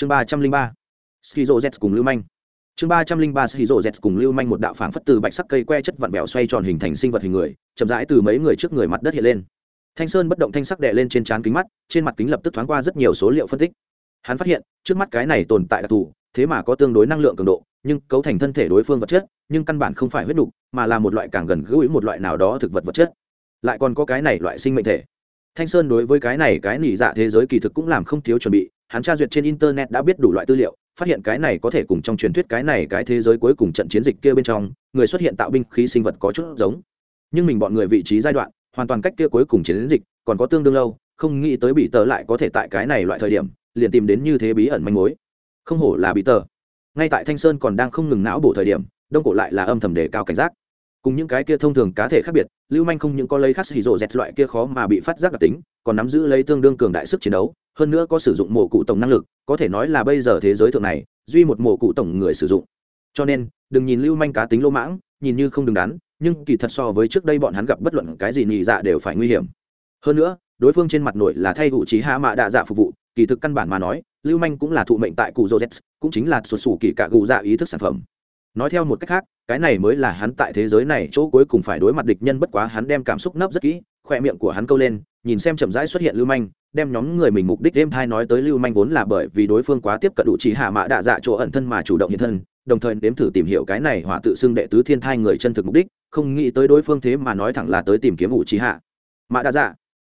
chương ba trăm linh ba, skizo z cùng lưu manh. Chương ba trăm linh ba, skizo z cùng lưu manh một đạo phảng phất từ bạch sắc cây que chất vặn vẹo xoay tròn hình thành sinh vật hình người, chậm rãi từ mấy người trước người mặt đất hiện lên. Thanh sơn bất động thanh sắc đè lên trên trán kính mắt, trên mặt kính lập tức thoáng qua rất nhiều số liệu phân tích. Hắn phát hiện, trước mắt cái này tồn tại đặc thù, thế mà có tương đối năng lượng cường độ, nhưng cấu thành thân thể đối phương vật chất, nhưng căn bản không phải huyết đục mà là một loại càng gần gũi một loại nào đó thực vật vật chất. Lại còn có cái này loại sinh mệnh thể. Thanh sơn đối với cái này cái nỉ dạ thế giới kỳ thực cũng làm không thiếu chuẩn bị hắn tra duyệt trên internet đã biết đủ loại tư liệu, phát hiện cái này có thể cùng trong truyền thuyết cái này cái thế giới cuối cùng trận chiến dịch kia bên trong, người xuất hiện tạo binh khí sinh vật có chút giống. Nhưng mình bọn người vị trí giai đoạn, hoàn toàn cách kia cuối cùng chiến dịch còn có tương đương lâu, không nghĩ tới bị tờ lại có thể tại cái này loại thời điểm, liền tìm đến như thế bí ẩn manh mối. Không hổ là bị tờ. Ngay tại thanh sơn còn đang không ngừng não bổ thời điểm, đông cổ lại là âm thầm đề cao cảnh giác. Cùng những cái kia thông thường cá thể khác biệt, lưu manh không những có lấy khắc hì rộ dẹt loại kia khó mà bị phát giác đặc tính còn nắm giữ lấy tương đương cường đại sức chiến đấu, hơn nữa có sử dụng mổ cụ tổng năng lực, có thể nói là bây giờ thế giới thượng này, duy một mổ cụ tổng người sử dụng. Cho nên, đừng nhìn lưu manh cá tính lỗ mãng, nhìn như không đứng đắn, nhưng kỳ thật so với trước đây bọn hắn gặp bất luận cái gì nhị dạ đều phải nguy hiểm. Hơn nữa, đối phương trên mặt nội là thay vụ trí hạ mạ đạ dạ phục vụ, kỳ thực căn bản mà nói, lưu manh cũng là thụ mệnh tại cụ joseph cũng chính là sụt sủ kỳ cả cụ dạ ý thức sản phẩm. Nói theo một cách khác, cái này mới là hắn tại thế giới này chỗ cuối cùng phải đối mặt địch nhân bất quá hắn đem cảm xúc nấp rất kỹ khoe miệng của hắn câu lên, nhìn xem chậm rãi xuất hiện lưu manh, đem nhóm người mình mục đích đêm thai nói tới lưu manh vốn là bởi vì đối phương quá tiếp cận đủ chỉ hạ mã đạ dạ chỗ ẩn thân mà chủ động hiện thân, đồng thời đếm thử tìm hiểu cái này hỏa tự xưng đệ tứ thiên thai người chân thực mục đích, không nghĩ tới đối phương thế mà nói thẳng là tới tìm kiếm ủ chỉ hạ. Mã đạ dạ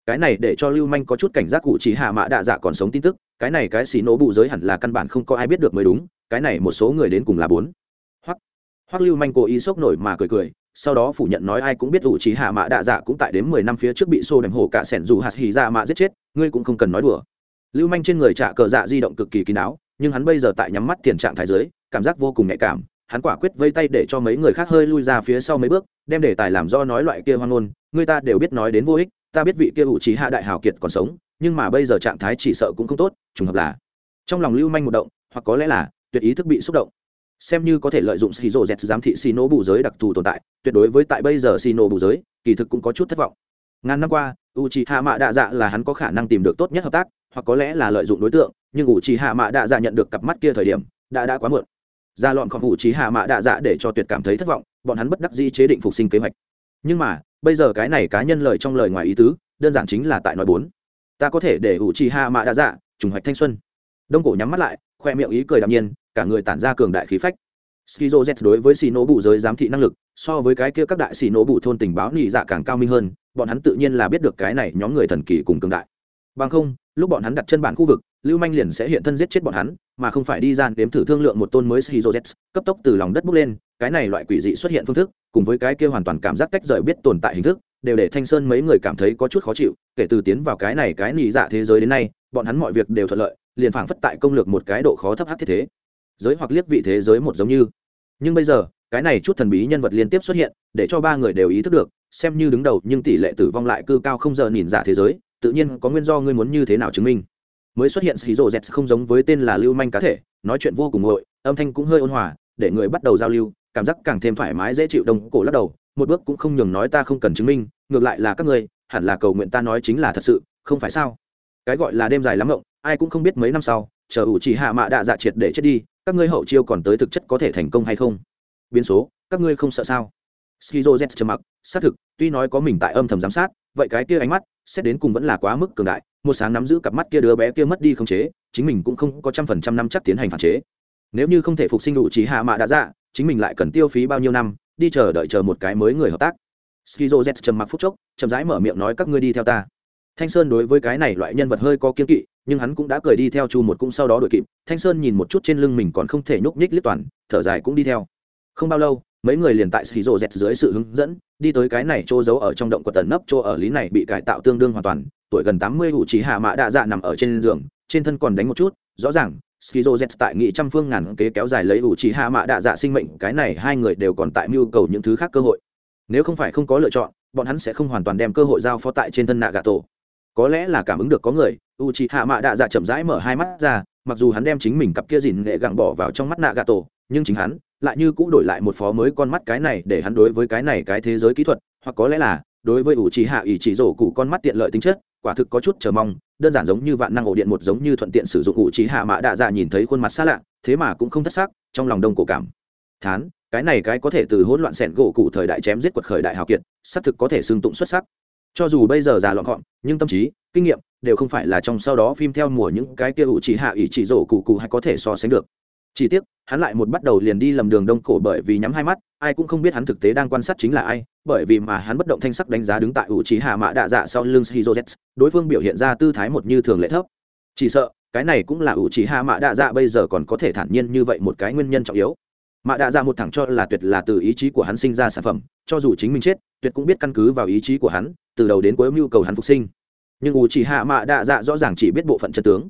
cái này để cho lưu manh có chút cảnh giác cụ chỉ hạ mã đạ dạ còn sống tin tức, cái này cái xì nổ bụ giới hẳn là căn bản không có ai biết được mới đúng, cái này một số người đến cùng là bốn. Hoắc hoắc lưu manh cố ý sốc nổi mà cười cười sau đó phủ nhận nói ai cũng biết ủ trí hạ mã đạ dạ cũng tại đến mười năm phía trước bị xô đèm hổ cả sẻn dù hạt hì dạ ra mạ giết chết, ngươi cũng không cần nói đùa. Lưu manh trên người trả cờ dạ di động cực kỳ kín đáo, nhưng hắn bây giờ tại nhắm mắt tiền trạng thái giới cảm giác vô cùng nhạy cảm, hắn quả quyết vây tay để cho mấy người khác hơi lui ra phía sau mấy bước, đem đề tài làm do nói loại kia hoang ngôn, người ta đều biết nói đến vô ích, ta biết vị kia ủ trí hạ đại hào kiệt còn sống, nhưng mà bây giờ trạng thái chỉ sợ cũng không tốt, trùng hợp là trong lòng lưu manh một động, hoặc có lẽ là tuyệt ý thức bị xúc động xem như có thể lợi dụng xì rô z giám thị xì nổ bù giới đặc thù tồn tại, tuyệt đối với tại bây giờ xì nổ bù giới, kỳ thực cũng có chút thất vọng. Ngàn năm qua u c h i hạ mạ đạ dạ là hắn có khả năng tìm được tốt nhất hợp tác, hoặc có lẽ là lợi dụng đối tượng, nhưng u c h i hạ mạ đạ dạ nhận được cặp mắt kia thời điểm, đã đã quá muộn. Ra lọn khỏi u c h i hạ mạ đạ dạ để cho tuyệt cảm thấy thất vọng, bọn hắn bất đắc dĩ chế định phục sinh kế hoạch. Nhưng mà, bây giờ cái này cá nhân lời trong lời ngoài ý tứ, đơn giản chính là tại nói bốn. Ta có thể để u c h i hạ mạ đạ dạ trùng hoạch thanh xuân. Đông cổ nhắm mắt lại, khoe miệng ý cười đạm nhiên cả người tản ra cường đại khí phách. Skizo z đối với xì nổ bụ giới giám thị năng lực, so với cái kia các đại xì nổ bụ thôn tình báo nhị dạ càng cao minh hơn, bọn hắn tự nhiên là biết được cái này nhóm người thần kỳ cùng cường đại. Bằng không, lúc bọn hắn đặt chân bản khu vực, lưu manh liền sẽ hiện thân giết chết bọn hắn, mà không phải đi gian đếm thử thương lượng một tôn mới skizo z, cấp tốc từ lòng đất bốc lên, cái này loại quỷ dị xuất hiện phương thức, cùng với cái kia hoàn toàn cảm giác cách rời biết tồn tại hình thức, đều để thanh sơn mấy người cảm thấy có chút khó chịu, kể từ tiến vào cái này cái nhị dạ thế giới đến nay, bọn hắn mọi việc đều thuận lợi, liền phảng phất tại công lược một cái độ khó thấp hát thiết thế giới hoặc liếc vị thế giới một giống như. Nhưng bây giờ, cái này chút thần bí nhân vật liên tiếp xuất hiện, để cho ba người đều ý thức được, xem như đứng đầu, nhưng tỷ lệ tử vong lại cư cao không giờ nhìn giả thế giới, tự nhiên có nguyên do ngươi muốn như thế nào chứng minh. Mới xuất hiện Shizu z không giống với tên là lưu manh cá thể, nói chuyện vô cùng ngội âm thanh cũng hơi ôn hòa, để người bắt đầu giao lưu, cảm giác càng thêm thoải mái dễ chịu đông cổ lắc đầu, một bước cũng không nhường nói ta không cần chứng minh, ngược lại là các ngươi, hẳn là cầu nguyện ta nói chính là thật sự, không phải sao? Cái gọi là đêm dài lắm ngộng ai cũng không biết mấy năm sau, chờ ủ chỉ hạ mạ đạ dạ triệt để chết đi các ngươi hậu chiêu còn tới thực chất có thể thành công hay không? Biến số, các ngươi không sợ sao? Skizo z trầm mặc, xác thực, tuy nói có mình tại âm thầm giám sát, vậy cái kia ánh mắt, xét đến cùng vẫn là quá mức cường đại, một sáng nắm giữ cặp mắt kia đứa bé kia mất đi không chế, chính mình cũng không có trăm phần trăm năm chắc tiến hành phản chế. Nếu như không thể phục sinh đủ trí hạ mạ đã dạ chính mình lại cần tiêu phí bao nhiêu năm, đi chờ đợi chờ một cái mới người hợp tác. Skizo z trầm mặc phút chốc, chậm rãi mở miệng nói, các ngươi đi theo ta. Thanh sơn đối với cái này loại nhân vật hơi có kiên kỵ nhưng hắn cũng đã cười đi theo chu một cung sau đó đuổi kịp, thanh sơn nhìn một chút trên lưng mình còn không thể nhúc nhích liếc toàn, thở dài cũng đi theo. Không bao lâu, mấy người liền tại xì rô dẹt dưới sự hướng dẫn, đi tới cái này chỗ giấu ở trong động của tần nấp chỗ ở lý này bị cải tạo tương đương hoàn toàn, tuổi gần tám mươi hụ trí hạ mã đạ dạ nằm ở trên giường, trên thân còn đánh một chút, rõ ràng skizo z tại nghị trăm phương ngàn kế kéo dài lấy ủ trí hạ mã đạ dạ sinh mệnh, cái này hai người đều còn tại mưu cầu những thứ khác cơ hội. Nếu không phải không có lựa chọn, bọn hắn sẽ không hoàn toàn đem cơ hội giao phó tại trên thân nạ gà tổ có lẽ là cảm ứng được có người u c h i hạ mạ đạ dạ chậm rãi mở hai mắt ra, mặc dù hắn đem chính mình cặp kia dìn nghệ gặng bỏ vào trong mắt nạ gà tổ nhưng chính hắn lại như cũng đổi lại một phó mới con mắt cái này để hắn đối với cái này cái thế giới kỹ thuật, hoặc có lẽ là đối với u c h i hạ ỷ chỉ rổ cụ con mắt tiện lợi tính chất, quả thực có chút chờ mong, đơn giản giống như vạn năng ổ điện một giống như thuận tiện sử dụng ủ trí hạ mạ đạ dạ nhìn thấy khuôn mặt xa lạ, thế mà cũng không thất xác trong lòng đông cổ cảm. Thán, cái này cái có thể từ hỗn loạn sẹn gỗ cụ thời đại chém giết quật khởi đại hào kiệt, xác thực có thể xưng tụng xuất sắc cho dù bây giờ già loạn gọn, nhưng tâm trí, kinh nghiệm đều không phải là trong sau đó phim theo mùa những cái kia ủ chỉ hạ ỷ chỉ rổ cụ cụ hay có thể so sánh được. Chỉ tiếc, hắn lại một bắt đầu liền đi lầm đường đông cổ bởi vì nhắm hai mắt, ai cũng không biết hắn thực tế đang quan sát chính là ai, bởi vì mà hắn bất động thanh sắc đánh giá đứng tại ủ trí hạ mã đạ dạ sau lưng hizozets đối phương biểu hiện ra tư thái một như thường lệ thấp. Chỉ sợ, cái này cũng là ủ trí hạ mã đạ dạ bây giờ còn có thể thản nhiên như vậy một cái nguyên nhân trọng yếu. Mã đạ dạ một thẳng cho là tuyệt là từ ý chí của hắn sinh ra sản phẩm, cho dù chính mình chết, tuyệt cũng biết căn cứ vào ý chí của hắn từ đầu đến cuối mưu cầu hắn phục sinh. Nhưng U chỉ hạ mạ đạ dạ rõ ràng chỉ biết bộ phận chân tướng.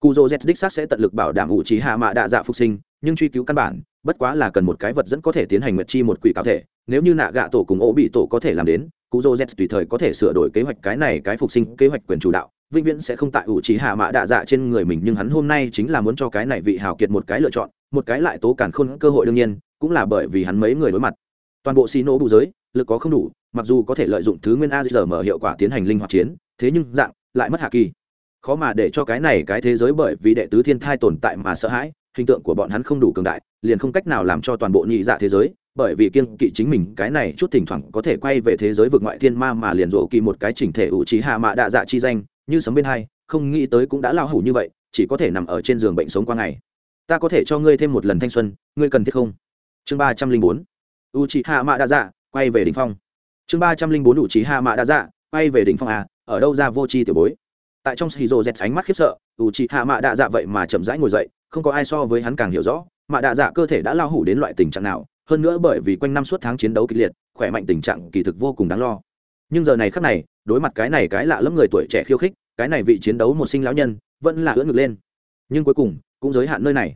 Cụ dô z đích xác sẽ tận lực bảo đảm U chỉ hạ mạ đạ dạ phục sinh, nhưng truy cứu căn bản, bất quá là cần một cái vật dẫn có thể tiến hành nguyệt chi một quỷ cáo thể. Nếu như nạ gạ tổ cùng ổ bị tổ có thể làm đến cụ dô z tùy thời có thể sửa đổi kế hoạch cái này cái phục sinh kế hoạch quyền chủ đạo, vĩnh viễn sẽ không tại ủ trí hạ mạ đạ dạ trên người mình, nhưng hắn hôm nay chính là muốn cho cái này vị hào kiệt một cái lựa chọn, một cái lại tố cản khôn cơ hội đương nhiên, cũng là bởi vì hắn mấy người đối mặt. Toàn bộ xì nổ bù giới, lực có không đủ mặc dù có thể lợi dụng thứ nguyên a giờ mở hiệu quả tiến hành linh hoạt chiến, thế nhưng dạng lại mất hạ kỳ. Khó mà để cho cái này cái thế giới bởi vì đệ tứ thiên thai tồn tại mà sợ hãi, hình tượng của bọn hắn không đủ cường đại, liền không cách nào làm cho toàn bộ nhị dạ thế giới, bởi vì kiên kỵ chính mình, cái này chút thỉnh thoảng có thể quay về thế giới vực ngoại thiên ma mà liền rộ kỳ một cái chỉnh thể ủ trí hạ mạ đạ dạ chi danh, như sấm bên hai, không nghĩ tới cũng đã lao hủ như vậy, chỉ có thể nằm ở trên giường bệnh sống qua ngày. Ta có thể cho ngươi thêm một lần thanh xuân, ngươi cần thiết không? Chương ba trăm linh bốn. U trí hạ mạ đạ dạ quay về đỉnh phong chương ba trăm linh bốn đủ trí hạ mạ Đa dạ bay về đỉnh phong à ở đâu ra vô tri tiểu bối? Tại trong xì rô dẹt ánh mắt khiếp sợ, đủ trí hạ mạ đạ dạ vậy mà chậm rãi ngồi dậy, không có ai so với hắn càng hiểu rõ, mạ đạ dạ cơ thể đã lao hủ đến loại tình trạng nào, hơn nữa bởi vì quanh năm suốt tháng chiến đấu kịch liệt, khỏe mạnh tình trạng kỳ thực vô cùng đáng lo. Nhưng giờ này khắc này, đối mặt cái này cái lạ lẫm người tuổi trẻ khiêu khích, cái này vị chiến đấu một sinh lão nhân, vẫn là ưỡn ngực lên. Nhưng cuối cùng, cũng giới hạn nơi này.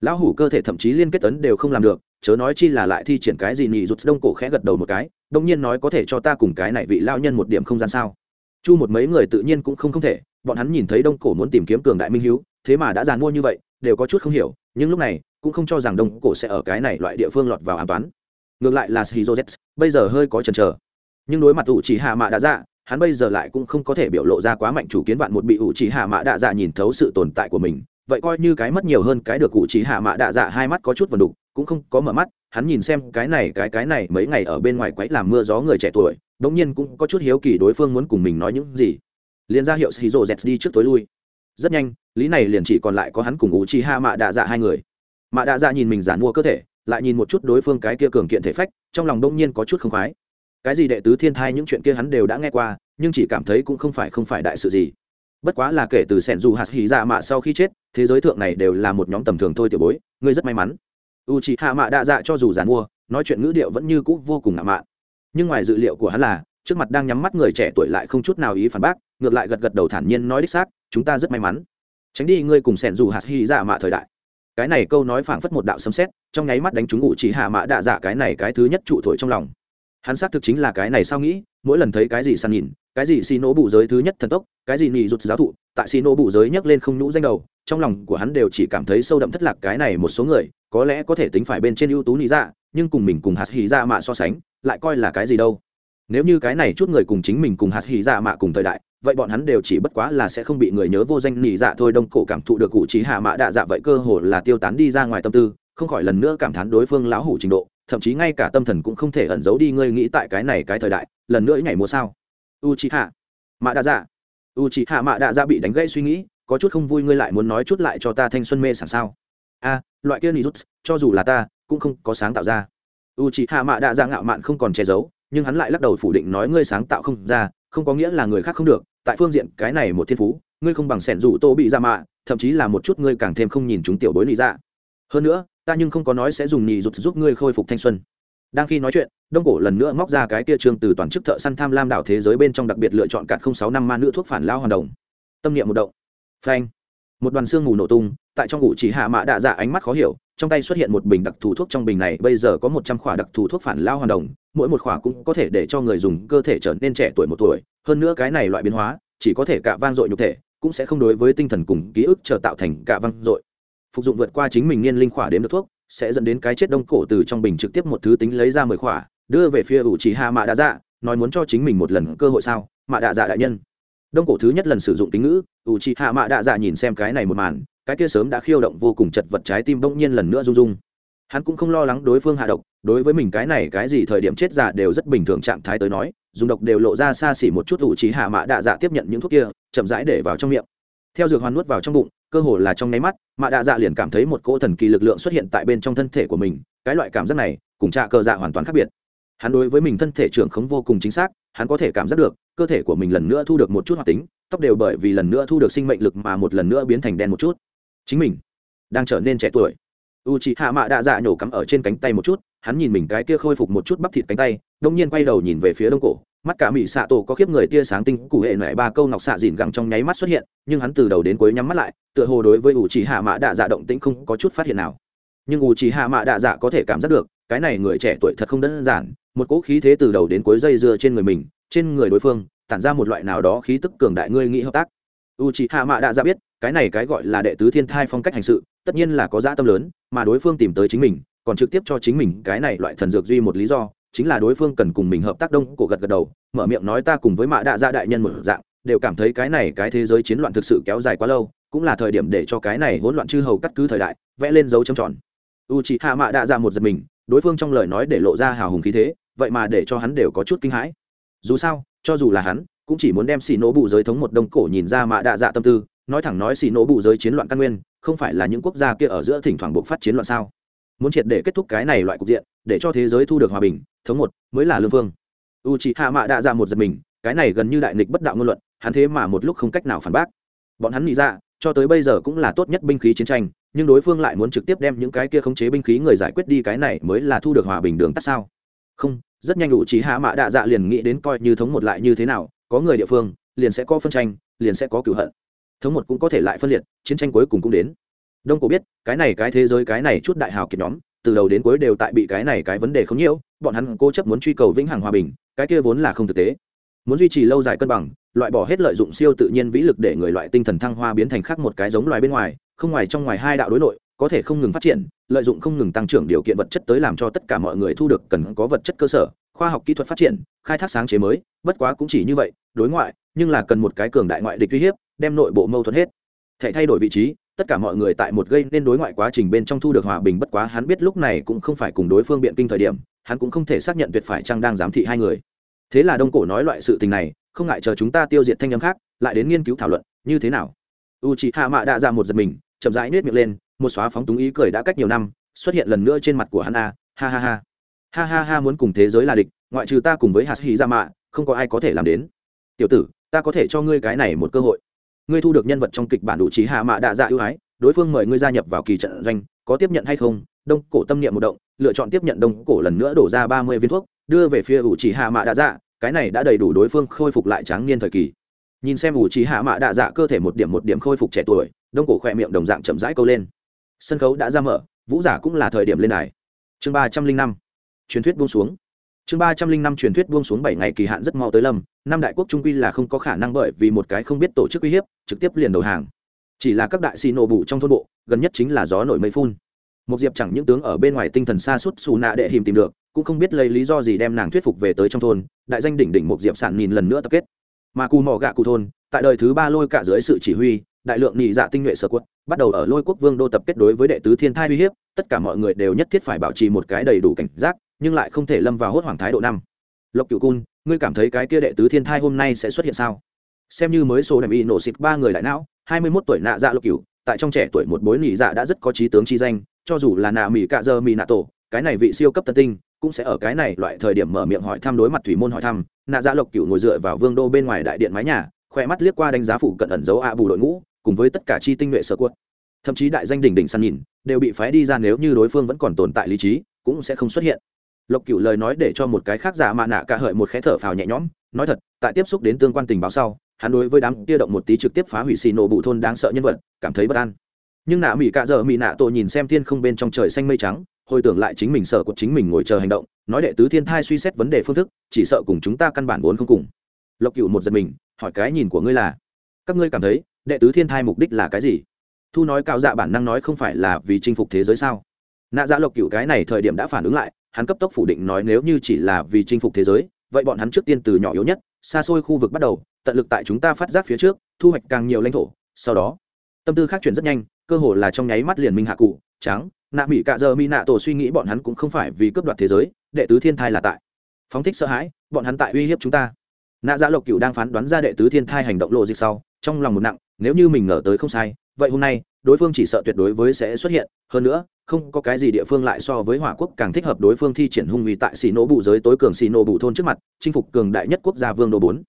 Lão hủ cơ thể thậm chí liên kết tấn đều không làm được chớ nói chi là lại thi triển cái gì nhị rụt đông cổ khẽ gật đầu một cái, đông nhiên nói có thể cho ta cùng cái này vị lao nhân một điểm không gian sao? Chu một mấy người tự nhiên cũng không không thể, bọn hắn nhìn thấy đông cổ muốn tìm kiếm cường đại minh hiếu, thế mà đã giàn mua như vậy, đều có chút không hiểu, nhưng lúc này, cũng không cho rằng đông cổ sẽ ở cái này loại địa phương lọt vào an toán ngược lại là shizu bây giờ hơi có chần chờ. Nhưng đối mặt ủ chỉ hạ mạ đã dạ hắn bây giờ lại cũng không có thể biểu lộ ra quá mạnh chủ kiến vạn một bị ủ chỉ hạ mạ đạ dạ nhìn thấu sự tồn tại của mình vậy coi như cái mất nhiều hơn cái được cụ chỉ hạ mạ đạ dạ hai mắt có chút vần đục, cũng không có mở mắt, hắn nhìn xem cái này, cái cái này mấy ngày ở bên ngoài quấy làm mưa gió người trẻ tuổi, đống nhiên cũng có chút hiếu kỳ đối phương muốn cùng mình nói những gì. Liền ra hiệu shizu đi trước tối lui. Rất nhanh, lý này liền chỉ còn lại có hắn cùng u chi hạ mạ đạ dạ hai người. Mạ đạ dạ nhìn mình giản mua cơ thể, lại nhìn một chút đối phương cái kia cường kiện thể phách, trong lòng đông nhiên có chút không khoái. Cái gì đệ tứ thiên thai những chuyện kia hắn đều đã nghe qua, nhưng chỉ cảm thấy cũng không phải không phải đại sự gì bất quá là kể từ sẻn dù hạt hỉ dạ mạ sau khi chết, thế giới thượng này đều là một nhóm tầm thường thôi tiểu bối, ngươi rất may mắn. U chị hạ mạ đa dạ cho dù giàn mua, nói chuyện ngữ điệu vẫn như cũ vô cùng ngạo mạn. Nhưng ngoài dự liệu của hắn là, trước mặt đang nhắm mắt người trẻ tuổi lại không chút nào ý phản bác, ngược lại gật gật đầu thản nhiên nói đích xác, chúng ta rất may mắn. Tránh đi ngươi cùng sẻn dù hạt hỉ dạ mạ thời đại. Cái này câu nói phảng phất một đạo sấm xét trong nháy mắt đánh trúng ngụ chỉ hạ mạ đạ dạ cái này cái thứ nhất trụ thổi trong lòng. Hắn xác thực chính là cái này sao nghĩ, mỗi lần thấy cái gì săn nhìn cái gì xì nổ bụ giới thứ nhất thần tốc, cái gì nghỉ rụt giáo thụ, tại xì nổ bụ giới nhấc lên không nhũ danh đầu, trong lòng của hắn đều chỉ cảm thấy sâu đậm thất lạc cái này một số người, có lẽ có thể tính phải bên trên ưu tú nị dạ nhưng cùng mình cùng hạt hỉ dạ mạ so sánh, lại coi là cái gì đâu. Nếu như cái này chút người cùng chính mình cùng hạt hỉ dạ mạ cùng thời đại, vậy bọn hắn đều chỉ bất quá là sẽ không bị người nhớ vô danh nỉ dạ thôi, đông cổ cảm thụ được cụ trí hạ mạ đạ dạ vậy cơ hồ là tiêu tán đi ra ngoài tâm tư, không khỏi lần nữa cảm thán đối phương lão hủ trình độ, thậm chí ngay cả tâm thần cũng không thể ẩn giấu đi, ngươi nghĩ tại cái này cái thời đại, lần nữa nhảy múa sao? U chị hạ mạ đạ dạ u chị hạ mạ đạ dạ bị đánh gãy suy nghĩ, có chút không vui ngươi lại muốn nói chút lại cho ta thanh xuân mê sảng sao? A loại kia nỉ cho dù là ta, cũng không có sáng tạo ra. U chị hạ mạ đạ dạ ngạo mạn không còn che giấu, nhưng hắn lại lắc đầu phủ định nói ngươi sáng tạo không ra, không có nghĩa là người khác không được. Tại phương diện cái này một thiên phú, ngươi không bằng sẻn rủ tô bị ra mạ thậm chí là một chút ngươi càng thêm không nhìn chúng tiểu bối lý ra dạ. hơn nữa, ta nhưng không có nói sẽ dùng nhì rụt giúp ngươi khôi phục thanh xuân đang khi nói chuyện, đông cổ lần nữa móc ra cái kia trương từ toàn chức thợ săn tham lam đảo thế giới bên trong đặc biệt lựa chọn cạn không sáu năm ma nữ thuốc phản lao hoàn đồng. Tâm niệm một động. Phanh. Một đoàn xương ngủ nổ tung, tại trong ngủ chỉ hạ mạ đạ dạ ánh mắt khó hiểu, trong tay xuất hiện một bình đặc thù thuốc trong bình này, bây giờ có một trăm khỏa đặc thù thuốc phản lao hoàn đồng, mỗi một khỏa cũng có thể để cho người dùng cơ thể trở nên trẻ tuổi một tuổi. Hơn nữa cái này loại biến hóa, chỉ có thể cả vang dội nhục thể, cũng sẽ không đối với tinh thần cùng ký ức chờ tạo thành cả vang dội. Phục dụng vượt qua chính mình niên linh khỏa đến được thuốc sẽ dẫn đến cái chết đông cổ từ trong bình trực tiếp một thứ tính lấy ra mười khỏa, đưa về phía ủ trì hạ mạ đạ dạ nói muốn cho chính mình một lần cơ hội sao? Mạ đạ dạ đại nhân. Đông cổ thứ nhất lần sử dụng kính ngữ u trì hạ mạ đạ dạ nhìn xem cái này một màn, cái kia sớm đã khiêu động vô cùng chật vật trái tim bỗng nhiên lần nữa rung rung. Hắn cũng không lo lắng đối phương hạ độc, đối với mình cái này cái gì thời điểm chết giả đều rất bình thường trạng thái tới nói, dùng độc đều lộ ra xa xỉ một chút ủ trì hạ mạ đạ dạ tiếp nhận những thuốc kia, chậm rãi để vào trong miệng theo dược hoàn nuốt vào trong bụng, cơ hồ là trong nháy mắt, mạ đạ dạ liền cảm thấy một cỗ thần kỳ lực lượng xuất hiện tại bên trong thân thể của mình, cái loại cảm giác này, cùng trạ cờ dạ hoàn toàn khác biệt. Hắn đối với mình thân thể trưởng khống vô cùng chính xác, hắn có thể cảm giác được, cơ thể của mình lần nữa thu được một chút hoạt tính, tóc đều bởi vì lần nữa thu được sinh mệnh lực mà một lần nữa biến thành đen một chút. Chính mình đang trở nên trẻ tuổi. U c h ị hạ mạ đạ dạ nhổ cắm ở trên cánh tay một chút, hắn nhìn mình cái kia khôi phục một chút bắp thịt cánh tay, đông nhiên quay đầu nhìn về phía đông cổ mắt cả mỹ xạ tổ có khiếp người tia sáng tinh cụ hệ mẹ ba câu ngọc xạ dìn gẳng trong nháy mắt xuất hiện, nhưng hắn từ đầu đến cuối nhắm mắt lại, tựa hồ đối với ủ c hạ mạ đạ dạ động tĩnh không có chút phát hiện nào. Nhưng ủ c hạ mạ đạ dạ có thể cảm giác được, cái này người trẻ tuổi thật không đơn giản, một cỗ khí thế từ đầu đến cuối dây dưa trên người mình, trên người đối phương, tản ra một loại nào đó khí tức cường đại ngươi nghĩ hợp tác. U c h hạ mạ đạ dạ biết, cái này cái gọi là đệ tứ thiên thai phong cách hành sự, tất nhiên là có dã tâm lớn, mà đối phương tìm tới chính mình, còn trực tiếp cho chính mình cái này loại thần dược duy một lý do chính là đối phương cần cùng mình hợp tác đông cổ gật gật đầu, mở miệng nói ta cùng với mạ đạ gia đại nhân một dạng, đều cảm thấy cái này cái thế giới chiến loạn thực sự kéo dài quá lâu, cũng là thời điểm để cho cái này hỗn loạn chư hầu cắt cứ thời đại, vẽ lên dấu chấm tròn. U chị hạ mạ đạ ra một giật mình, đối phương trong lời nói để lộ ra hào hùng khí thế, vậy mà để cho hắn đều có chút kinh hãi. Dù sao, cho dù là hắn, cũng chỉ muốn đem xì nổ bù giới thống một đông cổ nhìn ra mạ đạ dạ tâm tư, nói thẳng nói xì nổ bù giới chiến loạn căn nguyên, không phải là những quốc gia kia ở giữa thỉnh thoảng buộc phát chiến loạn sao? Muốn triệt để kết thúc cái này loại cục diện để cho thế giới thu được hòa bình, thống một, mới là lương phương u c h ị hạ mạ đạ ra một giật mình, cái này gần như đại nghịch bất đạo ngôn luận, hắn thế mà một lúc không cách nào phản bác. Bọn hắn nghĩ ra, cho tới bây giờ cũng là tốt nhất binh khí chiến tranh, nhưng đối phương lại muốn trực tiếp đem những cái kia khống chế binh khí người giải quyết đi, cái này mới là thu được hòa bình đường tắt sao? Không, rất nhanh u c h ị hạ mạ đạ dạ liền nghĩ đến coi như thống một lại như thế nào, có người địa phương, liền sẽ có phân tranh, liền sẽ có cửu hận. Thống một cũng có thể lại phân liệt, chiến tranh cuối cùng cũng đến. Đông cổ biết, cái này cái thế giới, cái này chút đại hào kiệt nhóm từ đầu đến cuối đều tại bị cái này cái vấn đề không nhiễu, bọn hắn cố chấp muốn truy cầu vĩnh hằng hòa bình, cái kia vốn là không thực tế. Muốn duy trì lâu dài cân bằng, loại bỏ hết lợi dụng siêu tự nhiên vĩ lực để người loại tinh thần thăng hoa biến thành khác một cái giống loài bên ngoài, không ngoài trong ngoài hai đạo đối nội, có thể không ngừng phát triển, lợi dụng không ngừng tăng trưởng điều kiện vật chất tới làm cho tất cả mọi người thu được cần có vật chất cơ sở, khoa học kỹ thuật phát triển, khai thác sáng chế mới, bất quá cũng chỉ như vậy, đối ngoại, nhưng là cần một cái cường đại ngoại địch uy hiếp, đem nội bộ mâu thuẫn hết. Thể thay đổi vị trí tất cả mọi người tại một gây nên đối ngoại quá trình bên trong thu được hòa bình, bất quá hắn biết lúc này cũng không phải cùng đối phương biện kinh thời điểm, hắn cũng không thể xác nhận tuyệt phải chăng đang giám thị hai người. Thế là đông cổ nói loại sự tình này, không ngại chờ chúng ta tiêu diệt thanh âm khác, lại đến nghiên cứu thảo luận, như thế nào. U chị hạ mạ đã ra một giật mình, chậm rãi nết miệng lên, một xóa phóng túng ý cười đã cách nhiều năm, xuất hiện lần nữa trên mặt của hắn a, ha ha ha. Ha ha ha, muốn cùng thế giới là địch, ngoại trừ ta cùng với hạt hy ra mạ không có ai có thể làm đến. Tiểu tử, ta có thể cho ngươi cái này một cơ hội ngươi thu được nhân vật trong kịch bản đủ trí hạ mạ đạ dạ ưu ái, đối phương mời ngươi gia nhập vào kỳ trận doanh, có tiếp nhận hay không? Đông cổ tâm niệm một động, lựa chọn tiếp nhận đông cổ lần nữa đổ ra ba mươi viên thuốc, đưa về phía ủ trí hạ mạ đạ dạ cái này đã đầy đủ đối phương khôi phục lại tráng niên thời kỳ. Nhìn xem ủ trí hạ mạ đạ dạ cơ thể một điểm một điểm khôi phục trẻ tuổi, đông cổ khỏe miệng đồng dạng chậm rãi câu lên. Sân khấu đã ra mở, vũ giả cũng là thời điểm lên đài. Chương ba trăm linh năm, truyền thuyết buông xuống chương ba trăm linh năm truyền thuyết buông xuống bảy ngày kỳ hạn rất mau tới lâm, năm đại quốc trung quy là không có khả năng bởi vì một cái không biết tổ chức uy hiếp, trực tiếp liền đầu hàng. Chỉ là các đại xì nổ bụ trong thôn bộ, gần nhất chính là gió nổi mây phun. Một diệp chẳng những tướng ở bên ngoài tinh thần xa suốt xù nạ đệ hìm tìm được, cũng không biết lấy lý do gì đem nàng thuyết phục về tới trong thôn, đại danh đỉnh đỉnh một diệp sản nhìn lần nữa tập kết. Mà cù mỏ gạ cụ thôn, tại đời thứ ba lôi cả dưới sự chỉ huy đại lượng nhị dạ tinh nhuệ sở quất bắt đầu ở lôi quốc vương đô tập kết đối với đệ tứ thiên thai uy hiếp, tất cả mọi người đều nhất thiết phải bảo trì một cái đầy đủ cảnh giác, nhưng lại không thể lâm vào hốt hoảng thái độ năm. Lộc cựu cun ngươi cảm thấy cái kia đệ tứ thiên thai hôm nay sẽ xuất hiện sao? Xem như mới số đèm y nổ xịt ba người đại não, hai mươi 21 tuổi nạ dạ lộc cựu tại trong trẻ tuổi một bối nhị dạ đã rất có trí tướng chi danh, cho dù là nạ mỹ cạ dơ mỹ nạ tổ, cái này vị siêu cấp tân tinh, cũng sẽ ở cái này loại thời điểm mở miệng hỏi thăm đối mặt thủy môn hỏi thăm, nạ dạ lộc cựu ngồi dựa vào vương đô bên ngoài đại điện mái nhà, khoe mắt liếc qua đánh giá phụ cận ẩn dấu ạ bù đội ngũ cùng với tất cả chi tinh nhuệ sở quất thậm chí đại danh đỉnh đỉnh săn nhìn, đều bị phái đi ra nếu như đối phương vẫn còn tồn tại lý trí, cũng sẽ không xuất hiện. Lộc cựu lời nói để cho một cái khác giả mạ nạ cả hợi một khẽ thở phào nhẹ nhõm, nói thật, tại tiếp xúc đến tương quan tình báo sau, hắn đối với đám kia động một tí trực tiếp phá hủy xì nổ bụ thôn đáng sợ nhân vật, cảm thấy bất an. Nhưng nạ mỹ cạ dợ mỹ nạ tổ nhìn xem thiên không bên trong trời xanh mây trắng, hồi tưởng lại chính mình sợ của chính mình ngồi chờ hành động, nói đệ tứ thiên thai suy xét vấn đề phương thức, chỉ sợ cùng chúng ta căn bản vốn không cùng. Lộc cựu một giật mình, hỏi cái nhìn của ngươi là, các ngươi cảm thấy đệ tứ thiên thai mục đích là cái gì? Thu nói cao dạ bản năng nói không phải là vì chinh phục thế giới sao? Nạ dạ lộc cựu cái này thời điểm đã phản ứng lại, hắn cấp tốc phủ định nói nếu như chỉ là vì chinh phục thế giới, vậy bọn hắn trước tiên từ nhỏ yếu nhất, xa xôi khu vực bắt đầu, tận lực tại chúng ta phát giác phía trước, thu hoạch càng nhiều lãnh thổ, sau đó, tâm tư khác chuyển rất nhanh, cơ hồ là trong nháy mắt liền minh hạ cụ trắng nạ mỹ cạ giờ mi nạ tổ suy nghĩ bọn hắn cũng không phải vì cướp đoạt thế giới, đệ tứ thiên thai là tại. Phóng thích sợ hãi, bọn hắn tại uy hiếp chúng ta. Nạ dạ lộc cựu đang phán đoán ra đệ tứ thiên thai hành động lộ dịch sau, trong lòng một nặng nếu như mình ngờ tới không sai, vậy hôm nay, đối phương chỉ sợ tuyệt đối với sẽ xuất hiện. Hơn nữa, không có cái gì địa phương lại so với hỏa quốc càng thích hợp đối phương thi triển hung uy tại xì nổ bụ giới tối cường xì nổ bụ thôn trước mặt, chinh phục cường đại nhất quốc gia vương đô bốn.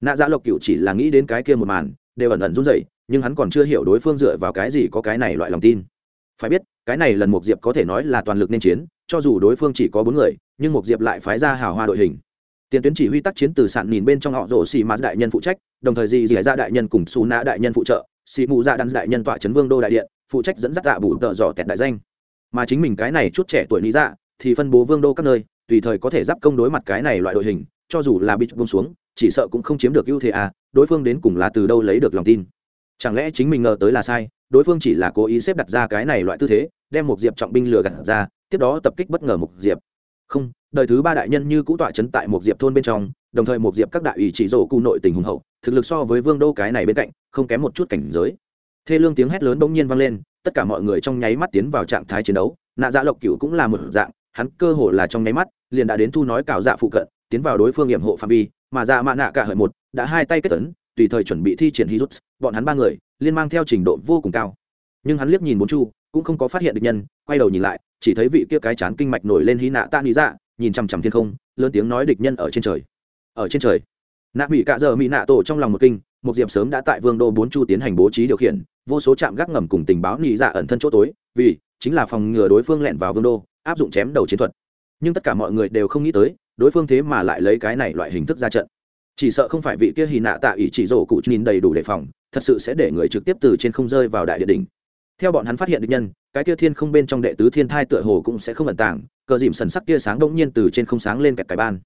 Nạ dạ lộc cựu chỉ là nghĩ đến cái kia một màn, đều ẩn ẩn run rẩy, nhưng hắn còn chưa hiểu đối phương dựa vào cái gì có cái này loại lòng tin. Phải biết, cái này lần một diệp có thể nói là toàn lực nên chiến, cho dù đối phương chỉ có bốn người, nhưng một diệp lại phái ra hào hoa đội hình tiền tuyến chỉ huy tác chiến từ sạn nhìn bên trong họ rổ xì mạt đại nhân phụ trách, đồng thời dì dì ra đại nhân cùng xù nã đại nhân phụ trợ, xì mù ra đan đại nhân tọa trấn vương đô đại điện, phụ trách dẫn dắt dạ bù tợ dò tẹt đại danh. Mà chính mình cái này chút trẻ tuổi lý dạ thì phân bố vương đô các nơi, tùy thời có thể giáp công đối mặt cái này loại đội hình, cho dù là bị bông xuống, chỉ sợ cũng không chiếm được ưu thế à đối phương đến cùng là từ đâu lấy được lòng tin. Chẳng lẽ chính mình ngờ tới là sai, đối phương chỉ là cố ý xếp đặt ra cái này loại tư thế, đem một diệp trọng binh lừa gạt ra, tiếp đó tập kích bất ngờ một diệp. Không đời thứ ba đại nhân như cũ tọa chấn tại một diệp thôn bên trong, đồng thời một diệp các đại ủy chỉ rổ cụ nội tình hùng hậu, thực lực so với vương đô cái này bên cạnh, không kém một chút cảnh giới. Thê lương tiếng hét lớn bỗng nhiên vang lên, tất cả mọi người trong nháy mắt tiến vào trạng thái chiến đấu. Nạ dạ lộc cựu cũng là một dạng, hắn cơ hồ là trong nháy mắt, liền đã đến thu nói cào dạ phụ cận, tiến vào đối phương nghiệm hộ phạm vi, mà dạ mạ nạ cả hợi một, đã hai tay kết tấn tùy thời chuẩn bị thi triển hí rút bọn hắn ba người, liên mang theo trình độ vô cùng cao. Nhưng hắn liếc nhìn bốn chu, cũng không có phát hiện được nhân, quay đầu nhìn lại, chỉ thấy vị kia cái chán kinh mạch nổi lên hí nạ tạ nghĩ dạ nhìn chằm chằm thiên không, lớn tiếng nói địch nhân ở trên trời. Ở trên trời. Nạ mỹ cạ giờ mỹ nạ tổ trong lòng một kinh một diệp sớm đã tại vương đô bốn chu tiến hành bố trí điều khiển, vô số trạm gác ngầm cùng tình báo nhị dạ ẩn thân chỗ tối, vì chính là phòng ngừa đối phương lẹn vào vương đô, áp dụng chém đầu chiến thuật. Nhưng tất cả mọi người đều không nghĩ tới, đối phương thế mà lại lấy cái này loại hình thức ra trận. Chỉ sợ không phải vị kia hì nạ tạ ý chỉ rổ cụ nhìn đầy đủ đề phòng, thật sự sẽ để người trực tiếp từ trên không rơi vào đại địa đỉnh theo bọn hắn phát hiện được nhân, cái kia thiên không bên trong đệ tứ thiên thai tựa hồ cũng sẽ không ẩn tàng, cờ dìm sần sắc tia sáng bỗng nhiên từ trên không sáng lên kẹt cái ban.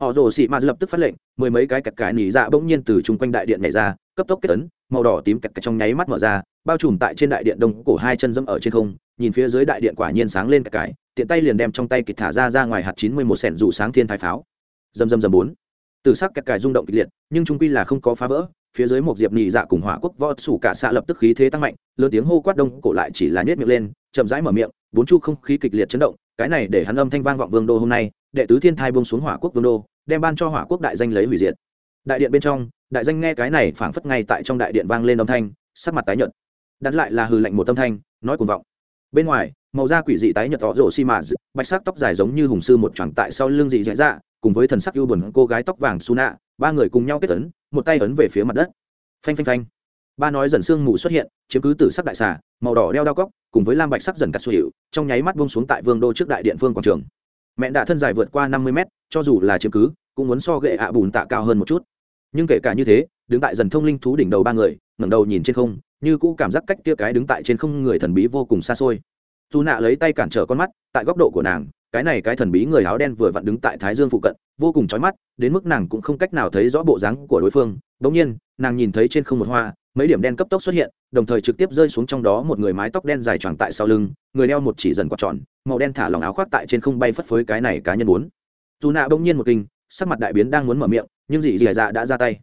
Họ rồ xị ma lập tức phát lệnh, mười mấy cái kẹt cái nỉ dạ bỗng nhiên từ chung quanh đại điện này ra, cấp tốc kết tấn, màu đỏ tím kẹt cái trong nháy mắt mở ra, bao trùm tại trên đại điện đông cổ hai chân dẫm ở trên không, nhìn phía dưới đại điện quả nhiên sáng lên kẹt cái tiện tay liền đem trong tay kịch thả ra ra ngoài hạt chín mươi một sẻn dụ sáng thiên thái pháo. Dầm dầm dầm bốn. Từ sắc kẹt cài rung động kịch liệt, nhưng trung quy là không có phá vỡ phía dưới một diệp nhị dạ cùng hỏa quốc võ sủ cả xạ lập tức khí thế tăng mạnh, lớn tiếng hô quát đông cổ lại chỉ là nhét miệng lên, chậm rãi mở miệng, bốn chu không khí kịch liệt chấn động, cái này để hắn âm thanh vang vọng vương đô hôm nay, đệ tứ thiên thai bông xuống hỏa quốc vương đô, đem ban cho hỏa quốc đại danh lấy hủy diệt. Đại điện bên trong, đại danh nghe cái này phảng phất ngay tại trong đại điện vang lên âm thanh, sắc mặt tái nhợt. Đặt lại là hừ lạnh một âm thanh, nói cuồng vọng. Bên ngoài, màu da quỷ dị tái nhợt tỏ rổ xi mạ, bạch sắc tóc dài giống như hùng sư một choàng tại sau lưng dị dạy dạ cùng với thần sắc ưu buồn cô gái tóc vàng su nạ, ba người cùng nhau kết tấn một tay ấn về phía mặt đất. Phanh phanh phanh. Ba nói dần xương mù xuất hiện, chiếm cứ tử sắc đại xà, màu đỏ đeo đao cóc, cùng với lam bạch sắc dần cắt xuất hiệu, trong nháy mắt bông xuống tại vương đô trước đại điện phương quảng trường. Mẹ đã thân dài vượt qua năm mươi mét, cho dù là chiếm cứ, cũng muốn so gậy ạ bùn tạ cao hơn một chút. Nhưng kể cả như thế, đứng tại dần thông linh thú đỉnh đầu ba người, ngẩng đầu nhìn trên không, như cũ cảm giác cách tia cái đứng tại trên không người thần bí vô cùng xa xôi. Dù nạ lấy tay cản trở con mắt, tại góc độ của nàng cái này cái thần bí người áo đen vừa vặn đứng tại thái dương phụ cận, vô cùng chói mắt, đến mức nàng cũng không cách nào thấy rõ bộ dáng của đối phương. Bỗng nhiên, nàng nhìn thấy trên không một hoa, mấy điểm đen cấp tốc xuất hiện, đồng thời trực tiếp rơi xuống trong đó một người mái tóc đen dài tròn tại sau lưng, người đeo một chỉ dần quạt tròn, màu đen thả lòng áo khoác tại trên không bay phất phới cái này cá nhân bốn. Dù nạ bỗng nhiên một kinh, sắc mặt đại biến đang muốn mở miệng, nhưng dị dị dạ đã ra tay.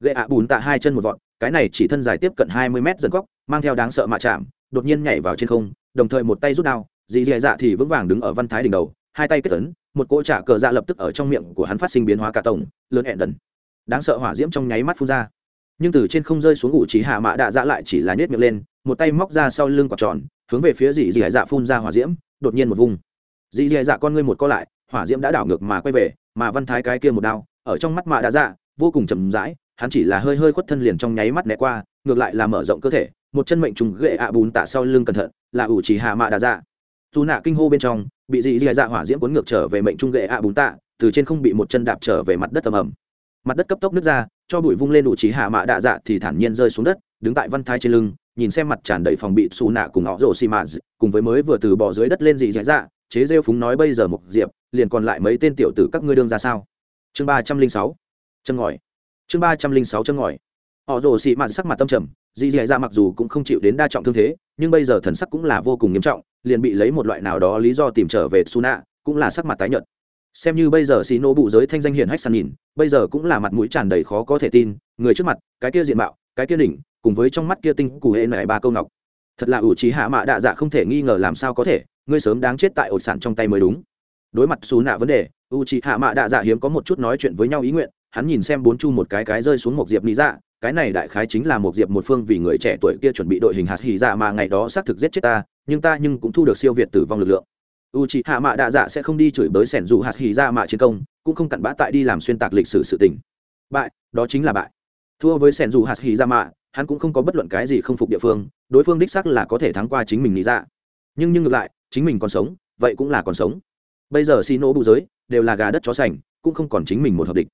Gậy ạ bùn tạ hai chân một vọt, cái này chỉ thân dài tiếp cận hai mươi mét dần góc mang theo đáng sợ mạ chạm, đột nhiên nhảy vào trên không, đồng thời một tay rút đao dị dì dạ thì vững vàng đứng ở văn thái đỉnh đầu, hai tay kết tấn một cỗ trả cờ dạ lập tức ở trong miệng của hắn phát sinh biến hóa cả tổng, lớn hẹn đần. Đáng sợ hỏa diễm trong nháy mắt phun ra. Nhưng từ trên không rơi xuống ngụ trí hạ mã đạ dạ lại chỉ là nết miệng lên, một tay móc ra sau lưng quạt tròn, hướng về phía dì dì dạ phun ra hỏa diễm, đột nhiên một vùng dì dì dạ con ngươi một co lại, hỏa diễm đã đảo ngược mà quay về, mà văn thái cái kia một đao, ở trong mắt mạ đạ dạ vô cùng chậm rãi, hắn chỉ là hơi hơi khuất thân liền trong nháy mắt né qua, ngược lại là mở rộng cơ thể, một chân mệnh trùng ghệ ạ bùn tạ sau lưng cẩn thận, là ủ chỉ hạ Mạ đạ dạ dù nạ kinh hô bên trong, bị dị dị dạ hỏa diễm cuốn ngược trở về mệnh trung gệ ạ bùn tạ, từ trên không bị một chân đạp trở về mặt đất tầm ẩm mặt đất cấp tốc nứt ra, cho bụi vung lên đủ trí hạ mạ đạ dạ thì thản nhiên rơi xuống đất, đứng tại văn thái trên lưng, nhìn xem mặt tràn đầy phòng bị xù nạ cùng họ rổ xì mạ cùng với mới vừa từ bỏ dưới đất lên dị dạ dạ chế rêu phúng nói bây giờ một diệp, liền còn lại mấy tên tiểu tử các ngươi đương ra sao? Chương ba trăm linh sáu. Chân ngòi. Chương ba trăm linh sáu chân ngòi. Họ rồ xị mạt sắc mặt tâm trầm, dị dạ dạ mặc dù cũng không chịu đến đa trọng thương thế nhưng bây giờ thần sắc cũng là vô cùng nghiêm trọng, liền bị lấy một loại nào đó lý do tìm trở về su nạ cũng là sắc mặt tái nhợt. Xem như bây giờ xì nô bụ giới thanh danh hiển hách sàn nhìn, bây giờ cũng là mặt mũi tràn đầy khó có thể tin, người trước mặt, cái kia diện mạo, cái kia đỉnh, cùng với trong mắt kia tinh cụ hệ nảy ba câu ngọc. Thật là ủ trí hạ mạ đạ dạ không thể nghi ngờ làm sao có thể, ngươi sớm đáng chết tại ổ sản trong tay mới đúng. Đối mặt xù nạ vấn đề u trí hạ mạ đạ dạ hiếm có một chút nói chuyện với nhau ý nguyện hắn nhìn xem bốn chu một cái cái rơi xuống một diệp lý dạ cái này đại khái chính là một diệp một phương vì người trẻ tuổi kia chuẩn bị đội hình hạt hỉ dạ mà ngày đó xác thực giết chết ta, nhưng ta nhưng cũng thu được siêu việt tử vong lực lượng. U c h ị hạ mạ đạ dạ sẽ không đi chửi bới sẻn dù hạt hỉ dạ mạ chiến công, cũng không cặn bã tại đi làm xuyên tạc lịch sử sự tình. Bại, đó chính là bại. Thua với sẻn dù hạt hỉ dạ mạ hắn cũng không có bất luận cái gì không phục địa phương, đối phương đích sắc là có thể thắng qua chính mình lý dạ. Nhưng nhưng ngược lại, chính mình còn sống, vậy cũng là còn sống. Bây giờ xi nỗ bù giới đều là gà đất chó sành, cũng không còn chính mình một hợp địch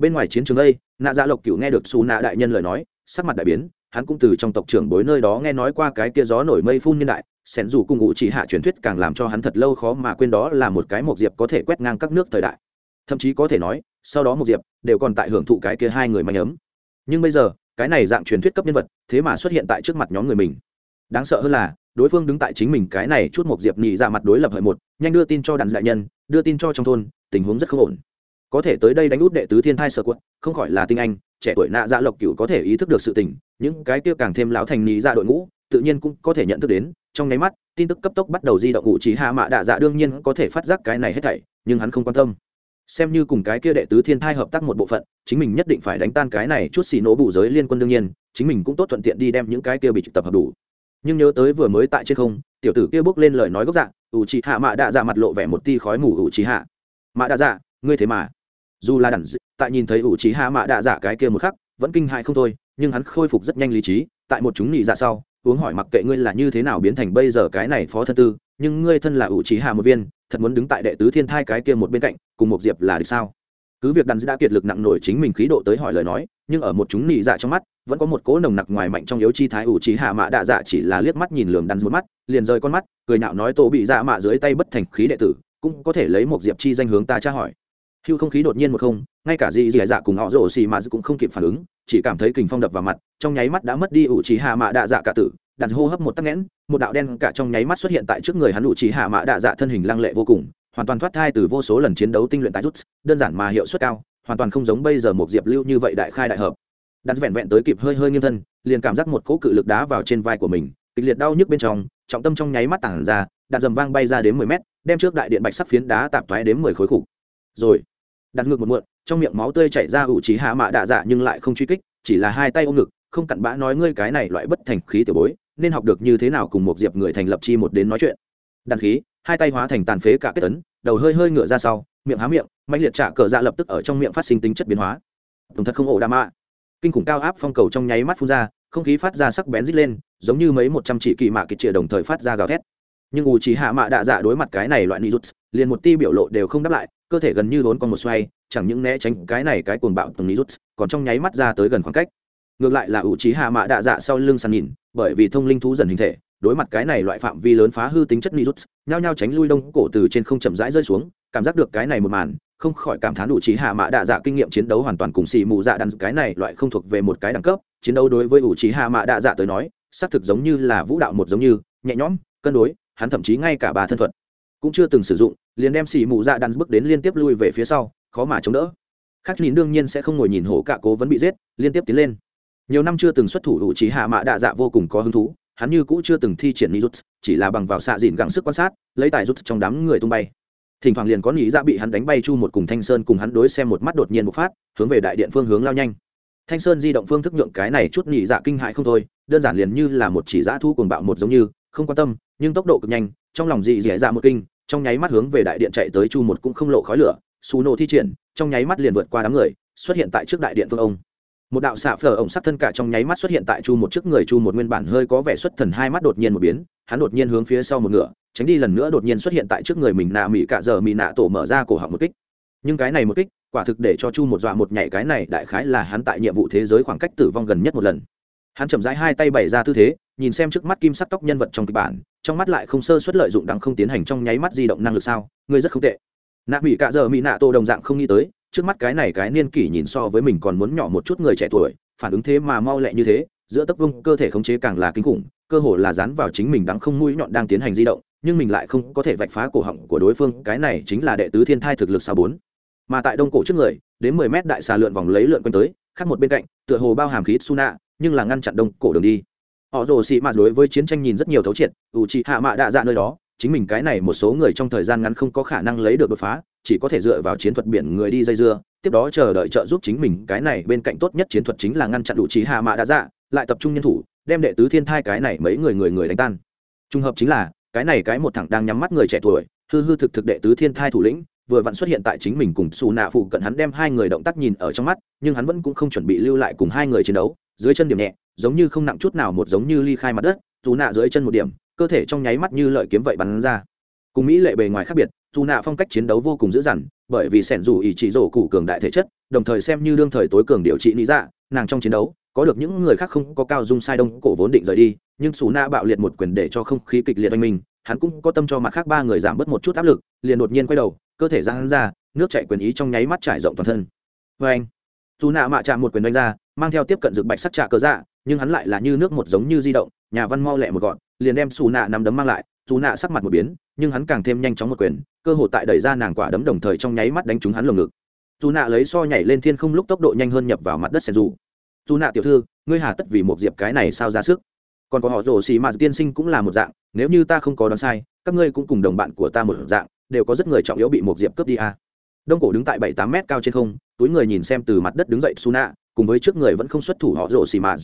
bên ngoài chiến trường đây, nạ dạ lộc cựu nghe được xù nạ đại nhân lời nói, sắc mặt đại biến, hắn cũng từ trong tộc trưởng bối nơi đó nghe nói qua cái kia gió nổi mây phun niên đại, sẻn dù cùng ngụ chỉ hạ truyền thuyết càng làm cho hắn thật lâu khó mà quên đó là một cái một diệp có thể quét ngang các nước thời đại. Thậm chí có thể nói, sau đó một diệp đều còn tại hưởng thụ cái kia hai người manh ấm. Nhưng bây giờ, cái này dạng truyền thuyết cấp nhân vật, thế mà xuất hiện tại trước mặt nhóm người mình. Đáng sợ hơn là, đối phương đứng tại chính mình cái này chút một diệp nhị ra mặt đối lập hợi một, nhanh đưa tin cho đàn đại nhân, đưa tin cho trong thôn, tình huống rất không ổn có thể tới đây đánh út đệ tứ thiên thai sở quận, không khỏi là tinh anh, trẻ tuổi nạ dạ lộc cựu có thể ý thức được sự tình, những cái kia càng thêm lão thành nhì ra dạ đội ngũ, tự nhiên cũng có thể nhận thức đến, trong nháy mắt, tin tức cấp tốc bắt đầu di động ngụ trí hạ mạ đạ dạ đương nhiên có thể phát giác cái này hết thảy, nhưng hắn không quan tâm. Xem như cùng cái kia đệ tứ thiên thai hợp tác một bộ phận, chính mình nhất định phải đánh tan cái này chút xì nổ bù giới liên quân đương nhiên, chính mình cũng tốt thuận tiện đi đem những cái kia bị tập hợp đủ. Nhưng nhớ tới vừa mới tại trên không, tiểu tử kia bước lên lời nói gốc dạng, ủ trì hạ mạ đạ dạ mặt lộ vẻ một ti khói mù, ủ trì hạ mạ đạ dạ ngươi thế mà dù là đẳng tại nhìn thấy ủ trí hạ mạ đạ dạ cái kia một khắc, vẫn kinh hại không thôi, nhưng hắn khôi phục rất nhanh lý trí, tại một chúng nhị dạ sau, uống hỏi mặc kệ ngươi là như thế nào biến thành bây giờ cái này phó thân tư, nhưng ngươi thân là ủ trí hạ một viên, thật muốn đứng tại đệ tứ thiên thai cái kia một bên cạnh, cùng một diệp là được sao? Cứ việc đàn đã kiệt lực nặng nổi chính mình khí độ tới hỏi lời nói, nhưng ở một chúng nị dạ trong mắt, vẫn có một cỗ nồng nặc ngoài mạnh trong yếu chi thái ủ trí hạ mạ đạ dạ chỉ là liếc mắt nhìn lường đàn một mắt, liền rời con mắt, cười nhạo nói tổ bị dạ mạ dưới tay bất thành khí đệ tử, cũng có thể lấy một diệp chi danh hướng ta tra hỏi hưu không khí đột nhiên một không, ngay cả dì dì dạ cùng họ rổ xì mà dạ cũng không kịp phản ứng, chỉ cảm thấy kình phong đập vào mặt, trong nháy mắt đã mất đi ủ trí hạ mạ đạ dạ cả tử, đặt hô hấp một tắc nghẽn, một đạo đen cả trong nháy mắt xuất hiện tại trước người hắn ủ trí hạ mạ đạ dạ thân hình lăng lệ vô cùng, hoàn toàn thoát thai từ vô số lần chiến đấu tinh luyện tại rút, đơn giản mà hiệu suất cao, hoàn toàn không giống bây giờ một diệp lưu như vậy đại khai đại hợp. Đặt vẹn vẹn tới kịp hơi hơi nghiêng thân, liền cảm giác một cỗ cự lực đá vào trên vai của mình, kịch liệt đau nhức bên trong, trọng tâm trong nháy mắt tản ra, đặt dầm vang bay ra đến mười mét, đem trước đại điện bạch sắc phiến đá tạp thoái đến mười khối khủng rồi. Đặt ngược một muộn, trong miệng máu tươi chảy ra ủ trí hạ mạ đạ dạ nhưng lại không truy kích, chỉ là hai tay ôm ngực, không cặn bã nói ngươi cái này loại bất thành khí tiểu bối, nên học được như thế nào cùng một diệp người thành lập chi một đến nói chuyện. Đàn khí, hai tay hóa thành tàn phế cả kết tấn đầu hơi hơi ngựa ra sau, miệng há miệng mạnh liệt trả cờ dạ lập tức ở trong miệng phát sinh tính chất biến hóa. Tổng thật không ổ đa mạ. Kinh khủng cao áp phong cầu trong nháy mắt phun ra, không khí phát ra sắc bén rít lên, giống như mấy một trăm chỉ kỳ mạ kịch trịa đồng thời phát ra gào thét. Nhưng ủ chỉ hạ mạ đạ dạ đối mặt cái này loại nijut liền một ti biểu lộ đều không đáp lại cơ thể gần như vốn con một xoay chẳng những né tránh cái này cái cuồng bạo từng rút, còn trong nháy mắt ra tới gần khoảng cách. Ngược lại là ủ trí hạ mạ đạ dạ sau lưng sàn nhìn bởi vì thông linh thú dần hình thể đối mặt cái này loại phạm vi lớn phá hư tính chất nijut nhao nhao tránh lui đông cổ từ trên không chậm rãi rơi xuống cảm giác được cái này một màn không khỏi cảm thán ủ trí hạ mạ đạ dạ kinh nghiệm chiến đấu hoàn toàn cùng xì mù dạ đàn cái này loại không thuộc về một cái đẳng cấp chiến đấu đối với ủ trí hạ mạ đạ dạ tới nói xác thực giống như là vũ đạo một giống như nhẹ nhõm cân đối hắn thậm chí ngay cả bà thân thuật cũng chưa từng sử dụng liền đem xỉ mù dạ đàn bước đến liên tiếp lui về phía sau, khó mà chống đỡ. Khắc nhìn đương nhiên sẽ không ngồi nhìn hổ cạ cố vẫn bị giết, liên tiếp tiến lên. Nhiều năm chưa từng xuất thủ hữu trí hạ mạ đạ dạ vô cùng có hứng thú, hắn như cũ chưa từng thi triển ni rút, chỉ là bằng vào xạ dìn gắng sức quan sát, lấy tài rút trong đám người tung bay. Thỉnh thoảng liền có nghĩ dạ bị hắn đánh bay chu một cùng thanh sơn cùng hắn đối xem một mắt đột nhiên một phát, hướng về đại điện phương hướng lao nhanh. Thanh sơn di động phương thức nhượng cái này chút nhị dạ kinh hại không thôi, đơn giản liền như là một chỉ dã thu cuồng bạo một giống như, không quan tâm, nhưng tốc độ cực nhanh, trong lòng dị dẻ dạ một kinh trong nháy mắt hướng về đại điện chạy tới chu một cũng không lộ khói lửa xù nổ thi triển, trong nháy mắt liền vượt qua đám người, xuất hiện tại trước đại điện phương ông. Một đạo xạ phở ổng sắc thân cả trong nháy mắt xuất hiện tại chu một trước người, chu một nguyên bản hơi có vẻ xuất thần hai mắt đột nhiên một biến, hắn đột nhiên hướng phía sau một ngựa, tránh đi lần nữa đột nhiên xuất hiện tại trước người mình nạ mỹ cả giờ mỹ nạ tổ mở ra cổ họng một kích. Nhưng cái này một kích, quả thực để cho chu một dọa một nhảy cái này đại khái là hắn tại nhiệm vụ thế giới khoảng cách tử vong gần nhất một lần hắn chậm rãi hai tay bày ra tư thế, nhìn xem trước mắt kim sắc tóc nhân vật trong kịch bản, trong mắt lại không sơ suất lợi dụng đắng không tiến hành trong nháy mắt di động năng lực sao, ngươi rất không tệ. Nạ mỹ cả giờ mỹ nạ tô đồng dạng không nghĩ tới, trước mắt cái này cái niên kỷ nhìn so với mình còn muốn nhỏ một chút người trẻ tuổi, phản ứng thế mà mau lẹ như thế, giữa tấc vung cơ thể khống chế càng là kinh khủng, cơ hồ là dán vào chính mình đắng không mũi nhọn đang tiến hành di động, nhưng mình lại không có thể vạch phá cổ họng của đối phương, cái này chính là đệ tứ thiên thai thực lực xa bốn. Mà tại đông cổ trước người, đến mười mét đại xà lượn vòng lấy lượn quanh tới, khác một bên cạnh, tựa hồ bao hàm khí suna nhưng là ngăn chặn đông cổ đường đi. Họ rồ xị mạt đối với chiến tranh nhìn rất nhiều thấu triệt, ủ trị hạ mạ đạ dạ nơi đó, chính mình cái này một số người trong thời gian ngắn không có khả năng lấy được đột phá, chỉ có thể dựa vào chiến thuật biển người đi dây dưa, tiếp đó chờ đợi trợ giúp chính mình, cái này bên cạnh tốt nhất chiến thuật chính là ngăn chặn đủ trí hạ mạ đạ dạ lại tập trung nhân thủ, đem đệ tứ thiên thai cái này mấy người người người đánh tan. Trùng hợp chính là, cái này cái một thằng đang nhắm mắt người trẻ tuổi, hư hư thực thực đệ tứ thiên thai thủ lĩnh, vừa vặn xuất hiện tại chính mình cùng xù nạ phụ cận hắn đem hai người động tác nhìn ở trong mắt, nhưng hắn vẫn cũng không chuẩn bị lưu lại cùng hai người chiến đấu dưới chân điểm nhẹ giống như không nặng chút nào một giống như ly khai mặt đất dù nạ dưới chân một điểm cơ thể trong nháy mắt như lợi kiếm vậy bắn ra. Cùng mỹ lệ bề ngoài khác biệt dù nạ phong cách chiến đấu vô cùng dữ dằn bởi vì sẻn dù ý chỉ rổ cụ cường đại thể chất đồng thời xem như đương thời tối cường điều trị lý dạ nàng trong chiến đấu có được những người khác không có cao dung sai đông cổ vốn định rời đi nhưng xù nạ bạo liệt một quyền để cho không khí kịch liệt oanh mình, hắn cũng có tâm cho mặt khác ba người giảm bớt một chút áp lực liền đột nhiên quay đầu cơ thể ra hắn ra nước chạy quyền ý trong nháy mắt trải rộng toàn thân. Vê anh dù nạ mạ chạm một quyền đánh ra mang theo tiếp cận rực bạch sắc trà cơ dạ nhưng hắn lại là như nước một giống như di động, nhà văn mau lẹ một gọn, liền đem xù nạ nắm đấm mang lại dù nạ sắc mặt một biến, nhưng hắn càng thêm nhanh chóng một quyền, cơ hội tại đẩy ra nàng quả đấm đồng thời trong nháy mắt đánh trúng hắn lồng ngực. Dù nạ lấy so nhảy lên thiên không lúc tốc độ nhanh hơn nhập vào mặt đất sen dù dù nạ tiểu thư, ngươi hà tất vì một diệp cái này sao ra sức? Còn có họ rồ xì mà tiên sinh cũng là một dạng, nếu như ta không có đoán sai, các ngươi cũng cùng đồng bạn của ta một dạng, đều có rất người trọng yếu bị một diệp cướp đi à. đông cổ đứng tại bảy tám mét cao trên không, túi người nhìn xem từ mặt đất đứng dậy su nạ cùng với trước người vẫn không xuất thủ họ rồ xì mà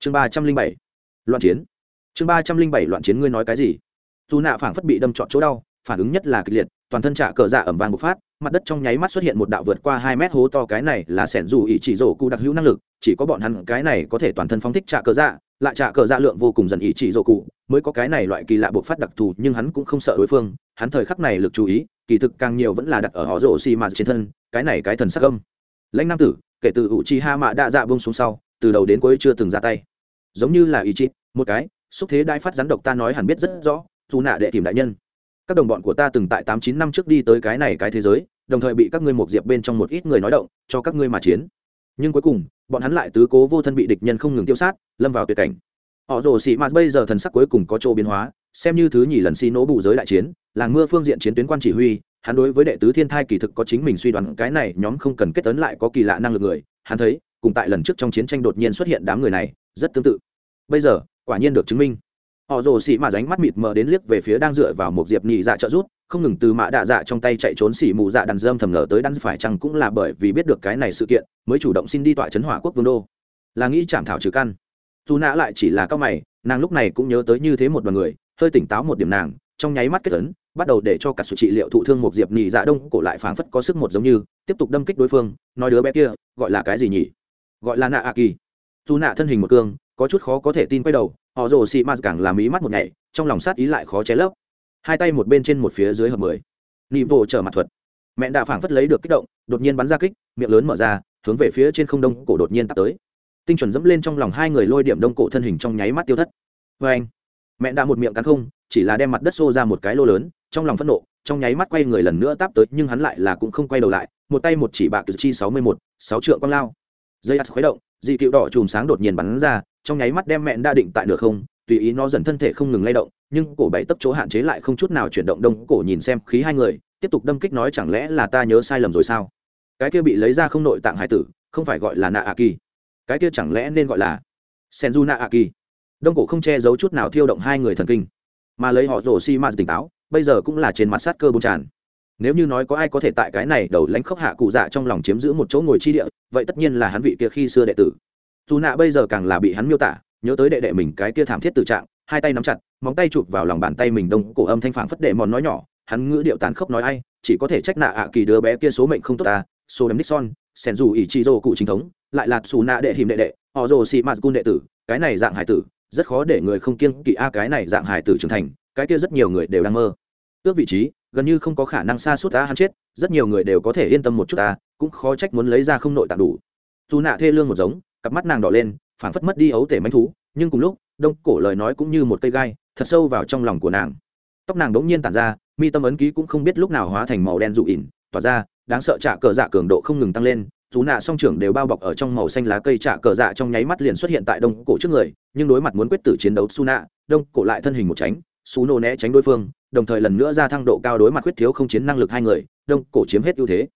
chương ba trăm linh bảy, loạn chiến. Chương ba trăm linh bảy, loạn chiến ngươi nói cái gì? Dù nạ phảng phất bị đâm trọn chỗ đau, phản ứng nhất là kịch liệt, toàn thân trả cờ dạ ẩm vàng bộc phát, mặt đất trong nháy mắt xuất hiện một đạo vượt qua hai mét hố to, cái này là sẻn dù ý chỉ rổ cụ đặc hữu năng lực, chỉ có bọn hắn, cái này có thể toàn thân phóng thích trả cờ dạ lại trả cờ dạ lượng vô cùng dần ý chỉ rổ cụ, mới có cái này loại kỳ lạ bộc phát đặc thù, nhưng hắn cũng không sợ đối phương, hắn thời khắc này lực chú ý, kỳ thực càng nhiều vẫn là đặt ở họ rổ xì mà trên thân, cái này cái thần sắc âm. Lãnh nam tử kể từ u chi ha mạ đa dạ bông xuống sau, từ đầu đến cuối chưa từng ra tay. Giống như là ý chí, một cái, xúc thế đai phát rắn độc ta nói hẳn biết rất rõ, dù nạ đệ tìm đại nhân. Các đồng bọn của ta từng tại tám chín năm trước đi tới cái này cái thế giới, đồng thời bị các ngươi một diệp bên trong một ít người nói động, cho các ngươi mà chiến. Nhưng cuối cùng, bọn hắn lại tứ cố vô thân bị địch nhân không ngừng tiêu sát, lâm vào tuyệt cảnh. Họ rồ sĩ mà bây giờ thần sắc cuối cùng có chỗ biến hóa, xem như thứ nhì lần xi nỗ bù giới đại chiến, làng mưa phương diện chiến tuyến quan chỉ huy hắn đối với đệ tứ thiên thai kỳ thực có chính mình suy đoán, cái này nhóm không cần kết tấn lại có kỳ lạ năng lực người, hắn thấy, cùng tại lần trước trong chiến tranh đột nhiên xuất hiện đám người này, rất tương tự. Bây giờ, quả nhiên được chứng minh. Họ rồ xỉ mà ránh mắt mịt mờ đến liếc về phía đang dựa vào một diệp nhị dạ trợ rút không ngừng từ mạ đạ dạ trong tay chạy trốn xỉ mù dạ đàn dơm thầm ngờ tới đắn phải chăng cũng là bởi vì biết được cái này sự kiện, mới chủ động xin đi tọa chấn hỏa quốc vương đô. Là nghĩ chạm thảo trừ căn. Dù nã lại chỉ là cao mày, nàng lúc này cũng nhớ tới như thế một đoàn người, hơi tỉnh táo một điểm nàng trong nháy mắt kết tấn bắt đầu để cho cả sự trị liệu thụ thương một diệp nhị dạ đông cổ lại phảng phất có sức một giống như, tiếp tục đâm kích đối phương, nói đứa bé kia, gọi là cái gì nhỉ? Gọi là nạ a kỳ. Dù nạ thân hình một cương, có chút khó có thể tin quay đầu, họ rồ xị mạt càng làm ý mắt một ngày trong lòng sát ý lại khó ché lấp. Hai tay một bên trên một phía dưới hợp mười. Nị vô trở mặt thuật. Mẹ đã phảng phất lấy được kích động, đột nhiên bắn ra kích, miệng lớn mở ra, hướng về phía trên không đông cổ đột nhiên tắt tới. Tinh chuẩn dẫm lên trong lòng hai người lôi điểm đông cổ thân hình trong nháy mắt tiêu thất. Vê anh mẹ đã một miệng cắn không chỉ là đem mặt đất xô ra một cái lô lớn, trong lòng phẫn nộ, trong nháy mắt quay người lần nữa táp tới, nhưng hắn lại là cũng không quay đầu lại, một tay một chỉ bạc cử chi sáu mươi một, sáu trượng quang lao. Dây ắt khuấy động, dị cựu đỏ chùm sáng đột nhiên bắn ra, trong nháy mắt đem mẹn đa định tại nửa không, tùy ý nó dần thân thể không ngừng lay động, nhưng cổ bảy tấp chỗ hạn chế lại không chút nào chuyển động đông, cổ nhìn xem khí hai người, tiếp tục đâm kích nói chẳng lẽ là ta nhớ sai lầm rồi sao? Cái kia bị lấy ra không nội tạng hải tử, không phải gọi là nạ a kỳ. Cái kia chẳng lẽ nên gọi là senju nạ a kỳ? Đông cổ không che giấu chút nào thiêu động hai người thần kinh mà lấy họ rổ xi mạt tỉnh táo, bây giờ cũng là trên mặt sát cơ bùn tràn. Nếu như nói có ai có thể tại cái này đầu lãnh khốc hạ cụ dạ trong lòng chiếm giữ một chỗ ngồi chi địa, vậy tất nhiên là hắn vị kia khi xưa đệ tử. Dù nạ bây giờ càng là bị hắn miêu tả, nhớ tới đệ đệ mình cái kia thảm thiết tự trạng, hai tay nắm chặt, móng tay chụp vào lòng bàn tay mình đông, cổ âm thanh phản phất đệ mòn nói nhỏ, hắn ngữ điệu tán khốc nói ai, chỉ có thể trách nạ ạ kỳ đứa bé kia số mệnh không tốt ta, số đấm nixon sen dù ỷ chi dô cụ chính thống, lại là xù nạ đệ hiểm đệ đệ, họ rồ xị mạt cun đệ tử, cái này dạng hải tử rất khó để người không kiêng kỵ a cái này dạng hải tử trưởng thành, cái kia rất nhiều người đều đang mơ. Ước vị trí, gần như không có khả năng xa suốt ta hắn chết, rất nhiều người đều có thể yên tâm một chút ta cũng khó trách muốn lấy ra không nội tạng đủ. Dù nạ thê lương một giống, cặp mắt nàng đỏ lên, phảng phất mất đi ấu tể manh thú, nhưng cùng lúc, đông cổ lời nói cũng như một cây gai, thật sâu vào trong lòng của nàng. Tóc nàng đống nhiên tản ra, mi tâm ấn ký cũng không biết lúc nào hóa thành màu đen dụ ỉn, tỏa ra, đáng sợ trả cờ dạ cường độ không ngừng tăng lên chú nạ song trưởng đều bao bọc ở trong màu xanh lá cây trạ cờ dạ trong nháy mắt liền xuất hiện tại đông cổ trước người, nhưng đối mặt muốn quyết tử chiến đấu su nạ, đông cổ lại thân hình một tránh, su nô né tránh đối phương, đồng thời lần nữa gia thăng độ cao đối mặt quyết thiếu không chiến năng lực hai người, đông cổ chiếm hết ưu thế.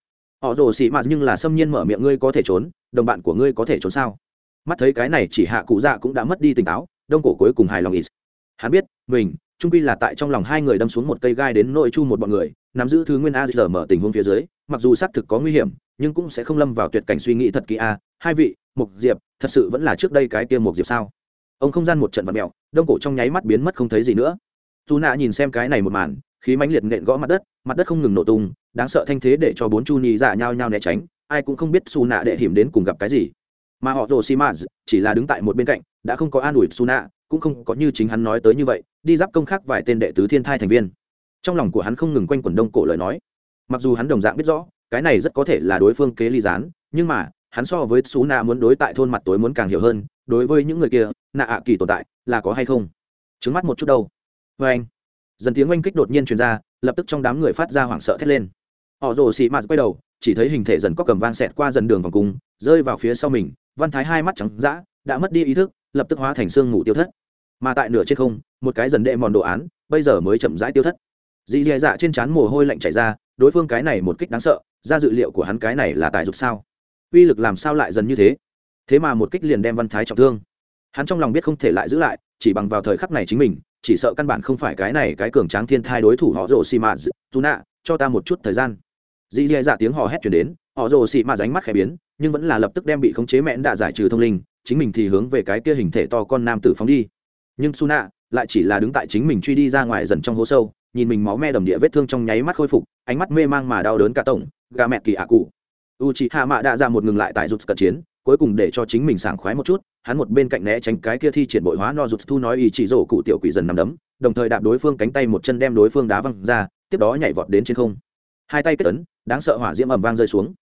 Họ rồ xị mạt nhưng là xâm nhiên mở miệng, ngươi có thể trốn, đồng bạn của ngươi có thể trốn sao? Mắt thấy cái này chỉ hạ cụ dạ cũng đã mất đi tỉnh táo, đông cổ cuối cùng hài lòng ít hắn biết, mình trung quy là tại trong lòng hai người đâm xuống một cây gai đến nội chu một bọn người, nắm giữ thứ nguyên a giờ mở tình huống phía dưới, mặc dù xác thực có nguy hiểm nhưng cũng sẽ không lâm vào tuyệt cảnh suy nghĩ thật kỹ a. Hai vị mục diệp, thật sự vẫn là trước đây cái kia mục diệp sao? Ông không gian một trận vật mẹo đông cổ trong nháy mắt biến mất không thấy gì nữa. Dù nạ nhìn xem cái này một màn, khí mãnh liệt nện gõ mặt đất mặt đất không ngừng nổ tung, đáng sợ thanh thế để cho bốn chu nhì dạ nhao nhao né tránh, ai cũng không biết su nạ đệ hiểm đến cùng gặp cái gì. Mà họ rồ xi chỉ là đứng tại một bên cạnh, đã không có an ủi su nạ cũng không có như chính hắn nói tới như vậy, đi giáp công khác vài tên đệ tứ thiên thai thành viên. Trong lòng của hắn không ngừng quanh quẩn đông cổ lời nói. Mặc dù hắn đồng dạng biết rõ cái này rất có thể là đối phương kế ly gián, nhưng mà, hắn so với xú nạ muốn đối tại thôn mặt tối muốn càng hiểu hơn, đối với những người kia nạ ạ kỳ tồn tại, là có hay không? Trứng mắt một chút đâu. Vê anh, dần tiếng oanh kích đột nhiên truyền ra, lập tức trong đám người phát ra hoảng sợ thét lên. Họ rồ xị mạt quay đầu, chỉ thấy hình thể dần có cầm vang xẹt qua dần đường vòng cung, rơi vào phía sau mình, văn thái hai mắt trắng d đã mất đi ý thức, lập tức hóa thành xương ngủ tiêu thất. Mà tại nửa trên không, một cái dần đệ mòn đồ án, bây giờ mới chậm rãi tiêu thất. Dì dì dạ trên trán mồ hôi lạnh chảy ra đối phương cái này một kích đáng sợ, ra dự liệu của hắn cái này là tài dục sao? Uy lực làm sao lại dần như thế? Thế mà một kích liền đem văn thái trọng thương. Hắn trong lòng biết không thể lại giữ lại, chỉ bằng vào thời khắc này chính mình, chỉ sợ căn bản không phải cái này cái cường tráng thiên thai đối thủ họ rồ xì mạ dù nạ, cho ta một chút thời gian. Dì dì dạ tiếng hò hét chuyển đến, họ rồ xì mạ ránh mắt khẽ biến, nhưng vẫn là lập tức đem bị khống chế mẹn đã giải trừ thông linh, chính mình thì hướng về cái kia hình thể to con nam tử phóng đi. Nhưng su nạ lại chỉ là đứng tại chính mình truy đi ra ngoài dần trong hố sâu nhìn mình máu me đầm địa vết thương trong nháy mắt khôi phục, ánh mắt mê mang mà đau đớn cả tổng, gà mẹ kỳ ạ cụ. U chị hạ mạ đã ra một ngừng lại tại rụt cận chiến, cuối cùng để cho chính mình sảng khoái một chút, hắn một bên cạnh né tránh cái kia thi triển bội hóa no rụt thu nói ý chỉ rổ cụ tiểu quỷ dần nằm đấm, đồng thời đạp đối phương cánh tay một chân đem đối phương đá văng ra, tiếp đó nhảy vọt đến trên không. Hai tay kết tấn đáng sợ hỏa diễm ẩm vang rơi xuống.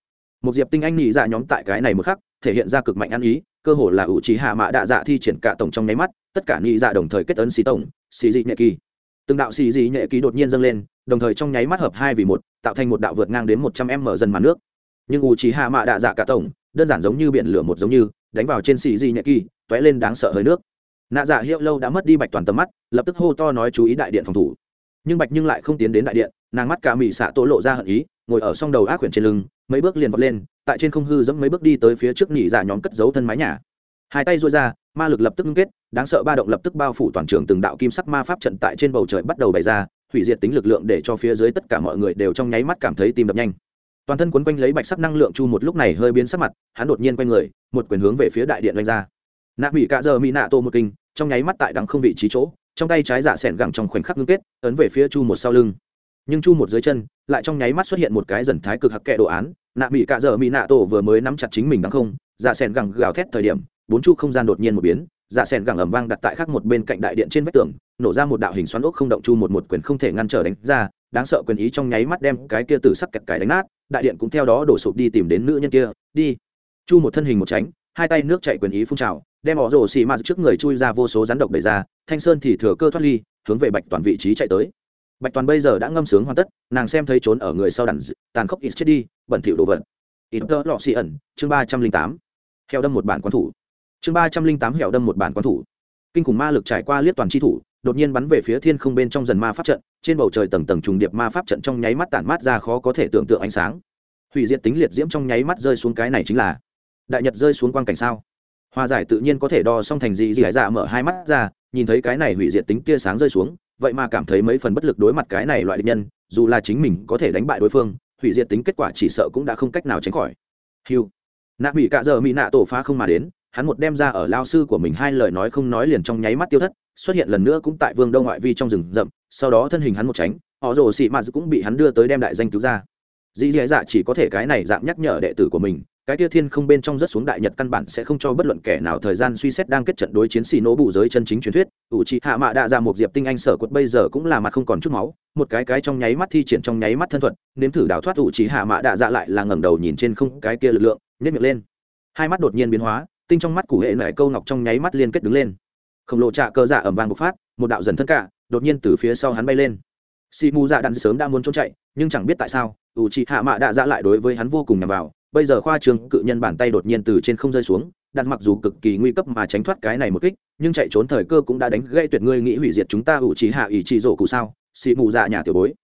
Một diệp tinh anh nhị dạ nhóm tại cái này một khắc, thể hiện ra cực mạnh ăn ý, cơ hồ là ủ trí hạ mạ đạ dạ thi triển cả tổng trong nháy mắt, tất cả nhị dạ đồng thời kết ấn xì tổng, xì dị nhẹ kỳ từng đạo xì dị nhẹ ký đột nhiên dâng lên, đồng thời trong nháy mắt hợp hai vì một, tạo thành một đạo vượt ngang đến một trăm m dần màn nước. Nhưng u trí hạ mạ đạ dạ cả tổng, đơn giản giống như biển lửa một giống như, đánh vào trên xì dị nhẹ kỳ t ó é lên đáng sợ hơi nước. Nạ dạ hiệu lâu đã mất đi bạch toàn tầm mắt, lập tức hô to nói chú ý đại điện phòng thủ. Nhưng bạch nhưng lại không tiến đến đại điện, nàng mắt cả mỹ xạ tổ lộ ra hận ý, ngồi ở song đầu ác quyển trên lưng, mấy bước liền vọt lên, tại trên không hư dẫm mấy bước đi tới phía trước nhị dạ nhóm cất giấu thân mái nhà hai tay dội ra, ma lực lập tức ngưng kết, đáng sợ ba động lập tức bao phủ toàn trường từng đạo kim sắc ma pháp trận tại trên bầu trời bắt đầu bày ra, hủy diệt tính lực lượng để cho phía dưới tất cả mọi người đều trong nháy mắt cảm thấy tim đập nhanh. Toàn thân quấn quanh lấy bạch sắc năng lượng chu một lúc này hơi biến sắc mặt, hắn đột nhiên quay người, một quyền hướng về phía đại điện đánh ra. Nạ mỹ cạ giờ mỹ nạ tô một kinh, trong nháy mắt tại đắng không vị trí chỗ, trong tay trái giả sẻn gẳng trong khoảnh khắc ngưng kết, ấn về phía chu một sau lưng. Nhưng chu một dưới chân, lại trong nháy mắt xuất hiện một cái dần thái cực hặc kệ đồ án, nạ mỹ cạ giờ mỹ nạ tổ vừa mới nắm chặt chính mình đắng không dạ sẻn gẳng gào thét thời điểm bốn chu không gian đột nhiên một biến dạ sẻn gẳng ẩm vang đặt tại khác một bên cạnh đại điện trên vách tường, nổ ra một đạo hình xoắn ốc không động chu một một quyền không thể ngăn trở đánh ra, đáng sợ quyền ý trong nháy mắt đem cái kia từ sắc kẹt cái đánh nát, đại điện cũng theo đó đổ sụp đi tìm đến nữ nhân kia, đi. Chu một thân hình một tránh, hai tay nước chạy quyền ý phun trào, đem họ rổ xì ma trước người chui ra vô số rắn độc đẩy ra, thanh sơn thì thừa cơ thoát ly, hướng về bạch toàn vị trí chạy tới. Bạch toàn bây giờ đã ngâm sướng hoàn tất, nàng xem thấy trốn ở người sau đàn tàn khốc ít chết đi, bẩn thỉu đồ vật. Ít tơ lọ xì ẩn, chương ba trăm linh tám. Theo đâm một bản quán thủ chương ba trăm linh tám heo đâm một bản quán thủ. Kinh khủng ma lực trải qua liếc toàn tri thủ, đột nhiên bắn về phía thiên không bên trong dần ma pháp trận, trên bầu trời tầng tầng trùng điệp ma pháp trận trong nháy mắt tản mát ra khó có thể tưởng tượng ánh sáng. Hủy diệt tính liệt diễm trong nháy mắt rơi xuống cái này chính là đại nhật rơi xuống quang cảnh sao? Hòa giải tự nhiên có thể đo xong thành gì gì hải dạ mở hai mắt ra, nhìn thấy cái này hủy diệt tính tia sáng rơi xuống, vậy mà cảm thấy mấy phần bất lực đối mặt cái này loại địch nhân, dù là chính mình có thể đánh bại đối phương, hủy diệt tính kết quả chỉ sợ cũng đã không cách nào tránh khỏi. Hiu. Nạ mỹ cạ giờ mỹ nạ tổ phá không mà đến hắn một đem ra ở lao sư của mình hai lời nói không nói liền trong nháy mắt tiêu thất, xuất hiện lần nữa cũng tại vương đông ngoại vi trong rừng rậm, sau đó thân hình hắn một tránh, họ rồ xị mạt cũng bị hắn đưa tới đem đại danh cứu ra. Dĩ dì dạ chỉ có thể cái này dạng nhắc nhở đệ tử của mình, cái tia thiên không bên trong rất xuống đại nhật căn bản sẽ không cho bất luận kẻ nào thời gian suy xét đang kết trận đối chiến xì nổ bù giới chân chính truyền thuyết. Ủ trị hạ mạ đạ ra một diệp tinh anh sở quật bây giờ cũng là mặt không còn chút máu, một cái cái trong nháy mắt thi triển trong nháy mắt thân thuật, nếm thử đào thoát ủ trị hạ mạ đạ dạ lại là ngẩng đầu nhìn trên không cái kia lực lượng nhét miệng lên. Hai mắt đột nhiên biến hóa tinh trong mắt cụ hệ nại câu ngọc trong nháy mắt liên kết đứng lên. Khổng lồ trạ cơ dạ ẩm vàng bộc phát, một đạo dần thân cả, đột nhiên từ phía sau hắn bay lên. Si mù dạ đạn sớm đã muốn trốn chạy, nhưng chẳng biết tại sao, ủ chị hạ mạ đạ dạ lại đối với hắn vô cùng nhằm vào. Bây giờ khoa trường cự nhân bàn tay đột nhiên từ trên không rơi xuống, đặt mặc dù cực kỳ nguy cấp mà tránh thoát cái này một kích, nhưng chạy trốn thời cơ cũng đã đánh gây tuyệt ngươi nghĩ hủy diệt chúng ta ủ trí hạ ỷ trị rổ cụ sao? Xị mù dạ nhà tiểu bối.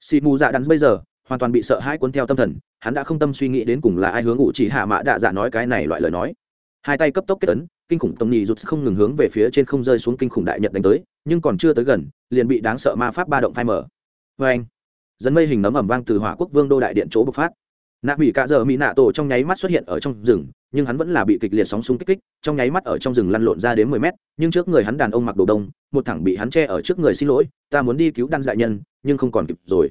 Xị mù dạ đắn bây giờ hoàn toàn bị sợ hãi cuốn theo tâm thần, hắn đã không tâm suy nghĩ đến cùng là ai hướng ủ trí hạ mã đạ dạ nói cái này loại lời nói hai tay cấp tốc kết tấn kinh khủng tông nhị rụt không ngừng hướng về phía trên không rơi xuống kinh khủng đại nhật đánh tới, nhưng còn chưa tới gần, liền bị đáng sợ ma pháp ba động phai mở vê anh dẫn mây hình nấm ẩm vang từ hỏa quốc vương đô đại điện chỗ bộc phát. Nạ mỹ cạ dợ mỹ nạ tổ trong nháy mắt xuất hiện ở trong rừng, nhưng hắn vẫn là bị kịch liệt sóng súng kích kích, trong nháy mắt ở trong rừng lăn lộn ra đến mười mét, nhưng trước người hắn đàn ông mặc đồ đông, một thẳng bị hắn che ở trước người xin lỗi, ta muốn đi cứu đan đại nhân, nhưng không còn kịp rồi.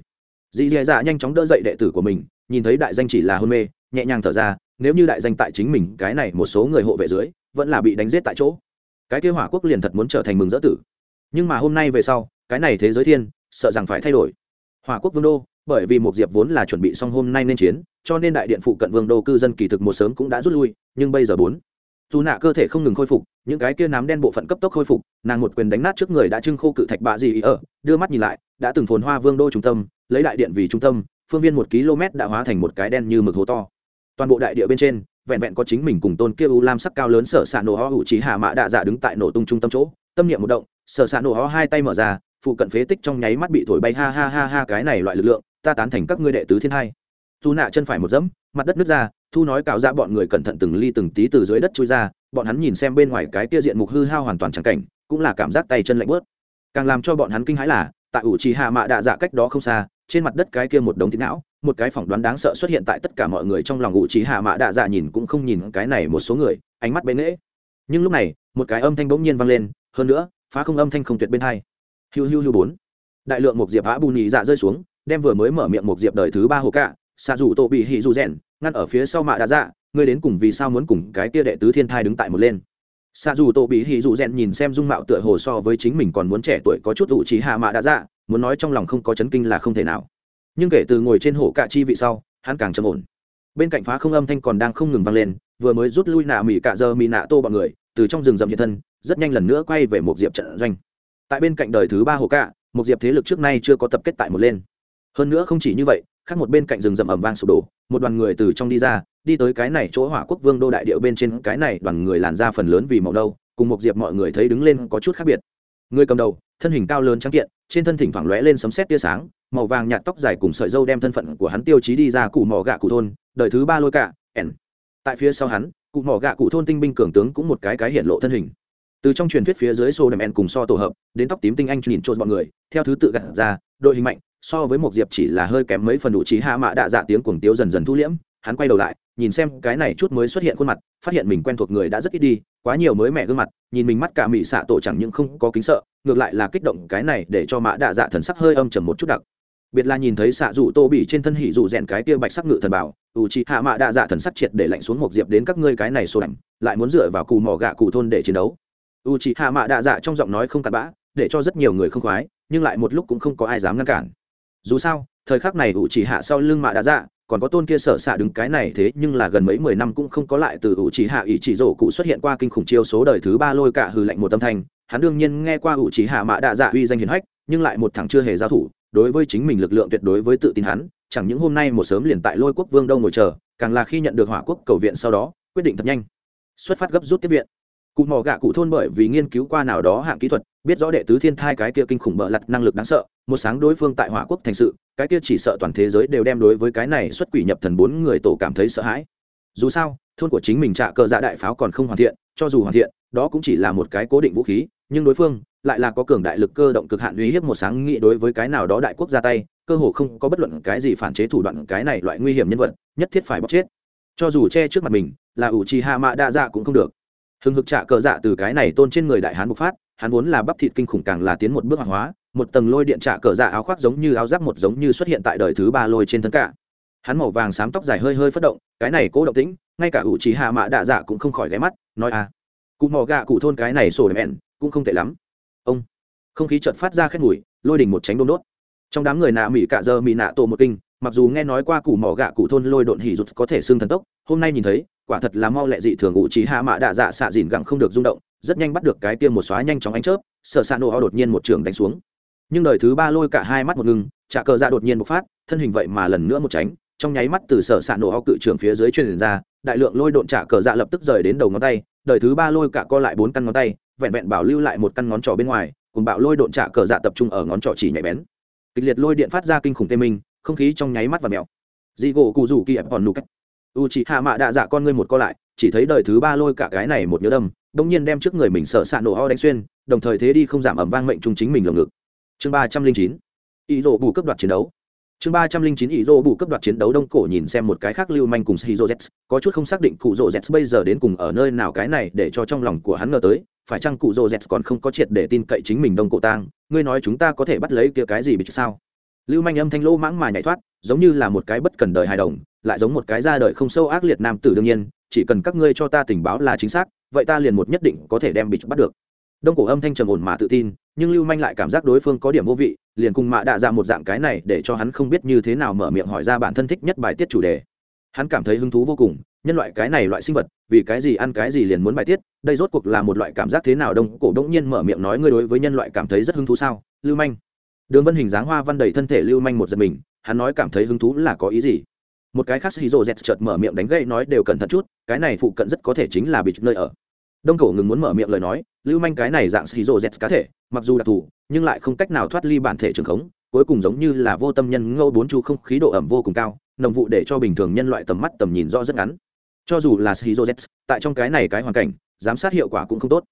Dì dè dạ nhanh chóng đỡ dậy đệ tử của mình, nhìn thấy đại danh chỉ là hôn mê, nhẹ nhàng thở ra nếu như đại danh tại chính mình, cái này một số người hộ vệ dưới, vẫn là bị đánh giết tại chỗ. Cái kế hỏa quốc liền thật muốn trở thành mừng dỡ tử. Nhưng mà hôm nay về sau, cái này thế giới thiên, sợ rằng phải thay đổi. Hỏa quốc vương đô, bởi vì một diệp vốn là chuẩn bị xong hôm nay nên chiến, cho nên đại điện phụ cận vương đô cư dân kỳ thực một sớm cũng đã rút lui, nhưng bây giờ bốn. Dù nạ cơ thể không ngừng khôi phục, những cái kia nám đen bộ phận cấp tốc khôi phục, nàng một quyền đánh nát trước người đã trưng khô cự thạch bạ gì ý ở, đưa mắt nhìn lại, đã từng phồn hoa vương đô trung tâm, lấy đại điện vì trung tâm, phương viên một km đã hóa thành một cái đen như mực hố to toàn bộ đại địa bên trên, vẹn vẹn có chính mình cùng tôn kia u lam sắc cao lớn sở s ạ nổ ho hữu trí hạ mã đạ dạ đứng tại nổ tung trung tâm chỗ, tâm niệm một động, sở s ạ nổ ho hai tay mở ra, phụ cận phế tích trong nháy mắt bị thổi bay, ha ha ha ha, cái này loại lực lượng, ta tán thành các ngươi đệ tứ thiên hai. Dù nạ chân phải một dẫm, mặt đất nứt ra, thu nói cạo ra bọn người cẩn thận từng ly từng tí từ dưới đất trôi ra, bọn hắn nhìn xem bên ngoài cái kia diện mục hư hao hoàn toàn trắng cảnh, cũng là cảm giác tay chân lạnh bớt càng làm cho bọn hắn kinh hãi là, tại ủ trì hạ mạ đạ dạ cách đó không xa, trên mặt đất cái kia một đống thịt não một cái phỏng đoán đáng sợ xuất hiện tại tất cả mọi người trong lòng ngụ trí hạ mạ đạ dạ nhìn cũng không nhìn cái này một số người, ánh mắt bế nghễ. Nhưng lúc này, một cái âm thanh bỗng nhiên vang lên, hơn nữa, phá không âm thanh không tuyệt bên hai. Hiu hiu hiu bốn. Đại lượng một diệp vã bù nhị dạ rơi xuống, đem vừa mới mở miệng một diệp đời thứ ba hồ cạ, xạ dù tổ bị hỉ dù rèn, ngăn ở phía sau mạ đạ dạ ngươi đến cùng vì sao muốn cùng cái kia đệ tứ thiên thai đứng tại một lên? Xạ dù tổ bị hỉ dù rèn nhìn xem dung mạo tựa hồ so với chính mình còn muốn trẻ tuổi có chút ủ trí hạ mạ đạ dạ muốn nói trong lòng không có chấn kinh là không thể nào nhưng kể từ ngồi trên hổ cạ chi vị sau, hắn càng trầm ổn. Bên cạnh phá không âm thanh còn đang không ngừng vang lên, vừa mới rút lui nạ mỹ cạ giờ mỹ nạ tô bọn người, từ trong rừng rậm hiện thân, rất nhanh lần nữa quay về một diệp trận doanh. Tại bên cạnh đời thứ ba hồ cạ, một diệp thế lực trước nay chưa có tập kết tại một lên. Hơn nữa không chỉ như vậy, khác một bên cạnh rừng rậm ẩm vang sụp đổ, một đoàn người từ trong đi ra, đi tới cái này chỗ hỏa quốc vương đô đại điệu bên trên, cái này đoàn người làn ra phần lớn vì màu đâu cùng một diệp mọi người thấy đứng lên có chút khác biệt. Người cầm đầu thân hình cao lớn trắng kiện, trên thân thỉnh thoảng lóe lên sấm sét tia sáng, màu vàng nhạt tóc dài cùng sợi dâu đem thân phận của hắn tiêu chí đi ra cụ mỏ gạ cụ thôn, đời thứ ba lôi cả ẻn. Tại phía sau hắn, cụ mỏ gạ cụ thôn tinh binh cường tướng cũng một cái cái hiện lộ thân hình. Từ trong truyền thuyết phía dưới xô đèm en cùng so tổ hợp, đến tóc tím tinh anh nhìn trộn bọn người, theo thứ tự gặt ra, đội hình mạnh, so với một diệp chỉ là hơi kém mấy phần đủ trí hạ mạ đạ dạ tiếng cuồng tiếu dần dần thu liễm, hắn quay đầu lại, nhìn xem cái này chút mới xuất hiện khuôn mặt, phát hiện mình quen thuộc người đã rất ít đi, quá nhiều mới mẹ gương mặt, nhìn mình mắt cả mị xạ tổ chẳng những không có kính sợ ngược lại là kích động cái này để cho mã đạ dạ thần sắc hơi âm trầm một chút đặc. Biệt là nhìn thấy xạ dụ tô bỉ trên thân hỉ rủ rèn cái kia bạch sắc ngự thần bảo, ủ trị hạ mạ đạ dạ thần sắc triệt để lạnh xuống một diệp đến các ngươi cái này sô đảnh lại muốn dựa vào cù mỏ gạ cù thôn để chiến đấu. U trị hạ mạ đạ dạ trong giọng nói không cặn bã, để cho rất nhiều người không khoái, nhưng lại một lúc cũng không có ai dám ngăn cản. Dù sao, thời khắc này ủ chỉ hạ sau lưng mạ đạ dạ còn có tôn kia sở xạ đứng cái này thế nhưng là gần mấy mười năm cũng không có lại từ ủ chỉ hạ ỷ chỉ rổ cụ xuất hiện qua kinh khủng chiêu số đời thứ ba lôi cả hư lạnh một tâm thanh hắn đương nhiên nghe qua ủ chỉ hạ mạ đạ dạ uy danh hiền hách, nhưng lại một thằng chưa hề giao thủ, đối với chính mình lực lượng tuyệt đối với tự tin hắn, chẳng những hôm nay một sớm liền tại lôi quốc vương đâu ngồi chờ, càng là khi nhận được hỏa quốc cầu viện sau đó, quyết định thật nhanh, xuất phát gấp rút tiếp viện. Cụ mò gạ cụ thôn bởi vì nghiên cứu qua nào đó hạng kỹ thuật, biết rõ đệ tứ thiên thai cái kia kinh khủng bợ lặt năng lực đáng sợ, một sáng đối phương tại hỏa quốc thành sự, cái kia chỉ sợ toàn thế giới đều đem đối với cái này xuất quỷ nhập thần bốn người tổ cảm thấy sợ hãi. Dù sao, thôn của chính mình trạ cờ dạ đại pháo còn không hoàn thiện, cho dù hoàn thiện, đó cũng chỉ là một cái cố định vũ khí nhưng đối phương lại là có cường đại lực cơ động cực hạn uy hiếp một sáng nghĩ đối với cái nào đó đại quốc ra tay, cơ hồ không có bất luận cái gì phản chế thủ đoạn cái này loại nguy hiểm nhân vật, nhất thiết phải bóc chết. Cho dù che trước mặt mình, là ủ trì hạ mạ đa dạ cũng không được. Hừng hực trạ cờ dạ từ cái này tôn trên người đại hán bộc phát, hắn vốn là bắp thịt kinh khủng càng là tiến một bước hoàng hóa, một tầng lôi điện trạ cờ dạ áo khoác giống như áo giáp một giống như xuất hiện tại đời thứ ba lôi trên thân cả. Hắn màu vàng xám tóc dài hơi hơi phất động, cái này cố động tĩnh, ngay cả ủ trì hạ mạ đa dạ cũng không khỏi ghé mắt, nói à cụ mò gạ cụ thôn cái này sổ đèm ẹn cũng không tệ lắm. Ông. Không khí chợt phát ra khét mùi, lôi đỉnh một tránh đôn đốt. Trong đám người nạ mỹ cạ giờ mỹ nạ tổ một kinh, mặc dù nghe nói qua củ mỏ gạ cụ thôn lôi độn hỉ rụt có thể xương thần tốc, hôm nay nhìn thấy, quả thật là mau lẹ dị thường ngụ trí hạ mạ đạ dạ xạ dìn gẳng không được rung động, rất nhanh bắt được cái tiêm một xóa nhanh chóng ánh chớp, sợ xạ nổ đột nhiên một trường đánh xuống. Nhưng đời thứ ba lôi cả hai mắt một ngưng trả cờ dạ đột nhiên một phát, thân hình vậy mà lần nữa một tránh, trong nháy mắt từ sở xạ nổ ho cự trường phía dưới truyền ra, đại lượng lôi độn trả cờ dạ lập tức rời đến đầu ngón tay, đời thứ ba lôi cả co lại bốn căn ngón tay vẹn vẹn bảo lưu lại một căn ngón trỏ bên ngoài, cùng bạo lôi độn trả cờ dạ tập trung ở ngón trỏ chỉ nhạy bén. Kịch liệt lôi điện phát ra kinh khủng tê minh, không khí trong nháy mắt và mèo. Dị gỗ cụ rủ kỳ ẹp còn nụ cách. U chị hạ mạ đạ dạ con ngươi một co lại, chỉ thấy đời thứ ba lôi cả cái này một nhớ đâm đông nhiên đem trước người mình sợ xạ nổ ho đánh xuyên, đồng thời thế đi không giảm ẩm vang mệnh trung chính mình lồng ngực. Chương ba trăm linh chín. Ý rộ bù cấp đoạt chiến đấu. Chương ba trăm linh chín ý rộ bù cấp đoạt chiến đấu đông cổ nhìn xem một cái khác lưu manh cùng shizu z có chút không xác định cụ rộ z bây giờ đến cùng ở nơi nào cái này để cho trong lòng của hắn ngờ tới phải chăng cụ rồ z còn không có triệt để tin cậy chính mình đông cổ tang? Ngươi nói chúng ta có thể bắt lấy kia cái gì bị sao? Lưu manh âm thanh lỗ mãng mà nhảy thoát, giống như là một cái bất cần đời hài đồng, lại giống một cái ra đời không sâu ác liệt nam tử đương nhiên, chỉ cần các ngươi cho ta tình báo là chính xác, vậy ta liền một nhất định có thể đem bị bắt được. Đông cổ âm thanh trầm ổn mà tự tin, nhưng lưu manh lại cảm giác đối phương có điểm vô vị, liền cùng mạ đạ ra một dạng cái này để cho hắn không biết như thế nào mở miệng hỏi ra bản thân thích nhất bài tiết chủ đề. Hắn cảm thấy hứng thú vô cùng nhân loại cái này loại sinh vật, vì cái gì ăn cái gì liền muốn bài tiết, đây rốt cuộc là một loại cảm giác thế nào đông, cổ đông nhiên mở miệng nói ngươi đối với nhân loại cảm thấy rất hứng thú sao? Lưu manh. Đường vân hình dáng hoa văn đầy thân thể lưu manh một giật mình, hắn nói cảm thấy hứng thú là có ý gì? Một cái khác hí rồ z chợt mở miệng đánh gậy nói đều cẩn thận chút, cái này phụ cận rất có thể chính là bị nơi ở. Đông cổ ngừng muốn mở miệng lời nói, lưu manh cái này dạng hí rồ z cá thể, mặc dù đặc thù, nhưng lại không cách nào thoát ly bản thể trường khống, cuối cùng giống như là vô tâm nhân ngâu bốn chu không khí độ ẩm vô cùng cao, nồng vụ để cho bình thường nhân loại tầm mắt tầm nhìn rõ rất ngắn cho dù là hí z tại trong cái này cái hoàn cảnh, giám sát hiệu quả cũng không tốt.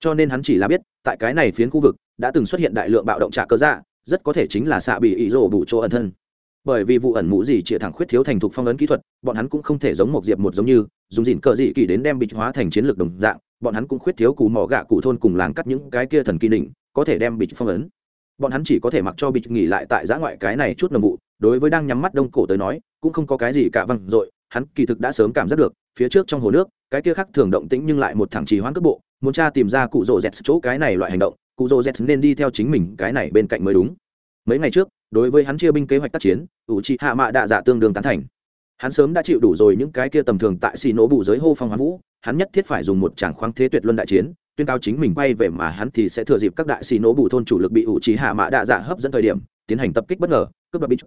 Cho nên hắn chỉ là biết, tại cái này phiến khu vực, đã từng xuất hiện đại lượng bạo động trả cơ dạ rất có thể chính là xạ bị ý rồ bù chỗ ẩn thân. Bởi vì vụ ẩn mũ gì chĩa thẳng khuyết thiếu thành thục phong ấn kỹ thuật, bọn hắn cũng không thể giống một diệp một giống như, dùng dịn cờ dị kỳ đến đem bịch hóa thành chiến lược đồng dạng, bọn hắn cũng khuyết thiếu cù mỏ gạ cụ thôn cùng làng cắt những cái kia thần kỳ đỉnh, có thể đem bịch phong ấn. Bọn hắn chỉ có thể mặc cho bịch nghỉ lại tại giã ngoại cái này chút nồng vụ, đối với đang nhắm mắt đông cổ tới nói, cũng không có cái gì cả văng dội hắn kỳ thực đã sớm cảm giác được, phía trước trong hồ nước, cái kia khác thường động tĩnh nhưng lại một thẳng trì hoãn cước bộ, muốn tra tìm ra cụ rô z chỗ cái này loại hành động, cụ rô z nên đi theo chính mình cái này bên cạnh mới đúng. Mấy ngày trước, đối với hắn chia binh kế hoạch tác chiến ủ trị hạ mạ đạ dạ tương đương tán thành. Hắn sớm đã chịu đủ rồi những cái kia tầm thường tại xì nổ bù giới hô phong hoán vũ, hắn nhất thiết phải dùng một tràng khoáng thế tuyệt luân đại chiến, tuyên cao chính mình quay về mà hắn thì sẽ thừa dịp các đại xì nổ bù thôn chủ lực bị ủ trì hạ mạ đạ dạ hấp dẫn thời điểm, tiến hành tập kích bất ngờ, cướp đoạt bích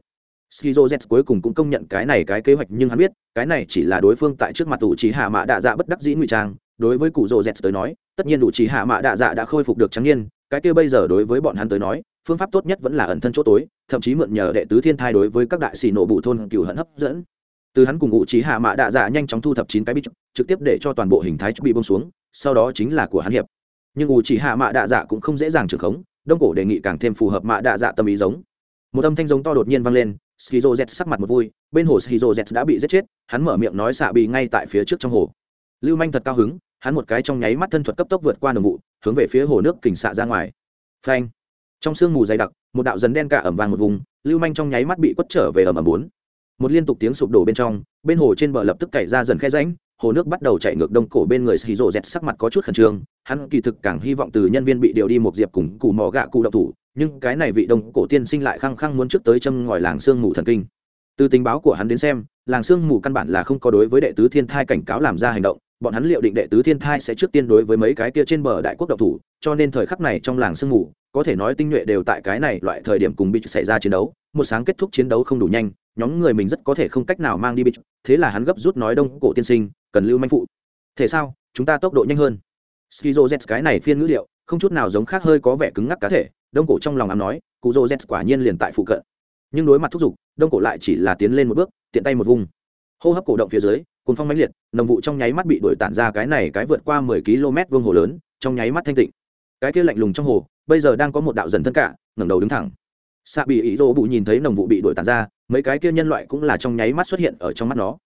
skizo z cuối cùng cũng công nhận cái này cái kế hoạch nhưng hắn biết, cái này chỉ là đối phương tại trước mặt ủ hạ mạ đạ dạ bất đắc dĩ ngụy trang. Đối với cụ rồ z tới nói, tất nhiên ủ hạ mạ đạ dạ đã khôi phục được trắng nhiên cái kia bây giờ đối với bọn hắn tới nói, phương pháp tốt nhất vẫn là ẩn thân chỗ tối, thậm chí mượn nhờ đệ tứ thiên thai đối với các đại sĩ nổ bụ thôn cừu hận hấp dẫn. Từ hắn cùng ngụ hạ mạ đạ dạ nhanh chóng thu thập chín cái bít trực tiếp để cho toàn bộ hình thái bị bông xuống, sau đó chính là của hắn hiệp. Nhưng ngụ hạ mạ đạ dạ cũng không dễ dàng trưởng khống, đông cổ đề nghị càng thêm phù hợp mạ đạ dạ tâm ý giống. Một âm thanh giống to đột nhiên vang lên skizo z sắc mặt một vui, bên hồ skizo z đã bị giết chết, hắn mở miệng nói xạ bị ngay tại phía trước trong hồ. Lưu manh thật cao hứng, hắn một cái trong nháy mắt thân thuật cấp tốc vượt qua đồng vụ, hướng về phía hồ nước kình xạ ra ngoài. Phanh. Trong sương mù dày đặc, một đạo dần đen cả ẩm vàng một vùng, lưu manh trong nháy mắt bị quất trở về ẩm ẩm bốn. Một liên tục tiếng sụp đổ bên trong, bên hồ trên bờ lập tức cày ra dần khe ránh hồ nước bắt đầu chạy ngược đông cổ bên người xì rộ dẹt sắc mặt có chút khẩn trương, hắn kỳ thực càng hy vọng từ nhân viên bị điều đi một diệp cùng cù mò gạ cụ độc thủ nhưng cái này vị đông cổ tiên sinh lại khăng khăng muốn trước tới châm ngòi làng sương mù thần kinh. Từ tình báo của hắn đến xem, làng sương mù căn bản là không có đối với đệ tứ thiên thai cảnh cáo làm ra hành động, bọn hắn liệu định đệ tứ thiên thai sẽ trước tiên đối với mấy cái kia trên bờ đại quốc độc thủ, cho nên thời khắc này trong làng sương mù, có thể nói tinh nhuệ đều tại cái này loại thời điểm cùng bị xảy ra chiến đấu, một sáng kết thúc chiến đấu không đủ nhanh, nhóm người mình rất có thể không cách nào mang đi bị thế là hắn gấp rút nói đông cổ tiên sinh, cần lưu manh phụ. Thế sao, chúng ta tốc độ nhanh hơn. Skizo z cái này phiên ngữ liệu, không chút nào giống khác hơi có vẻ cứng ngắc cá thể đông cổ trong lòng ám nói, cụ dô z quả nhiên liền tại phụ cận. Nhưng đối mặt thúc giục, đông cổ lại chỉ là tiến lên một bước, tiện tay một vùng hô hấp cổ động phía dưới cồn phong mãnh liệt, nồng vụ trong nháy mắt bị đổi tản ra cái này cái vượt qua mười km vương hồ lớn, trong nháy mắt thanh tịnh. Cái kia lạnh lùng trong hồ, bây giờ đang có một đạo dần thân cả, ngẩng đầu đứng thẳng. Xạ bị ý rô bụ nhìn thấy nồng vụ bị đổi tàn ra, mấy cái kia nhân loại cũng là trong nháy mắt xuất hiện ở trong mắt nó.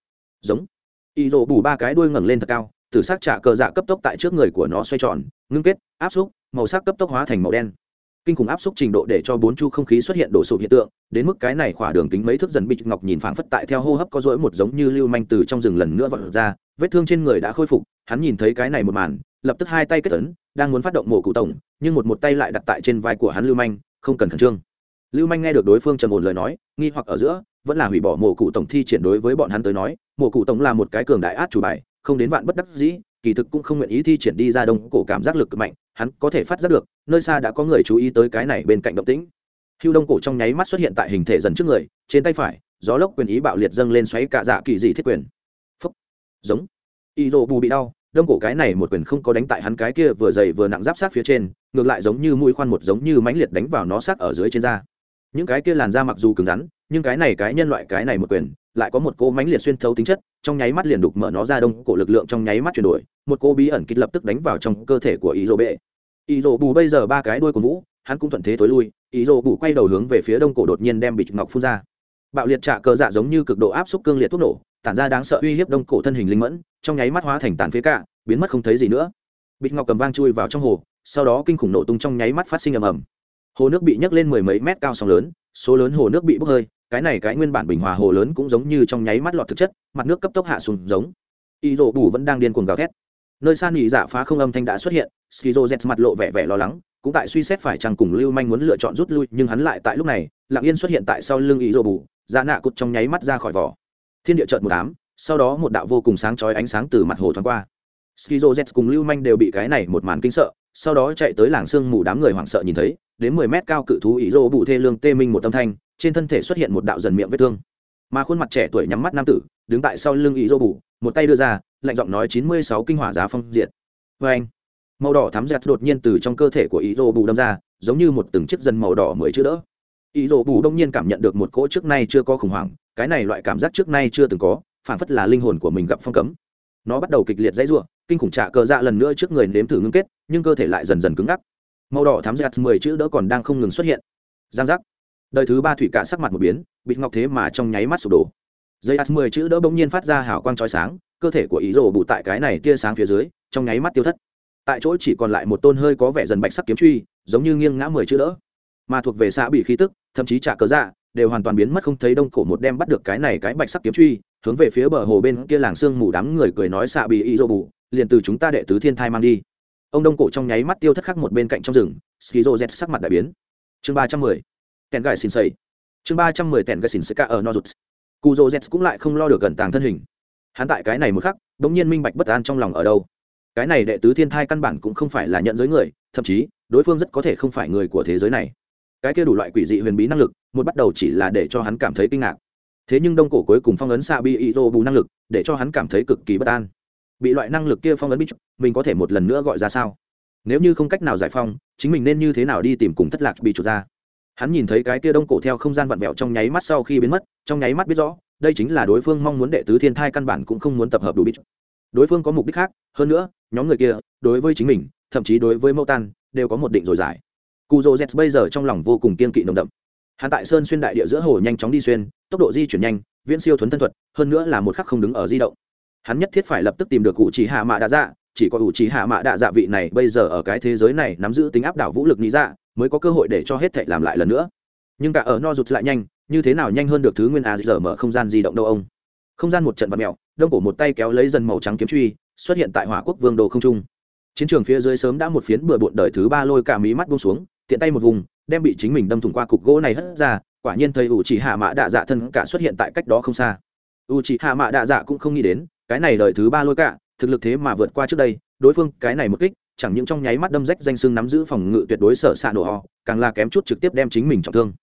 Giống. Ý rô bù ba cái đuôi ngẩng lên thật cao, từ sắc trả cờ dạ cấp tốc tại trước người của nó xoay tròn, ngưng kết, áp xúc, màu sắc cấp tốc hóa thành màu đen kinh khủng áp xúc trình độ để cho bốn chu không khí xuất hiện đổ sụp hiện tượng, đến mức cái này khỏa đường kính mấy thước dần bị ngọc nhìn phảng phất tại theo hô hấp có rỗi một giống như lưu manh từ trong rừng lần nữa vọt ra, vết thương trên người đã khôi phục, hắn nhìn thấy cái này một màn, lập tức hai tay kết tấn đang muốn phát động mổ cụ tổng, nhưng một một tay lại đặt tại trên vai của hắn lưu manh, không cần khẩn trương. Lưu manh nghe được đối phương trầm ổn lời nói, nghi hoặc ở giữa, vẫn là hủy bỏ mổ cụ tổng thi triển đối với bọn hắn tới nói, mổ cụ tổng là một cái cường đại át chủ bài, không đến vạn bất đắc dĩ, kỳ thực cũng không nguyện ý thi triển đi ra đông cổ cảm giác lực mạnh hắn có thể phát giác được, nơi xa đã có người chú ý tới cái này bên cạnh động tĩnh. Hưu đông cổ trong nháy mắt xuất hiện tại hình thể dần trước người, trên tay phải, gió lốc quyền ý bạo liệt dâng lên xoáy cả dạ kỳ dị thiết quyền. Phúc. Giống. Y rô bù bị đau, đông cổ cái này một quyền không có đánh tại hắn cái kia vừa dày vừa nặng giáp sát phía trên, ngược lại giống như mũi khoan một giống như mãnh liệt đánh vào nó sát ở dưới trên da. Những cái kia làn da mặc dù cứng rắn, nhưng cái này cái nhân loại cái này một quyền lại có một cô mánh liệt xuyên thấu tính chất, trong nháy mắt liền đục mở nó ra đông cổ lực lượng trong nháy mắt chuyển đổi, một cô bí ẩn kịch lập tức đánh vào trong cơ thể của ý rô bệ. Ý rô bù bây giờ ba cái đuôi của vũ, hắn cũng thuận thế tối lui ý rô bù quay đầu hướng về phía đông cổ đột nhiên đem bịch ngọc phun ra. Bạo liệt trạ cờ dạ giống như cực độ áp xúc cương liệt thuốc nổ, tản ra đáng sợ uy hiếp đông cổ thân hình linh mẫn, trong nháy mắt hóa thành tàn phế cả biến mất không thấy gì nữa. Bịch ngọc cầm vang chui vào trong hồ, sau đó kinh khủng nổ tung trong nháy mắt phát sinh ầm ầm. Hồ nước bị nhấc lên mười mấy mét cao sóng lớn, số lớn hồ nước bị bốc hơi cái này cái nguyên bản bình hòa hồ lớn cũng giống như trong nháy mắt lọt thực chất, mặt nước cấp tốc hạ xuống giống. Y rộ bù vẫn đang điên cuồng gào thét. Nơi san nhị dạ phá không âm thanh đã xuất hiện, skizo z mặt lộ vẻ vẻ lo lắng, cũng tại suy xét phải chăng cùng lưu manh muốn lựa chọn rút lui, nhưng hắn lại tại lúc này, lặng yên xuất hiện tại sau lưng y rộ bù dạ nạ cụt trong nháy mắt ra khỏi vỏ. Thiên địa trợt một đám sau đó một đạo vô cùng sáng chói ánh sáng từ mặt hồ thoáng qua. Skizo z cùng lưu manh đều bị cái này một màn kinh sợ, sau đó chạy tới làng sương mù đám người hoảng sợ nhìn thấy, đến mười mét cao cự thú ý rô bù thê lương tê minh một tâm thanh trên thân thể xuất hiện một đạo dần miệng vết thương. Mà khuôn mặt trẻ tuổi nhắm mắt nam tử, đứng tại sau lưng ý dô bù, một tay đưa ra, lạnh giọng nói chín mươi sáu kinh hỏa giá phong diệt. Vê anh, màu đỏ thắm giặt đột nhiên từ trong cơ thể của ý dô bù đâm ra, giống như một từng chiếc dần màu đỏ mới chữa đỡ. Ý dô bù đông nhiên cảm nhận được một cỗ trước nay chưa có khủng hoảng, cái này loại cảm giác trước nay chưa từng có, phản phất là linh hồn của mình gặp phong cấm. Nó bắt đầu kịch liệt dãy ruộng kinh khủng trạ cờ dạ lần nữa trước người nếm thử ngưng kết, nhưng cơ thể lại dần dần cứng ngắc. Màu đỏ thám giặt mười chữ đỡ còn đang không ngừng xuất hiện. Giang giác đời thứ ba thủy cả sắc mặt một biến, bịt ngọc thế mà trong nháy mắt sụp đổ. Dây ắt mười chữ đỡ bỗng nhiên phát ra hào quang trói sáng, cơ thể của ý rồ bụ tại cái này tia sáng phía dưới, trong nháy mắt tiêu thất. Tại chỗ chỉ còn lại một tôn hơi có vẻ dần bạch sắc kiếm truy, giống như nghiêng ngã mười chữ đỡ. Mà thuộc về xã bị khí tức, thậm chí trả cớ dạ đều hoàn toàn biến mất không thấy đông cổ một đem bắt được cái này cái bạch sắc kiếm truy, hướng về phía bờ hồ bên kia làng sương mù đám người cười nói xạ bị ý rồ bù liền từ chúng ta đệ tứ thiên thai mang đi. Ông đông cổ trong nháy mắt tiêu thất khắc một bên cạnh trong rừng, skizo z sắc mặt đại biến. Chương ba trăm mười tèn gai xin xây chương ba trăm mười tèn gai xin xây cả ở nozuts cuzo z cũng lại không lo được gần tàng thân hình. Hắn tại cái này một khắc đ ỗ n g nhiên minh bạch bất an trong lòng ở đâu. Cái này đệ tứ thiên thai căn bản cũng không phải là nhận giới người, thậm chí, đối phương rất có thể không phải người của thế giới này. Cái kia đủ loại quỷ dị huyền bí năng lực, một bắt đầu chỉ là để cho hắn cảm thấy kinh ngạc. Thế nhưng đông cổ cuối cùng phong ấn xạ bi ý rô bù năng lực, để cho hắn cảm thấy cực kỳ bất an. Bị loại năng lực kia phong ấn bích mình có thể một lần nữa gọi ra sao? Nếu như không cách nào giải phong, chính mình nên như thế nào đi tìm cùng thất lạc bị trục ra? Hắn nhìn thấy cái kia đông cổ theo không gian vặn vẹo trong nháy mắt sau khi biến mất, trong nháy mắt biết rõ, đây chính là đối phương mong muốn đệ tứ thiên thai căn bản cũng không muốn tập hợp đủ bít đối phương có mục đích khác, hơn nữa, nhóm người kia, đối với chính mình, thậm chí đối với mẫu tan, đều có một định rồi giải. Cụ dô z bây giờ trong lòng vô cùng kiên kỵ nồng đậm. Hắn tại sơn xuyên đại địa giữa hồ nhanh chóng đi xuyên, tốc độ di chuyển nhanh, viễn siêu thuấn thân thuật, hơn nữa là một khắc không đứng ở di động. Hắn nhất thiết phải lập tức tìm được cụ chỉ hạ mạ đạ dạ chỉ có cụ chỉ hạ mạ đạ dạ vị này bây giờ ở cái thế giới này nắm giữ tính áp đảo vũ lực lý dạ mới có cơ hội để cho hết thệ làm lại lần nữa. Nhưng cả ở no rụt lại nhanh, như thế nào nhanh hơn được thứ nguyên a giờ mở không gian di động đâu ông? Không gian một trận vật mẹo đông cổ một tay kéo lấy dần màu trắng kiếm truy, xuất hiện tại hỏa quốc vương đồ không trung. Chiến trường phía dưới sớm đã một phiến bừa bộn đời thứ ba lôi cả mí mắt buông xuống, tiện tay một vùng, đem bị chính mình đâm thủng qua cục gỗ này hất ra, quả nhiên thầy ủ chỉ hạ mã đạ dạ thân cả xuất hiện tại cách đó không xa. U chỉ hạ mạ đạ dạ cũng không nghĩ đến, cái này đời thứ ba lôi cả, thực lực thế mà vượt qua trước đây, đối phương cái này một kích chẳng những trong nháy mắt đâm rách danh xưng nắm giữ phòng ngự tuyệt đối sở xạ nổ họ, càng là kém chút trực tiếp đem chính mình trọng thương.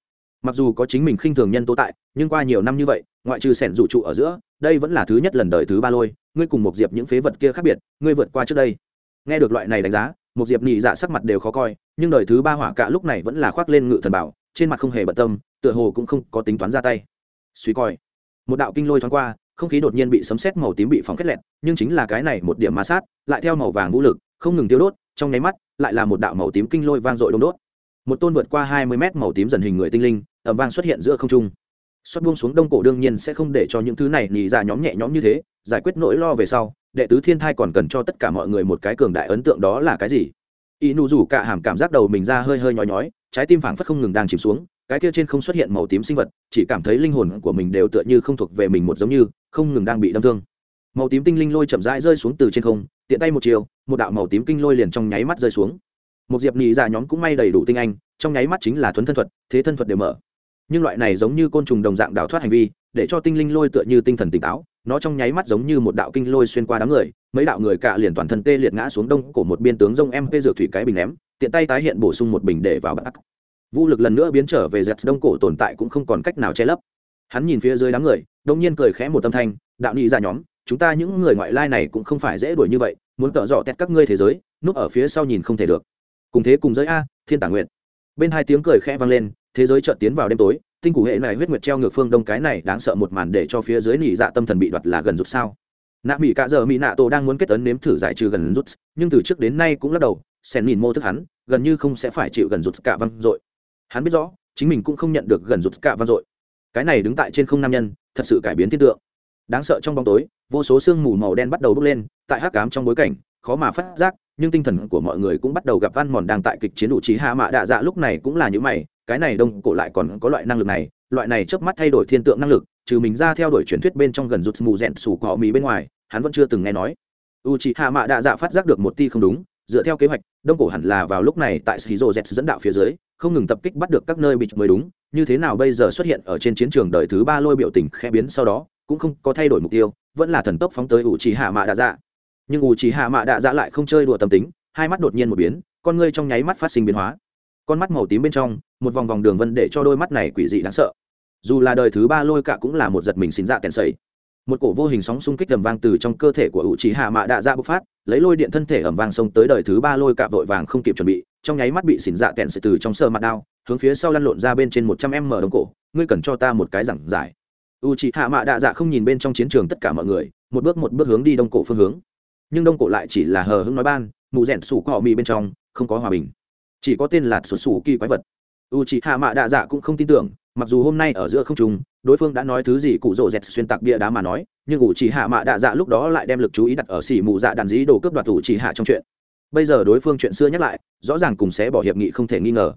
Mặc dù có chính mình khinh thường nhân tố tại, nhưng qua nhiều năm như vậy, ngoại trừ sẻn rủ trụ ở giữa, đây vẫn là thứ nhất lần đời thứ ba lôi, ngươi cùng một diệp những phế vật kia khác biệt, ngươi vượt qua trước đây. Nghe được loại này đánh giá một diệp nhị dạ sắc mặt đều khó coi, nhưng đời thứ ba hỏa cả lúc này vẫn là khoác lên ngự thần bảo, trên mặt không hề bận tâm, tựa hồ cũng không có tính toán ra tay. Suy coi, một đạo kinh lôi thoáng qua, không khí đột nhiên bị sấm sét màu tím bị phóng kết lẹt, nhưng chính là cái này một điểm ma sát, lại theo màu vàng vũ lực không ngừng tiêu đốt, trong nháy mắt, lại là một đạo màu tím kinh lôi vang dội đông đốt. Một tôn vượt qua hai mươi mét màu tím dần hình người tinh linh ẩm vang xuất hiện giữa không trung. Xuất buông xuống đông cổ đương nhiên sẽ không để cho những thứ này nhì ra nhóm nhẹ nhóm như thế, giải quyết nỗi lo về sau, đệ tứ thiên thai còn cần cho tất cả mọi người một cái cường đại ấn tượng đó là cái gì? Y nụ rủ cả hàm cảm giác đầu mình ra hơi hơi nhói nhói, trái tim phảng phất không ngừng đang chìm xuống, cái kia trên không xuất hiện màu tím sinh vật, chỉ cảm thấy linh hồn của mình đều tựa như không thuộc về mình một giống như, không ngừng đang bị đâm thương. Màu tím tinh linh lôi chậm rãi rơi xuống từ trên không tiện tay một chiều, một đạo màu tím kinh lôi liền trong nháy mắt rơi xuống. Một diệp nhị dạ nhóm cũng may đầy đủ tinh anh, trong nháy mắt chính là thuấn thân thuật, thế thân thuật đều mở. Nhưng loại này giống như côn trùng đồng dạng đào thoát hành vi, để cho tinh linh lôi tựa như tinh thần tỉnh táo, nó trong nháy mắt giống như một đạo kinh lôi xuyên qua đám người, mấy đạo người cạ liền toàn thân tê liệt ngã xuống đông của một biên tướng rông em phê dược thủy cái bình ném, tiện tay tái hiện bổ sung một bình để vào bắt vũ lực lần nữa biến trở về giật đông cổ tồn tại cũng không còn cách nào che lấp. Hắn nhìn phía dưới đám người đông nhiên cười khẽ một tâm thanh, đạo nhị ra nhóm chúng ta những người ngoại lai này cũng không phải dễ đuổi như vậy, muốn tợ dọ tẹt các ngươi thế giới, núp ở phía sau nhìn không thể được. Cùng thế cùng giới a, thiên tả nguyện bên hai tiếng cười khẽ vang lên, thế giới chợt tiến vào đêm tối, tinh củ hệ này huyết nguyệt treo ngược phương đông cái này đáng sợ một màn để cho phía dưới nỉ dạ tâm thần bị đoạt là gần rút sao. Nạ mỹ cả giờ mỹ nạ tổ đang muốn kết tấn nếm thử giải trừ gần rút nhưng từ trước đến nay cũng lắc đầu sen nhìn mô thức hắn, gần như không sẽ phải chịu gần rút cả văng dội. Hắn biết rõ, chính mình cũng không nhận được gần rút cả văng dội. Cái này đứng tại trên không nam nhân, thật sự cải biến thiên tượng đáng sợ trong bóng tối, vô số sương mù màu đen bắt đầu bốc lên, tại hắc cám trong bối cảnh, khó mà phát giác, nhưng tinh thần của mọi người cũng bắt đầu gặp văn mòn đang tại kịch chiến đủ trí hạ mạ đạ dạ lúc này cũng là những mày, cái này đông cổ lại còn có loại năng lực này, loại này chớp mắt thay đổi thiên tượng năng lực, trừ mình ra theo đuổi truyền thuyết bên trong gần rụt mù rẹn sủ cỏ mì bên ngoài, hắn vẫn chưa từng nghe nói. U trí hạ mạ đạ dạ phát giác được một ti không đúng, dựa theo kế hoạch, đông cổ hẳn là vào lúc này tại shizu z dẫn đạo phía dưới, không ngừng tập kích bắt được các nơi bị mới đúng, như thế nào bây giờ xuất hiện ở trên chiến trường đời thứ ba lôi biểu tình khẽ biến sau đó cũng không có thay đổi mục tiêu, vẫn là thần tốc phóng tới u trì hạ mạ đạ dạ nhưng u trì hạ mạ đạ dạ lại không chơi đùa tâm tính, hai mắt đột nhiên một biến, con ngươi trong nháy mắt phát sinh biến hóa. Con mắt màu tím bên trong, một vòng vòng đường vân để cho đôi mắt này quỷ dị đáng sợ. Dù là đời thứ ba lôi cả cũng là một giật mình xin dạ kèn sầy. Một cổ vô hình sóng xung kích ầm vang từ trong cơ thể của ủ trì hạ mạ đạ dạ bộc phát, lấy lôi điện thân thể ầm vang xông tới đời thứ ba lôi cả vội vàng không kịp chuẩn bị, trong nháy mắt bị xỉn dạ kèn sầy từ trong sơ mặt đao, hướng phía sau lăn lộn ra bên trên một trăm em mở đồng cổ. Ngươi cần cho ta một cái giảng giải u trí hạ mạ đạ dạ không nhìn bên trong chiến trường tất cả mọi người, một bước một bước hướng đi đông cổ phương hướng. Nhưng đông cổ lại chỉ là hờ hưng nói ban mụ rẻn sủ cọ mị bên trong, không có hòa bình. Chỉ có tên là sủ sủ kỳ quái vật. U c h ị hạ mạ đạ dạ cũng không tin tưởng, mặc dù hôm nay ở giữa không trùng đối phương đã nói thứ gì cụ rỗ dẹt xuyên tạc bia đá mà nói, nhưng u c h ị hạ mạ đạ dạ lúc đó lại đem lực chú ý đặt ở xỉ mù dạ đàn dí đồ cướp đoạt u c h ị hạ trong chuyện. Bây giờ đối phương chuyện xưa nhắc lại, rõ ràng cùng sẽ bỏ hiệp nghị không thể nghi ngờ.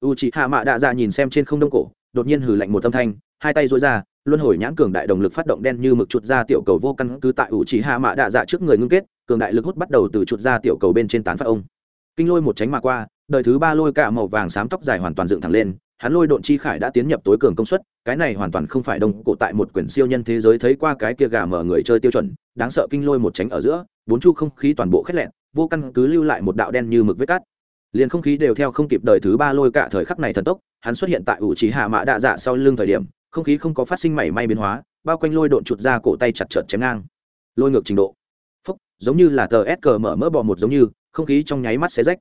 U c h ị hạ mạ đạ dạ nhìn xem trên không đông cổ, đột nhiên hừ lạnh một âm thanh, hai tay dối ra luân hồi nhãn cường đại đồng lực phát động đen như mực chuột ra tiểu cầu vô căn cứ tại ủ chỉ hạ mạ đạ dạ trước người ngưng kết, cường đại lực hút bắt đầu từ chuột ra tiểu cầu bên trên tán phát ông. Kinh lôi một tránh mà qua, đời thứ ba lôi cả màu vàng xám tóc dài hoàn toàn dựng thẳng lên, hắn lôi độn chi khải đã tiến nhập tối cường công suất, cái này hoàn toàn không phải đông cổ tại một quyển siêu nhân thế giới thấy qua cái kia gà mở người chơi tiêu chuẩn, đáng sợ kinh lôi một tránh ở giữa, bốn chu không khí toàn bộ khét lẹn, vô căn cứ lưu lại một đạo đen như mực vết cắt. Liền không khí đều theo không kịp đời thứ ba lôi cả thời khắc này thần tốc, hắn xuất hiện tại ủ trí hạ mã đạ dạ sau lưng thời điểm không khí không có phát sinh mảy may biến hóa, bao quanh lôi độn chụt ra cổ tay chặt chợt chém ngang. Lôi ngược trình độ. Phúc, giống như là tờ s cờ mở mỡ bò một giống như, không khí trong nháy mắt xé rách.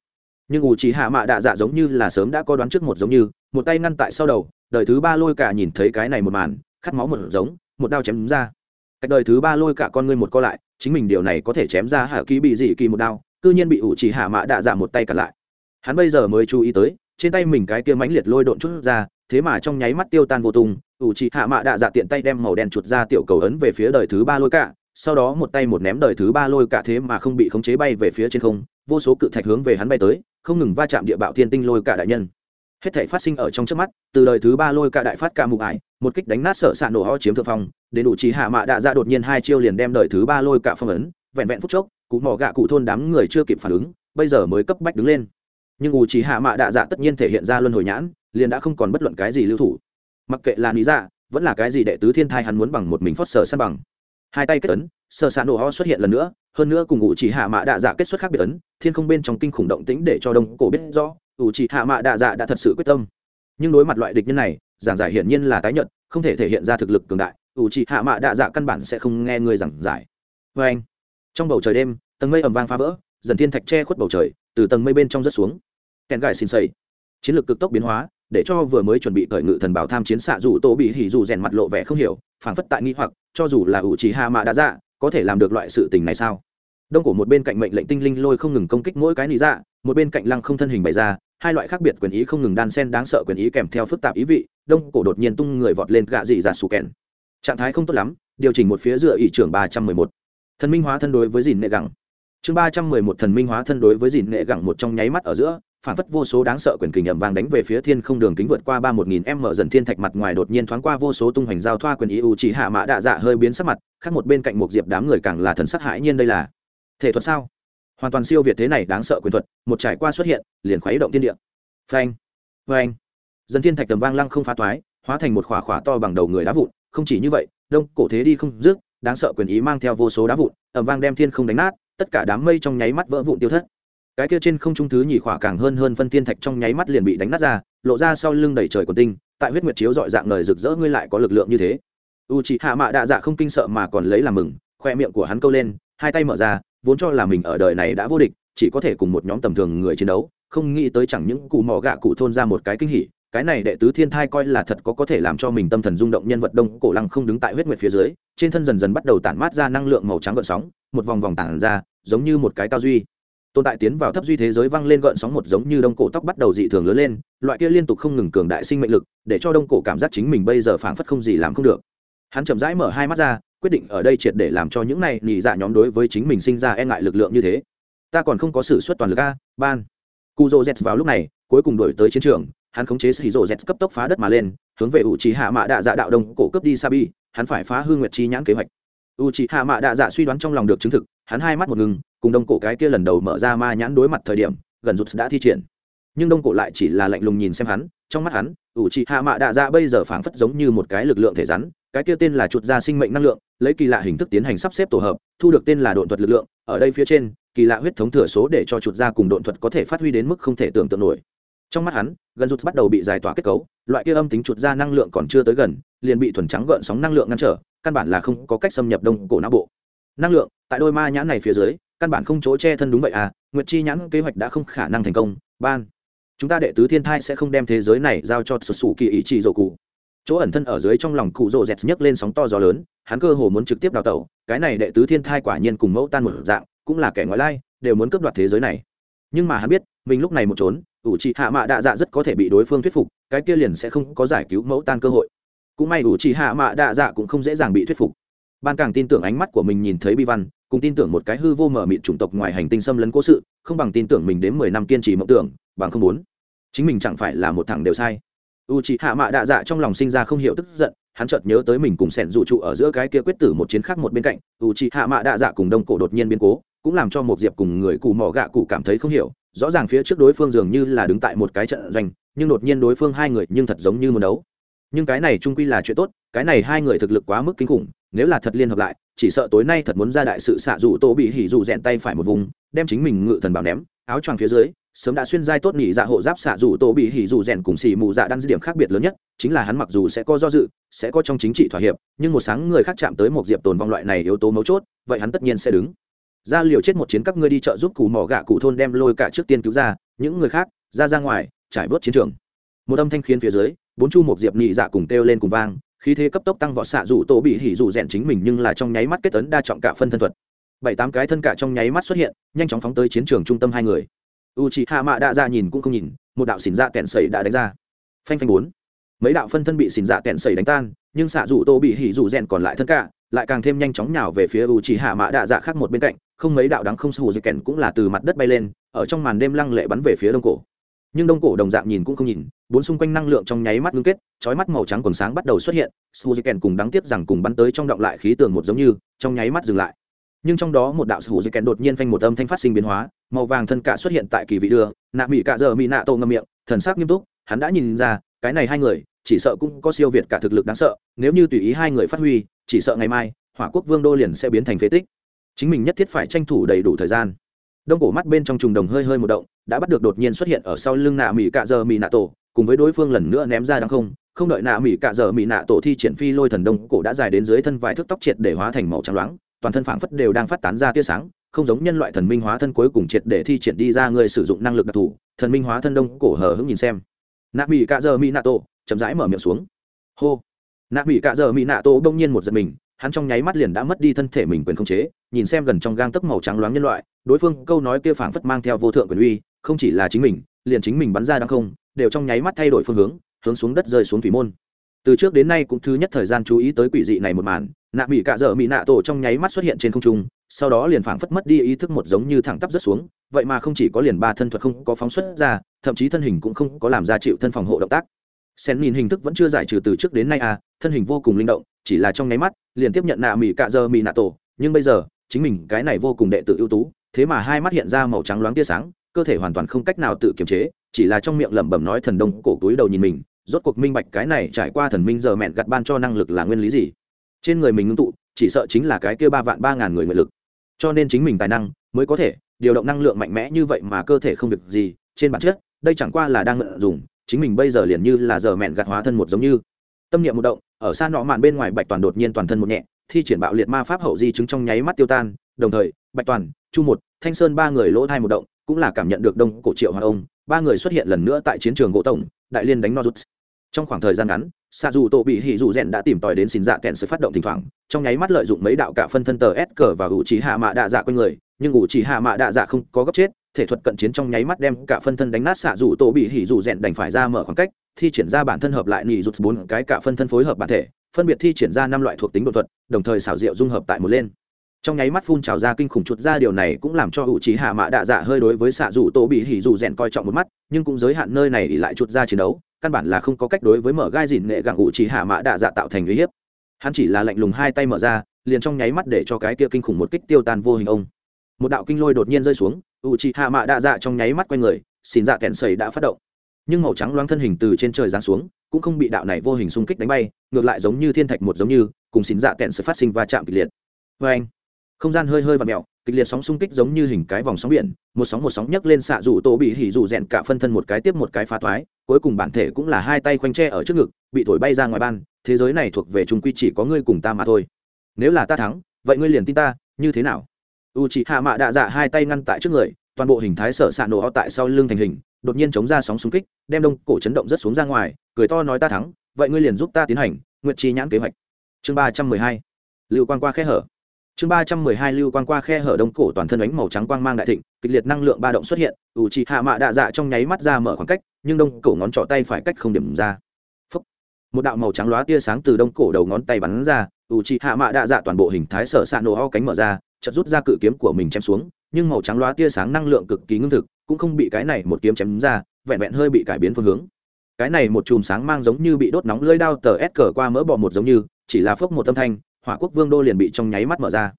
Nhưng ủ chỉ hạ mạ đạ dạ giống như là sớm đã có đoán trước một giống như, một tay ngăn tại sau đầu, đời thứ ba lôi cả nhìn thấy cái này một màn, khát máu một giống, một đao chém ra. Cách đời thứ ba lôi cả con ngươi một co lại, chính mình điều này có thể chém ra hạ ký bị dị kỳ một đao, cư nhiên bị ủ chỉ hạ mạ đạ dạ một tay cặn lại. Hắn bây giờ mới chú ý tới, trên tay mình cái kia mãnh liệt lôi độn chút ra, thế mà trong nháy mắt tiêu tan vô tung ủ trì hạ mạ đạ dạ tiện tay đem màu đen chuột ra tiểu cầu ấn về phía đời thứ ba lôi cả sau đó một tay một ném đời thứ ba lôi cả thế mà không bị khống chế bay về phía trên không, vô số cự thạch hướng về hắn bay tới, không ngừng va chạm địa bạo thiên tinh lôi cả đại nhân. Hết thể phát sinh ở trong trước mắt, từ đời thứ ba lôi cả đại phát ca mục ải, một kích đánh nát sợ sạn nổ ho chiếm thượng phong, đến ủ trì hạ mạ đạ ra đột nhiên hai chiêu liền đem đời thứ ba lôi cả phong ấn, vẹn vẹn phút chốc, cụ mỏ gạ cụ thôn đám người chưa kịp phản ứng, bây giờ mới cấp bách đứng lên. Nhưng ủ trì hạ mạ đạ dạ tất nhiên thể hiện ra luân hồi nhãn, liền đã không còn bất luận cái gì lưu thủ mặc kệ là lý dạ vẫn là cái gì đệ tứ thiên thai hắn muốn bằng một mình phót sở săn bằng. Hai tay kết ấn sơ xạ nổ ho xuất hiện lần nữa, hơn nữa cùng ủ chỉ hạ mạ đạ dạ kết xuất khác biệt ấn, thiên không bên trong kinh khủng động tĩnh để cho đông cổ biết rõ ủ chỉ hạ mạ đạ dạ đã thật sự quyết tâm. Nhưng đối mặt loại địch nhân này, giảng giải hiển nhiên là tái nhận không thể thể hiện ra thực lực cường đại ủ chỉ hạ mạ đạ dạ căn bản sẽ không nghe người giảng giải. Vê anh, trong bầu trời đêm, tầng mây ẩm vang phá vỡ, dần thiên thạch che khuất bầu trời, từ tầng mây bên trong rớt xuống. Kèn gài xin xây chiến lược cực tốc biến hóa để cho vừa mới chuẩn bị cởi ngự thần bảo tham chiến xạ dù tô bị hỉ dù rèn mặt lộ vẻ không hiểu, phảng phất tại nghi hoặc, cho dù là ủ trí hạ mạ đã dạ có thể làm được loại sự tình này sao? Đông cổ một bên cạnh mệnh lệnh tinh linh lôi không ngừng công kích mỗi cái nị dạ một bên cạnh lăng không thân hình bày ra, hai loại khác biệt quyền ý không ngừng đan sen đáng sợ quyền ý kèm theo phức tạp ý vị, đông cổ đột nhiên tung người vọt lên gạ dị dạ sù kèn trạng thái không tốt lắm, điều chỉnh một phía dựa ỷ trưởng ba trăm mười một. Thần minh hóa thân đối với dìn nệ gẳng. Chương ba trăm mười một thần minh hóa thân đối với dìn nệ gẳng một trong nháy mắt ở giữa phản phất vô số đáng sợ quyền kình ầm vang đánh về phía thiên không đường kính vượt qua ba một nghìn m mở dần thiên thạch mặt ngoài đột nhiên thoáng qua vô số tung hoành giao thoa quyền ý u chỉ hạ mã đạ dạ hơi biến sắc mặt, khác một bên cạnh một diệp đám người càng là thần sắc hãi nhiên đây là. Thể thuật sao? Hoàn toàn siêu việt thế này đáng sợ quyền thuật, một trải qua xuất hiện, liền khuấy động thiên địa. Phanh phanh. Dần thiên thạch tầm vang lăng không phá toái hóa thành một khỏa khỏa to bằng đầu người đá vụn, không chỉ như vậy, đông, cổ thế đi không dứt, đáng sợ quyền ý mang theo vô số đá vụn, ầm vang đem thiên không đánh nát, tất cả đám mây trong nháy mắt vỡ vụn tiêu thất cái kia trên không trung thứ nhì khỏa càng hơn hơn phân tiên thạch trong nháy mắt liền bị đánh nát ra, lộ ra sau lưng đầy trời của tinh, tại huyết nguyệt chiếu dọi dạng lời rực rỡ ngươi lại có lực lượng như thế. U chị hạ mạ đạ dạ không kinh sợ mà còn lấy làm mừng, khoe miệng của hắn câu lên, hai tay mở ra, vốn cho là mình ở đời này đã vô địch, chỉ có thể cùng một nhóm tầm thường người chiến đấu, không nghĩ tới chẳng những cụ mỏ gạ cụ thôn ra một cái kinh hỉ, cái này đệ tứ thiên thai coi là thật có có thể làm cho mình tâm thần rung động nhân vật đông cổ lăng không đứng tại huyết nguyệt phía dưới, trên thân dần dần bắt đầu tản mát ra năng lượng màu trắng gợn sóng, một vòng vòng tản ra, giống như một cái cao duy tồn tại tiến vào thấp duy thế giới văng lên gợn sóng một giống như đông cổ tóc bắt đầu dị thường lớn lên, loại kia liên tục không ngừng cường đại sinh mệnh lực, để cho đông cổ cảm giác chính mình bây giờ phảng phất không gì làm không được. Hắn chậm rãi mở hai mắt ra, quyết định ở đây triệt để làm cho những này nhị dạ nhóm đối với chính mình sinh ra e ngại lực lượng như thế. Ta còn không có sự xuất toàn lực a, ban. Cụ rô z vào lúc này, cuối cùng đổi tới chiến trường, hắn khống chế sĩ rô z cấp tốc phá đất mà lên, hướng về u trí hạ mạ đạ dạ đạo đông cổ cướp đi sabi, hắn phải phá hư nguyệt chi nhãn kế hoạch. U trí hạ mạ đạ dạ suy đoán trong lòng được chứng thực, hắn hai mắt một ngừng cùng đông cổ cái kia lần đầu mở ra ma nhãn đối mặt thời điểm, gần rụt đã thi triển. Nhưng đông cổ lại chỉ là lạnh lùng nhìn xem hắn, trong mắt hắn, ủ trị hạ mạ đạ dạ bây giờ phảng phất giống như một cái lực lượng thể rắn, cái kia tên là chuột ra sinh mệnh năng lượng, lấy kỳ lạ hình thức tiến hành sắp xếp tổ hợp, thu được tên là độn thuật lực lượng, ở đây phía trên, kỳ lạ huyết thống thừa số để cho chuột ra cùng độn thuật có thể phát huy đến mức không thể tưởng tượng nổi. Trong mắt hắn, gần rụt bắt đầu bị giải tỏa kết cấu, loại kia âm tính chuột ra năng lượng còn chưa tới gần, liền bị thuần trắng gợn sóng năng lượng ngăn trở, căn bản là không có cách xâm nhập đông cổ não bộ. Năng lượng, tại đôi ma nhãn này phía dưới căn bản không chỗ che thân đúng vậy à nguyệt chi nhãn kế hoạch đã không khả năng thành công, ban. Chúng ta đệ tứ thiên thai sẽ không đem thế giới này giao cho sụt sù kỳ ý chỉ dỗ cụ. Chỗ ẩn thân ở dưới trong lòng cụ rồ dẹt nhấc lên sóng to gió lớn, hắn cơ hồ muốn trực tiếp đào tẩu, cái này đệ tứ thiên thai quả nhiên cùng mẫu tan một dạng, cũng là kẻ ngoại lai, đều muốn cướp đoạt thế giới này. Nhưng mà hắn biết, mình lúc này một trốn, ủ trì hạ mạ đạ dạ rất có thể bị đối phương thuyết phục, cái kia liền sẽ không có giải cứu mẫu tan cơ hội. Cũng may ủ trì hạ mạ đạ dạ cũng không dễ dàng bị thuyết phục. Ban càng tin tưởng ánh mắt của mình nhìn thấy bi văn cùng tin tưởng một cái hư vô mở mịt chủng tộc ngoài hành tinh xâm lấn cố sự, không bằng tin tưởng mình đến mười năm kiên trì mộng tưởng, bằng không muốn. Chính mình chẳng phải là một thằng đều sai. U c h ị hạ mạ đạ dạ trong lòng sinh ra không hiểu tức giận, hắn chợt nhớ tới mình cùng sẻn dụ trụ ở giữa cái kia quyết tử một chiến khác một bên cạnh u c h ị hạ mạ đạ dạ cùng đông cổ đột nhiên biến cố, cũng làm cho một diệp cùng người cụ mỏ gạ cụ cảm thấy không hiểu, rõ ràng phía trước đối phương dường như là đứng tại một cái trận doanh, nhưng đột nhiên đối phương hai người nhưng thật giống như muốn đấu. Nhưng cái này trung quy là chuyện tốt, cái này hai người thực lực quá mức kinh khủng nếu là thật liên hợp lại, chỉ sợ tối nay thật muốn ra đại sự xạ dù tô bị hỉ dù rèn tay phải một vùng, đem chính mình ngự thần bảo ném, áo choàng phía dưới, sớm đã xuyên giai tốt nhị dạ hộ giáp xạ dù tô bị hỉ dù rèn cùng xì mù dạ đan điểm khác biệt lớn nhất, chính là hắn mặc dù sẽ có do dự, sẽ có trong chính trị thỏa hiệp, nhưng một sáng người khác chạm tới một diệp tồn vong loại này yếu tố mấu chốt, vậy hắn tất nhiên sẽ đứng. Ra liều chết một chiến các ngươi đi chợ giúp cù mỏ gạ cụ thôn đem lôi cả trước tiên cứu ra, những người khác, ra ra ngoài, trải vớt chiến trường. Một âm thanh khiến phía dưới, bốn chu một diệp nhị dạ cùng kêu lên cùng vang khí thế cấp tốc tăng vọt xạ dù tổ bị hỉ dù rèn chính mình nhưng là trong nháy mắt kết tấn đa trọng cả phân thân thuật. Bảy tám cái thân cả trong nháy mắt xuất hiện, nhanh chóng phóng tới chiến trường trung tâm hai người. U c h ị hạ mạ đạ ra nhìn cũng không nhìn, một đạo xỉn dạ kẹn sầy đã đánh ra. Phanh phanh bốn. Mấy đạo phân thân bị xỉn dạ kẹn sầy đánh tan, nhưng xạ dù tô bị hỉ dù rèn còn lại thân cả, lại càng thêm nhanh chóng nhào về phía u c h ị hạ mạ đạ dạ khác một bên cạnh, không mấy đạo đắng không sù dây kẹn cũng là từ mặt đất bay lên, ở trong màn đêm lăng lệ bắn về phía đông cổ nhưng đông cổ đồng dạng nhìn cũng không nhìn, bốn xung quanh năng lượng trong nháy mắt ngưng kết, chói mắt màu trắng còn sáng bắt đầu xuất hiện sù dây kèn cùng đáng tiếc rằng cùng bắn tới trong động lại khí tường một giống như, trong nháy mắt dừng lại. Nhưng trong đó một đạo sù dây kèn đột nhiên phanh một âm thanh phát sinh biến hóa, màu vàng thân cả xuất hiện tại kỳ vị đưa, nạ mỹ cạ giờ mỹ nạ tô ngâm miệng, thần sắc nghiêm túc, hắn đã nhìn ra, cái này hai người, chỉ sợ cũng có siêu việt cả thực lực đáng sợ, nếu như tùy ý hai người phát huy, chỉ sợ ngày mai, hỏa quốc vương đô liền sẽ biến thành phế tích. Chính mình nhất thiết phải tranh thủ đầy đủ thời gian đông cổ mắt bên trong trùng đồng hơi hơi một động, đã bắt được đột nhiên xuất hiện ở sau lưng nạ mỹ cạ giờ mỹ nạ tổ, cùng với đối phương lần nữa ném ra đằng không không đợi nạ mỹ cạ giờ mỹ nạ tổ thi triển phi lôi thần đông cổ đã dài đến dưới thân vài thước tóc triệt để hóa thành màu trắng loáng, toàn thân phảng phất đều đang phát tán ra tia sáng, không giống nhân loại thần minh hóa thân cuối cùng triệt để thi triển đi ra người sử dụng năng lực đặc thù, thần minh hóa thân đông cổ hờ hững nhìn xem. Nạ mỹ cạ giờ mỹ nạ tổ, chậm rãi mở miệng xuống. Hô. Nạ mỹ cạ giờ mỹ nạ tổ đông nhiên một giật mình hắn trong nháy mắt liền đã mất đi thân thể mình quyền không chế, nhìn xem gần trong gang tấc màu trắng loáng nhân loại, đối phương câu nói kia phảng phất mang theo vô thượng quyền uy, không chỉ là chính mình, liền chính mình bắn ra đang không, đều trong nháy mắt thay đổi phương hướng hướng xuống đất rơi xuống thủy môn. Từ trước đến nay cũng thứ nhất thời gian chú ý tới quỷ dị này một màn, nạ mỹ cạ dở mỹ nạ tổ trong nháy mắt xuất hiện trên không trung, sau đó liền phảng phất mất đi ý thức một giống như thẳng tắp rất xuống, vậy mà không chỉ có liền ba thân thuật không có phóng xuất ra, thậm chí thân hình cũng không có làm ra chịu thân phòng hộ động tác. Sen nhìn hình thức vẫn chưa giải trừ từ trước đến nay à thân hình vô cùng linh động chỉ là trong nháy mắt, liền tiếp nhận nạ mỹ cạ dơ mỹ nạ tổ. Nhưng bây giờ, chính mình cái này vô cùng đệ tử ưu tú, thế mà hai mắt hiện ra màu trắng loáng tia sáng, cơ thể hoàn toàn không cách nào tự kiềm chế, chỉ là trong miệng lẩm bẩm nói thần đông cổ túi đầu nhìn mình, rốt cuộc minh bạch cái này trải qua thần minh giờ mẹn gặt ban cho năng lực là nguyên lý gì. Trên người mình ngưng tụ, chỉ sợ chính là cái kia ba vạn ba ngàn người nguyện lực. Cho nên chính mình tài năng mới có thể điều động năng lượng mạnh mẽ như vậy mà cơ thể không việc gì, trên bản chất, đây chẳng qua là đang ngận dùng, chính mình bây giờ liền như là giờ mẹn gặt hóa thân một giống như. Tâm niệm một động ở xa nọ mạn bên ngoài bạch toàn đột nhiên toàn thân một nhẹ, thi triển bạo liệt ma pháp hậu di chứng trong nháy mắt tiêu tan, đồng thời, bạch toàn, chu một, thanh sơn ba người lỗ thai một động, cũng là cảm nhận được đông cổ triệu hoàng ông, ba người xuất hiện lần nữa tại chiến trường gỗ tổng, đại liên đánh nozuts trong khoảng thời gian ngắn xa dù tổ bị hỉ dù rèn đã tìm tòi đến xin dạ kẹn sự phát động thỉnh thoảng, trong nháy mắt lợi dụng mấy đạo cả phân thân tờ s cờ và ủ trí hạ mạ đạ dạ quanh người, nhưng ủ trí hạ mạ đạ dạ không có gấp chết thể thuật cận chiến trong nháy mắt đem cả phân thân đánh nát xạ dù tổ bị hỉ dù rèn đành phải ra mở khoảng cách, thi triển ra bản thân hợp lại nỉ rụt bốn cái cả phân thân phối hợp bản thể, phân biệt thi triển ra năm loại thuộc tính đột thuật, đồng thời xảo diệu dung hợp tại một lên. Trong nháy mắt phun trào ra kinh khủng chuột ra điều này cũng làm cho hữu trí hạ mạ đạ dạ hơi đối với xạ dù tổ bị hỉ dù rèn coi trọng một mắt, nhưng cũng giới hạn nơi này ỉ lại chuột ra chiến đấu, căn bản là không có cách đối với mở gai dìn nghệ gặng hữu trí hạ mạ đạ dạ tạo thành uy hiếp. Hắn chỉ là lạnh lùng hai tay mở ra, liền trong nháy mắt để cho cái kia kinh khủng một kích tiêu tan vô hình ông. Một đạo kinh lôi đột nhiên rơi xuống ủ chị hạ mạ đa dạ trong nháy mắt quay người, xin dạ kẹn sầy đã phát động. Nhưng màu trắng loáng thân hình từ trên trời giáng xuống, cũng không bị đạo này vô hình xung kích đánh bay, ngược lại giống như thiên thạch một giống như, cùng xin dạ kẹn sẽ phát sinh va chạm kịch liệt. Vê anh, không gian hơi hơi và mẹo kịch liệt sóng xung kích giống như hình cái vòng sóng biển, một sóng một sóng nhấc lên xạ rủ tổ bị hỉ rủ rèn cả phân thân một cái tiếp một cái phá toái cuối cùng bản thể cũng là hai tay khoanh tre ở trước ngực, bị thổi bay ra ngoài ban, thế giới này thuộc về trung quy chỉ có ngươi cùng ta mà thôi. Nếu là ta thắng, vậy ngươi liền tin ta, như thế nào? U chị hạ mạ đạ dạ hai tay ngăn tại trước người, toàn bộ hình thái sở s ạ nổ tại sau lưng thành hình, đột nhiên chống ra sóng xung kích, đem đông cổ chấn động rất xuống ra ngoài, cười to nói ta thắng, vậy ngươi liền giúp ta tiến hành, nguyện chi nhãn kế hoạch. Chương ba trăm mười hai. Lưu quan qua khe hở. Chương ba trăm mười hai lưu quan qua khe hở đông cổ toàn thân ánh màu trắng quang mang đại thịnh, kịch liệt năng lượng ba động xuất hiện ủ trì hạ mạ đạ dạ trong nháy mắt ra mở khoảng cách, nhưng đông cổ ngón trỏ tay phải cách không điểm ra. Phúc. một đạo màu trắng lóa tia sáng từ đông cổ đầu ngón tay bắn ra ủ trì hạ mạ đạ dạ toàn bộ hình thái sở s ạ nổ ho cánh mở ra chợt rút ra cự kiếm của mình chém xuống, nhưng màu trắng loá tia sáng năng lượng cực kỳ ngưng thực, cũng không bị cái này một kiếm chém ra, vẹn vẹn hơi bị cải biến phương hướng. Cái này một chùm sáng mang giống như bị đốt nóng lưỡi đao tờ s cờ qua mỡ bò một giống như, chỉ là phốc một âm thanh, hỏa quốc vương đô liền bị trong nháy mắt mở ra.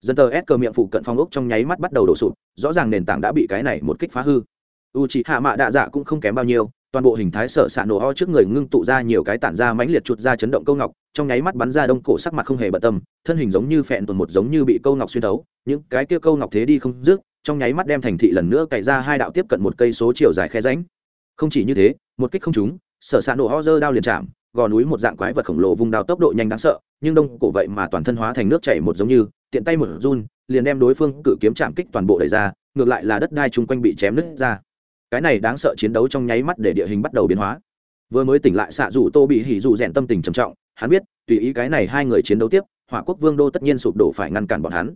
Dân tờ s cờ miệng phụ cận phong ốc trong nháy mắt bắt đầu đổ sụp, rõ ràng nền tảng đã bị cái này một kích phá hư. U c hạ mạ đạ dạ cũng không kém bao nhiêu toàn bộ hình thái sở s ạ nổ ho trước người ngưng tụ ra nhiều cái tản ra mãnh liệt chuột ra chấn động câu ngọc, trong nháy mắt bắn ra đông cổ sắc mặt không hề bận tâm, thân hình giống như phẹn tuần một giống như bị câu ngọc xuyên thấu, những cái kia câu ngọc thế đi không dứt, trong nháy mắt đem thành thị lần nữa cày ra hai đạo tiếp cận một cây số chiều dài khe ránh không chỉ như thế, một kích không trúng, sở s ạ nổ ho dơ đao liền chạm, gò núi một dạng quái vật khổng lồ vùng đao tốc độ nhanh đáng sợ, nhưng đông cổ vậy mà toàn thân hóa thành nước chảy một giống như, tiện tay một run, liền đem đối phương cự kiếm chạm kích toàn bộ đẩy ra, ngược lại là đất đai chung quanh bị chém nứt ra cái này đáng sợ chiến đấu trong nháy mắt để địa hình bắt đầu biến hóa. Vừa mới tỉnh lại xạ dù tô bị hỉ dù rèn tâm tình trầm trọng, hắn biết, tùy ý cái này hai người chiến đấu tiếp, hỏa quốc vương đô tất nhiên sụp đổ phải ngăn cản bọn hắn.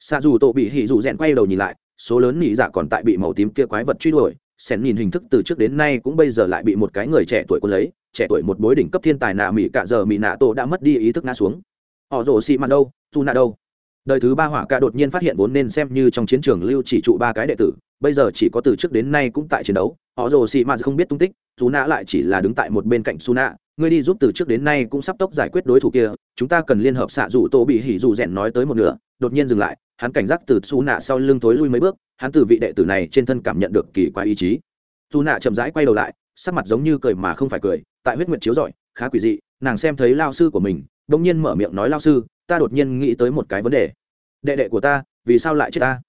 Xạ dù tô bị hỉ dù rèn quay đầu nhìn lại, số lớn nỉ dạ còn tại bị màu tím kia quái vật truy đuổi, xẻn nhìn hình thức từ trước đến nay cũng bây giờ lại bị một cái người trẻ tuổi quân lấy, trẻ tuổi một bối đỉnh cấp thiên tài nạ mỹ cả giờ mỹ nạ tổ đã mất đi ý thức ngã xuống. Họ rồ xị mặt đâu tu nạ đâu. Đời thứ ba hỏa ca đột nhiên phát hiện vốn nên xem như trong chiến trường lưu chỉ trụ ba cái đệ tử bây giờ chỉ có từ trước đến nay cũng tại chiến đấu, họ rồ xị mạt không biết tung tích dù nạ lại chỉ là đứng tại một bên cạnh su nạ ngươi đi giúp từ trước đến nay cũng sắp tốc giải quyết đối thủ kia, chúng ta cần liên hợp xạ dù tô bị hỉ dù rèn nói tới một nửa, đột nhiên dừng lại, hắn cảnh giác từ su nạ sau lưng tối lui mấy bước, hắn từ vị đệ tử này trên thân cảm nhận được kỳ quái ý chí. Su nạ chậm rãi quay đầu lại, sắc mặt giống như cười mà không phải cười, tại huyết nguyệt chiếu rọi, khá quỷ dị, nàng xem thấy lao sư của mình đông nhiên mở miệng nói, lao sư, ta đột nhiên nghĩ tới một cái vấn đề. Đệ đệ của ta, vì sao lại chết ta?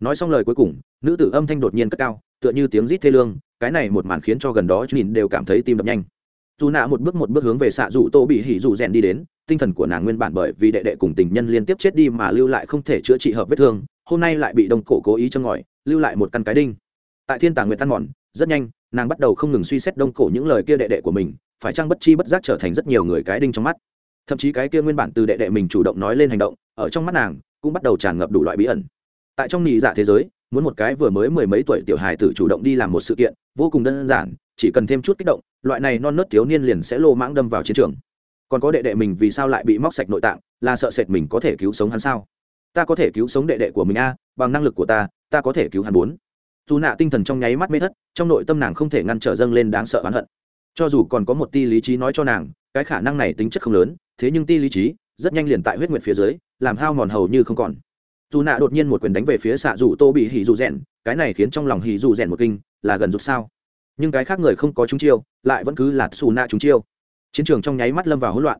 Nói xong lời cuối cùng, nữ tử âm thanh đột nhiên cất cao, tựa như tiếng rít thê lương, cái này một màn khiến cho gần đó nhìn đều cảm thấy tim đập nhanh. Dù nạ một bước một bước hướng về xạ dù tô bị hỉ dù rèn đi đến, tinh thần của nàng nguyên bản bởi vì đệ đệ cùng tình nhân liên tiếp chết đi mà lưu lại không thể chữa trị hợp vết thương, hôm nay lại bị đông cổ cố ý châm ngòi, lưu lại một căn cái đinh. Tại thiên tàng nguyệt tan mòn, rất nhanh, nàng bắt đầu không ngừng suy xét đông cổ những lời kia đệ đệ của mình, phải chăng bất chi bất giác trở thành rất nhiều người cái đinh trong mắt. Thậm chí cái kia nguyên bản từ đệ đệ mình chủ động nói lên hành động, ở trong mắt nàng, cũng bắt đầu tràn ngập đủ loại bí ẩn tại trong nhị dạ thế giới, muốn một cái vừa mới mười mấy tuổi tiểu hài tử chủ động đi làm một sự kiện, vô cùng đơn giản, chỉ cần thêm chút kích động, loại này non nớt thiếu niên liền sẽ lô mãng đâm vào chiến trường. Còn có đệ đệ mình vì sao lại bị móc sạch nội tạng, là sợ sệt mình có thể cứu sống hắn sao? Ta có thể cứu sống đệ đệ của mình a, bằng năng lực của ta ta có thể cứu hắn bốn. Dù nạ tinh thần trong nháy mắt mê thất, trong nội tâm nàng không thể ngăn trở dâng lên đáng sợ oán hận. Cho dù còn có một ti lý trí nói cho nàng, cái khả năng này tính chất không lớn, thế nhưng ti lý trí, rất nhanh liền tại huyết nguyệt phía dưới, làm hao mòn hầu như không còn dù nạ đột nhiên một quyền đánh về phía xạ dù tô bị hỉ dù rèn, cái này khiến trong lòng hỉ dù rèn một kinh, là gần rụt sao? Nhưng cái khác người không có chúng chiêu, lại vẫn cứ là xù nạ chúng chiêu. Chiến trường trong nháy mắt lâm vào hỗn loạn.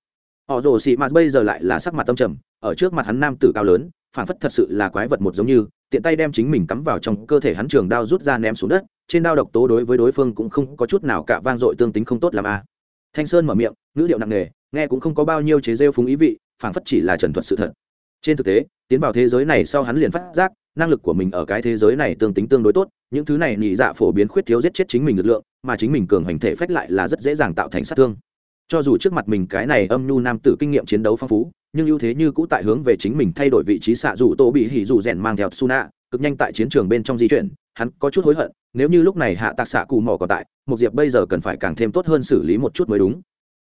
Họ rồ xị mạt bây giờ lại là sắc mặt tâm trầm, ở trước mặt hắn nam tử cao lớn phản phất thật sự là quái vật một giống như, tiện tay đem chính mình cắm vào trong cơ thể hắn trường đao rút ra ném xuống đất, trên đao độc tố đối với đối phương cũng không có chút nào cả vang dội tương tính không tốt làm a. Thanh sơn mở miệng, ngữ điệu nặng nề, nghe cũng không có bao nhiêu chế rêu phúng ý vị, phảng phất chỉ là trần thuật sự thật trên thực tế, tiến vào thế giới này sau hắn liền phát giác, năng lực của mình ở cái thế giới này tương tính tương đối tốt, những thứ này nhị dạ phổ biến khuyết thiếu giết chết chính mình lực lượng, mà chính mình cường hành thể phách lại là rất dễ dàng tạo thành sát thương. Cho dù trước mặt mình cái này âm nhu nam tử kinh nghiệm chiến đấu phong phú, nhưng ưu thế như cũ tại hướng về chính mình thay đổi vị trí xạ dù tô bị hỉ dù rèn mang theo suna cực nhanh tại chiến trường bên trong di chuyển, hắn có chút hối hận, nếu như lúc này hạ tạc xạ cù mỏ còn tại một diệp bây giờ cần phải càng thêm tốt hơn xử lý một chút mới đúng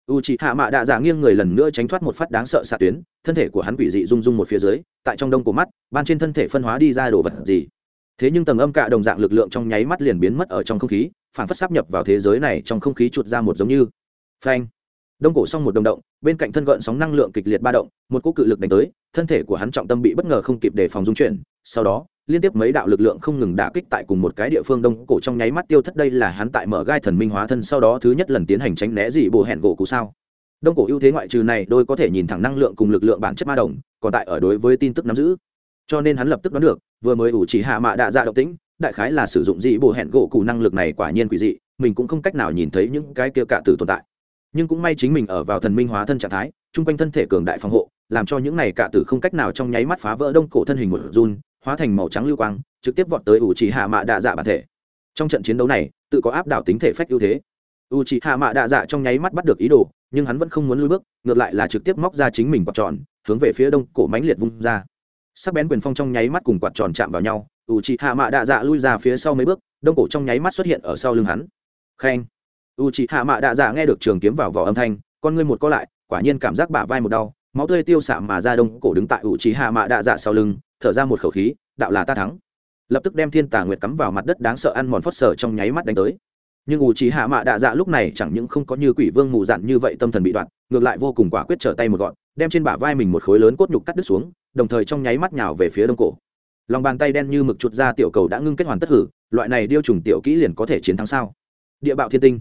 u c h ị hạ mạ đạ dạ nghiêng người lần nữa tránh thoát một phát đáng sợ xạ tuyến, thân thể của hắn quỷ dị rung rung một phía dưới, tại trong đông của mắt, ban trên thân thể phân hóa đi ra đồ vật gì. Thế nhưng tầng âm cạ đồng dạng lực lượng trong nháy mắt liền biến mất ở trong không khí, phản phất sắp nhập vào thế giới này trong không khí chuột ra một giống như. Phanh. Đông cổ xong một đồng động, bên cạnh thân gợn sóng năng lượng kịch liệt ba động, một cỗ cự lực đánh tới, thân thể của hắn trọng tâm bị bất ngờ không kịp đề phòng dung chuyển, sau đó liên tiếp mấy đạo lực lượng không ngừng đả kích tại cùng một cái địa phương đông cổ trong nháy mắt tiêu thất đây là hắn tại mở gai thần minh hóa thân sau đó thứ nhất lần tiến hành tránh né gì bồ hẹn gỗ cụ sao. Đông cổ ưu thế ngoại trừ này, đôi có thể nhìn thẳng năng lượng cùng lực lượng bản chất ma đồng, còn tại ở đối với tin tức nắm giữ. Cho nên hắn lập tức đoán được, vừa mới ủ chỉ hạ mạ đạ dạ động tĩnh, đại khái là sử dụng dị bồ hẹn gỗ cụ năng lực này quả nhiên quỷ dị, mình cũng không cách nào nhìn thấy những cái kia cả tử tồn tại. Nhưng cũng may chính mình ở vào thần minh hóa thân trạng thái, chung quanh thân thể cường đại phòng hộ, làm cho những này cả tử không cách nào trong nháy mắt phá vỡ đông cổ thân hình một run hóa thành màu trắng lưu quang, trực tiếp vọt tới ủ trì hạ mạ đạ dạ bản thể. Trong trận chiến đấu này, tự có áp đảo tính thể phách ưu thế. U trì hạ mạ đạ dạ trong nháy mắt bắt được ý đồ, nhưng hắn vẫn không muốn lui bước, ngược lại là trực tiếp móc ra chính mình quạt tròn, hướng về phía đông cổ mánh liệt vung ra. Sắc bén quyền phong trong nháy mắt cùng quạt tròn chạm vào nhau u trì hạ mạ đạ dạ lui ra phía sau mấy bước, đông cổ trong nháy mắt xuất hiện ở sau lưng hắn. Khen. U trì hạ mạ đạ dạ nghe được trường kiếm vào vỏ âm thanh, con ngươi một co lại, quả nhiên cảm giác bả vai một đau, máu tươi tiêu xạ mà ra đông cổ đứng tại u trì hạ mạ đạ dạ sau lưng thở ra một khẩu khí, đạo là ta thắng. Lập tức đem thiên tà nguyệt cắm vào mặt đất đáng sợ ăn mòn phớt sở trong nháy mắt đánh tới. Nhưng ủ trí hạ mạ đạ dạ lúc này chẳng những không có như quỷ vương mù dặn như vậy tâm thần bị đoạn, ngược lại vô cùng quả quyết trở tay một gọn, đem trên bả vai mình một khối lớn cốt nhục cắt đứt xuống, đồng thời trong nháy mắt nhào về phía đông cổ. Lòng bàn tay đen như mực chuột ra tiểu cầu đã ngưng kết hoàn tất hử, loại này điêu trùng tiểu kỹ liền có thể chiến thắng sao? Địa bạo thiên tinh.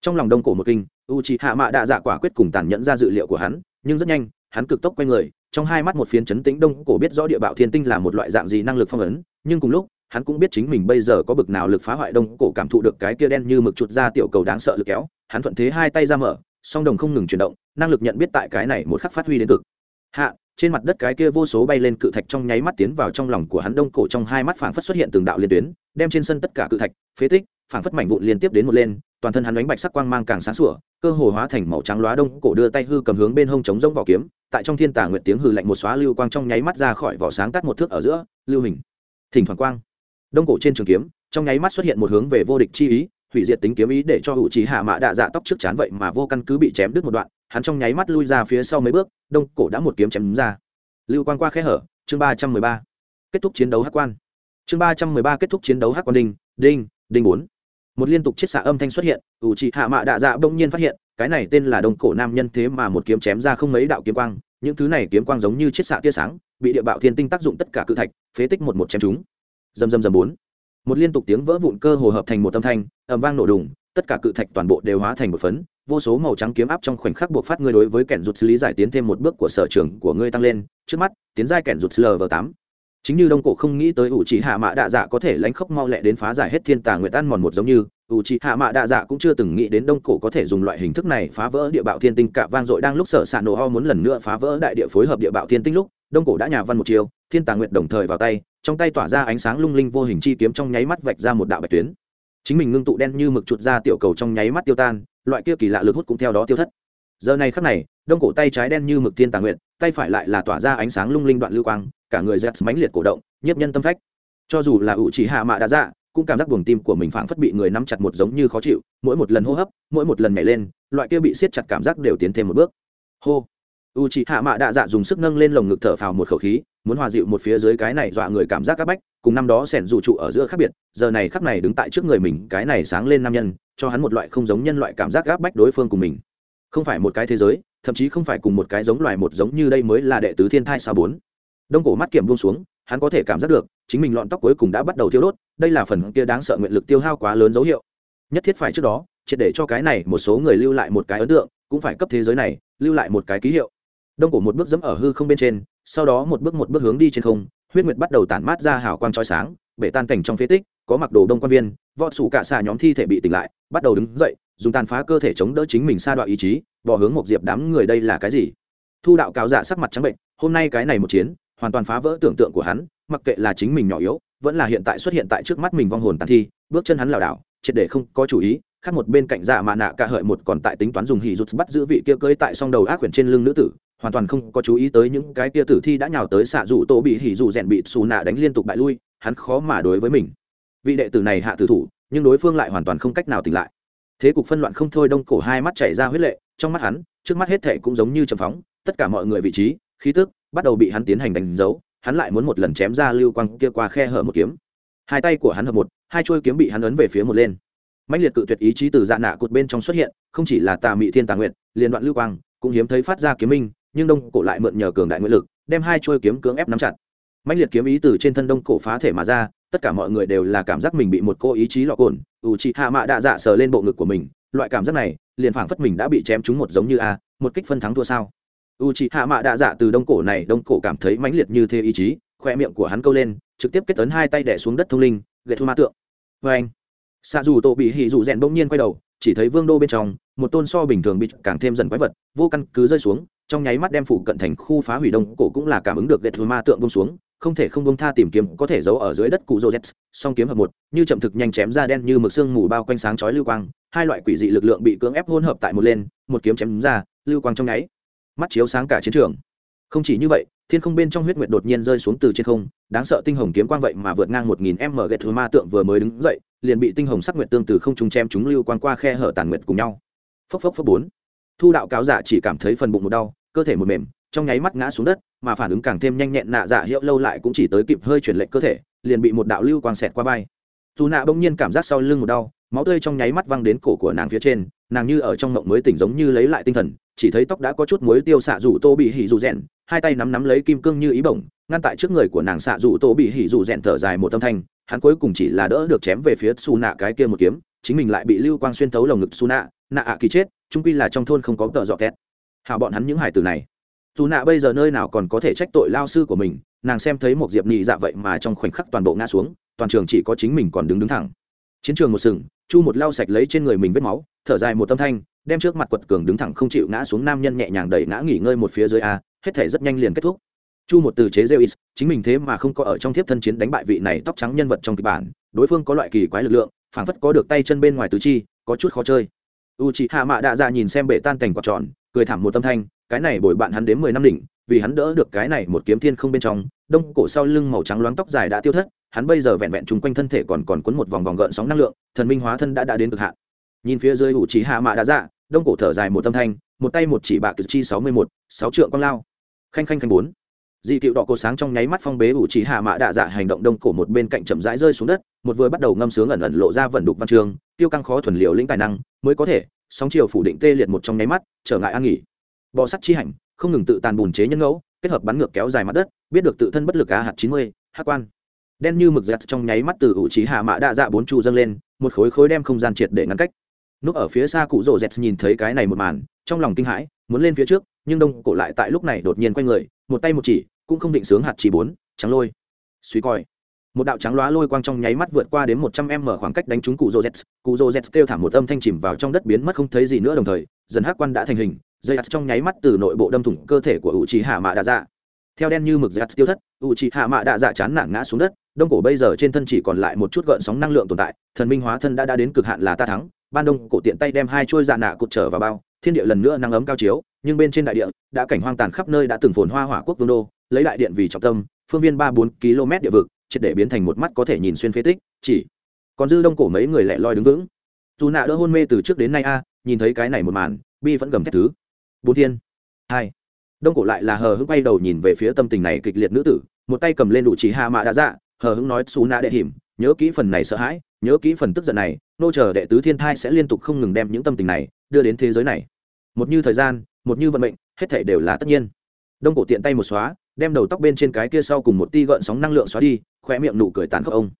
Trong lòng đông cổ một kinh, u trí hạ mạ đạ dạ quả quyết cùng tàn nhẫn ra dự liệu của hắn, nhưng rất nhanh, hắn cực tốc quay người trong hai mắt một phiến chấn tĩnh đông cổ biết rõ địa bạo thiên tinh là một loại dạng gì năng lực phong ấn, nhưng cùng lúc, hắn cũng biết chính mình bây giờ có bực nào lực phá hoại đông cổ cảm thụ được cái kia đen như mực chuột ra tiểu cầu đáng sợ lực kéo, hắn thuận thế hai tay ra mở, song đồng không ngừng chuyển động, năng lực nhận biết tại cái này một khắc phát huy đến cực. Hạ, trên mặt đất cái kia vô số bay lên cự thạch trong nháy mắt tiến vào trong lòng của hắn đông cổ trong hai mắt phảng phất xuất hiện từng đạo liên tuyến, đem trên sân tất cả cự thạch, phế tích, phảng phất mảnh vụn liên tiếp đến một lên toàn thân hắn đánh bạch sắc quang mang càng sáng sủa, cơ hồ hóa thành màu trắng lóa đông, cổ đưa tay hư cầm hướng bên hông chống rông vỏ kiếm, tại trong thiên tà nguyệt tiếng hư lạnh một xóa lưu quang trong nháy mắt ra khỏi vỏ sáng tắt một thước ở giữa, lưu hình, thỉnh thoảng quang. Đông cổ trên trường kiếm, trong nháy mắt xuất hiện một hướng về vô địch chi ý, hủy diệt tính kiếm ý để cho hữu trí hạ mã đạ dạ tóc trước chán vậy mà vô căn cứ bị chém đứt một đoạn, hắn trong nháy mắt lui ra phía sau mấy bước, đông cổ đã một kiếm chém ra. Lưu quang qua khe hở, chương ba trăm mười ba. Kết thúc chiến đấu hắc quan. Chương ba trăm mười ba kết thúc chiến đấu hắc quan đinh đinh đinh bốn một liên tục chiết xạ âm thanh xuất hiện, ủ chị hạ mạ đạ dạ bỗng nhiên phát hiện, cái này tên là đông cổ nam nhân thế mà một kiếm chém ra không mấy đạo kiếm quang, những thứ này kiếm quang giống như chiết xạ tia sáng, bị địa bạo thiên tinh tác dụng tất cả cự thạch, phế tích một một chém chúng. Dầm dầm dầm bốn. Một liên tục tiếng vỡ vụn cơ hồ hợp thành một âm thanh, ầm vang nổ đùng, tất cả cự thạch toàn bộ đều hóa thành một phấn, vô số màu trắng kiếm áp trong khoảnh khắc buộc phát ngươi đối với kẻn rụt xử lý giải tiến thêm một bước của sở trường của ngươi tăng lên, trước mắt, tiến giai kẻn rụt lv tám chính như đông cổ không nghĩ tới ủ trì hạ mạ đạ dạ có thể lánh khóc mau lẹ đến phá giải hết thiên tà Nguyệt ăn mòn một giống như ủ trì hạ mạ đạ dạ cũng chưa từng nghĩ đến đông cổ có thể dùng loại hình thức này phá vỡ địa bạo thiên tinh cả vang dội đang lúc sở s ạ nổ ho muốn lần nữa phá vỡ đại địa phối hợp địa bạo thiên tinh lúc, đông cổ đã nhà văn một chiều thiên tà Nguyệt đồng thời vào tay, trong tay tỏa ra ánh sáng lung linh vô hình chi kiếm trong nháy mắt vạch ra một đạo bạch tuyến. Chính mình ngưng tụ đen như mực chuột ra tiểu cầu trong nháy mắt tiêu tan, loại kia kỳ lạ lực hút cũng theo đó tiêu thất. Giờ này khắc này, đông cổ tay trái đen như mực thiên tà Nguyệt tay phải lại là tỏa ra ánh sáng lung linh đoạn lưu quang, cả người dẹt mãnh liệt cổ động, nhiếp nhân tâm phách. Cho dù là ủ chỉ hạ mạ đã dạ cũng cảm giác buồng tim của mình phảng phất bị người nắm chặt một giống như khó chịu, mỗi một lần hô hấp, mỗi một lần nhảy lên, loại kia bị siết chặt cảm giác đều tiến thêm một bước. Hô. U chỉ hạ mạ đạ dạ dùng sức nâng lên lồng ngực thở phào một khẩu khí, muốn hòa dịu một phía dưới cái này dọa người cảm giác áp bách, cùng năm đó sẻn dù trụ ở giữa khác biệt, giờ này khắc này đứng tại trước người mình, cái này sáng lên nam nhân, cho hắn một loại không giống nhân loại cảm giác áp bách đối phương cùng mình. Không phải một cái thế giới thậm chí không phải cùng một cái giống loài một giống như đây mới là đệ tứ thiên thai sao bốn. Đông cổ mắt kiểm buông xuống, hắn có thể cảm giác được, chính mình lọn tóc cuối cùng đã bắt đầu thiêu đốt, đây là phần kia đáng sợ nguyện lực tiêu hao quá lớn dấu hiệu. Nhất thiết phải trước đó, triệt để cho cái này một số người lưu lại một cái ấn tượng, cũng phải cấp thế giới này, lưu lại một cái ký hiệu. Đông cổ một bước dẫm ở hư không bên trên, sau đó một bước một bước hướng đi trên không, huyết nguyệt bắt đầu tản mát ra hào quang trói sáng, bể tan cảnh trong phế tích, có mặc đồ đông quan viên vọt sủ cả xà nhóm thi thể bị tỉnh lại, bắt đầu đứng dậy dùng tàn phá cơ thể chống đỡ chính mình sa đoạn ý chí, bỏ hướng một diệp đám người đây là cái gì? Thu đạo cáo dạ sắc mặt trắng bệnh, hôm nay cái này một chiến, hoàn toàn phá vỡ tưởng tượng của hắn, mặc kệ là chính mình nhỏ yếu, vẫn là hiện tại xuất hiện tại trước mắt mình vong hồn tàn thi, bước chân hắn lảo đảo, triệt để không có chủ ý, khác một bên cạnh dạ mạ nạ cả hợi một còn tại tính toán dùng hỉ rụt bắt giữ vị kia cưới tại song đầu ác quyển trên lưng nữ tử, hoàn toàn không có chú ý tới những cái kia tử thi đã nhào tới xạ dụ tổ bị hỉ dụ rèn bị xù nạ đánh liên tục bại lui, hắn khó mà đối với mình. Vị đệ tử này hạ tử thủ, nhưng đối phương lại hoàn toàn không cách nào tỉnh lại thế cục phân loạn không thôi đông cổ hai mắt chảy ra huyết lệ, trong mắt hắn, trước mắt hết thệ cũng giống như trầm phóng, tất cả mọi người vị trí, khí tức bắt đầu bị hắn tiến hành đánh dấu, hắn lại muốn một lần chém ra lưu quang kia qua khe hở một kiếm. Hai tay của hắn hợp một, hai chuôi kiếm bị hắn ấn về phía một lên. Mạnh liệt cự tuyệt ý chí từ dạ nạ cột bên trong xuất hiện, không chỉ là tà mị thiên tà nguyện liên đoạn lưu quang cũng hiếm thấy phát ra kiếm minh, nhưng đông cổ lại mượn nhờ cường đại nguyện lực, đem hai chuôi kiếm cưỡng ép nắm chặt. Mạnh liệt kiếm ý từ trên thân đông cổ phá thể mà ra, tất cả mọi người đều là cảm giác mình bị một cô ý chí lọ cồn ủ chị hạ mạ đạ dạ sờ lên bộ ngực của mình, loại cảm giác này, liền phảng phất mình đã bị chém trúng một giống như a, một kích phân thắng thua sao. U chị hạ mạ đạ dạ từ đông cổ này, đông cổ cảm thấy mãnh liệt như thế ý chí, khoe miệng của hắn câu lên, trực tiếp kết tấn hai tay đẻ xuống đất thông linh, gậy thu ma tượng. Vê anh xạ dù tổ bị hỉ dù rèn bỗng nhiên quay đầu, chỉ thấy vương đô bên trong, một tôn so bình thường bị càng thêm dần quái vật, vô căn cứ rơi xuống, trong nháy mắt đem phủ cận thành khu phá hủy đông cổ cũng là cảm ứng được gậy thu ma tượng bông xuống không thể không bông tha tìm kiếm có thể giấu ở dưới đất cụ rô z song kiếm hợp một, như chậm thực nhanh chém ra đen như mực xương mù bao quanh sáng chói lưu quang, hai loại quỷ dị lực lượng bị cưỡng ép hỗn hợp tại một lên, một kiếm chém ra, lưu quang trong nháy. Mắt chiếu sáng cả chiến trường. Không chỉ như vậy, thiên không bên trong huyết nguyệt đột nhiên rơi xuống từ trên không, đáng sợ tinh hồng kiếm quang vậy mà vượt ngang một nghìn m gậy thứ ma tượng vừa mới đứng dậy, liền bị tinh hồng sắc nguyệt tương từ không trung chém chúng lưu quang qua khe hở tàn nguyệt cùng nhau. Phốc phốc phốc bốn. Thu đạo cáo giả chỉ cảm thấy phần bụng một đau, cơ thể một mềm trong nháy mắt ngã xuống đất, mà phản ứng càng thêm nhanh nhẹn, nạ dạ hiệu lâu lại cũng chỉ tới kịp hơi chuyển lệnh cơ thể, liền bị một đạo lưu quang xẹt qua vai. Dù nạ bỗng nhiên cảm giác sau lưng một đau, máu tươi trong nháy mắt văng đến cổ của nàng phía trên, nàng như ở trong mộng mới tỉnh giống như lấy lại tinh thần, chỉ thấy tóc đã có chút muối tiêu xạ rủ tô bị hỉ rủ rèn hai tay nắm nắm lấy kim cương như ý bổng, ngăn tại trước người của nàng xạ rủ tô bị hỉ rủ rèn thở dài một tâm thanh, hắn cuối cùng chỉ là đỡ được chém về phía su nạ cái kia một kiếm, chính mình lại bị lưu quang xuyên thấu lồng ngực su nạ nạ ạ kỳ chết trung quy là trong thôn không có tợ dọ két hào bọn hắn những hải tử này dù nạ bây giờ nơi nào còn có thể trách tội lao sư của mình, nàng xem thấy một diệp nhị dạ vậy mà trong khoảnh khắc toàn bộ ngã xuống, toàn trường chỉ có chính mình còn đứng đứng thẳng. Chiến trường một sừng, chu một lao sạch lấy trên người mình vết máu, thở dài một tâm thanh, đem trước mặt quật cường đứng thẳng không chịu ngã xuống nam nhân nhẹ nhàng đẩy ngã nghỉ ngơi một phía dưới a, hết thể rất nhanh liền kết thúc. Chu một từ chế rêu chính mình thế mà không có ở trong thiếp thân chiến đánh bại vị này tóc trắng nhân vật trong kịch bản, đối phương có loại kỳ quái lực lượng, phảng phất có được tay chân bên ngoài tứ chi, có chút khó chơi. U chị hạ mạ đạ ra nhìn xem bể tan cảnh quạt tròn, cười thảm một tâm thanh cái này bồi bạn hắn đến mười năm đỉnh, vì hắn đỡ được cái này một kiếm thiên không bên trong, đông cổ sau lưng màu trắng loáng tóc dài đã tiêu thất, hắn bây giờ vẹn vẹn chung quanh thân thể còn còn cuốn một vòng vòng gợn sóng năng lượng, thần minh hóa thân đã đã đến cực hạn. Nhìn phía dưới ủ trí hạ mạ đã dạ đông cổ thở dài một tâm thanh, một tay một chỉ bạc cử chi sáu mươi một, sáu trượng con lao. Khanh khanh khanh bốn. Dị tiệu đỏ cổ sáng trong nháy mắt phong bế ủ trí hạ mạ đạ dạ hành động đông cổ một bên cạnh chậm rãi rơi xuống đất, một vừa bắt đầu ngâm sướng ẩn ẩn lộ ra vận đục văn trường tiêu căng khó thuần liệu lĩnh tài năng, mới có thể, sóng chiều phủ định tê liệt một trong nháy mắt, trở ngại an nghỉ bò sắt chi hành, không ngừng tự tàn bùn chế nhân ngẫu, kết hợp bắn ngược kéo dài mặt đất, biết được tự thân bất lực a hạt chín mươi, hát quan. Đen như mực giặt trong nháy mắt từ ủ trí hạ mã đa dạ bốn chu dâng lên, một khối khối đem không gian triệt để ngăn cách. Núp ở phía xa cụ rồ dẹt nhìn thấy cái này một màn, trong lòng kinh hãi, muốn lên phía trước, nhưng đông cổ lại tại lúc này đột nhiên quay người, một tay một chỉ, cũng không định sướng hạt chỉ bốn, trắng lôi. Suy coi. Một đạo trắng lóa lôi quang trong nháy mắt vượt qua đến một trăm m khoảng cách đánh trúng cụ rô z cụ rô z kêu thảm một âm thanh chìm vào trong đất biến mất không thấy gì nữa đồng thời, dần hắc quan đã thành hình dây ắt trong nháy mắt từ nội bộ đâm thủng cơ thể của u trí hạ mạ đạ dạ theo đen như mực dây ắt tiêu thất u trí hạ mạ đạ dạ chán nản ngã xuống đất, đông cổ bây giờ trên thân chỉ còn lại một chút gợn sóng năng lượng tồn tại, thần minh hóa thân đã đã đến cực hạn là ta thắng. Ban đông cổ tiện tay đem hai chuôi dạ nạ cụt trở vào bao, thiên địa lần nữa nắng ấm cao chiếu, nhưng bên trên đại địa, đã cảnh hoang tàn khắp nơi đã từng phồn hoa hỏa quốc vương đô, lấy đại điện vì trọng tâm, phương viên ba bốn km địa vực, triệt để biến thành một mắt có thể nhìn xuyên phế tích, chỉ còn dư đông cổ mấy người lẻ loi đứng vững. Dù nạ đỡ hôn mê từ trước đến nay a, nhìn thấy cái này một màn, bi vẫn gầm thét thứ bốn thiên. Hai. Đông cổ lại là hờ hững quay đầu nhìn về phía tâm tình này kịch liệt nữ tử, một tay cầm lên đủ chỉ hạ mạ đã dạ hờ hững nói xù nạ đệ hiểm, nhớ kỹ phần này sợ hãi, nhớ kỹ phần tức giận này, nô chờ đệ tứ thiên thai sẽ liên tục không ngừng đem những tâm tình này đưa đến thế giới này. Một như thời gian, một như vận mệnh, hết thể đều là tất nhiên. Đông cổ tiện tay một xóa, đem đầu tóc bên trên cái kia sau cùng một ti gợn sóng năng lượng xóa đi khoe miệng nụ cười tàn khốc ông.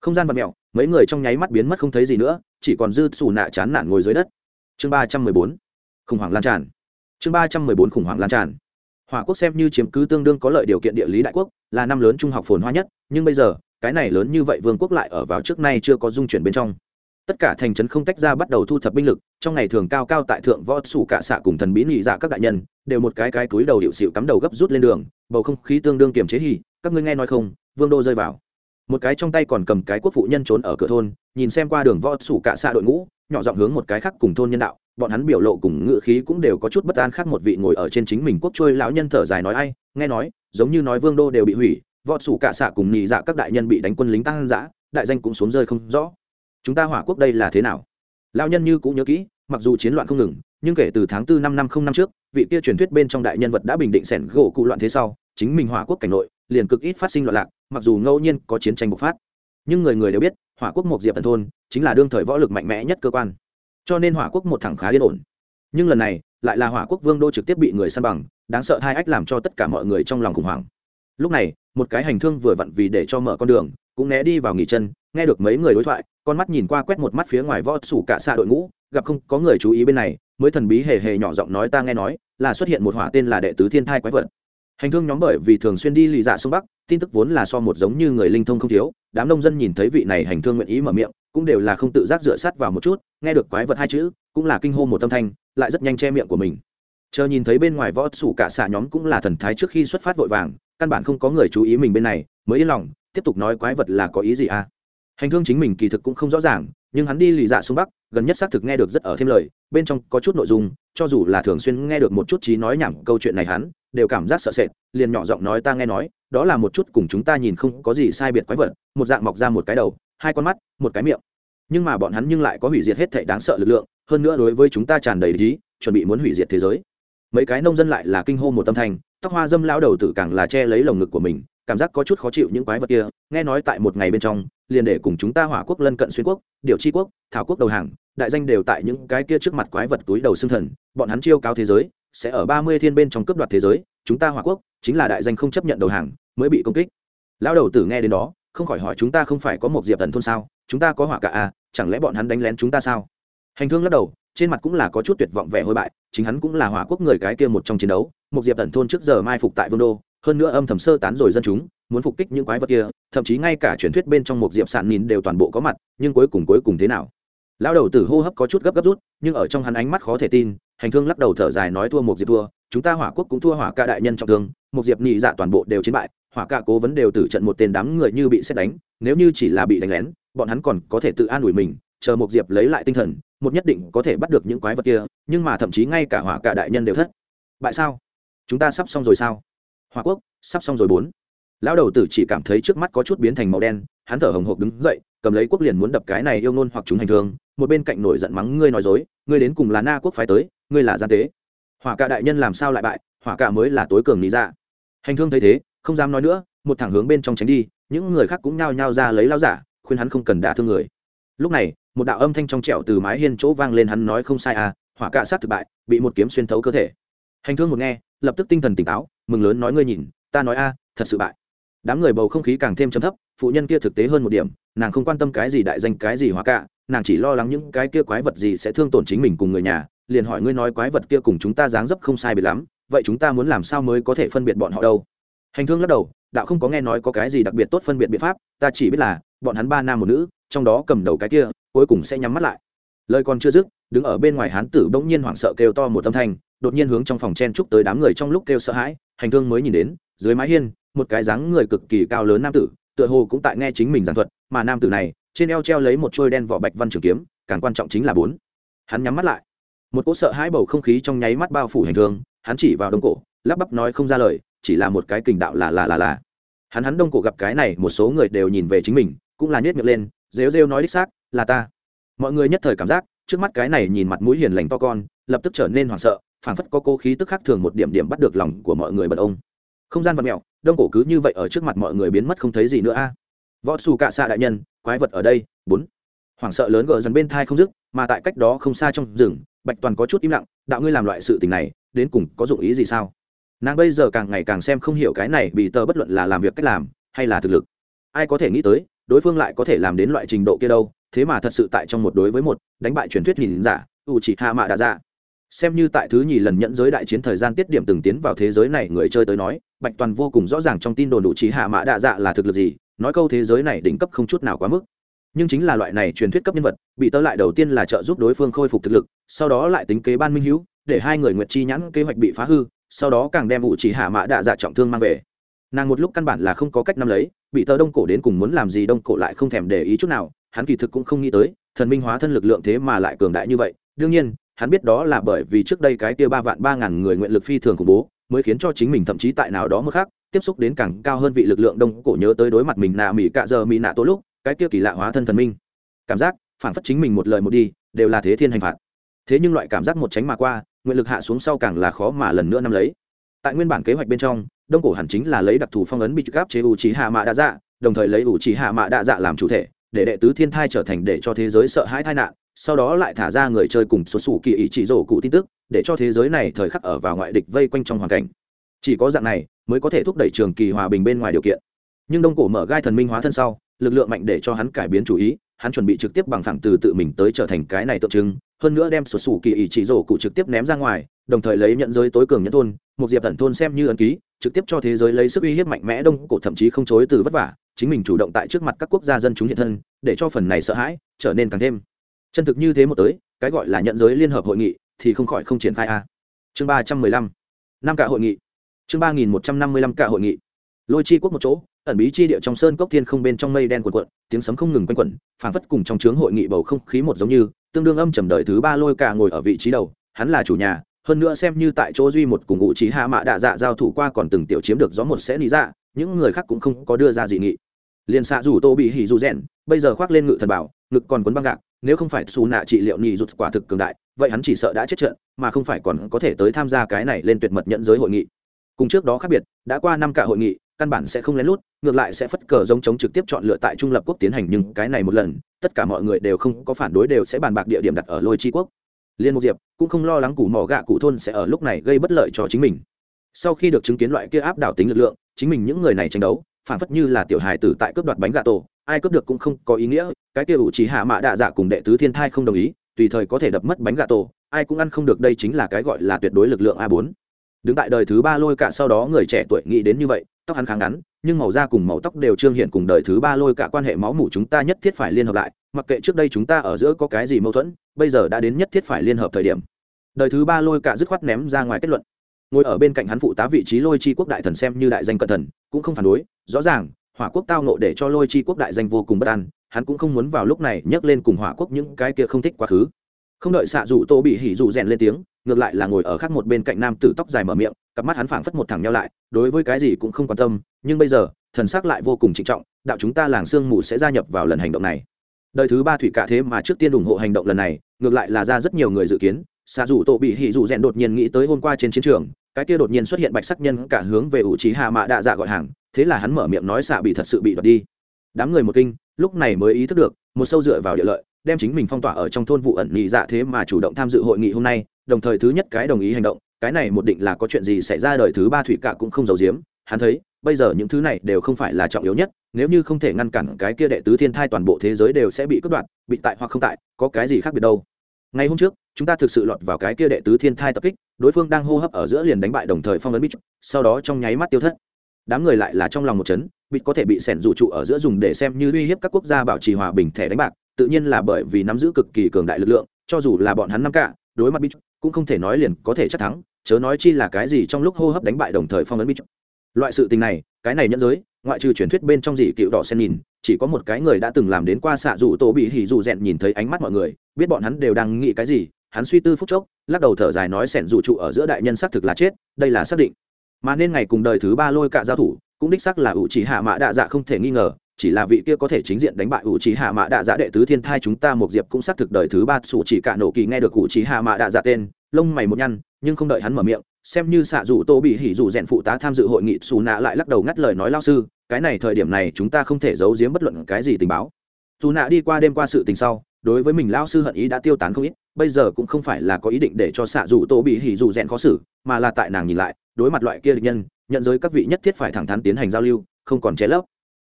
Không gian vật mẹo, mấy người trong nháy mắt biến mất không thấy gì nữa, chỉ còn dư xù nạ chán nản ngồi dưới đất. Chương ba trăm mười bốn. Khủng hoảng lan tràn chương ba trăm mười bốn khủng hoảng lan tràn. Hỏa quốc xem như chiếm cứ tương đương có lợi điều kiện địa lý đại quốc, là năm lớn trung học phồn hoa nhất, nhưng bây giờ, cái này lớn như vậy vương quốc lại ở vào trước nay chưa có dung chuyển bên trong. Tất cả thành trấn không tách ra bắt đầu thu thập binh lực, trong ngày thường cao cao tại thượng võ sủ cả xạ cùng thần bí nghị dạ các đại nhân, đều một cái cái túi đầu hiệu xịu cắm đầu gấp rút lên đường, bầu không khí tương đương kiềm chế hì các ngươi nghe nói không, vương đô rơi vào. Một cái trong tay còn cầm cái quốc phụ nhân trốn ở cửa thôn, nhìn xem qua đường võ sủ cả xạ đội ngũ, nhỏ giọng hướng một cái khác cùng thôn nhân đạo bọn hắn biểu lộ cùng ngựa khí cũng đều có chút bất an khác một vị ngồi ở trên chính mình quốc trôi lão nhân thở dài nói ai, nghe nói, giống như nói vương đô đều bị hủy vọt sủ cả xạ cùng nhị dạ các đại nhân bị đánh quân lính tăng dã đại danh cũng xuống rơi không rõ. Chúng ta hỏa quốc đây là thế nào? Lão nhân như cũng nhớ kỹ, mặc dù chiến loạn không ngừng, nhưng kể từ tháng tư năm năm không năm trước, vị kia truyền thuyết bên trong đại nhân vật đã bình định sẻn gỗ cụ loạn thế sau, chính mình hỏa quốc cảnh nội, liền cực ít phát sinh loạn lạc, mặc dù ngẫu nhiên có chiến tranh bộc phát. Nhưng người người đều biết, hỏa quốc một diệp thần thôn, chính là đương thời võ lực mạnh mẽ nhất cơ quan cho nên hỏa quốc một thẳng khá yên ổn. Nhưng lần này, lại là hỏa quốc vương đô trực tiếp bị người săn bằng, đáng sợ hai ách làm cho tất cả mọi người trong lòng khủng hoảng. Lúc này, một cái hành thương vừa vặn vì để cho mở con đường, cũng né đi vào nghỉ chân, nghe được mấy người đối thoại, con mắt nhìn qua quét một mắt phía ngoài võ sủ cả xa đội ngũ, gặp không có người chú ý bên này, mới thần bí hề hề nhỏ giọng nói ta nghe nói, là xuất hiện một hỏa tên là đệ tứ thiên thai quái vật. Hành thương nhóm bởi vì thường xuyên đi lì dạ sông bắc, tin tức vốn là so một giống như người linh thông không thiếu, đám nông dân nhìn thấy vị này hành thương nguyện ý mở miệng cũng đều là không tự giác dựa sát vào một chút, nghe được quái vật hai chữ, cũng là kinh hô một tâm thanh, lại rất nhanh che miệng của mình. Chờ nhìn thấy bên ngoài võ sủ cả xạ nhóm cũng là thần thái trước khi xuất phát vội vàng, căn bản không có người chú ý mình bên này, mới yên lòng, tiếp tục nói quái vật là có ý gì à? Hành thương chính mình kỳ thực cũng không rõ ràng, nhưng hắn đi lì dạ xuống bắc, gần nhất xác thực nghe được rất ở thêm lời, bên trong có chút nội dung, cho dù là thường xuyên nghe được một chút trí nói nhảm câu chuyện này hắn, đều cảm giác sợ sệt, liền nhỏ giọng nói ta nghe nói, đó là một chút cùng chúng ta nhìn không có gì sai biệt quái vật, một dạng mọc ra một cái đầu hai con mắt, một cái miệng. Nhưng mà bọn hắn nhưng lại có hủy diệt hết thảy đáng sợ lực lượng, hơn nữa đối với chúng ta tràn đầy lý chuẩn bị muốn hủy diệt thế giới. Mấy cái nông dân lại là kinh hô một tâm thành tóc hoa dâm lao đầu tử càng là che lấy lồng ngực của mình, cảm giác có chút khó chịu những quái vật kia, nghe nói tại một ngày bên trong, liền để cùng chúng ta hỏa quốc lân cận xuyên quốc, điều chi quốc, thảo quốc đầu hàng, đại danh đều tại những cái kia trước mặt quái vật túi đầu xương thần, bọn hắn chiêu cao thế giới, sẽ ở ba mươi thiên bên trong cướp đoạt thế giới, chúng ta hỏa quốc, chính là đại danh không chấp nhận đầu hàng, mới bị công kích. Lão đầu tử nghe đến đó không khỏi hỏi chúng ta không phải có một diệp tần thôn sao? Chúng ta có hỏa cả à? Chẳng lẽ bọn hắn đánh lén chúng ta sao? Hành thương lắc đầu, trên mặt cũng là có chút tuyệt vọng vẻ hôi bại, chính hắn cũng là hỏa quốc người cái kia một trong chiến đấu, một diệp tần thôn trước giờ mai phục tại vương đô, hơn nữa âm thầm sơ tán rồi dân chúng, muốn phục kích những quái vật kia, thậm chí ngay cả truyền thuyết bên trong một diệp sản nhìn đều toàn bộ có mặt, nhưng cuối cùng cuối cùng thế nào? Lão đầu tử hô hấp có chút gấp gấp rút, nhưng ở trong hắn ánh mắt khó thể tin, hành thương lắc đầu thở dài nói thua một diệp thua, chúng ta hỏa quốc cũng thua hỏa ca đại nhân trọng thương, một diệp nhị dạ toàn bộ đều chiến bại hỏa cả cố vấn đều tử trận một tên đám người như bị xét đánh, nếu như chỉ là bị đánh lén, bọn hắn còn có thể tự an ủi mình, chờ một diệp lấy lại tinh thần, một nhất định có thể bắt được những quái vật kia, nhưng mà thậm chí ngay cả hỏa cả đại nhân đều thất. Bại sao? Chúng ta sắp xong rồi sao? Hỏa quốc, sắp xong rồi bốn. Lão đầu tử chỉ cảm thấy trước mắt có chút biến thành màu đen, hắn thở hồng hộc đứng dậy, cầm lấy quốc liền muốn đập cái này yêu ngôn hoặc chúng hành thương, một bên cạnh nổi giận mắng, ngươi nói dối, ngươi đến cùng là na quốc phái tới, ngươi là gian tế. Hỏa cả đại nhân làm sao lại bại? Hỏa cả mới là tối cường lý ra hành thương thấy thế không dám nói nữa một thẳng hướng bên trong tránh đi những người khác cũng nhao nhao ra lấy lao giả khuyên hắn không cần đả thương người. Lúc này một đạo âm thanh trong trẻo từ mái hiên chỗ vang lên hắn nói không sai à hỏa cạ sát thực bại bị một kiếm xuyên thấu cơ thể. Hành thương một nghe lập tức tinh thần tỉnh táo mừng lớn nói ngươi nhìn ta nói a thật sự bại. Đám người bầu không khí càng thêm chấm thấp phụ nhân kia thực tế hơn một điểm nàng không quan tâm cái gì đại danh cái gì hóa cạ, nàng chỉ lo lắng những cái kia quái vật gì sẽ thương tổn chính mình cùng người nhà liền hỏi ngươi nói quái vật kia cùng chúng ta dáng dấp không sai biệt lắm vậy chúng ta muốn làm sao mới có thể phân biệt bọn họ đâu? Hành thương lắc đầu, đạo không có nghe nói có cái gì đặc biệt tốt phân biệt biện pháp, ta chỉ biết là, bọn hắn ba nam một nữ, trong đó cầm đầu cái kia, cuối cùng sẽ nhắm mắt lại. Lời còn chưa dứt, đứng ở bên ngoài hán tử bỗng nhiên hoảng sợ kêu to một âm thanh, đột nhiên hướng trong phòng chen trúc tới đám người trong lúc kêu sợ hãi, hành thương mới nhìn đến, dưới mái hiên, một cái dáng người cực kỳ cao lớn nam tử, tựa hồ cũng tại nghe chính mình giảng thuật, mà nam tử này, trên eo treo lấy một trôi đen vỏ bạch văn trường kiếm, càng quan trọng chính là bốn. Hắn nhắm mắt lại. Một cỗ sợ hãi bầu không khí trong nháy mắt bao phủ hành thương, hắn chỉ vào đông cổ, lắp bắp nói không ra lời chỉ là một cái kình đạo là là là là. Hắn hắn đông cổ gặp cái này, một số người đều nhìn về chính mình, cũng là nhét miệng lên, rêu rêu nói đích xác, là ta. Mọi người nhất thời cảm giác, trước mắt cái này nhìn mặt mũi hiền lành to con, lập tức trở nên hoảng sợ, phảng phất có cố khí tức khác thường một điểm điểm bắt được lòng của mọi người bật ông. Không gian vật mẹo đông cổ cứ như vậy ở trước mặt mọi người biến mất không thấy gì nữa a. Võ xù cạ xạ đại nhân, quái vật ở đây, bốn. Hoảng sợ lớn gờ dần bên thai không dứt, mà tại cách đó không xa trong rừng, bạch toàn có chút im lặng, đạo ngươi làm loại sự tình này, đến cùng có dụng ý gì sao? Nàng bây giờ càng ngày càng xem không hiểu cái này bị tờ bất luận là làm việc cách làm, hay là thực lực. Ai có thể nghĩ tới, đối phương lại có thể làm đến loại trình độ kia đâu, thế mà thật sự tại trong một đối với một, đánh bại truyền thuyết nhìn giả u chỉ hạ mạ đã ra dạ. xem như tại thứ nhì lần nhận giới đại chiến thời gian tiết điểm từng tiến vào thế giới này, người chơi tới nói, bạch toàn vô cùng rõ ràng trong tin đồn đủ trí hạ mã đạ dạ là thực lực gì, nói câu thế giới này đỉnh cấp không chút nào quá mức. Nhưng chính là loại này truyền thuyết cấp nhân vật, bị tớ lại đầu tiên là trợ giúp đối phương khôi phục thực lực, sau đó lại tính kế ban minh hữu, để hai người nguyệt chi nhãn kế hoạch bị phá hư sau đó càng đem ủ chỉ hạ mã đạ dạ trọng thương mang về. Nàng một lúc căn bản là không có cách nắm lấy, bị tớ đông cổ đến cùng muốn làm gì đông cổ lại không thèm để ý chút nào, hắn kỳ thực cũng không nghĩ tới, thần minh hóa thân lực lượng thế mà lại cường đại như vậy. Đương nhiên, hắn biết đó là bởi vì trước đây cái kia ba vạn ba ngàn người nguyện lực phi thường khủng bố, mới khiến cho chính mình thậm chí tại nào đó mức khác, tiếp xúc đến càng cao hơn vị lực lượng đông cổ nhớ tới đối mặt mình nà mỹ cạ giờ mỹ nạ tối lúc, cái kia kỳ lạ hóa thân thần minh. Cảm giác phản phất chính mình một lời một đi, đều là thế thiên hành phạt thế nhưng loại cảm giác một tránh mà qua, nguyện lực hạ xuống sau càng là khó mà lần nữa nắm lấy. Tại nguyên bản kế hoạch bên trong, đông cổ hẳn chính là lấy đặc thù phong ấn bị gáp chế ủ trí hạ mạ đa dạ đồng thời lấy ủ trí hạ mạ đa dạ làm chủ thể, để đệ tứ thiên thai trở thành để cho thế giới sợ hãi tai nạn, sau đó lại thả ra người chơi cùng xuất xù kỳ ý chỉ rổ cụ tin tức, để cho thế giới này thời khắc ở vào ngoại địch vây quanh trong hoàn cảnh. Chỉ có dạng này, mới có thể thúc đẩy trường kỳ hòa bình bên ngoài điều kiện. Nhưng đông cổ mở gai thần minh hóa thân sau, lực lượng mạnh để cho hắn cải biến chủ ý, hắn chuẩn bị trực tiếp bằng thẳng từ tự mình tới trở thành cái này tượng trưng hơn nữa đem sụt sủ kỳ ý chỉ rổ cụ trực tiếp ném ra ngoài, đồng thời lấy nhận giới tối cường nhất thôn, một diệp thần thôn xem như ấn ký, trực tiếp cho thế giới lấy sức uy hiếp mạnh mẽ đông cổ thậm chí không chối từ vất vả, chính mình chủ động tại trước mặt các quốc gia dân chúng hiện thân, để cho phần này sợ hãi trở nên càng thêm. Chân thực như thế một tới, cái gọi là nhận giới liên hợp hội nghị thì không khỏi không triển khai a. Chương ba trăm mười lăm, năm cả hội nghị. Chương ba nghìn một trăm năm mươi lăm cả hội nghị. Lôi chi quốc một chỗ, ẩn bí chi địa trong sơn cốc thiên không bên trong mây đen cuộn cuộn, tiếng sấm không ngừng quanh quẩn, phảng phất cùng trong trướng hội nghị bầu không khí một giống như tương đương âm trầm đời thứ ba lôi cả ngồi ở vị trí đầu, hắn là chủ nhà, hơn nữa xem như tại chỗ duy một cùng ngụ trí hạ mạ đạ dạ giao thủ qua còn từng tiểu chiếm được gió một sẽ lý dạ những người khác cũng không có đưa ra dị nghị. Liền xạ rủ tô bị hỉ dù rèn, bây giờ khoác lên ngự thần bảo, ngực còn quấn băng gạc, nếu không phải xù nạ trị liệu nhị rụt quả thực cường đại, vậy hắn chỉ sợ đã chết trận, mà không phải còn có thể tới tham gia cái này lên tuyệt mật nhận giới hội nghị. Cùng trước đó khác biệt, đã qua năm cả hội nghị, căn bản sẽ không lén lút ngược lại sẽ phất cờ giống chống trực tiếp chọn lựa tại trung lập quốc tiến hành, nhưng cái này một lần, tất cả mọi người đều không có phản đối, đều sẽ bàn bạc địa điểm đặt ở lôi tri quốc. Liên mục diệp cũng không lo lắng củ mỏ gạ cụ thôn sẽ ở lúc này gây bất lợi cho chính mình. Sau khi được chứng kiến loại kia áp đảo tính lực lượng, chính mình những người này tranh đấu, phản phất như là tiểu hài tử tại cướp đoạt bánh gà tổ, ai cướp được cũng không có ý nghĩa, cái kia ủ chỉ hạ mạ đạ dạ cùng đệ tứ thiên thai không đồng ý, tùy thời có thể đập mất bánh gà tổ, ai cũng ăn không được, đây chính là cái gọi là tuyệt đối lực lượng a bốn. Đứng tại đời thứ ba lôi cả sau đó, người trẻ tuổi nghĩ đến như vậy, tóc hắn kháng ngắn nhưng màu da cùng màu tóc đều trương hiện cùng đời thứ ba lôi cả quan hệ máu mủ chúng ta nhất thiết phải liên hợp lại, mặc kệ trước đây chúng ta ở giữa có cái gì mâu thuẫn, bây giờ đã đến nhất thiết phải liên hợp thời điểm. Đời thứ ba lôi cả dứt khoát ném ra ngoài kết luận. Ngồi ở bên cạnh hắn phụ tá vị trí lôi chi quốc đại thần xem như đại danh cận thần, cũng không phản đối, rõ ràng, hỏa quốc tao nộ để cho lôi chi quốc đại danh vô cùng bất an, hắn cũng không muốn vào lúc này nhắc lên cùng hỏa quốc những cái kia không thích quá khứ. Không đợi xạ rủ tô bị hỉ rủ rèn lên tiếng, ngược lại là ngồi ở khác một bên cạnh nam tử tóc dài mở miệng cặp mắt hắn phảng phất một thẳng nhau lại, đối với cái gì cũng không quan tâm, nhưng bây giờ, thần sắc lại vô cùng trịnh trọng, đạo chúng ta làng sương mù sẽ gia nhập vào lần hành động này. Đời thứ ba thủy cả thế mà trước tiên ủng hộ hành động lần này, ngược lại là ra rất nhiều người dự kiến xạ rủ tổ bị hỉ rủ rèn đột nhiên nghĩ tới hôm qua trên chiến trường, cái kia đột nhiên xuất hiện bạch sắc nhân cả hướng về ủ trí hạ mạ đạ dạ gọi hàng, thế là hắn mở miệng nói xạ bị thật sự bị đoạt đi. Đám người một kinh, lúc này mới ý thức được, một sâu dựa vào địa lợi, đem chính mình phong tỏa ở trong thôn vụ ẩn nhị dạ thế mà chủ động tham dự hội nghị hôm nay, đồng thời thứ nhất cái đồng ý hành động cái này một định là có chuyện gì xảy ra đời thứ ba thủy cạ cũng không giấu giếm. Hắn thấy, bây giờ những thứ này đều không phải là trọng yếu nhất, nếu như không thể ngăn cản cái kia đệ tứ thiên thai toàn bộ thế giới đều sẽ bị cướp đoạt, bị tại hoặc không tại, có cái gì khác biệt đâu? Ngày hôm trước, chúng ta thực sự lọt vào cái kia đệ tứ thiên thai tập kích, đối phương đang hô hấp ở giữa liền đánh bại đồng thời phong ấn bít sau đó trong nháy mắt tiêu thất. Đám người lại là trong lòng một chấn bít có thể bị sẻn dụ trụ ở giữa dùng để xem như uy hiếp các quốc gia bảo trì hòa bình thẻ đánh bạc, tự nhiên là bởi vì nắm giữ cực kỳ cường đại lực lượng, cho dù là bọn hắn năm cả đối mặt bít cũng không thể nói liền có thể chắc thắng chớ nói chi là cái gì trong lúc hô hấp đánh bại đồng thời phong ấn bị loại sự tình này, cái này nhẫn giới, ngoại trừ truyền thuyết bên trong dị cựu đỏ sen nhìn, chỉ có một cái người đã từng làm đến qua xạ dù tổ bị hỉ dù rèn nhìn thấy ánh mắt mọi người, biết bọn hắn đều đang nghĩ cái gì, hắn suy tư phút chốc, lắc đầu thở dài nói sẻn dù trụ ở giữa đại nhân xác thực là chết, đây là xác định. Mà nên ngày cùng đời thứ ba lôi cạ giao thủ, cũng đích xác là ủ chỉ hạ mã đạ dạ không thể nghi ngờ, chỉ là vị kia có thể chính diện đánh bại ủ chỉ hạ mã đạ dạ đệ tứ thiên thai chúng ta một diệp cũng xác thực đời thứ ba sủ chỉ cả nổ kỳ nghe được ủ chỉ hạ mã đạ dạ tên, lông mày một nhăn nhưng không đợi hắn mở miệng, xem như xạ dụ tô bị hỉ dụ rèn phụ tá tham dự hội nghị xù nạ lại lắc đầu ngắt lời nói lao sư, cái này thời điểm này chúng ta không thể giấu giếm bất luận cái gì tình báo. Dù nạ đi qua đêm qua sự tình sau, đối với mình lao sư hận ý đã tiêu tán không ít, bây giờ cũng không phải là có ý định để cho xạ dụ tô bị hỉ dụ rèn khó xử, mà là tại nàng nhìn lại, đối mặt loại kia địch nhân, nhận giới các vị nhất thiết phải thẳng thắn tiến hành giao lưu, không còn che lấp.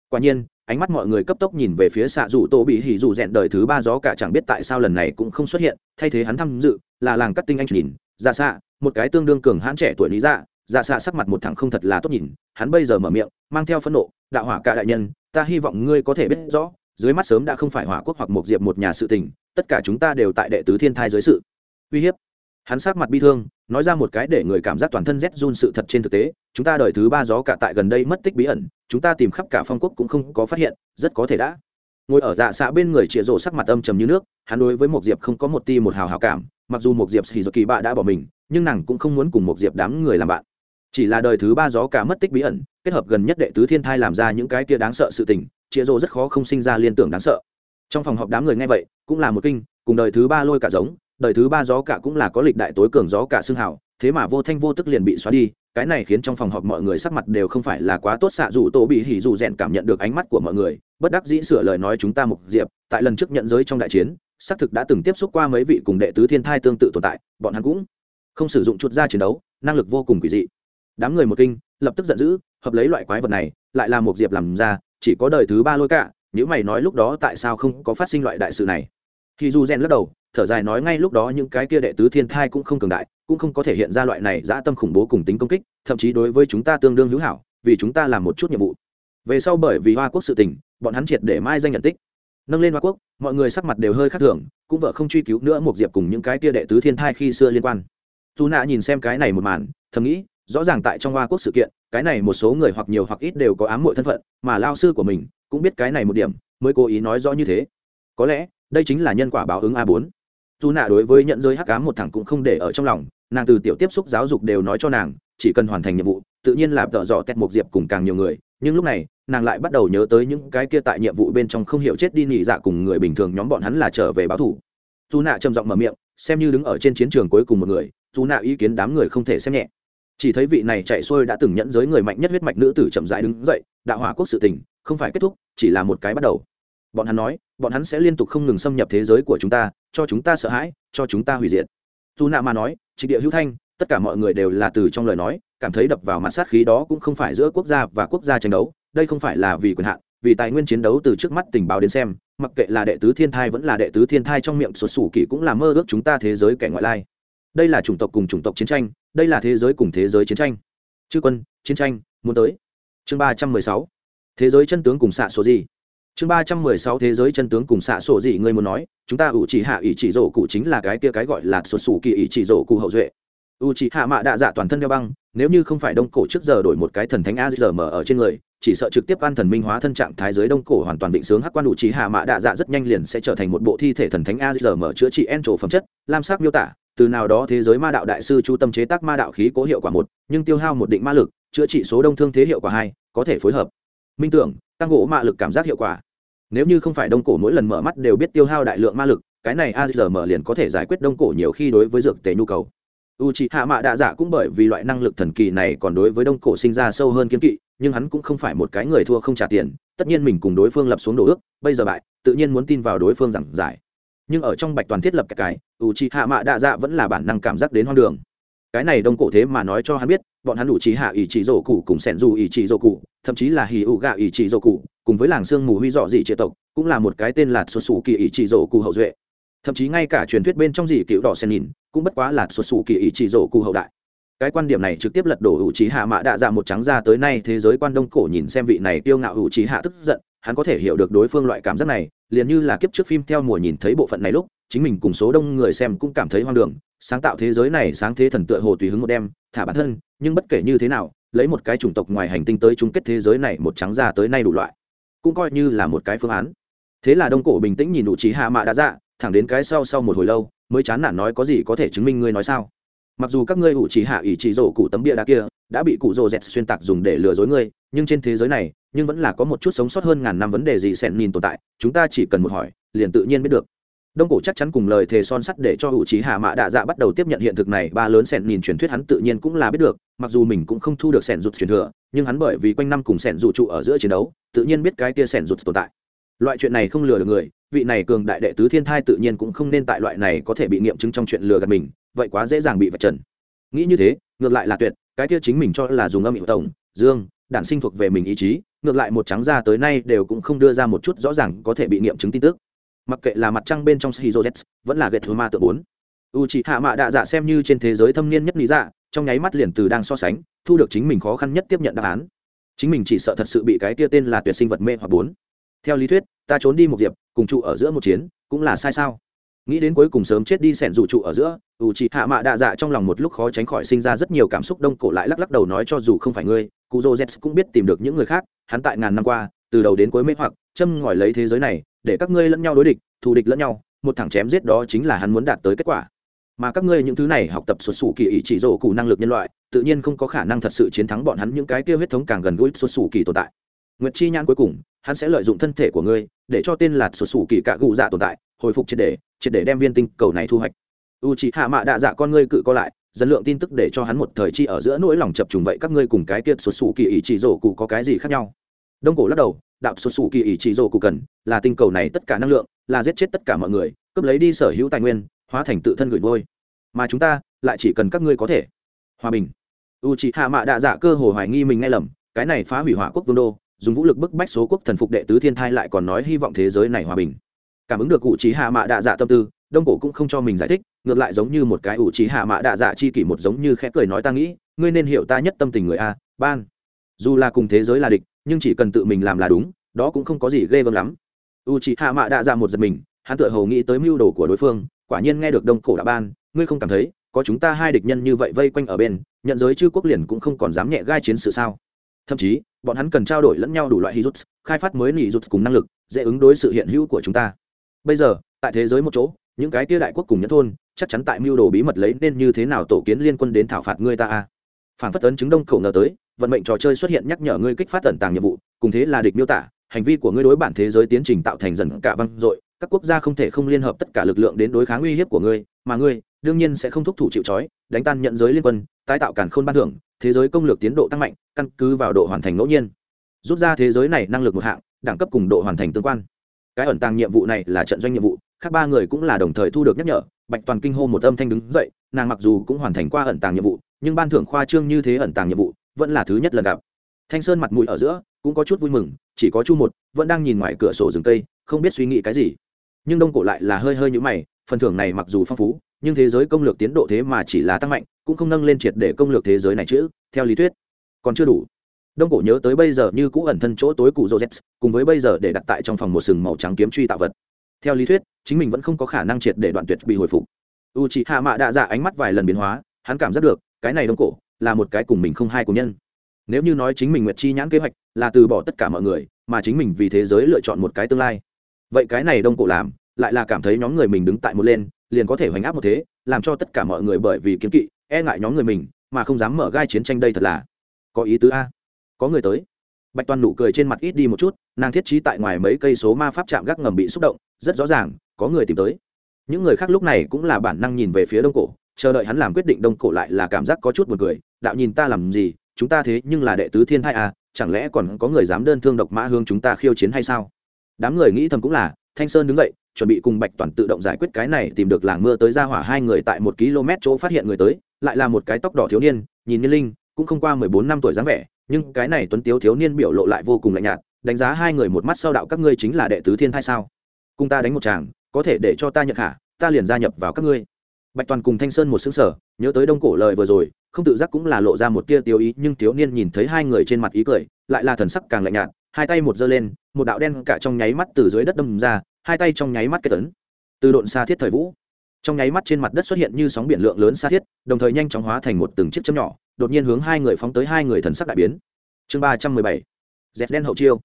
Quả nhiên, ánh mắt mọi người cấp tốc nhìn về phía xạ dụ tô bị hỉ dụ rèn đời thứ ba gió cả chẳng biết tại sao lần này cũng không xuất hiện, thay thế hắn tham dự, là làng cắt tinh anh nhìn, ra xạ một cái tương đương cường hãn trẻ tuổi lý dạ dạ xạ sắc mặt một thằng không thật là tốt nhìn, hắn bây giờ mở miệng, mang theo phẫn nộ, đạo hỏa cả đại nhân, ta hy vọng ngươi có thể biết rõ, dưới mắt sớm đã không phải hỏa quốc hoặc một diệp một nhà sự tình, tất cả chúng ta đều tại đệ tứ thiên thai dưới sự. Uy hiếp. Hắn sắc mặt bi thương, nói ra một cái để người cảm giác toàn thân rét run sự thật trên thực tế, chúng ta đợi thứ ba gió cả tại gần đây mất tích bí ẩn, chúng ta tìm khắp cả phong quốc cũng không có phát hiện, rất có thể đã. Ngồi ở dạ xạ bên người chĩa rổ sắc mặt âm trầm như nước, hắn đối với một diệp không có một ti một hào hào cảm, mặc dù một diệp thì giờ kỳ bạ đã bỏ mình nhưng nàng cũng không muốn cùng một diệp đám người làm bạn. Chỉ là đời thứ ba gió cả mất tích bí ẩn, kết hợp gần nhất đệ tứ thiên thai làm ra những cái kia đáng sợ sự tình chĩa rổ rất khó không sinh ra liên tưởng đáng sợ. Trong phòng họp đám người nghe vậy, cũng là một kinh, cùng đời thứ ba lôi cả giống, đời thứ ba gió cả cũng là có lịch đại tối cường gió cả xương hảo thế mà vô thanh vô tức liền bị xóa đi, cái này khiến trong phòng họp mọi người sắc mặt đều không phải là quá tốt xạ dù tổ bị hỉ dù rèn cảm nhận được ánh mắt của mọi người, bất đắc dĩ sửa lời nói chúng ta mục diệp, tại lần trước nhận giới trong đại chiến, xác thực đã từng tiếp xúc qua mấy vị cùng đệ tứ thiên thai tương tự tồn tại, bọn hắn cũng không sử dụng chuột ra chiến đấu, năng lực vô cùng quỷ dị. Đám người một kinh, lập tức giận dữ, hợp lấy loại quái vật này, lại là một diệp làm ra, chỉ có đời thứ ba lôi cả, nếu mày nói lúc đó tại sao không có phát sinh loại đại sự này. Thì dù rèn lắc đầu, thở dài nói ngay lúc đó những cái kia đệ tứ thiên thai cũng không cường đại, cũng không có thể hiện ra loại này dã tâm khủng bố cùng tính công kích, thậm chí đối với chúng ta tương đương hữu hảo, vì chúng ta làm một chút nhiệm vụ. Về sau bởi vì hoa quốc sự tình, bọn hắn triệt để mai danh nhận tích. Nâng lên hoa quốc, mọi người sắc mặt đều hơi khác thường, cũng vợ không truy cứu nữa một diệp cùng những cái kia đệ tứ thiên thai khi xưa liên quan dù nạ nhìn xem cái này một màn, thầm nghĩ, rõ ràng tại trong hoa quốc sự kiện, cái này một số người hoặc nhiều hoặc ít đều có ám muội thân phận, mà lao sư của mình cũng biết cái này một điểm, mới cố ý nói rõ như thế. Có lẽ, đây chính là nhân quả báo ứng a bốn. Dù nạ đối với nhận giới hắc cám một thằng cũng không để ở trong lòng, nàng từ tiểu tiếp xúc giáo dục đều nói cho nàng, chỉ cần hoàn thành nhiệm vụ, tự nhiên là tợ dọ tẹt một diệp cùng càng nhiều người, nhưng lúc này, nàng lại bắt đầu nhớ tới những cái kia tại nhiệm vụ bên trong không hiểu chết đi nỉ dạ cùng người bình thường nhóm bọn hắn là trở về báo thủ. Dù nạ trầm giọng mở miệng, xem như đứng ở trên chiến trường cuối cùng một người dù nạ ý kiến đám người không thể xem nhẹ. Chỉ thấy vị này chạy xuôi đã từng nhẫn giới người mạnh nhất huyết mạch nữ tử chậm rãi đứng dậy, đạo hỏa quốc sự tình, không phải kết thúc, chỉ là một cái bắt đầu. Bọn hắn nói, bọn hắn sẽ liên tục không ngừng xâm nhập thế giới của chúng ta, cho chúng ta sợ hãi, cho chúng ta hủy diệt. Dù nạ mà nói, trịnh địa hữu thanh, tất cả mọi người đều là từ trong lời nói, cảm thấy đập vào mặt sát khí đó cũng không phải giữa quốc gia và quốc gia tranh đấu, đây không phải là vì quyền hạn, vì tài nguyên chiến đấu từ trước mắt tình báo đến xem, mặc kệ là đệ tứ thiên thai vẫn là đệ tứ thiên thai trong miệng sụt sủ kỷ cũng là mơ ước chúng ta thế giới kẻ ngoại lai đây là chủng tộc cùng chủng tộc chiến tranh, đây là thế giới cùng thế giới chiến tranh. Chư quân, chiến tranh, muốn tới. Chương ba trăm mười sáu. Thế giới chân tướng cùng xạ số gì? Chương ba trăm mười sáu, thế giới chân tướng cùng xạ sổ gì, ngươi muốn nói, chúng ta ủ chỉ hạ ỷ chỉ rổ cụ chính là cái kia cái gọi là sổ sủ kỳ ỷ chỉ rổ cụ hậu duệ u chỉ hạ mạ đạ dạ toàn thân đeo băng, nếu như không phải đông cổ trước giờ đổi một cái thần thánh a giờ mở ở trên người, chỉ sợ trực tiếp ăn thần minh hóa thân trạng thái giới đông cổ hoàn toàn định sướng hắc quan ủ chỉ hạ mạ đạ dạ rất nhanh liền sẽ trở thành một bộ thi thể thần thánh a giờ mở chữa trị en trổ phẩm chất, lam sắc miêu tả, từ nào đó thế giới ma đạo đại sư chu tâm chế tác ma đạo khí cố hiệu quả một, nhưng tiêu hao một định ma lực, chữa trị số đông thương thế hiệu quả hai, có thể phối hợp. Minh tưởng, tăng gỗ ma lực cảm giác hiệu quả. Nếu như không phải đông cổ mỗi lần mở mắt đều biết tiêu hao đại lượng ma lực, cái này a giờ mở liền có thể giải quyết đông cổ nhiều khi đối với dược tề nhu cầu u c h ị hạ mạ đạ dạ cũng bởi vì loại năng lực thần kỳ này còn đối với đông cổ sinh ra sâu hơn kiên kỵ, nhưng hắn cũng không phải một cái người thua không trả tiền, tất nhiên mình cùng đối phương lập xuống đồ ước, bây giờ bại, tự nhiên muốn tin vào đối phương giảng giải. Nhưng ở trong bạch toàn thiết lập cái u c h ị hạ mạ đạ dạ vẫn là bản năng cảm giác đến hoang đường. Cái này đông cổ thế mà nói cho hắn biết, bọn hắn đủ trí hạ ý chỉ rổ cụ cùng sẻn dù ý chỉ rổ cụ, thậm chí là hì ụ gạ ý chỉ rổ cụ, cùng với làng sương mù huy dọ dị triệt tộc, cũng là một cái tên là xuất xù kỳ ý chỉ rổ cụ hậu duệ. Thậm chí ngay cả truyền thuyết bên trong dị cựu đỏ sen nhìn cũng bất quá là xuất xù kỳ ý chỉ rổ cụ hậu đại. Cái quan điểm này trực tiếp lật đổ hữu trí hạ mã đạ dạ một trắng ra tới nay thế giới quan đông cổ nhìn xem vị này kiêu ngạo hữu trí hạ tức giận, hắn có thể hiểu được đối phương loại cảm giác này, liền như là kiếp trước phim theo mùa nhìn thấy bộ phận này lúc, chính mình cùng số đông người xem cũng cảm thấy hoang đường, sáng tạo thế giới này sáng thế thần tựa hồ tùy hứng một đêm, thả bản thân, nhưng bất kể như thế nào, lấy một cái chủng tộc ngoài hành tinh tới chung kết thế giới này một trắng ra tới nay đủ loại, cũng coi như là một cái phương án. Thế là đông cổ bình tĩnh nhìn ủ trí hạ mạ đạ dạ thẳng đến cái sau sau một hồi lâu, mới chán nản nói có gì có thể chứng minh ngươi nói sao. Mặc dù các ngươi ủ trí hạ ỷ chỉ rổ cụ tấm bia đá kia, đã bị cụ rổ dẹt xuyên tạc dùng để lừa dối ngươi, nhưng trên thế giới này, nhưng vẫn là có một chút sống sót hơn ngàn năm vấn đề gì sẹn nhìn tồn tại, chúng ta chỉ cần một hỏi, liền tự nhiên biết được. Đông cổ chắc chắn cùng lời thề son sắt để cho hữu trí hạ mã đạ dạ bắt đầu tiếp nhận hiện thực này, ba lớn sẹn nhìn truyền thuyết hắn tự nhiên cũng là biết được, mặc dù mình cũng không thu được sẹn rụt truyền thừa, nhưng hắn bởi vì quanh năm cùng sẹn rụt trụ ở giữa chiến đấu, tự nhiên biết cái kia sẹn rụt tồn tại. Loại chuyện này không lừa được người vị này cường đại đệ tứ thiên thai tự nhiên cũng không nên tại loại này có thể bị nghiệm chứng trong chuyện lừa gạt mình, vậy quá dễ dàng bị vạch trần. Nghĩ như thế, ngược lại là tuyệt, cái kia chính mình cho là dùng âm hiệu tổng, dương, đản sinh thuộc về mình ý chí, ngược lại một trắng ra tới nay đều cũng không đưa ra một chút rõ ràng có thể bị nghiệm chứng tin tức. Mặc kệ là mặt trăng bên trong shizu z, vẫn là gậy thứ ma tự bốn. U chị hạ mạ đạ dạ xem như trên thế giới thâm niên nhất lý dạ trong nháy mắt liền từ đang so sánh, thu được chính mình khó khăn nhất tiếp nhận đáp án. Chính mình chỉ sợ thật sự bị cái kia tên là tuyệt sinh vật mê hoặc bốn theo lý thuyết, ta trốn đi một diệp, cùng trụ ở giữa một chiến, cũng là sai sao? Nghĩ đến cuối cùng sớm chết đi sẻn dù trụ ở giữa, ủ chị hạ mạ đạ dạ trong lòng một lúc khó tránh khỏi sinh ra rất nhiều cảm xúc đông cổ lại lắc lắc đầu nói cho dù không phải ngươi, cụ dô z cũng biết tìm được những người khác, hắn tại ngàn năm qua, từ đầu đến cuối mê hoặc, châm ngòi lấy thế giới này, để các ngươi lẫn nhau đối địch, thù địch lẫn nhau, một thằng chém giết đó chính là hắn muốn đạt tới kết quả. Mà các ngươi những thứ này học tập xuất xù kỳ ý chỉ rổ cụ năng lực nhân loại, tự nhiên không có khả năng thật sự chiến thắng bọn hắn những cái kia huyết thống càng gần gũi xuất xù kỳ tồn tại nguyệt chi nhãn cuối cùng, hắn sẽ lợi dụng thân thể của ngươi, để cho tên là xuất sủ kỳ cạ gụ dạ tồn tại, hồi phục triệt để triệt để đem viên tinh cầu này thu hoạch. U chỉ hạ mạ đạ dạ con ngươi cự co lại, dần lượng tin tức để cho hắn một thời chi ở giữa nỗi lòng chập trùng vậy các ngươi cùng cái kiệt xuất sủ kỳ ý chỉ rổ cụ có cái gì khác nhau? Đông cổ lắc đầu, đạo xuất sủ kỳ ý chỉ rổ cụ cần, là tinh cầu này tất cả năng lượng, là giết chết tất cả mọi người, cướp lấy đi sở hữu tài nguyên, hóa thành tự thân gửi vôi mà chúng ta, lại chỉ cần các ngươi có thể. Hòa bình. U chị hạ mạ đạ dạ cơ hồ hoài nghi mình nghe lầm, cái này phá hủy hỏa quốc vương đô dùng vũ lực bức bách số quốc thần phục đệ tứ thiên thai lại còn nói hy vọng thế giới này hòa bình. Cảm ứng được u trí hạ mạ đạ dạ tâm tư, đông cổ cũng không cho mình giải thích, ngược lại giống như một cái u trí hạ mạ đạ dạ chi kỷ một giống như khẽ cười nói ta nghĩ, ngươi nên hiểu ta nhất tâm tình người a, ban. Dù là cùng thế giới là địch, nhưng chỉ cần tự mình làm là đúng, đó cũng không có gì ghê gớm lắm. U trí hạ mạ đạ dạ một giật mình, hắn tựa hồ nghĩ tới mưu đồ của đối phương, quả nhiên nghe được đông cổ đã ban, ngươi không cảm thấy, có chúng ta hai địch nhân như vậy vây quanh ở bên, nhận giới chư quốc liền cũng không còn dám nhẹ gai chiến sự sao? Thậm chí, bọn hắn cần trao đổi lẫn nhau đủ loại hijut khai phát mới nỉ rút cùng năng lực, dễ ứng đối sự hiện hữu của chúng ta. Bây giờ, tại thế giới một chỗ, những cái tia đại quốc cùng nhất thôn, chắc chắn tại mưu đồ bí mật lấy nên như thế nào tổ kiến liên quân đến thảo phạt ngươi ta a. Phản phất tấn chứng đông khẩu ngờ tới, vận mệnh trò chơi xuất hiện nhắc nhở ngươi kích phát tẩn tàng nhiệm vụ, cùng thế là địch miêu tả, hành vi của ngươi đối bản thế giới tiến trình tạo thành dần cả văng dội, các quốc gia không thể không liên hợp tất cả lực lượng đến đối kháng uy hiếp của ngươi, mà ngươi, đương nhiên sẽ không thúc thủ chịu trói, đánh tan nhận giới liên quân, tái tạo cản khôn ban thưởng, thế giới công lược tiến độ tăng mạnh căn cứ vào độ hoàn thành ngẫu nhiên. Rút ra thế giới này năng lực một hạng, đẳng cấp cùng độ hoàn thành tương quan. Cái ẩn tàng nhiệm vụ này là trận doanh nhiệm vụ, khác ba người cũng là đồng thời thu được nhắc nhở, bạch toàn kinh hô một âm thanh đứng dậy, nàng mặc dù cũng hoàn thành qua ẩn tàng nhiệm vụ, nhưng ban thưởng khoa trương như thế ẩn tàng nhiệm vụ, vẫn là thứ nhất lần gặp. Thanh sơn mặt mũi ở giữa, cũng có chút vui mừng, chỉ có chu một, vẫn đang nhìn ngoài cửa sổ rừng cây, không biết suy nghĩ cái gì. Nhưng đông cổ lại là hơi hơi như mày, phần thưởng này mặc dù phong phú, nhưng thế giới công lược tiến độ thế mà chỉ là tăng mạnh, cũng không nâng lên triệt để công lược thế giới này chứ, theo lý thuyết còn chưa đủ. Đông cổ nhớ tới bây giờ như cũ ẩn thân chỗ tối cụ rô z cùng với bây giờ để đặt tại trong phòng một sừng màu trắng kiếm truy tạo vật. Theo lý thuyết, chính mình vẫn không có khả năng triệt để đoạn tuyệt bị hồi phục. U chị hạ mạ đạ dạ ánh mắt vài lần biến hóa, hắn cảm giác được, cái này đông cổ là một cái cùng mình không hai của nhân. Nếu như nói chính mình nguyệt chi nhãn kế hoạch là từ bỏ tất cả mọi người, mà chính mình vì thế giới lựa chọn một cái tương lai. Vậy cái này đông cổ làm, lại là cảm thấy nhóm người mình đứng tại một lên, liền có thể hoành áp một thế, làm cho tất cả mọi người bởi vì kiếm kỵ e ngại nhóm người mình, mà không dám mở gai chiến tranh đây thật là có ý tứ a? Có người tới. Bạch toàn nụ cười trên mặt ít đi một chút, nàng thiết trí tại ngoài mấy cây số ma pháp chạm gác ngầm bị xúc động, rất rõ ràng, có người tìm tới. Những người khác lúc này cũng là bản năng nhìn về phía đông cổ, chờ đợi hắn làm quyết định đông cổ lại là cảm giác có chút buồn cười, đạo nhìn ta làm gì, chúng ta thế nhưng là đệ tứ thiên thai à chẳng lẽ còn có người dám đơn thương độc mã hương chúng ta khiêu chiến hay sao? Đám người nghĩ thầm cũng là, thanh sơn đứng dậy, chuẩn bị cùng bạch toàn tự động giải quyết cái này, tìm được làng mưa tới ra hỏa hai người tại một km chỗ phát hiện người tới, lại là một cái tóc đỏ thiếu niên, nhìn như linh cũng không qua mười bốn năm tuổi dáng vẻ, nhưng cái này tuấn tiếu thiếu niên biểu lộ lại vô cùng lạnh nhạt, đánh giá hai người một mắt sau đạo các ngươi chính là đệ tứ thiên thai sao? Cùng ta đánh một chàng có thể để cho ta nhận hạ ta liền gia nhập vào các ngươi. Bạch toàn cùng thanh sơn một xứng sở nhớ tới đông cổ lời vừa rồi, không tự giác cũng là lộ ra một tia tiêu ý, nhưng thiếu niên nhìn thấy hai người trên mặt ý cười, lại là thần sắc càng lạnh nhạt, hai tay một giơ lên, một đạo đen cả trong nháy mắt từ dưới đất đâm ra, hai tay trong nháy mắt kết tấn. Từ độn xa thiết thời vũ, trong nháy mắt trên mặt đất xuất hiện như sóng biển lượng lớn xa thiết, đồng thời nhanh chóng hóa thành một từng chiếc chấm nhỏ đột nhiên hướng hai người phóng tới hai người thần sắc đại biến. Chương ba trăm mười bảy dẹt đen hậu chiêu.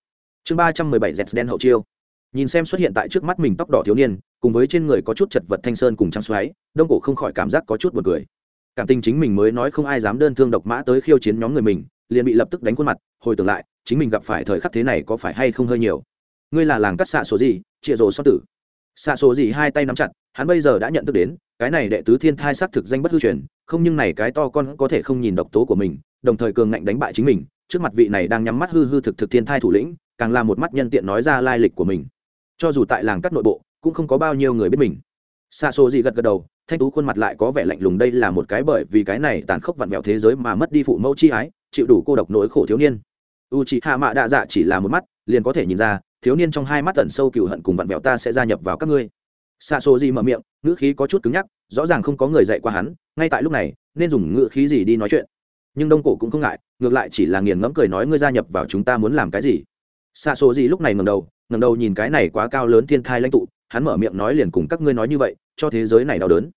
Chương ba trăm mười bảy dẹt đen hậu chiêu. Nhìn xem xuất hiện tại trước mắt mình tóc đỏ thiếu niên, cùng với trên người có chút chật vật thanh sơn cùng trăng xoáy, đông cổ không khỏi cảm giác có chút buồn cười. Cảm tình chính mình mới nói không ai dám đơn thương độc mã tới khiêu chiến nhóm người mình, liền bị lập tức đánh khuôn mặt, hồi tưởng lại, chính mình gặp phải thời khắc thế này có phải hay không hơi nhiều. Ngươi là làng cắt xạ số gì, chịa rồ so tử. Xạ số gì hai tay nắm chặt, hắn bây giờ đã nhận thức đến, cái này đệ tứ thiên thai xác thực danh bất hư truyền không nhưng này cái to con có thể không nhìn độc tố của mình, đồng thời cường ngạnh đánh bại chính mình, trước mặt vị này đang nhắm mắt hư hư thực thực thiên thai thủ lĩnh, càng là một mắt nhân tiện nói ra lai lịch của mình. Cho dù tại làng cắt nội bộ, cũng không có bao nhiêu người biết mình. Xa số gì gật gật đầu, thanh tú khuôn mặt lại có vẻ lạnh lùng đây là một cái bởi vì cái này tàn khốc vặn vẹo thế giới mà mất đi phụ mẫu chi ái, chịu đủ cô độc nỗi khổ thiếu niên. U c h ị hạ mạ đạ dạ chỉ là một mắt, liền có thể nhìn ra, thiếu niên trong hai mắt tận sâu cựu hận cùng vặn vẹo ta sẽ gia nhập vào các ngươi xa xô gì mở miệng, ngữ khí có chút cứng nhắc, rõ ràng không có người dạy qua hắn, ngay tại lúc này, nên dùng ngữ khí gì đi nói chuyện. Nhưng đông cổ cũng không ngại, ngược lại chỉ là nghiền ngẫm cười nói ngươi gia nhập vào chúng ta muốn làm cái gì. Xa xô gì lúc này ngầm đầu, ngẩng đầu nhìn cái này quá cao lớn thiên thai lãnh tụ, hắn mở miệng nói liền cùng các ngươi nói như vậy, cho thế giới này đau đớn.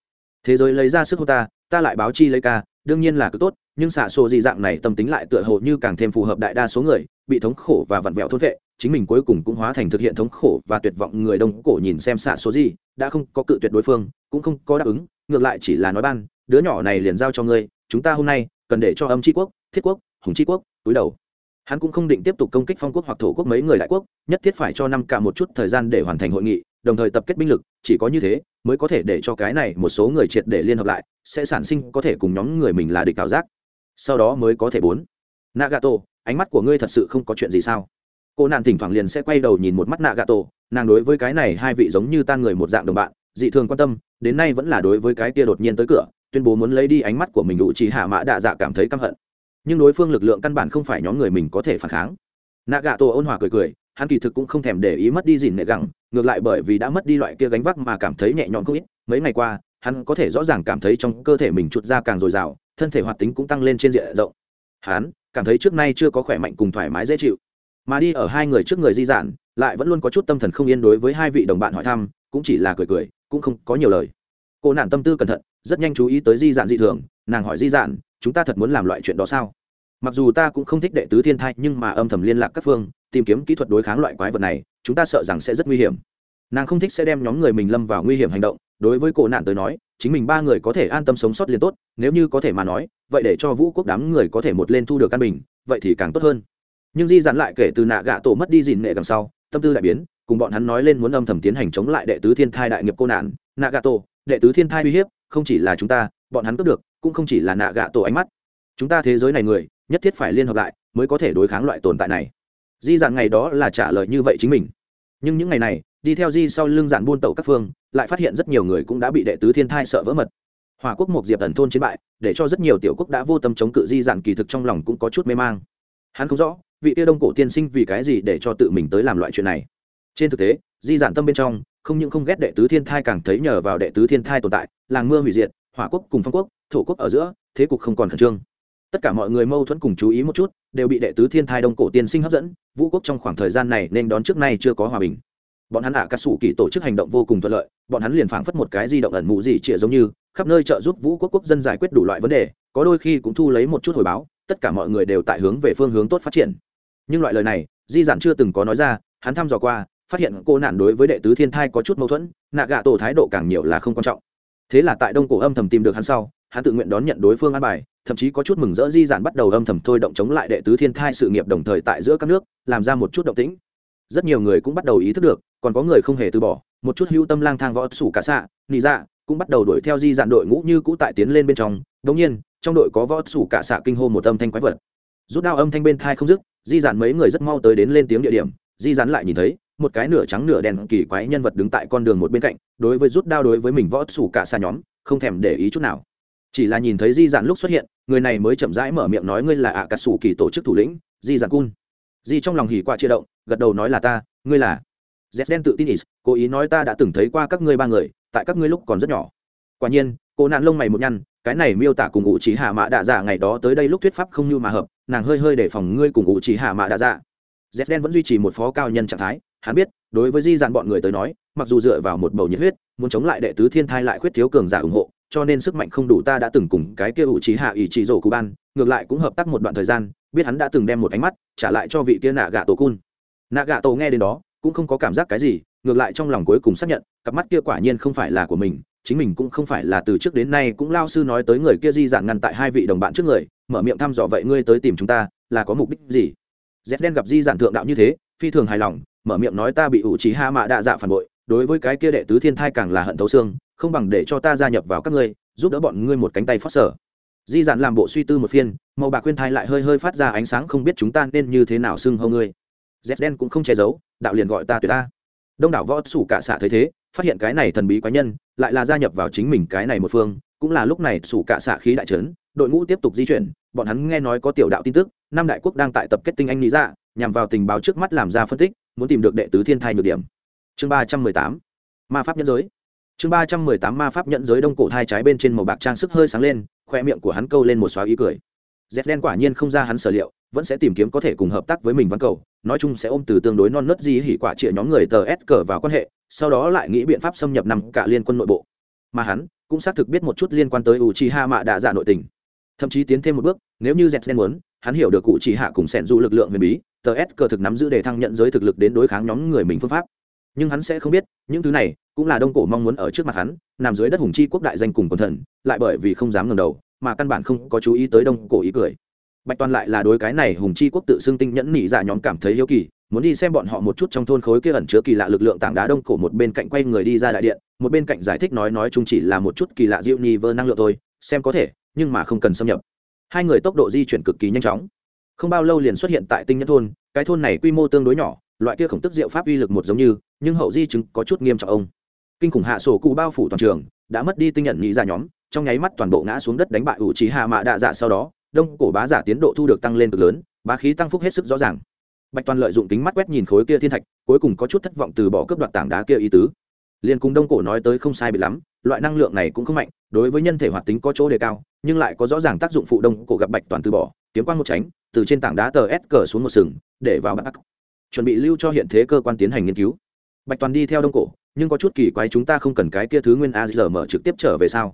Thế giới lấy ra sức hô ta ta lại báo chi lấy ca, đương nhiên là cứ tốt, nhưng xạ xô gì dạng này tâm tính lại tựa hồ như càng thêm phù hợp đại đa số người, bị thống khổ và vặn vẹo thốt vệ chính mình cuối cùng cũng hóa thành thực hiện thống khổ và tuyệt vọng người đông cổ nhìn xem xạ số gì, đã không có cự tuyệt đối phương, cũng không có đáp ứng, ngược lại chỉ là nói ban, đứa nhỏ này liền giao cho ngươi, chúng ta hôm nay cần để cho âm tri quốc, thiết quốc, hùng tri quốc túi đầu. Hắn cũng không định tiếp tục công kích phong quốc hoặc thổ quốc mấy người đại quốc, nhất thiết phải cho năm cả một chút thời gian để hoàn thành hội nghị, đồng thời tập kết binh lực, chỉ có như thế mới có thể để cho cái này một số người triệt để liên hợp lại, sẽ sản sinh có thể cùng nhóm người mình là địch ảo giác. Sau đó mới có thể bốn. Nagato, ánh mắt của ngươi thật sự không có chuyện gì sao? Cô nạn thỉnh thoảng liền sẽ quay đầu nhìn một mắt nạ gã tổ, nàng đối với cái này hai vị giống như tan người một dạng đồng bạn dị thường quan tâm đến nay vẫn là đối với cái kia đột nhiên tới cửa tuyên bố muốn lấy đi ánh mắt của mình đủ chỉ hạ mã đạ dạ cảm thấy căm hận. Nhưng đối phương lực lượng căn bản không phải nhóm người mình có thể phản kháng. Nagato ôn hòa cười cười hắn kỳ thực cũng không thèm để ý mất đi dìn nệ gẳng ngược lại bởi vì đã mất đi loại kia gánh vác mà cảm thấy nhẹ nhõm không ít mấy ngày qua hắn có thể rõ ràng cảm thấy trong cơ thể mình chuột ra càng dồi dào thân thể hoạt tính cũng tăng lên trên diện rộng. Hắn cảm thấy trước nay chưa có khỏe mạnh cùng thoải mái dễ chịu mà đi ở hai người trước người di giản, lại vẫn luôn có chút tâm thần không yên đối với hai vị đồng bạn hỏi thăm, cũng chỉ là cười cười, cũng không có nhiều lời. Cô nản tâm tư cẩn thận, rất nhanh chú ý tới di giản dị thường, nàng hỏi di giản, chúng ta thật muốn làm loại chuyện đó sao? Mặc dù ta cũng không thích đệ tứ thiên thai, nhưng mà âm thầm liên lạc các phương, tìm kiếm kỹ thuật đối kháng loại quái vật này, chúng ta sợ rằng sẽ rất nguy hiểm. Nàng không thích sẽ đem nhóm người mình lâm vào nguy hiểm hành động, đối với cổ nạn tới nói, chính mình ba người có thể an tâm sống sót liền tốt, nếu như có thể mà nói, vậy để cho vũ quốc đám người có thể một lên thu được căn bình, vậy thì càng tốt hơn nhưng di dặn lại kể từ nạ gạ tổ mất đi dìn nghệ đằng sau, tâm tư đại biến, cùng bọn hắn nói lên muốn âm thầm tiến hành chống lại đệ tứ thiên thai đại nghiệp cô nạn. Nạ gạ tổ, đệ tứ thiên thai uy hiếp, không chỉ là chúng ta, bọn hắn cướp được, cũng không chỉ là nạ gạ tổ ánh mắt. Chúng ta thế giới này người, nhất thiết phải liên hợp lại, mới có thể đối kháng loại tồn tại này. Di dặn ngày đó là trả lời như vậy chính mình. Nhưng những ngày này, đi theo di sau lưng dạn buôn tẩu các phương, lại phát hiện rất nhiều người cũng đã bị đệ tứ thiên thai sợ vỡ mật. Hòa quốc một diệp ẩn thôn chiến bại, để cho rất nhiều tiểu quốc đã vô tâm chống cự di dạn kỳ thực trong lòng cũng có chút mê mang. Hắn không rõ vị Tia đông cổ tiên sinh vì cái gì để cho tự mình tới làm loại chuyện này? Trên thực tế, di dạn tâm bên trong, không những không ghét đệ tứ thiên thai càng thấy nhờ vào đệ tứ thiên thai tồn tại, làng mưa hủy diệt, hỏa quốc cùng phong quốc, thổ quốc ở giữa, thế cục không còn khẩn trương. Tất cả mọi người mâu thuẫn cùng chú ý một chút, đều bị đệ tứ thiên thai đông cổ tiên sinh hấp dẫn, vũ quốc trong khoảng thời gian này nên đón trước nay chưa có hòa bình. Bọn hắn ạ à cà sủ kỳ tổ chức hành động vô cùng thuận lợi, bọn hắn liền phảng phất một cái di động ẩn mụ gì trịa giống như, khắp nơi trợ giúp vũ quốc quốc dân giải quyết đủ loại vấn đề, có đôi khi cũng thu lấy một chút hồi báo, tất cả mọi người đều tại hướng về phương hướng tốt phát triển nhưng loại lời này, di giản chưa từng có nói ra, hắn thăm dò qua, phát hiện cô nạn đối với đệ tứ thiên thai có chút mâu thuẫn, nạ gạ tổ thái độ càng nhiều là không quan trọng. Thế là tại đông cổ âm thầm tìm được hắn sau, hắn tự nguyện đón nhận đối phương an bài, thậm chí có chút mừng rỡ di giản bắt đầu âm thầm thôi động chống lại đệ tứ thiên thai sự nghiệp đồng thời tại giữa các nước, làm ra một chút động tĩnh. Rất nhiều người cũng bắt đầu ý thức được, còn có người không hề từ bỏ, một chút hưu tâm lang thang võ sủ cả xạ, nị dạ cũng bắt đầu đuổi theo di dạn đội ngũ như cũ tại tiến lên bên trong. Đống nhiên, trong đội có võ sủ cả xạ kinh hô một âm thanh quái vật. Rút đao âm thanh bên thai không dứt di Dàn mấy người rất mau tới đến lên tiếng địa điểm, di Dàn lại nhìn thấy, một cái nửa trắng nửa đen kỳ quái nhân vật đứng tại con đường một bên cạnh, đối với rút đao đối với mình võ sủ cả xa nhóm, không thèm để ý chút nào. Chỉ là nhìn thấy di Dàn lúc xuất hiện, người này mới chậm rãi mở miệng nói ngươi là ạ cà sủ kỳ tổ chức thủ lĩnh, di Dàn cun. Di trong lòng hỉ qua chia động, gật đầu nói là ta, ngươi là z đen tự tin is, cố ý nói ta đã từng thấy qua các ngươi ba người, tại các ngươi lúc còn rất nhỏ. Quả nhiên, cô nạn lông mày một nhăn cái này miêu tả cùng ngụ trí hạ mã đạ dạ ngày đó tới đây lúc thuyết pháp không như mà hợp, nàng hơi hơi để phòng ngươi cùng ngụ trí hạ mã đạ dạ. Z đen vẫn duy trì một phó cao nhân trạng thái, hắn biết, đối với di dạn bọn người tới nói, mặc dù dựa vào một bầu nhiệt huyết, muốn chống lại đệ tứ thiên thai lại khuyết thiếu cường giả ủng hộ, cho nên sức mạnh không đủ ta đã từng cùng cái kia ủ trí hạ ủy trị rổ cụ ban, ngược lại cũng hợp tác một đoạn thời gian, biết hắn đã từng đem một ánh mắt trả lại cho vị kia nạ gạ tổ cun. Nạ gạ tổ nghe đến đó, cũng không có cảm giác cái gì, ngược lại trong lòng cuối cùng xác nhận, cặp mắt kia quả nhiên không phải là của mình chính mình cũng không phải là từ trước đến nay cũng lao sư nói tới người kia di dạn ngăn tại hai vị đồng bạn trước người, mở miệng thăm dò vậy ngươi tới tìm chúng ta, là có mục đích gì? Z đen gặp di dạn thượng đạo như thế, phi thường hài lòng, mở miệng nói ta bị ủ trí ha mạ đạ dạ phản bội, đối với cái kia đệ tứ thiên thai càng là hận thấu xương, không bằng để cho ta gia nhập vào các ngươi, giúp đỡ bọn ngươi một cánh tay phát sở. Di dạn làm bộ suy tư một phiên, màu bạc khuyên thai lại hơi hơi phát ra ánh sáng không biết chúng ta nên như thế nào xưng hâu ngươi. Z đen cũng không che giấu, đạo liền gọi ta tuyệt ta. Đông đảo võ sủ cả xạ thấy thế phát hiện cái này thần bí quái nhân, lại là gia nhập vào chính mình cái này một phương, cũng là lúc này sủ cả xạ khí đại trấn, đội ngũ tiếp tục di chuyển, bọn hắn nghe nói có tiểu đạo tin tức, năm đại quốc đang tại tập kết tinh anh lý dạ nhằm vào tình báo trước mắt làm ra phân tích, muốn tìm được đệ tứ thiên thai nhược điểm. Chương ba trăm mười tám, ma pháp nhẫn giới. Chương ba trăm mười tám ma pháp nhận giới đông cổ thai trái bên trên màu bạc trang sức hơi sáng lên, khoe miệng của hắn câu lên một xóa ý cười. Dép đen quả nhiên không ra hắn sở liệu, vẫn sẽ tìm kiếm có thể cùng hợp tác với mình văn cầu nói chung sẽ ôm từ tương đối non nớt gì hỉ quả trịa nhóm người tờ s cờ vào quan hệ, sau đó lại nghĩ biện pháp xâm nhập nằm cả liên quân nội bộ. Mà hắn cũng xác thực biết một chút liên quan tới u chi ha mạ đạ dạ nội tình. Thậm chí tiến thêm một bước, nếu như z muốn, hắn hiểu được cụ chỉ hạ cùng sẻn du lực lượng huyền bí, tờ s cờ thực nắm giữ đề thăng nhận giới thực lực đến đối kháng nhóm người mình phương pháp. Nhưng hắn sẽ không biết, những thứ này cũng là đông cổ mong muốn ở trước mặt hắn, nằm dưới đất hùng chi quốc đại danh cùng quần thần, lại bởi vì không dám ngầm đầu, mà căn bản không có chú ý tới đông cổ ý cười bạch toàn lại là đối cái này hùng chi quốc tự xưng tinh nhẫn nỉ dạ nhóm cảm thấy hiếu kỳ, muốn đi xem bọn họ một chút trong thôn khối kia ẩn chứa kỳ lạ lực lượng tảng đá đông cổ một bên cạnh quay người đi ra đại điện, một bên cạnh giải thích nói nói chung chỉ là một chút kỳ lạ diệu ni vơ năng lượng thôi, xem có thể, nhưng mà không cần xâm nhập. Hai người tốc độ di chuyển cực kỳ nhanh chóng. Không bao lâu liền xuất hiện tại tinh nhẫn thôn, cái thôn này quy mô tương đối nhỏ, loại kia khổng tức diệu pháp uy lực một giống như, nhưng hậu di chứng có chút nghiêm trọng ông. Kinh khủng hạ sổ cụ bao phủ toàn trường, đã mất đi tinh nhận nghĩ ra dạ nhóm, trong nháy mắt toàn bộ ngã xuống đất đánh bại ủ trí hạ mạ đạ dạ sau đó đông cổ bá giả tiến độ thu được tăng lên cực lớn, bá khí tăng phúc hết sức rõ ràng. Bạch toàn lợi dụng kính mắt quét nhìn khối kia thiên thạch, cuối cùng có chút thất vọng từ bỏ cướp đoạt tảng đá kia ý tứ. Liền cùng đông cổ nói tới không sai bị lắm, loại năng lượng này cũng không mạnh, đối với nhân thể hoạt tính có chỗ đề cao, nhưng lại có rõ ràng tác dụng phụ đông cổ gặp bạch toàn từ bỏ, kiếm quan một tránh, từ trên tảng đá tờ s cờ xuống một sừng, để vào bạc chuẩn bị lưu cho hiện thế cơ quan tiến hành nghiên cứu. Bạch toàn đi theo đông cổ, nhưng có chút kỳ quái chúng ta không cần cái kia thứ nguyên a giờ mở trực tiếp trở về sao?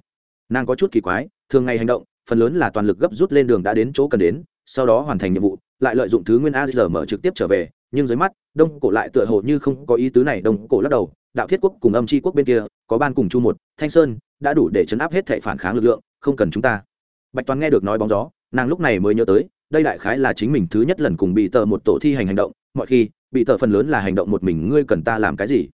Nàng có chút kỳ quái, thường ngày hành động phần lớn là toàn lực gấp rút lên đường đã đến chỗ cần đến, sau đó hoàn thành nhiệm vụ, lại lợi dụng thứ nguyên a giờ mở trực tiếp trở về, nhưng dưới mắt, đông cổ lại tựa hồ như không có ý tứ này, đông cổ lắc đầu, đạo thiết quốc cùng âm c quốc bên kia, có ban cùng chu một, thanh sơn, đã đủ để chấn áp hết thệ phản kháng lực lượng, không cần chúng ta. Bạch toàn nghe được nói bóng gió, nàng lúc này mới nhớ tới, đây đại khái là chính mình thứ nhất lần cùng bị tờ một tổ thi hành hành động, mọi khi, bị tờ phần lớn là hành động một mình, ngươi cần ta làm cái gì?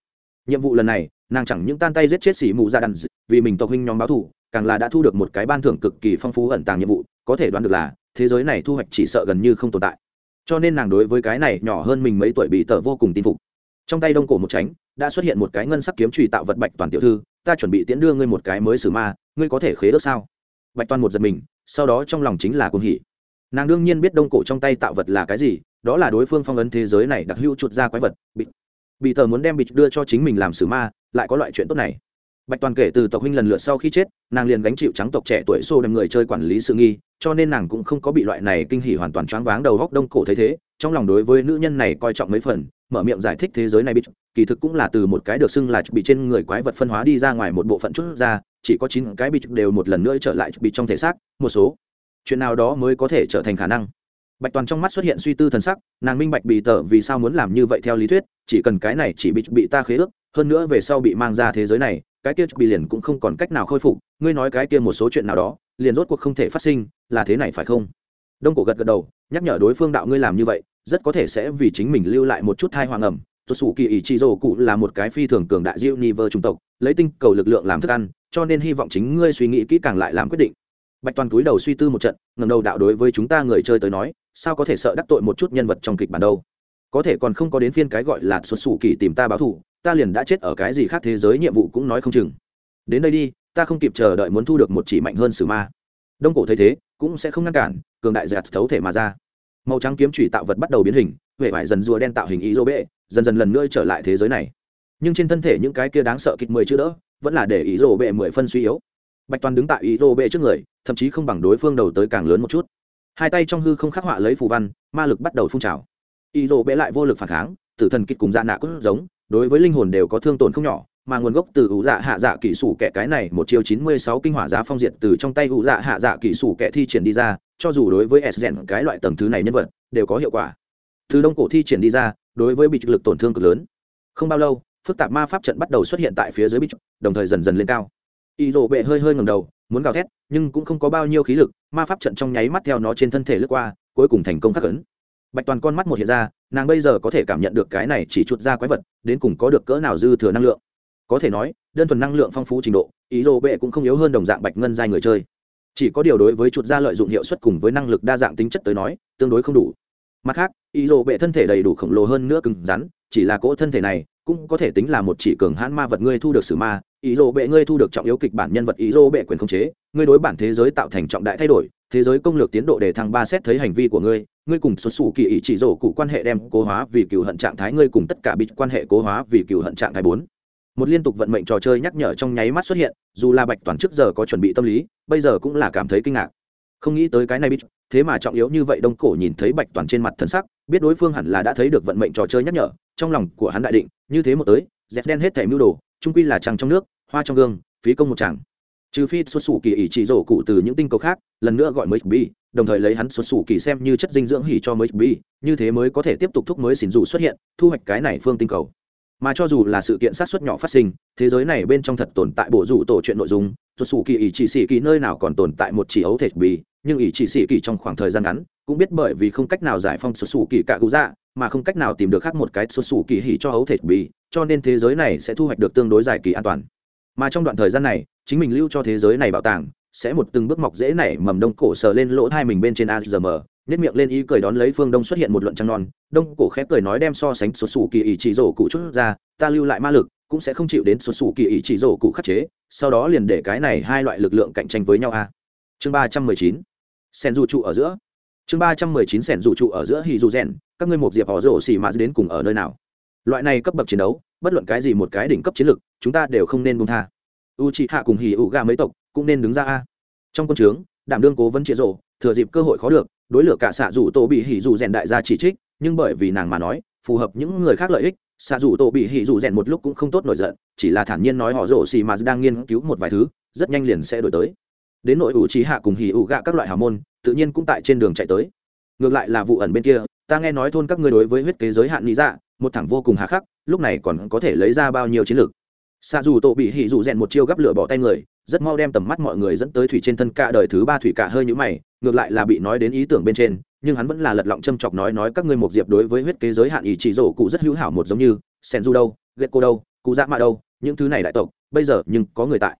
Nhiệm vụ lần này, nàng chẳng những tan tay giết chết xỉ mù ra đàn vì mình tộc huynh nhóm báo thù càng là đã thu được một cái ban thưởng cực kỳ phong phú ẩn tàng nhiệm vụ, có thể đoán được là, thế giới này thu hoạch chỉ sợ gần như không tồn tại. Cho nên nàng đối với cái này nhỏ hơn mình mấy tuổi bị tờ vô cùng tin phục. Trong tay đông cổ một tránh, đã xuất hiện một cái ngân sắc kiếm trùy tạo vật bạch toàn tiểu thư, ta chuẩn bị tiễn đưa ngươi một cái mới xử ma, ngươi có thể khế ước sao? Bạch toàn một giật mình, sau đó trong lòng chính là cuồng hỉ. Nàng đương nhiên biết đông cổ trong tay tạo vật là cái gì, đó là đối phương phong ấn thế giới này đặc hữu chuột ra quái vật, bị bị tờ muốn đem bịt đưa cho chính mình làm xử ma, lại có loại chuyện tốt này bạch toàn kể từ tộc huynh lần lượt sau khi chết, nàng liền gánh chịu trắng tộc trẻ tuổi xô đem người chơi quản lý sự nghi, cho nên nàng cũng không có bị loại này kinh hỉ hoàn toàn choáng váng đầu góc đông cổ thấy thế, trong lòng đối với nữ nhân này coi trọng mấy phần, mở miệng giải thích thế giới này bị kỳ thực cũng là từ một cái được xưng là bị trên người quái vật phân hóa đi ra ngoài một bộ phận chút ra, chỉ có chín cái bị đều một lần nữa trở lại bị trong thể xác, một số chuyện nào đó mới có thể trở thành khả năng. Bạch toàn trong mắt xuất hiện suy tư thần sắc, nàng minh bạch bị tở vì sao muốn làm như vậy theo lý thuyết, chỉ cần cái này chỉ bị bị ta khế ước, hơn nữa về sau bị mang ra thế giới này cái kia bị liền cũng không còn cách nào khôi phục, ngươi nói cái kia một số chuyện nào đó, liền rốt cuộc không thể phát sinh, là thế này phải không? Đông cổ gật gật đầu, nhắc nhở đối phương đạo ngươi làm như vậy, rất có thể sẽ vì chính mình lưu lại một chút thai hoàng ẩm. Tuột sủ kỳ ý chi rồ cụ là một cái phi thường cường đại diệu ni vơ trung tộc, lấy tinh cầu lực lượng làm thức ăn, cho nên hy vọng chính ngươi suy nghĩ kỹ càng lại làm quyết định. Bạch toàn túi đầu suy tư một trận ngầm đầu đạo đối với chúng ta người chơi tới nói, sao có thể sợ đắc tội một chút nhân vật trong kịch bản đâu? Có thể còn không có đến phiên cái gọi là xuất xù kỳ tìm ta báo thù ta liền đã chết ở cái gì khác thế giới nhiệm vụ cũng nói không chừng. Đến đây đi, ta không kịp chờ đợi muốn thu được một chỉ mạnh hơn sử ma. Đông cổ thấy thế, cũng sẽ không ngăn cản, cường đại giạt thấu thể mà ra. Màu trắng kiếm trụy tạo vật bắt đầu biến hình huệ vải dần rùa đen tạo hình ý dô bệ dần dần lần nữa trở lại thế giới này. Nhưng trên thân thể những cái kia đáng sợ kịch mười chữ đỡ, vẫn là để ý dô bệ mười phân suy yếu. Bạch toàn đứng tại ý dô bệ trước người, thậm chí không bằng đối phương đầu tới càng lớn một chút. Hai tay trong hư không khắc họa lấy phù văn, ma lực bắt đầu phun trào. Ý dô bệ lại vô lực phản kháng, tử thần kịch cùng dạ nạ cũng giống đối với linh hồn đều có thương tổn không nhỏ, mà nguồn gốc từ ủ dạ hạ dạ kỹ sủ kẻ cái này một chiều chín mươi sáu kinh hỏa giá phong diệt từ trong tay ủ dạ hạ dạ kỹ sủ kẻ thi triển đi ra, cho dù đối với s rèn cái loại tầng thứ này nhân vật, đều có hiệu quả. Từ đông cổ thi triển đi ra, đối với bị trực lực tổn thương cực lớn. Không bao lâu, phức tạp ma pháp trận bắt đầu xuất hiện tại phía dưới bị đồng thời dần dần lên cao. Y rộ bệ hơi hơi ngầm đầu, muốn gào thét, nhưng cũng không có bao nhiêu khí lực, ma pháp trận trong nháy mắt theo nó trên thân thể lướt qua, cuối cùng thành công khắc ấn bạch toàn con mắt một hiện ra, nàng bây giờ có thể cảm nhận được cái này chỉ chuột ra quái vật, đến cùng có được cỡ nào dư thừa năng lượng. Có thể nói, đơn thuần năng lượng phong phú trình độ, ý dô bệ cũng không yếu hơn đồng dạng bạch ngân giai người chơi. Chỉ có điều đối với chuột ra lợi dụng hiệu suất cùng với năng lực đa dạng tính chất tới nói, tương đối không đủ. Mặt khác, ý dô bệ thân thể đầy đủ khổng lồ hơn nữa cứng rắn, chỉ là cỗ thân thể này cũng có thể tính là một chỉ cường hãn ma vật ngươi thu được sử ma, ý dô bệ ngươi thu được trọng yếu kịch bản nhân vật ý dô bệ quyền khống chế, ngươi đối bản thế giới tạo thành trọng đại thay đổi, thế giới công lược tiến độ để thăng ba xét thấy hành vi của ngươi ngươi cùng xuất xù kỳ ý chỉ rổ cụ quan hệ đem cố hóa vì cựu hận trạng thái, ngươi cùng tất cả bị quan hệ cố hóa vì cựu hận trạng thái bốn. Một liên tục vận mệnh trò chơi nhắc nhở trong nháy mắt xuất hiện, dù là bạch toàn trước giờ có chuẩn bị tâm lý, bây giờ cũng là cảm thấy kinh ngạc. Không nghĩ tới cái này bít thế mà trọng yếu như vậy đông cổ nhìn thấy bạch toàn trên mặt thân sắc, biết đối phương hẳn là đã thấy được vận mệnh trò chơi nhắc nhở, trong lòng của hắn đại định, như thế một tới dẹp đen hết thẻ mưu đồ trung quy là trăng trong nước, hoa trong gương, phí công một chẳng trừ phi xuất xù kỳ ý chỉ rổ cụ từ những tinh cầu khác, lần nữa gọi mới bi đồng thời lấy hắn xuất xù kỳ xem như chất dinh dưỡng hỉ cho mới bị, như thế mới có thể tiếp tục thúc mới xỉn dù xuất hiện, thu hoạch cái này phương tinh cầu. Mà cho dù là sự kiện sát xuất nhỏ phát sinh, thế giới này bên trong thật tồn tại bộ rủ tổ chuyện nội dung, xuất xù kỳ ỷ chỉ xỉ kỳ nơi nào còn tồn tại một chỉ ấu thể bị, nhưng ỷ chỉ xỉ kỳ trong khoảng thời gian ngắn, cũng biết bởi vì không cách nào giải phong xuất xù kỳ cả cụ dạ mà không cách nào tìm được khác một cái xuất xù kỳ hỉ cho ấu thể bị, cho nên thế giới này sẽ thu hoạch được tương đối dài kỳ an toàn. Mà trong đoạn thời gian này, chính mình lưu cho thế giới này bảo tàng sẽ một từng bước mọc dễ nảy mầm đông cổ sờ lên lỗ hai mình bên trên azm nhét miệng lên ý cười đón lấy phương đông xuất hiện một luận trăng non. Đông cổ khép cười nói đem so sánh số sù kỳ ý chỉ rổ cụ chút ra, ta lưu lại ma lực, cũng sẽ không chịu đến số sù kỳ ý chỉ rổ cụ khắc chế, sau đó liền để cái này hai loại lực lượng cạnh tranh với nhau a. Chương ba trăm mười chín sen du trụ ở giữa. Chương ba trăm mười chín sen du trụ ở giữa hì dù rèn, các ngươi một diệp họ rổ xì mà đến cùng ở nơi nào? Loại này cấp bậc chiến đấu, bất luận cái gì một cái đỉnh cấp chiến lực, chúng ta đều không nên buông tha. U chị hạ cùng hì ụ ga mấy tộc cũng nên đứng ra a. Trong quân trướng đảm đương cố vấn chia rộ thừa dịp cơ hội khó được, đối lửa cả xạ rủ tổ bị hỉ dù rèn đại gia chỉ trích, nhưng bởi vì nàng mà nói, phù hợp những người khác lợi ích, xạ rủ tổ bị hỉ dù rèn một lúc cũng không tốt nổi giận, chỉ là thản nhiên nói họ rổ xì mà đang nghiên cứu một vài thứ, rất nhanh liền sẽ đổi tới. Đến nội ủ trí hạ cùng hỉ ủ gạ các loại hào môn, tự nhiên cũng tại trên đường chạy tới. Ngược lại là vụ ẩn bên kia, ta nghe nói thôn các ngươi đối với huyết kế giới hạn lý dạ một thẳng vô cùng hà khắc, lúc này còn có thể lấy ra bao nhiêu chiến lược? Xạ dù tổ bị hỉ dù rèn một chiêu gắp lửa bỏ tay người, rất mau đem tầm mắt mọi người dẫn tới thủy trên thân cả đời thứ ba thủy cả hơi nhũ mày, ngược lại là bị nói đến ý tưởng bên trên, nhưng hắn vẫn là lật lọng châm chọc nói nói các ngươi một diệp đối với huyết kế giới hạn ý chỉ rổ cụ rất hữu hảo một giống như, sen du đâu ghét cô đâu, cụ dạ mạ đâu, những thứ này đại tộc, bây giờ nhưng có người tại.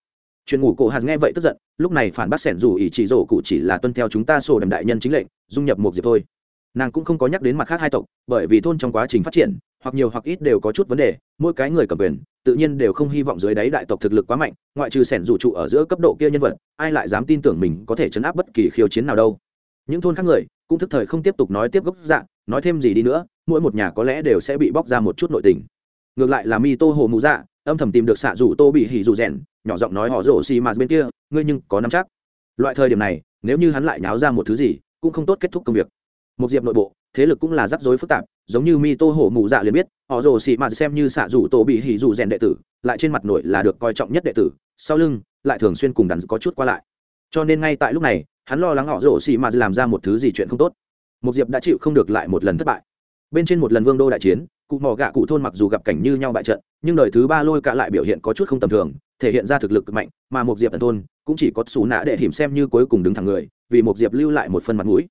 Chuyện ngủ cổ hạt nghe vậy tức giận, lúc này phản bác sẻn dù ý chỉ rổ cụ chỉ là tuân theo chúng ta sổ đầm đại nhân chính lệnh, dung nhập một diệp thôi nàng cũng không có nhắc đến mặt khác hai tộc, bởi vì thôn trong quá trình phát triển, hoặc nhiều hoặc ít đều có chút vấn đề, mỗi cái người cầm quyền, tự nhiên đều không hy vọng dưới đáy đại tộc thực lực quá mạnh, ngoại trừ sẻn rủ trụ ở giữa cấp độ kia nhân vật, ai lại dám tin tưởng mình có thể chấn áp bất kỳ khiêu chiến nào đâu. Những thôn khác người cũng thức thời không tiếp tục nói tiếp gốc dạng nói thêm gì đi nữa, mỗi một nhà có lẽ đều sẽ bị bóc ra một chút nội tình. Ngược lại là mi tô hồ mù dạ âm thầm tìm được xạ rủ tô bị hỉ rủ rèn, nhỏ giọng nói họ rổ xì mà bên kia, ngươi nhưng có nắm chắc. Loại thời điểm này, nếu như hắn lại nháo ra một thứ gì, cũng không tốt kết thúc công việc một diệp nội bộ, thế lực cũng là rắc rối phức tạp, giống như mi tô hổ mù dạ liền biết, họ rồ xì mà xem như xạ rủ tổ bị hỉ rủ rèn đệ tử, lại trên mặt nội là được coi trọng nhất đệ tử, sau lưng lại thường xuyên cùng đắn có chút qua lại. Cho nên ngay tại lúc này, hắn lo lắng họ rồ xì mà làm ra một thứ gì chuyện không tốt. Một diệp đã chịu không được lại một lần thất bại. Bên trên một lần vương đô đại chiến, cụ mỏ gạ cụ thôn mặc dù gặp cảnh như nhau bại trận, nhưng đời thứ ba lôi cả lại biểu hiện có chút không tầm thường, thể hiện ra thực lực cực mạnh, mà một diệp tần thôn cũng chỉ có xù nã để hiểm xem như cuối cùng đứng thẳng người, vì một diệp lưu lại một phần mặt mũi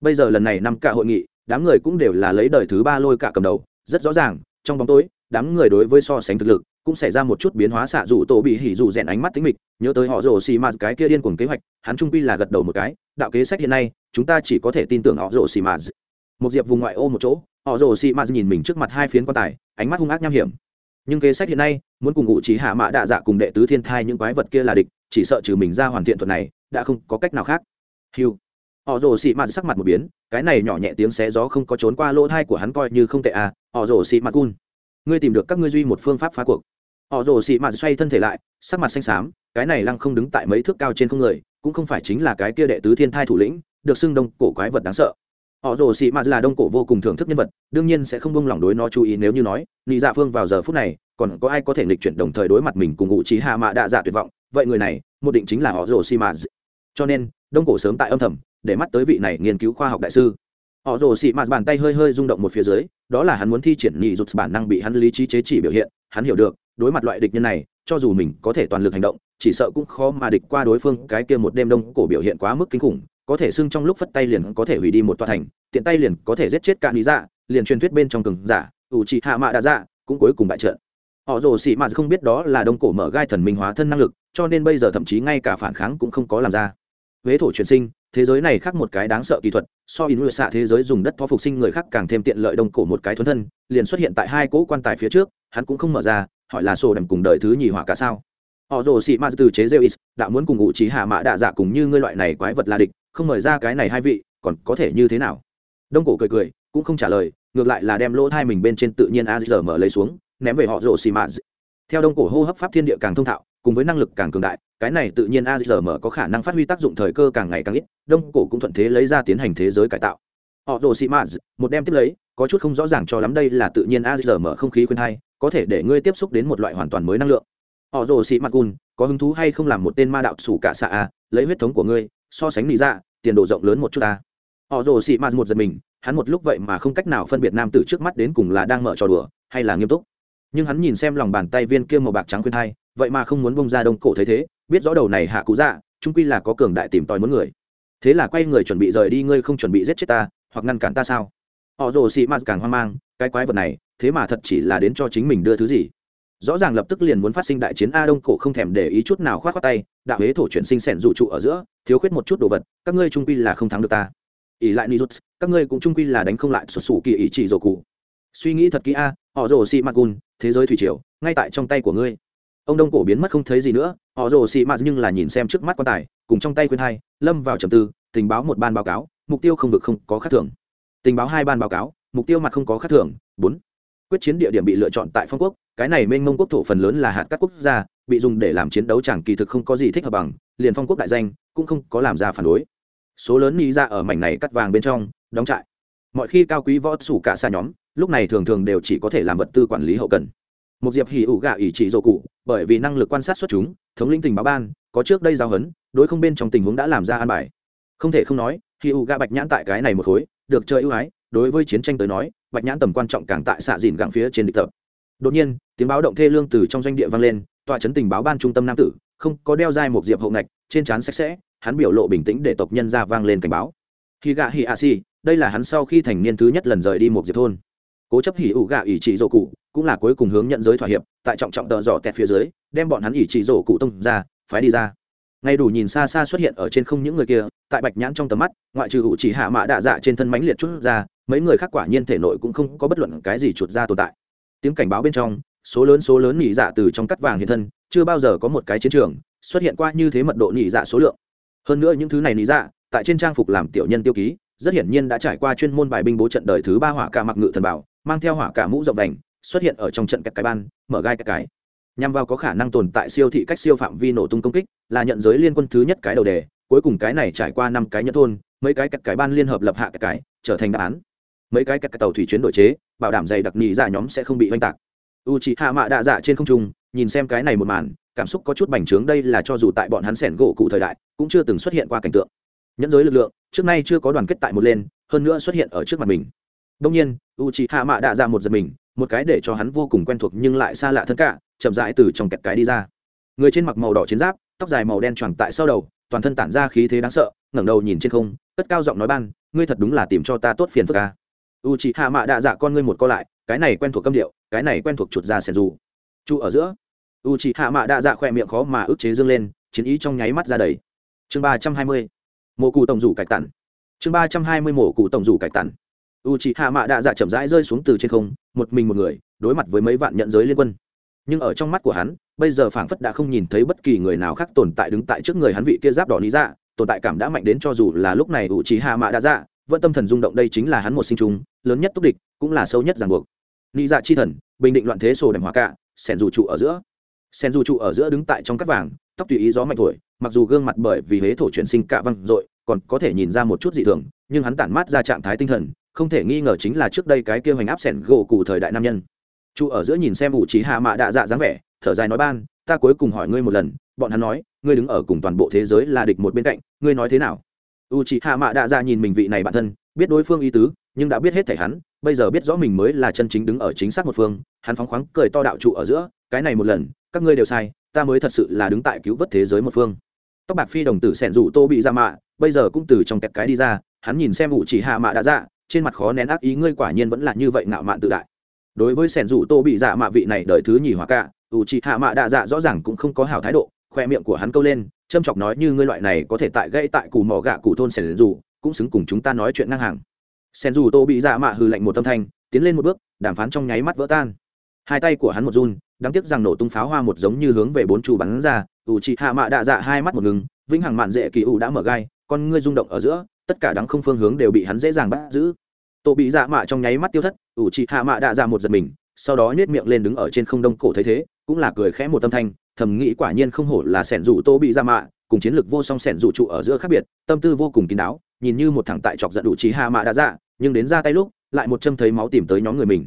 bây giờ lần này năm cả hội nghị, đám người cũng đều là lấy đời thứ ba lôi cả cầm đầu. Rất rõ ràng, trong bóng tối, đám người đối với so sánh thực lực cũng xảy ra một chút biến hóa xạ dù tổ bị hỉ dù rèn ánh mắt tính mịch. Nhớ tới họ rồ xì mạt, cái kia điên cuồng kế hoạch, hắn trung pi là gật đầu một cái. Đạo kế sách hiện nay, chúng ta chỉ có thể tin tưởng họ rồ xì mạt. Một diệp vùng ngoại ô một chỗ, họ rồ xì mạt nhìn mình trước mặt hai phiến quan tài, ánh mắt hung ác nham hiểm. Nhưng kế sách hiện nay, muốn cùng ngụ trí hạ mã đạ dạ cùng đệ tứ thiên thai những quái vật kia là địch, chỉ sợ trừ mình ra hoàn thiện thuật này, đã không có cách nào khác. Hiu họ rồ xị mạt sắc mặt một biến, cái này nhỏ nhẹ tiếng xé gió không có trốn qua lỗ thai của hắn coi như không tệ à họ rồ xị mạt cun ngươi tìm được các ngươi duy một phương pháp phá cuộc. Họ rồ xị mạt xoay thân thể lại, sắc mặt xanh xám, cái này lăng không đứng tại mấy thước cao trên không người, cũng không phải chính là cái kia đệ tứ thiên thai thủ lĩnh, được xưng đông cổ quái vật đáng sợ. Họ rồ xị mạt là đông cổ vô cùng thưởng thức nhân vật, đương nhiên sẽ không bông lỏng đối nó chú ý nếu như nói, nị dạ phương vào giờ phút này, còn có ai có thể nghịch chuyển đồng thời đối mặt mình cùng ngụ trí hạ mạ đạ dạ tuyệt vọng, vậy người này, một định chính là họ rồ xị mạt. Cho nên, đông cổ sớm tại âm thầm để mắt tới vị này nghiên cứu khoa học đại sư. Họ rồ xị mạt bàn tay hơi hơi rung động một phía dưới, đó là hắn muốn thi triển nhị rụt bản năng bị hắn lý trí chế chỉ biểu hiện, hắn hiểu được, đối mặt loại địch nhân này, cho dù mình có thể toàn lực hành động, chỉ sợ cũng khó mà địch qua đối phương, cái kia một đêm đông cổ biểu hiện quá mức kinh khủng, có thể xưng trong lúc phất tay liền có thể hủy đi một tòa thành, tiện tay liền có thể giết chết cả lý dạ liền truyền thuyết bên trong cường giả ủ trị hạ mạ đã dạ cũng cuối cùng bại trận. Họ rồ xị mạt không biết đó là đông cổ mở gai thần minh hóa thân năng lực, cho nên bây giờ thậm chí ngay cả phản kháng cũng không có làm ra. Huế thổ truyền sinh thế giới này khác một cái đáng sợ kỹ thuật, so in nuôi xạ thế giới dùng đất phó phục sinh người khác càng thêm tiện lợi đông cổ một cái thuấn thân, liền xuất hiện tại hai cỗ quan tài phía trước, hắn cũng không mở ra, hỏi là sổ đầm cùng đời thứ nhì hỏa cả sao? Họ rồ xị ma từ chế rêu is, đã muốn cùng ngụ trí hạ mã đạ dạ cùng như ngươi loại này quái vật là địch, không mời ra cái này hai vị, còn có thể như thế nào? Đông cổ cười cười, cũng không trả lời, ngược lại là đem lỗ thai mình bên trên tự nhiên a mở lấy xuống, ném về họ rồ xì ma theo đông cổ hô hấp pháp thiên địa càng thông thạo cùng với năng lực càng cường đại, cái này tự nhiên azm có khả năng phát huy tác dụng thời cơ càng ngày càng ít, đông cổ cũng thuận thế lấy ra tiến hành thế giới cải tạo. Họ rồ sĩ maz một đem tiếp lấy, có chút không rõ ràng cho lắm đây là tự nhiên a mở không khí khuyên hay có thể để ngươi tiếp xúc đến một loại hoàn toàn mới năng lượng. Họ rồ xị maz cun có hứng thú hay không làm một tên ma đạo sủ cả xạ a, lấy huyết thống của ngươi, so sánh lý ra dạ, tiền độ rộng lớn một chút ta họ rồ sĩ maz một giật mình, hắn một lúc vậy mà không cách nào phân biệt nam tử trước mắt đến cùng là đang mở trò đùa, hay là nghiêm túc. Nhưng hắn nhìn xem lòng bàn tay viên kia màu bạc trắng khuyên thai vậy mà không muốn bông ra đông cổ thấy thế, biết rõ đầu này hạ cụ dạ trung quy là có cường đại tìm tòi muốn người. Thế là quay người chuẩn bị rời đi, ngươi không chuẩn bị giết chết ta, hoặc ngăn cản ta sao? Họ rồ xị mạt càng hoang mang, cái quái vật này, thế mà thật chỉ là đến cho chính mình đưa thứ gì. Rõ ràng lập tức liền muốn phát sinh đại chiến, a đông cổ không thèm để ý chút nào khoát khoát tay, đạo huế thổ chuyển sinh sẻn dụ trụ ở giữa, thiếu khuyết một chút đồ vật, các ngươi trung quy là không thắng được ta. Ỉ lại nirut các ngươi cũng trung quy là đánh không lại sụt sủ kỳ ý chỉ rồ cụ. Suy nghĩ thật kỹ a, họ rồ xị mạt cun thế giới thủy triều, ngay tại trong tay của ngươi ông đông cổ biến mất không thấy gì nữa, họ rồ xị mạt nhưng là nhìn xem trước mắt quan tài, cùng trong tay khuyên hai, lâm vào trầm tư, tình báo một ban báo cáo, mục tiêu không vực không có khác thường. Tình báo hai ban báo cáo, mục tiêu mặt không có khác thường. Bốn, quyết chiến địa điểm bị lựa chọn tại phong quốc, cái này mênh mông quốc thổ phần lớn là hạt các quốc gia, bị dùng để làm chiến đấu chẳng kỳ thực không có gì thích hợp bằng, liền phong quốc đại danh cũng không có làm ra phản đối. Số lớn nghĩ ra ở mảnh này cắt vàng bên trong, đóng trại. Mọi khi cao quý võ sủ cả xa nhóm, lúc này thường thường đều chỉ có thể làm vật tư quản lý hậu cần một diệp hỉ ủ gạ ỷ chỉ dỗ cụ, bởi vì năng lực quan sát xuất chúng, thống linh tình báo ban, có trước đây giao hấn, đối không bên trong tình huống đã làm ra an bài. Không thể không nói, hỉ ủ gạ bạch nhãn tại cái này một khối, được chơi ưu ái, đối với chiến tranh tới nói, bạch nhãn tầm quan trọng càng tại xạ dìn gặng phía trên địch tập. Đột nhiên, tiếng báo động thê lương từ trong doanh địa vang lên tọa chấn tình báo ban trung tâm nam tử, không có đeo dai một diệp hậu ngạch, trên trán sạch sẽ, hắn biểu lộ bình tĩnh để tộc nhân ra vang lên cảnh báo. Khi gạ hỉ a si, đây là hắn sau khi thành niên thứ nhất lần rời đi một diệp thôn cố chấp hỉ ủ gạ ỷ trị rổ cụ, cũng là cuối cùng hướng nhận giới thỏa hiệp, tại trọng trọng tợ dò tẹt phía dưới, đem bọn hắn ỷ trị rổ cụ tông ra, phái đi ra. Ngay đủ nhìn xa xa xuất hiện ở trên không những người kia, tại bạch nhãn trong tầm mắt, ngoại trừ ủ chỉ hạ mã đạ dạ trên thân mánh liệt chút ra, mấy người khác quả nhiên thể nội cũng không có bất luận cái gì chuột ra tồn tại. Tiếng cảnh báo bên trong, số lớn số lớn nhị dạ từ trong cắt vàng hiện thân, chưa bao giờ có một cái chiến trường xuất hiện qua như thế mật độ nhị dạ số lượng. Hơn nữa những thứ này nhị dạ tại trên trang phục làm tiểu nhân tiêu ký, rất hiển nhiên đã trải qua chuyên môn bài binh bố trận đời thứ ba hỏa ca mặc ngự thần bảo mang theo hỏa cả mũ rộng đành, xuất hiện ở trong trận các cái ban, mở gai các cái. Nhằm vào có khả năng tồn tại siêu thị cách siêu phạm vi nổ tung công kích, là nhận giới liên quân thứ nhất cái đầu đề, cuối cùng cái này trải qua năm cái nhất thôn, mấy cái các cái ban liên hợp lập hạ các cái, trở thành đáp án. Mấy cái các cái tàu thủy chuyến đổi chế, bảo đảm dày đặc nhị giả nhóm sẽ không bị oanh tạc. U chị hạ mạ đạ dạ trên không trung, nhìn xem cái này một màn, cảm xúc có chút bành trướng đây là cho dù tại bọn hắn sẻn gỗ cụ thời đại, cũng chưa từng xuất hiện qua cảnh tượng. Nhẫn giới lực lượng, trước nay chưa có đoàn kết tại một lên, hơn nữa xuất hiện ở trước mặt mình đông nhiên u chị hạ mạ đạ ra một giật mình, một cái để cho hắn vô cùng quen thuộc nhưng lại xa lạ thân cả, chậm rãi từ trong kẹt cái đi ra. Người trên mặc màu đỏ chiến giáp, tóc dài màu đen choàng tại sau đầu, toàn thân tản ra khí thế đáng sợ, ngẩng đầu nhìn trên không, cất cao giọng nói ban, ngươi thật đúng là tìm cho ta tốt phiền phức à? ca u chị hạ mạ đạ dạ con ngươi một co lại, cái này quen thuộc câm điệu, cái này quen thuộc chuột ra sẻn dù. Chu ở giữa u chị hạ mạ đạ dạ khoe miệng khó mà ức chế dương lên, chiến ý trong nháy mắt ra đầy. Chương ba trăm hai mươi mộ cụ tổng rủ cải tản. Chương ba trăm hai mươi mộ cụ tổng rủ cải tản u c h ị hạ mạ đạ dạ chậm rãi rơi xuống từ trên không, một mình một người, đối mặt với mấy vạn nhận giới liên quân. Nhưng ở trong mắt của hắn, bây giờ phảng phất đã không nhìn thấy bất kỳ người nào khác tồn tại đứng tại trước người hắn vị kia giáp đỏ lý dạ tồn tại cảm đã mạnh đến cho dù là lúc này u c h ị hạ mạ đạ dạ vẫn tâm thần rung động đây chính là hắn một sinh chúng lớn nhất túc địch, cũng là sâu nhất ràng buộc. Lý dạ chi thần, bình định loạn thế sổ đèm hòa cạ sẻn dù trụ ở giữa. Sen du trụ ở giữa đứng tại trong cắt vàng, tóc tùy ý gió mạnh thổi, mặc dù gương mặt bởi vì huế thổ chuyển sinh cạ văng r còn có thể nhìn ra một chút dị thường, nhưng hắn tản mát ra trạng thái tinh thần không thể nghi ngờ chính là trước đây cái kia hoành áp sẻn gỗ cụ thời đại nam nhân. Chu ở giữa nhìn xem ủ trí hạ mạ đạ dạ dáng vẻ, thở dài nói ban, ta cuối cùng hỏi ngươi một lần, bọn hắn nói, ngươi đứng ở cùng toàn bộ thế giới là địch một bên cạnh, ngươi nói thế nào? U trí hạ mạ đạ dạ nhìn mình vị này bản thân, biết đối phương ý tứ, nhưng đã biết hết thể hắn, bây giờ biết rõ mình mới là chân chính đứng ở chính xác một phương, hắn phóng khoáng cười to đạo trụ ở giữa, cái này một lần, các ngươi đều sai, ta mới thật sự là đứng tại cứu vớt thế giới một phương. Tóc bạc phi đồng tử sẻn rủ tô bị ra mạ, bây giờ cũng từ trong kẹt cái đi ra, hắn nhìn xem ủ chỉ hạ mạ đã dạ trên mặt khó nén ác ý, ngươi quả nhiên vẫn là như vậy ngạo mạn tự đại. Đối với sẻn rủ tô bị dạ mạ vị này đợi thứ nhì hòa cả ủ chị hạ mạ đạ dạ rõ ràng cũng không có hảo thái độ, khoe miệng của hắn câu lên, châm chọc nói như ngươi loại này có thể tại gây tại cù mỏ gạ cụ thôn sẻn rủ cũng xứng cùng chúng ta nói chuyện ngang hàng. Sẻn rủ tô bị dạ mạ hừ lạnh một tâm thanh, tiến lên một bước, đàm phán trong nháy mắt vỡ tan. Hai tay của hắn một run, đáng tiếc rằng nổ tung pháo hoa một giống như hướng về bốn chu bắn ra, ủ chị hạ mạ đạ dạ hai mắt một ngừng, vĩnh hằng mạn dễ kỳ ủ đã mở gai, con ngươi rung động ở giữa tất cả đắng không phương hướng đều bị hắn dễ dàng bắt giữ. Tổ bị dạ mạ trong nháy mắt tiêu thất, ủ chị hạ mạ đạ ra một giật mình, sau đó nhét miệng lên đứng ở trên không đông cổ thấy thế, cũng là cười khẽ một tâm thanh, thầm nghĩ quả nhiên không hổ là sẻn rủ tô bị dạ mạ, cùng chiến lược vô song sẻn rủ trụ ở giữa khác biệt, tâm tư vô cùng kín đáo, nhìn như một thằng tại chọc giận đủ trí hạ mạ đạ dạ nhưng đến ra tay lúc, lại một châm thấy máu tìm tới nhóm người mình.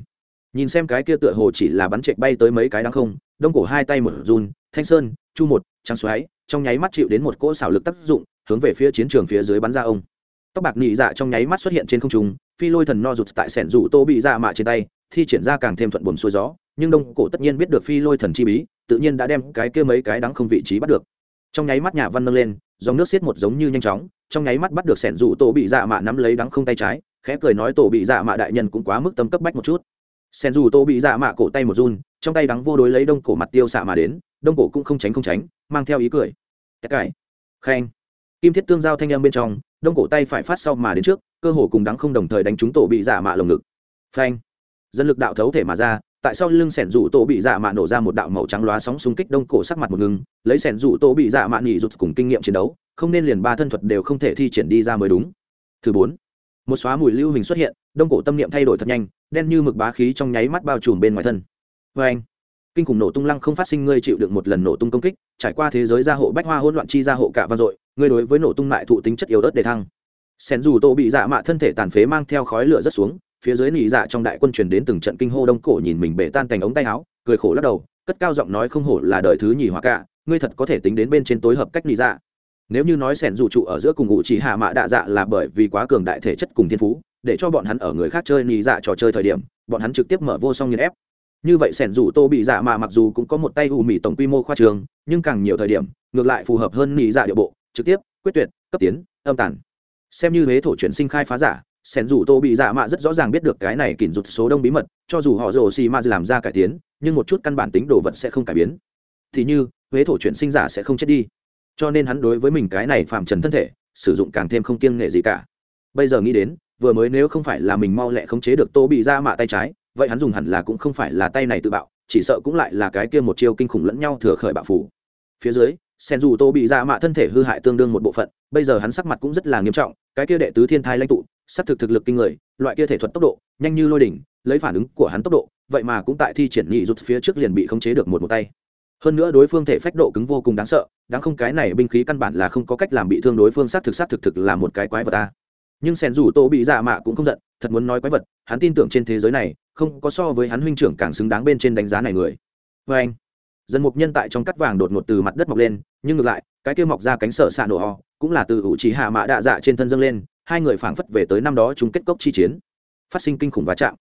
Nhìn xem cái kia tựa hồ chỉ là bắn chạy bay tới mấy cái đáng không, đông cổ hai tay một run, thanh sơn, chu một, trắng xoáy, trong nháy mắt chịu đến một cỗ xảo lực tác dụng, hướng về phía chiến trường phía dưới bắn ra ông tóc bạc nị dạ trong nháy mắt xuất hiện trên không trung, phi lôi thần no rụt tại sẻn rủ tô bị dạ mạ trên tay, thi triển ra càng thêm thuận buồm xuôi gió, nhưng đông cổ tất nhiên biết được phi lôi thần chi bí, tự nhiên đã đem cái kia mấy cái đắng không vị trí bắt được. Trong nháy mắt nhà văn nâng lên, dòng nước xiết một giống như nhanh chóng, trong nháy mắt bắt được sẻn rủ tô bị dạ mạ nắm lấy đắng không tay trái, khẽ cười nói tổ bị dạ mạ đại nhân cũng quá mức tâm cấp bách một chút. Sẻn rủ tô bị dạ mạ cổ tay một run, trong tay đắng vô đối lấy đông cổ mặt tiêu xạ mà đến, đông cổ cũng không tránh không tránh, mang theo ý cười. Tất cải khen kim thiết tương giao thanh âm bên trong đông cổ tay phải phát sau mà đến trước cơ hồ cùng đắng không đồng thời đánh trúng tổ bị giả mạ lồng ngực. Phanh! Dân lực đạo thấu thể mà ra tại sao lưng sẻn rủ tổ bị dạ mạ nổ ra một đạo màu trắng loá sóng xung kích đông cổ sắc mặt một ngưng, lấy sẻn rủ tổ bị dạ mạ nghỉ rụt cùng kinh nghiệm chiến đấu không nên liền ba thân thuật đều không thể thi triển đi ra mới đúng. Thứ bốn một xóa mùi lưu hình xuất hiện đông cổ tâm niệm thay đổi thật nhanh đen như mực bá khí trong nháy mắt bao trùm bên ngoài thân. Vê anh kinh khủng nổ tung lăng không phát sinh ngươi chịu được một lần nổ tung công kích trải qua thế giới gia hộ bách hoa hỗn loạn chi gia hộ cả vang dội ngươi đối với nổ tung lại thụ tính chất yếu ớt để thăng. Sen dù tô bị dạ mạ thân thể tàn phế mang theo khói lửa rất xuống, phía dưới nỉ dạ trong đại quân truyền đến từng trận kinh hô đông cổ nhìn mình bể tan thành ống tay áo, cười khổ lắc đầu, cất cao giọng nói không hổ là đời thứ nhì hỏa cả, ngươi thật có thể tính đến bên trên tối hợp cách nỉ dạ. Nếu như nói sẻn dù trụ ở giữa cùng ngụ chỉ hạ mạ đạ dạ là bởi vì quá cường đại thể chất cùng thiên phú, để cho bọn hắn ở người khác chơi nỉ dạ trò chơi thời điểm, bọn hắn trực tiếp mở vô song nghiền ép. Như vậy sẻn dù tô bị dạ mạ mặc dù cũng có một tay ủ mì tổng quy mô khoa trường, nhưng càng nhiều thời điểm, ngược lại phù hợp hơn nỉ dạ địa bộ trực tiếp, quyết tuyệt, cấp tiến, âm tản xem như huế thổ chuyển sinh khai phá giả sẻn dù tô bị dạ mạ rất rõ ràng biết được cái này kìm rụt số đông bí mật, cho dù họ rồ xì ma làm ra cải tiến, nhưng một chút căn bản tính đồ vật sẽ không cải biến. Thì như, huế thổ chuyển sinh giả sẽ không chết đi. Cho nên hắn đối với mình cái này phạm trần thân thể, sử dụng càng thêm không kiêng nghệ gì cả. Bây giờ nghĩ đến, vừa mới nếu không phải là mình mau lẹ khống chế được tô bị ra mạ tay trái, vậy hắn dùng hẳn là cũng không phải là tay này tự bạo, chỉ sợ cũng lại là cái kia một chiêu kinh khủng lẫn nhau thừa khởi bạo phủ. Phía dưới sen dù tô bị dạ mạ thân thể hư hại tương đương một bộ phận, bây giờ hắn sắc mặt cũng rất là nghiêm trọng, cái kia đệ tứ thiên thai lãnh tụ sắc thực thực lực kinh người, loại kia thể thuật tốc độ, nhanh như lôi đỉnh, lấy phản ứng của hắn tốc độ, vậy mà cũng tại thi triển nhị rút phía trước liền bị khống chế được một một tay. Hơn nữa đối phương thể phách độ cứng vô cùng đáng sợ, đáng không cái này binh khí căn bản là không có cách làm bị thương đối phương sát thực sát thực thực là một cái quái vật ta nhưng sen dù tô bị dạ mạ cũng không giận, thật muốn nói quái vật, hắn tin tưởng trên thế giới này, không có so với hắn huynh trưởng càng xứng đáng bên trên đánh giá này người. Vê anh dân mục nhân tại trong cắt vàng đột ngột từ mặt đất mọc lên, nhưng ngược lại, cái kia mọc ra cánh sở xạ nổ ho cũng là từ ủ trí hạ mạ đạ dạ trên thân dâng lên, hai người phảng phất về tới năm đó chúng kết cốc chi chiến. Phát sinh kinh khủng va chạm.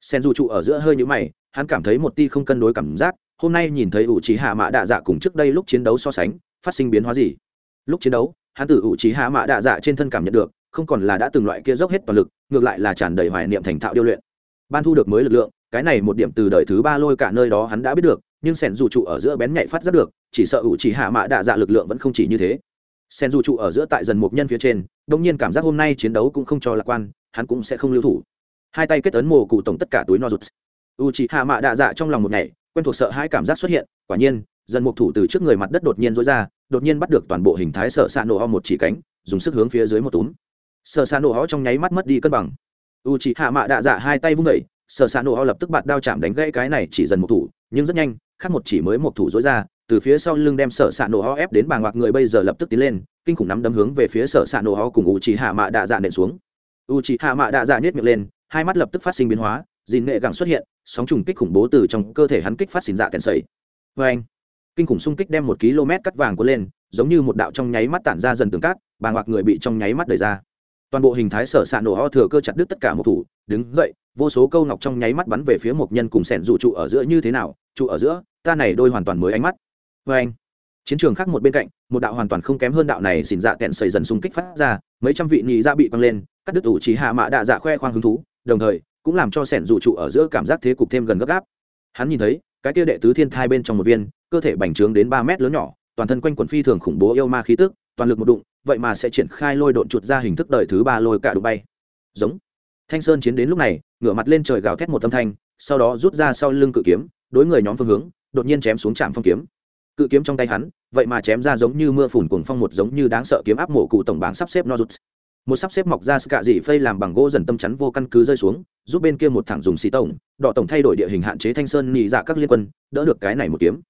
Sen du trụ ở giữa hơi nhũ mày, hắn cảm thấy một ti không cân đối cảm giác, hôm nay nhìn thấy ủ trí hạ mạ đạ dạ cùng trước đây lúc chiến đấu so sánh, phát sinh biến hóa gì? Lúc chiến đấu, hắn từ ủ trí hạ mạ đạ dạ trên thân cảm nhận được, không còn là đã từng loại kia dốc hết toàn lực, ngược lại là tràn đầy hoài niệm thành thạo điêu luyện. Ban thu được mới lực lượng, cái này một điểm từ đời thứ ba lôi cả nơi đó hắn đã biết được nhưng sẻn dù trụ ở giữa bén nhạy phát rất được, chỉ sợ ủ chỉ hạ mạ đạ dạ lực lượng vẫn không chỉ như thế. Sen dù trụ ở giữa tại dần một nhân phía trên đông nhiên cảm giác hôm nay chiến đấu cũng không cho lạc quan, hắn cũng sẽ không lưu thủ. Hai tay kết ấn mồ cụ tổng tất cả túi no rụt. U chỉ hạ mạ đạ dạ trong lòng một ngày quen thuộc sợ hai cảm giác xuất hiện, quả nhiên, dần một thủ từ trước người mặt đất đột nhiên dối ra, đột nhiên bắt được toàn bộ hình thái sợ xạ nổ ho một chỉ cánh, dùng sức hướng phía dưới một túm. Sợ xạ nổ ho trong nháy mắt mất đi cân bằng. U chỉ hạ mạ đạ dạ hai tay vung vẩy sợ xạ nổ ho lập tức bạt đao chạm đánh gãy cái này chỉ dần một thủ nhưng rất nhanh, khác một chỉ mới một thủ dối ra, từ phía sau lưng đem sở xạ nổ ho ép đến bàng hoặc người bây giờ lập tức tiến lên, kinh khủng nắm đấm hướng về phía sở xạ nổ ho cùng u chỉ hạ mạ đạ dạ nện xuống. U chỉ hạ mạ đạ dạ nhét miệng lên, hai mắt lập tức phát sinh biến hóa dìn nghệ gẳng xuất hiện, sóng trùng kích khủng bố từ trong cơ thể hắn kích phát sinh dạ kèn sầy. Vê anh kinh khủng xung kích đem một km cắt vàng cuốn lên, giống như một đạo trong nháy mắt tản ra dần tường cát, bàng hoặc người bị trong nháy mắt đẩy ra toàn bộ hình thái sở xạ nổ ho thừa cơ chặt đứt tất cả một thủ, đứng dậy, vô số câu ngọc trong nháy mắt bắn về phía một nhân cùng sẻn dụ trụ ở giữa như thế nào, trụ ở giữa, ta này đôi hoàn toàn mới ánh mắt. Vê anh, chiến trường khác một bên cạnh, một đạo hoàn toàn không kém hơn đạo này xỉn dạ kẹn sầy dần xung kích phát ra, mấy trăm vị nhị ra dạ bị băng lên, cắt đứt ủ chỉ hạ mạ đạ dạ khoe khoang hứng thú, đồng thời, cũng làm cho sẻn dụ trụ ở giữa cảm giác thế cục thêm gần gấp gáp. Hắn nhìn thấy, cái kia đệ tứ thiên thai bên trong một viên, cơ thể bành trướng đến ba mét lớn nhỏ, toàn thân quanh quần phi thường khủng bố yêu ma khí tức, toàn lực một đụng vậy mà sẽ triển khai lôi độn chuột ra hình thức đời thứ ba lôi cả đụng bay. Giống. Thanh sơn chiến đến lúc này, ngửa mặt lên trời gào thét một âm thanh, sau đó rút ra sau lưng cự kiếm, đối người nhóm phương hướng, đột nhiên chém xuống trạm phong kiếm. Cự kiếm trong tay hắn, vậy mà chém ra giống như mưa phùn cuồng phong một giống như đáng sợ kiếm áp mổ cụ tổng bảng sắp xếp no rút một sắp xếp mọc ra cả dị phây làm bằng gỗ dần tâm chắn vô căn cứ rơi xuống, giúp bên kia một thẳng dùng xì tổng, đỏ tổng thay đổi địa hình hạn chế thanh sơn nhị dạ các liên quân, đỡ được cái này một kiếm.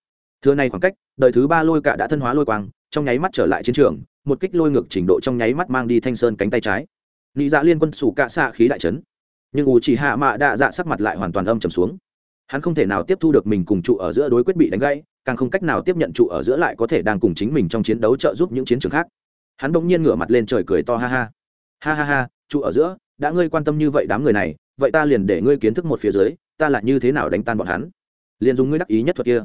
Thưa này khoảng cách, đời thứ ba lôi cạ đã thân hóa lôi quang, trong nháy mắt trở lại chiến trường một kích lôi ngược trình độ trong nháy mắt mang đi thanh sơn cánh tay trái. Nị dạ liên quân sủ cạ xạ khí đại trấn nhưng u chỉ hạ mạ đạ dạ sắc mặt lại hoàn toàn âm trầm xuống. Hắn không thể nào tiếp thu được mình cùng trụ ở giữa đối quyết bị đánh gãy, càng không cách nào tiếp nhận trụ ở giữa lại có thể đang cùng chính mình trong chiến đấu trợ giúp những chiến trường khác. Hắn bỗng nhiên ngửa mặt lên trời cười to ha ha. Ha ha ha, trụ ở giữa, đã ngươi quan tâm như vậy đám người này, vậy ta liền để ngươi kiến thức một phía dưới, ta là như thế nào đánh tan bọn hắn? Liền dùng ngươi đắc ý nhất thuật kia.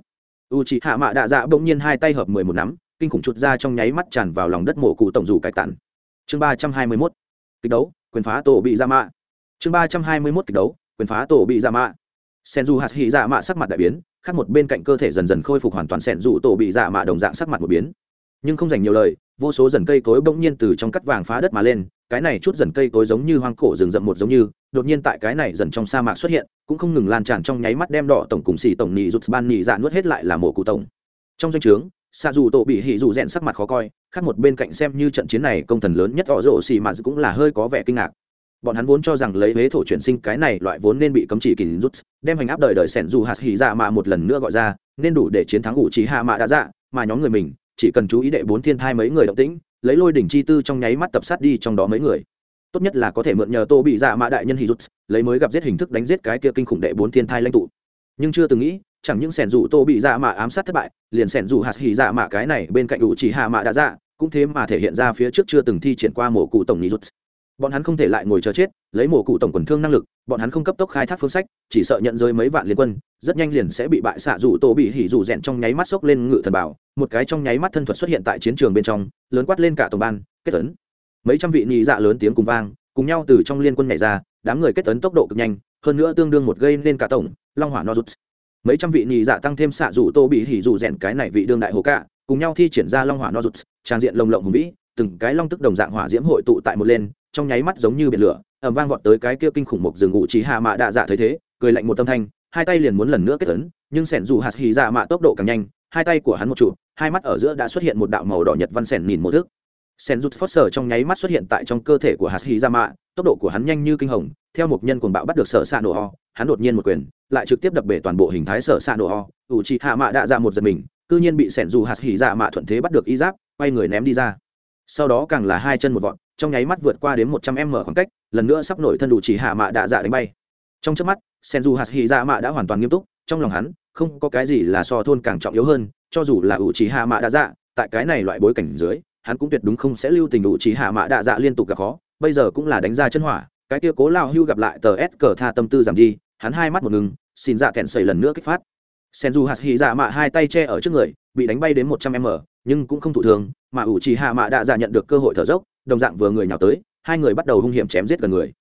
U chị hạ mạ đạ dạ bỗng nhiên hai tay hợp mười một nắm kinh khủng chuột ra trong nháy mắt tràn vào lòng đất mộ cụ tổng dù cải tản. Chương ba trăm hai mươi mốt. Kịch đấu, quyền phá tổ bị ra mạ. Chương ba trăm hai mươi mốt kịch đấu, quyền phá tổ bị ra mạ. Sen du hạt hỉ dạ mạ sắc mặt đại biến, khác một bên cạnh cơ thể dần dần khôi phục hoàn toàn sen dù tổ bị dạ mạ đồng dạng sắc mặt một biến. Nhưng không dành nhiều lời, vô số dần cây cối bỗng nhiên từ trong cắt vàng phá đất mà lên, cái này chút dần cây cối giống như hoang cổ rừng rậm một giống như, đột nhiên tại cái này dần trong sa mạc xuất hiện, cũng không ngừng lan tràn trong nháy mắt đem đỏ tổng cùng xì tổng nhị rụt ban nhị dạ nuốt hết lại là mổ cụ tổng. Trong danh o trướng xa dù tổ bị hỉ dù rèn sắc mặt khó coi, khác một bên cạnh xem như trận chiến này công thần lớn nhất họ rộ xì mà cũng là hơi có vẻ kinh ngạc. Bọn hắn vốn cho rằng lấy huế thổ chuyển sinh cái này loại vốn nên bị cấm chỉ kỳ rút, đem hành áp đời đời sẻn dù hạt hỉ dạ mà một lần nữa gọi ra, nên đủ để chiến thắng ủ trí hạ mạ đã dạ mà nhóm người mình chỉ cần chú ý đệ bốn thiên thai mấy người động tĩnh, lấy lôi đỉnh chi tư trong nháy mắt tập sát đi trong đó mấy người. Tốt nhất là có thể mượn nhờ tô bị dạ mạ đại nhân hỉ rút, lấy mới gặp giết hình thức đánh giết cái kia kinh khủng đệ bốn thiên thai lãnh tụ. Nhưng chưa từng nghĩ chẳng những sẻn dù tô bị dạ mạ ám sát thất bại, liền sẻn dù hạt hỉ dạ mạ cái này bên cạnh đủ chỉ hạ mạ đã dạ cũng thế mà thể hiện ra phía trước chưa từng thi triển qua mổ cụ tổng nhị rút bọn hắn không thể lại ngồi chờ chết, lấy mổ cụ tổng quần thương năng lực, bọn hắn không cấp tốc khai thác phương sách, chỉ sợ nhận rơi mấy vạn liên quân, rất nhanh liền sẽ bị bại xạ dù tô bị hỉ dù rèn trong nháy mắt sốc lên ngự thần bảo, một cái trong nháy mắt thân thuật xuất hiện tại chiến trường bên trong, lớn quát lên cả tổng ban, kết tấn mấy trăm vị nhị dạ lớn tiếng cùng vang, cùng nhau từ trong liên quân nhảy ra, đám người kết tấn tốc độ cực nhanh, hơn nữa tương đương một gây nên cả tổng, long hỏa no rút mấy trăm vị nhị dạ tăng thêm xạ dù tô bị hỉ dù rèn cái này vị đương đại hồ cả cùng nhau thi triển ra long hỏa no rút trang diện lồng lộng hùng vĩ, từng cái long tức đồng dạng hỏa diễm hội tụ tại một lên, trong nháy mắt giống như biển lửa, ầm vang vọt tới cái kia kinh khủng mục rừng ngụ trí hạ mạ đạ dạ thấy thế, cười lạnh một tâm thanh, hai tay liền muốn lần nữa kết tấn nhưng sẻn dù hạt hì dạ mạ tốc độ càng nhanh, hai tay của hắn một trụ, hai mắt ở giữa đã xuất hiện một đạo màu đỏ nhật văn sẻn nhìn một thước sẻn rút phớt sở trong nháy mắt xuất hiện tại trong cơ thể của hạt hì dạ mạ, tốc độ của hắn nhanh như kinh hồng, theo một nhân cuồng bạo bắt được sở xạ nổ ho, hắn đột nhiên một quyền lại trực tiếp đập bể toàn bộ hình thái sở xạ nổ ho ủ trị hạ mạ đạ ra một giật mình, cư nhiên bị sẻn dù hạt hỉ dạ mạ thuận thế bắt được y giáp, quay người ném đi ra. Sau đó càng là hai chân một vọt, trong nháy mắt vượt qua đến một trăm m khoảng cách, lần nữa sắp nổi thân đủ chỉ hạ mạ đạ dạ đánh bay. Trong trước mắt sen dù hạt hy dạ mạ đã hoàn toàn nghiêm túc, trong lòng hắn, không có cái gì là so thôn càng trọng yếu hơn, cho dù là ủ chỉ hạ mạ đạ dạ tại cái này loại bối cảnh dưới, hắn cũng tuyệt đúng không sẽ lưu tình đủ chỉ hạ mạ đạ dạ liên tục gặp khó, bây giờ cũng là đánh ra chân hỏa, cái kia cố lao hưu gặp lại tờ s cờ tha tâm tư giảm đi, hắn hai mắt một ngừng xin dạ kẹn sầy lần nữa kích phát. Sen du hạt hy dạ mạ hai tay che ở trước người, bị đánh bay đến một trăm m, nhưng cũng không thụ thường mà ủ chỉ hạ mạ đã dạ nhận được cơ hội thở dốc, đồng dạng vừa người nhào tới, hai người bắt đầu hung hiểm chém giết gần người.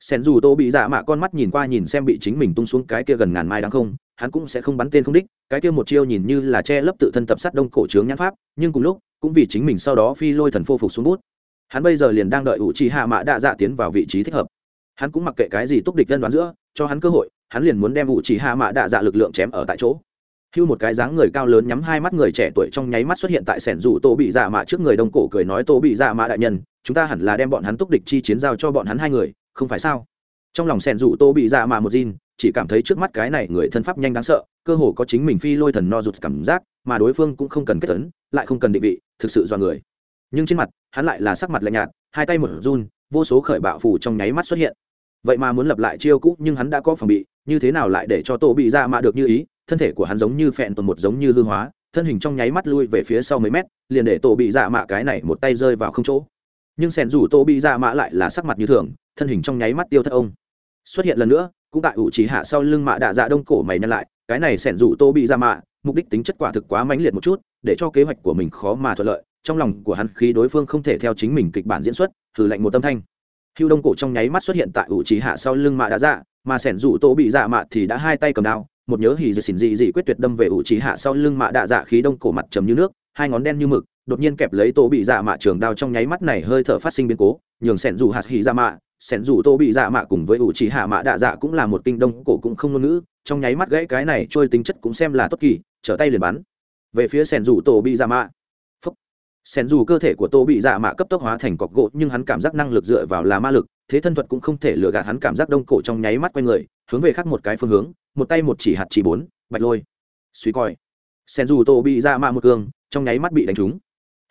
Sen dù tô bị dạ mạ con mắt nhìn qua nhìn xem bị chính mình tung xuống cái kia gần ngàn mai đáng không, hắn cũng sẽ không bắn tên không đích, cái kia một chiêu nhìn như là che lấp tự thân tập sát đông cổ trướng nhãn pháp, nhưng cùng lúc, cũng vì chính mình sau đó phi lôi thần phô phục xuống bút. Hắn bây giờ liền đang đợi ủ trì hạ mạ đạ dạ tiến vào vị trí thích hợp. Hắn cũng mặc kệ cái gì túc địch dân đoán giữa, cho hắn cơ hội hắn liền muốn đem ủ chỉ hạ mạ đạ dạ lực lượng chém ở tại chỗ. Hưu một cái dáng người cao lớn nhắm hai mắt người trẻ tuổi trong nháy mắt xuất hiện tại sẻn rủ tô bị dạ mạ trước người đông cổ cười nói, tô bị dạ mạ đại nhân, chúng ta hẳn là đem bọn hắn túc địch chi chiến giao cho bọn hắn hai người, không phải sao? Trong lòng sẻn rủ tô bị dạ mạ một gin chỉ cảm thấy trước mắt cái này người thân pháp nhanh đáng sợ, cơ hồ có chính mình phi lôi thần no rụt cảm giác, mà đối phương cũng không cần kết tấn lại không cần định vị, thực sự do người. Nhưng trên mặt, hắn lại là sắc mặt lạnh nhạt, hai tay một run, vô số khởi bạo phủ trong nháy mắt xuất hiện. Vậy mà muốn lập lại chiêu cũ, nhưng hắn đã có phòng bị như thế nào lại để cho tổ bị dạ mạ được như ý? Thân thể của hắn giống như phẹn tuần một giống như hư hóa, thân hình trong nháy mắt lui về phía sau mấy mét, liền để tổ bị dạ mạ cái này một tay rơi vào không chỗ. Nhưng sẻn rủ tổ bị dạ mạ lại là sắc mặt như thường, thân hình trong nháy mắt tiêu thất ông. Xuất hiện lần nữa, cũng tại ủ trí hạ sau lưng mạ đạ dạ đông cổ mày nhăn lại, cái này sẻn rủ tô bị dạ mạ, mục đích tính chất quả thực quá mãnh liệt một chút, để cho kế hoạch của mình khó mà thuận lợi, trong lòng của hắn khi đối phương không thể theo chính mình kịch bản diễn xuất thử lệnh một tâm thanh. Hưu đông cổ trong nháy mắt xuất hiện tại ủ trí hạ sau lưng mạ đạ dạ mà sẻn rủ tổ bị dạ mạ thì đã hai tay cầm đao, một nhớ hỉ dị xỉn dị dị quyết tuyệt đâm về ủ trí hạ sau lưng mạ đạ dạ khí đông cổ mặt trầm như nước, hai ngón đen như mực, đột nhiên kẹp lấy tổ bị dạ mạ trường đao trong nháy mắt này hơi thở phát sinh biến cố, nhường sẻn rủ hạt hỉ dạ mạ, sẻn rủ tổ bị dạ mạ cùng với ủ trí hạ mạ đạ dạ cũng là một kinh đông cổ cũng không ngôn ngữ, trong nháy mắt gãy cái này trôi tính chất cũng xem là tốt kỳ, trở tay liền bắn. Về phía sẻn rủ tổ bị dạ mạ sẻn dù cơ thể của tô bị dạ mạ cấp tốc hóa thành cọc gỗ, nhưng hắn cảm giác năng lực dựa vào là ma lực, thế thân thuật cũng không thể lừa gạt hắn cảm giác đông cổ trong nháy mắt q u a người, hướng về khác một cái phương hướng, một tay một chỉ hạt chỉ bốn, bạch lôi. Suy coi. Sen dù tô bị dạ mạ một cường, trong nháy mắt bị đánh trúng.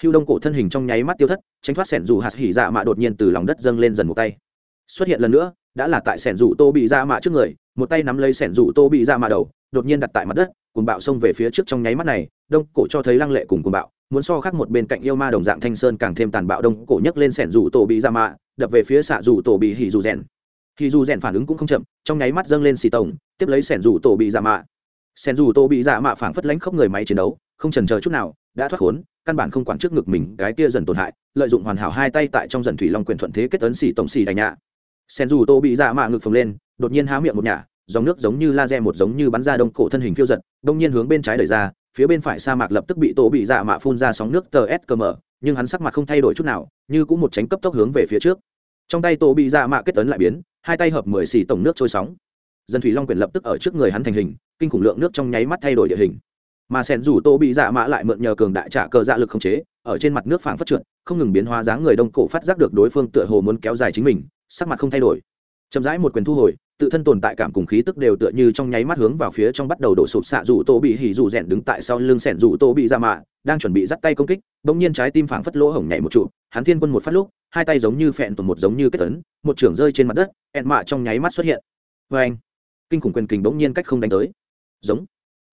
Hưu đông cổ thân hình trong nháy mắt tiêu thất, tránh thoát sẻn dù hạt hỉ dạ mạ đột nhiên từ lòng đất dâng lên dần một tay. Xuất hiện lần nữa, đã là tại sẻn dù tô bị Dạ mạ trước người, một tay nắm lấy sẻn dù tô bị Dạ mạ đầu, đột nhiên đặt tại mặt đất cùng bạo xông về phía trước trong nháy mắt này, đông cổ cho thấy lăng lệ cùng cùng bạo muốn so khác một bên cạnh yêu ma đồng dạng thanh sơn càng thêm tàn bạo đông cổ nhấc lên sẻn rủ tổ bị ra mạ, đập về phía xạ rủ tổ bị hỉ rủ rèn. Hỉ rủ rèn phản ứng cũng không chậm, trong nháy mắt dâng lên xì tổng, tiếp lấy sẻn rủ tổ bị ra mạ. Sẻn rủ tổ bị ra mạ phảng phất lánh khóc người máy chiến đấu, không trần chờ chút nào, đã thoát khốn, căn bản không quản trước ngực mình cái kia dần tổn hại, lợi dụng hoàn hảo hai tay tại trong dần thủy long quyền thuận thế kết ấn xì tổng xì đánh nhạ. Sẻn rủ tổ bị ra mạ ngực phồng lên, đột nhiên há miệng một nhả, dòng nước giống như laser một giống như bắn ra đông cổ thân hình phiêu giật, đông nhiên hướng bên trái đẩy ra phía bên phải sa mạc lập tức bị tổ bị dạ mạ phun ra sóng nước tờ s mở nhưng hắn sắc mặt không thay đổi chút nào, như cũng một tránh cấp tốc hướng về phía trước. Trong tay tổ bị dạ mạ kết tấn lại biến, hai tay hợp mười xì tổng nước trôi sóng. Dân thủy long quyền lập tức ở trước người hắn thành hình, kinh khủng lượng nước trong nháy mắt thay đổi địa hình. Mà sen dù tổ bị dạ mạ lại mượn nhờ cường đại trả cờ dạ lực không chế, ở trên mặt nước phảng phát trượt, không ngừng biến hóa dáng người đông cổ phát giác được đối phương tựa hồ muốn kéo dài chính mình, sắc mặt không thay đổi. Chậm rãi một quyền thu hồi tự thân tồn tại cảm cùng khí tức đều tựa như trong nháy mắt hướng vào phía trong bắt đầu đổ sụp xạ dù tô bị hỉ dù rèn đứng tại sau lưng sẻn dù tô bị ra mạ, đang chuẩn bị dắt tay công kích, bỗng nhiên trái tim phảng phất lỗ hổng nhảy một trụ, hắn thiên quân một phát lúc, hai tay giống như phẹn tuần một giống như kết tấn một trưởng rơi trên mặt đất, ẹn mạ trong nháy mắt xuất hiện. Vê anh, kinh khủng quyền kình bỗng nhiên cách không đánh tới. Giống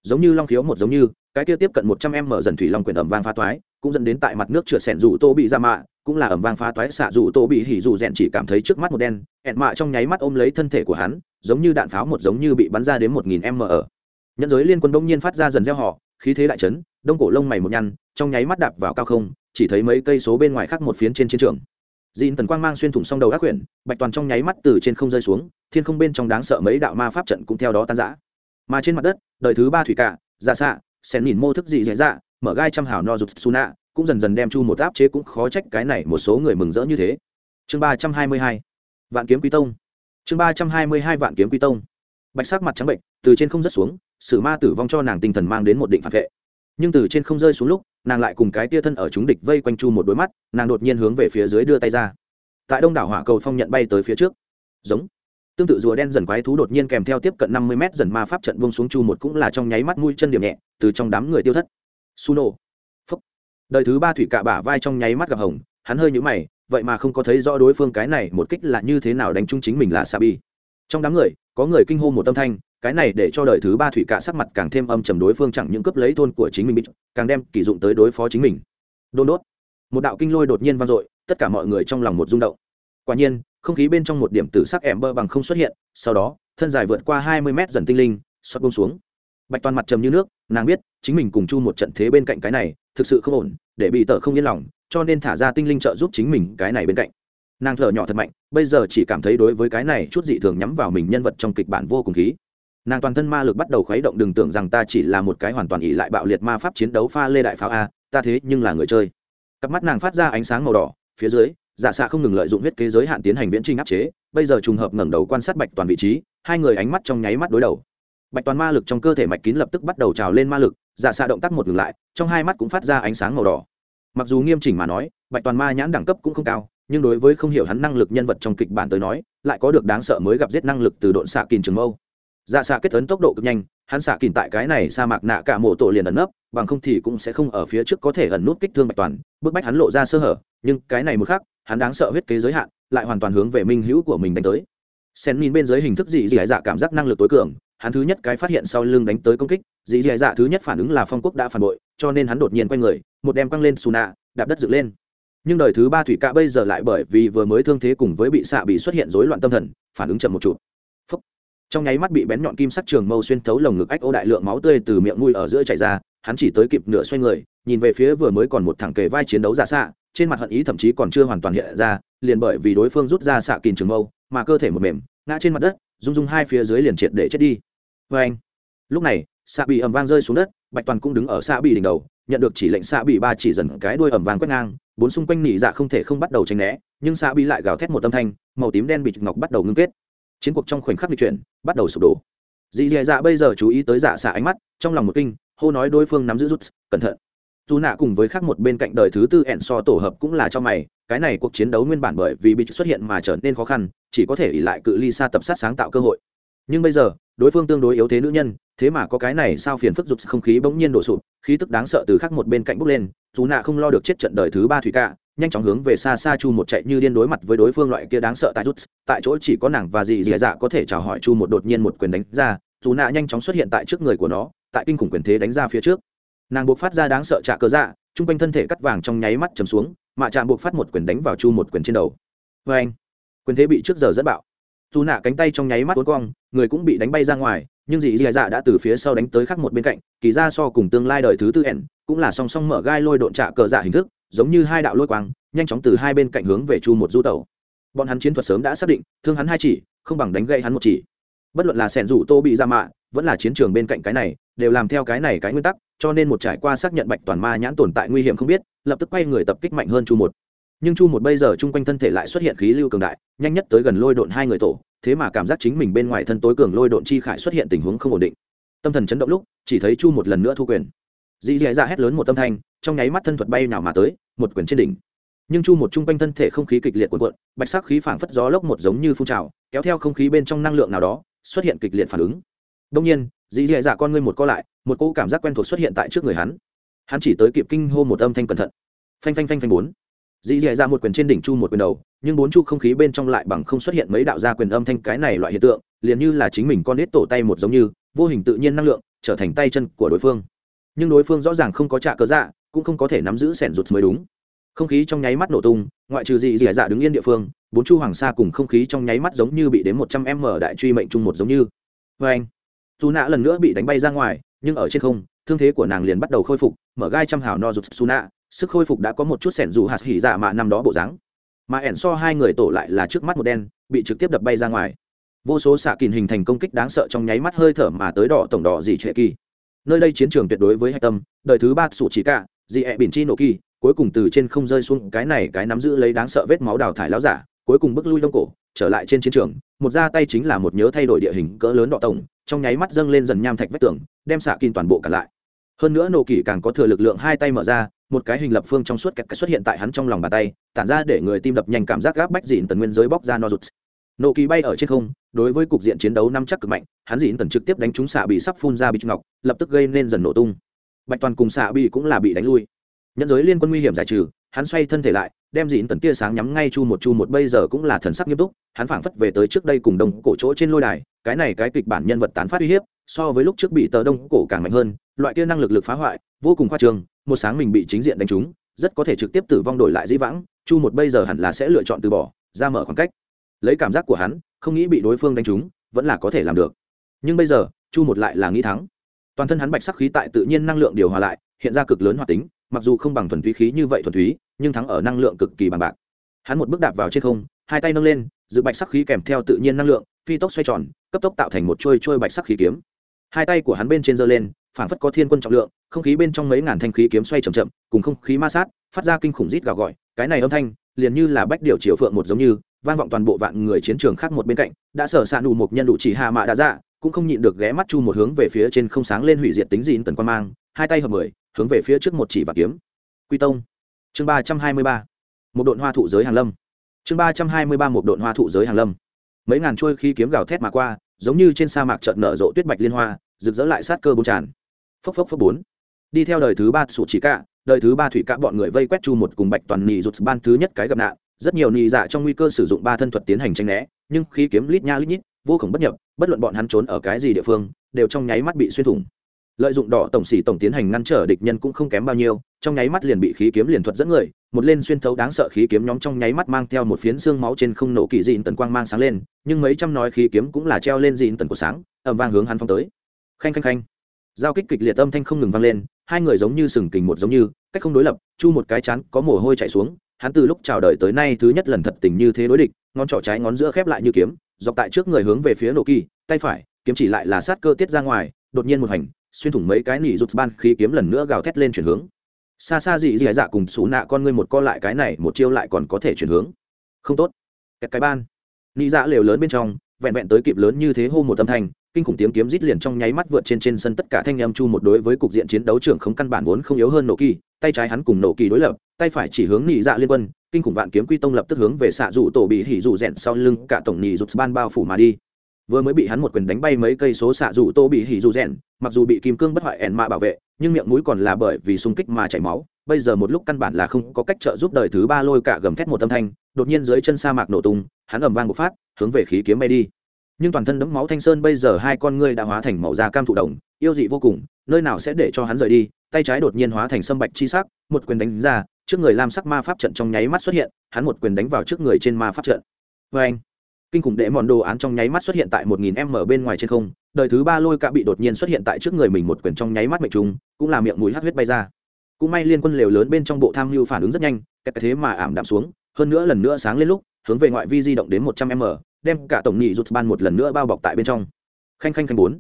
giống như long khiếu một giống như cái kia tiếp cận một trăm em mở dần thủy long quyền ẩm vang phá toái, cũng dẫn đến tại mặt nước trượt sẻn rủ tô bị ra mạ, cũng là ẩm vang phá toái, xạ rủ tô bị hỉ rủ rèn chỉ cảm thấy trước mắt một đen, ẹn mạ trong nháy mắt ôm lấy thân thể của hắn, giống như đạn pháo một giống như bị bắn ra đến một nghìn m ở. Nhân giới liên quân đông nhiên phát ra dần gieo họ, khí thế đại trấn đông cổ lông mày một nhăn, trong nháy mắt đạp vào cao không, chỉ thấy mấy cây số bên ngoài khác một phiến trên chiến trường. Dìn tần quang mang xuyên thủng song đầu ác quyển bạch toàn trong nháy mắt từ trên không rơi xuống, thiên không bên trong đáng sợ mấy đạo ma pháp trận cũng theo đó tan rã. Mà trên mặt đất, đời thứ ba thủy cả dạ ra xạ xen nhìn mô thức gì dễ dạ mở gai trăm hào no rụt suna cũng dần dần đem chu một áp chế cũng khó trách cái này một số người mừng rỡ như thế. Chương ba trăm hai mươi hai, vạn kiếm quý tông. Chương ba trăm hai mươi hai, vạn kiếm quý tông. Bạch sắc mặt trắng bệnh, từ trên không rớt xuống, sử ma tử vong cho nàng tinh thần mang đến một định phản vệ. Nhưng từ trên không rơi xuống lúc, nàng lại cùng cái tia thân ở chúng địch vây quanh chu một đôi mắt, nàng đột nhiên hướng về phía dưới đưa tay ra. Tại đông đảo hỏa cầu phong nhận bay tới phía trước. Giống tương tự rùa đen dần quái thú đột nhiên kèm theo tiếp cận năm mươi mét dần ma pháp trận vông xuống chu một cũng là trong nháy mắt mũi chân điểm nhẹ, từ trong đám người tiêu thất. Su nổ phúc. Đời thứ ba thủy cạ bả vai trong nháy mắt gặp hồng, hắn hơi nhũ mày, vậy mà không có thấy rõ đối phương cái này một kích là như thế nào đánh chung chính mình là sa bi trong đám người, có người kinh hô một tâm thanh, cái này để cho đời thứ ba thủy cạ sắc mặt càng thêm âm trầm đối phương chẳng những cướp lấy thôn của chính mình bị càng đem kỷ dụng tới đối phó chính mình. Đôn đốt. Một đạo kinh lôi đột nhiên vang dội, tất cả mọi người trong lòng một rung động. Quả nhiên không khí bên trong một điểm tử sắc ẻm bơ bằng không xuất hiện, sau đó, thân dài vượt qua hai mươi mét dần tinh linh xoát bông xuống. Bạch toàn mặt trầm như nước, nàng biết, chính mình cùng chu một trận thế bên cạnh cái này, thực sự không ổn, để bị tờ không yên lòng, cho nên thả ra tinh linh trợ giúp chính mình cái này bên cạnh. Nàng thở nhỏ thật mạnh, bây giờ chỉ cảm thấy đối với cái này chút dị thường nhắm vào mình nhân vật trong kịch bản vô cùng khí. Nàng toàn thân ma lực bắt đầu khuấy động đừng tưởng rằng ta chỉ là một cái hoàn toàn ỉ lại bạo liệt ma pháp chiến đấu pha lê đại pháo a, ta thế nhưng là người chơi. Cặp mắt nàng phát ra ánh sáng màu đỏ, phía dưới Dạ giả xạ không ngừng lợi dụng huyết kế giới hạn tiến hành viễn trinh áp chế, bây giờ trùng hợp ngẩng đầu quan sát bạch toàn vị trí, hai người ánh mắt trong nháy mắt đối đầu. Bạch toàn ma lực trong cơ thể mạch kín lập tức bắt đầu trào lên ma lực dạ giả xạ động tác một ngừng lại, trong hai mắt cũng phát ra ánh sáng màu đỏ. Mặc dù nghiêm chỉnh mà nói, bạch toàn ma nhãn đẳng cấp cũng không cao, nhưng đối với không hiểu hắn năng lực nhân vật trong kịch bản tới nói, lại có được đáng sợ mới gặp giết năng lực từ độn xạ kìn trường mâu. Dạ xạ kết tấn tốc độ cực nhanh, hắn xạ kìn tại cái này sa mạc nạ cả mộ tổ liền ẩn nấp, bằng không thì cũng sẽ không ở phía trước có thể ẩn nút kích thương bạch toàn, bức bách hắn lộ ra sơ hở, nhưng cái này một khác hắn đáng sợ huyết kế giới hạn, lại hoàn toàn hướng về minh hữu của mình đánh tới. Sen min bên dưới hình thức dị dị dạ cảm giác năng lực tối cường, hắn thứ nhất cái phát hiện sau lưng đánh tới công kích, dị dị dạ thứ nhất phản ứng là phong quốc đã phản bội, cho nên hắn đột nhiên quay người, một đem quăng lên xù nạ đạp đất dựng lên. Nhưng đời thứ ba thủy cạ bây giờ lại bởi vì vừa mới thương thế cùng với bị xạ bị xuất hiện rối loạn tâm thần, phản ứng chậm một chút. Phúc. trong nháy mắt bị bén nhọn kim sắc trường mâu xuyên thấu lồng ngực ách ô đại lượng máu tươi từ miệng mũi ở giữa chảy ra, hắn chỉ tới kịp nửa xoay người, nhìn về phía vừa mới còn một thẳng kề vai chiến đấu giả xạ trên mặt hận ý thậm chí còn chưa hoàn toàn hiện ra, liền bởi vì đối phương rút ra xạ kìn trường mâu, mà cơ thể một mềm, ngã trên mặt đất, rung rung hai phía dưới liền triệt để chết đi. Vê anh, lúc này, xạ bị ầm vang rơi xuống đất, bạch toàn cũng đứng ở xạ bị đỉnh đầu, nhận được chỉ lệnh xạ bị ba chỉ dần cái đuôi ầm vang quét ngang, bốn xung quanh nỉ dạ không thể không bắt đầu tránh né, nhưng xạ bị lại gào thét một âm thanh, màu tím đen bị trực ngọc bắt đầu ngưng kết. Chiến cuộc trong khoảnh khắc di chuyển, bắt đầu sụp đổ. Dì dì dạ bây giờ chú ý tới dạ xạ ánh mắt, trong lòng một kinh, hô nói đối phương nắm giữ rút, cẩn thận dù nạ cùng với khác một bên cạnh đời thứ tư ẹn so tổ hợp cũng là cho mày, cái này cuộc chiến đấu nguyên bản bởi vì bị xuất hiện mà trở nên khó khăn, chỉ có thể ỉ lại cự ly xa tập sát sáng tạo cơ hội. Nhưng bây giờ, đối phương tương đối yếu thế nữ nhân, thế mà có cái này sao phiền phức dục không khí bỗng nhiên đổ sụp, khí tức đáng sợ từ khác một bên cạnh bốc lên, dù nạ không lo được chết trận đời thứ ba thủy ca nhanh chóng hướng về xa xa chu một chạy như điên đối mặt với đối phương loại kia đáng sợ tại rút, tại chỗ chỉ có nàng và dì dì dạ có thể chào hỏi chu một đột nhiên một quyền đánh ra, dù nạ nhanh chóng xuất hiện tại trước người của nó, tại kinh khủng quyền thế đánh ra phía trước nàng buộc phát ra đáng sợ trả cờ dạ chung quanh thân thể cắt vàng trong nháy mắt chầm xuống, mạ chạm buộc phát một quyền đánh vào chu một quyền trên đầu. Vê anh, quyền thế bị trước giờ dẫn bạo. Dù nạ cánh tay trong nháy mắt uốn cong, người cũng bị đánh bay ra ngoài, nhưng dì dì dạ, dạ đã từ phía sau đánh tới khắc một bên cạnh, kỳ ra so cùng tương lai đời thứ tư ẻn, cũng là song song mở gai lôi độn trạ cờ dạ hình thức, giống như hai đạo lôi quang, nhanh chóng từ hai bên cạnh hướng về chu một du tàu bọn hắn chiến thuật sớm đã xác định, thương hắn hai chỉ, không bằng đánh gậy hắn một chỉ. Bất luận là sẻn rủ tô bị ra mạ vẫn là chiến trường bên cạnh cái này, đều làm theo cái này cái nguyên tắc, cho nên một trải qua xác nhận bạch toàn ma nhãn tồn tại nguy hiểm không biết, lập tức quay người tập kích mạnh hơn chu một. Nhưng chu một bây giờ chung quanh thân thể lại xuất hiện khí lưu cường đại, nhanh nhất tới gần lôi độn hai người tổ, thế mà cảm giác chính mình bên ngoài thân tối cường lôi độn chi khải xuất hiện tình huống không ổn định. Tâm thần chấn động lúc, chỉ thấy chu một lần nữa thu quyền. Dì dì dạ hét lớn một tâm thanh, trong nháy mắt thân thuật bay nào mà tới, một quyền trên đỉnh. Nhưng chu một chung quanh thân thể không khí kịch liệt cuộn cuộn, bạch sắc khí phảng phất gió lốc một giống như phun trào, kéo theo không khí bên trong năng lượng nào đó, xuất hiện kịch liệt phản ứng đông nhiên, dì dì dạ con ngươi một co lại, một cỗ cảm giác quen thuộc xuất hiện tại trước người hắn. Hắn chỉ tới kịp kinh hô một âm thanh cẩn thận. Phanh phanh phanh phanh bốn. Dì dì dạ một quyền trên đỉnh chu một quyền đầu, nhưng bốn chu không khí bên trong lại bằng không xuất hiện mấy đạo gia quyền âm thanh cái này loại hiện tượng, liền như là chính mình con nết tổ tay một giống như, vô hình tự nhiên năng lượng, trở thành tay chân của đối phương. Nhưng đối phương rõ ràng không có trạ cớ dạ cũng không có thể nắm giữ sẻn rụt mới đúng. Không khí trong nháy mắt nổ tung, ngoại trừ dị dị dạ đứng yên địa phương, bốn chu hoàng sa cùng không khí trong nháy mắt giống như bị đến một trăm m đại truy mệnh chung một giống như. Vê anh dù nạ lần nữa bị đánh bay ra ngoài, nhưng ở trên không, thương thế của nàng liền bắt đầu khôi phục, mở gai trăm hào no rụt su nạ sức khôi phục đã có một chút sẻn dù hạt hỉ dạ mạ năm đó bộ dáng. Mà ẻn so hai người tổ lại là trước mắt một đen, bị trực tiếp đập bay ra ngoài. Vô số xạ kìn hình thành công kích đáng sợ trong nháy mắt hơi thở mà tới đỏ tổng đỏ dì trệ kỳ. Nơi đây chiến trường tuyệt đối với hạch tâm, đời thứ ba sủ chỉ cả dì ẹ bỉn chi nổ kỳ, cuối cùng từ trên không rơi xuống, cái này cái nắm giữ lấy đáng sợ vết máu đào thải láo giả, cuối cùng bước lui đông cổ trở lại trên chiến trường, một ra tay chính là một nhớ thay đổi địa hình cỡ lớn đọ tổng, trong nháy mắt dâng lên dần nham thạch vách tường, đem xạ kín toàn bộ cả lại. Hơn nữa nổ kỳ càng có thừa lực lượng hai tay mở ra, một cái hình lập phương trong suốt kẹt xuất hiện tại hắn trong lòng bàn tay, tản ra để người tim đập nhanh cảm giác gáp bách dịn tần nguyên giới bóc ra no rụt. Nổ kỳ bay ở trên không, đối với cục diện chiến đấu năm chắc cực mạnh, hắn dịn tần trực tiếp đánh trúng xạ bị sắp phun ra bị ngọc, lập tức gây nên dần nổ tung. Bạch toàn cùng xạ bị cũng là bị đánh lui. Nhân giới liên quân nguy hiểm giải trừ, hắn xoay thân thể lại đem dịn tần tia sáng nhắm ngay chu một chu một bây giờ cũng là thần sắc nghiêm túc, hắn phảng phất về tới trước đây cùng đông cổ chỗ trên lôi đài, cái này cái kịch bản nhân vật tán phát uy hiếp, so với lúc trước bị tờ đông cổ càng mạnh hơn, loại kia năng lực lực phá hoại, vô cùng khoa trương, một sáng mình bị chính diện đánh trúng, rất có thể trực tiếp tử vong đổi lại dĩ vãng, chu một bây giờ hẳn là sẽ lựa chọn từ bỏ, ra mở khoảng cách. Lấy cảm giác của hắn, không nghĩ bị đối phương đánh trúng, vẫn là có thể làm được. Nhưng bây giờ, chu một lại là nghĩ thắng. Toàn thân hắn bạch sắc khí tại tự nhiên năng lượng điều hòa lại, hiện ra cực lớn hoạt tính, mặc dù không bằng thuần túy khí như vậy thuần túy nhưng thắng ở năng lượng cực kỳ bằng bạc. Hắn một bước đạp vào trên không, hai tay nâng lên giữ bạch sắc khí kèm theo tự nhiên năng lượng, phi tốc xoay tròn, cấp tốc tạo thành một trôi trôi bạch sắc khí kiếm. Hai tay của hắn bên trên giơ lên phảng phất có thiên quân trọng lượng, không khí bên trong mấy ngàn thanh khí kiếm xoay chậm chậm, cùng không khí ma sát, phát ra kinh khủng rít gào gọi, cái này âm thanh, liền như là bách điệu chiều phượng một giống như, vang vọng toàn bộ vạn người chiến trường khác một bên cạnh, đã sở sạn đủ một nhân đủ chỉ hạ mạ đã ra dạ, cũng không nhịn được ghé mắt chu một hướng về phía trên không sáng lên hủy diệt tính dịn tần quan mang, hai tay hợp mười, hướng về phía trước một chỉ và kiếm. Quy tông chương ba trăm hai mươi ba, một đội hoa thụ giới hàng lâm. Chương ba trăm hai mươi ba, một đội hoa thụ giới hàng lâm. Mấy ngàn trôi khi kiếm gào thét mà qua, giống như trên sa mạc trợn nở rộ tuyết bạch liên hoa, rực rỡ lại sát cơ bôn tràn. Phốc phốc phốc bốn. Đi theo đời thứ ba sụ chỉ cả đời thứ ba thủy cả bọn người vây quét chu một cùng bạch toàn nị rụt ban thứ nhất cái gặp nạn. Rất nhiều nị dạ trong nguy cơ sử dụng ba thân thuật tiến hành tranh né, nhưng khi kiếm lít nha lít nhít, vô khổng bất nhập, bất luận bọn hắn trốn ở cái gì địa phương, đều trong nháy mắt bị xuyên thủng lợi dụng đỏ tổng sĩ tổng tiến hành ngăn trở địch nhân cũng không kém bao nhiêu, trong nháy mắt liền bị khí kiếm liền thuật dẫn người, một lên xuyên thấu đáng sợ khí kiếm nhóm trong nháy mắt mang theo một phiến xương máu trên không nổ kỳ dịn tần quang mang sáng lên, nhưng mấy trăm nói khí kiếm cũng là treo lên dịn tần của sáng ẩm vang hướng hắn phong tới. Khanh khanh khanh. Giao kích kịch liệt âm thanh không ngừng vang lên, hai người giống như sừng kình một giống như, cách không đối lập, chu một cái chán, có mồ hôi chạy xuống, hắn từ lúc chào đời tới nay thứ nhất lần thật tình như thế đối địch, ngón trỏ trái ngón giữa khép lại như kiếm, dọc tại trước người hướng về phía nổ kỳ, tay phải, kiếm chỉ lại là sát cơ tiết ra ngoài, đột nhiên một hành xuyên thủng mấy cái nỉ rụt ban khí kiếm lần nữa gào thét lên chuyển hướng. Xa xa dị dị dạ cùng xù nạ con ngươi một co lại cái này, một chiêu lại còn có thể chuyển hướng. Không tốt. Kẹt cái ban. Nị dạ lều lớn bên trong, vẹn vẹn tới kịp lớn như thế hô một âm thanh, kinh khủng tiếng kiếm rít liền trong nháy mắt vượt trên trên sân tất cả thanh âm chu một đối với cục diện chiến đấu trưởng không căn bản vốn không yếu hơn nổ kỳ, tay trái hắn cùng nổ kỳ đối lập, tay phải chỉ hướng nị dạ liên quân, kinh khủng vạn kiếm quy tông lập tức hướng về xạ dụ tổ bị hỉ dụ rẽn sau lưng cả tổng nị rụt ban bao phủ mà đi vừa mới bị hắn một quyền đánh bay mấy cây số xạ dù tô bị hỉ dù rèn, mặc dù bị kim cương bất hoại ẻn mạ bảo vệ, nhưng miệng mũi còn là bởi vì xung kích mà chảy máu. Bây giờ một lúc căn bản là không có cách trợ giúp đời thứ ba lôi cả gầm thét một âm thanh, đột nhiên dưới chân sa mạc nổ tung, hắn ầm vang một phát, hướng về khí kiếm bay đi. Nhưng toàn thân đẫm máu thanh sơn bây giờ hai con ngươi đã hóa thành màu da cam thụ đồng yêu dị vô cùng, nơi nào sẽ để cho hắn rời đi? Tay trái đột nhiên hóa thành sâm bạch chi sắc, một quyền đánh ra, trước người lam sắc ma pháp trận trong nháy mắt xuất hiện, hắn một quyền đánh vào trước người trên ma pháp trận. Vê anh kinh khủng đệ mòn đồ án trong nháy mắt xuất hiện tại một nghìn m bên ngoài trên không, đời thứ ba lôi cạ bị đột nhiên xuất hiện tại trước người mình một quyền trong nháy mắt mệnh trùng cũng là miệng mũi hát huyết bay ra. Cũng may liên quân lều lớn bên trong bộ tham mưu phản ứng rất nhanh, cái thế mà ảm đạm xuống, hơn nữa lần nữa sáng lên lúc, hướng về ngoại vi di động đến một trăm m đem cả tổng nhị rút ban một lần nữa bao bọc tại bên trong. Khanh khanh khanh bốn.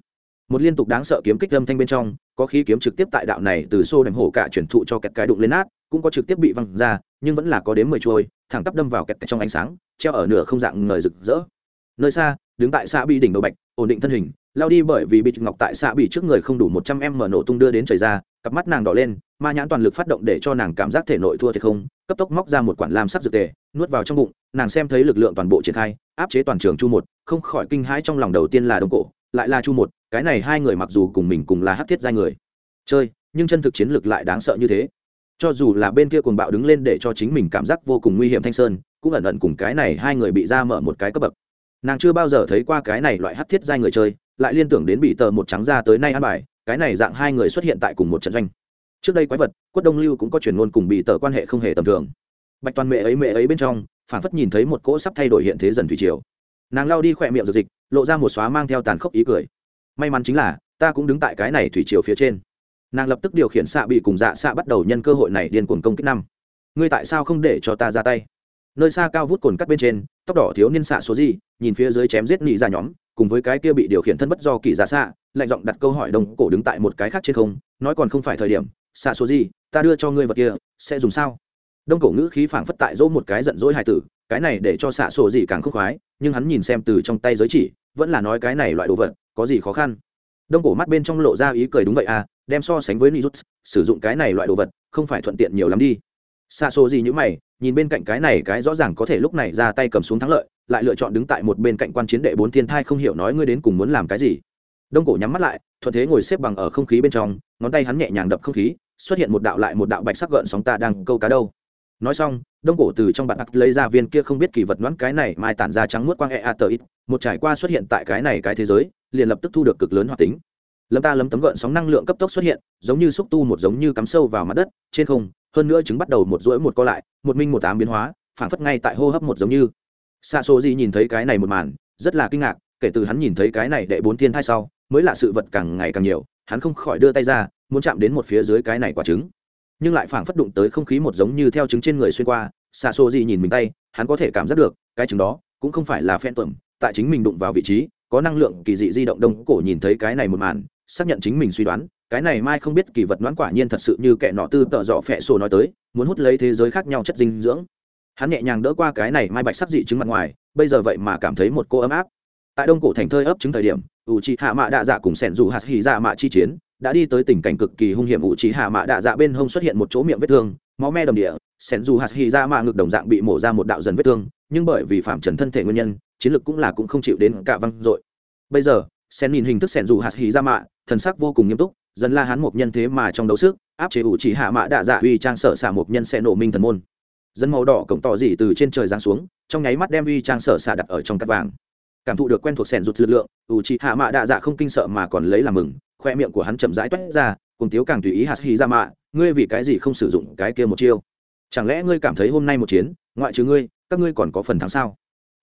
Một liên tục đáng sợ kiếm kích âm thanh bên trong, có khí kiếm trực tiếp tại đạo này từ xô đệm hổ cả chuyển thụ cho kẹt cái đụng lên nát, cũng có trực tiếp bị văng ra nhưng vẫn là có đến mười chuôi thẳng tắp đâm vào kẹt trong ánh sáng, treo ở nửa không dạng ngời rực rỡ. Nơi xa, đứng tại xã bị đỉnh đầu bạch, ổn định thân hình, lao đi bởi vì bị trục ngọc tại xã bị trước người không đủ một trăm em mở nổ tung đưa đến trời ra, cặp mắt nàng đỏ lên, ma nhãn toàn lực phát động để cho nàng cảm giác thể nội thua thiệt không, cấp tốc móc ra một quản lam sắc dược tề, nuốt vào trong bụng, nàng xem thấy lực lượng toàn bộ triển khai, áp chế toàn trường chu một, không khỏi kinh hãi trong lòng đầu tiên là đông cổ, lại là chu một, cái này hai người mặc dù cùng mình cùng là hát thiết giai người. Chơi, nhưng chân thực chiến lược lại đáng sợ như thế cho dù là bên kia cuồng bạo đứng lên để cho chính mình cảm giác vô cùng nguy hiểm thanh sơn, cũng ẩn ẩn cùng cái này hai người bị ra mở một cái cấp bậc. Nàng chưa bao giờ thấy qua cái này loại hắt thiết giai người chơi, lại liên tưởng đến bị tờ một trắng ra tới nay ăn bài, cái này dạng hai người xuất hiện tại cùng một trận doanh. Trước đây quái vật, quất đông lưu cũng có chuyển ngôn cùng bị tờ quan hệ không hề tầm thường. Bạch toàn mẹ ấy mẹ ấy bên trong, phản phất nhìn thấy một cỗ sắp thay đổi hiện thế dần thủy triều. Nàng lao đi khỏe miệng dược dịch lộ ra một xóa mang theo tàn khốc ý cười. May mắn chính là, ta cũng đứng tại cái này thủy triều phía trên nàng lập tức điều khiển xạ bị cùng dạ xạ bắt đầu nhân cơ hội này điên cuồng công kích năm. Ngươi tại sao không để cho ta ra tay? Nơi xa cao vút cồn cắt bên trên, tóc đỏ thiếu niên xạ số gì, nhìn phía dưới chém giết nị ra dạ nhóm, cùng với cái kia bị điều khiển thân bất do kỳ giả dạ xạ, lạnh giọng đặt câu hỏi đồng cổ đứng tại một cái khác trên không, nói còn không phải thời điểm, xạ số gì, ta đưa cho ngươi vật kia, sẽ dùng sao? Đông cổ ngữ khí phảng phất tại dỗ một cái giận dỗi hài tử, cái này để cho xạ sổ gì càng khúc khoái, nhưng hắn nhìn xem từ trong tay giới chỉ, vẫn là nói cái này loại đồ vật, có gì khó khăn? Đông cổ mắt bên trong lộ ra ý cười đúng vậy à đem so sánh với nijut sử dụng cái này loại đồ vật, không phải thuận tiện nhiều lắm đi. Xa xô gì như mày, nhìn bên cạnh cái này cái rõ ràng có thể lúc này ra tay cầm xuống thắng lợi, lại lựa chọn đứng tại một bên cạnh quan chiến đệ bốn thiên thai không hiểu nói ngươi đến cùng muốn làm cái gì. Đông cổ nhắm mắt lại, thuận thế ngồi xếp bằng ở không khí bên trong, ngón tay hắn nhẹ nhàng đập không khí, xuất hiện một đạo lại một đạo bạch sắc gợn sóng ta đang câu cá đâu. Nói xong, đông cổ từ trong bạn ắt lấy ra viên kia không biết kỳ vật đoán cái này mai tản ra trắng muốt quang e a tờ ít, một trải qua xuất hiện tại cái này cái thế giới liền lập tức thu được cực lớn hoạt tính. Lâm ta lấm tấm gợn sóng năng lượng cấp tốc xuất hiện, giống như xúc tu một giống như cắm sâu vào mặt đất, trên không, hơn nữa chứng bắt đầu một rỗi một co lại, một minh một tám biến hóa phản phất ngay tại hô hấp một giống như. Xa số gì nhìn thấy cái này một màn, rất là kinh ngạc, kể từ hắn nhìn thấy cái này đệ bốn thiên thai sau, mới là sự vật càng ngày càng nhiều, hắn không khỏi đưa tay ra, muốn chạm đến một phía dưới cái này quả trứng. Nhưng lại phảng phất đụng tới không khí một giống như theo trứng trên người xuyên qua xa xô gì nhìn mình tay, hắn có thể cảm giác được, cái trứng đó cũng không phải là phen tuẩm, tại chính mình đụng vào vị trí có năng lượng kỳ dị di động đông cổ nhìn thấy cái này một màn, xác nhận chính mình suy đoán, cái này mai không biết kỳ vật đoán quả nhiên thật sự như kẻ nọ tư tợ dọ phẹ sổ nói tới, muốn hút lấy thế giới khác nhau chất dinh dưỡng. Hắn nhẹ nhàng đỡ qua cái này mai bạch sắc dị chứng mặt ngoài, bây giờ vậy mà cảm thấy một cô ấm áp. Tại đông cổ thành thơi ấp trứng thời điểm ủ trì hạ mạ đạ dạ cùng sẻn dù hạt hì dạ mạ chi chiến, đã đi tới tình cảnh cực kỳ hung hiểm. Ủ trì hạ mạ đạ dạ bên hông xuất hiện một chỗ miệng vết thương, máu me đầm địa, sẻn dù hạt hì dạ mạ ngực đồng dạng bị mổ ra một đạo dần vết thương, nhưng bởi vì phạm trần thân thể nguyên nhân chiến lực cũng là cũng không chịu đến cả văng dội. Bây giờ, sen nhìn hình thức sẻn dù hạt hì ra mạ, thần sắc vô cùng nghiêm túc, dần la hắn một nhân thế mà trong đấu sức, áp chế ủ chỉ hạ mạ đạ dạ uy trang sở xạ một nhân sẽ nổ minh thần môn. Dân màu đỏ cổng tỏ dị từ trên trời giáng xuống, trong nháy mắt đem uy trang sở xạ đặt ở trong cắt vàng. Cảm thụ được quen thuộc sẻn rụt lực lượng, ủ chỉ hạ mạ đạ dạ không kinh sợ mà còn lấy làm mừng, khoe miệng của hắn chậm rãi toét ra, cùng tiếu càng tùy ý hạt hy ra mạ, ngươi vì cái gì không sử dụng cái kia một chiêu? Chẳng lẽ ngươi cảm thấy hôm nay một chiến, ngoại trừ ngươi, các ngươi còn có phần thắng sao?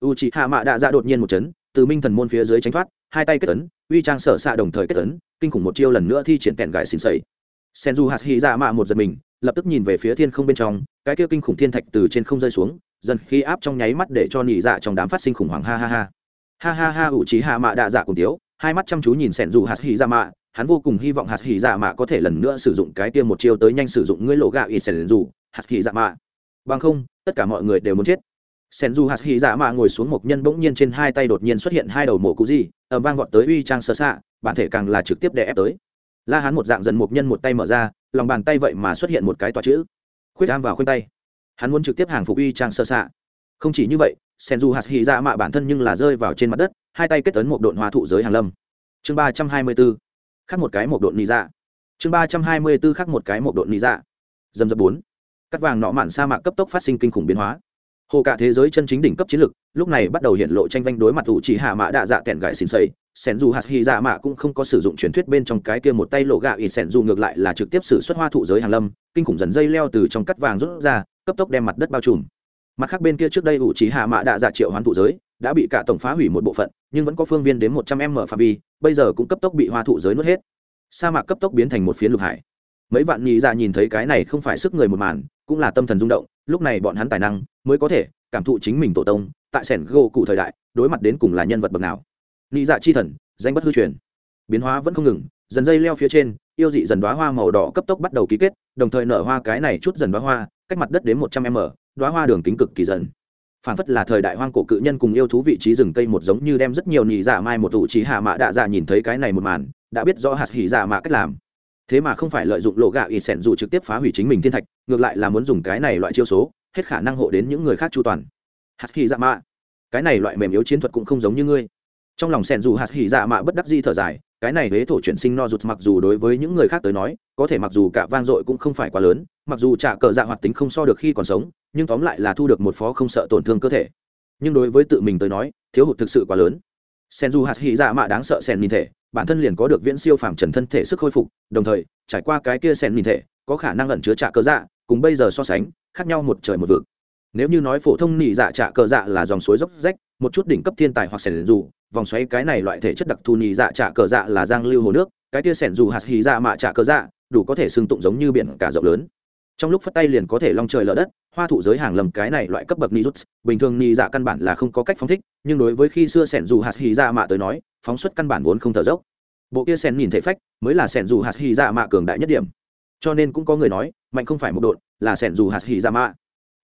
U trị hạ mạ đạ dạ đột nhiên một chấn, từ minh thần môn phía dưới tránh thoát, hai tay kết tấn uy trang sở xạ đồng thời kết tấn kinh khủng một chiêu lần nữa thi triển kẹn gãi xin xầy sen du hạt hy dạ mạ một giật mình, lập tức nhìn về phía thiên không bên trong, cái kia kinh khủng thiên thạch từ trên không rơi xuống, dần khi áp trong nháy mắt để cho nỉ dạ trong đám phát sinh khủng hoảng, ha ha ha. Ha ha ha ủ trí hạ mạ đạ dạ cùng tiếu, hai mắt chăm chú nhìn sen du hạt hy dạ mạ hắn vô cùng hy vọng hạt hy dạ mạ có thể lần nữa sử dụng cái kia một chiêu tới nhanh sử dụng ngươi lộ gạo y sen du hạt hy dạ mạ bằng không, tất cả mọi người đều muốn chết sen du hạt hy dạ mạ ngồi xuống một nhân bỗng nhiên trên hai tay đột nhiên xuất hiện hai đầu mổ cụ gì ẩm vang vọt tới uy trang sơ xạ bản thể càng là trực tiếp đè ép tới. La hắn một dạng dần một nhân một tay mở ra, lòng bàn tay vậy mà xuất hiện một cái tòa chữ. Khuyết am vào khuyên tay. Hắn muốn trực tiếp hàng phục uy trang sơ xạ không chỉ như vậy sen du hạt hy dạ mạ bản thân nhưng là rơi vào trên mặt đất, hai tay kết tấn một độn hoa thụ giới hàng lâm. Chương ba trăm hai mươi b ố khắc một cái một độn nị dạ. Chương ba trăm hai mươi b ố khắc một cái một độn nị dạ. Dầm dập bốn. Cắt vàng nọ mạn sa mạc cấp tốc phát sinh kinh khủng biến hóa hồ cả thế giới chân chính đỉnh cấp chiến lực lúc này bắt đầu hiện lộ tranh vanh đối mặt ủ chỉ hạ mã đạ dạ kẹn gãi xin xây sẻn dù hạt hy dạ mạ cũng không có sử dụng truyền thuyết bên trong cái kia một tay lộ gạ ỉ sẻn dù ngược lại là trực tiếp xử xuất hoa thụ giới hàng lâm, kinh khủng dần dây leo từ trong cắt vàng rút ra, cấp tốc đem mặt đất bao trùm. Mặt khác bên kia trước đây ủ chỉ hạ mạ đạ dạ triệu hoán thụ giới, đã bị cả tổng phá hủy một bộ phận, nhưng vẫn có phương viên đến một trăm m phạm vi, bây giờ cũng cấp tốc bị hoa thụ giới nuốt hết. Sa mạc cấp tốc biến thành một phiến lục hải. Mấy vạn nhị dạ nhìn thấy cái này không phải sức người một màn cũng là tâm thần rung động, lúc này bọn hắn tài năng mới có thể cảm thụ chính mình tổ tông, tại sẻn gỗ cụ thời đại, đối mặt đến cùng là nhân vật bậc nào. Nhị dạ chi thần, danh bất hư truyền. Biến hóa vẫn không ngừng, dần dây leo phía trên, yêu dị dần đoá hoa màu đỏ cấp tốc bắt đầu ký kết, đồng thời nở hoa cái này chút dần đoá hoa, cách mặt đất đến một trăm m đoá hoa đường kính cực kỳ dần. Phản phất là thời đại hoang cổ cự nhân cùng yêu thú vị trí rừng cây một giống như đem rất nhiều nhị dạ mai một tụ trí hạ mạ đạ dạ nhìn thấy cái này một màn, đã biết rõ hạt hỉ dạ mạ cách làm thế mà không phải lợi dụng lộ gạo y sẻn dù trực tiếp phá hủy chính mình thiên thạch, ngược lại là muốn dùng cái này loại chiêu số, hết khả năng hộ đến những người khác chu toàn. Hạt hy dạ mạ cái này loại mềm yếu chiến thuật cũng không giống như ngươi. Trong lòng sẻn dù hạt hy dạ mạ bất đắc di thở dài, cái này huế thổ chuyển sinh no rụt mặc dù đối với những người khác tới nói, có thể mặc dù cả vang dội cũng không phải quá lớn, mặc dù trả cờ dạ hoạt tính không so được khi còn sống, nhưng tóm lại là thu được một phó không sợ tổn thương cơ thể. Nhưng đối với tự mình tới nói, thiếu hụt thực sự quá lớn. Sen du hạt hy dạ mạ đáng sợ sen nhìn thể bản thân liền có được viễn siêu phàm trần thân thể sức khôi phục, đồng thời, trải qua cái kia sen nhìn thể, có khả năng ẩn chứa trả cơ dạ cùng bây giờ so sánh, khác nhau một trời một vực. Nếu như nói phổ thông nị dạ trả cơ dạ là dòng suối dốc rách, một chút đỉnh cấp thiên tài hoặc sẻn dù, vòng xoáy cái này loại thể chất đặc thù nị dạ trả cờ dạ là giang lưu hồ nước, cái kia sẻn dù hạt hì dạ mạ trả cờ dạ đủ có thể xưng tụng giống như biển cả rộng lớn. Trong lúc phất tay liền có thể long trời lở đất, hoa thụ giới hàng lầm cái này loại cấp bậc ni rút, bình thường ni dạ căn bản là không có cách phóng thích, nhưng đối với khi xưa sẻn dù hạt hì dạ mạ tới nói phóng xuất căn bản vốn không thở dốc. Bộ kia sen nhìn thể phách mới là sẻn dù hạt hy dạ mạ cường đại nhất điểm. Cho nên cũng có người nói mạnh không phải một đội, là sẻn dù hạt hy dạ mạ.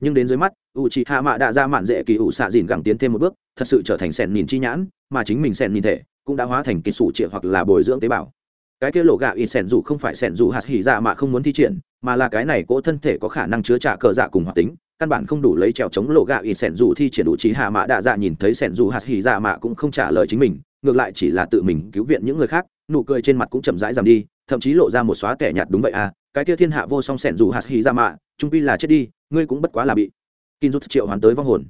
Nhưng đến dưới mắt u chị hạ mạ đã ra mạn dễ kỳ ủ xạ dìn gẳng tiến thêm một bước thật sự trở thành sẻn nhìn chi nhãn mà chính mình sẻn nhìn thể cũng đã hóa thành kỳ sủ trịa hoặc là bồi dưỡng tế bào. Cái kia lộ gạo y sẻn dù không phải sẻn dù hạt hỉ dạ mà không muốn thi triển mà là cái này cỗ thân thể có khả năng chứa trả cờ dạ cùng hoạt tính căn bản không đủ lấy trèo chống lộ gạo y sẻn dù thi triển đủ trí hạ mạ đạ dạ nhìn thấy sẻn dù hạt hỉ dạ mạ cũng không trả lời chính mình ngược lại chỉ là tự mình cứu viện những người khác, nụ cười trên mặt cũng chậm rãi giảm đi, thậm chí lộ ra một xóa kẻ nhạt đúng vậy à cái kia thiên hạ vô song sẻn dù hạt hỉ ra mạ, trung pi là chết đi, ngươi cũng bất quá là bị kin rút triệu hoán tới vong hồn.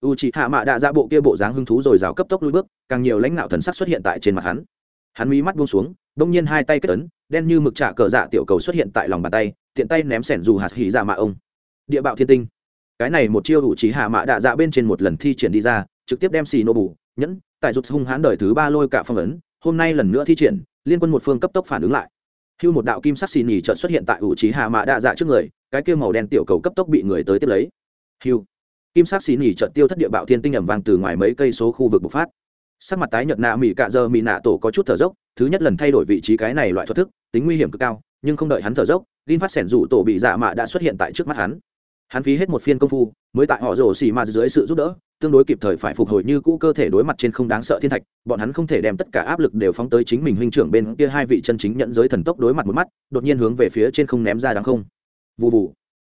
U chỉ hạ mạ đạ ra bộ kia bộ dáng hứng thú rồi rào cấp tốc lui bước, càng nhiều lãnh đạo thần sắc xuất hiện tại trên mặt hắn. Hắn mí mắt buông xuống, đông nhiên hai tay kết tấn đen như mực trả cờ dạ tiểu cầu xuất hiện tại lòng bàn tay, tiện tay ném sẻn dù hạt hỉ ra mạ ông. Địa bạo thiên tinh. Cái này một chiêu đủ chỉ hạ mạ đạ dạ bên trên một lần thi triển đi ra, trực tiếp đem xì nô bù nhẫn tại rụt hung hãn đời thứ ba lôi cả phong ấn, hôm nay lần nữa thi triển, liên quân một phương cấp tốc phản ứng lại. Hưu một đạo kim sắc xì nhì trợn xuất hiện tại ủ trí hạ mạ đa dạ trước người, cái kia màu đen tiểu cầu cấp tốc bị người tới tiếp lấy. Hưu. Kim sắc xì nhì trợn tiêu thất địa bạo thiên tinh ẩm vàng từ ngoài mấy cây số khu vực bộc phát. Sắc mặt tái nhợt nạ mỹ cạ giờ mỹ nạ tổ có chút thở dốc, thứ nhất lần thay đổi vị trí cái này loại thoát thức, tính nguy hiểm cực cao, nhưng không đợi hắn thở dốc, gin phát sẻn rủ tổ bị dạ mạ đã xuất hiện tại trước mắt hắn. Hắn phí hết một phiên công phu, mới tại họ rổ xì ma dưới sự giúp đỡ tương đối kịp thời phải phục hồi như cũ cơ thể đối mặt trên không đáng sợ thiên thạch, bọn hắn không thể đem tất cả áp lực đều phóng tới chính mình huynh trưởng bên kia hai vị chân chính nhận giới thần tốc đối mặt một mắt, đột nhiên hướng về phía trên không ném ra đáng không. Vụ vụ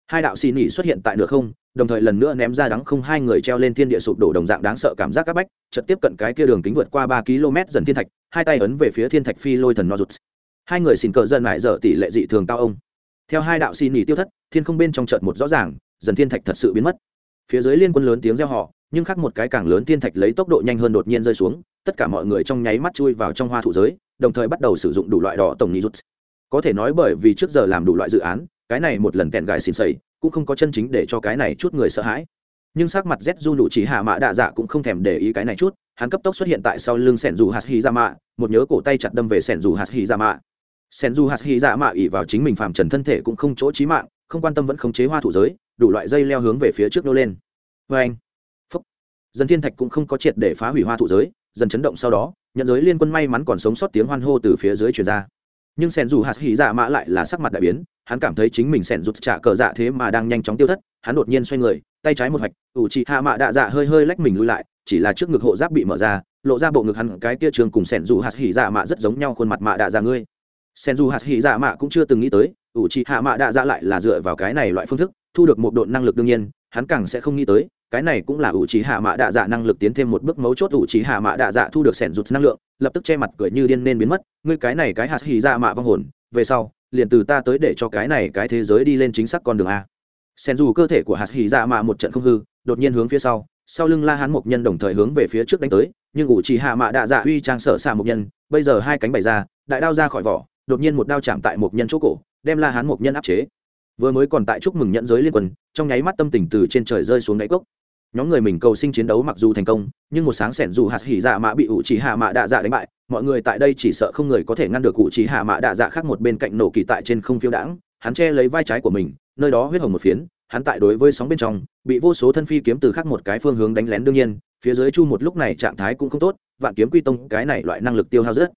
hai đạo xì nỉ xuất hiện tại nửa không, đồng thời lần nữa ném ra đắng không hai người treo lên thiên địa sụp đổ đồng dạng đáng sợ cảm giác các bách, chợt tiếp cận cái kia đường kính vượt qua ba km dần thiên thạch, hai tay ấn về phía thiên thạch phi lôi thần nozuts. Hai người xin cờ dân lại dở tỷ lệ dị thường cao ông. Theo hai đạo xì nỉ tiêu thất, thiên không bên trong chợt một rõ ràng, dần thiên thạch thật sự biến mất. Phía dưới liên quân lớn tiếng reo họ nhưng khác một cái càng lớn thiên thạch lấy tốc độ nhanh hơn đột nhiên rơi xuống, tất cả mọi người trong nháy mắt chui vào trong hoa thụ giới, đồng thời bắt đầu sử dụng đủ loại đỏ tổng nhị rút. Có thể nói bởi vì trước giờ làm đủ loại dự án, cái này một lần kẹn gài xin xầy cũng không có chân chính để cho cái này chút người sợ hãi. Nhưng sắc mặt z du nụ chỉ hạ mạ đạ dạ cũng không thèm để ý cái này chút, hắn cấp tốc xuất hiện tại sau lưng sẻn dù hạt hy ra mạ một nhớ cổ tay chặt đâm về sẻn dù hạt hy ra mạ sẻn dù hạt hy ra mạ ỉ vào chính mình phàm trần thân thể cũng không chỗ trí mạng, không quan tâm vẫn khống chế hoa thủ giới, đủ loại dây leo hướng về phía trước nô lên. Vê anh dân thiên thạch cũng không có triệt để phá hủy hoa Thụ giới, dần chấn động sau đó, nhận giới liên quân may mắn còn sống sót tiếng hoan hô từ phía dưới truyền ra. Nhưng sẻn dù hạt hỉ dạ mạ lại là sắc mặt đại biến, hắn cảm thấy chính mình sẻn rụt trả cờ dạ thế mà đang nhanh chóng tiêu thất, hắn đột nhiên xoay người, tay trái một hoạch, ủ chị hạ mạ đạ dạ hơi hơi lách mình lui lại, chỉ là trước ngực hộ giáp bị mở ra, lộ ra bộ ngực hắn, cái kia trường cùng sẻn dù hạt hỉ dạ mạ rất giống nhau khuôn mặt mạ đạ dạ ngươi. Sẻn dù hạt hỉ dạ mạ cũng chưa từng nghĩ tới, ủ chị hạ mạ đạ dạ lại là dựa vào cái này loại phương thức, thu được một độ năng lực đương nhiên, hắn càng sẽ không nghĩ tới cái này cũng là ủ trí hạ mạ đạ dạ năng lực tiến thêm một bước mấu chốt ủ trí hạ mạ đạ dạ thu được sẻn rụt năng lượng, lập tức che mặt cười như điên nên biến mất, ngươi cái này cái hạt hì dạ mạ vong hồn, về sau, liền từ ta tới để cho cái này cái thế giới đi lên chính xác con đường a. Sen dù cơ thể của hạt hỉ dạ mạ một trận không hư, đột nhiên hướng phía sau sau lưng la hán mộc nhân đồng thời hướng về phía trước đánh tới, nhưng ủ trì hạ mạ đạ dạ uy trang sở xạ mộc nhân, bây giờ hai cánh bày ra, đại đao ra khỏi vỏ, đột nhiên một đao chạm tại mộc nhân chỗ cổ, đem la hán mộc nhân áp chế. Vừa mới còn tại chúc mừng nhận giới liên quân, trong nháy mắt tâm tình từ trên trời rơi xuống đáy cốc nhóm người mình cầu sinh chiến đấu mặc dù thành công, nhưng một sáng sẻn dù hạt hỉ dạ mạ bị ủ chỉ hạ mạ đạ dạ đánh bại, mọi người tại đây chỉ sợ không người có thể ngăn được ủ chỉ hạ mạ đạ dạ khác một bên cạnh nổ kỳ tại trên không phiêu đãng. Hắn che lấy vai trái của mình, nơi đó huyết hồng một phiến, hắn tại đối với sóng bên trong, bị vô số thân phi kiếm từ khác một cái phương hướng đánh lén đương nhiên, phía dưới chu một lúc này trạng thái cũng không tốt, vạn kiếm quy tông cái này loại năng lực tiêu hao rất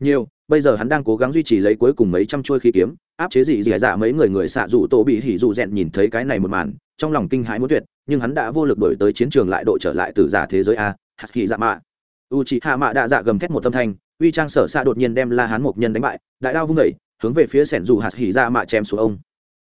nhiều. Bây giờ hắn đang cố gắng duy trì lấy cuối cùng mấy trăm chuôi khí kiếm, áp chế dị dẻ dạ mấy người người xạ dụ tổ bị hỉ dụ rèn nhìn thấy cái này một màn trong lòng kinh hãi muốn tuyệt, nhưng hắn đã vô lực đổi tới chiến trường lại độ trở lại từ giả thế giới a hạt kỳ dạ mạ u chị hạ mạ đạ dạ gầm thét một tâm thanh, uy trang sở xạ đột nhiên đem la hán mộc nhân đánh bại, đại đao vung vẩy hướng về phía sẻn dù hạt hỉ dạ mạ chém xuống ông.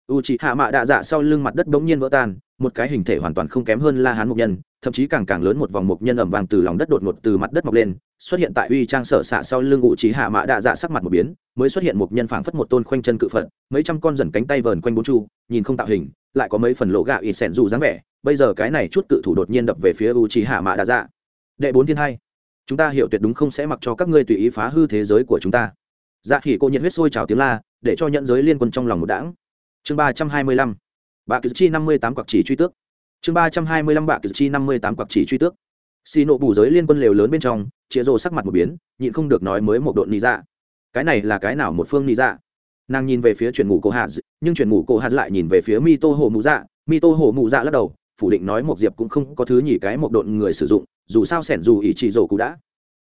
U chị hạ mạ đạ dạ sau lưng mặt đất bỗng nhiên vỡ tan, một cái hình thể hoàn toàn không kém hơn la hán mục nhân, thậm chí càng càng lớn một vòng mục nhân ẩm vàng từ lòng đất đột ngột từ mặt đất mọc lên, xuất hiện tại uy trang sở xạ sau lưng u chị hạ mạ đạ dạ sắc mặt một biến mới xuất hiện một nhân phảng phất một tôn khoanh chân cự phật, mấy trăm con dần cánh tay vờn quanh bốn chu, nhìn không tạo hình, lại có mấy phần lộ gạo ít sẻn dù dáng vẻ. Bây giờ cái này chút cự thủ đột nhiên đập về phía u trí hạ mạ Đa dạ. Đệ bốn thiên hai. Chúng ta hiểu tuyệt đúng không sẽ mặc cho các ngươi tùy ý phá hư thế giới của chúng ta. Dạ khỉ cô nhiệt huyết sôi trào tiếng la, để cho nhận giới liên quân trong lòng một đảng chương ba trăm hai mươi lăm. Bạ cử chi năm mươi tám quặc chỉ truy tước. Chương ba trăm hai mươi lăm bạ cử chi năm mươi tám quặc chỉ truy tước. Xì nộ bù giới liên quân lều lớn bên trong chĩa rồ sắc mặt một biến, nhịn không được nói mới một độn lý dạ cái này là cái nào một phương nị dạ nàng nhìn về phía chuyển ngủ cô hà nhưng chuyển ngủ cô hà lại nhìn về phía mi tô hồ mụ dạ. Mi tô hồ mụ dạ lắc đầu, phủ định nói một diệp cũng không có thứ nhỉ cái một độn người sử dụng, dù sao sẻn dù ý chỉ rổ cụ đã.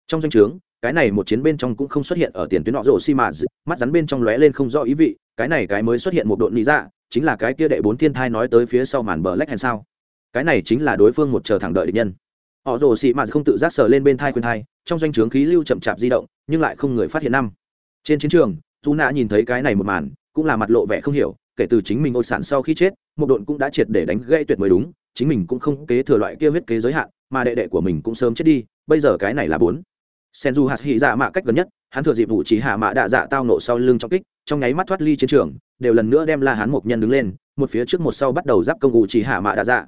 Trong danh o chướng cái này một chiến bên trong cũng không xuất hiện ở tiền tuyến nọ rổ xi mà mắt rắn bên trong lóe lên không rõ ý vị, cái này cái mới xuất hiện một độn lý dạ chính là cái kia đệ bốn thiên thai nói tới phía sau màn bờ lách hèn sao. Cái này chính là đối phương một chờ thẳng đợi địch nhân. Họ rồ xị mà không tự giác sờ lên bên thai khuyên thai, trong doanh trướng khí lưu chậm chạp di động, nhưng lại không người phát hiện năm trên chiến trường dù nạ nhìn thấy cái này một màn, cũng là mặt lộ vẻ không hiểu, kể từ chính mình ôi sản sau khi chết, một độn cũng đã triệt để đánh gãy tuyệt mới đúng, chính mình cũng không kế thừa loại kia huyết kế giới hạn, mà đệ đệ của mình cũng sớm chết đi, bây giờ cái này là bốn. Sen du hạt hy dạ mạ cách gần nhất, hắn thừa dịp vụ chỉ hạ mạ đạ dạ tao nộ sau lưng trong kích, trong nháy mắt thoát ly chiến trường, đều lần nữa đem la hắn một nhân đứng lên, một phía trước một sau bắt đầu giáp công vụ chỉ hạ mạ đạ dạ.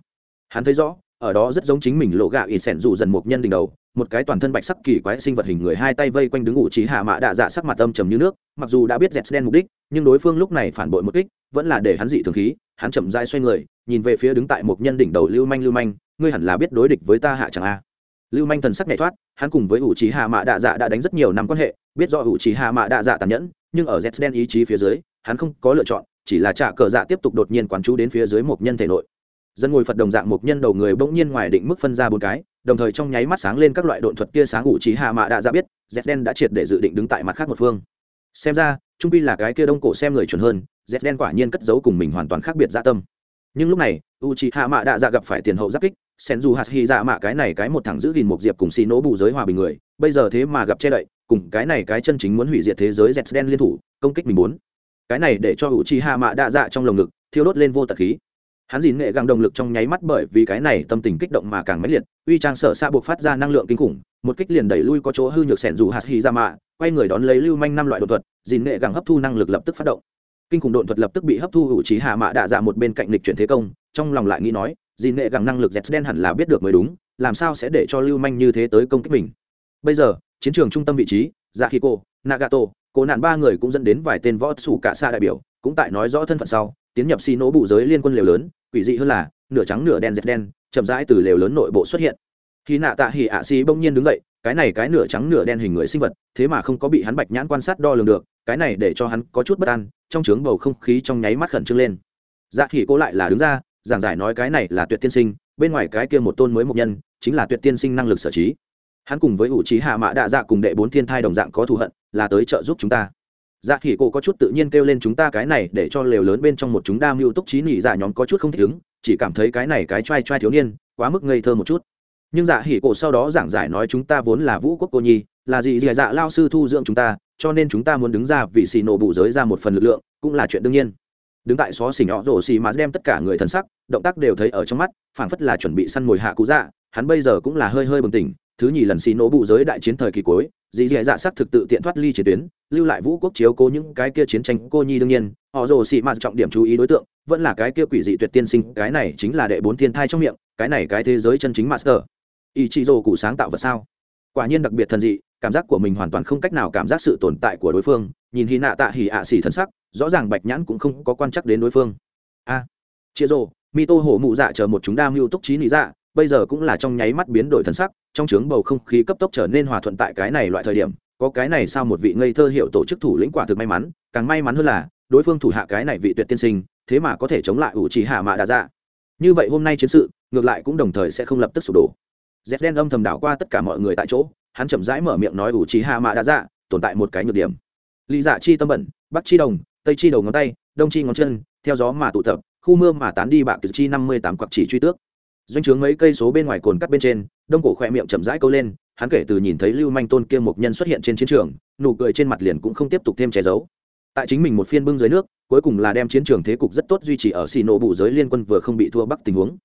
Hắn thấy rõ, ở đó rất giống chính mình lộ gạo ỉ sẻn dù dần một nhân đỉnh đầu một cái toàn thân bạch sắc kỳ quái sinh vật hình người hai tay vây quanh đứng ủ trí hạ mạ đạ dạ sắc mặt âm trầm như nước, mặc dù đã biết dẹt đen mục đích, nhưng đối phương lúc này phản bội một kích, vẫn là để hắn dị thường khí, hắn chậm dai xoay người, nhìn về phía đứng tại một nhân đỉnh đầu lưu manh lưu manh, ngươi hẳn là biết đối địch với ta hạ chẳng a? Lưu manh thần sắc nhảy thoát, hắn cùng với ủ trí hạ mạ đạ dạ đã đánh rất nhiều năm quan hệ, biết do ủ trí hạ mạ đạ dạ tàn nhẫn, nhưng ở dẹt đen ý chí phía dưới, hắn không có lựa chọn, chỉ là trả cờ dạ tiếp tục đột nhiên quán chú đến phía dưới một nhân thể nội. Dân ngồi phật đồng dạng một nhân đầu người bỗng nhiên ngoài định mức phân ra bốn cái đồng thời trong nháy mắt sáng lên các loại độn thuật tia sáng ủ trí hạ mạ đã dạ biết, z đen đã triệt để dự định đứng tại mặt khác một phương. Xem ra, trung pi là cái kia đông cổ xem người chuẩn hơn, z đen quả nhiên cất giấu cùng mình hoàn toàn khác biệt dạ tâm. Nhưng lúc này u trí hạ mạ đã dạ gặp phải tiền hậu giáp kích, sen dù hạt hy dạ mạ cái này cái một thằng giữ gìn một diệp cùng xì nỗ bù giới hòa bình người, bây giờ thế mà gặp che đậy, cùng cái này cái chân chính muốn hủy diệt thế giới z đen liên thủ, công kích mình muốn. Cái này để cho u trí hạ mạ đã dạ trong lồng ngực, thiêu đốt lên vô tật khí hắn dìn nghệ găng động lực trong nháy mắt bởi vì cái này tâm tình kích động mà càng mãnh liệt, uy trang sở xa buộc phát ra năng lượng kinh khủng, một kích liền đẩy lui có chỗ hư nhược sẻn dù hạt hy ra mạ, quay người đón lấy lưu manh năm loại đột thuật, dìn nghệ găng hấp thu năng lực lập tức phát động. Kinh khủng đột thuật lập tức bị hấp thu hữu trí hạ mạ đạ dạ một bên cạnh lịch chuyển thế công, trong lòng lại nghĩ nói, dìn nghệ găng năng lực dẹt đen hẳn là biết được mới đúng, làm sao sẽ để cho lưu manh như thế tới công kích mình. Bây giờ, chiến trường trung tâm vị trí dạ khi cô nagato cô nạn ba người cũng dẫn đến vài tên võ sủ cả xa đại biểu, cũng tại nói rõ thân phận sau tiến nhập xi nỗ bụ giới liên quân liều lớn, quỷ dị hơn là, nửa trắng nửa đen dẹt đen, chậm rãi từ lều lớn nội bộ xuất hiện. Khi nạ tạ hỉ ạ xi bỗng nhiên đứng dậy, cái này cái nửa trắng nửa đen hình người sinh vật, thế mà không có bị hắn bạch nhãn quan sát đo lường được, cái này để cho hắn có chút bất an, trong trướng bầu không khí trong nháy mắt khẩn trương lên. Dạ khỉ cô lại là đứng ra, giảng giải nói cái này là tuyệt tiên sinh, bên ngoài cái kia một tôn mới một nhân, chính là tuyệt tiên sinh năng lực sở trí. Hắn cùng với ủ trí hạ mã đạ dạ cùng đệ bốn thiên thai đồng dạng có thù hận, là tới trợ giúp chúng ta dạ khỉ cổ có chút tự nhiên kêu lên chúng ta cái này để cho lều lớn bên trong một chúng đa mưu túc trí nỉ dạ nhóm có chút không thích ứng, chỉ cảm thấy cái này cái t r a i t r a i thiếu niên, quá mức ngây thơ một chút. Nhưng dạ hỉ cổ sau đó giảng giải nói chúng ta vốn là vũ quốc cô nhi, là gì dì dạ lao sư thu dưỡng chúng ta, cho nên chúng ta muốn đứng ra vì xì nổ bụ giới ra một phần lực lượng, cũng là chuyện đương nhiên. Đứng tại xó xỉnh nhỏ rổ xì mà đem tất cả người thần sắc, động tác đều thấy ở trong mắt, phảng phất là chuẩn bị săn mồi hạ cú dạ hắn bây giờ cũng là hơi hơi bừng tỉnh, thứ nhì lần xì nổ bụ giới đại chiến thời kỳ cuối dì dì dạ xác thực tự tiện thoát ly chiến tuyến lưu lại vũ quốc chiếu cố những cái kia chiến tranh cô nhi đương nhiên. Họ rồ xị mạt trọng điểm chú ý đối tượng vẫn là cái kia quỷ dị tuyệt tiên sinh cái này chính là đệ bốn thiên thai trong miệng cái này cái thế giới chân chính master. Ý chị rồ cụ sáng tạo vật sao? Quả nhiên đặc biệt thần dị cảm giác của mình hoàn toàn không cách nào cảm giác sự tồn tại của đối phương nhìn hy nạ tạ hỉ ạ xỉ thân sắc rõ ràng bạch nhãn cũng không có quan chắc đến đối phương. A à, chia rồ mi tô hổ mụ dạ chờ một chúng đa mưu túc trí lý dạ bây giờ cũng là trong nháy mắt biến đổi thân sắc, trong trướng bầu không khí cấp tốc trở nên hòa thuận tại cái này loại thời điểm, có cái này sao một vị ngây thơ hiệu tổ chức thủ lĩnh quả thực may mắn, càng may mắn hơn là, đối phương thủ hạ cái này vị tuyệt tiên sinh, thế mà có thể chống lại ủ trì hạ mạ đà dạ. Như vậy hôm nay chiến sự, ngược lại cũng đồng thời sẽ không lập tức sụp đổ. Dép đen âm thầm đảo qua tất cả mọi người tại chỗ, hắn chậm rãi mở miệng nói ủ trì hạ mạ đà dạ tồn tại một cái nhược điểm. Lý dạ chi tâm bẩn, bắc chi đồng, tây chi đầu ngón tay, đông chi ngón chân, theo gió mà tụ tập, khu mưa mà tán đi bạc chi năm mươi tám quặc chỉ truy tước doanh trướng mấy cây số bên ngoài cồn cắt bên trên, đông cổ khoe miệng chậm rãi câu lên, hắn kể từ nhìn thấy lưu manh tôn kia một nhân xuất hiện trên chiến trường, nụ cười trên mặt liền cũng không tiếp tục thêm che giấu. Tại chính mình một phiên bưng dưới nước, cuối cùng là đem chiến trường thế cục rất tốt duy trì ở xì nổ bụ giới liên quân vừa không bị thua bắc tình huống.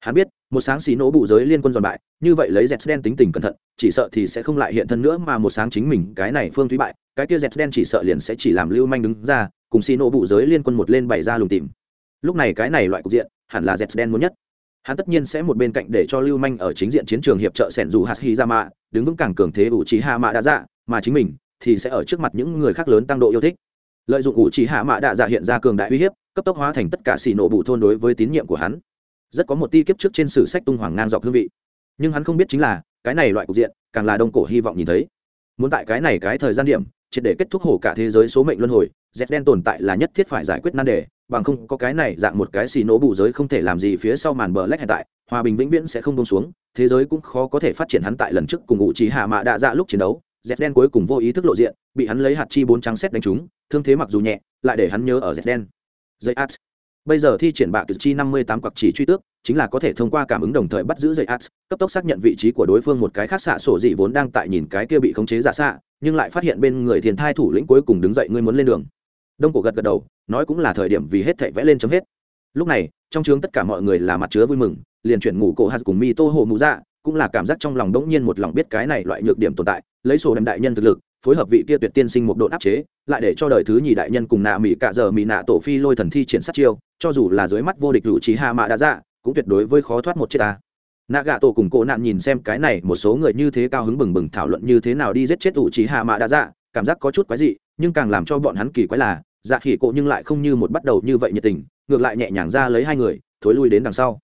Hắn biết, một sáng xì nổ bụ giới liên quân giòn bại, như vậy lấy dẹt đen tính tình cẩn thận, chỉ sợ thì sẽ không lại hiện thân nữa mà một sáng chính mình cái này phương thúy bại, cái kia dẹt đen chỉ sợ liền sẽ chỉ làm lưu manh đứng ra, cùng xì nổ bụ giới liên quân một lên bày ra lùng tìm. Lúc này cái này loại cục diện, hẳn là dẹt đen muốn nhất hắn tất nhiên sẽ một bên cạnh để cho lưu manh ở chính diện chiến trường hiệp trợ sẻn dù hạt hy ra mạ, đứng vững càng cường thế ủ trí hạ mạ đã dạ mà chính mình thì sẽ ở trước mặt những người khác lớn tăng độ yêu thích. Lợi dụng ủ trí hạ mạ đa dạ hiện ra cường đại uy hiếp, cấp tốc hóa thành tất cả xì nổ bụ thôn đối với tín nhiệm của hắn. Rất có một ti kiếp trước trên sử sách tung hoàng ngang dọc hương vị. Nhưng hắn không biết chính là, cái này loại cục diện, càng là đông cổ hy vọng nhìn thấy. Muốn tại cái này cái thời gian điểm, triệt để kết thúc hổ cả thế giới số mệnh luân hồi dẹp đen tồn tại là nhất thiết phải giải quyết nan đề bằng không có cái này dạng một cái xì nổ bù giới không thể làm gì phía sau màn bờ lách hiện tại, hòa bình vĩnh viễn sẽ không bông xuống, thế giới cũng khó có thể phát triển hắn tại lần trước cùng ngụ trí hạ mạ đạ dạ lúc chiến đấu dẹt đen cuối cùng vô ý thức lộ diện, bị hắn lấy hạt chi bốn trắng xét đánh trúng, thương thế mặc dù nhẹ, lại để hắn nhớ ở dẹt đen. Dây ax bây giờ thi triển bạc chi năm mươi tám quặc chỉ truy tước, chính là có thể thông qua cảm ứng đồng thời bắt giữ dây ax cấp tốc xác nhận vị trí của đối phương một cái khác xạ sổ dị vốn đang tại nhìn cái kia bị khống chế giả xạ, nhưng lại phát hiện bên người thiền thai thủ lĩnh cuối cùng đứng dậy, ngươi muốn lên đường? Đông cổ gật gật đầu, nói cũng là thời điểm vì hết thảy vẽ lên chấm hết. Lúc này, trong trướng tất cả mọi người là mặt chứa vui mừng, liền chuyển ngủ cổ hạt cùng mi tô hồ mụ dạ cũng là cảm giác trong lòng đống nhiên một lòng biết cái này loại nhược điểm tồn tại, lấy sổ đem đại nhân thực lực, phối hợp vị kia tuyệt tiên sinh một độ áp chế, lại để cho đời thứ nhì đại nhân cùng nạ mỹ cả giờ mỹ nạ tổ phi lôi thần thi triển sát chiêu, cho dù là dưới mắt vô địch rủ trí hạ mạ đã dạ cũng tuyệt đối với khó thoát một chết ta. Nạ gạ tổ cùng cổ nạn nhìn xem cái này, một số người như thế cao hứng bừng bừng thảo luận như thế nào đi giết chết ủ trí hạ mạ đã dạ cảm giác có chút quái dị, nhưng càng làm cho bọn hắn kỳ quái là dạ khỉ cộ nhưng lại không như một bắt đầu như vậy nhiệt tình, ngược lại nhẹ nhàng ra lấy hai người, thối lui đến đằng sau.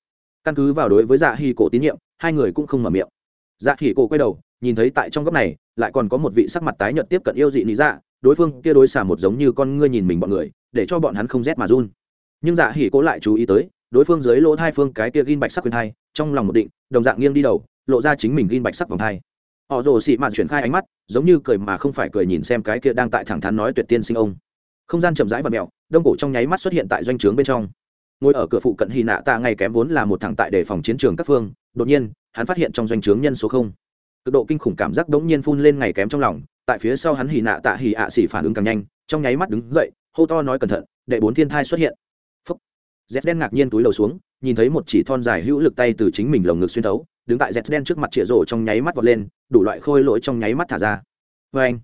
Căn cứ vào đối với dạ hỉ cổ tín nhiệm, hai người cũng không mở miệng. Dạ khỉ cổ quay đầu, nhìn thấy tại trong góc này, lại còn có một vị sắc mặt tái nhợt tiếp cận yêu dị lý dạ đối phương kia đối xả một giống như con ngươi nhìn mình bọn người, để cho bọn hắn không rét mà run. Nhưng dạ hỉ cổ lại chú ý tới, đối phương dưới lỗ thai phương cái kia ghi bạch sắc quyền thai, trong lòng một định, đồng dạng nghiêng đi đầu, lộ ra chính mình ghi bạch sắc vòng thai. Họ rồ xị mạn chuyển khai ánh mắt, giống như cười mà không phải cười nhìn xem cái kia đang tại thẳng thắn nói tuyệt tiên sinh ông không gian chậm rãi và mẹo, đông cổ trong nháy mắt xuất hiện tại doanh trướng bên trong. Ngồi ở cửa phụ cận hy nạ tạ ngày kém vốn là một thằng tại đề phòng chiến trường các phương, đột nhiên, hắn phát hiện trong doanh trướng nhân số không. Cực độ kinh khủng cảm giác đống nhiên phun lên ngày kém trong lòng, tại phía sau hắn hì nạ tạ hì ạ xỉ phản ứng càng nhanh, trong nháy mắt đứng dậy, hô to nói cẩn thận, đệ bốn thiên thai xuất hiện. Phúc. Dép đen ngạc nhiên túi đầu xuống, nhìn thấy một chỉ thon dài hữu lực tay từ chính mình lồng ngực xuyên thấu, đứng tại dép đen trước mặt chĩa rổ trong nháy mắt vọt lên, đủ loại khôi lỗi trong nháy mắt thả ra. Vê anh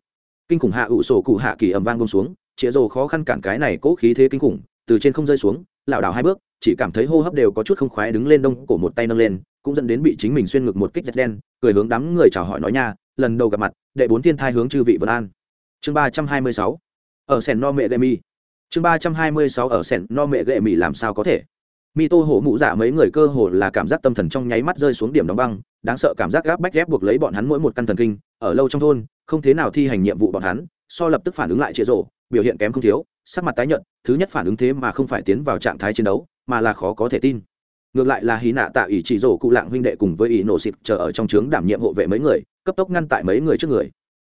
kinh khủng hạ ủ sổ cụ hạ kỳ ầm vang bông xuống chĩa rồ khó khăn cản cái này cố khí thế kinh khủng, từ trên không rơi xuống, lảo đảo hai bước, chỉ cảm thấy hô hấp đều có chút không khoái đứng lên đông cổ một tay nâng lên, cũng dẫn đến bị chính mình xuyên ngực một kích giật đen, cười hướng đám người chào hỏi nói nha, lần đầu gặp mặt, đệ bốn thiên thai hướng chư vị vân an. Chương ba trăm hai mươi sáu, ở sèn no mẹ gậy mi chương ba trăm hai mươi sáu, ở sèn no mẹ gậy mi làm sao có thể? Mi tô hổ mụ dạ mấy người cơ hồ là cảm giác tâm thần trong nháy mắt rơi xuống điểm đóng băng, đáng sợ cảm giác gáp bách ghép buộc lấy bọn hắn mỗi một căn thần kinh, ở lâu trong thôn, không thế nào thi hành nhiệm vụ bọn hắn, so lập tức phản ứng lại chế rộ biểu hiện kém không thiếu, sắc mặt tái nhợt, thứ nhất phản ứng thế mà không phải tiến vào trạng thái chiến đấu, mà là khó có thể tin. Ngược lại là hí nạ tạ ỷ chỉ rổ cụ lạng huynh đệ cùng với ỷ nổ xịt chờ ở trong trướng đảm nhiệm hộ vệ mấy người, cấp tốc ngăn tại mấy người trước người.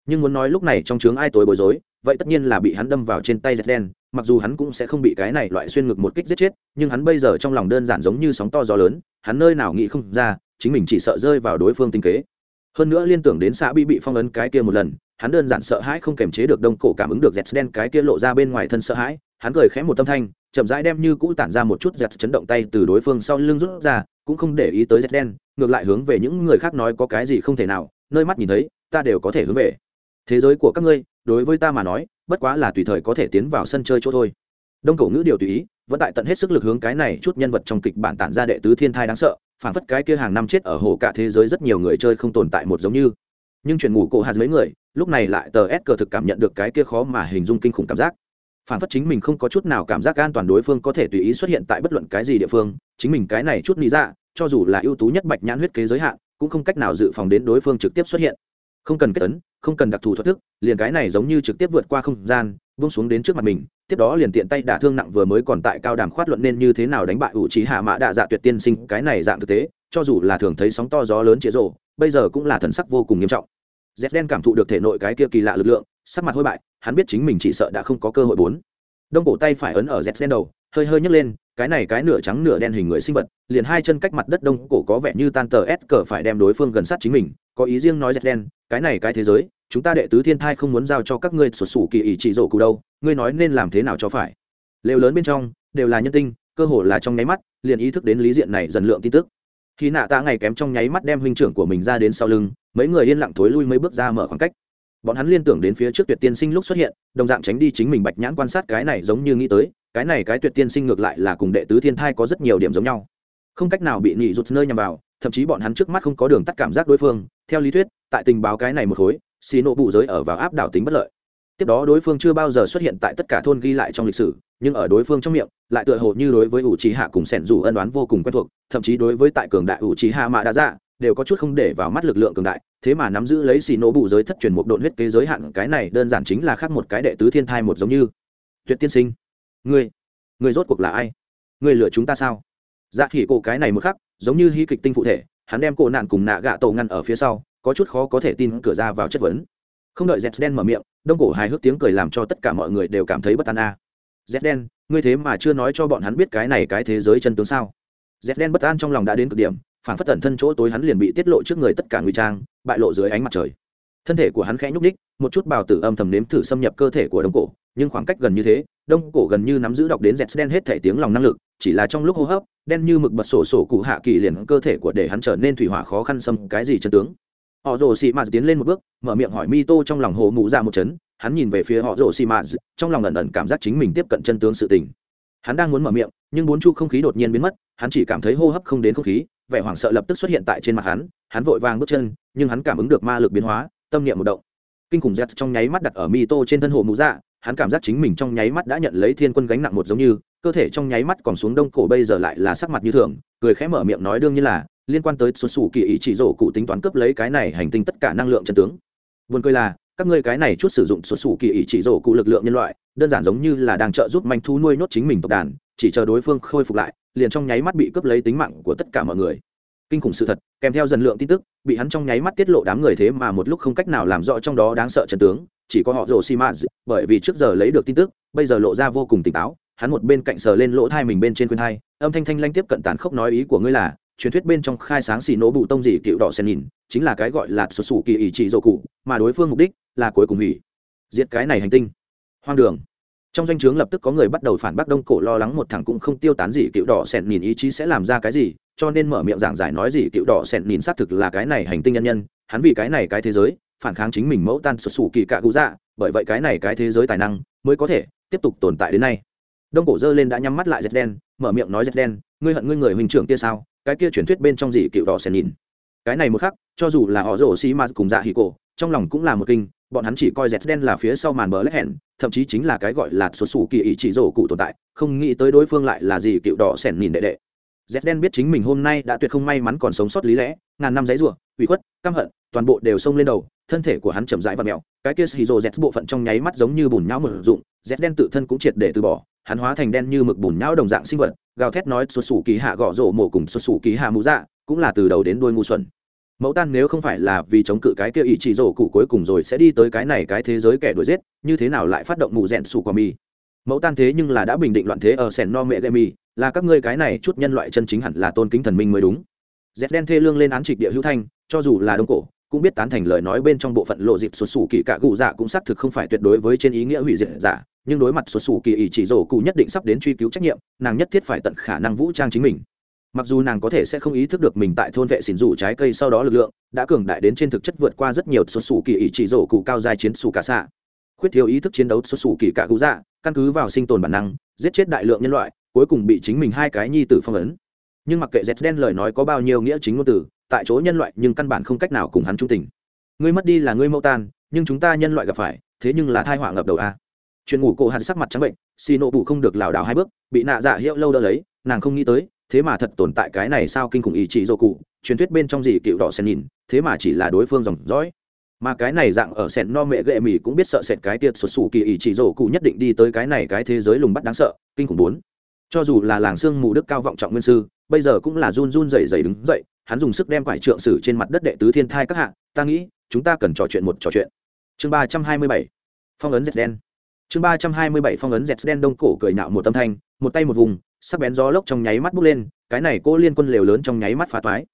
Nhưng muốn nói lúc này trong trướng ai tối bối rối, vậy tất nhiên là bị hắn đâm vào trên tay dẹt đen, mặc dù hắn cũng sẽ không bị cái này loại xuyên ngực một kích giết chết, nhưng hắn bây giờ trong lòng đơn giản giống như sóng to gió lớn, hắn nơi nào nghĩ không ra, chính mình chỉ sợ rơi vào đối phương tinh kế. Hơn nữa liên tưởng đến xã bị bị phong ấn cái kia một lần hắn đơn giản sợ hãi không kềm chế được đông cổ cảm ứng được dẹt đen cái kia lộ ra bên ngoài thân sợ hãi, hắn cười khẽ một tâm thanh, chậm rãi đem như cũ tản ra một chút dẹt chấn động tay từ đối phương sau lưng rút ra, cũng không để ý tới dẹt đen, ngược lại hướng về những người khác nói có cái gì không thể nào, nơi mắt nhìn thấy, ta đều có thể hướng về. Thế giới của các ngươi, đối với ta mà nói, bất quá là tùy thời có thể tiến vào sân chơi chỗ thôi. Đông cổ ngữ điều tùy ý, vẫn tại tận hết sức lực hướng cái này chút nhân vật trong kịch bản tản ra đệ tứ thiên thai đáng sợ, phản phất cái kia hàng năm chết ở hồ cả thế giới rất nhiều người chơi không tồn tại một giống như. Nhưng chuyện ngủ cổ hạt mấy người lúc này lại tờ s cờ thực cảm nhận được cái kia khó mà hình dung kinh khủng cảm giác. Phản phất chính mình không có chút nào cảm giác an toàn đối phương có thể tùy ý xuất hiện tại bất luận cái gì địa phương, chính mình cái này chút lý ra dạ, cho dù là ưu tú nhất bạch nhãn huyết kế giới hạn, cũng không cách nào dự phòng đến đối phương trực tiếp xuất hiện. Không cần kết tấn không cần đặc thù thoát thức, liền cái này giống như trực tiếp vượt qua không gian vung xuống đến trước mặt mình, tiếp đó liền tiện tay đả thương nặng vừa mới còn tại cao đàm khoát luận nên như thế nào đánh bại ủ trí hạ mã đạ dạ tuyệt tiên sinh, cái này dạng thực tế, cho dù là thường thấy sóng to gió lớn chĩa rộ, bây giờ cũng là thần sắc vô cùng nghiêm trọng dép đen cảm thụ được thể nội cái kia kỳ lạ lực lượng, sắc mặt hôi bại, hắn biết chính mình chỉ sợ đã không có cơ hội bốn. Đông cổ tay phải ấn ở dép đen đầu, hơi hơi nhấc lên, cái này cái nửa trắng nửa đen hình người sinh vật, liền hai chân cách mặt đất đông cổ có vẻ như tan tờ s cờ phải đem đối phương gần sát chính mình, có ý riêng nói dép đen, cái này cái thế giới, chúng ta đệ tứ thiên thai không muốn giao cho các ngươi sụt sủ kỳ ý chỉ rổ cụ đâu, ngươi nói nên làm thế nào cho phải. Lều lớn bên trong, đều là nhân tinh, cơ hồ là trong nháy mắt, liền ý thức đến lý diện này dần lượng tin tức khi nạ tạ ngày kém trong nháy mắt đem huynh trưởng của mình ra đến sau lưng, mấy người yên lặng thối lui mấy bước ra mở khoảng cách. Bọn hắn liên tưởng đến phía trước tuyệt tiên sinh lúc xuất hiện, đồng dạng tránh đi chính mình bạch nhãn quan sát cái này giống như nghĩ tới, cái này cái tuyệt tiên sinh ngược lại là cùng đệ tứ thiên thai có rất nhiều điểm giống nhau. Không cách nào bị nhị rụt nơi nhằm vào, thậm chí bọn hắn trước mắt không có đường tắt cảm giác đối phương. Theo lý thuyết, tại tình báo cái này một khối xì nộ bụ giới ở vào áp đảo tính bất lợi tiếp đó đối phương chưa bao giờ xuất hiện tại tất cả thôn ghi lại trong lịch sử, nhưng ở đối phương trong miệng, lại tựa hồ như đối với ủ trí hạ cùng sẻn dù ân đoán vô cùng quen thuộc, thậm chí đối với tại cường đại ủ trí hạ mạ đã ra đều có chút không để vào mắt lực lượng cường đại, thế mà nắm giữ lấy xì nổ bụ giới thất truyền một độn huyết kế giới hạn, cái này đơn giản chính là khác một cái đệ tứ thiên thai một giống như. Tuyệt tiên sinh, ngươi ngươi rốt cuộc là ai? Ngươi lừa chúng ta sao? Dạ khỉ cổ cái này một khắc, giống như hy kịch tinh phụ thể, hắn đem cổ nạn cùng nạ gạ tổ ngăn ở phía sau, có chút khó có thể tin cửa ra vào chất vấn. Không đợi dẹt đen mở miệng đông cổ hài hước tiếng cười làm cho tất cả mọi người đều cảm thấy bất an a. À. z đen, ngươi thế mà chưa nói cho bọn hắn biết cái này cái thế giới chân tướng sao? Z đen bất an trong lòng đã đến cực điểm, phản phất tẩn thân chỗ tối hắn liền bị tiết lộ trước người tất cả nguy trang, bại lộ dưới ánh mặt trời. Thân thể của hắn khẽ nhúc ních một chút bào tử âm thầm nếm thử xâm nhập cơ thể của đông cổ, nhưng khoảng cách gần như thế, đông cổ gần như nắm giữ đọc đến dẹt đen hết thể tiếng lòng năng lực, chỉ là trong lúc hô hấp, đen như mực bật sổ sổ cụ hạ kỳ liền cơ thể của để hắn trở nên thủy hỏa khó khăn xâm cái gì chân tướng họ rồ xì mạt tiến lên một bước, mở miệng hỏi mi tô trong lòng hồ mụ ra một chấn. Hắn nhìn về phía họ rồ xì mạt, trong lòng ẩn ẩn cảm giác chính mình tiếp cận chân tướng sự tình. Hắn đang muốn mở miệng, nhưng bốn chu không khí đột nhiên biến mất, hắn chỉ cảm thấy hô hấp không đến không khí, vẻ hoảng sợ lập tức xuất hiện tại trên mặt hắn. Hắn vội vàng bước chân, nhưng hắn cảm ứng được ma lực biến hóa, tâm niệm một động. Kinh khủng z trong nháy mắt đặt ở mi tô trên thân hồ mụ dạ hắn cảm giác chính mình trong nháy mắt đã nhận lấy thiên quân gánh nặng một giống như, cơ thể trong nháy mắt còn xuống đông cổ bây giờ lại là sắc mặt như thường, cười khẽ mở miệng nói đương nhiên là liên quan tới xuất xù kỳ ý chỉ rổ cụ tính toán cướp lấy cái này hành tinh tất cả năng lượng chân tướng. Vườn cười là, các ngươi cái này chút sử dụng xuất xù kỳ ý chỉ rổ cụ lực lượng nhân loại, đơn giản giống như là đang trợ giúp manh thu nuôi nhốt chính mình tộc đàn, chỉ chờ đối phương khôi phục lại, liền trong nháy mắt bị cướp lấy tính mạng của tất cả mọi người. Kinh khủng sự thật, kèm theo dần lượng tin tức, bị hắn trong nháy mắt tiết lộ đám người thế mà một lúc không cách nào làm rõ trong đó đáng sợ chân tướng, chỉ có họ rồ xi mã bởi vì trước giờ lấy được tin tức, bây giờ lộ ra vô cùng tỉnh táo, hắn một bên cạnh sờ lên lỗ thai mình bên trên khuyên thai âm thanh thanh lanh tiếp cận tàn khốc nói ý của ngươi là truyền thuyết bên trong khai sáng xì nổ bụ tông dị cựu đỏ sen nhìn, chính là cái gọi là xuất xù kỳ ý chỉ dỗ cụ, mà đối phương mục đích là cuối cùng hủy. Diệt cái này hành tinh. Hoang đường. Trong danh o chướng lập tức có người bắt đầu phản bác đông cổ lo lắng một thằng cũng không tiêu tán gì cựu đỏ sẹn nhìn ý chí sẽ làm ra cái gì, cho nên mở miệng giảng giải nói gì cựu đỏ sẹn nhìn xác thực là cái này hành tinh nhân nhân, hắn vì cái này cái thế giới, phản kháng chính mình mẫu tan sụt sù kỳ cạ cụ dạ bởi vậy cái này cái thế giới tài năng mới có thể tiếp tục tồn tại đến nay đông cổ dơ lên đã nhắm mắt lại dệt đen mở miệng nói dệt đen ngươi hận ngươi người huynh trưởng kia sao? Cái kia truyền thuyết bên trong gì? Cựu đỏ sẹn nhìn. Cái này một khắc, cho dù là họ rổ xi ma cùng dạ hì cổ, trong lòng cũng là một kinh, bọn hắn chỉ coi dệt đen là phía sau màn bờ lách hẹn, thậm chí chính là cái gọi là xuất xù kỳ ý chỉ rổ cụ tồn tại, không nghĩ tới đối phương lại là gì cựu đỏ sẻn nhìn đệ đệ. Dệt đen biết chính mình hôm nay đã tuyệt không may mắn còn sống sót lý lẽ, ngàn năm giấy ruộng ủy khuất, căm hận, toàn bộ đều xông lên đầu, thân thể của hắn chậm rãi và mèo cái kia xì rồ dẹt bộ phận trong nháy mắt giống như bùn nhão một dụng dẹt đen tự thân cũng triệt để từ bỏ hắn hóa thành đen như mực bùn nhão đồng dạng sinh vật, gào thét nói, xuất xù kỳ hạ gõ rổ mổ cùng xuất xù kỳ hạ mũ dạ cũng là từ đầu đến đuôi ngu xuẩn. Mẫu tan nếu không phải là vì chống cự cái kia ý chỉ rổ cụ cuối cùng rồi sẽ đi tới cái này cái thế giới kẻ đuổi giết, như thế nào lại phát động mù rẽn xù qua mi mẫu tan thế nhưng là đã bình định loạn thế ở sẻn no mẹ gây mi là các ngươi cái này chút nhân loại chân chính hẳn là tôn kính thần minh mới đúng. Dép đen thê lương lên án trịch địa hữu thanh, cho dù là đông cổ, cũng biết tán thành lời nói bên trong bộ phận lộ dịp xuất xù kỳ cả cụ dạ cũng xác thực không phải tuyệt đối với trên ý nghĩa hủy diệt giả nhưng đối mặt xuất xù kỳ ý chỉ rổ cụ nhất định sắp đến truy cứu trách nhiệm, nàng nhất thiết phải tận khả năng vũ trang chính mình. Mặc dù nàng có thể sẽ không ý thức được mình tại thôn vệ xỉn rủ trái cây sau đó lực lượng, đã cường đại đến trên thực chất vượt qua rất nhiều xuất xù kỳ ý chỉ rổ cụ cao dài chiến xù cả xạ. Khuyết thiếu ý thức chiến đấu xuất xù kỳ cả cụ dạ căn cứ vào sinh tồn bản năng, giết chết đại lượng nhân loại, cuối cùng bị chính mình hai cái nhi tử phong ấn. Nhưng mặc kệ z đen lời nói có bao nhiêu nghĩa chính ngôn từ, tại chỗ nhân loại nhưng căn bản không cách nào cùng hắn trung tình. Ngươi mất đi là ngươi mâu tan, nhưng chúng ta nhân loại gặp phải, thế nhưng là thai họa ngập đầu a chuyện ngủ cổ hạt sắc mặt trắng bệnh xì nộ bụ không được lảo đảo hai bước, bị nạ dạ hiệu lâu đỡ lấy, nàng không nghĩ tới, thế mà thật tồn tại cái này sao kinh khủng ý chỉ dô cụ, truyền thuyết bên trong gì cựu đỏ sen nhìn, thế mà chỉ là đối phương dòng dõi. Mà cái này dạng ở sẹn no mẹ ghệ mì cũng biết sợ sệt cái tiệt sụt sù kỳ ý chỉ dô cụ nhất định đi tới cái này cái thế giới lùng bắt đáng sợ, kinh khủng bốn. Cho dù là làng xương mù đức cao vọng trọng nguyên sư, bây giờ cũng là run run dày dày đứng dậy, hắn dùng sức đem quải trượng sử trên mặt đất đệ tứ thiên thai các hạng ta nghĩ, chúng ta cần trò chuyện một trò chuyện. Chương ba trăm hai mươi bảy. Phong ấn dệt đen chương ba trăm hai mươi bảy phong ấn dẹt đen đông cổ cười nạo một tâm thanh, một tay một vùng, sắc bén gió lốc trong nháy mắt bốc lên, cái này cô liên quân lều lớn trong nháy mắt phá toái.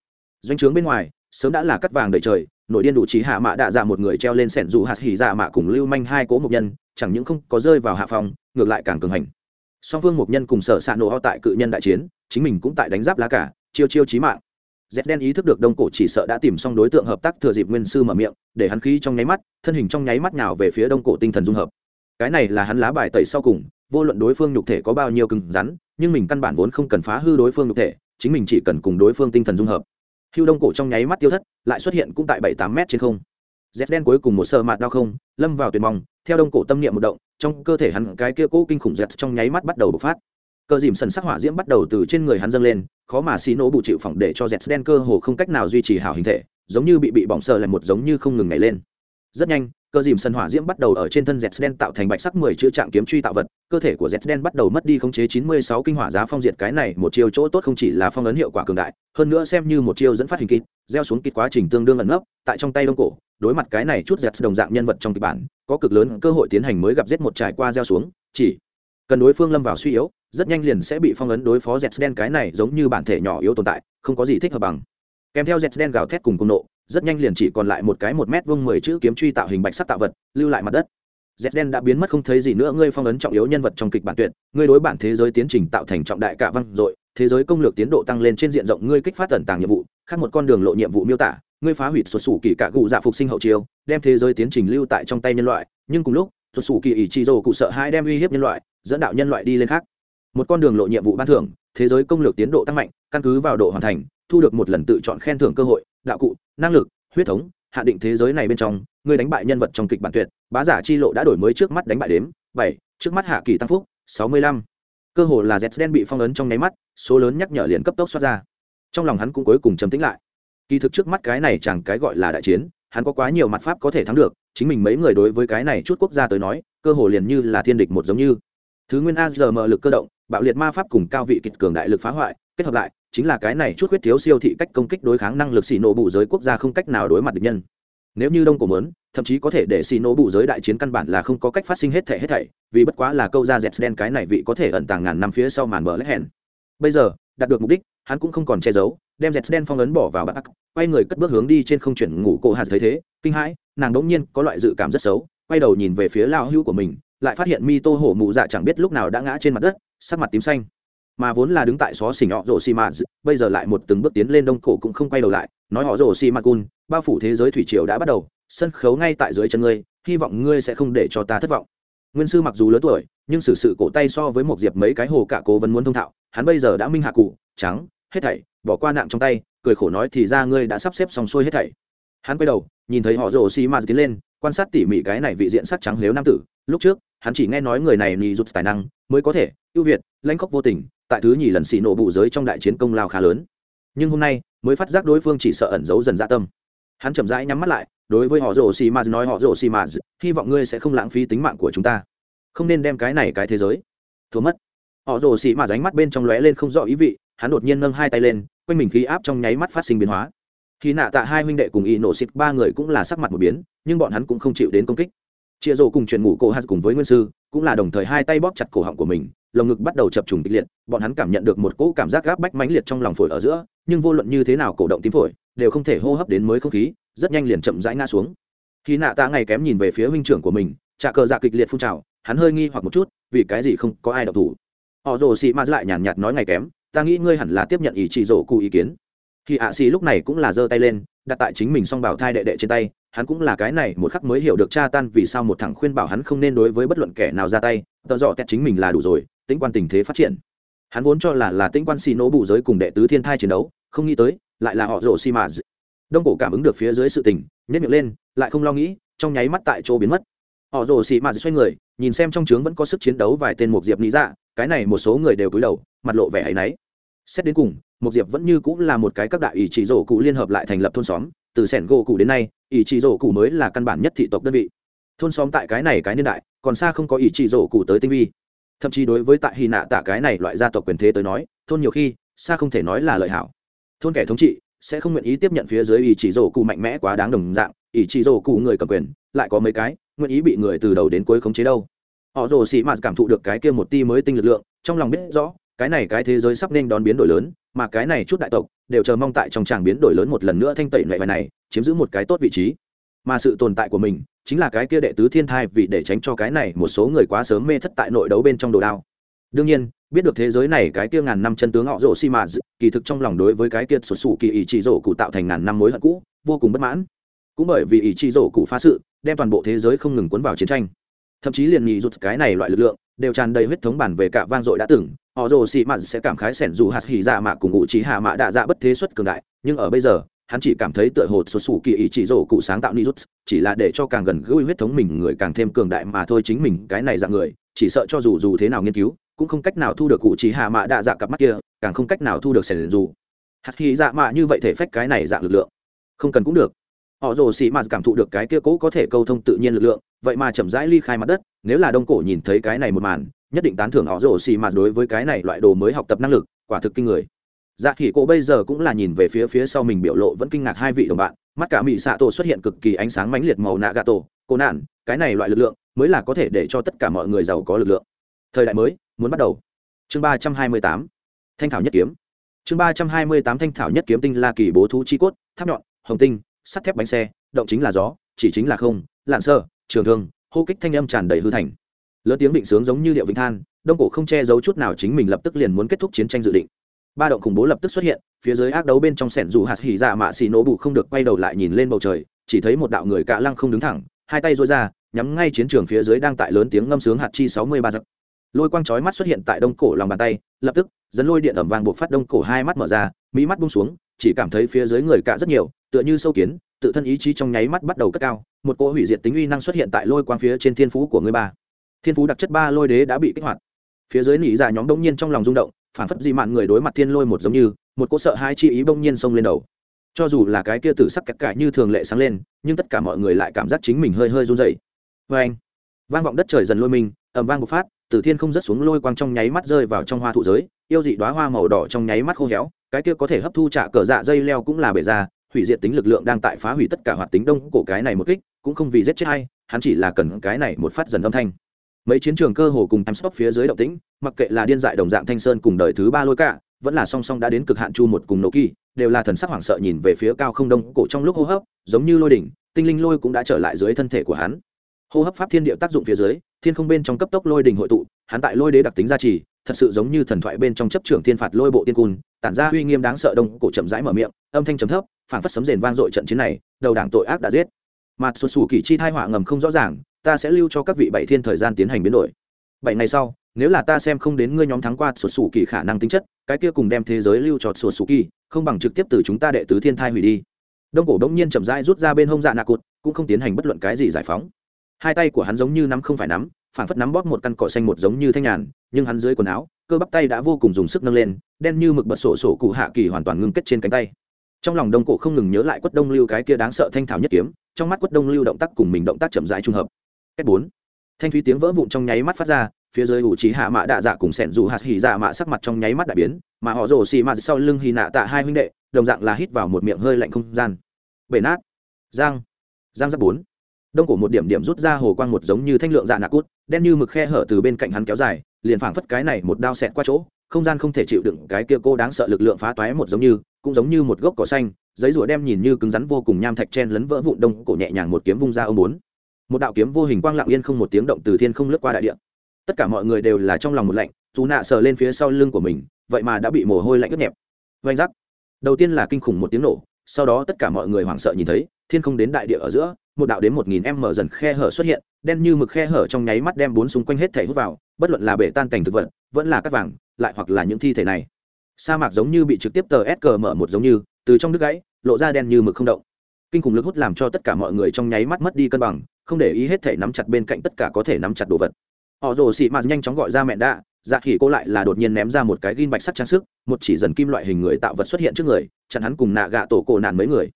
Doanh trướng bên ngoài, sớm đã là cắt vàng đầy trời, nội điên đủ trí hạ mạ đạ dạ một người treo lên sẻn dù hạt hỉ dạ mạ cùng lưu manh hai cố một nhân, chẳng những không có rơi vào hạ phòng, ngược lại càng cường hành. Song phương một nhân cùng sở s ạ nổ ho tại cự nhân đại chiến, chính mình cũng tại đánh giáp lá cả, chiêu chiêu chí mạng. Dép đen ý thức được đông cổ chỉ sợ đã tìm xong đối tượng hợp tác thừa dịp nguyên sư mở miệng, để hắn khí trong nháy mắt, thân hình trong nháy mắt nào về phía đông cổ tinh thần dung hợp cái này là hắn lá bài tẩy sau cùng, vô luận đối phương nhục thể có bao nhiêu cứng rắn, nhưng mình căn bản vốn không cần phá hư đối phương nhục thể, chính mình chỉ cần cùng đối phương tinh thần dung hợp. Hưu đông cổ trong nháy mắt tiêu thất, lại xuất hiện cũng tại bảy tám m trên không. Z đen cuối cùng một sơ mạt đau không, lâm vào tuyệt mong theo đông cổ tâm niệm một động, trong cơ thể hắn cái kia cũ kinh khủng dẹt trong nháy mắt bắt đầu bộc phát. Cơ dìm sần sắc hỏa diễm bắt đầu từ trên người hắn dâng lên, khó mà xí nổ bù chịu phỏng để cho dẹt đen cơ hồ không cách nào duy trì hảo hình thể, giống như bị bị bỏng sờ lại một giống như không ngừng nhảy lên rất nhanh, cơ dìm sân hỏa diễm bắt đầu ở trên thân dẹt đen tạo thành bạch sắc mười chữ trạng kiếm truy tạo vật. Cơ thể của dẹt đen bắt đầu mất đi khống chế chín mươi sáu kinh hỏa giá phong diệt cái này một chiêu chỗ tốt không chỉ là phong ấn hiệu quả cường đại, hơn nữa xem như một chiêu dẫn phát hình kịch gieo xuống kịch quá trình tương đương ẩn nấp, tại trong tay đông cổ, đối mặt cái này chút dẹt đồng dạng nhân vật trong kịch bản, có cực lớn cơ hội tiến hành mới gặp giết một trải qua gieo xuống, chỉ cần đối phương lâm vào suy yếu, rất nhanh liền sẽ bị phong ấn đối phó dẹt đen cái này giống như bản thể nhỏ yếu tồn tại, không có gì thích hợp bằng. Kèm theo dẹt đen gào thét cùng công nộ rất nhanh liền chỉ còn lại một cái một mét vuông mười chữ kiếm truy tạo hình bạch sắc tạo vật, lưu lại mặt đất. Dép đen đã biến mất không thấy gì nữa, ngươi phong ấn trọng yếu nhân vật trong kịch bản tuyệt, ngươi đối bản thế giới tiến trình tạo thành trọng đại cả văn dội thế giới công lược tiến độ tăng lên trên diện rộng, ngươi kích phát tần tàng nhiệm vụ, khác một con đường lộ nhiệm vụ miêu tả, ngươi phá hủy xuất xù kỳ cả cụ dạ phục sinh hậu chiêu, đem thế giới tiến trình lưu tại trong tay nhân loại, nhưng cùng lúc, xuất xù kỳ ý chi dô cụ sợ hai đem uy hiếp nhân loại, dẫn đạo nhân loại đi lên khác. Một con đường lộ nhiệm vụ ban thưởng, thế giới công lược tiến độ tăng mạnh, căn cứ vào độ hoàn thành, thu được một lần tự chọn khen thưởng cơ hội đạo cụ, năng lực, huyết thống, hạ định thế giới này bên trong người đánh bại nhân vật trong kịch bản tuyệt, bá giả chi lộ đã đổi mới trước mắt đánh bại đếm bảy, trước mắt hạ kỳ tăng phúc, sáu mươi lăm. Cơ hồ là z đen bị phong ấn trong nháy mắt, số lớn nhắc nhở liền cấp tốc xoát ra. Trong lòng hắn cũng cuối cùng chấm tính lại. Kỳ thực trước mắt cái này chẳng cái gọi là đại chiến, hắn có quá nhiều mặt pháp có thể thắng được, chính mình mấy người đối với cái này chút quốc gia tới nói, cơ hồ liền như là thiên địch một giống như. Thứ nguyên a g m lực cơ động, bạo liệt ma pháp cùng cao vị kịch cường đại lực phá hoại, kết hợp lại chính là cái này chút khuyết thiếu siêu thị cách công kích đối kháng năng lực xì nổ bụ giới quốc gia không cách nào đối mặt địch nhân. Nếu như đông cổ mớn thậm chí có thể để xì nổ bụ giới đại chiến căn bản là không có cách phát sinh hết thể hết thảy, vì bất quá là câu ra dẹt đen cái này vị có thể ẩn tàng ngàn năm phía sau màn bờ lẽ hẹn. Bây giờ, đạt được mục đích, hắn cũng không còn che giấu, đem dẹt đen phong ấn bỏ vào bắc quay người cất bước hướng đi trên không chuyển ngủ cổ hạt thấy thế, kinh hãi, nàng đống nhiên có loại dự cảm rất xấu, quay đầu nhìn về phía lao hữu của mình, lại phát hiện mi tô hổ mụ dạ chẳng biết lúc nào đã ngã trên mặt đất, sắc mặt tím xanh mà vốn là đứng tại xó xỉnh họ rổ xì mạt bây giờ lại một từng bước tiến lên đông cổ cũng không quay đầu lại, nói họ rổ xì mạt cun bao phủ thế giới thủy triều đã bắt đầu, sân khấu ngay tại dưới chân ngươi, hy vọng ngươi sẽ không để cho ta thất vọng. Nguyên sư mặc dù lớn tuổi, nhưng xử sự cổ tay so với một diệp mấy cái hồ cả cố vẫn muốn thông thạo, hắn bây giờ đã minh hạ cụ, trắng, hết thảy, bỏ qua nặng trong tay, cười khổ nói thì ra ngươi đã sắp xếp xong xuôi hết thảy. Hắn quay đầu, nhìn thấy họ rổ xì mạt tiến lên, quan sát tỉ mỉ cái này vị diện sắc trắng nếu nam tử, lúc trước hắn chỉ nghe nói người này nhị rụt tài năng, mới có thể, ưu việt, lãnh khóc vô tình, tại thứ nhì lần xì nổ bụ giới trong đại chiến công lao khá lớn. Nhưng hôm nay, mới phát giác đối phương chỉ sợ ẩn giấu dần dạ tâm. Hắn chậm rãi nhắm mắt lại, đối với họ rồ xì mạt nói, họ rồ xì mạt, hy vọng ngươi sẽ không lãng phí tính mạng của chúng ta. Không nên đem cái này cái thế giới thua mất. Họ rồ xì mạt ánh mắt bên trong lóe lên không rõ ý vị, hắn đột nhiên nâng hai tay lên, quanh mình khí áp trong nháy mắt phát sinh biến hóa. Khi nạ tạ hai huynh đệ cùng y nổ xịt ba người cũng là sắc mặt một biến, nhưng bọn hắn cũng không chịu đến công kích chia rổ cùng chuyện ngủ cổ hạt cùng với nguyên sư, cũng là đồng thời hai tay bóp chặt cổ họng của mình, lồng ngực bắt đầu chập trùng kịch liệt, bọn hắn cảm nhận được một cỗ cảm giác gáp bách mãnh liệt trong lòng phổi ở giữa, nhưng vô luận như thế nào cổ động tím phổi, đều không thể hô hấp đến mới không khí, rất nhanh liền chậm rãi ngã xuống. Khi nạ tạ ngày kém nhìn về phía huynh trưởng của mình, trà cờ dạ kịch liệt phun trào, hắn hơi nghi hoặc một chút, vì cái gì không có ai đọc thủ. Họ rồ xị ma lại nhàn nhạt nói ngày kém, ta nghĩ ngươi hẳn là tiếp nhận ý chỉ rổ cụ ý kiến. Khi ạ xì lúc này cũng là giơ tay lên, đặt tại chính mình song bảo thai đệ đệ trên tay hắn cũng là cái này một khắc mới hiểu được cha tan vì sao một thằng khuyên bảo hắn không nên đối với bất luận kẻ nào ra tay tờ dọ tẹt chính mình là đủ rồi tính quan tình thế phát triển. Hắn vốn cho là là tính quan xì nổ bù giới cùng đệ tứ thiên thai chiến đấu, không nghĩ tới, lại là họ rổ xi mà đông cổ cảm ứng được phía dưới sự tình nhét miệng lên, lại không lo nghĩ, trong nháy mắt tại chỗ biến mất. Họ rồ xì mà xoay người, nhìn xem trong trướng vẫn có sức chiến đấu vài tên một diệp lý dạ cái này một số người đều cúi đầu, mặt lộ vẻ áy náy. Xét đến cùng một diệp vẫn như cũng là một cái các đại ủy chỉ rổ cụ liên hợp lại thành lập thôn xóm từ sẻn gỗ cụ đến nay, ý trị rổ cụ mới là căn bản nhất thị tộc đơn vị. Thôn xóm tại cái này cái niên đại, còn xa không có ý trị rổ cụ tới tinh vi. Thậm chí đối với tại hy nạ tạ cái này loại gia tộc quyền thế tới nói, thôn nhiều khi, xa không thể nói là lợi hảo. Thôn kẻ thống trị, sẽ không nguyện ý tiếp nhận phía dưới ý trị rổ cụ mạnh mẽ quá đáng đồng dạng, ý trị rổ cụ người cầm quyền, lại có mấy cái, nguyện ý bị người từ đầu đến cuối khống chế đâu. Họ rồ xì mạt cảm thụ được cái kia một ti mới tinh lực lượng, trong lòng biết rõ, cái này cái thế giới sắp nên đón biến đổi lớn mà cái này chút đại tộc đều chờ mong tại trong tràng biến đổi lớn một lần nữa thanh tẩy loại này, chiếm giữ một cái tốt vị trí. Mà sự tồn tại của mình chính là cái kia đệ tứ thiên thai vì để tránh cho cái này một số người quá sớm mê thất tại nội đấu bên trong đồ đao. Đương nhiên, biết được thế giới này cái kia ngàn năm chân tướng họ rổ xi mạt kỳ thực trong lòng đối với cái kia sụt sù kỳ ý chỉ rổ cụ tạo thành ngàn năm mối hận cũ, vô cùng bất mãn. Cũng bởi vì ý chỉ rổ cụ phá sự, đem toàn bộ thế giới không ngừng cuốn vào chiến tranh. Thậm chí liền nhị rút cái này loại lực lượng đều tràn đầy huyết thống bản về cả vang dội đã từng họ rồ xị mạt sẽ cảm khái sẻn dù hạt hỉ dạ mạ cùng ngụ trí hạ mạ đạ dạ bất thế xuất cường đại, nhưng ở bây giờ, hắn chỉ cảm thấy tựa hồ xuất xù kỳ ý chỉ rổ cụ sáng tạo nirut chỉ là để cho càng gần gũi huyết thống mình người càng thêm cường đại mà thôi chính mình, cái này dạng người, chỉ sợ cho dù dù thế nào nghiên cứu, cũng không cách nào thu được cụ trí hạ mạ đạ dạ cặp mắt kia, càng không cách nào thu được sẻn dù hạt hỉ dạ mạ như vậy thể phách cái này dạng lực lượng, không cần cũng được. Họ rồ xị mạt cảm thụ được cái kia cố có thể câu thông tự nhiên lực lượng, vậy mà chậm rãi ly khai mặt đất, nếu là đông cổ nhìn thấy cái này một màn nhất định tán thưởng họ rồ xì mạt đối với cái này loại đồ mới học tập năng lực, quả thực kinh người. Dạ khỉ cổ bây giờ cũng là nhìn về phía phía sau mình biểu lộ vẫn kinh ngạc hai vị đồng bạn, mắt cả mỹ xạ tổ xuất hiện cực kỳ ánh sáng mãnh liệt màu nạ gà tổ cô nạn, cái này loại lực lượng mới là có thể để cho tất cả mọi người giàu có lực lượng. Thời đại mới, muốn bắt đầu. Chương ba trăm hai mươi tám, thanh thảo nhất kiếm. Chương ba trăm hai mươi tám, thanh thảo nhất kiếm tinh la kỳ bố thú chi cốt, tháp nhọn, hồng tinh, sắt thép bánh xe, động chính là gió, chỉ chính là không, lạn sơ, trường thương, hô kích thanh âm tràn đầy hư thành lớn tiếng vịnh sướng giống như điệu vĩnh than, đông cổ không che giấu chút nào chính mình lập tức liền muốn kết thúc chiến tranh dự định. Ba động khủng bố lập tức xuất hiện, phía dưới ác đấu bên trong sẻn dù hạt hỉ dạ mạ xì nổ bụ không được quay đầu lại nhìn lên bầu trời, chỉ thấy một đạo người cạ lăng không đứng thẳng, hai tay dối ra, nhắm ngay chiến trường phía dưới đang tại lớn tiếng ngâm sướng hạt chi sáu mươi ba giặc lôi quang chói mắt xuất hiện tại đông cổ lòng bàn tay, lập tức dẫn lôi điện ẩm vàng buộc phát đông cổ hai mắt mở ra, mỹ mắt bung xuống, chỉ cảm thấy phía dưới người cạ rất nhiều, tựa như sâu kiến, tự thân ý chí trong nháy mắt bắt đầu cất cao, một cỗ hủy diệt tính uy năng xuất hiện tại lôi quang phía trên thiên phú của người ba thiên phú đặc chất ba lôi đế đã bị kích hoạt. Phía dưới nỉ dạ nhóm đông nhiên trong lòng rung động, phản phất di mạn người đối mặt thiên lôi một giống như, một cỗ sợ hai chi ý bỗng nhiên xông lên đầu. Cho dù là cái kia tử sắc kẹt cải như thường lệ sáng lên, nhưng tất cả mọi người lại cảm giác chính mình hơi hơi run dậy vê anh vang vọng đất trời dần lôi mình ẩm vang bộc phát từ thiên không rớt xuống lôi quang trong nháy mắt rơi vào trong hoa thụ giới, yêu dị đoá hoa màu đỏ trong nháy mắt khô héo, cái kia có thể hấp thu trả cờ dạ dây leo cũng là bể ra, hủy diệt tính lực lượng đang tại phá hủy tất cả hoạt tính đông cổ cái này một kích, cũng không vì giết chết hay hắn chỉ là cần cái này một phát dần âm thanh mấy chiến trường cơ hồ cùng em stop phía dưới động tĩnh, mặc kệ là điên dại đồng dạng thanh sơn cùng đời thứ ba lôi cả vẫn là song song đã đến cực hạn chu một cùng nổ kỳ, đều là thần sắc hoảng sợ nhìn về phía cao không đông cổ trong lúc hô hấp, giống như lôi đỉnh, tinh linh lôi cũng đã trở lại dưới thân thể của hắn. Hô hấp pháp thiên địa tác dụng phía dưới, thiên không bên trong cấp tốc lôi đỉnh hội tụ, hắn tại lôi đế đặc tính gia trì, thật sự giống như thần thoại bên trong chấp trưởng thiên phạt lôi bộ tiên cun tản ra uy nghiêm đáng sợ đông cổ chậm rãi mở miệng, âm thanh trầm thấp phản phất sấm rền vang dội trận chiến này, đầu đảng tội ác đã giết. Mặt xuân xù kỳ chi thai họa ngầm không rõ ràng ta sẽ lưu cho các vị bảy thiên thời gian tiến hành biến đổi. Bảy ngày sau, nếu là ta xem không đến ngươi nhóm thắng qua sổ sủ kỳ khả năng tính chất, cái kia cùng đem thế giới lưu trọt sổ sủ kỳ không bằng trực tiếp từ chúng ta đệ tứ thiên thai hủy đi. Đông cổ đông nhiên chậm rãi rút ra bên hông dạ nạ cụt, cũng không tiến hành bất luận cái gì giải phóng. Hai tay của hắn giống như nắm không phải nắm phản phất nắm bóp một căn cỏ xanh một giống như thanh nhàn, nhưng hắn dưới quần áo, cơ bắp tay đã vô cùng dùng sức nâng lên, đen như mực bật sổ sổ cụ hạ kỳ hoàn toàn ngưng kết trên cánh tay. Trong lòng đông cổ không ngừng nhớ lại quất đông lưu cái kia đáng sợ thanh thảo nhất kiếm, trong mắt quất đông lưu động tác cùng mình động tác chậm rãi trung hợp cách bốn. Thanh thúy tiếng vỡ vụn trong nháy mắt phát ra, phía dưới ủ trí hạ mạ đạ dạ cùng sẻn dù hạt hỉ dạ mạ sắc mặt trong nháy mắt đại biến, mà họ rồ xì mạ sau lưng hì nạ tạ hai huynh đệ, đồng dạng là hít vào một miệng hơi lạnh không gian. Bể nát. Giang. Giang giáp bốn. Đông cổ một điểm điểm rút ra hồ quang một giống như thanh lượng dạ nạ cút, đen như mực khe hở từ bên cạnh hắn kéo dài, liền phảng phất cái này một đao xẹt qua chỗ, không gian không thể chịu đựng cái kia cô đáng sợ lực lượng phá toái một giống như, cũng giống như một gốc cỏ xanh, giấy rùa đem nhìn như cứng rắn vô cùng nham thạch chen lấn vỡ vụn đông cổ nhẹ nhàng một kiếm vung ra ông bốn một đạo kiếm vô hình quang lặng yên không một tiếng động từ thiên không lướt qua đại địa. Tất cả mọi người đều là trong lòng một lạnh chú nạ sờ lên phía sau lưng của mình, vậy mà đã bị mồ hôi lạnh ướt nhẹp. Vanh rắc. Đầu tiên là kinh khủng một tiếng nổ, sau đó tất cả mọi người hoảng sợ nhìn thấy, thiên không đến đại địa ở giữa, một đạo đến một nghìn m dần khe hở xuất hiện, đen như mực khe hở trong nháy mắt đem bốn xung quanh hết thể hút vào, bất luận là bể tan cảnh thực vật, vẫn là cắt vàng, lại hoặc là những thi thể này. Sa mạc giống như bị trực tiếp tờ ép cờ mở một giống như, từ trong nước gãy, lộ ra đen như mực không động. Kinh khủng lực hút làm cho tất cả mọi người trong nháy mắt mất đi cân bằng không để ý hết thể nắm chặt bên cạnh tất cả có thể nắm chặt đồ vật. Họ rồ xị mạt nhanh chóng gọi ra mẹ đạ dạ khỉ cô lại là đột nhiên ném ra một cái gin bạch sắt trang sức, một chỉ dần kim loại hình người tạo vật xuất hiện trước người, chặn hắn cùng nạ gạ tổ cổ nạn mấy người.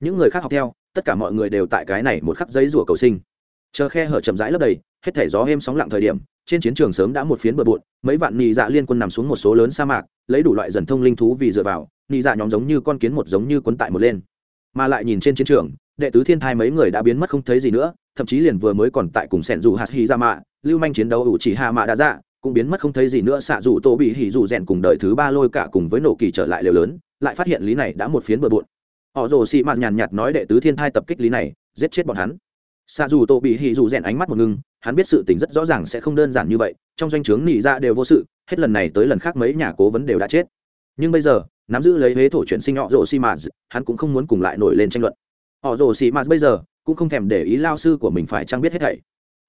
Những người khác học theo, tất cả mọi người đều tại cái này một khắc giấy rủa cầu sinh. Chờ khe hở chậm rãi lấp đầy, hết thể gió êm sóng lặng thời điểm, trên chiến trường sớm đã một phiến bờ bộn, mấy vạn nị dạ liên quân nằm xuống một số lớn sa mạc, lấy đủ loại dần thông linh thú vì dựa vào, nị dạ nhóm giống như con kiến một giống như quấn tại một lên mà lại nhìn trên chiến trường, đệ tứ thiên thai mấy người đã biến mất không thấy gì nữa, thậm chí liền vừa mới còn tại cùng sẻn dù hạt hy ra dạ mạ, lưu manh chiến đấu ủ chỉ hạ mạ đã dạ cũng biến mất không thấy gì nữa xạ dù tô bị hỉ dù rèn cùng đợi thứ ba lôi cả cùng với nổ kỳ trở lại liều lớn, lại phát hiện lý này đã một phiến bừa bộn. Họ rồ xị mạt nhàn nhạt nói đệ tứ thiên thai tập kích lý này, giết chết bọn hắn. Xạ dù tô bị hỉ dù rèn ánh mắt một ngưng, hắn biết sự tình rất rõ ràng sẽ không đơn giản như vậy, trong doanh trướng nị ra đều vô sự, hết lần này tới lần khác mấy nhà cố vấn đều đã chết nhưng bây giờ, nắm giữ lấy huế thổ chuyển sinh họ rồ xị mạt hắn cũng không muốn cùng lại nổi lên tranh luận. Họ rồ xị mạt bây giờ cũng không thèm để ý lao sư của mình phải trang biết hết thảy.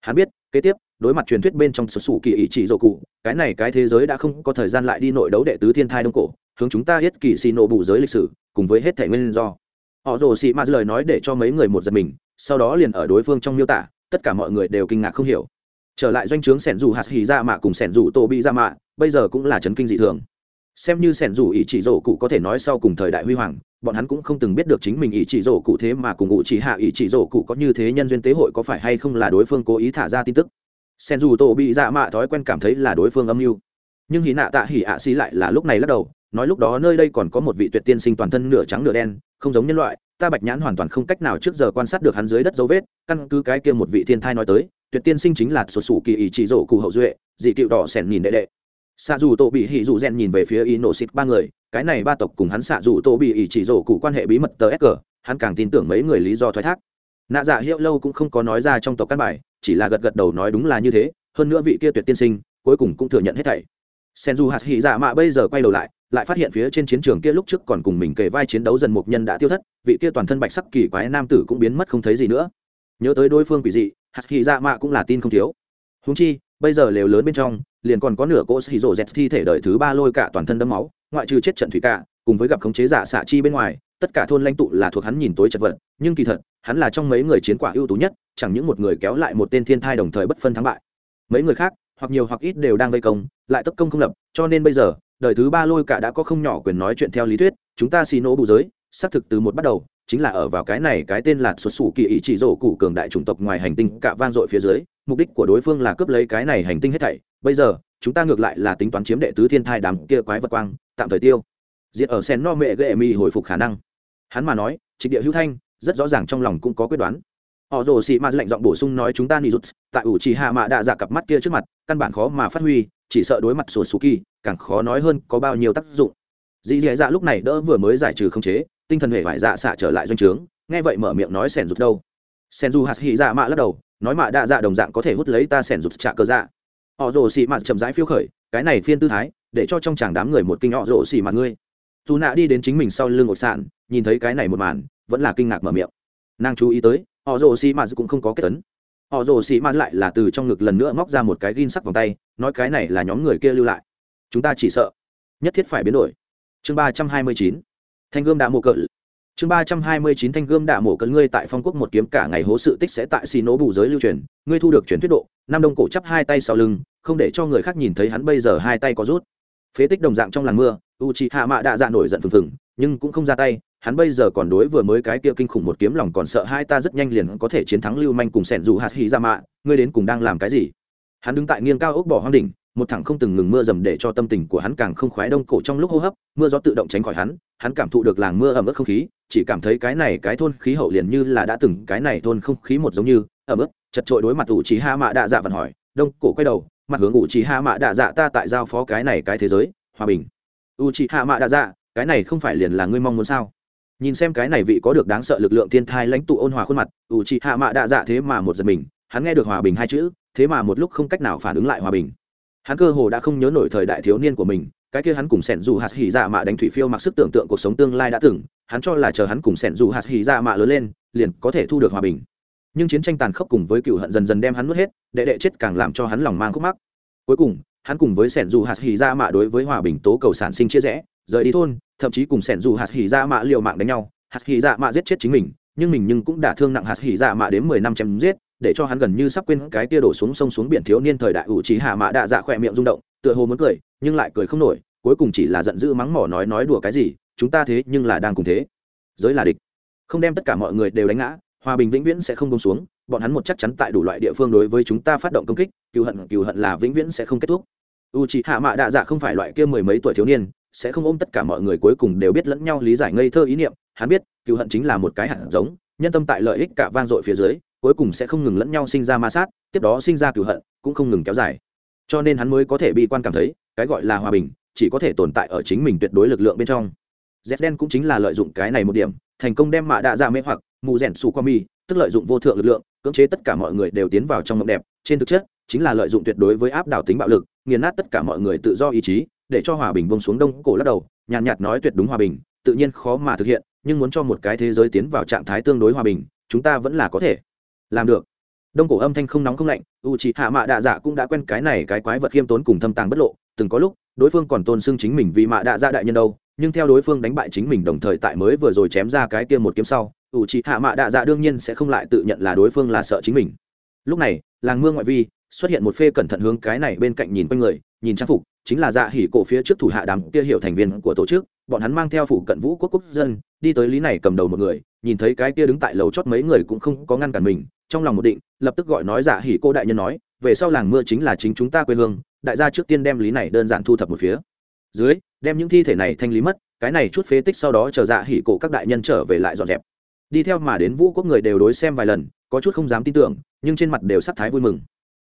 Hắn biết, kế tiếp, đối mặt truyền thuyết bên trong sụt sủ kỳ ý chỉ dỗ cụ cái này cái thế giới đã không có thời gian lại đi nội đấu đệ tứ thiên thai đông cổ, hướng chúng ta hết kỳ xì nộ bù giới lịch sử, cùng với hết thảy nguyên do. Họ rồ xị mạt lời nói để cho mấy người một giật mình, sau đó liền ở đối phương trong miêu tả, tất cả mọi người đều kinh ngạc không hiểu. Trở lại doanh trướng sẻn dù hạt hì ra mạ cùng sẻn dù tô bị ra mạ bây giờ cũng là chấn kinh dị thường xem như sẻn dù ý chỉ rổ cụ có thể nói sau cùng thời đại huy hoàng, bọn hắn cũng không từng biết được chính mình ý chỉ rổ cụ thế mà cùng ngụ chỉ hạ ý chỉ rổ cụ có như thế nhân duyên tế hội có phải hay không là đối phương cố ý thả ra tin tức. Sẻn dù tổ bị dạ mạ thói quen cảm thấy là đối phương âm mưu. Nhưng hì nạ tạ hỉ ạ xí lại là lúc này lắc đầu, nói lúc đó nơi đây còn có một vị tuyệt tiên sinh toàn thân nửa trắng nửa đen, không giống nhân loại, ta bạch nhãn hoàn toàn không cách nào trước giờ quan sát được hắn dưới đất dấu vết, căn cứ cái kia một vị thiên thai nói tới, tuyệt tiên sinh chính là sổ sủ kỳ ý chỉ rổ cụ hậu duệ, dị cựu đỏ sẻn nhìn đệ đệ xạ dù tổ bị hỉ dù rèn nhìn về phía ý nổ xịt ba người, cái này ba tộc cùng hắn xạ dù tổ bị ỉ chỉ rổ cụ quan hệ bí mật tờ s hắn càng tin tưởng mấy người lý do thoái thác. Nạ dạ hiệu lâu cũng không có nói ra trong tộc căn bài, chỉ là gật gật đầu nói đúng là như thế, hơn nữa vị kia tuyệt tiên sinh, cuối cùng cũng thừa nhận hết thảy. Sen du hạt hỉ dạ mạ bây giờ quay đầu lại lại phát hiện phía trên chiến trường kia lúc trước còn cùng mình kề vai chiến đấu dần một nhân đã tiêu thất, vị kia toàn thân bạch sắc kỳ quái nam tử cũng biến mất không thấy gì nữa. Nhớ tới đối phương quỷ dị, hạt hỉ dạ mạ cũng là tin không thiếu. Húng chi, bây giờ lều lớn bên trong liền còn có nửa cỗ xì rổ z thi thể đợi thứ ba lôi cả toàn thân đấm máu, ngoại trừ chết trận thủy cả, cùng với gặp khống chế giả xạ chi bên ngoài, tất cả thôn lãnh tụ là thuộc hắn nhìn tối chật vật, nhưng kỳ thật, hắn là trong mấy người chiến quả ưu tú nhất, chẳng những một người kéo lại một tên thiên thai đồng thời bất phân thắng bại. Mấy người khác, hoặc nhiều hoặc ít đều đang vây công, lại tấp công không lập, cho nên bây giờ, đời thứ ba lôi cả đã có không nhỏ quyền nói chuyện theo lý thuyết, chúng ta xì nỗ bù giới, xác thực từ một bắt đầu, chính là ở vào cái này cái tên là xuất xù kỳ ý chỉ rổ cụ cường đại chủng tộc ngoài hành tinh cả vang dội phía dưới mục đích của đối phương là cướp lấy cái này hành tinh hết thảy. Bây giờ, chúng ta ngược lại là tính toán chiếm đệ tứ thiên thai đám kia quái vật quang, tạm thời tiêu. Diệt ở sen no mẹ gây mi hồi phục khả năng. Hắn mà nói, trịnh địa hữu thanh, rất rõ ràng trong lòng cũng có quyết đoán. Họ rồ xị ma lệnh giọng bổ sung nói chúng ta nị rút tại ủ trì hạ mạ đạ dạ cặp mắt kia trước mặt, căn bản khó mà phát huy, chỉ sợ đối mặt sổ sù kỳ, càng khó nói hơn có bao nhiêu tác dụng. Dì dì dạ lúc này đỡ vừa mới giải trừ không chế, tinh thần hệ vải dạ xạ trở lại doanh trướng, nghe vậy mở miệng nói sẻn rút đâu. Sen du hạt hỉ dạ mạ lắc đầu nói mạ đa dạ đồng dạng có thể hút lấy ta sẻn rụt trả cơ dạ. Họ rồ xì mạt chậm rãi phiêu khởi, cái này phiên tư thái, để cho trong chàng đám người một kinh họ rồ xì mạt ngươi. Dù nạ đi đến chính mình sau lưng ột sạn, nhìn thấy cái này một màn, vẫn là kinh ngạc mở miệng. Nàng chú ý tới, họ rồ xì mạt cũng không có kết tấn họ rồ xì mạt lại là từ trong ngực lần nữa móc ra một cái gin sắc vòng tay, nói cái này là nhóm người kia lưu lại. Chúng ta chỉ sợ nhất thiết phải biến đổi. Chương ba trăm hai mươi chín. Thanh gươm đã mô cỡ chương ba trăm hai mươi chín thanh gươm đạ mổ cấn ngươi tại phong quốc một kiếm cả ngày hố sự tích sẽ tại xì nổ bù giới lưu truyền, ngươi thu được truyền thuyết độ, nam đông cổ chắp hai tay sau lưng, không để cho người khác nhìn thấy hắn bây giờ hai tay có rút. Phế tích đồng dạng trong làng mưa u chị hạ mạ đạ dạ nổi giận phừng phừng, nhưng cũng không ra tay, hắn bây giờ còn đối vừa mới cái kia kinh khủng một kiếm lòng còn sợ hai ta rất nhanh liền có thể chiến thắng lưu manh cùng sẻn dù hạt hì ra dạ mạ, ngươi đến cùng đang làm cái gì? Hắn đứng tại nghiêng cao ốc bỏ hoang đỉnh một thẳng không từng ngừng mưa dầm để cho tâm tình của hắn càng không khoái đông cổ trong lúc hô hấp, mưa gió tự động tránh khỏi hắn hắn cảm thụ được làng mưa ẩm ướt không khí, chỉ cảm thấy cái này cái thôn khí hậu liền như là đã từng cái này thôn không khí một giống như, ẩm ướt, chật trội đối mặt ủ trí ha mạ đạ dạ vặn hỏi, đông cổ quay đầu, mặt hướng ủ trí ha mạ đạ dạ ta tại giao phó cái này cái thế giới, hòa bình. U trí ha mạ đạ dạ cái này không phải liền là ngươi mong muốn sao? Nhìn xem cái này vị có được đáng sợ lực lượng thiên thai lãnh tụ ôn hòa khuôn mặt u trí hạ mạ đạ dạ thế mà một giật mình, hắn nghe được hòa bình hai chữ, thế mà một lúc không cách nào phản ứng lại hòa bình hắn cơ hồ đã không nhớ nổi thời đại thiếu niên của mình, cái kia hắn cùng sẻn dù hạt hỉ dạ mạ đánh thủy phiêu mặc sức tưởng tượng cuộc sống tương lai đã từng, hắn cho là chờ hắn cùng sẻn dù hạt hỉ dạ mạ lớn lên, liền có thể thu được hòa bình. Nhưng chiến tranh tàn khốc cùng với cựu hận dần dần đem hắn nuốt hết, đệ đệ chết càng làm cho hắn lòng mang khúc mắc. Cuối cùng, hắn cùng với sẻn dù hạt hỉ dạ mạ đối với hòa bình tố cầu sản sinh chia rẽ, rời đi thôn, thậm chí cùng sẻn dù hạt hỉ dạ mạ liều mạng đánh nhau. Hạt hỉ dạ mạ giết chết chính mình, nhưng mình nhưng cũng đả thương nặng hạt hỉ dạ mạ đến mười năm chém giết để cho hắn gần như sắp quên cái tia đổ xuống sông xuống biển thiếu niên thời đại ủ trí hạ mạ đạ dạ khỏe miệng rung động, tựa hồ muốn cười, nhưng lại cười không nổi, cuối cùng chỉ là giận dữ mắng mỏ nói nói đùa cái gì, chúng ta thế nhưng là đang cùng thế. Giới là địch. Không đem tất cả mọi người đều đánh ngã, hòa bình vĩnh viễn sẽ không bông xuống, bọn hắn một chắc chắn tại đủ loại địa phương đối với chúng ta phát động công kích cựu hận cựu hận là vĩnh viễn sẽ không kết thúc. U c hạ mạ đạ dạ không phải loại kia mười mấy tuổi thiếu niên, sẽ không ôm tất cả mọi người cuối cùng đều biết lẫn nhau lý giải ngây thơ ý niệm, hắn biết cựu hận chính là một cái hạt giống, nhân tâm tại lợi ích cả vang dội phía dưới cuối cùng sẽ không ngừng lẫn nhau sinh ra ma sát, tiếp đó sinh ra cửu hận, cũng không ngừng kéo dài. Cho nên hắn mới có thể bi quan cảm thấy, cái gọi là hòa bình, chỉ có thể tồn tại ở chính mình tuyệt đối lực lượng bên trong. Z đen cũng chính là lợi dụng cái này một điểm, thành công đem mạ đạ ra mê hoặc, mù rèn su qua mi, tức lợi dụng vô thượng lực lượng, cưỡng chế tất cả mọi người đều tiến vào trong mộng đẹp. Trên thực chất, chính là lợi dụng tuyệt đối với áp đảo tính bạo lực, nghiền nát tất cả mọi người tự do ý chí, để cho hòa bình bông xuống đông cổ lắc đầu, nhàn nhạt nói tuyệt đúng hòa bình, tự nhiên khó mà thực hiện, nhưng muốn cho một cái thế giới tiến vào trạng thái tương đối hòa bình, chúng ta vẫn là có thể làm được. Đông cổ âm thanh không nóng không lạnh u c hạ mạ đạ dạ cũng đã quen cái này cái quái vật khiêm tốn cùng thâm tàng bất lộ. Từng có lúc, đối phương còn tôn xưng chính mình vì mạ đạ dạ đại nhân đâu, nhưng theo đối phương đánh bại chính mình đồng thời tại mới vừa rồi chém ra cái kia một kiếm sau u c hạ mạ đạ dạ đương nhiên sẽ không lại tự nhận là đối phương là sợ chính mình. Lúc này, làng mương ngoại vi xuất hiện một phê cẩn thận hướng cái này bên cạnh nhìn quanh người, nhìn trang phục, chính là dạ hỉ cổ phía trước thủ hạ đám kia hiệu thành viên của tổ chức. Bọn hắn mang theo phủ cận vũ quốc quốc dân, đi tới lý này cầm đầu một người nhìn thấy cái kia đứng tại lầu chót mấy người cũng không có ngăn cản mình, trong lòng một định, lập tức gọi nói dạ hỉ cô đại nhân nói, về sau làng mưa chính là chính chúng ta quê hương, đại gia trước tiên đem lý này đơn giản thu thập một phía. Dưới, đem những thi thể này thanh lý mất, cái này chút phế tích sau đó chờ dạ hỉ cổ các đại nhân trở về lại dọn dẹp. Đi theo mà đến vũ quốc người đều đối xem vài lần, có chút không dám tin tưởng, nhưng trên mặt đều sắc thái vui mừng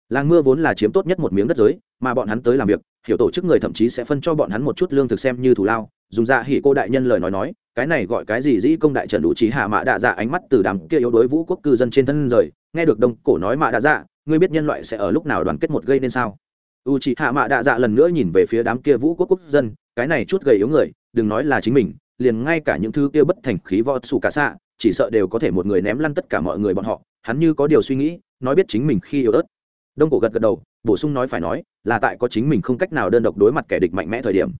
làng mưa vốn là chiếm tốt nhất một miếng đất giới, mà bọn hắn tới làm việc, hiểu tổ chức người thậm chí sẽ phân cho bọn hắn một chút lương thực xem như thù lao. Dùng dạ hỉ cô đại nhân lời nói nói, cái này gọi cái gì dĩ công đại trần đủ trí hạ mạ đạ dạ ánh mắt từ đám kia yếu đối vũ quốc cư dân trên thân rời, nghe được đông cổ nói mạ đạ dạ ngươi biết nhân loại sẽ ở lúc nào đoàn kết một gây nên sao? U trí hạ mạ đạ dạ lần nữa nhìn về phía đám kia vũ quốc quốc dân, cái này chút gầy yếu người, đừng nói là chính mình, liền ngay cả những thứ kia bất thành khí võ xù cả xạ, chỉ sợ đều có thể một người ném lăn tất cả mọi người bọn họ, hắn như có điều suy nghĩ, nói biết chính mình khi yếu ớt đông cổ gật gật đầu, bổ sung nói phải nói, là tại có chính mình không cách nào đơn độc đối mặt kẻ địch mạnh mẽ thời điểm.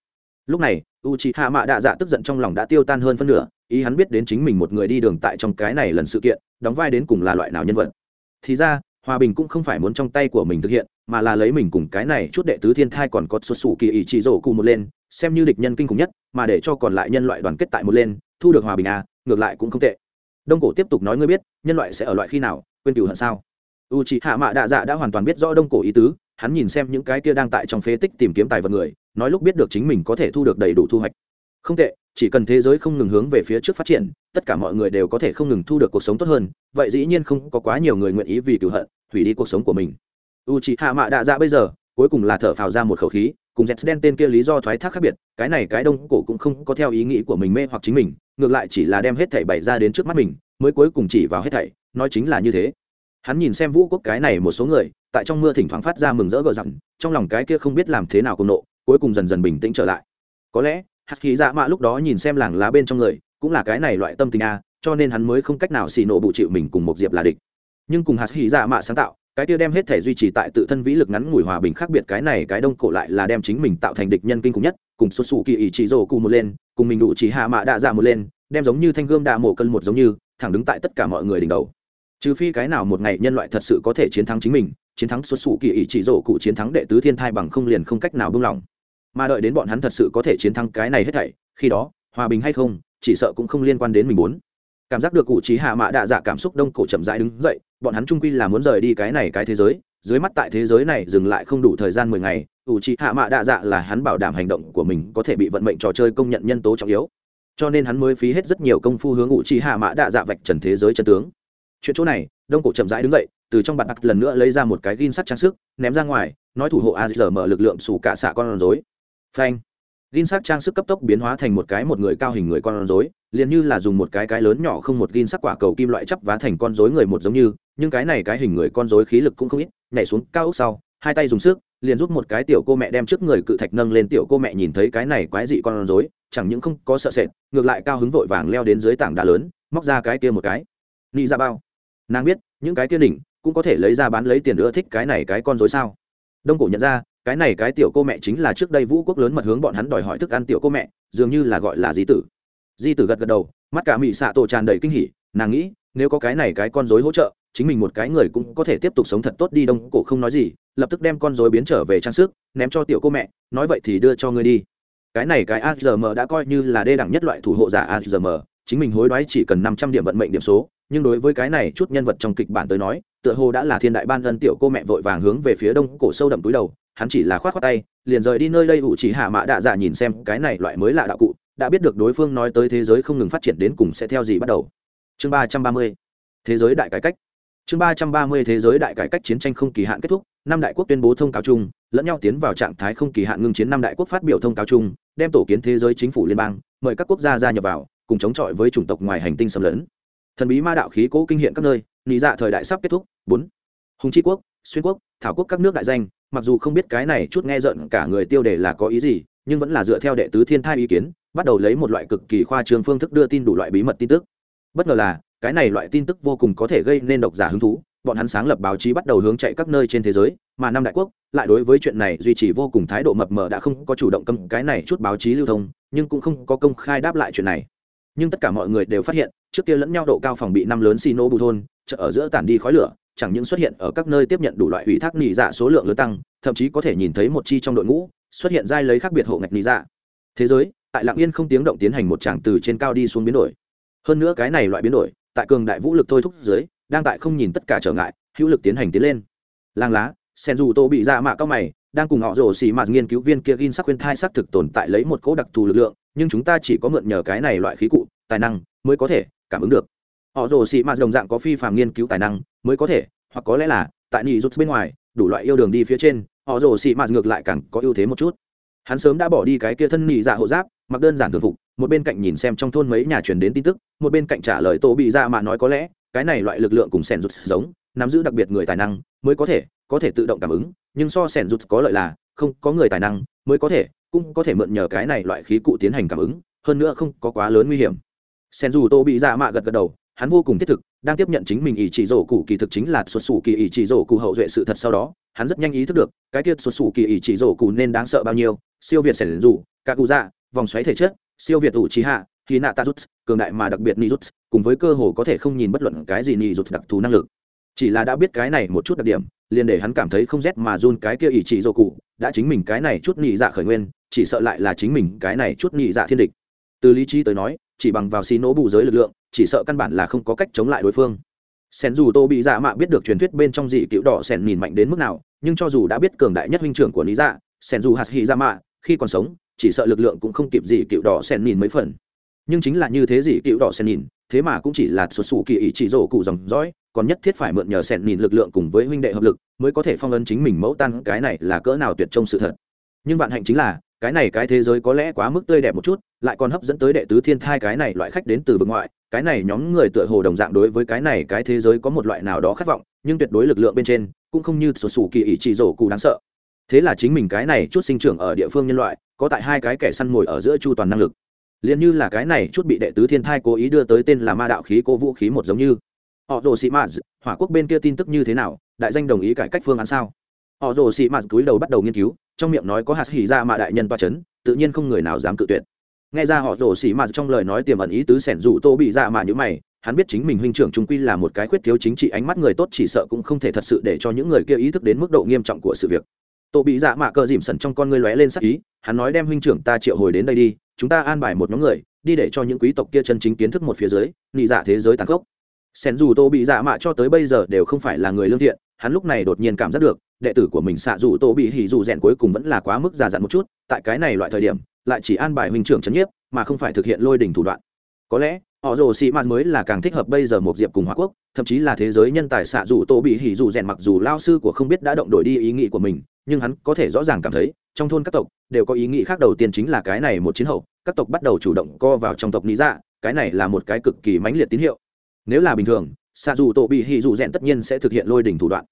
Lúc này u c h i hạ mạ đạ dạ tức giận trong lòng đã tiêu tan hơn phân nửa, ý hắn biết đến chính mình một người đi đường tại trong cái này lần sự kiện, đóng vai đến cùng là loại nào nhân vật. Thì ra, hòa bình cũng không phải muốn trong tay của mình thực hiện, mà là lấy mình cùng cái này chút đệ tứ thiên thai còn có xuất xù kỳ ý chỉ rổ cụ một lên, xem như địch nhân kinh khủng nhất, mà để cho còn lại nhân loại đoàn kết tại một lên, thu được hòa bình à ngược lại cũng không tệ. Đông cổ tiếp tục nói ngươi biết, nhân loại sẽ ở loại khi nào, quên cựu hận sao? U c h ị hạ mạ đạ dạ đã hoàn toàn biết rõ đông cổ ý tứ, hắn nhìn xem những cái kia đang tại trong phế tích tìm kiếm tài vật người, nói lúc biết được chính mình có thể thu được đầy đủ thu hoạch. Không tệ, chỉ cần thế giới không ngừng hướng về phía trước phát triển, tất cả mọi người đều có thể không ngừng thu được cuộc sống tốt hơn, vậy dĩ nhiên không có quá nhiều người nguyện ý vì cựu hận, hủy đi cuộc sống của mình. U c h ị hạ mạ đạ dạ bây giờ, cuối cùng là thở phào ra một khẩu khí, cùng dẹt đen tên kia lý do thoái thác khác biệt, cái này cái đông cổ cũng không có theo ý nghĩ của mình mê hoặc chính mình, ngược lại chỉ là đem hết thảy bày ra đến trước mắt mình, mới cuối cùng chỉ vào hết thảy, nói chính là như thế hắn nhìn xem vũ quốc cái này một số người, tại trong mưa thỉnh thoảng phát ra mừng rỡ gờ dặn trong lòng cái kia không biết làm thế nào cùng nộ, cuối cùng dần dần bình tĩnh trở lại. Có lẽ hạt khí dạ mạ lúc đó nhìn xem làng lá bên trong người, cũng là cái này loại tâm tình a, cho nên hắn mới không cách nào xì nộ bụ chịu mình cùng một diệp là địch. Nhưng cùng hạt khí dạ mạ sáng tạo, cái kia đem hết thể duy trì tại tự thân vĩ lực ngắn ngủi hòa bình khác biệt cái này cái đông cổ lại là đem chính mình tạo thành địch nhân kinh khủng nhất, cùng xuất xù kỳ ý chỉ rồ cụ một lên, cùng mình đủ chỉ hạ mạ đạ dạ một lên, đem giống như thanh gươm đạ mổ cân một giống như, thẳng đứng tại tất cả mọi người đỉnh đầu trừ phi cái nào một ngày nhân loại thật sự có thể chiến thắng chính mình, chiến thắng xuất xù kỳ ý chỉ rổ cụ chiến thắng đệ tứ thiên thai bằng không liền không cách nào buông lỏng. Mà đợi đến bọn hắn thật sự có thể chiến thắng cái này hết thảy, khi đó, hòa bình hay không, chỉ sợ cũng không liên quan đến mình muốn. Cảm giác được cụ trí hạ mạ đạ dạ cảm xúc đông cổ chậm rãi đứng dậy, bọn hắn trung quy là muốn rời đi cái này cái thế giới, dưới mắt tại thế giới này dừng lại không đủ thời gian mười ngày ủ trí hạ mạ đạ dạ là hắn bảo đảm hành động của mình có thể bị vận mệnh trò chơi công nhận nhân tố trọng yếu. Cho nên hắn mới phí hết rất nhiều công phu hướng ủ trí hạ mạ đạ dạ vạch trần thế giới chân tướng chuyện chỗ này, đông cổ chậm rãi đứng dậy, từ trong bạt đặc lần nữa lấy ra một cái gin sắt trang sức, ném ra ngoài, nói thủ hộ a giờ mở lực lượng xù cả xạ con rối. Phanh. Gin sắt trang sức cấp tốc biến hóa thành một cái một người cao hình người con rối, liền như là dùng một cái cái lớn nhỏ không một gin sắc quả cầu kim loại chắp vá thành con rối người một giống như, nhưng cái này cái hình người con rối khí lực cũng không ít, nhảy xuống cao ốc sau, hai tay dùng sức, liền giúp một cái tiểu cô mẹ đem trước người cự thạch nâng lên tiểu cô mẹ nhìn thấy cái này quái dị con rối, chẳng những không có sợ sệt, ngược lại cao hứng vội vàng leo đến dưới tảng đá lớn, móc ra cái kia một cái. Ni ra bao nàng biết, những cái tiên đỉnh cũng có thể lấy ra bán lấy tiền ưa thích cái này cái con rối sao? Đông cổ nhận ra, cái này cái tiểu cô mẹ chính là trước đây vũ quốc lớn mật hướng bọn hắn đòi hỏi thức ăn tiểu cô mẹ, dường như là gọi là di tử. Di tử gật gật đầu, mắt cả mị xạ tổ tràn đầy kinh hỉ, nàng nghĩ, nếu có cái này cái con rối hỗ trợ, chính mình một cái người cũng có thể tiếp tục sống thật tốt đi, đông cổ không nói gì, lập tức đem con rối biến trở về trang sức, ném cho tiểu cô mẹ, nói vậy thì đưa cho ngươi đi. Cái này cái azm đã coi như là đê đẳng nhất loại thủ hộ giả azm chính mình hối đoái chỉ cần năm trăm điểm vận mệnh điểm số, nhưng đối với cái này chút nhân vật trong kịch bản tới nói, tựa hồ đã là thiên đại ban ân tiểu cô mẹ vội vàng hướng về phía đông cổ sâu đậm túi đầu, hắn chỉ là khoát khoát tay, liền rời đi nơi đây ủ chỉ hạ mã đạ dạ nhìn xem cái này loại mới lạ đạo cụ, đã biết được đối phương nói tới thế giới không ngừng phát triển đến cùng sẽ theo gì bắt đầu. Chương ba trăm ba mươi, thế giới đại cải cách. Chương ba trăm ba mươi, thế giới đại cải cách chiến tranh không kỳ hạn kết thúc, năm đại quốc tuyên bố thông cáo chung, lẫn nhau tiến vào trạng thái không kỳ hạn ngưng chiến năm đại quốc phát biểu thông cáo chung, đem tổ kiến thế giới chính phủ liên bang, mời các quốc gia gia nhập vào cùng chống chọi với chủng tộc ngoài hành tinh xâm lấn. Thần bí ma đạo khí cố kinh hiện các nơi, nị dạ thời đại sắp kết thúc. Bốn. Hùng tri quốc, xuyên quốc, thảo quốc các nước đại danh, mặc dù không biết cái này chút nghe giận cả người tiêu đề là có ý gì, nhưng vẫn là dựa theo đệ tứ thiên thai ý kiến, bắt đầu lấy một loại cực kỳ khoa trương phương thức đưa tin đủ loại bí mật tin tức. Bất ngờ là, cái này loại tin tức vô cùng có thể gây nên độc giả hứng thú. Bọn hắn sáng lập báo chí bắt đầu hướng chạy các nơi trên thế giới, mà năm đại quốc lại đối với chuyện này duy trì vô cùng thái độ mập mờ đã không có chủ động cấm cái này chút báo chí lưu thông, nhưng cũng không có công khai đáp lại chuyện này nhưng tất cả mọi người đều phát hiện, trước kia lẫn nhau độ cao phòng bị năm lớn xì nô bù thôn, chợ ở giữa tản đi khói lửa, chẳng những xuất hiện ở các nơi tiếp nhận đủ loại ủy thác nỉ dạ số lượng lớn tăng, thậm chí có thể nhìn thấy một chi trong đội ngũ xuất hiện giai lấy khác biệt hộ ngạch nỉ dạ. Thế giới, tại lạng yên không tiếng động tiến hành một tràng từ trên cao đi xuống biến đổi. Hơn nữa cái này loại biến đổi, tại cường đại vũ lực thôi thúc dưới, đang tại không nhìn tất cả trở ngại, hữu lực tiến hành tiến lên. Làng lá sen dù tô bị dạ mạ cao mày, đang cùng họ rồ xì mạt nghiên cứu viên kia gin sắc khuyên thai xác thực tồn tại lấy một cỗ đặc thù lực lượng nhưng chúng ta chỉ có mượn nhờ cái này loại khí cụ, tài năng mới có thể cảm ứng được. Họ rồ xị mạt đồng dạng có phi phàm nghiên cứu tài năng mới có thể, hoặc có lẽ là tại nhị rút bên ngoài, đủ loại yêu đường đi phía trên, họ rồ xị mạt ngược lại càng có ưu thế một chút. Hắn sớm đã bỏ đi cái kia thân nị dạ hộ giáp, mặc đơn giản thường phục, một bên cạnh nhìn xem trong thôn mấy nhà truyền đến tin tức, một bên cạnh trả lời tô bị ra mà nói có lẽ, cái này loại lực lượng cùng sẻn rút giống, nắm giữ đặc biệt người tài năng mới có thể có thể tự động cảm ứng, nhưng so sẻn rút có lợi là, không có người tài năng mới có thể cũng có thể mượn nhờ cái này loại khí cụ tiến hành cảm ứng, hơn nữa không có quá lớn nguy hiểm. Sen dù tô bị dạ mạ gật gật đầu, hắn vô cùng thiết thực, đang tiếp nhận chính mình ý chỉ rổ cụ kỳ thực chính là xuất xù kỳ ý chỉ rổ cụ hậu duệ sự thật sau đó, hắn rất nhanh ý thức được, cái tiết xuất xù kỳ ý chỉ rổ cụ nên đáng sợ bao nhiêu, siêu việt sẻn dù cả cụ dạ vòng xoáy thể chất, siêu việt ủ trí hạ khi nạ ta rút cường đại mà đặc biệt ni rút cùng với cơ hồ có thể không nhìn bất luận cái gì ni rút đặc thù năng lực. Chỉ là đã biết cái này một chút đặc điểm, liền để hắn cảm thấy không rét mà run cái kia ý chỉ rổ cụ đã chính mình cái này chút nhị dạ khởi nguyên chỉ sợ lại là chính mình cái này chút nhị dạ thiên địch. Từ lý trí tới nói, chỉ bằng vào xí nỗ bù giới lực lượng, chỉ sợ căn bản là không có cách chống lại đối phương. Sen dù tô bị dạ mạ biết được truyền thuyết bên trong dị cựu đỏ sen nhìn mạnh đến mức nào, nhưng cho dù đã biết cường đại nhất huynh trưởng của lý dạ sen dù hạt hy dạ mạ, khi còn sống, chỉ sợ lực lượng cũng không kịp dị cựu đỏ sen nhìn mấy phần. Nhưng chính là như thế dị cựu đỏ sen nhìn, thế mà cũng chỉ là xuất xù kỳ ý chỉ rổ cụ dòng dõi, còn nhất thiết phải mượn nhờ sen nhìn lực lượng cùng với huynh đệ hợp lực, mới có thể phong ấn chính mình mẫu tan cái này là cỡ nào tuyệt trong sự thật. Nhưng vạn hạnh chính là cái này cái thế giới có lẽ quá mức tươi đẹp một chút, lại còn hấp dẫn tới đệ tứ thiên thai cái này loại khách đến từ vực ngoại, cái này nhóm người tựa hồ đồng dạng đối với cái này cái thế giới có một loại nào đó khát vọng, nhưng tuyệt đối lực lượng bên trên cũng không như sổ sủ kỳ ý chỉ rổ cụ đáng sợ. Thế là chính mình cái này chút sinh trưởng ở địa phương nhân loại, có tại hai cái kẻ săn mồi ở giữa chu toàn năng lực. Liền như là cái này chút bị đệ tứ thiên thai cố ý đưa tới tên là ma đạo khí cô vũ khí một giống như. Họ rồ sĩ maz, hỏa quốc bên kia tin tức như thế nào? Đại danh đồng ý cải cách phương án sao? Họ rồ sĩ mạt cúi đầu bắt đầu nghiên cứu, trong miệng nói có hạt hỉ ra mà đại nhân toa c h ấ n tự nhiên không người nào dám cự tuyệt. Nghe ra họ rồ xì mà trong lời nói tiềm ẩn ý tứ sẻn dù tô bị ra mà như mày, hắn biết chính mình huynh trưởng trung quy là một cái khuyết thiếu chính trị ánh mắt người tốt chỉ sợ cũng không thể thật sự để cho những người kia ý thức đến mức độ nghiêm trọng của sự việc. Tô bị dạ mạ cờ dìm sẩn trong con ngươi lóe lên sắc ý, hắn nói đem huynh trưởng ta triệu hồi đến đây đi, chúng ta an bài một nhóm người, đi để cho những quý tộc kia chân chính kiến thức một phía dưới, nị dạ thế giới tàn khốc. Sen dù tô bị dạ mạ cho tới bây giờ đều không phải là người lương thiện, hắn lúc này đột nhiên cảm giác được đệ tử của mình xạ dù tô bị hỉ dù rèn cuối cùng vẫn là quá mức già dặn một chút, tại cái này loại thời điểm, lại chỉ an bài huynh trưởng c nhiếp, mà không phải thực hiện lôi đình thủ đoạn. Có lẽ, họ rồ sĩ mạt mới là càng thích hợp bây giờ một diệp cùng hòa quốc, thậm chí là thế giới nhân tài xạ dù tô bị hỉ dù rèn mặc dù lao sư của không biết đã động đổi đi ý nghĩ của mình, nhưng hắn có thể rõ ràng cảm thấy, trong thôn các tộc đều có ý nghĩ khác đầu tiên chính là cái này một chiến hậu, các tộc bắt đầu chủ động co vào trong tộc lý dạ cái này là một cái cực kỳ mãnh liệt tín hiệu. Nếu là bình thường, xạ dù tổ bị hỉ dù rèn tất nhiên sẽ thực hiện lôi đỉnh thủ đoạn.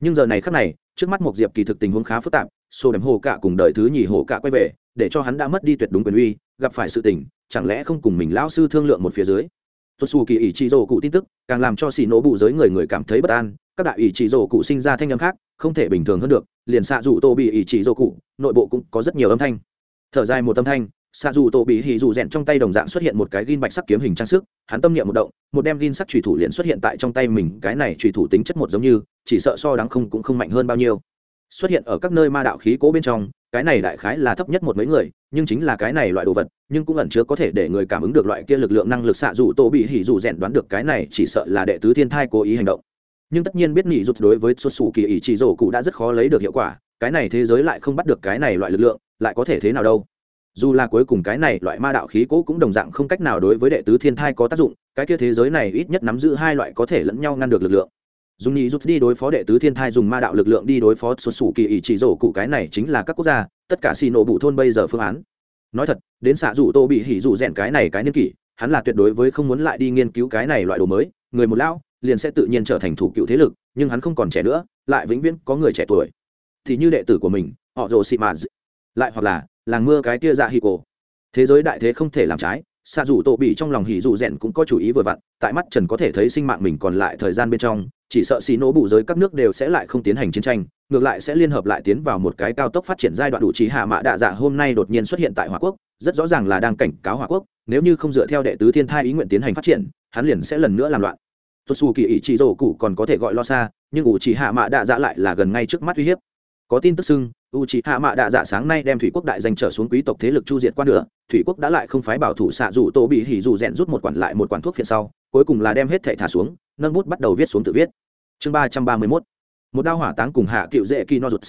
Nhưng giờ này khác này trước mắt một diệp kỳ thực tình huống khá phức tạp xô đếm hồ cả cùng đời thứ nhì hồ cả quay về, để cho hắn đã mất đi tuyệt đúng quyền uy, gặp phải sự tình, chẳng lẽ không cùng mình lão sư thương lượng một phía dưới. Tuột xù kỳ ỷ trị rổ cụ tin tức, càng làm cho xì nổ bụ giới người người cảm thấy bất an, các đại ỷ trị rổ cụ sinh ra thanh âm khác, không thể bình thường hơn được, liền xạ dù tô bị ỷ trị rổ cụ, nội bộ cũng có rất nhiều âm thanh. Thở dài một âm thanh xạ dù tô bị hì dù rèn trong tay đồng dạng xuất hiện một cái gin bạch sắc kiếm hình trang sức, hắn tâm niệm một động, một đem gin sắc trùy thủ liền xuất hiện tại trong tay mình, cái này trùy thủ tính chất một giống như chỉ sợ so đáng không cũng không mạnh hơn bao nhiêu. Xuất hiện ở các nơi ma đạo khí cố bên trong, cái này đại khái là thấp nhất một mấy người, nhưng chính là cái này loại đồ vật, nhưng cũng ẩn chứa có thể để người cảm ứng được loại kia lực lượng năng lực xạ dù tô bị hỉ dù rèn đoán được cái này chỉ sợ là đệ tứ thiên thai cố ý hành động. Nhưng tất nhiên biết nghỉ rụt đối với xuất xù kỳ ý chỉ rổ cụ đã rất khó lấy được hiệu quả, cái này thế giới lại không bắt được cái này loại lực lượng, lại có thể thế nào đâu. Dù là cuối cùng cái này loại ma đạo khí cố cũng đồng dạng không cách nào đối với đệ tứ thiên thai có tác dụng, cái kia thế giới này ít nhất nắm giữ hai loại có thể lẫn nhau ngăn được lực lượng dùng nhị rút đi đối phó đệ tứ thiên thai, dùng ma đạo lực lượng đi đối phó xuất xù kỳ ý chỉ rổ cụ, cái này chính là các quốc gia, tất cả xì nổ bụ thôn bây giờ phương án. Nói thật, đến xạ rủ tô bị hỉ rủ rèn cái này cái niên kỷ, hắn là tuyệt đối với không muốn lại đi nghiên cứu cái này loại đồ mới, người một lão, liền sẽ tự nhiên trở thành thủ cựu thế lực, nhưng hắn không còn trẻ nữa, lại vĩnh viễn có người trẻ tuổi. Thì như đệ tử của mình, họ rồ xị mà lại hoặc là làng mưa cái kia dạ hì cổ. Thế giới đại thế không thể làm trái, xạ dù tổ bị trong lòng hỉ dù rèn cũng có chủ ý vừa vặn, tại mắt trần có thể thấy sinh mạng mình còn lại thời gian bên trong chỉ sợ xì nổ bụ giới các nước đều sẽ lại không tiến hành chiến tranh, ngược lại sẽ liên hợp lại tiến vào một cái cao tốc phát triển giai đoạn đủ trí hạ mạ đạ dạ hôm nay đột nhiên xuất hiện tại hòa quốc, rất rõ ràng là đang cảnh cáo hòa quốc, nếu như không dựa theo đệ tứ thiên thai ý nguyện tiến hành phát triển, hắn liền sẽ lần nữa làm loạn. Tốt xù kỳ ý chỉ rổ cụ còn có thể gọi lo xa, nhưng ủ trí hạ mạ đạ dạ lại là gần ngay trước mắt uy hiếp. Có tin tức xưng u trí hạ mạ đạ dạ sáng nay đem thủy quốc đại danh trở xuống quý tộc thế lực chu diệt quan nữa thủy quốc đã lại không phái bảo thủ xạ dù tô bị hỉ dù rèn rút một quản lại một quản thuốc phiện sau, cuối cùng là đem hết thể thả xuống nâng bút bắt đầu viết xuống tự viết. Chương ba trăm ba mươi mốt. Một đao hỏa táng cùng hạ cựu dễ kỳ no rụt.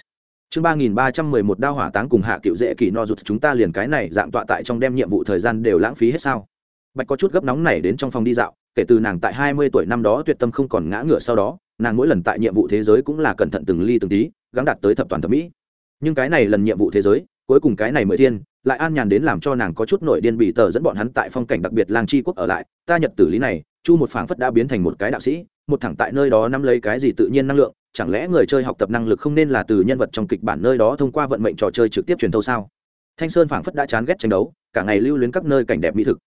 Chương ba nghìn ba trăm mười một đao hỏa táng cùng hạ cựu dễ kỳ no rụt, chúng ta liền cái này dạng tọa tại trong đem nhiệm vụ thời gian đều lãng phí hết sao? Bạch có chút gấp nóng này đến trong phòng đi dạo, kể từ nàng tại hai mươi tuổi năm đó tuyệt tâm không còn ngã ngựa sau đó, nàng mỗi lần tại nhiệm vụ thế giới cũng là cẩn thận từng ly từng tí gắn đạt tới thập toàn thẩm mỹ. Nhưng cái này lần nhiệm vụ thế giới, cuối cùng cái này mười thiên, lại an nhàn đến làm cho nàng có chút nội điên bị tờ dẫn bọn hắn tại phong cảnh đặc biệt lang chi quốc ở lại. Ta nhật tử lý này chu một phảng phất đã biến thành một cái đạo sĩ, một thẳng tại nơi đó nắm lấy cái gì tự nhiên năng lượng, chẳng lẽ người chơi học tập năng lực không nên là từ nhân vật trong kịch bản nơi đó thông qua vận mệnh trò chơi trực tiếp truyền thâu sao? Thanh sơn phảng phất đã chán ghét tranh đấu, cả ngày lưu luyến các nơi cảnh đẹp mỹ thực.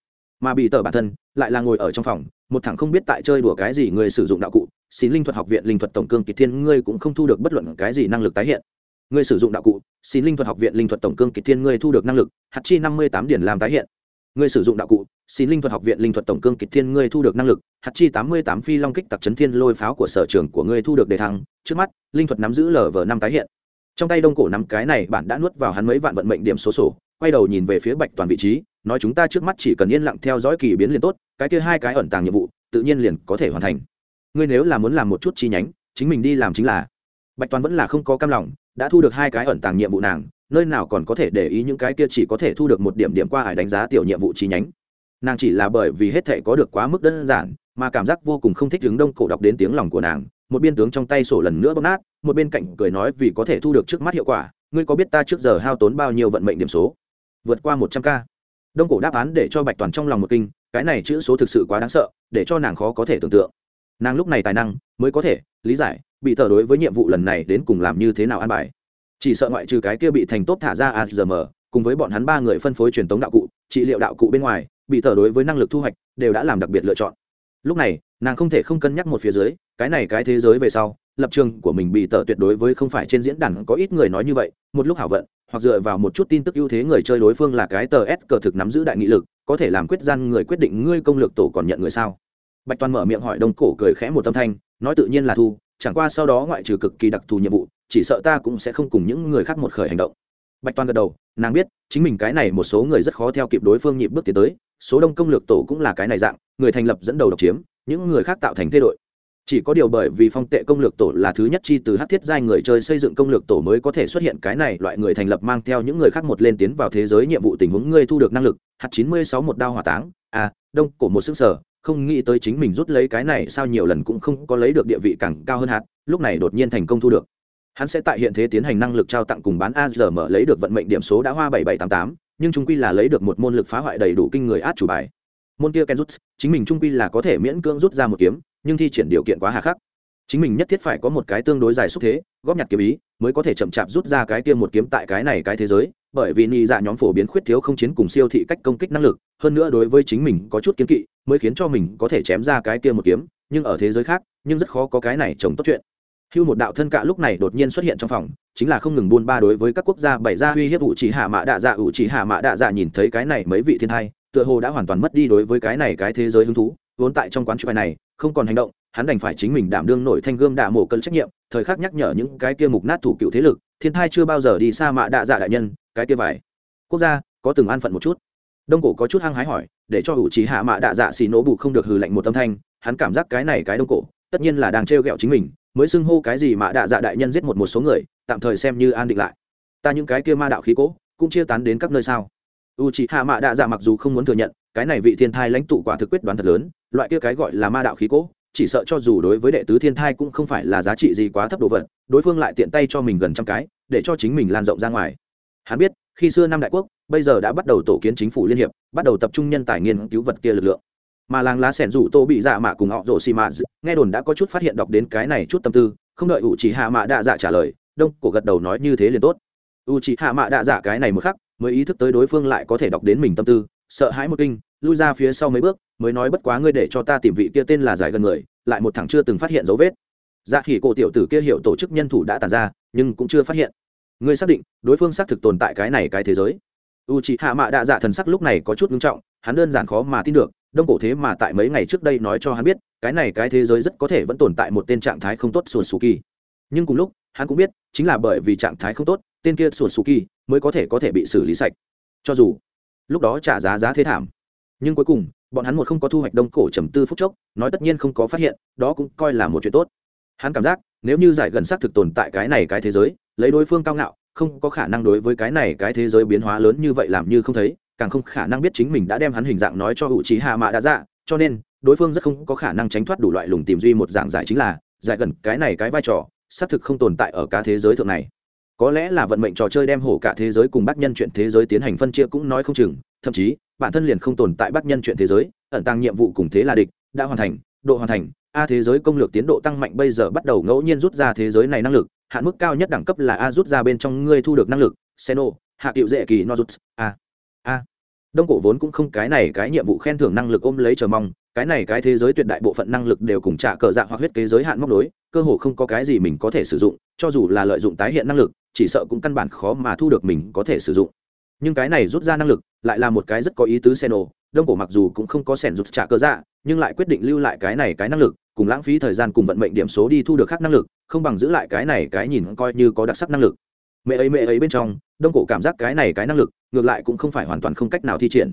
Mà bị tờ bản thân, lại là ngồi ở trong phòng, một thằng không biết tại chơi đùa cái gì người sử dụng đạo cụ, xin linh thuật học viện linh thuật tổng cương kỳ thiên, ngươi cũng không thu được bất luận cái gì năng lực tái hiện. Người sử dụng đạo cụ, xin linh thuật học viện linh thuật tổng cương kỳ thiên, ngươi thu được năng lực, hạt chi năm mươi tám điển làm tái hiện. Người sử dụng đạo cụ xin linh thuật học viện linh thuật tổng cương kịch thiên, ngươi thu được năng lực, hạt chi tám mươi tám phi long kích tặc chấn thiên lôi pháo của sở trường của ngươi thu được đề thăng. Trước mắt, linh thuật nắm giữ lở vờ năm tái hiện. Trong tay đông cổ nắm cái này, bạn đã nuốt vào hắn mấy vạn vận mệnh điểm số sổ, quay đầu nhìn về phía bạch toàn vị trí, nói chúng ta trước mắt chỉ cần yên lặng theo dõi kỳ biến liền tốt, cái kia hai cái ẩn tàng nhiệm vụ, tự nhiên liền có thể hoàn thành. Ngươi nếu là muốn làm một chút chi nhánh, chính mình đi làm chính là. Bạch toàn vẫn là không có cam lòng, đã thu được hai cái ẩn tàng nhiệm vụ nàng, nơi nào còn có thể để ý những cái kia chỉ có thể thu được một điểm điểm qua hải đánh giá tiểu nhiệm vụ chi nhánh nàng chỉ là bởi vì hết thể có được quá mức đơn giản, mà cảm giác vô cùng không thích đứng đông cổ đọc đến tiếng lòng của nàng. Một biên tướng trong tay sổ lần nữa bóp nát, một bên cạnh cười nói vì có thể thu được trước mắt hiệu quả, ngươi có biết ta trước giờ hao tốn bao nhiêu vận mệnh điểm số? Vượt qua một trăm k. Đông cổ đáp án để cho bạch toàn trong lòng một kinh, cái này chữ số thực sự quá đáng sợ, để cho nàng khó có thể tưởng tượng. Nàng lúc này tài năng, mới có thể lý giải, bị thờ đối với nhiệm vụ lần này đến cùng làm như thế nào an bài. Chỉ sợ ngoại trừ cái kia bị thành tốt thả ra azm cùng với bọn hắn ba người phân phối truyền tống đạo cụ, trị liệu đạo cụ bên ngoài bị tờ đối với năng lực thu hoạch đều đã làm đặc biệt lựa chọn. Lúc này, nàng không thể không cân nhắc một phía dưới, cái này cái thế giới về sau, lập trường của mình bị tờ tuyệt đối với không phải trên diễn đàn có ít người nói như vậy, một lúc hảo vận, hoặc dựa vào một chút tin tức ưu thế người chơi đối phương là cái tờ s cờ thực nắm giữ đại nghị lực, có thể làm quyết gian người quyết định ngươi công lược tổ còn nhận người sao? Bạch toàn mở miệng hỏi đông cổ cười khẽ một tâm thanh, nói tự nhiên là thu, chẳng qua sau đó ngoại trừ cực kỳ đặc thù nhiệm vụ, chỉ sợ ta cũng sẽ không cùng những người khác một khởi hành động. Bạch toàn gật đầu, nàng biết, chính mình cái này một số người rất khó theo kịp đối phương nhịp bước tiến tới số đông công lược tổ cũng là cái này dạng, người thành lập dẫn đầu độc chiếm, những người khác tạo thành thay đội. Chỉ có điều bởi vì phong tệ công lược tổ là thứ nhất chi từ hát thiết giai người chơi xây dựng công lược tổ mới có thể xuất hiện cái này, loại người thành lập mang theo những người khác một lên tiến vào thế giới nhiệm vụ tình huống, ngươi thu được năng lực hạt chín mươi sáu một đao hỏa táng à đông cổ một xương sở, không nghĩ tới chính mình rút lấy cái này, sao nhiều lần cũng không có lấy được địa vị càng cao hơn hạt, lúc này đột nhiên thành công thu được. Hắn sẽ tại hiện thế tiến hành năng lực trao tặng cùng bán a mở lấy được vận mệnh điểm số đã hoa bảy bảy tám tám nhưng chúng quy là lấy được một môn lực phá hoại đầy đủ kinh người át chủ bài. Môn kia ken rút chính mình trung quy là có thể miễn cưỡng rút ra một kiếm, nhưng thi triển điều kiện quá hà khắc. Chính mình nhất thiết phải có một cái tương đối dài xúc thế, góp nhặt kiếm ý, mới có thể chậm chạp rút ra cái kia một kiếm tại cái này cái thế giới, bởi vì nị dạ nhóm phổ biến khuyết thiếu không chiến cùng siêu thị cách công kích năng lực, hơn nữa đối với chính mình có chút kiến kỵ, mới khiến cho mình có thể chém ra cái kia một kiếm, nhưng ở thế giới khác, nhưng rất khó có cái này trồng tốt chuyện hưu một đạo thân cạ lúc này đột nhiên xuất hiện trong phòng, chính là không ngừng buôn ba đối với các quốc gia bày ra uy hiếp ủ chỉ hạ mã đạ dạ ủ chỉ hạ mã đạ dạ nhìn thấy cái này mấy vị thiên hai tựa hồ đã hoàn toàn mất đi đối với cái này cái thế giới hứng thú, vốn tại trong quán trại này, không còn hành động, hắn đành phải chính mình đảm đương nổi thanh gươm đạ mổ cân trách nhiệm, thời khắc nhắc nhở những cái kia mục nát thủ cựu thế lực, thiên thai chưa bao giờ đi xa mạ đạ dạ đại nhân, cái kia vải quốc gia, có từng an phận một chút. Đông cổ có chút hăng hái hỏi, để cho hữu trí hạ mạ đạ dạ xì nỗ bụ không được hừ lạnh một tâm thanh, hắn cảm giác cái này cái đông cổ, tất nhiên là đang trêu ghẹo chính mình mới xưng hô cái gì mà đạ dạ đại nhân giết một một số người, tạm thời xem như an định lại. Ta những cái kia ma đạo khí cố, cũng chia tán đến các nơi sao? U c hạ mạ đạ dạ mặc dù không muốn thừa nhận, cái này vị thiên thai lãnh tụ quả thực quyết đoán thật lớn, loại kia cái gọi là ma đạo khí cố, chỉ sợ cho dù đối với đệ tứ thiên thai cũng không phải là giá trị gì quá thấp đồ vật, đối phương lại tiện tay cho mình gần trăm cái, để cho chính mình lan rộng ra ngoài. Hắn biết, khi xưa năm đại quốc, bây giờ đã bắt đầu tổ kiến chính phủ liên hiệp, bắt đầu tập trung nhân tài nghiên cứu vật kia lực lượng mà làng lá sẻn rủ tô bị dạ mạ cùng họ rổ xì mạ nghe đồn đã có chút phát hiện đọc đến cái này chút tâm tư, không đợi u chỉ hạ mạ đạ dạ trả lời, đông cổ gật đầu nói như thế liền tốt. U chỉ hạ mạ đạ dạ cái này một khắc, mới ý thức tới đối phương lại có thể đọc đến mình tâm tư, sợ hãi một kinh, lui ra phía sau mấy bước, mới nói bất quá ngươi để cho ta tìm vị kia tên là giải gần người, lại một thằng chưa từng phát hiện dấu vết. Dạ khỉ cổ tiểu tử kia hiệu tổ chức nhân thủ đã tàn ra, nhưng cũng chưa phát hiện. Ngươi xác định, đối phương xác thực tồn tại cái này cái thế giới. U c h ị hạ mạ đạ dạ thần sắc lúc này có chút ngưng trọng, hắn đơn giản khó mà tin được đông cổ thế mà tại mấy ngày trước đây nói cho hắn biết, cái này cái thế giới rất có thể vẫn tồn tại một tên trạng thái không tốt sùa sù kỳ. Nhưng cùng lúc, hắn cũng biết, chính là bởi vì trạng thái không tốt, tên kia sùa sù kỳ mới có thể có thể bị xử lý sạch. Cho dù, lúc đó trả giá giá thế thảm. Nhưng cuối cùng, bọn hắn một không có thu hoạch đông cổ trầm tư phút chốc, nói tất nhiên không có phát hiện, đó cũng coi là một chuyện tốt. Hắn cảm giác, nếu như giải gần xác thực tồn tại cái này cái thế giới, lấy đối phương cao ngạo, không có khả năng đối với cái này cái thế giới biến hóa lớn như vậy làm như không thấy càng không khả năng biết chính mình đã đem hắn hình dạng nói cho hữu trí hạ mạ đã dạ cho nên, đối phương rất không có khả năng tránh thoát đủ loại lùng tìm duy một dạng giải chính là, giải gần cái này cái vai trò, xác thực không tồn tại ở cả thế giới thượng này. Có lẽ là vận mệnh trò chơi đem hổ cả thế giới cùng bác nhân chuyện thế giới tiến hành phân chia cũng nói không chừng, thậm chí, bản thân liền không tồn tại bác nhân chuyện thế giới, ẩn tăng nhiệm vụ cùng thế là địch, đã hoàn thành, độ hoàn thành, a thế giới công lược tiến độ tăng mạnh bây giờ bắt đầu ngẫu nhiên rút ra thế giới này năng lực, hạn mức cao nhất đẳng cấp là a rút ra bên trong ngươi thu được năng lực seno hạ tiệu dễ kỳ no rút a đông cổ vốn cũng không cái này cái nhiệm vụ khen thưởng năng lực ôm lấy chờ mong, cái này cái thế giới tuyệt đại bộ phận năng lực đều cùng trả cờ dạng hoặc huyết kế giới hạn móc đối cơ hồ không có cái gì mình có thể sử dụng, cho dù là lợi dụng tái hiện năng lực, chỉ sợ cũng căn bản khó mà thu được mình có thể sử dụng. Nhưng cái này rút ra năng lực, lại là một cái rất có ý tứ sen ồ đông cổ mặc dù cũng không có sẻn rút trả cơ dạ nhưng lại quyết định lưu lại cái này cái năng lực, cùng lãng phí thời gian cùng vận mệnh điểm số đi thu được khác năng lực, không bằng giữ lại cái này cái nhìn coi như có đặc sắc năng lực mẹ ấy mẹ ấy bên trong, đông cổ cảm giác cái này cái năng lực, ngược lại cũng không phải hoàn toàn không cách nào thi triển.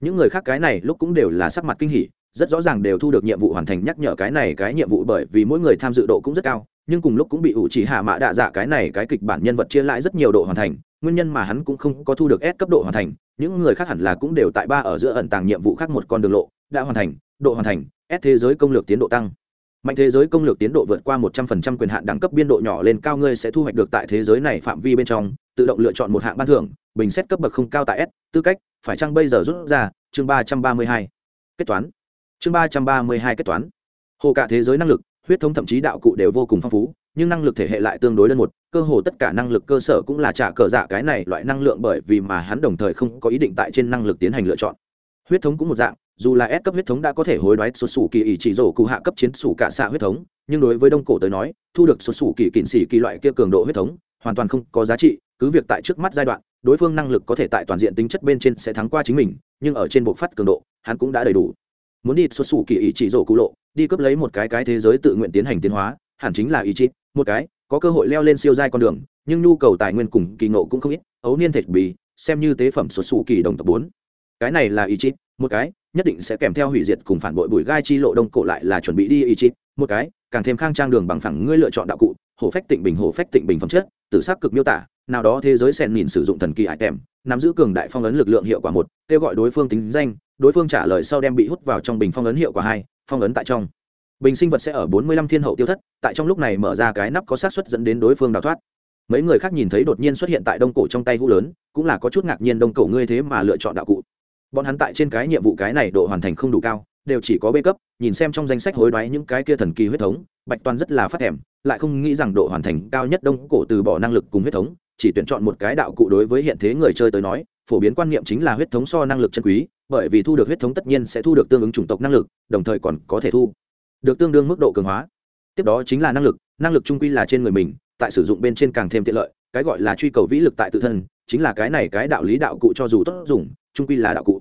Những người khác cái này lúc cũng đều là sắc mặt kinh hỉ, rất rõ ràng đều thu được nhiệm vụ hoàn thành nhắc nhở cái này cái nhiệm vụ bởi vì mỗi người tham dự độ cũng rất cao, nhưng cùng lúc cũng bị ủ chỉ hạ mã đạ dạ cái này cái kịch bản nhân vật chia lại rất nhiều độ hoàn thành, nguyên nhân mà hắn cũng không có thu được S cấp độ hoàn thành, những người khác hẳn là cũng đều tại ba ở giữa ẩn tàng nhiệm vụ khác một con đường lộ, đã hoàn thành, độ hoàn thành, S thế giới công lược tiến độ tăng mạnh thế giới công lược tiến độ vượt qua một trăm phần trăm quyền hạn đẳng cấp biên độ nhỏ lên cao ngươi sẽ thu hoạch được tại thế giới này phạm vi bên trong, tự động lựa chọn một hạng ban thưởng, bình xét cấp bậc không cao tại s, tư cách, phải chăng bây giờ rút ra, chương ba trăm ba mươi hai. Kết toán. Chương ba trăm ba mươi hai kết toán. Hồ cả thế giới năng lực, huyết thống thậm chí đạo cụ đều vô cùng phong phú, nhưng năng lực thể hệ lại tương đối đơn một, cơ hồ tất cả năng lực cơ sở cũng là trả cờ dạ cái này loại năng lượng bởi vì mà hắn đồng thời không có ý định tại trên năng lực tiến hành lựa chọn. Huyết thống cũng một dạng dù là S cấp huyết thống đã có thể hối đoái xuất sủ kỳ ý chỉ rổ cụ hạ cấp chiến sủ cả xạ huyết thống, nhưng đối với đông cổ tới nói, thu được xuất sủ kỳ kỵ sĩ kỳ loại kia cường độ huyết thống, hoàn toàn không có giá trị, cứ việc tại trước mắt giai đoạn, đối phương năng lực có thể tại toàn diện tính chất bên trên sẽ thắng qua chính mình, nhưng ở trên bộ phát cường độ, hắn cũng đã đầy đủ. Muốn đi xuất sủ kỳ ý chỉ rổ cụ lộ, đi cướp lấy một cái cái thế giới tự nguyện tiến hành tiến hóa, hẳn chính là ý chí, một cái, có cơ hội leo lên siêu giai con đường, nhưng nhu cầu tài nguyên cùng kỳ ngộ cũng không ít, ấu niên thạch bì, xem như tế phẩm xuất sủ kỳ đồng tập bốn. Cái này là ý chí, một cái nhất định sẽ kèm theo hủy diệt cùng phản bội bùi gai chi lộ đông cổ lại là chuẩn bị đi ý chí. Một cái, càng thêm khang trang đường bằng phẳng ngươi lựa chọn đạo cụ, hổ phách tịnh bình, hổ phách tịnh bình phẩm chất tự xác cực miêu tả, nào đó thế giới sen nhìn sử dụng thần kỳ ải kèm nắm giữ cường đại phong ấn lực lượng hiệu quả một, kêu gọi đối phương tính danh, đối phương trả lời sau đem bị hút vào trong bình phong ấn hiệu quả hai, phong ấn tại trong. Bình sinh vật sẽ ở bốn mươi lăm thiên hậu tiêu thất, tại trong lúc này mở ra cái nắp có xác suất dẫn đến đối phương đào thoát. Mấy người khác nhìn thấy đột nhiên xuất hiện tại đông cổ trong tay hũ lớn, cũng là có chút ngạc nhiên đông cổ ngươi thế mà lựa chọn đạo cụ bọn hắn tại trên cái nhiệm vụ cái này độ hoàn thành không đủ cao, đều chỉ có bê cấp, nhìn xem trong danh sách hối đoái những cái kia thần kỳ huyết thống, bạch toàn rất là phát thèm, lại không nghĩ rằng độ hoàn thành cao nhất đông cổ từ bỏ năng lực cùng huyết thống, chỉ tuyển chọn một cái đạo cụ đối với hiện thế người chơi tới nói, phổ biến quan niệm chính là huyết thống so năng lực chân quý, bởi vì thu được huyết thống tất nhiên sẽ thu được tương ứng chủng tộc năng lực, đồng thời còn có thể thu được tương đương mức độ cường hóa. Tiếp đó chính là năng lực năng lực trung quy là trên người mình, tại sử dụng bên trên càng thêm tiện lợi, cái gọi là truy cầu vĩ lực tại tự thân chính là cái này cái đạo lý đạo cụ cho dù tốt dùng, trung quy là đạo cụ.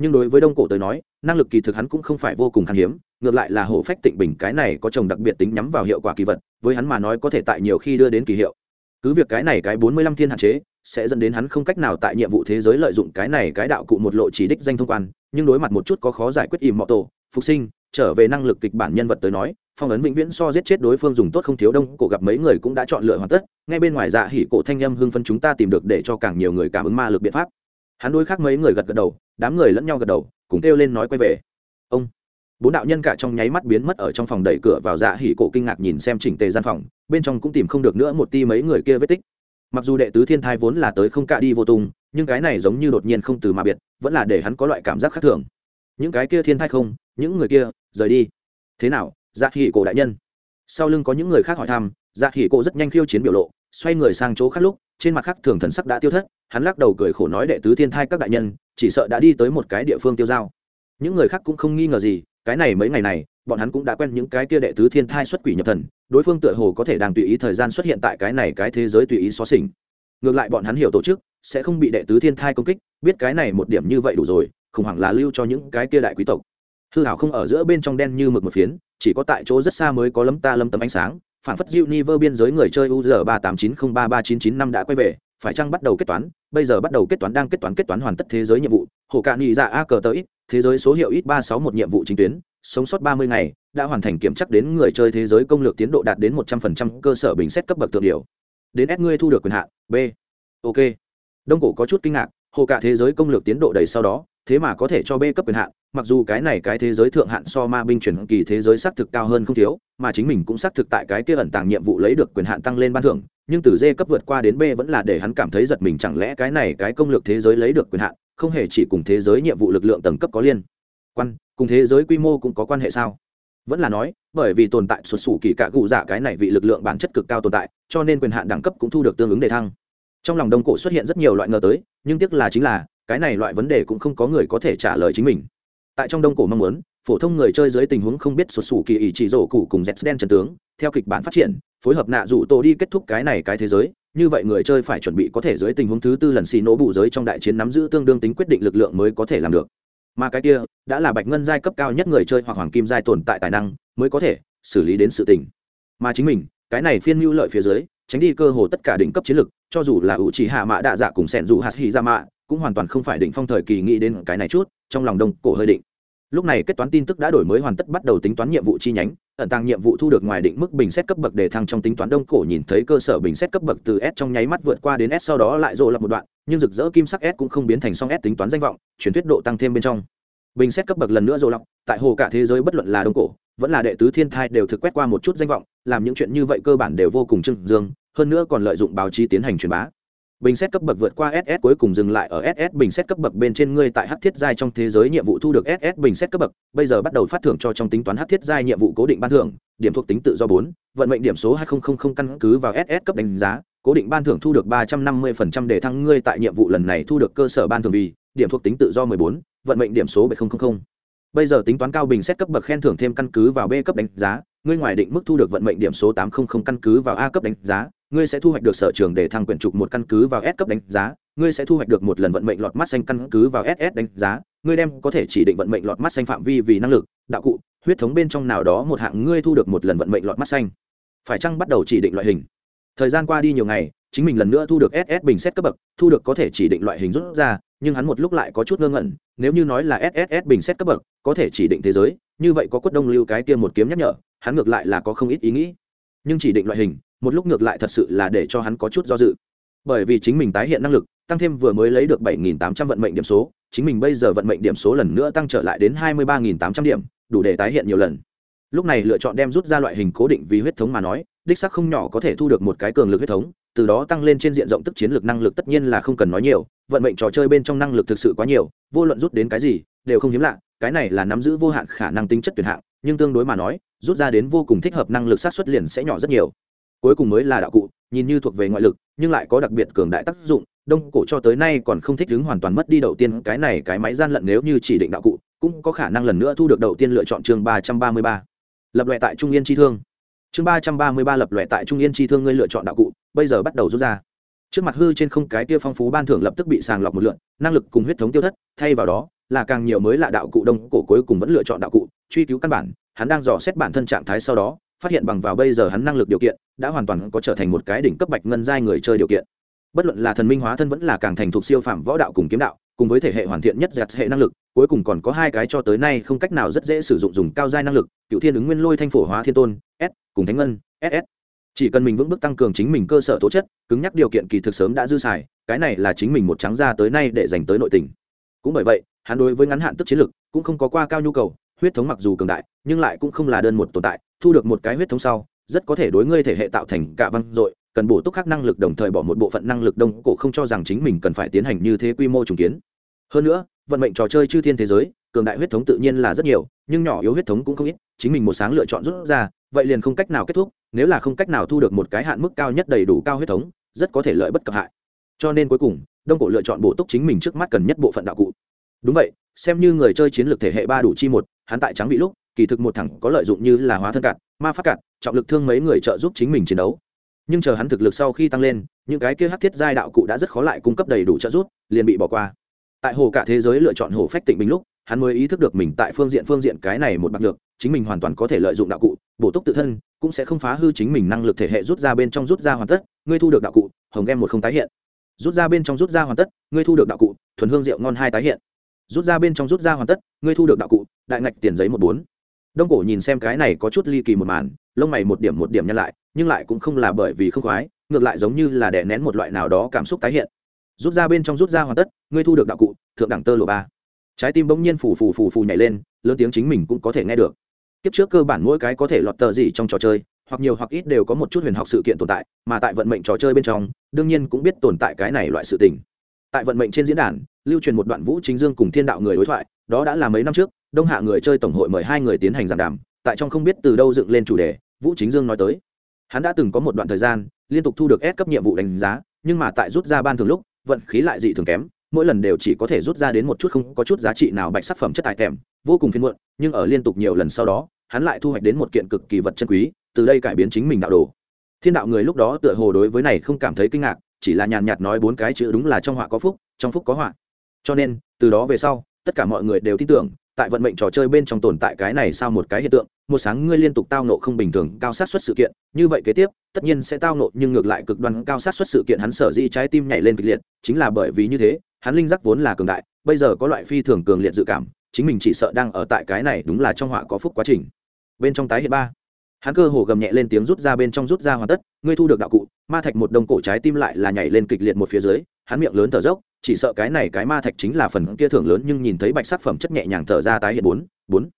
Nhưng đối với đông cổ tới nói, năng lực kỳ thực hắn cũng không phải vô cùng khan hiếm, ngược lại là hổ phách tịnh bình cái này có chồng đặc biệt tính nhắm vào hiệu quả kỳ vật, với hắn mà nói có thể tại nhiều khi đưa đến kỳ hiệu. Cứ việc cái này cái bốn mươi lăm thiên hạn chế, sẽ dẫn đến hắn không cách nào tại nhiệm vụ thế giới lợi dụng cái này cái đạo cụ một lộ chỉ đích danh thông quan, nhưng đối mặt một chút có khó giải quyết ìm mọ tổ, phục sinh, trở về năng lực kịch bản nhân vật tới nói phong ấn vĩnh viễn so giết chết đối phương dùng tốt không thiếu đông, cổ gặp mấy người cũng đã chọn lựa hoàn tất. Ngay bên ngoài dạ hỉ cổ thanh âm hưng phân chúng ta tìm được để cho càng nhiều người cảm ứng ma lực biện pháp. Hắn đối khác mấy người gật gật đầu, đám người lẫn nhau gật đầu, cùng kêu lên nói quay về. Ông. Bốn đạo nhân cả trong nháy mắt biến mất ở trong phòng đẩy cửa vào dạ hỉ cổ kinh ngạc nhìn xem chỉnh tề gian phòng, bên trong cũng tìm không được nữa một ti mấy người kia vết tích. Mặc dù đệ tứ thiên thai vốn là tới không cạ đi vô tung, nhưng cái này giống như đột nhiên không từ mà biệt, vẫn là để hắn có loại cảm giác khác thường. Những cái kia thiên thai không, những người kia, rời đi. Thế nào? Dạ hỉ cổ đại nhân. Sau lưng có những người khác hỏi thăm dạ hỉ cổ rất nhanh khiêu chiến biểu lộ, xoay người sang chỗ khác lúc, trên mặt khác thường thần sắc đã tiêu thất, hắn lắc đầu cười khổ nói đệ tứ thiên thai các đại nhân, chỉ sợ đã đi tới một cái địa phương tiêu dao. Những người khác cũng không nghi ngờ gì, cái này mấy ngày này, bọn hắn cũng đã quen những cái kia đệ tứ thiên thai xuất quỷ nhập thần, đối phương tựa hồ có thể đang tùy ý thời gian xuất hiện tại cái này cái thế giới tùy ý xóa xỉnh ngược lại bọn hắn hiểu tổ chức, sẽ không bị đệ tứ thiên thai công kích, biết cái này một điểm như vậy đủ rồi, khủng hoảng là lưu cho những cái kia đại quý tộc. Hư hảo không ở giữa bên trong đen như mực một phiến chỉ có tại chỗ rất xa mới có lấm ta lấm tấm ánh sáng phản phất diệu ni vơ biên giới người chơi uz ba tám chín không ba ba chín chín năm đã quay về, phải chăng bắt đầu kết toán? Bây giờ bắt đầu kết toán đang kết toán kết toán hoàn tất thế giới nhiệm vụ. Hồ cạn nghị dạ a cờ tới thế giới số hiệu ít ba sáu một nhiệm vụ chính tuyến, sống sót ba mươi ngày, đã hoàn thành kiểm chắc đến người chơi thế giới công lược tiến độ đạt đến một trăm phần trăm cơ sở bình xét cấp bậc thượng điều. Đến s ngươi thu được quyền hạn, b. Ok. Đông cổ có chút kinh ngạc, hồ cả thế giới công lược tiến độ đầy sau đó thế mà có thể cho b cấp quyền hạn, mặc dù cái này cái thế giới thượng hạn so ma binh chuyển kỳ thế giới xác thực cao hơn không thiếu, mà chính mình cũng xác thực tại cái kia ẩn tàng nhiệm vụ lấy được quyền hạn tăng lên ban thưởng, nhưng từ d cấp vượt qua đến b vẫn là để hắn cảm thấy giật mình, chẳng lẽ cái này cái công lược thế giới lấy được quyền hạn, không hề chỉ cùng thế giới nhiệm vụ lực lượng tầng cấp có liên quan, cùng thế giới quy mô cũng có quan hệ sao? Vẫn là nói, bởi vì tồn tại xuất xù kỳ cạ cụ dạ cái này vị lực lượng bản chất cực cao tồn tại, cho nên quyền hạn đẳng cấp cũng thu được tương ứng đề thăng. Trong lòng đông cổ xuất hiện rất nhiều loại ngờ tới, nhưng tiếc là chính là cái này loại vấn đề cũng không có người có thể trả lời chính mình. Tại trong đông cổ mong muốn, phổ thông người chơi dưới tình huống không biết sụt xù kỳ ý chỉ rổ cụ cùng z đen trần tướng, theo kịch bản phát triển, phối hợp nạ rủ tổ đi kết thúc cái này cái thế giới, như vậy người chơi phải chuẩn bị có thể dưới tình huống thứ tư lần xì nổ bụ giới trong đại chiến nắm giữ tương đương tính quyết định lực lượng mới có thể làm được. Mà cái kia, đã là bạch ngân giai cấp cao nhất người chơi hoặc hoàng kim giai tồn tại tài năng, mới có thể xử lý đến sự tình. Mà chính mình, cái này phiên mưu lợi phía dưới, tránh đi cơ hồ tất cả đỉnh cấp chiến lực, cho dù là ủ chỉ hạ mạ đạ dạ cùng sẻn dù hạt hy ra mạ cũng hoàn toàn không phải đỉnh phong thời kỳ nghĩ đến cái này chút, trong lòng đông cổ hơi định. Lúc này kết toán tin tức đã đổi mới hoàn tất bắt đầu tính toán nhiệm vụ chi nhánh, ẩn tàng nhiệm vụ thu được ngoài định mức bình xét cấp bậc đề thăng trong tính toán đông cổ nhìn thấy cơ sở bình xét cấp bậc từ s trong nháy mắt vượt qua đến s sau đó lại rộ lập một đoạn, nhưng rực rỡ kim sắc s cũng không biến thành song s tính toán danh vọng, truyền thuyết độ tăng thêm bên trong. Bình xét cấp bậc lần nữa rộ lọc tại hồ cả thế giới bất luận là đông cổ, vẫn là đệ tứ thiên thai đều thực quét qua một chút danh vọng, làm những chuyện như vậy cơ bản đều vô cùng trưng dương, hơn nữa còn lợi dụng báo chí tiến hành truyền bá bình xét cấp bậc vượt qua ss cuối cùng dừng lại ở ss bình xét cấp bậc bên trên ngươi tại hát thiết giai trong thế giới nhiệm vụ thu được ss bình xét cấp bậc, bây giờ bắt đầu phát thưởng cho trong tính toán hát thiết giai nhiệm vụ cố định ban thưởng, điểm thuộc tính tự do bốn, vận mệnh điểm số hai nghìn căn cứ vào ss cấp đánh giá, cố định ban thưởng thu được ba trăm năm mươi phần trăm để thăng ngươi tại nhiệm vụ lần này thu được cơ sở ban thưởng vì, điểm thuộc tính tự do mười bốn, vận mệnh điểm số bảy nghìn bây giờ tính toán cao bình xét cấp bậc khen thưởng thêm căn cứ vào b cấp đánh giá, ngươi ngoài định mức thu được vận mệnh điểm số tám trăm căn cứ vào a cấp đánh giá ngươi sẽ thu hoạch được sở trường để thăng quyển trục một căn cứ vào S cấp đánh giá, ngươi sẽ thu hoạch được một lần vận mệnh lọt mắt xanh căn cứ vào SS đánh giá, ngươi đem có thể chỉ định vận mệnh lọt mắt xanh phạm vi vì năng lực, đạo cụ, huyết thống bên trong nào đó một hạng ngươi thu được một lần vận mệnh lọt mắt xanh. Phải chăng bắt đầu chỉ định loại hình? Thời gian qua đi nhiều ngày, chính mình lần nữa thu được SS bình xét cấp bậc, thu được có thể chỉ định loại hình rút ra, nhưng hắn một lúc lại có chút ngơ ngẩn, nếu như nói là SSS bình xét cấp bậc, có thể chỉ định thế giới, như vậy có quất đông lưu cái kia một kiếm nhắc nhở, hắn ngược lại là có không ít ý nghĩ. Nhưng chỉ định loại hình, một lúc ngược lại thật sự là để cho hắn có chút do dự. Bởi vì chính mình tái hiện năng lực, tăng thêm vừa mới lấy được 7.800 vận mệnh điểm số, chính mình bây giờ vận mệnh điểm số lần nữa tăng trở lại đến 23.800 điểm, đủ để tái hiện nhiều lần. Lúc này lựa chọn đem rút ra loại hình cố định vì huyết thống mà nói, đích sắc không nhỏ có thể thu được một cái cường lực huyết thống, từ đó tăng lên trên diện rộng tức chiến lược năng lực tất nhiên là không cần nói nhiều, vận mệnh trò chơi bên trong năng lực thực sự quá nhiều, vô luận rút đến cái gì, đều không hiếm lạ, cái này là nắm giữ vô hạn khả năng tính chất tuyệt hạng, nhưng tương đối mà nói, rút ra đến vô cùng thích hợp năng lực sát xuất liền sẽ nhỏ rất nhiều cuối cùng mới là đạo cụ, nhìn như thuộc về ngoại lực, nhưng lại có đặc biệt cường đại tác dụng, đông cổ cho tới nay còn không thích ứng hoàn toàn mất đi đầu tiên, cái này cái máy gian lận nếu như chỉ định đạo cụ, cũng có khả năng lần nữa thu được đầu tiên lựa chọn chương ba trăm ba mươi ba. Lập loại tại trung yên chi thương. Chương ba trăm ba mươi ba lập loại tại trung yên chi thương ngươi lựa chọn đạo cụ, bây giờ bắt đầu rút ra. Trước mặt hư trên không cái kia phong phú ban thưởng lập tức bị sàng lọc một lượn, năng lực cùng huyết thống tiêu thất, thay vào đó, là càng nhiều mới là đạo cụ đông cổ cuối cùng vẫn lựa chọn đạo cụ, truy cứu căn bản, hắn đang dò xét bản thân trạng thái sau đó phát hiện bằng vào bây giờ hắn năng lực điều kiện, đã hoàn toàn có trở thành một cái đỉnh cấp bạch ngân giai người chơi điều kiện. Bất luận là thần minh hóa thân vẫn là càng thành thuộc siêu phạm võ đạo cùng kiếm đạo, cùng với thể hệ hoàn thiện nhất giặt hệ năng lực, cuối cùng còn có hai cái cho tới nay không cách nào rất dễ sử dụng dùng cao giai năng lực cựu thiên ứng nguyên lôi thanh phổ hóa thiên tôn, s, cùng thánh ngân ss chỉ cần mình vững bước tăng cường chính mình cơ sở tố chất, cứng nhắc điều kiện kỳ thực sớm đã dư xài, cái này là chính mình một trắng ra tới nay để dành tới nội tình. Cũng bởi vậy, hắn đối với ngắn hạn tức chiến lực cũng không có qua cao nhu cầu, huyết thống mặc dù cường đại, nhưng lại cũng không là đơn một tồn tại thu được một cái huyết thống sau, rất có thể đối ngươi thể hệ tạo thành cả văn dội, cần bổ túc khắc năng lực đồng thời bỏ một bộ phận năng lực đông cổ không cho rằng chính mình cần phải tiến hành như thế quy mô trùng kiến. Hơn nữa, vận mệnh trò chơi chư thiên thế giới, cường đại huyết thống tự nhiên là rất nhiều, nhưng nhỏ yếu huyết thống cũng không ít, chính mình một sáng lựa chọn rút ra, vậy liền không cách nào kết thúc, nếu là không cách nào thu được một cái hạn mức cao nhất đầy đủ cao huyết thống, rất có thể lợi bất cập hại. Cho nên cuối cùng, đông cổ lựa chọn bổ túc chính mình trước mắt cần nhất bộ phận đạo cụ. Đúng vậy, xem như người chơi chiến lược thể hệ ba đủ chi một, hắn tại trắng vị lúc kỳ thực một thẳng có lợi dụng như là hóa thân cạn, ma phát cạn, trọng lực thương mấy người trợ giúp chính mình chiến đấu. Nhưng chờ hắn thực lực sau khi tăng lên, những cái kia hát thiết giai đạo cụ đã rất khó lại cung cấp đầy đủ trợ giúp, liền bị bỏ qua. Tại hồ cả thế giới lựa chọn hồ phách tịnh bình lúc, hắn mới ý thức được mình tại phương diện phương diện cái này một bạc được chính mình hoàn toàn có thể lợi dụng đạo cụ, bổ túc tự thân, cũng sẽ không phá hư chính mình năng lực thể hệ rút ra bên trong rút ra hoàn tất, ngươi thu được đạo cụ, hồng em một không tái hiện. Rút ra bên trong rút ra hoàn tất, ngươi thu được đạo cụ, thuần hương rượu ngon hai tái hiện. Rút ra bên trong rút ra hoàn tất, ngươi thu được đạo cụ, đại ngạch tiền giấy một bốn đông cổ nhìn xem cái này có chút ly kỳ một màn, lông mày một điểm một điểm nhân lại, nhưng lại cũng không là bởi vì không khoái, ngược lại giống như là đè nén một loại nào đó cảm xúc tái hiện. Rút ra bên trong rút ra hoàn tất, ngươi thu được đạo cụ, thượng đẳng tơ lụa ba. Trái tim bỗng nhiên phù phù phù phù nhảy lên, lớn tiếng chính mình cũng có thể nghe được. Kiếp trước cơ bản mỗi cái có thể lọt tờ gì trong trò chơi, hoặc nhiều hoặc ít đều có một chút huyền học sự kiện tồn tại, mà tại vận mệnh trò chơi bên trong, đương nhiên cũng biết tồn tại cái này loại sự tình. Tại vận mệnh trên diễn đàn, lưu truyền một đoạn vũ chính dương cùng thiên đạo người đối thoại, đó đã là mấy năm trước đông hạ người chơi tổng hội mời hai người tiến hành giảng đàm, tại trong không biết từ đâu dựng lên chủ đề, vũ chính dương nói tới. Hắn đã từng có một đoạn thời gian, liên tục thu được S cấp nhiệm vụ đánh giá, nhưng mà tại rút ra ban thường lúc, vận khí lại dị thường kém, mỗi lần đều chỉ có thể rút ra đến một chút không có chút giá trị nào bạch sắc phẩm chất tài thèm vô cùng phiên muộn, nhưng ở liên tục nhiều lần sau đó, hắn lại thu hoạch đến một kiện cực kỳ vật chân quý, từ đây cải biến chính mình đạo đồ. Thiên đạo người lúc đó tựa hồ đối với này không cảm thấy kinh ngạc, chỉ là nhàn nhạt nói bốn cái chữ đúng là trong họa có phúc, trong phúc có họa. Cho nên, từ đó về sau, tất cả mọi người đều tin tưởng tại vận mệnh trò chơi bên trong tồn tại cái này sao một cái hiện tượng, một sáng ngươi liên tục tao nộ không bình thường, cao sát xuất sự kiện, như vậy kế tiếp, tất nhiên sẽ tao nộ nhưng ngược lại cực đoan cao sát xuất sự kiện hắn sở dĩ trái tim nhảy lên kịch liệt, chính là bởi vì như thế, hắn linh giác vốn là cường đại, bây giờ có loại phi thường cường liệt dự cảm, chính mình chỉ sợ đang ở tại cái này đúng là trong họa có phúc quá trình. Bên trong tái hiện ba. Hắn cơ hồ gầm nhẹ lên tiếng rút ra bên trong rút ra hoàn tất, ngươi thu được đạo cụ, ma thạch một đồng cổ trái tim lại là nhảy lên kịch liệt một phía dưới, hắn miệng lớn thở dốc chỉ sợ cái này cái ma thạch chính là phần kia thưởng lớn nhưng nhìn thấy bạch sắc phẩm chất nhẹ nhàng thở ra tái hiện bốn bốn.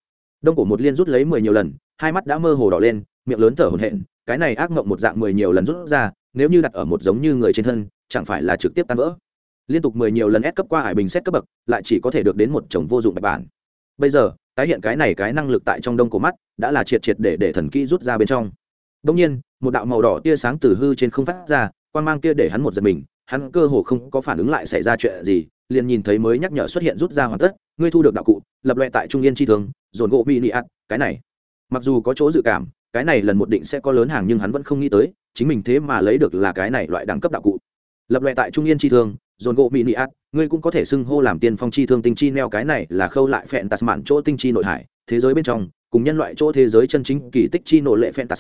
Đông cổ một liên rút lấy mười nhiều lần, hai mắt đã mơ hồ đỏ lên, miệng lớn thở hổn hển, cái này ác mộng một dạng mười nhiều lần rút ra, nếu như đặt ở một giống như người trên thân, chẳng phải là trực tiếp tan vỡ. Liên tục mười nhiều lần ép cấp qua hải bình xét cấp bậc, lại chỉ có thể được đến một chồng vô dụng bạch bản. Bây giờ, tái hiện cái này cái năng lực tại trong đông cổ mắt, đã là triệt triệt để để thần kỹ rút ra bên trong. Đông nhiên, một đạo màu đỏ tia sáng từ hư trên không phát ra quan mang kia để hắn một giật mình hắn cơ hồ không có phản ứng lại xảy ra chuyện gì, liền nhìn thấy mới nhắc nhở xuất hiện rút ra hoàn tất, ngươi thu được đạo cụ, lập loại tại trung yên chi thường dồn gỗ bị nị ạt cái này. Mặc dù có chỗ dự cảm, cái này lần một định sẽ có lớn hàng nhưng hắn vẫn không nghĩ tới, chính mình thế mà lấy được là cái này loại đẳng cấp đạo cụ. Lập loại tại trung yên chi thương, dồn gỗ Bị nị ạt ngươi cũng có thể xưng hô làm tiên phong chi thương tinh chi neo cái này là khâu lại phẹn tạt mạn chỗ tinh chi nội hải, thế giới bên trong, cùng nhân loại chỗ thế giới chân chính kỳ tích chi nội lệ phẹn tạt.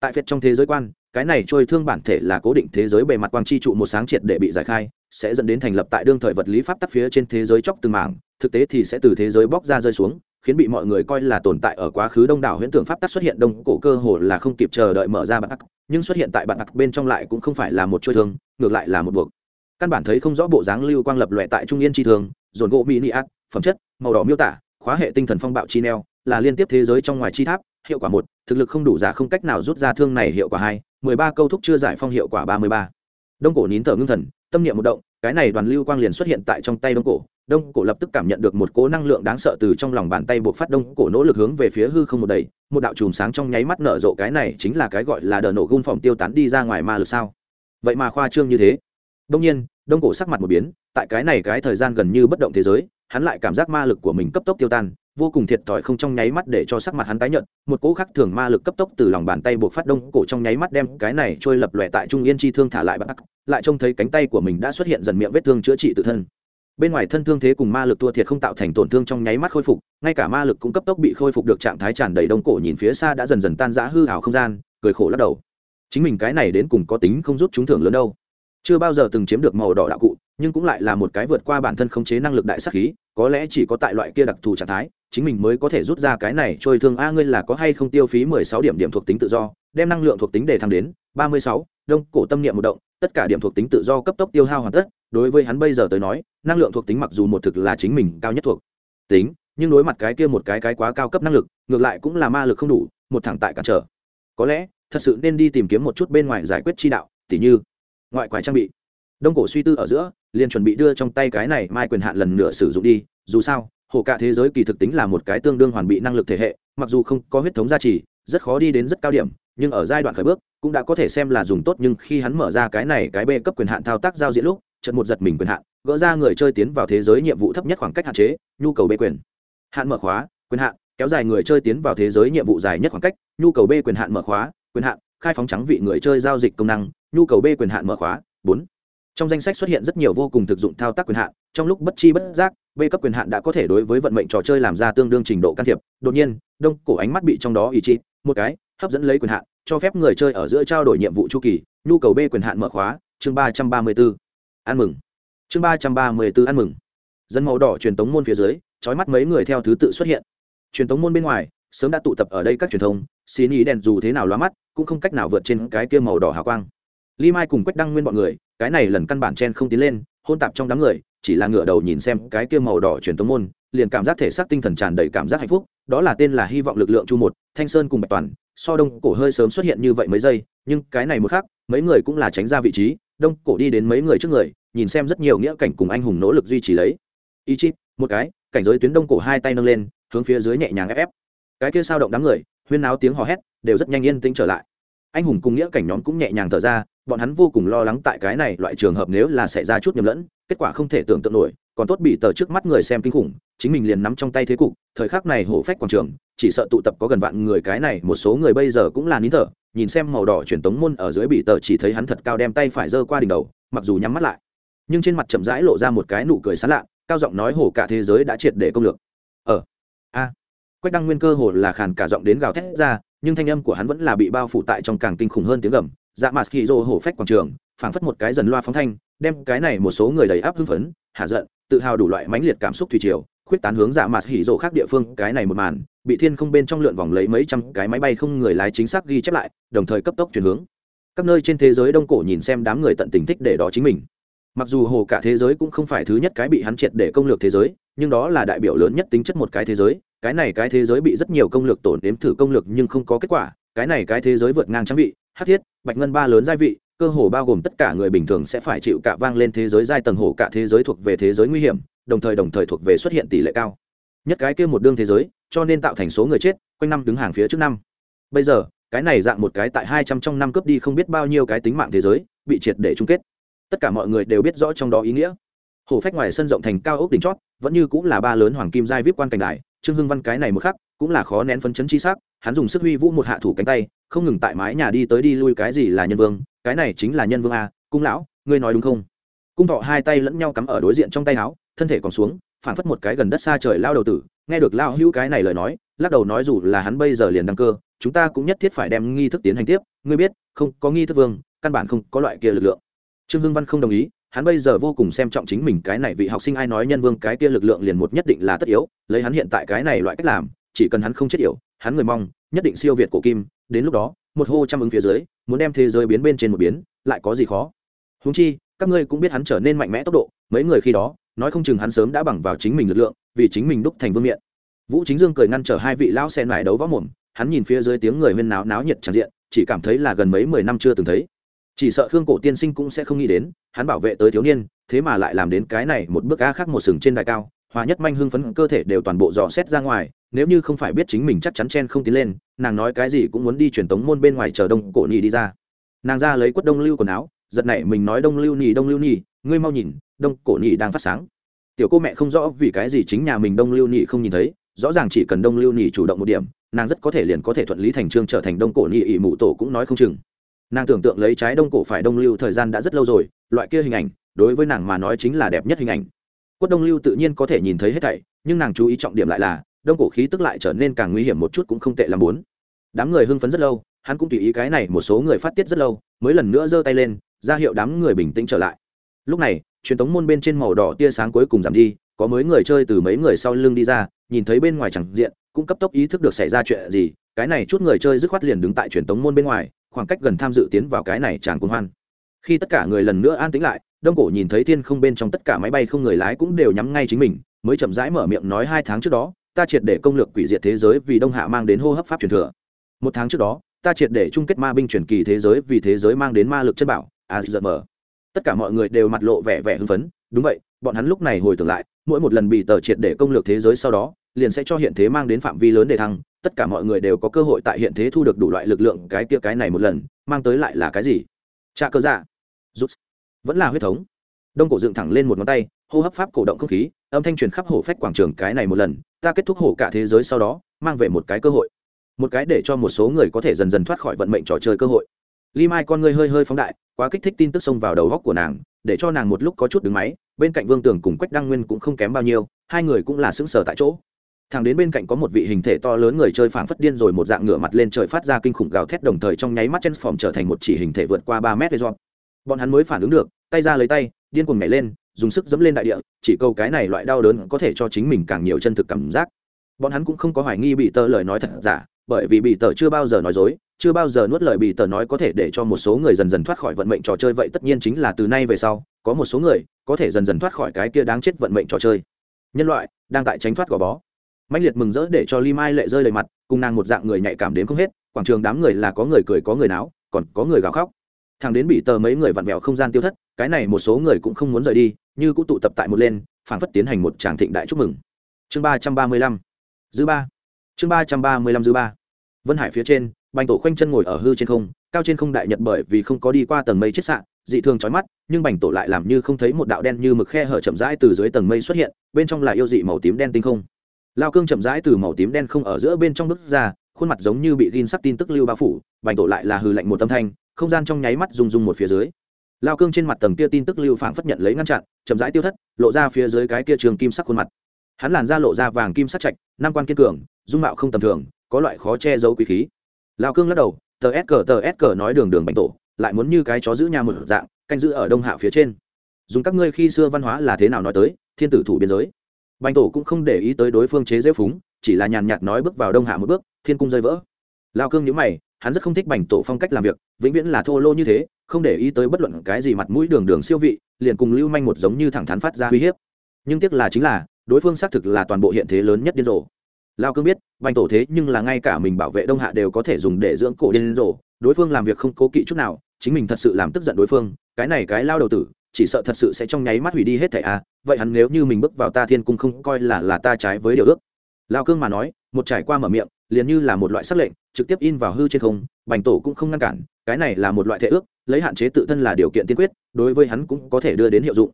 Tại phẹt trong thế giới quan cái này trôi thương bản thể là cố định thế giới bề mặt quang chi trụ một sáng triệt để bị giải khai, sẽ dẫn đến thành lập tại đương thời vật lý pháp tắc phía trên thế giới chóc từng mảng, thực tế thì sẽ từ thế giới bóc ra rơi xuống, khiến bị mọi người coi là tồn tại ở quá khứ đông đảo huyễn tưởng pháp tắc xuất hiện đông cổ cơ hồ là không kịp chờ đợi mở ra bản tắc, nhưng xuất hiện tại bản tắc bên trong lại cũng không phải là một trôi thương, ngược lại là một buộc. Căn bản thấy không rõ bộ dáng lưu quang lập lòe tại trung yên chi thường, dồn gỗ mỹ nị ác, phẩm chất, màu đỏ miêu tả, khóa hệ tinh thần phong bạo chi neo, là liên tiếp thế giới trong ngoài chi tháp, hiệu quả một, thực lực không đủ giả không cách nào rút ra thương này hiệu quả hai mười ba câu thúc chưa giải phong hiệu quả ba mươi ba. Đông cổ nín thở ngưng thần, tâm niệm một động, cái này đoàn lưu quang liền xuất hiện tại trong tay đông cổ. Đông cổ lập tức cảm nhận được một cỗ năng lượng đáng sợ từ trong lòng bàn tay buộc phát đông cổ nỗ lực hướng về phía hư không một đầy, một đạo chùm sáng trong nháy mắt nở rộ cái này chính là cái gọi là đờ nổ gung phòng tiêu tán đi ra ngoài ma lực sao? Vậy mà khoa trương như thế. Đông nhiên, đông cổ sắc mặt một biến, tại cái này cái thời gian gần như bất động thế giới, hắn lại cảm giác ma lực của mình cấp tốc tiêu tan vô cùng thiệt thòi không trong nháy mắt để cho sắc mặt hắn tái nhợt, một cỗ khắc thường ma lực cấp tốc từ lòng bàn tay buộc phát đông cổ trong nháy mắt đem cái này trôi lập lòe tại trung yên chi thương thả lại bắt lại trông thấy cánh tay của mình đã xuất hiện dần miệng vết thương chữa trị tự thân. Bên ngoài thân thương thế cùng ma lực thua thiệt không tạo thành tổn thương trong nháy mắt khôi phục, ngay cả ma lực cũng cấp tốc bị khôi phục được trạng thái tràn đầy đông cổ nhìn phía xa đã dần dần tan rã hư hào không gian, cười khổ lắc đầu. Chính mình cái này đến cùng có tính không giúp chúng thưởng lớn đâu chưa bao giờ từng chiếm được màu đỏ đạo cụ, nhưng cũng lại là một cái vượt qua bản thân khống chế năng lực đại sắc khí, có lẽ chỉ có tại loại kia đặc thù trạng thái, chính mình mới có thể rút ra cái này trôi thương. A, ngươi là có hay không tiêu phí mười sáu điểm điểm thuộc tính tự do, đem năng lượng thuộc tính để thăng đến ba mươi sáu, đông cổ tâm niệm một động, tất cả điểm thuộc tính tự do cấp tốc tiêu hao hoàn tất. Đối với hắn bây giờ tới nói, năng lượng thuộc tính mặc dù một thực là chính mình cao nhất thuộc tính, nhưng đối mặt cái kia một cái cái quá cao cấp năng lực, ngược lại cũng là ma lực không đủ, một thẳng tại cản trở. Có lẽ, thật sự nên đi tìm kiếm một chút bên ngoài giải quyết chi đạo, tỉ như ngoại quải trang bị. Đông cổ suy tư ở giữa, liền chuẩn bị đưa trong tay cái này mai quyền hạn lần nữa sử dụng đi, dù sao hồ cả thế giới kỳ thực tính là một cái tương đương hoàn bị năng lực thể hệ, mặc dù không có huyết thống gia trì, rất khó đi đến rất cao điểm, nhưng ở giai đoạn khởi bước, cũng đã có thể xem là dùng tốt, nhưng khi hắn mở ra cái này cái b cấp quyền hạn thao tác giao diện lúc, chợt một giật mình quyền hạn, gỡ ra người chơi tiến vào thế giới nhiệm vụ thấp nhất khoảng cách hạn chế, nhu cầu b quyền. Hạn mở khóa, quyền hạn, kéo dài người chơi tiến vào thế giới nhiệm vụ dài nhất khoảng cách, nhu cầu b quyền hạn mở khóa, quyền hạn khai phóng trắng vị người chơi giao dịch công năng, nhu cầu b quyền hạn mở khóa, bốn. Trong danh sách xuất hiện rất nhiều vô cùng thực dụng thao tác quyền hạn, trong lúc bất chi bất giác, b cấp quyền hạn đã có thể đối với vận mệnh trò chơi làm ra tương đương trình độ can thiệp. Đột nhiên, đông cổ ánh mắt bị trong đó ý chí, một cái, hấp dẫn lấy quyền hạn, cho phép người chơi ở giữa trao đổi nhiệm vụ chu kỳ, nhu cầu b quyền hạn mở khóa, chương ba trăm ba mươi b ố ăn mừng. Chương ba trăm ba mươi b ố ăn mừng. Dân màu đỏ truyền tống môn phía dưới trói mắt mấy người theo thứ tự xuất hiện. Truyền tống môn bên ngoài sớm đã tụ tập ở đây các truyền thông xin ý đèn dù thế nào loa mắt cũng không cách nào vượt trên cái kia màu đỏ hào quang. Li mai cùng quách đăng nguyên bọn người cái này lần căn bản chen không tiến lên hôn tạp trong đám người chỉ là ngửa đầu nhìn xem cái kia màu đỏ truyền tống môn liền cảm giác thể xác tinh thần tràn đầy cảm giác hạnh phúc đó là tên là hy vọng lực lượng chu một thanh sơn cùng bạch toàn so đông cổ hơi sớm xuất hiện như vậy mấy giây nhưng cái này một khác mấy người cũng là tránh ra vị trí đông cổ đi đến mấy người trước người nhìn xem rất nhiều nghĩa cảnh cùng anh hùng nỗ lực duy trì lấy. Y chip, một cái cảnh giới tuyến đông cổ hai tay nâng lên hướng phía dưới nhẹ nhàng ép ép cái kia sao động đám người huyên náo tiếng hò hét đều rất nhanh yên tĩnh trở lại. Anh hùng cùng nghĩa cảnh nhóm cũng nhẹ nhàng thở ra bọn hắn vô cùng lo lắng tại cái này loại trường hợp nếu là xảy ra chút nhầm lẫn kết quả không thể tưởng tượng nổi còn tốt bị tờ trước mắt người xem kinh khủng chính mình liền nắm trong tay thế cục thời khắc này hổ phách quảng trường chỉ sợ tụ tập có gần vạn người cái này một số người bây giờ cũng là nín thở nhìn xem màu đỏ truyền tống môn ở dưới bị tờ chỉ thấy hắn thật cao đem tay phải giơ qua đỉnh đầu mặc dù nhắm mắt lại nhưng trên mặt chậm rãi lộ ra một cái nụ cười sán lạ cao giọng nói hổ cả thế giới đã triệt để công lược. Ở ờ, a quách đăng nguyên cơ hồ là khàn cả giọng đến gào thét ra, nhưng thanh âm của hắn vẫn là bị bao phủ tại trong càng kinh khủng hơn tiếng gầm. Dạ mặt khi rô hổ phách quảng trường, phảng phất một cái dần loa phóng thanh, đem cái này một số người đầy áp hưng phấn, hạ giận, tự hào đủ loại mãnh liệt cảm xúc thủy triều, khuyết tán hướng dạ mặt hỉ rộ khác địa phương. Cái này một màn, bị thiên không bên trong lượn vòng lấy mấy trăm cái máy bay không người lái chính xác ghi chép lại, đồng thời cấp tốc chuyển hướng. Các nơi trên thế giới đông cổ nhìn xem đám người tận tình thích để đó chính mình mặc dù hồ cả thế giới cũng không phải thứ nhất cái bị hắn triệt để công lược thế giới, nhưng đó là đại biểu lớn nhất tính chất một cái thế giới. Cái này cái thế giới bị rất nhiều công lược tổn đếm thử công lược nhưng không có kết quả. Cái này cái thế giới vượt ngang trang vị, hát thiết, bạch ngân ba lớn gia vị, cơ hồ bao gồm tất cả người bình thường sẽ phải chịu cả vang lên thế giới giai tầng hồ cả thế giới thuộc về thế giới nguy hiểm, đồng thời đồng thời thuộc về xuất hiện tỷ lệ cao. Nhất cái kia một đương thế giới, cho nên tạo thành số người chết, quanh năm đứng hàng phía trước năm. Bây giờ, cái này dạng một cái tại hai trăm trong năm cướp đi không biết bao nhiêu cái tính mạng thế giới, bị triệt để chung kết tất cả mọi người đều biết rõ trong đó ý nghĩa. Hồ phách ngoài sân rộng thành cao ốc đỉnh chót, vẫn như cũng là ba lớn hoàng kim giai vip quan cảnh đại trương hưng văn cái này một khắc, cũng là khó nén phấn chấn chi sắc, hắn dùng sức huy vũ một hạ thủ cánh tay, không ngừng tại mái nhà đi tới đi lui cái gì là nhân vương, cái này chính là nhân vương a, cung lão, ngươi nói đúng không? Cung thọ hai tay lẫn nhau cắm ở đối diện trong tay áo, thân thể còn xuống phản phất một cái gần đất xa trời lao đầu tử, nghe được lao hữu cái này lời nói, lắc đầu nói dù là hắn bây giờ liền đăng cơ, chúng ta cũng nhất thiết phải đem nghi thức tiến hành tiếp, ngươi biết, không có nghi thức vương, căn bản không có loại kia lực lượng trương hưng văn không đồng ý, hắn bây giờ vô cùng xem trọng chính mình cái này vị học sinh ai nói nhân vương cái kia lực lượng liền một nhất định là tất yếu, lấy hắn hiện tại cái này loại cách làm, chỉ cần hắn không chết yểu, hắn người mong, nhất định siêu việt cổ kim, đến lúc đó, một hô trăm ứng phía dưới, muốn đem thế giới biến bên trên một biến, lại có gì khó? Húng chi, các ngươi cũng biết hắn trở nên mạnh mẽ tốc độ, mấy người khi đó, nói không chừng hắn sớm đã bằng vào chính mình lực lượng, vì chính mình đúc thành vương miện. Vũ chính dương cười ngăn trở hai vị lão sen lại đấu võ mồm, hắn nhìn phía dưới tiếng người huyên náo náo nhiệt tràn diện, chỉ cảm thấy là gần mấy mười năm chưa từng thấy chỉ sợ khương cổ tiên sinh cũng sẽ không nghĩ đến, hắn bảo vệ tới thiếu niên, thế mà lại làm đến cái này một bước a khác một sừng trên đài cao, hòa nhất manh hưng phấn cơ thể đều toàn bộ dò xét ra ngoài, nếu như không phải biết chính mình chắc chắn chen không tiến lên, nàng nói cái gì cũng muốn đi truyền tống môn bên ngoài chờ đông cổ nhị đi ra. Nàng ra lấy quất đông lưu quần áo, giật này mình nói đông lưu nhị đông lưu nhị ngươi mau nhìn, đông cổ nhị đang phát sáng. Tiểu cô mẹ không rõ vì cái gì chính nhà mình đông lưu nhị không nhìn thấy, rõ ràng chỉ cần đông lưu nhị chủ động một điểm, nàng rất có thể liền có thể thuận lý thành trương trở thành đông cổ nhị ỵ mụ tổ cũng nói không chừng nàng tưởng tượng lấy trái đông cổ phải đông lưu thời gian đã rất lâu rồi, loại kia hình ảnh, đối với nàng mà nói chính là đẹp nhất hình ảnh. Quất đông lưu tự nhiên có thể nhìn thấy hết thảy, nhưng nàng chú ý trọng điểm lại là, đông cổ khí tức lại trở nên càng nguy hiểm một chút cũng không tệ làm muốn đám người hưng phấn rất lâu, hắn cũng tùy ý cái này một số người phát tiết rất lâu, mới lần nữa giơ tay lên, ra hiệu đám người bình tĩnh trở lại. Lúc này, truyền thống môn bên trên màu đỏ tia sáng cuối cùng giảm đi, có mấy người chơi từ mấy người sau lưng đi ra, nhìn thấy bên ngoài chẳng diện, cũng cấp tốc ý thức được xảy ra chuyện gì, cái này chút người chơi dứt khoát liền đứng tại truyền thống môn bên ngoài khoảng cách gần tham dự tiến vào cái này tràn cuồng hoan. Khi tất cả người lần nữa an tĩnh lại, đông cổ nhìn thấy thiên không bên trong tất cả máy bay không người lái cũng đều nhắm ngay chính mình, mới chậm rãi mở miệng nói hai tháng trước đó, ta triệt để công lược quỷ diệt thế giới vì đông hạ mang đến hô hấp pháp truyền thừa. Một tháng trước đó, ta triệt để chung kết ma binh truyền kỳ thế giới vì thế giới mang đến ma lực chất bảo azm tất cả mọi người đều mặt lộ vẻ vẻ hưng phấn, đúng vậy, bọn hắn lúc này hồi tưởng lại, mỗi một lần bị tờ triệt để công lược thế giới sau đó, liền sẽ cho hiện thế mang đến phạm vi lớn để thăng tất cả mọi người đều có cơ hội tại hiện thế thu được đủ loại lực lượng cái kia cái này một lần, mang tới lại là cái gì? Trà cơ dạ. Rút. Vẫn là huyết thống. Đông cổ dựng thẳng lên một ngón tay, hô hấp pháp cổ động không khí, âm thanh truyền khắp hổ phách quảng trường cái này một lần, ta kết thúc hổ cả thế giới sau đó, mang về một cái cơ hội. Một cái để cho một số người có thể dần dần thoát khỏi vận mệnh trò chơi cơ hội. Li mai con ngươi hơi hơi phóng đại, quá kích thích tin tức xông vào đầu góc của nàng, để cho nàng một lúc có chút đứng máy, bên cạnh vương tường cùng quách đăng nguyên cũng không kém bao nhiêu, hai người cũng là xứng sở tại chỗ thằng đến bên cạnh có một vị hình thể to lớn người chơi phảng phất điên rồi một dạng ngửa mặt lên trời phát ra kinh khủng gào thét đồng thời trong nháy mắt chen phòng trở thành một chỉ hình thể vượt qua ba mét dọn bọn hắn mới phản ứng được, tay ra lấy tay, điên cuồng nhảy lên, dùng sức dẫm lên đại địa, chỉ câu cái này loại đau đớn có thể cho chính mình càng nhiều chân thực cảm giác. Bọn hắn cũng không có hoài nghi bị tờ lời nói thật giả, bởi vì bị tờ chưa bao giờ nói dối, chưa bao giờ nuốt lời bị tờ nói có thể để cho một số người dần dần thoát khỏi vận mệnh trò chơi vậy tất nhiên chính là từ nay về sau, có một số người có thể dần dần thoát khỏi cái kia đáng chết vận mệnh trò chơi. Nhân loại đang tại tránh thoát gò bó mạnh liệt mừng rỡ để cho ly mai lệ rơi đầy mặt, cùng nàng một dạng người nhạy cảm đến không hết, quảng trường đám người là có người cười có người náo, còn có người gào khóc. Thằng đến bị tờ mấy người vặn vẹo không gian tiêu thất, cái này một số người cũng không muốn rời đi, như cũng tụ tập tại một lên phản phất tiến hành một tràng thịnh đại chúc mừng. Chương ba trăm ba mươi lăm, dư ba. Chương ba trăm ba mươi lăm dư ba. Vân hải phía trên, bành tổ khoanh chân ngồi ở hư trên không, cao trên không đại nhật bởi vì không có đi qua tầng mây chết sạn dị thường trói mắt, nhưng bành tổ lại làm như không thấy một đạo đen như mực khe hở chậm rãi từ dưới tầng mây xuất hiện, bên trong là yêu dị màu tím đen tinh không lao cương chậm rãi từ màu tím đen không ở giữa bên trong bức ra, khuôn mặt giống như bị gin sắc tin tức lưu bao phủ, bành tổ lại là hư lạnh một tâm thanh, không gian trong nháy mắt rung rung một phía dưới. Lao cương trên mặt tầng kia tin tức lưu phảng phất nhận lấy ngăn chặn, chậm rãi tiêu thất, lộ ra phía dưới cái kia trường kim sắc khuôn mặt. Hắn làn da lộ ra vàng kim sắc chạch năm quan kiên cường, dung mạo không tầm thường, có loại khó che giấu quý khí. Lao cương lắc đầu, tờ s cờ tờ s cờ nói đường đường bành tổ, lại muốn như cái chó giữ nhà một dạng, canh giữ ở đông hạ phía trên. Dùng các ngươi khi xưa văn hóa là thế nào nói tới, thiên tử thủ biên giới bành tổ cũng không để ý tới đối phương chế dễ phúng, chỉ là nhàn nhạt nói bước vào đông hạ một bước, thiên cung rơi vỡ. Lao cương nhữ mày, hắn rất không thích bành tổ phong cách làm việc, vĩnh viễn là thô lô như thế, không để ý tới bất luận cái gì mặt mũi đường đường siêu vị, liền cùng lưu manh một giống như thẳng thắn phát ra uy hiếp. Nhưng tiếc là chính là, đối phương xác thực là toàn bộ hiện thế lớn nhất điên rồ. Lao cương biết, bành tổ thế nhưng là ngay cả mình bảo vệ đông hạ đều có thể dùng để dưỡng cổ điên rồ, đối phương làm việc không cố kỵ chút nào, chính mình thật sự làm tức giận đối phương, cái này cái lao đầu tử chỉ sợ thật sự sẽ trong nháy mắt hủy đi hết thảy a à. vậy hắn nếu như mình bước vào ta thiên cung không coi là là ta trái với điều ước lao cương mà nói, một trải qua mở miệng, liền như là một loại sắc lệnh, trực tiếp in vào hư trên không, bành tổ cũng không ngăn cản, cái này là một loại thể ước, lấy hạn chế tự thân là điều kiện tiên quyết, đối với hắn cũng có thể đưa đến hiệu dụng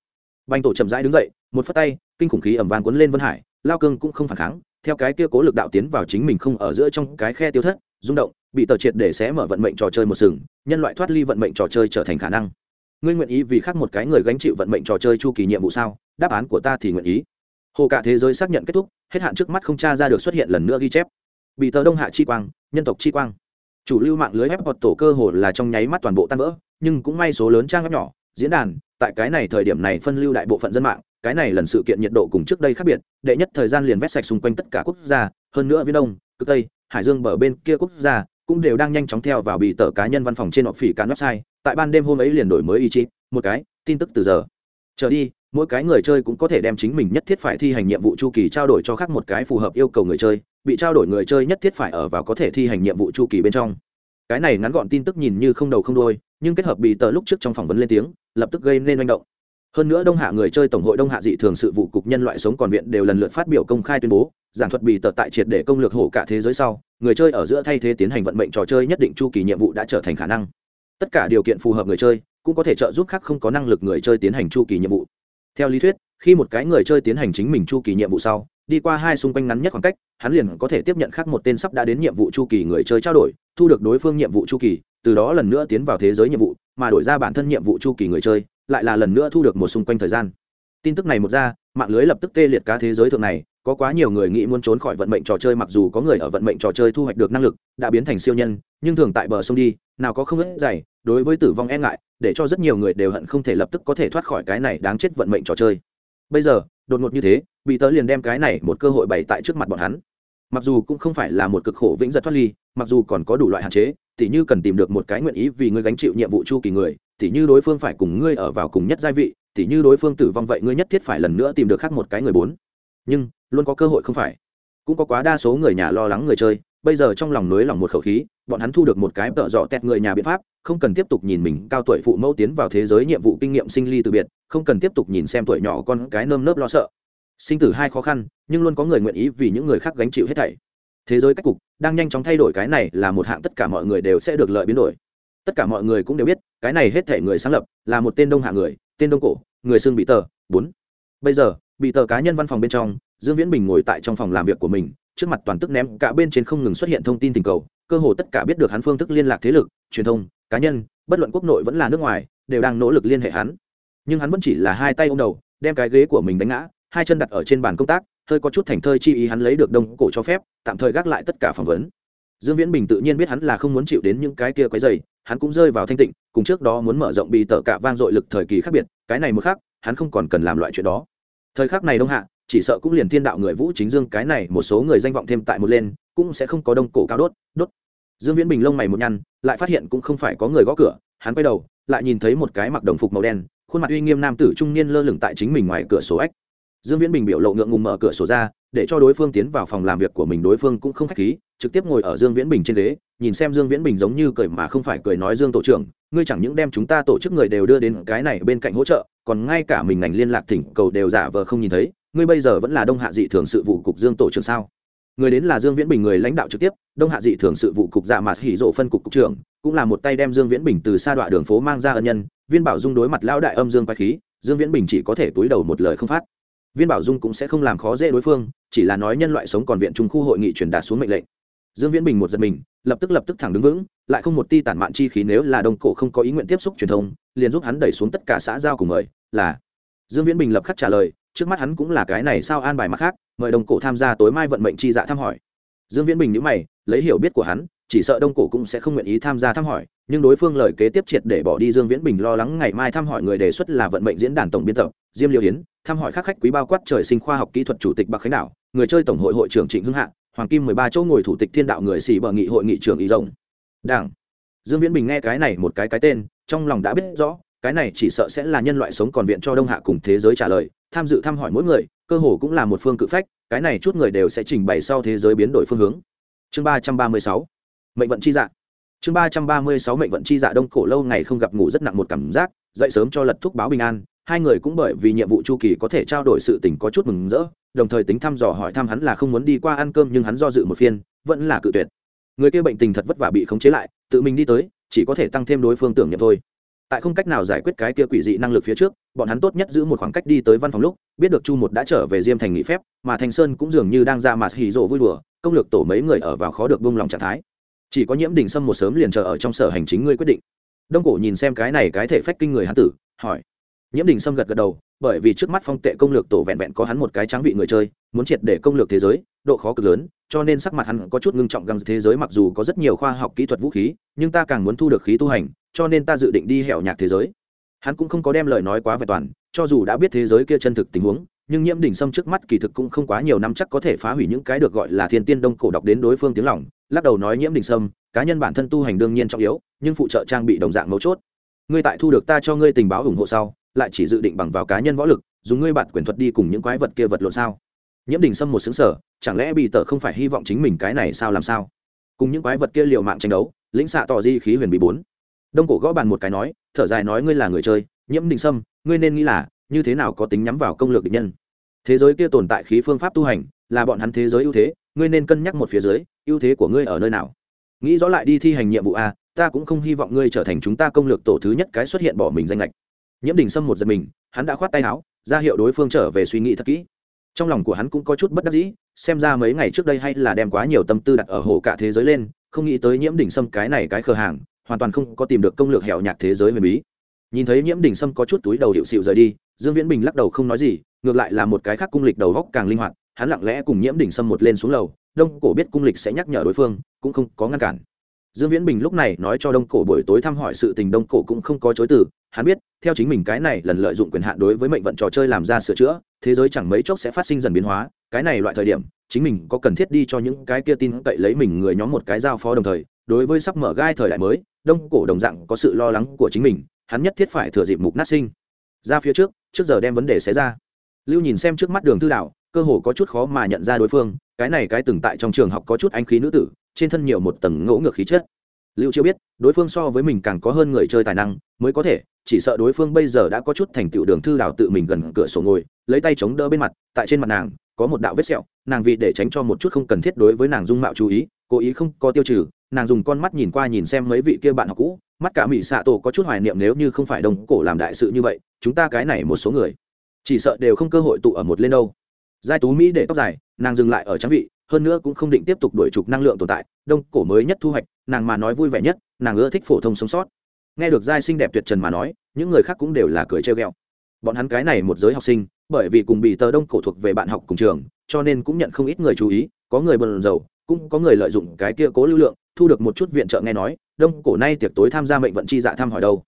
bành tổ chậm rãi đứng dậy, một phát tay, kinh khủng khí ẩm vàng cuốn lên vân hải, lao cương cũng không phản kháng, theo cái kia cố lực đạo tiến vào chính mình không ở giữa trong cái khe tiêu thất, rung động, bị tờ triệt để sẽ mở vận mệnh trò chơi một sừng, nhân loại thoát ly vận mệnh trò chơi trở thành khả năng ngươi nguyện ý vì khác một cái người gánh chịu vận mệnh trò chơi chu kỳ nhiệm vụ sao? Đáp án của ta thì nguyện ý. Hồ cả thế giới xác nhận kết thúc, hết hạn trước mắt không tra ra được xuất hiện lần nữa ghi chép. Bị tờ đông hạ chi quang, nhân tộc chi quang. Chủ lưu mạng lưới ép hoặc tổ cơ hồ là trong nháy mắt toàn bộ tan vỡ, nhưng cũng may số lớn trang web nhỏ, diễn đàn, tại cái này thời điểm này phân lưu đại bộ phận dân mạng, cái này lần sự kiện nhiệt độ cùng trước đây khác biệt, đệ nhất thời gian liền vét sạch xung quanh tất cả quốc gia, hơn nữa phía đông, cực tây, hải dương bờ bên kia quốc gia, cũng đều đang nhanh chóng theo vào bị tờ cá nhân văn phòng trên họp phỉ cán website tại ban đêm hôm ấy liền đổi mới ý chí, một cái, tin tức từ giờ. Trở đi, mỗi cái người chơi cũng có thể đem chính mình nhất thiết phải thi hành nhiệm vụ chu kỳ trao đổi cho khác một cái phù hợp yêu cầu người chơi, bị trao đổi người chơi nhất thiết phải ở vào có thể thi hành nhiệm vụ chu kỳ bên trong. Cái này ngắn gọn tin tức nhìn như không đầu không đôi nhưng kết hợp bị tờ lúc trước trong phỏng vấn lên tiếng, lập tức gây nên manh động. Hơn nữa đông hạ người chơi tổng hội đông hạ dị thường sự vụ cục nhân loại sống còn viện đều lần lượt phát biểu công khai tuyên bố, giảng thuật bị tờ tại triệt để công lược hổ cả thế giới sau, người chơi ở giữa thay thế tiến hành vận mệnh trò chơi nhất định chu kỳ nhiệm vụ đã trở thành khả năng tất cả điều kiện phù hợp người chơi, cũng có thể trợ giúp khác không có năng lực người chơi tiến hành chu kỳ nhiệm vụ. Theo lý thuyết, khi một cái người chơi tiến hành chính mình chu kỳ nhiệm vụ sau, đi qua hai xung quanh ngắn nhất khoảng cách, hắn liền có thể tiếp nhận khác một tên sắp đã đến nhiệm vụ chu kỳ người chơi trao đổi, thu được đối phương nhiệm vụ chu kỳ, từ đó lần nữa tiến vào thế giới nhiệm vụ, mà đổi ra bản thân nhiệm vụ chu kỳ người chơi, lại là lần nữa thu được một xung quanh thời gian. Tin tức này một ra, mạng lưới lập tức tê liệt cá thế giới thượng này có quá nhiều người nghĩ muốn trốn khỏi vận mệnh trò chơi, mặc dù có người ở vận mệnh trò chơi thu hoạch được năng lực, đã biến thành siêu nhân, nhưng thường tại bờ sông đi, nào có không ít dày, đối với tử vong e ngại, để cho rất nhiều người đều hận không thể lập tức có thể thoát khỏi cái này đáng chết vận mệnh trò chơi. Bây giờ, đột ngột như thế, bị tớ liền đem cái này một cơ hội bày tại trước mặt bọn hắn. Mặc dù cũng không phải là một cực khổ vĩnh giật thoát ly, mặc dù còn có đủ loại hạn chế, tỉ như cần tìm được một cái nguyện ý vì ngươi gánh chịu nhiệm vụ chu kỳ người, tỉ như đối phương phải cùng ngươi ở vào cùng nhất gia vị, tỉ như đối phương tử vong vậy ngươi nhất thiết phải lần nữa tìm được khác một cái người bốn nhưng luôn có cơ hội không phải. Cũng có quá đa số người nhà lo lắng người chơi, bây giờ trong lòng nới lòng một khẩu khí, bọn hắn thu được một cái tợ dọ tẹt người nhà biện pháp, không cần tiếp tục nhìn mình cao tuổi phụ mẫu tiến vào thế giới nhiệm vụ kinh nghiệm sinh ly từ biệt, không cần tiếp tục nhìn xem tuổi nhỏ con cái nơm nớp lo sợ. Sinh tử hai khó khăn, nhưng luôn có người nguyện ý vì những người khác gánh chịu hết thảy. Thế giới cách cục đang nhanh chóng thay đổi cái này là một hạng tất cả mọi người đều sẽ được lợi biến đổi. Tất cả mọi người cũng đều biết, cái này hết thể người sáng lập là một tên đông hạ người, tên đông cổ, người xương bị tờ, bốn. Bây giờ bị tờ cá nhân văn phòng bên trong, dương viễn bình ngồi tại trong phòng làm việc của mình, trước mặt toàn tức ném cả bên trên không ngừng xuất hiện thông tin tình cầu, cơ hồ tất cả biết được hắn phương thức liên lạc thế lực, truyền thông, cá nhân, bất luận quốc nội vẫn là nước ngoài, đều đang nỗ lực liên hệ hắn. Nhưng hắn vẫn chỉ là hai tay ô m đầu, đem cái ghế của mình đánh ngã, hai chân đặt ở trên bàn công tác, hơi có chút thành thơi chi ý hắn lấy được đông cổ cho phép, tạm thời gác lại tất cả phỏng vấn. Dương viễn bình tự nhiên biết hắn là không muốn chịu đến những cái kia quấy dày hắn cũng rơi vào thanh tịnh, cùng trước đó muốn mở rộng bị tờ cả vang dội lực thời kỳ khác biệt, cái này một khác hắn không còn cần làm loại chuyện đó thời khắc này đông hạ, chỉ sợ cũng liền thiên đạo người vũ chính dương cái này một số người danh vọng thêm tại một lên, cũng sẽ không có đông cổ cao đốt đốt. Dương viễn bình lông mày một nhăn, lại phát hiện cũng không phải có người gõ cửa, hắn quay đầu, lại nhìn thấy một cái mặc đồng phục màu đen, khuôn mặt uy nghiêm nam tử trung niên lơ lửng tại chính mình ngoài cửa sổ ách dương viễn bình biểu lộ ngượng ngùng mở cửa sổ ra, để cho đối phương tiến vào phòng làm việc của mình, đối phương cũng không khách khí, trực tiếp ngồi ở dương viễn bình trên ghế, nhìn xem dương viễn bình giống như cười mà không phải cười nói, dương tổ trưởng, ngươi chẳng những đem chúng ta tổ chức người đều đưa đến cái này bên cạnh hỗ trợ, còn ngay cả mình ngành liên lạc thỉnh cầu đều giả vờ không nhìn thấy, ngươi bây giờ vẫn là đông hạ dị thường sự vụ cục dương tổ trưởng sao? Người đến là dương viễn bình người lãnh đạo trực tiếp, đông hạ dị thường sự vụ cục dạ mạt hỉ rộ phân cục cục trưởng, cũng là một tay đem dương viễn bình từ xa đoạn đường phố mang ra ân nhân, viên bảo dung đối mặt lão đại âm dương quái khí, dương viễn bình chỉ có thể túi đầu một lời không phát viên bảo dung cũng sẽ không làm khó dễ đối phương, chỉ là nói nhân loại sống còn viện trung khu hội nghị truyền đạt xuống mệnh lệnh. Dương viễn bình một giật mình, lập tức lập tức thẳng đứng vững, lại không một ti tản mạn chi khí nếu là đông cổ không có ý nguyện tiếp xúc truyền thông, liền giúp hắn đẩy xuống tất cả xã giao cùng mời, là. Dương viễn bình lập khắc trả lời, trước mắt hắn cũng là cái này sao an bài mặt khác, mời đông cổ tham gia tối mai vận mệnh chi dạ thăm hỏi. Dương viễn bình nhữ mày, lấy hiểu biết của hắn, chỉ sợ đông cổ cũng sẽ không nguyện ý tham gia thăm hỏi, nhưng đối phương lời kế tiếp triệt để bỏ đi dương viễn bình lo lắng ngày mai thăm hỏi người đề xuất là vận mệnh diễn đàn tổng biên tập, diêm liêu hiến thăm hỏi các khách quý bao quát trời sinh khoa học kỹ thuật chủ tịch bạc khánh đảo, người chơi tổng hội hội trưởng trịnh hưng hạ, hoàng kim mười ba chỗ ngồi thủ tịch thiên đạo người xỉ bờ nghị hội nghị trưởng ý rồng. Đảng. Dương viễn bình nghe cái này một cái cái tên, trong lòng đã biết rõ, cái này chỉ sợ sẽ là nhân loại sống còn viện cho đông hạ cùng thế giới trả lời, tham dự thăm hỏi mỗi người, cơ hồ cũng là một phương cự phách, cái này chút người đều sẽ trình bày sau thế giới biến đổi phương hướng. Chương ba trăm ba mươi sáu. Mệnh vận chi dạ. Chương ba trăm ba mươi sáu mệnh vận chi dạ đông cổ lâu ngày không gặp ngủ rất nặng một cảm giác, dậy sớm cho lật thúc báo bình an hai người cũng bởi vì nhiệm vụ chu kỳ có thể trao đổi sự tình có chút mừng rỡ, đồng thời tính thăm dò hỏi thăm hắn là không muốn đi qua ăn cơm nhưng hắn do dự một phiên, vẫn là cự tuyệt. Người kia bệnh tình thật vất vả bị khống chế lại, tự mình đi tới, chỉ có thể tăng thêm đối phương tưởng nhậm thôi. Tại không cách nào giải quyết cái kia quỷ dị năng lực phía trước, bọn hắn tốt nhất giữ một khoảng cách đi tới văn phòng lúc, biết được chu một đã trở về diêm thành nghỉ phép, mà thành sơn cũng dường như đang ra mặt hì rộ vui đùa, công lược tổ mấy người ở vào khó được bông lòng trạng thái. Chỉ có nhiễm đình sâm một sớm liền chờ ở trong sở hành chính ngươi quyết định. Đông cổ nhìn xem cái này cái thể phách kinh người hán tử, hỏi nhiễm đình sâm gật gật đầu, bởi vì trước mắt phong tệ công lược tổ vẹn vẹn có hắn một cái tráng vị người chơi, muốn triệt để công lược thế giới, độ khó cực lớn, cho nên sắc mặt hắn có chút ngưng trọng găng thế giới mặc dù có rất nhiều khoa học kỹ thuật vũ khí, nhưng ta càng muốn thu được khí tu hành, cho nên ta dự định đi hẻo nhạc thế giới. Hắn cũng không có đem lời nói quá vẹn toàn, cho dù đã biết thế giới kia chân thực tình huống, nhưng nhiễm đỉnh sâm trước mắt kỳ thực cũng không quá nhiều năm chắc có thể phá hủy những cái được gọi là thiên tiên đông cổ đọc đến đối phương tiếng lòng, lắc đầu nói nhiễm đỉnh sâm, cá nhân bản thân tu hành đương nhiên trọng yếu, nhưng phụ trợ trang bị đồng dạng mấu chốt. Ngươi tại thu được ta cho ngươi tình báo ủng hộ sau lại chỉ dự định bằng vào cá nhân võ lực, dùng ngươi bản quyền thuật đi cùng những quái vật kia vật lộn sao? Nhiễm đình sâm một xứng sở chẳng lẽ bị tờ không phải hy vọng chính mình cái này sao làm sao? Cùng những quái vật kia liều mạng tranh đấu, lĩnh xạ tỏ di khí huyền bí bốn. Đông cổ gõ bàn một cái nói, thở dài nói ngươi là người chơi, nhiễm đình sâm, ngươi nên nghĩ là, như thế nào có tính nhắm vào công lược địch nhân? Thế giới kia tồn tại khí phương pháp tu hành, là bọn hắn thế giới ưu thế, ngươi nên cân nhắc một phía dưới, ưu thế của ngươi ở nơi nào? Nghĩ rõ lại đi thi hành nhiệm vụ a ta cũng không hy vọng ngươi trở thành chúng ta công lược tổ thứ nhất cái xuất hiện bỏ mình danh lệch nhiễm đình sâm một giật mình, hắn đã khoát tay áo, ra hiệu đối phương trở về suy nghĩ thật kỹ. Trong lòng của hắn cũng có chút bất đắc dĩ, xem ra mấy ngày trước đây hay là đem quá nhiều tâm tư đặt ở hồ cả thế giới lên, không nghĩ tới nhiễm đình sâm cái này cái khờ hàng, hoàn toàn không có tìm được công lược hẻo nhạc thế giới huyền bí. Nhìn thấy nhiễm đình sâm có chút túi đầu hiệu xịu rời đi, dương viễn bình lắc đầu không nói gì, ngược lại là một cái khác cung lịch đầu góc càng linh hoạt, hắn lặng lẽ cùng nhiễm đình sâm một lên xuống lầu, đông cổ biết cung lịch sẽ nhắc nhở đối phương, cũng không có ngăn cản. Dương viễn bình lúc này nói cho đông cổ buổi tối thăm hỏi sự tình, đông cổ cũng không có chối từ hắn biết, theo chính mình cái này lần lợi dụng quyền hạn đối với mệnh vận trò chơi làm ra sửa chữa, thế giới chẳng mấy chốc sẽ phát sinh dần biến hóa, cái này loại thời điểm, chính mình có cần thiết đi cho những cái kia tin cậy lấy mình người nhóm một cái giao phó đồng thời, đối với sắp mở gai thời đại mới, đông cổ đồng dạng có sự lo lắng của chính mình, hắn nhất thiết phải thừa dịp mục nát sinh. Ra phía trước trước giờ đem vấn đề xé ra. Lưu nhìn xem trước mắt đường thư đạo cơ hồ có chút khó mà nhận ra đối phương, cái này cái từng tại trong trường học có chút anh khí nữ tử, trên thân nhiều một tầng ngỗ ngược khí chất lưu chưa biết, đối phương so với mình càng có hơn người chơi tài năng, mới có thể, chỉ sợ đối phương bây giờ đã có chút thành tựu đường thư đào tự mình gần cửa sổ ngồi, lấy tay chống đỡ bên mặt, tại trên mặt nàng, có một đạo vết sẹo, nàng vì để tránh cho một chút không cần thiết đối với nàng dung mạo chú ý, cố ý không có tiêu trừ, nàng dùng con mắt nhìn qua nhìn xem mấy vị kia bạn học cũ, mắt cả mỹ xạ tổ có chút hoài niệm nếu như không phải đông cổ làm đại sự như vậy, chúng ta cái này một số người, chỉ sợ đều không cơ hội tụ ở một lên đâu. Giai tú mỹ để tóc dài, nàng dừng lại ở trang vị, hơn nữa cũng không định tiếp tục đổi trục năng lượng tồn tại, đông cổ mới nhất thu hoạch nàng mà nói vui vẻ nhất, nàng ưa thích phổ thông sống sót. Nghe được giai sinh đẹp tuyệt trần mà nói, những người khác cũng đều là cười trêu ghẹo. Bọn hắn cái này một giới học sinh, bởi vì cùng bị tờ đông cổ thuộc về bạn học cùng trường, cho nên cũng nhận không ít người chú ý, có người bần dầu cũng có người lợi dụng cái kia cố lưu lượng, thu được một chút viện trợ nghe nói, đông cổ nay tiệc tối tham gia mệnh vận chi dạ thăm hỏi đâu.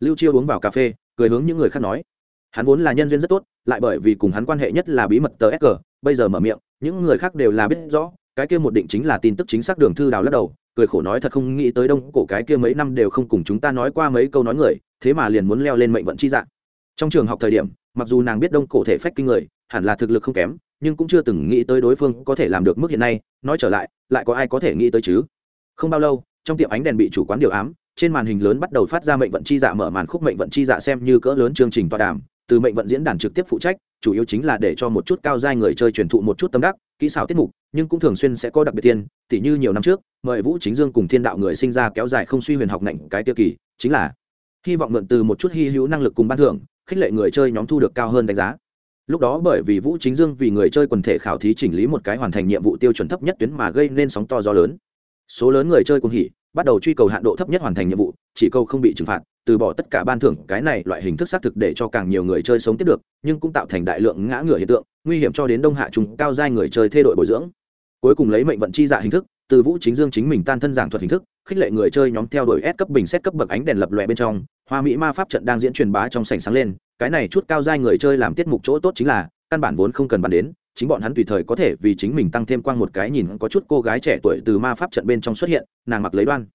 Lưu chiêu uống vào cà phê, cười hướng những người khác nói, hắn vốn là nhân duyên rất tốt, lại bởi vì cùng hắn quan hệ nhất là bí mật tờ sg bây giờ mở miệng, những người khác đều là biết rõ, cái kia một định chính là tin tức chính xác đường thư đào lắc đầu cười khổ nói thật không nghĩ tới đông cổ cái kia mấy năm đều không cùng chúng ta nói qua mấy câu nói người, thế mà liền muốn leo lên mệnh vận chi dạng. Trong trường học thời điểm, mặc dù nàng biết đông cổ thể phách kinh người, hẳn là thực lực không kém, nhưng cũng chưa từng nghĩ tới đối phương có thể làm được mức hiện nay, nói trở lại lại có ai có thể nghĩ tới chứ? Không bao lâu, trong tiệm ánh đèn bị chủ quán điều ám, trên màn hình lớn bắt đầu phát ra mệnh vận chi dạ mở màn khúc mệnh vận chi dạ xem như cỡ lớn chương trình tọa đàm, từ mệnh vận diễn đàn trực tiếp phụ trách chủ yếu chính là để cho một chút cao giai người chơi truyền thụ một chút tâm đắc, kỹ xảo tiết mục, nhưng cũng thường xuyên sẽ có đặc biệt tiên tỷ như nhiều năm trước, mời vũ chính dương cùng thiên đạo người sinh ra kéo dài không suy huyền học ngạnh cái tiêu kỳ, chính là hy vọng mượn từ một chút hy hữu năng lực cùng ban thưởng, khích lệ người chơi nhóm thu được cao hơn đánh giá. Lúc đó bởi vì vũ chính dương vì người chơi quần thể khảo thí chỉnh lý một cái hoàn thành nhiệm vụ tiêu chuẩn thấp nhất tuyến mà gây nên sóng to gió lớn. Số lớn người chơi cùng hỉ bắt đầu truy cầu hạn độ thấp nhất hoàn thành nhiệm vụ, chỉ câu không bị trừng phạt, từ bỏ tất cả ban thưởng, cái này loại hình thức xác thực để cho càng nhiều người chơi sống tiếp được, nhưng cũng tạo thành đại lượng ngã ngửa hiện tượng, nguy hiểm cho đến đông hạ trùng cao giai người chơi thay đổi bồi dưỡng. Cuối cùng lấy mệnh vận chi dạ hình thức, từ vũ chính dương chính mình tan thân giảng thuật hình thức, khích lệ người chơi nhóm theo đuổi S cấp bình xét cấp bậc ánh đèn lập lòe bên trong, hoa mỹ ma pháp trận đang diễn truyền bá trong sảnh sáng lên, cái này chút cao giai người chơi làm tiết mục chỗ tốt chính là, căn bản vốn không cần bàn đến chính bọn hắn tùy thời có thể vì chính mình tăng thêm quang một cái nhìn có chút cô gái trẻ tuổi từ ma pháp trận bên trong xuất hiện, nàng mặc lấy đoan.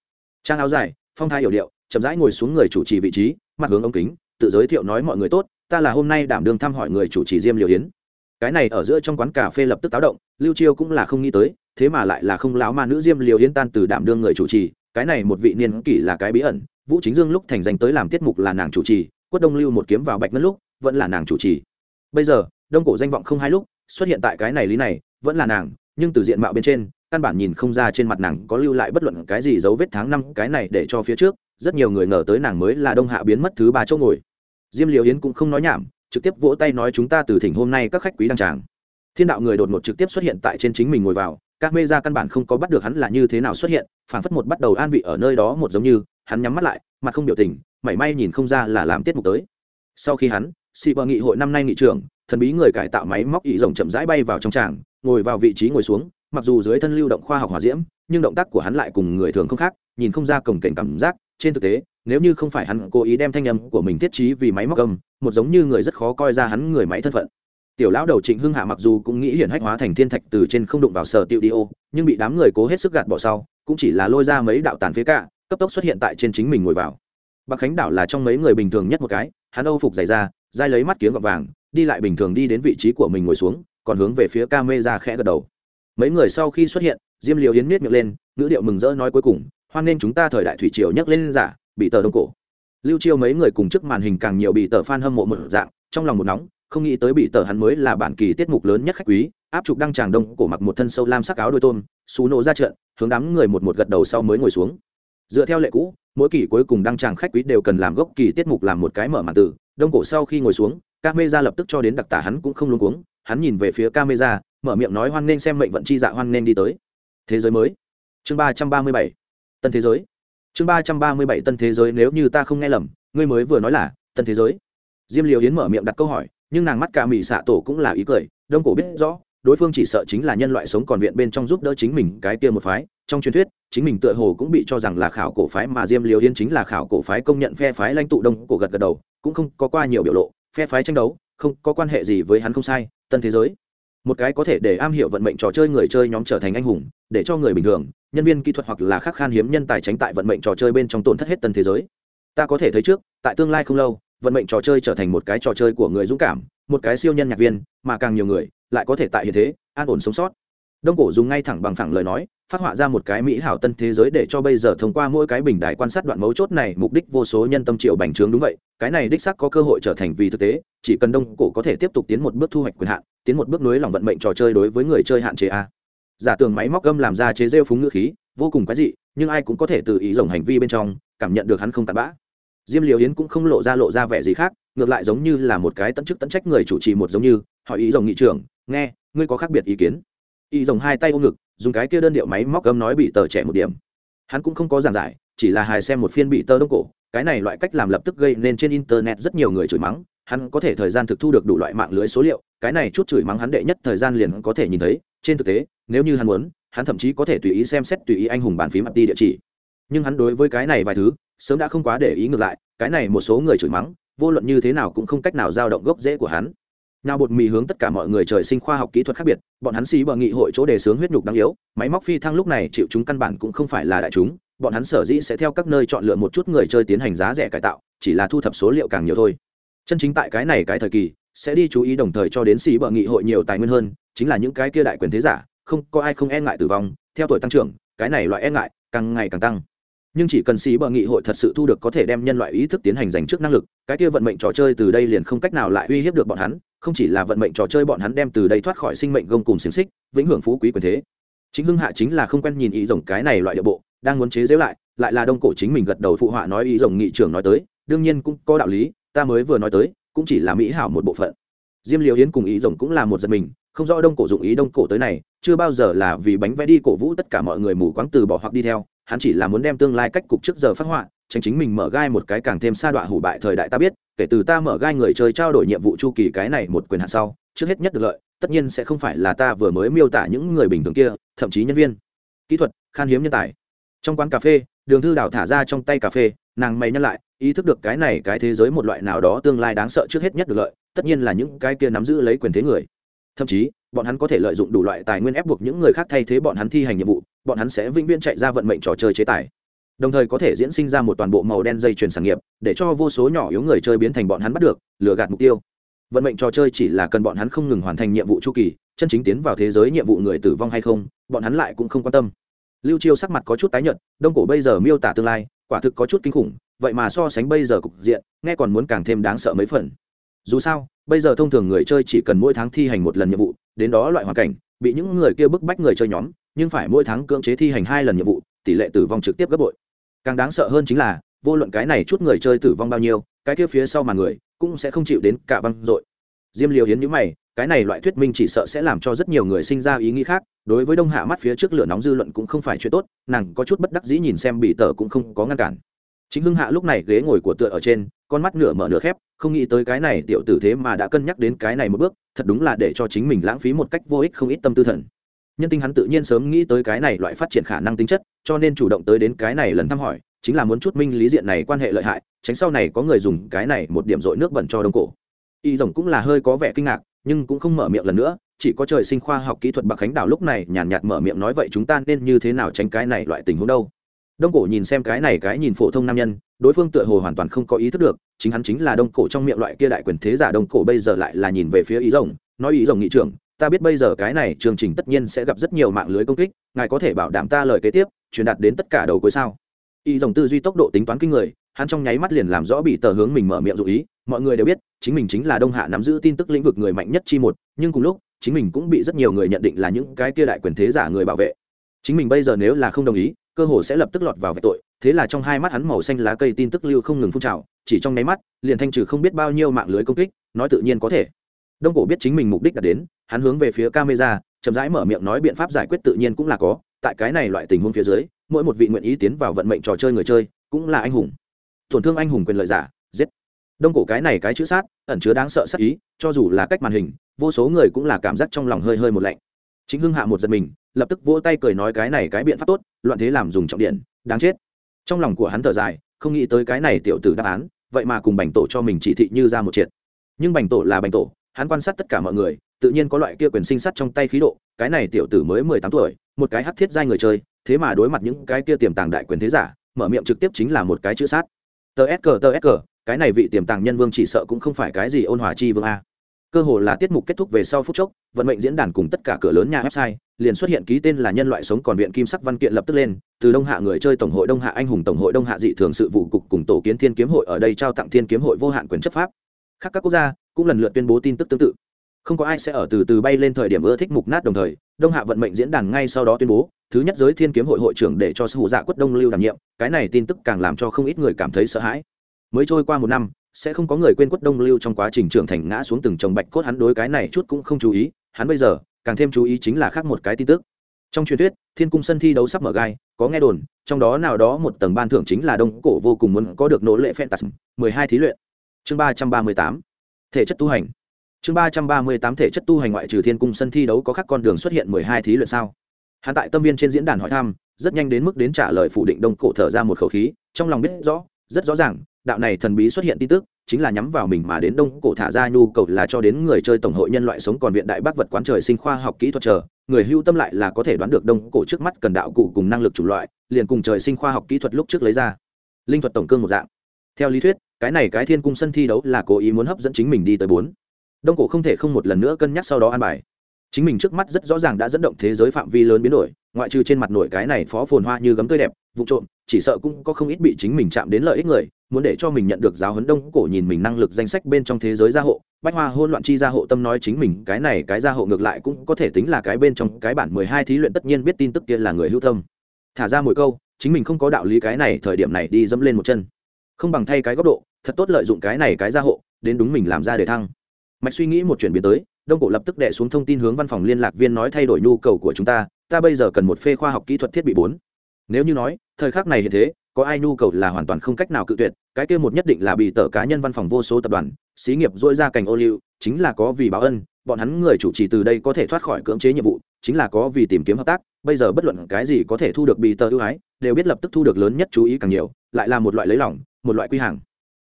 Trang áo dài, phong thái hiểu điệu, chậm rãi ngồi xuống người chủ trì vị trí, mặt hướng ống kính, tự giới thiệu nói mọi người tốt, ta là hôm nay đảm đương thăm hỏi người chủ trì diêm liều yến. Cái này ở giữa trong quán cà phê lập tức táo động, lưu chiêu cũng là không nghĩ tới, thế mà lại là không láo ma nữ diêm liều yến tan từ đảm đương người chủ trì, cái này một vị niên kỷ là cái bí ẩn, vũ chính dương lúc thành danh tới làm tiết mục là nàng chủ trì, quất đông lưu một kiếm vào bạch ngân lúc, vẫn là nàng chủ trì. Bây giờ, đông cổ danh vọng không hai lúc xuất hiện tại cái này lý này, vẫn là nàng, nhưng từ diện mạo bên trên, căn bản nhìn không ra trên mặt nàng có lưu lại bất luận cái gì dấu vết tháng năm, cái này để cho phía trước, rất nhiều người ngờ tới nàng mới là đông hạ biến mất thứ ba chỗ ngồi. Diêm liều yến cũng không nói nhảm, trực tiếp vỗ tay nói chúng ta từ thỉnh hôm nay các khách quý đăng tràng. Thiên đạo người đột ngột trực tiếp xuất hiện tại trên chính mình ngồi vào, các mê ra căn bản không có bắt được hắn là như thế nào xuất hiện phản phất một bắt đầu an vị ở nơi đó một giống như, hắn nhắm mắt lại, mặt không biểu tình, mảy may nhìn không ra là làm tiết mục tới. Sau khi hắn xị bờ nghị hội năm nay nghị trưởng thần bí người cải tạo máy móc ý rồng chậm rãi bay vào trong tràng, ngồi vào vị trí ngồi xuống, mặc dù dưới thân lưu động khoa học hòa diễm, nhưng động tác của hắn lại cùng người thường không khác, nhìn không ra cổng kềnh cảm giác. Trên thực tế, nếu như không phải hắn cố ý đem thanh âm của mình thiết trí vì máy móc âm, một giống như người rất khó coi ra hắn người máy thân phận. Tiểu lão đầu trịnh hưng hạ mặc dù cũng nghĩ hiển hách hóa thành thiên thạch từ trên không đụng vào sở tiêu đi ô, nhưng bị đám người cố hết sức gạt bỏ sau, cũng chỉ là lôi ra mấy đạo tàn phế cả, cấp tốc xuất hiện tại trên chính mình ngồi vào. Bác khánh đảo là trong mấy người bình thường nhất một cái, hắn âu phục dày ra dai lấy mắt kiếm gọt vàng đi lại bình thường đi đến vị trí của mình ngồi xuống, còn hướng về phía ca mê ra khẽ gật đầu. Mấy người sau khi xuất hiện, diêm liều yến miết miệng lên, ngữ điệu mừng rỡ nói cuối cùng, hoan nên chúng ta thời đại thủy triều nhấc lên giả, bị tờ đông cổ. Lưu chiêu mấy người cùng trước màn hình càng nhiều bị tờ fan hâm mộ một dạng, trong lòng một nóng, không nghĩ tới bị tờ hắn mới là bản kỳ tiết mục lớn nhất khách quý, áp trục đăng tràng đông cổ mặc một thân sâu lam sắc áo đôi tôm, xú nổ ra trận, hướng đám người một một gật đầu sau mới ngồi xuống. Dựa theo lệ cũ, mỗi kỳ cuối cùng đăng tràng khách quý đều cần làm gốc kỳ tiết mục làm một cái mở màn từ, đông cổ sau khi ngồi xuống ca lập tức cho đến đặc tả hắn cũng không luống cuống, hắn nhìn về phía ca mở miệng nói hoan nên xem mệnh vận chi dạ hoan nên đi tới. Thế giới mới. Chương ba trăm ba mươi bảy. Tân thế giới. Chương ba trăm ba mươi bảy tân thế giới nếu như ta không nghe lầm, ngươi mới vừa nói là tân thế giới. Diêm liều yến mở miệng đặt câu hỏi, nhưng nàng mắt cả mỹ xạ tổ cũng là ý cười, đông cổ biết rõ, đối phương chỉ sợ chính là nhân loại sống còn viện bên trong giúp đỡ chính mình cái kia một phái. Trong truyền thuyết, chính mình tựa hồ cũng bị cho rằng là khảo cổ phái mà diêm liều yên chính là khảo cổ phái công nhận phe phái lãnh tụ đông cổ gật gật đầu, cũng không có qua nhiều biểu lộ phe phái tranh đấu, không, có quan hệ gì với hắn không sai, tân thế giới. Một cái có thể để am hiểu vận mệnh trò chơi người chơi nhóm trở thành anh hùng, để cho người bình thường, nhân viên kỹ thuật hoặc là khắc khan hiếm nhân tài tránh tại vận mệnh trò chơi bên trong tổn thất hết tân thế giới. Ta có thể thấy trước, tại tương lai không lâu, vận mệnh trò chơi trở thành một cái trò chơi của người dũng cảm, một cái siêu nhân nhạc viên, mà càng nhiều người lại có thể tại hiện thế, an ổn sống sót đông cổ dùng ngay thẳng bằng phẳng lời nói, phát họa ra một cái mỹ hảo tân thế giới để cho bây giờ thông qua mỗi cái bình đại quan sát đoạn mấu chốt này, mục đích vô số nhân tâm triệu bành trướng đúng vậy, cái này đích xác có cơ hội trở thành vì thực tế, chỉ cần đông cổ có thể tiếp tục tiến một bước thu hoạch quyền hạn, tiến một bước nối lòng vận mệnh trò chơi đối với người chơi hạn chế a. Giả tưởng máy móc gâm làm ra chế rêu phúng ngữ khí, vô cùng quái dị, nhưng ai cũng có thể tự ý rồng hành vi bên trong, cảm nhận được hắn không tàn bã. Diêm liều yến cũng không lộ ra lộ ra vẻ gì khác, ngược lại giống như là một cái tận chức tận trách người chủ trì một giống như, hỏi ý rồng nghị trưởng, nghe, ngươi có khác biệt ý kiến? Y dòng hai tay ôm ngực, dùng cái kia đơn điệu máy móc gấm nói bị tờ trẻ một điểm. Hắn cũng không có giảng giải, chỉ là hài xem một phiên bị tơ đông cổ, cái này loại cách làm lập tức gây nên trên internet rất nhiều người chửi mắng, hắn có thể thời gian thực thu được đủ loại mạng lưới số liệu, cái này chút chửi mắng hắn đệ nhất thời gian liền có thể nhìn thấy, trên thực tế, nếu như hắn muốn, hắn thậm chí có thể tùy ý xem xét tùy ý anh hùng bàn phím mặt đi địa chỉ. Nhưng hắn đối với cái này vài thứ, sớm đã không quá để ý ngược lại, cái này một số người chửi mắng, vô luận như thế nào cũng không cách nào giao động gốc rễ của hắn nào bột mì hướng tất cả mọi người trời sinh khoa học kỹ thuật khác biệt, bọn hắn xí bờ nghị hội chỗ đề xướng huyết nhục đáng yếu, máy móc phi thăng lúc này chịu chúng căn bản cũng không phải là đại chúng, bọn hắn sở dĩ sẽ theo các nơi chọn lựa một chút người chơi tiến hành giá rẻ cải tạo, chỉ là thu thập số liệu càng nhiều thôi. Chân chính tại cái này cái thời kỳ, sẽ đi chú ý đồng thời cho đến xí bờ nghị hội nhiều tài nguyên hơn, chính là những cái kia đại quyền thế giả, không có ai không e ngại tử vong, theo tuổi tăng trưởng, cái này loại e ngại càng ngày càng tăng nhưng chỉ cần xí bờ nghị hội thật sự thu được có thể đem nhân loại ý thức tiến hành giành trước năng lực, cái kia vận mệnh trò chơi từ đây liền không cách nào lại uy hiếp được bọn hắn, không chỉ là vận mệnh trò chơi bọn hắn đem từ đây thoát khỏi sinh mệnh gông cùng xiềng xích, vĩnh hưởng phú quý quyền thế. Chính hưng hạ chính là không quen nhìn ý rồng cái này loại địa bộ, đang muốn chế giễu lại lại là đông cổ chính mình gật đầu phụ họa nói ý rồng nghị trưởng nói tới, đương nhiên cũng có đạo lý, ta mới vừa nói tới, cũng chỉ là mỹ hảo một bộ phận. Diêm liều yến cùng ý rồng cũng là một giật mình, không rõ đông cổ dụng ý đông cổ tới này, chưa bao giờ là vì bánh vẽ đi cổ vũ tất cả mọi người mù quáng từ bỏ hoặc đi theo hắn chỉ là muốn đem tương lai cách cục trước giờ phát họa, tránh chính mình mở gai một cái càng thêm xa đọa hủ bại thời đại ta biết, kể từ ta mở gai người chơi trao đổi nhiệm vụ chu kỳ cái này một quyền hạn sau, trước hết nhất được lợi, tất nhiên sẽ không phải là ta vừa mới miêu tả những người bình thường kia, thậm chí nhân viên, kỹ thuật, khan hiếm nhân tài. Trong quán cà phê, đường thư đào thả ra trong tay cà phê, nàng mày nhắc lại, ý thức được cái này cái thế giới một loại nào đó tương lai đáng sợ trước hết nhất được lợi, tất nhiên là những cái kia nắm giữ lấy quyền thế người. Thậm chí, bọn hắn có thể lợi dụng đủ loại tài nguyên ép buộc những người khác thay thế bọn hắn thi hành nhiệm vụ bọn hắn sẽ vĩnh viễn chạy ra vận mệnh trò chơi chế tài. Đồng thời có thể diễn sinh ra một toàn bộ màu đen dây chuyền sản nghiệp, để cho vô số nhỏ yếu người chơi biến thành bọn hắn bắt được, lừa gạt mục tiêu. Vận mệnh trò chơi chỉ là cần bọn hắn không ngừng hoàn thành nhiệm vụ chu kỳ, chân chính tiến vào thế giới nhiệm vụ người tử vong hay không, bọn hắn lại cũng không quan tâm. Lưu chiêu sắc mặt có chút tái nhợt, đông cổ bây giờ miêu tả tương lai, quả thực có chút kinh khủng, vậy mà so sánh bây giờ cục diện, nghe còn muốn càng thêm đáng sợ mấy phần. Dù sao, bây giờ thông thường người chơi chỉ cần mỗi tháng thi hành một lần nhiệm vụ, đến đó loại hoàn cảnh bị những người kia bức bách người chơi nhóm, nhưng phải mỗi tháng cưỡng chế thi hành hai lần nhiệm vụ, tỷ lệ tử vong trực tiếp gấp bội. Càng đáng sợ hơn chính là, vô luận cái này chút người chơi tử vong bao nhiêu, cái kia phía sau mà người cũng sẽ không chịu đến cả văng dội. Diêm liều hiến nhữ mày, cái này loại thuyết minh chỉ sợ sẽ làm cho rất nhiều người sinh ra ý nghĩ khác, đối với đông hạ mắt phía trước lửa nóng dư luận cũng không phải chuyện tốt, nàng có chút bất đắc dĩ nhìn xem bị tờ cũng không có ngăn cản chính hưng hạ lúc này ghế ngồi của tựa ở trên con mắt nửa mở nửa khép không nghĩ tới cái này tiểu tử thế mà đã cân nhắc đến cái này một bước thật đúng là để cho chính mình lãng phí một cách vô ích không ít tâm tư thần. Nhân tinh hắn tự nhiên sớm nghĩ tới cái này loại phát triển khả năng tính chất cho nên chủ động tới đến cái này lần thăm hỏi chính là muốn chút minh lý diện này quan hệ lợi hại tránh sau này có người dùng cái này một điểm dội nước bẩn cho đông cổ. Y rồng cũng là hơi có vẻ kinh ngạc nhưng cũng không mở miệng lần nữa chỉ có trời sinh khoa học kỹ thuật bạc khánh đào lúc này nhàn nhạt, nhạt mở miệng nói vậy chúng ta nên như thế nào tránh cái này loại tình huống đâu? Đông cổ nhìn xem cái này cái nhìn phổ thông nam nhân, đối phương tựa hồ hoàn toàn không có ý thức được, chính hắn chính là đông cổ trong miệng loại kia đại quyền thế giả đông cổ bây giờ lại là nhìn về phía ý rồng, nói ý rồng nghị trưởng, ta biết bây giờ cái này chương trình tất nhiên sẽ gặp rất nhiều mạng lưới công kích, ngài có thể bảo đảm ta lời kế tiếp, truyền đạt đến tất cả đầu cuối sao? Y rồng tư duy tốc độ tính toán kinh người, hắn trong nháy mắt liền làm rõ bị tờ hướng mình mở miệng dụ ý, mọi người đều biết, chính mình chính là đông hạ nắm giữ tin tức lĩnh vực người mạnh nhất chi một, nhưng cùng lúc, chính mình cũng bị rất nhiều người nhận định là những cái kia đại quyền thế giả người bảo vệ. Chính mình bây giờ nếu là không đồng ý cơ hồ sẽ lập tức lọt vào vạch tội, thế là trong hai mắt hắn màu xanh lá cây tin tức lưu không ngừng phun trào, chỉ trong nháy mắt, liền thanh trừ không biết bao nhiêu mạng lưới công kích, nói tự nhiên có thể. Đông cổ biết chính mình mục đích đã đến, hắn hướng về phía camera, chậm rãi mở miệng nói biện pháp giải quyết tự nhiên cũng là có, tại cái này loại tình huống phía dưới, mỗi một vị nguyện ý tiến vào vận mệnh trò chơi người chơi, cũng là anh hùng. Tổn thương anh hùng quyền lợi giả, giết. Đông cổ cái này cái chữ sát, ẩn chứa đáng sợ sắc ý, cho dù là cách màn hình, vô số người cũng là cảm giác trong lòng hơi hơi một lạnh. Chính hưng hạ một giật mình, lập tức vỗ tay cười nói cái này cái biện pháp tốt loạn thế làm dùng trọng điện, đáng chết. Trong lòng của hắn thở dài, không nghĩ tới cái này tiểu tử đáp án, vậy mà cùng bành tổ cho mình chỉ thị như ra một triệt. Nhưng bành tổ là bành tổ, hắn quan sát tất cả mọi người, tự nhiên có loại kia quyền sinh sắt trong tay khí độ, cái này tiểu tử mới mười tám tuổi, một cái hắc thiết giai người chơi, thế mà đối mặt những cái kia tiềm tàng đại quyền thế giả, mở miệng trực tiếp chính là một cái chữ sát. Tờ s cờ tờ s cờ cái này vị tiềm tàng nhân vương chỉ sợ cũng không phải cái gì ôn hòa chi vương a. Cơ hồ là tiết mục kết thúc về sau phút chốc, vận mệnh diễn đàn cùng tất cả cửa lớn nhà website liền xuất hiện ký tên là nhân loại sống còn viện kim sắc văn kiện lập tức lên, từ đông hạ người chơi tổng hội đông hạ anh hùng, tổng hội đông hạ dị thường sự vụ cục cùng tổ kiến thiên kiếm hội ở đây trao tặng thiên kiếm hội vô hạn quyền chấp pháp. Khác các quốc gia cũng lần lượt tuyên bố tin tức tương tự. Không có ai sẽ ở từ từ bay lên thời điểm ưa thích mục nát đồng thời, đông hạ vận mệnh diễn đàn ngay sau đó tuyên bố, thứ nhất giới thiên kiếm hội hội trưởng để cho sư hữu dạ quất đông lưu đảm nhiệm, cái này tin tức càng làm cho không ít người cảm thấy sợ hãi. Mới trôi qua một năm, sẽ không có người quên quất đông lưu trong quá trình trưởng thành ngã xuống từng chồng bạch cốt, hắn đối cái này chút cũng không chú ý, hắn bây giờ càng thêm chú ý chính là khác một cái tin tức. Trong truyền thuyết, thiên cung sân thi đấu sắp mở gai, có nghe đồn, trong đó nào đó một tầng ban thưởng chính là đông cổ vô cùng muốn có được nỗ lệ phantasm mười hai thí luyện. Chương ba trăm ba mươi tám, thể chất tu hành. Chương ba trăm ba mươi tám, thể chất tu hành ngoại trừ thiên cung sân thi đấu có khác con đường xuất hiện mười hai thí luyện sao? Hắn tại tâm viên trên diễn đàn hỏi thăm, rất nhanh đến mức đến trả lời phủ định đông cổ thở ra một khẩu khí, trong lòng biết rõ, rất rõ ràng, đạo này thần bí xuất hiện tin tức chính là nhắm vào mình mà đến đông cổ thả ra nhu cầu là cho đến người chơi tổng hội nhân loại sống còn viện đại bác vật quán trời sinh khoa học kỹ thuật chờ, người hưu tâm lại là có thể đoán được đông cổ trước mắt cần đạo cụ cùng năng lực chủ loại, liền cùng trời sinh khoa học kỹ thuật lúc trước lấy ra. Linh thuật tổng cương một dạng. Theo lý thuyết, cái này cái thiên cung sân thi đấu là cố ý muốn hấp dẫn chính mình đi tới bốn. Đông cổ không thể không một lần nữa cân nhắc sau đó an bài. Chính mình trước mắt rất rõ ràng đã dẫn động thế giới phạm vi lớn biến đổi, ngoại trừ trên mặt nổi cái này phó phồn hoa như gấm tươi đẹp vụ trộm, chỉ sợ cũng có không ít bị chính mình chạm đến lợi ích người, muốn để cho mình nhận được giáo huấn đông cổ nhìn mình năng lực danh sách bên trong thế giới gia hộ, bách hoa hôn loạn chi gia hộ tâm nói chính mình cái này cái gia hộ ngược lại cũng có thể tính là cái bên trong cái bản mười hai thí luyện tất nhiên biết tin tức kia là người hữu tâm. Thả ra mỗi câu, chính mình không có đạo lý cái này, thời điểm này đi dẫm lên một chân. Không bằng thay cái góc độ, thật tốt lợi dụng cái này cái gia hộ, đến đúng mình làm ra để thăng. Mạch suy nghĩ một chuyển biến tới, đông cổ lập tức đệ xuống thông tin hướng văn phòng liên lạc viên nói thay đổi nhu cầu của chúng ta ta bây giờ cần một phê khoa học kỹ thuật thiết bị bốn nếu như nói, thời khắc này hiện thế, có ai nhu cầu là hoàn toàn không cách nào cự tuyệt, cái kia một nhất định là bị tờ cá nhân văn phòng vô số tập đoàn, xí nghiệp dỗi ra cành ô liu, chính là có vì báo ân, bọn hắn người chủ trì từ đây có thể thoát khỏi cưỡng chế nhiệm vụ, chính là có vì tìm kiếm hợp tác, bây giờ bất luận cái gì có thể thu được bị tờ ưu ái, đều biết lập tức thu được lớn nhất chú ý càng nhiều, lại là một loại lấy lỏng một loại quy hàng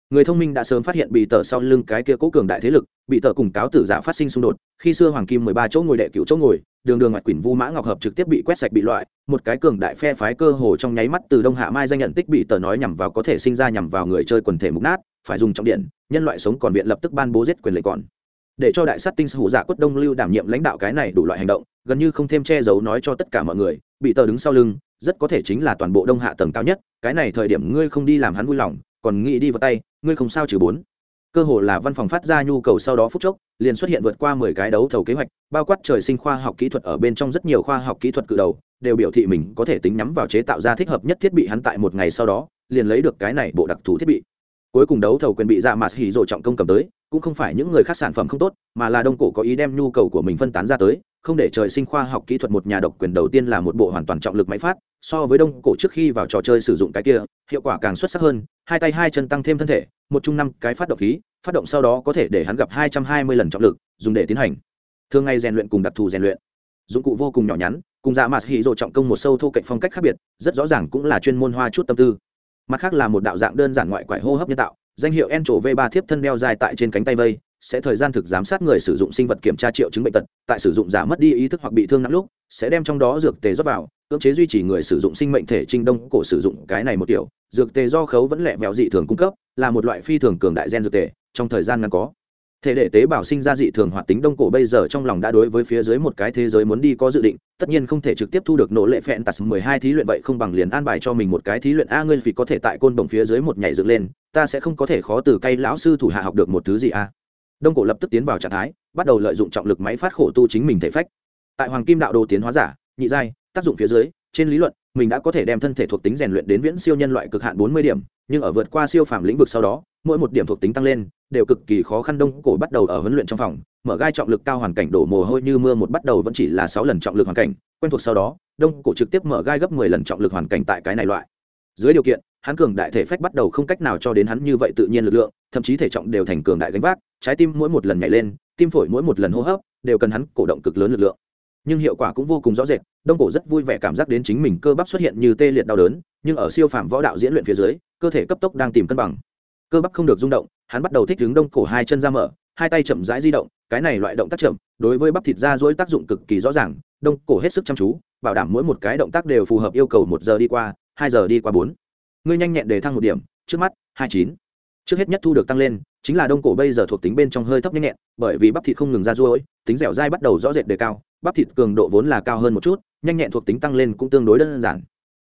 người thông minh đã sớm phát hiện bị tờ sau lưng cái kia cố cường đại thế lực, bị tờ cùng cáo tử giả phát sinh xung đột, khi xưa hoàng kim mười ba chỗ ngồi đệ cựu chỗ ngồi, đường đường ngoại quỷ vu mã ngọc hợp trực tiếp bị quét sạch bị loại, một cái cường đại phe phái cơ hồ trong nháy mắt từ đông hạ mai danh nhận tích bị tờ nói nhằm vào có thể sinh ra nhằm vào người chơi quần thể mục nát, phải dùng trọng điện, nhân loại sống còn viện lập tức ban bố giết quyền lệ còn. Để cho đại sát tinh hữu giả quất đông lưu đảm nhiệm lãnh đạo cái này đủ loại hành động, gần như không thêm che giấu nói cho tất cả mọi người, bị tờ đứng sau lưng, rất có thể chính là toàn bộ đông hạ tầng cao nhất, cái này thời điểm ngươi không đi làm hắn vui lòng còn nghĩ đi vào tay, ngươi không sao trừ bốn. Cơ hội là văn phòng phát ra nhu cầu sau đó phút chốc, liền xuất hiện vượt qua mười cái đấu thầu kế hoạch, bao quát trời sinh khoa học kỹ thuật ở bên trong rất nhiều khoa học kỹ thuật cự đầu, đều biểu thị mình có thể tính nhắm vào chế tạo ra thích hợp nhất thiết bị hắn tại một ngày sau đó, liền lấy được cái này bộ đặc thù thiết bị. Cuối cùng đấu thầu quyền bị dạ mạt hỉ rộ trọng công cầm tới, cũng không phải những người khác sản phẩm không tốt, mà là đông cổ có ý đem nhu cầu của mình phân tán ra tới không để trời sinh khoa học kỹ thuật một nhà độc quyền đầu tiên là một bộ hoàn toàn trọng lực máy phát, so với đông cổ trước khi vào trò chơi sử dụng cái kia, hiệu quả càng xuất sắc hơn, hai tay hai chân tăng thêm thân thể, một chung năm cái phát động khí, phát động sau đó có thể để hắn gặp hai trăm hai mươi lần trọng lực, dùng để tiến hành. Thường ngày rèn luyện cùng đặc thù rèn luyện. Dụng cụ vô cùng nhỏ nhắn, cùng dạ mạt hỉ rộ trọng công một sâu thô cạnh phong cách khác biệt, rất rõ ràng cũng là chuyên môn hoa chút tâm tư. Mặt khác là một đạo dạng đơn giản ngoại quải hô hấp nhân tạo, danh hiệu en trổ v ba thiếp thân đeo dài tại trên cánh tay vây sẽ thời gian thực giám sát người sử dụng sinh vật kiểm tra triệu chứng bệnh tật, tại sử dụng giả mất đi ý thức hoặc bị thương nặng lúc, sẽ đem trong đó dược tề rót vào, cưỡng chế duy trì người sử dụng sinh mệnh thể trinh đông cổ sử dụng cái này một kiểu. Dược tề do khấu vẫn lẹ vẹo dị thường cung cấp, là một loại phi thường cường đại gen dược tề, trong thời gian ngắn có. Thể để tế bào sinh ra dị thường hoạt tính đông cổ bây giờ trong lòng đã đối với phía dưới một cái thế giới muốn đi có dự định, tất nhiên không thể trực tiếp thu được nỗ lệ phẹn tạt mười hai thí luyện vậy không bằng liền an bài cho mình một cái thí luyện a ngươi vì có thể tại côn đồng phía dưới một nhảy dựng lên, ta sẽ không có thể khó từ cây lão sư thủ hạ học được một thứ gì a đông cổ lập tức tiến vào trạng thái, bắt đầu lợi dụng trọng lực máy phát khổ tu chính mình thể phách. Tại hoàng kim đạo đồ tiến hóa giả, nhị giai, tác dụng phía dưới, trên lý luận, mình đã có thể đem thân thể thuộc tính rèn luyện đến viễn siêu nhân loại cực hạn bốn mươi điểm, nhưng ở vượt qua siêu phàm lĩnh vực sau đó, mỗi một điểm thuộc tính tăng lên, đều cực kỳ khó khăn. Đông cổ bắt đầu ở huấn luyện trong phòng, mở gai trọng lực cao hoàn cảnh đổ mồ hôi như mưa một bắt đầu vẫn chỉ là sáu lần trọng lực hoàn cảnh, quen thuộc sau đó, đông cổ trực tiếp mở gai gấp mười lần trọng lực hoàn cảnh tại cái này loại. Dưới điều kiện, hắn cường đại thể phách bắt đầu không cách nào cho đến hắn như vậy tự nhiên lực lượng, thậm chí thể trọng đều thành cường đại gánh vác trái tim mỗi một lần nhảy lên, tim phổi mỗi một lần hô hấp đều cần hắn cổ động cực lớn lực lượng. Nhưng hiệu quả cũng vô cùng rõ rệt, đông cổ rất vui vẻ cảm giác đến chính mình cơ bắp xuất hiện như tê liệt đau đớn, nhưng ở siêu phàm võ đạo diễn luyện phía dưới, cơ thể cấp tốc đang tìm cân bằng. Cơ bắp không được rung động, hắn bắt đầu thích đứng đông cổ hai chân ra mở, hai tay chậm rãi di động, cái này loại động tác chậm, đối với bắp thịt da dối tác dụng cực kỳ rõ ràng, đông cổ hết sức chăm chú, bảo đảm mỗi một cái động tác đều phù hợp yêu cầu một giờ đi qua, hai giờ đi qua bốn. Ngươi nhanh nhẹn để thăng một điểm, trước mắt, hai chín trước hết nhất thu được tăng lên, chính là đông cổ bây giờ thuộc tính bên trong hơi thấp nhanh nhẹn, bởi vì bắp thịt không ngừng ra ruôi, tính dẻo dai bắt đầu rõ rệt đề cao, bắp thịt cường độ vốn là cao hơn một chút, nhanh nhẹn thuộc tính tăng lên cũng tương đối đơn giản.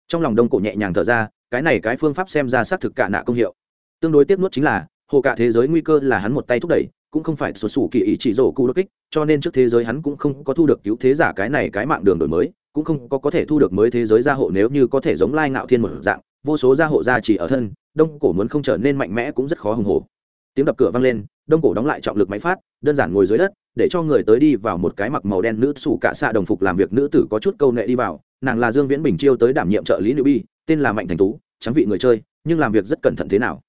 Trong lòng đông cổ nhẹ nhàng thở ra, cái này cái phương pháp xem ra xác thực cả nạ công hiệu. Tương đối tiếp nuốt chính là, hồ cả thế giới nguy cơ là hắn một tay thúc đẩy, cũng không phải sụt sủ kỳ ý chỉ rổ cụ đột kích, cho nên trước thế giới hắn cũng không có thu được cứu thế giả cái này cái mạng đường đổi mới, cũng không có có thể thu được mới thế giới gia hộ nếu như có thể giống lai ngạo thiên một dạng, vô số gia hộ gia chỉ ở thân đông cổ muốn không trở nên mạnh mẽ cũng rất khó hùng hổ. tiếng đập cửa vang lên, đông cổ đóng lại trọng lực máy phát, đơn giản ngồi dưới đất, để cho người tới đi vào một cái mặc màu đen nữ sủ cả xạ đồng phục làm việc nữ tử có chút câu nệ đi vào. Nàng là dương viễn bình chiêu tới đảm nhiệm trợ lý nữ bi, tên là mạnh thành tú trắng vị người chơi, nhưng làm việc rất cẩn thận thế nào?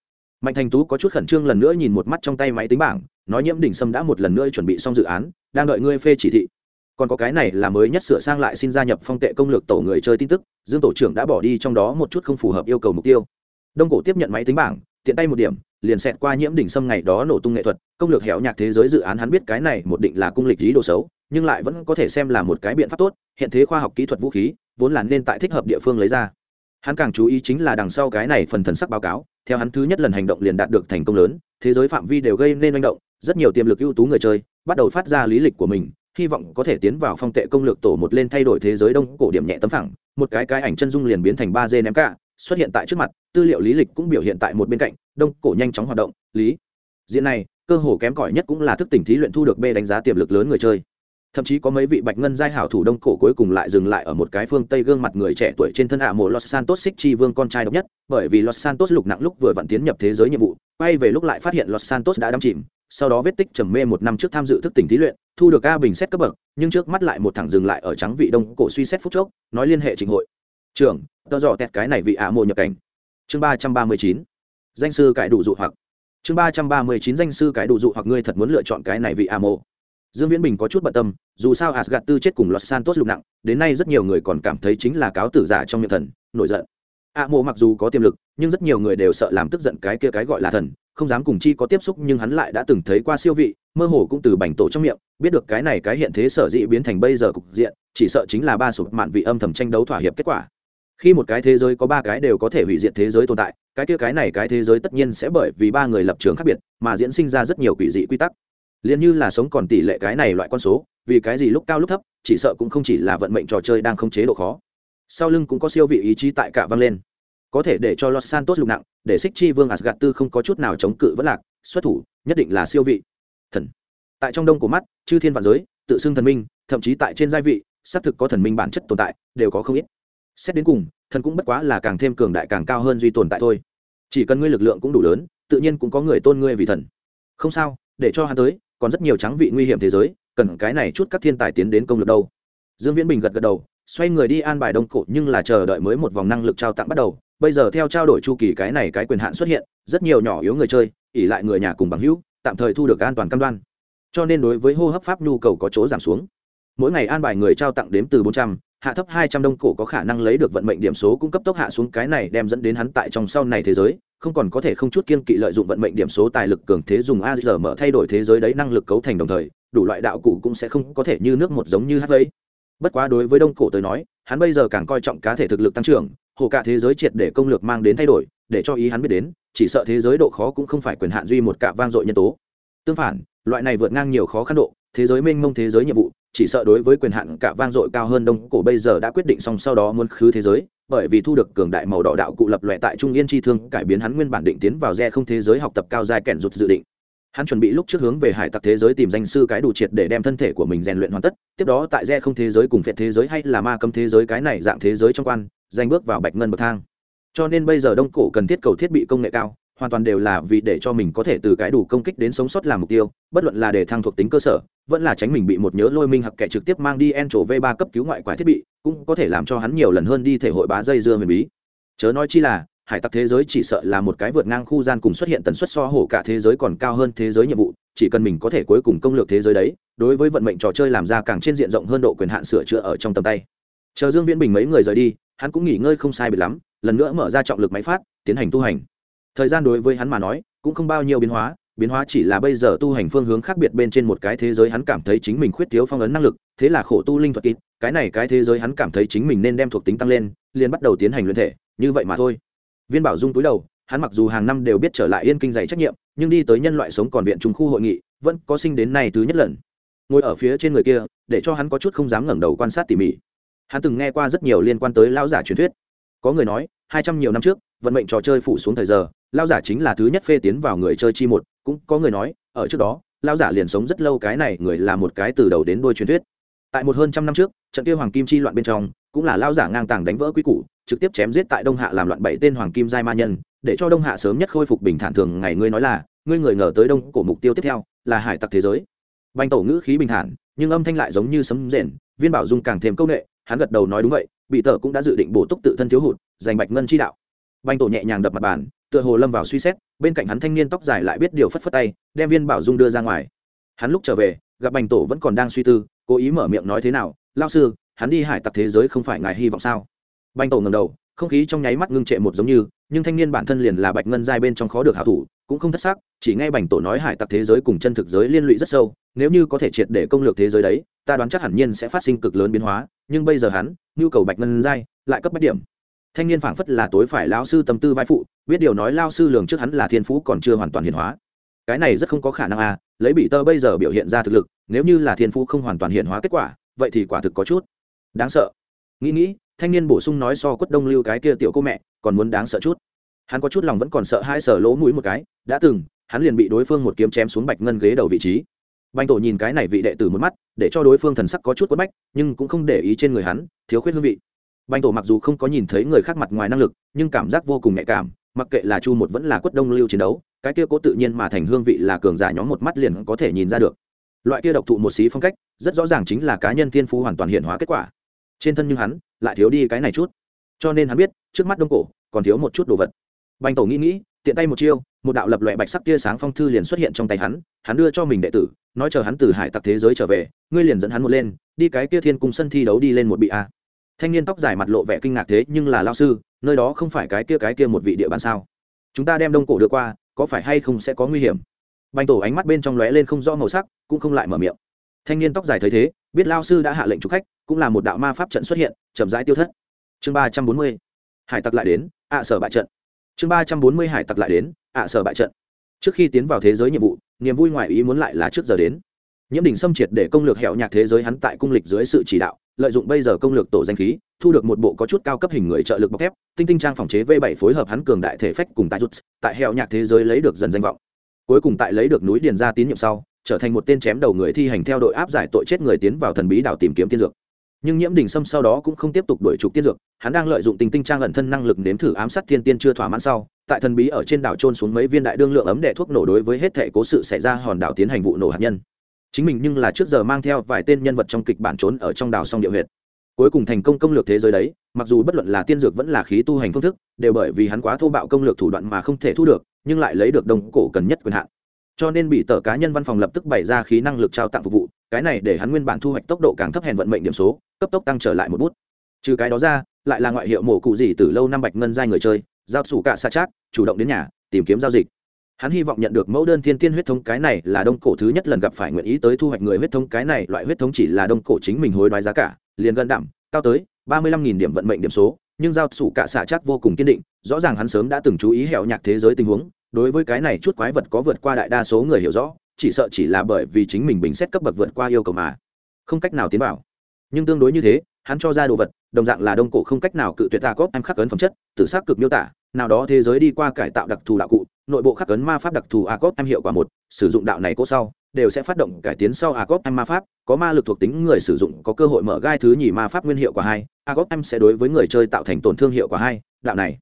Mạnh thành tú có chút khẩn trương lần nữa nhìn một mắt trong tay máy tính bảng, nói nhiễm đỉnh sâm đã một lần nữa chuẩn bị xong dự án, đang đợi ngươi phê chỉ thị. Còn có cái này là mới nhất sửa sang lại xin gia nhập phong tệ công lược tổ người chơi tin tức, dương tổ trưởng đã bỏ đi trong đó một chút không phù hợp yêu cầu mục tiêu đông cổ tiếp nhận máy tính bảng, tiện tay một điểm, liền xẹt qua nhiễm đỉnh sâm ngày đó nổ tung nghệ thuật, công lược héo nhạc thế giới dự án hắn biết cái này một định là cung lịch lý đồ xấu, nhưng lại vẫn có thể xem là một cái biện pháp tốt, hiện thế khoa học kỹ thuật vũ khí, vốn là nên tại thích hợp địa phương lấy ra. Hắn càng chú ý chính là đằng sau cái này phần thần sắc báo cáo, theo hắn thứ nhất lần hành động liền đạt được thành công lớn, thế giới phạm vi đều gây nên manh động, rất nhiều tiềm lực ưu tú người chơi, bắt đầu phát ra lý lịch của mình, hy vọng có thể tiến vào phong tệ công lược tổ một lên thay đổi thế giới đông cổ điểm nhẹ tấm phẳng, một cái cái ảnh chân dung liền biến thành ba d ném cả xuất hiện tại trước mặt, tư liệu lý lịch cũng biểu hiện tại một bên cạnh, đông cổ nhanh chóng hoạt động, lý. Diện này, cơ hồ kém cỏi nhất cũng là thức tỉnh thí luyện thu được b đánh giá tiềm lực lớn người chơi. Thậm chí có mấy vị bạch ngân giai hảo thủ đông cổ cuối cùng lại dừng lại ở một cái phương tây gương mặt người trẻ tuổi trên thân ạ mộ los santos xích chi vương con trai độc nhất, bởi vì los santos lục nặng lúc vừa vặn tiến nhập thế giới nhiệm vụ, quay về lúc lại phát hiện los santos đã đắm chìm, sau đó vết tích trầm mê một năm trước tham dự thức tỉnh thí luyện, thu được a bình xét cấp bậc, nhưng trước mắt lại một thẳng dừng lại ở trắng vị đông cổ suy xét phút chốc, nói liên hệ trình hội trưởng, tờ dò tẹt cái này vị ạ mộ nhập cảnh. Chương ba trăm ba mươi chín, danh sư cải đủ dụ hoặc. Chương ba trăm ba mươi chín, danh sư cải đủ dụ hoặc, ngươi thật muốn lựa chọn cái này vị ạ mộ. Dương viễn bình có chút bận tâm, dù sao asgad tư chết cùng los santos lục nặng, đến nay rất nhiều người còn cảm thấy chính là cáo tử giả trong miệng thần, nổi giận. Ạ mộ mặc dù có tiềm lực, nhưng rất nhiều người đều sợ làm tức giận cái kia cái gọi là thần, không dám cùng chi có tiếp xúc, nhưng hắn lại đã từng thấy qua siêu vị, mơ hồ cũng từ bành tổ trong miệng, biết được cái này cái hiện thế sở dĩ biến thành bây giờ cục diện, chỉ sợ chính là ba sụp mạn vị âm thầm tranh đấu thỏa hiệp kết quả khi một cái thế giới có ba cái đều có thể hủy diệt thế giới tồn tại, cái kia cái này cái thế giới tất nhiên sẽ bởi vì ba người lập trường khác biệt mà diễn sinh ra rất nhiều quỷ dị quy tắc. Liền như là sống còn tỷ lệ cái này loại con số, vì cái gì lúc cao lúc thấp, chỉ sợ cũng không chỉ là vận mệnh trò chơi đang không chế độ khó. Sau lưng cũng có siêu vị ý chí tại cả vang lên. Có thể để cho los santos lục nặng, để xích chi vương asgad tư không có chút nào chống cự vẫn lạc, xuất thủ, nhất định là siêu vị. Thần. Tại trong đông của mắt, chư thiên vạn giới, tự xưng thần minh, thậm chí tại trên giai vị, xác thực có thần minh bản chất tồn tại, đều có không ít xét đến cùng, thần cũng bất quá là càng thêm cường đại càng cao hơn duy tồn tại thôi. Chỉ cần ngươi lực lượng cũng đủ lớn, tự nhiên cũng có người tôn ngươi vì thần. Không sao, để cho hắn tới, còn rất nhiều trắng vị nguy hiểm thế giới, cần cái này chút các thiên tài tiến đến công lực đâu. Dương viễn bình gật gật đầu, xoay người đi an bài đông cổ, nhưng là chờ đợi mới một vòng năng lực trao tặng bắt đầu. Bây giờ theo trao đổi chu kỳ cái này cái quyền hạn xuất hiện, rất nhiều nhỏ yếu người chơi ỉ lại người nhà cùng bằng hữu, tạm thời thu được an toàn cam đoan. Cho nên đối với hô hấp pháp nhu cầu có chỗ giảm xuống. Mỗi ngày an bài người trao tặng đếm từ bốn trăm hạ thấp hai trăm đông cổ có khả năng lấy được vận mệnh điểm số cung cấp tốc hạ xuống cái này đem dẫn đến hắn tại trong sau này thế giới, không còn có thể không chút kiên kỵ lợi dụng vận mệnh điểm số tài lực cường thế dùng a giờ mở thay đổi thế giới đấy năng lực cấu thành đồng thời, đủ loại đạo cụ cũng sẽ không có thể như nước một giống như hát vây bất quá đối với đông cổ tới nói, hắn bây giờ càng coi trọng cá thể thực lực tăng trưởng, hồ cả thế giới triệt để công lược mang đến thay đổi, để cho ý hắn biết đến, chỉ sợ thế giới độ khó cũng không phải quyền hạn duy một cạ vang dội nhân tố. Tương phản, loại này vượt ngang nhiều khó khăn độ, thế giới mênh mông thế giới nhiệm vụ chỉ sợ đối với quyền hạn cả vang dội cao hơn đông cổ bây giờ đã quyết định xong sau đó muốn khứ thế giới, bởi vì thu được cường đại màu đỏ đạo cụ lập loại tại trung yên chi thương, cải biến hắn nguyên bản định tiến vào re không thế giới học tập cao dài kẻn rụt dự định. Hắn chuẩn bị lúc trước hướng về hải tặc thế giới tìm danh sư cái đủ triệt để đem thân thể của mình rèn luyện hoàn tất, tiếp đó tại re không thế giới cùng phệt thế giới hay là ma cấm thế giới cái này dạng thế giới trong quan danh bước vào bạch ngân bậc thang. Cho nên bây giờ đông cổ cần thiết cầu thiết bị công nghệ cao, hoàn toàn đều là vì để cho mình có thể từ cái đủ công kích đến sống sót làm mục tiêu, bất luận là để thăng thuộc tính cơ sở vẫn là tránh mình bị một nhớ lôi minh hoặc kẻ trực tiếp mang đi en trổ v ba cấp cứu ngoại quái thiết bị, cũng có thể làm cho hắn nhiều lần hơn đi thể hội bá dây dưa huyền bí. Chớ nói chi là, hải tặc thế giới chỉ sợ là một cái vượt ngang khu gian cùng xuất hiện tần suất so hổ cả thế giới còn cao hơn thế giới nhiệm vụ, chỉ cần mình có thể cuối cùng công lược thế giới đấy, đối với vận mệnh trò chơi làm ra càng trên diện rộng hơn độ quyền hạn sửa chữa ở trong tầm tay. Chờ dương viễn bình mấy người rời đi, hắn cũng nghỉ ngơi không sai biệt lắm, lần nữa mở ra trọng lực máy phát, tiến hành tu hành. Thời gian đối với hắn mà nói, cũng không bao nhiêu biến hóa biến hóa chỉ là bây giờ tu hành phương hướng khác biệt bên trên một cái thế giới hắn cảm thấy chính mình khuyết thiếu phong ấn năng lực, thế là khổ tu linh thuật ít, cái này cái thế giới hắn cảm thấy chính mình nên đem thuộc tính tăng lên, liền bắt đầu tiến hành luyện thể, như vậy mà thôi. Viên bảo dung túi đầu, hắn mặc dù hàng năm đều biết trở lại yên kinh dày trách nhiệm, nhưng đi tới nhân loại sống còn viện trung khu hội nghị, vẫn có sinh đến nay thứ nhất lần. Ngồi ở phía trên người kia, để cho hắn có chút không dám ngẩng đầu quan sát tỉ mỉ. Hắn từng nghe qua rất nhiều liên quan tới lao giả truyền thuyết. Có người nói, hai trăm nhiều năm trước, vận mệnh trò chơi phủ xuống thời giờ lao giả chính là thứ nhất phê tiến vào người chơi chi một cũng có người nói, ở trước đó lao giả liền sống rất lâu cái này người là một cái từ đầu đến đôi truyền thuyết. Tại một hơn trăm năm trước, trận kia hoàng kim chi loạn bên trong, cũng là lao giả ngang tàng đánh vỡ quy củ, trực tiếp chém giết tại đông hạ làm loạn bảy tên hoàng kim giai ma nhân, để cho đông hạ sớm nhất khôi phục bình thản thường ngày ngươi nói là, ngươi người ngờ tới đông cổ mục tiêu tiếp theo, là hải tặc thế giới. Banh tổ ngữ khí bình thản, nhưng âm thanh lại giống như sấm rền, viên bảo dung càng thêm công nghệ hắn gật đầu nói đúng vậy, bị tờ cũng đã dự định bổ túc tự thân thiếu hụt, giành bạch ngân chi đạo. Banh tổ nhẹ nhàng đập mặt bàn tựa hồ lâm vào suy xét, bên cạnh hắn thanh niên tóc dài lại biết điều phất phất tay, đem viên bảo dung đưa ra ngoài. Hắn lúc trở về, gặp bành tổ vẫn còn đang suy tư, cố ý mở miệng nói thế nào lao sư, hắn đi hải tặc thế giới không phải ngài hy vọng sao? Bành tổ ngầm đầu, không khí trong nháy mắt ngưng trệ một giống như, nhưng thanh niên bản thân liền là bạch ngân giai bên trong khó được hảo thủ, cũng không thất xác chỉ nghe bành tổ nói hải tặc thế giới cùng chân thực giới liên lụy rất sâu, nếu như có thể triệt để công lược thế giới đấy, ta đoán chắc hẳn nhiên sẽ phát sinh cực lớn biến hóa, nhưng bây giờ hắn, nhu cầu bạch ngân giai lại cấp bách điểm thanh niên phảng phất là tối phải lão sư tâm tư vai phụ, biết điều nói lao sư lường trước hắn là thiên phú còn chưa hoàn toàn hiện hóa. Cái này rất không có khả năng à lấy bị tơ bây giờ biểu hiện ra thực lực, nếu như là thiên phú không hoàn toàn hiện hóa kết quả, vậy thì quả thực có chút đáng sợ. Nghĩ nghĩ, thanh niên bổ sung nói so quất đông lưu cái kia tiểu cô mẹ, còn muốn đáng sợ chút. Hắn có chút lòng vẫn còn sợ hai sở lỗ mũi một cái, đã từng, hắn liền bị đối phương một kiếm chém xuống bạch ngân ghế đầu vị trí. Banh tổ nhìn cái này vị đệ tử một mắt, để cho đối phương thần sắc có chút quất bách, nhưng cũng không để ý trên người hắn, thiếu khuyết hương vị banh tổ mặc dù không có nhìn thấy người khác mặt ngoài năng lực, nhưng cảm giác vô cùng nhạy cảm, mặc kệ là chu một vẫn là quất đông lưu chiến đấu, cái kia cố tự nhiên mà thành hương vị là cường giả nhóm một mắt liền có thể nhìn ra được. Loại kia độc thụ một xí phong cách, rất rõ ràng chính là cá nhân thiên phú hoàn toàn hiện hóa kết quả. Trên thân như hắn, lại thiếu đi cái này chút. Cho nên hắn biết, trước mắt đông cổ, còn thiếu một chút đồ vật. Banh tổ nghĩ nghĩ, tiện tay một chiêu, một đạo lập loại bạch sắc tia sáng phong thư liền xuất hiện trong tay hắn hắn đưa cho mình đệ tử, nói chờ hắn từ hải tặc thế giới trở về, ngươi liền dẫn hắn một lên, đi cái kia thiên cung sân thi đấu đi lên một bị a thanh niên tóc dài mặt lộ vẻ kinh ngạc thế nhưng là lao sư, nơi đó không phải cái kia cái kia một vị địa bàn sao? Chúng ta đem đông cổ đưa qua, có phải hay không sẽ có nguy hiểm? Bành tổ ánh mắt bên trong lóe lên không rõ màu sắc, cũng không lại mở miệng. Thanh niên tóc dài thấy thế, biết lao sư đã hạ lệnh trục khách, cũng là một đạo ma pháp trận xuất hiện, chậm rãi tiêu thất. Chương ba trăm bốn mươi, hải tặc lại đến, ạ sở bại trận. Chương ba trăm bốn mươi, hải tặc lại đến, ạ sở bại trận. Trước khi tiến vào thế giới nhiệm vụ, niềm vui ngoài ý muốn lại là trước giờ đến. Nhiễm đình xâm triệt để công lược hẹo nhạc thế giới hắn tại cung lịch dưới sự chỉ đạo lợi dụng bây giờ công lược tổ danh khí, thu được một bộ có chút cao cấp hình người trợ lực bọc thép, tinh tinh trang phòng chế v 7 phối hợp hắn cường đại thể phách cùng tại rút tại hẹo nhạc thế giới lấy được dần danh vọng. Cuối cùng tại lấy được núi điền ra tín nhiệm sau, trở thành một tên chém đầu người thi hành theo đội áp giải tội chết người tiến vào thần bí đảo tìm kiếm tiên dược. Nhưng nhiễm đình sâm sau đó cũng không tiếp tục đuổi trục tiên dược, hắn đang lợi dụng tình tinh trang ẩn thân năng lực nếm thử ám sát thiên tiên chưa thỏa mãn sau, tại thần bí ở trên đảo trôn xuống mấy viên đại đương lượng ấm đẻ thuốc nổ đối với hết thể cố sự xảy ra hòn đảo tiến hành vụ nổ hạt nhân chính mình nhưng là trước giờ mang theo vài tên nhân vật trong kịch bản trốn ở trong đảo song địa huyệt. Cuối cùng thành công công lược thế giới đấy, mặc dù bất luận là tiên dược vẫn là khí tu hành phương thức, đều bởi vì hắn quá thô bạo công lược thủ đoạn mà không thể thu được, nhưng lại lấy được đồng cổ cần nhất quyền hạn. Cho nên bị tờ cá nhân văn phòng lập tức bày ra khí năng lực trao tặng phục vụ, cái này để hắn nguyên bản thu hoạch tốc độ càng thấp hèn vận mệnh điểm số, cấp tốc tăng trở lại một bút. Trừ cái đó ra, lại là ngoại hiệu mổ cụ gì từ lâu năm bạch ngân giai người chơi, giao sủ cả xa chát, chủ động đến nhà, tìm kiếm giao dịch hắn hy vọng nhận được mẫu đơn thiên tiên huyết thống cái này là đông cổ thứ nhất lần gặp phải nguyện ý tới thu hoạch người huyết thống cái này, loại huyết thống chỉ là đông cổ chính mình hối đoái giá cả, liền gần đảm cao tới ba mươi lăm nghìn điểm vận mệnh điểm số, nhưng giao sủ cả xạ chắc vô cùng kiên định, rõ ràng hắn sớm đã từng chú ý hẹo nhạc thế giới tình huống, đối với cái này chút quái vật có vượt qua đại đa số người hiểu rõ, chỉ sợ chỉ là bởi vì chính mình bình xét cấp bậc vượt qua yêu cầu mà, không cách nào tiến vào. Nhưng tương đối như thế, hắn cho ra đồ vật, đồng dạng là đông cổ không cách nào cự tuyệt ta cóp em khắc ấn phẩm chất tự xác cực miêu tả, nào đó thế giới đi qua cải tạo đặc thù đạo cụ nội bộ khắc ấn ma pháp đặc thù a cóp em hiệu quả một, sử dụng đạo này cố sau, đều sẽ phát động cải tiến sau a cóp em ma pháp, có ma lực thuộc tính người sử dụng, có cơ hội mở gai thứ nhì ma pháp nguyên hiệu quả hai a cóp em sẽ đối với người chơi tạo thành tổn thương hiệu quả hai, đạo này.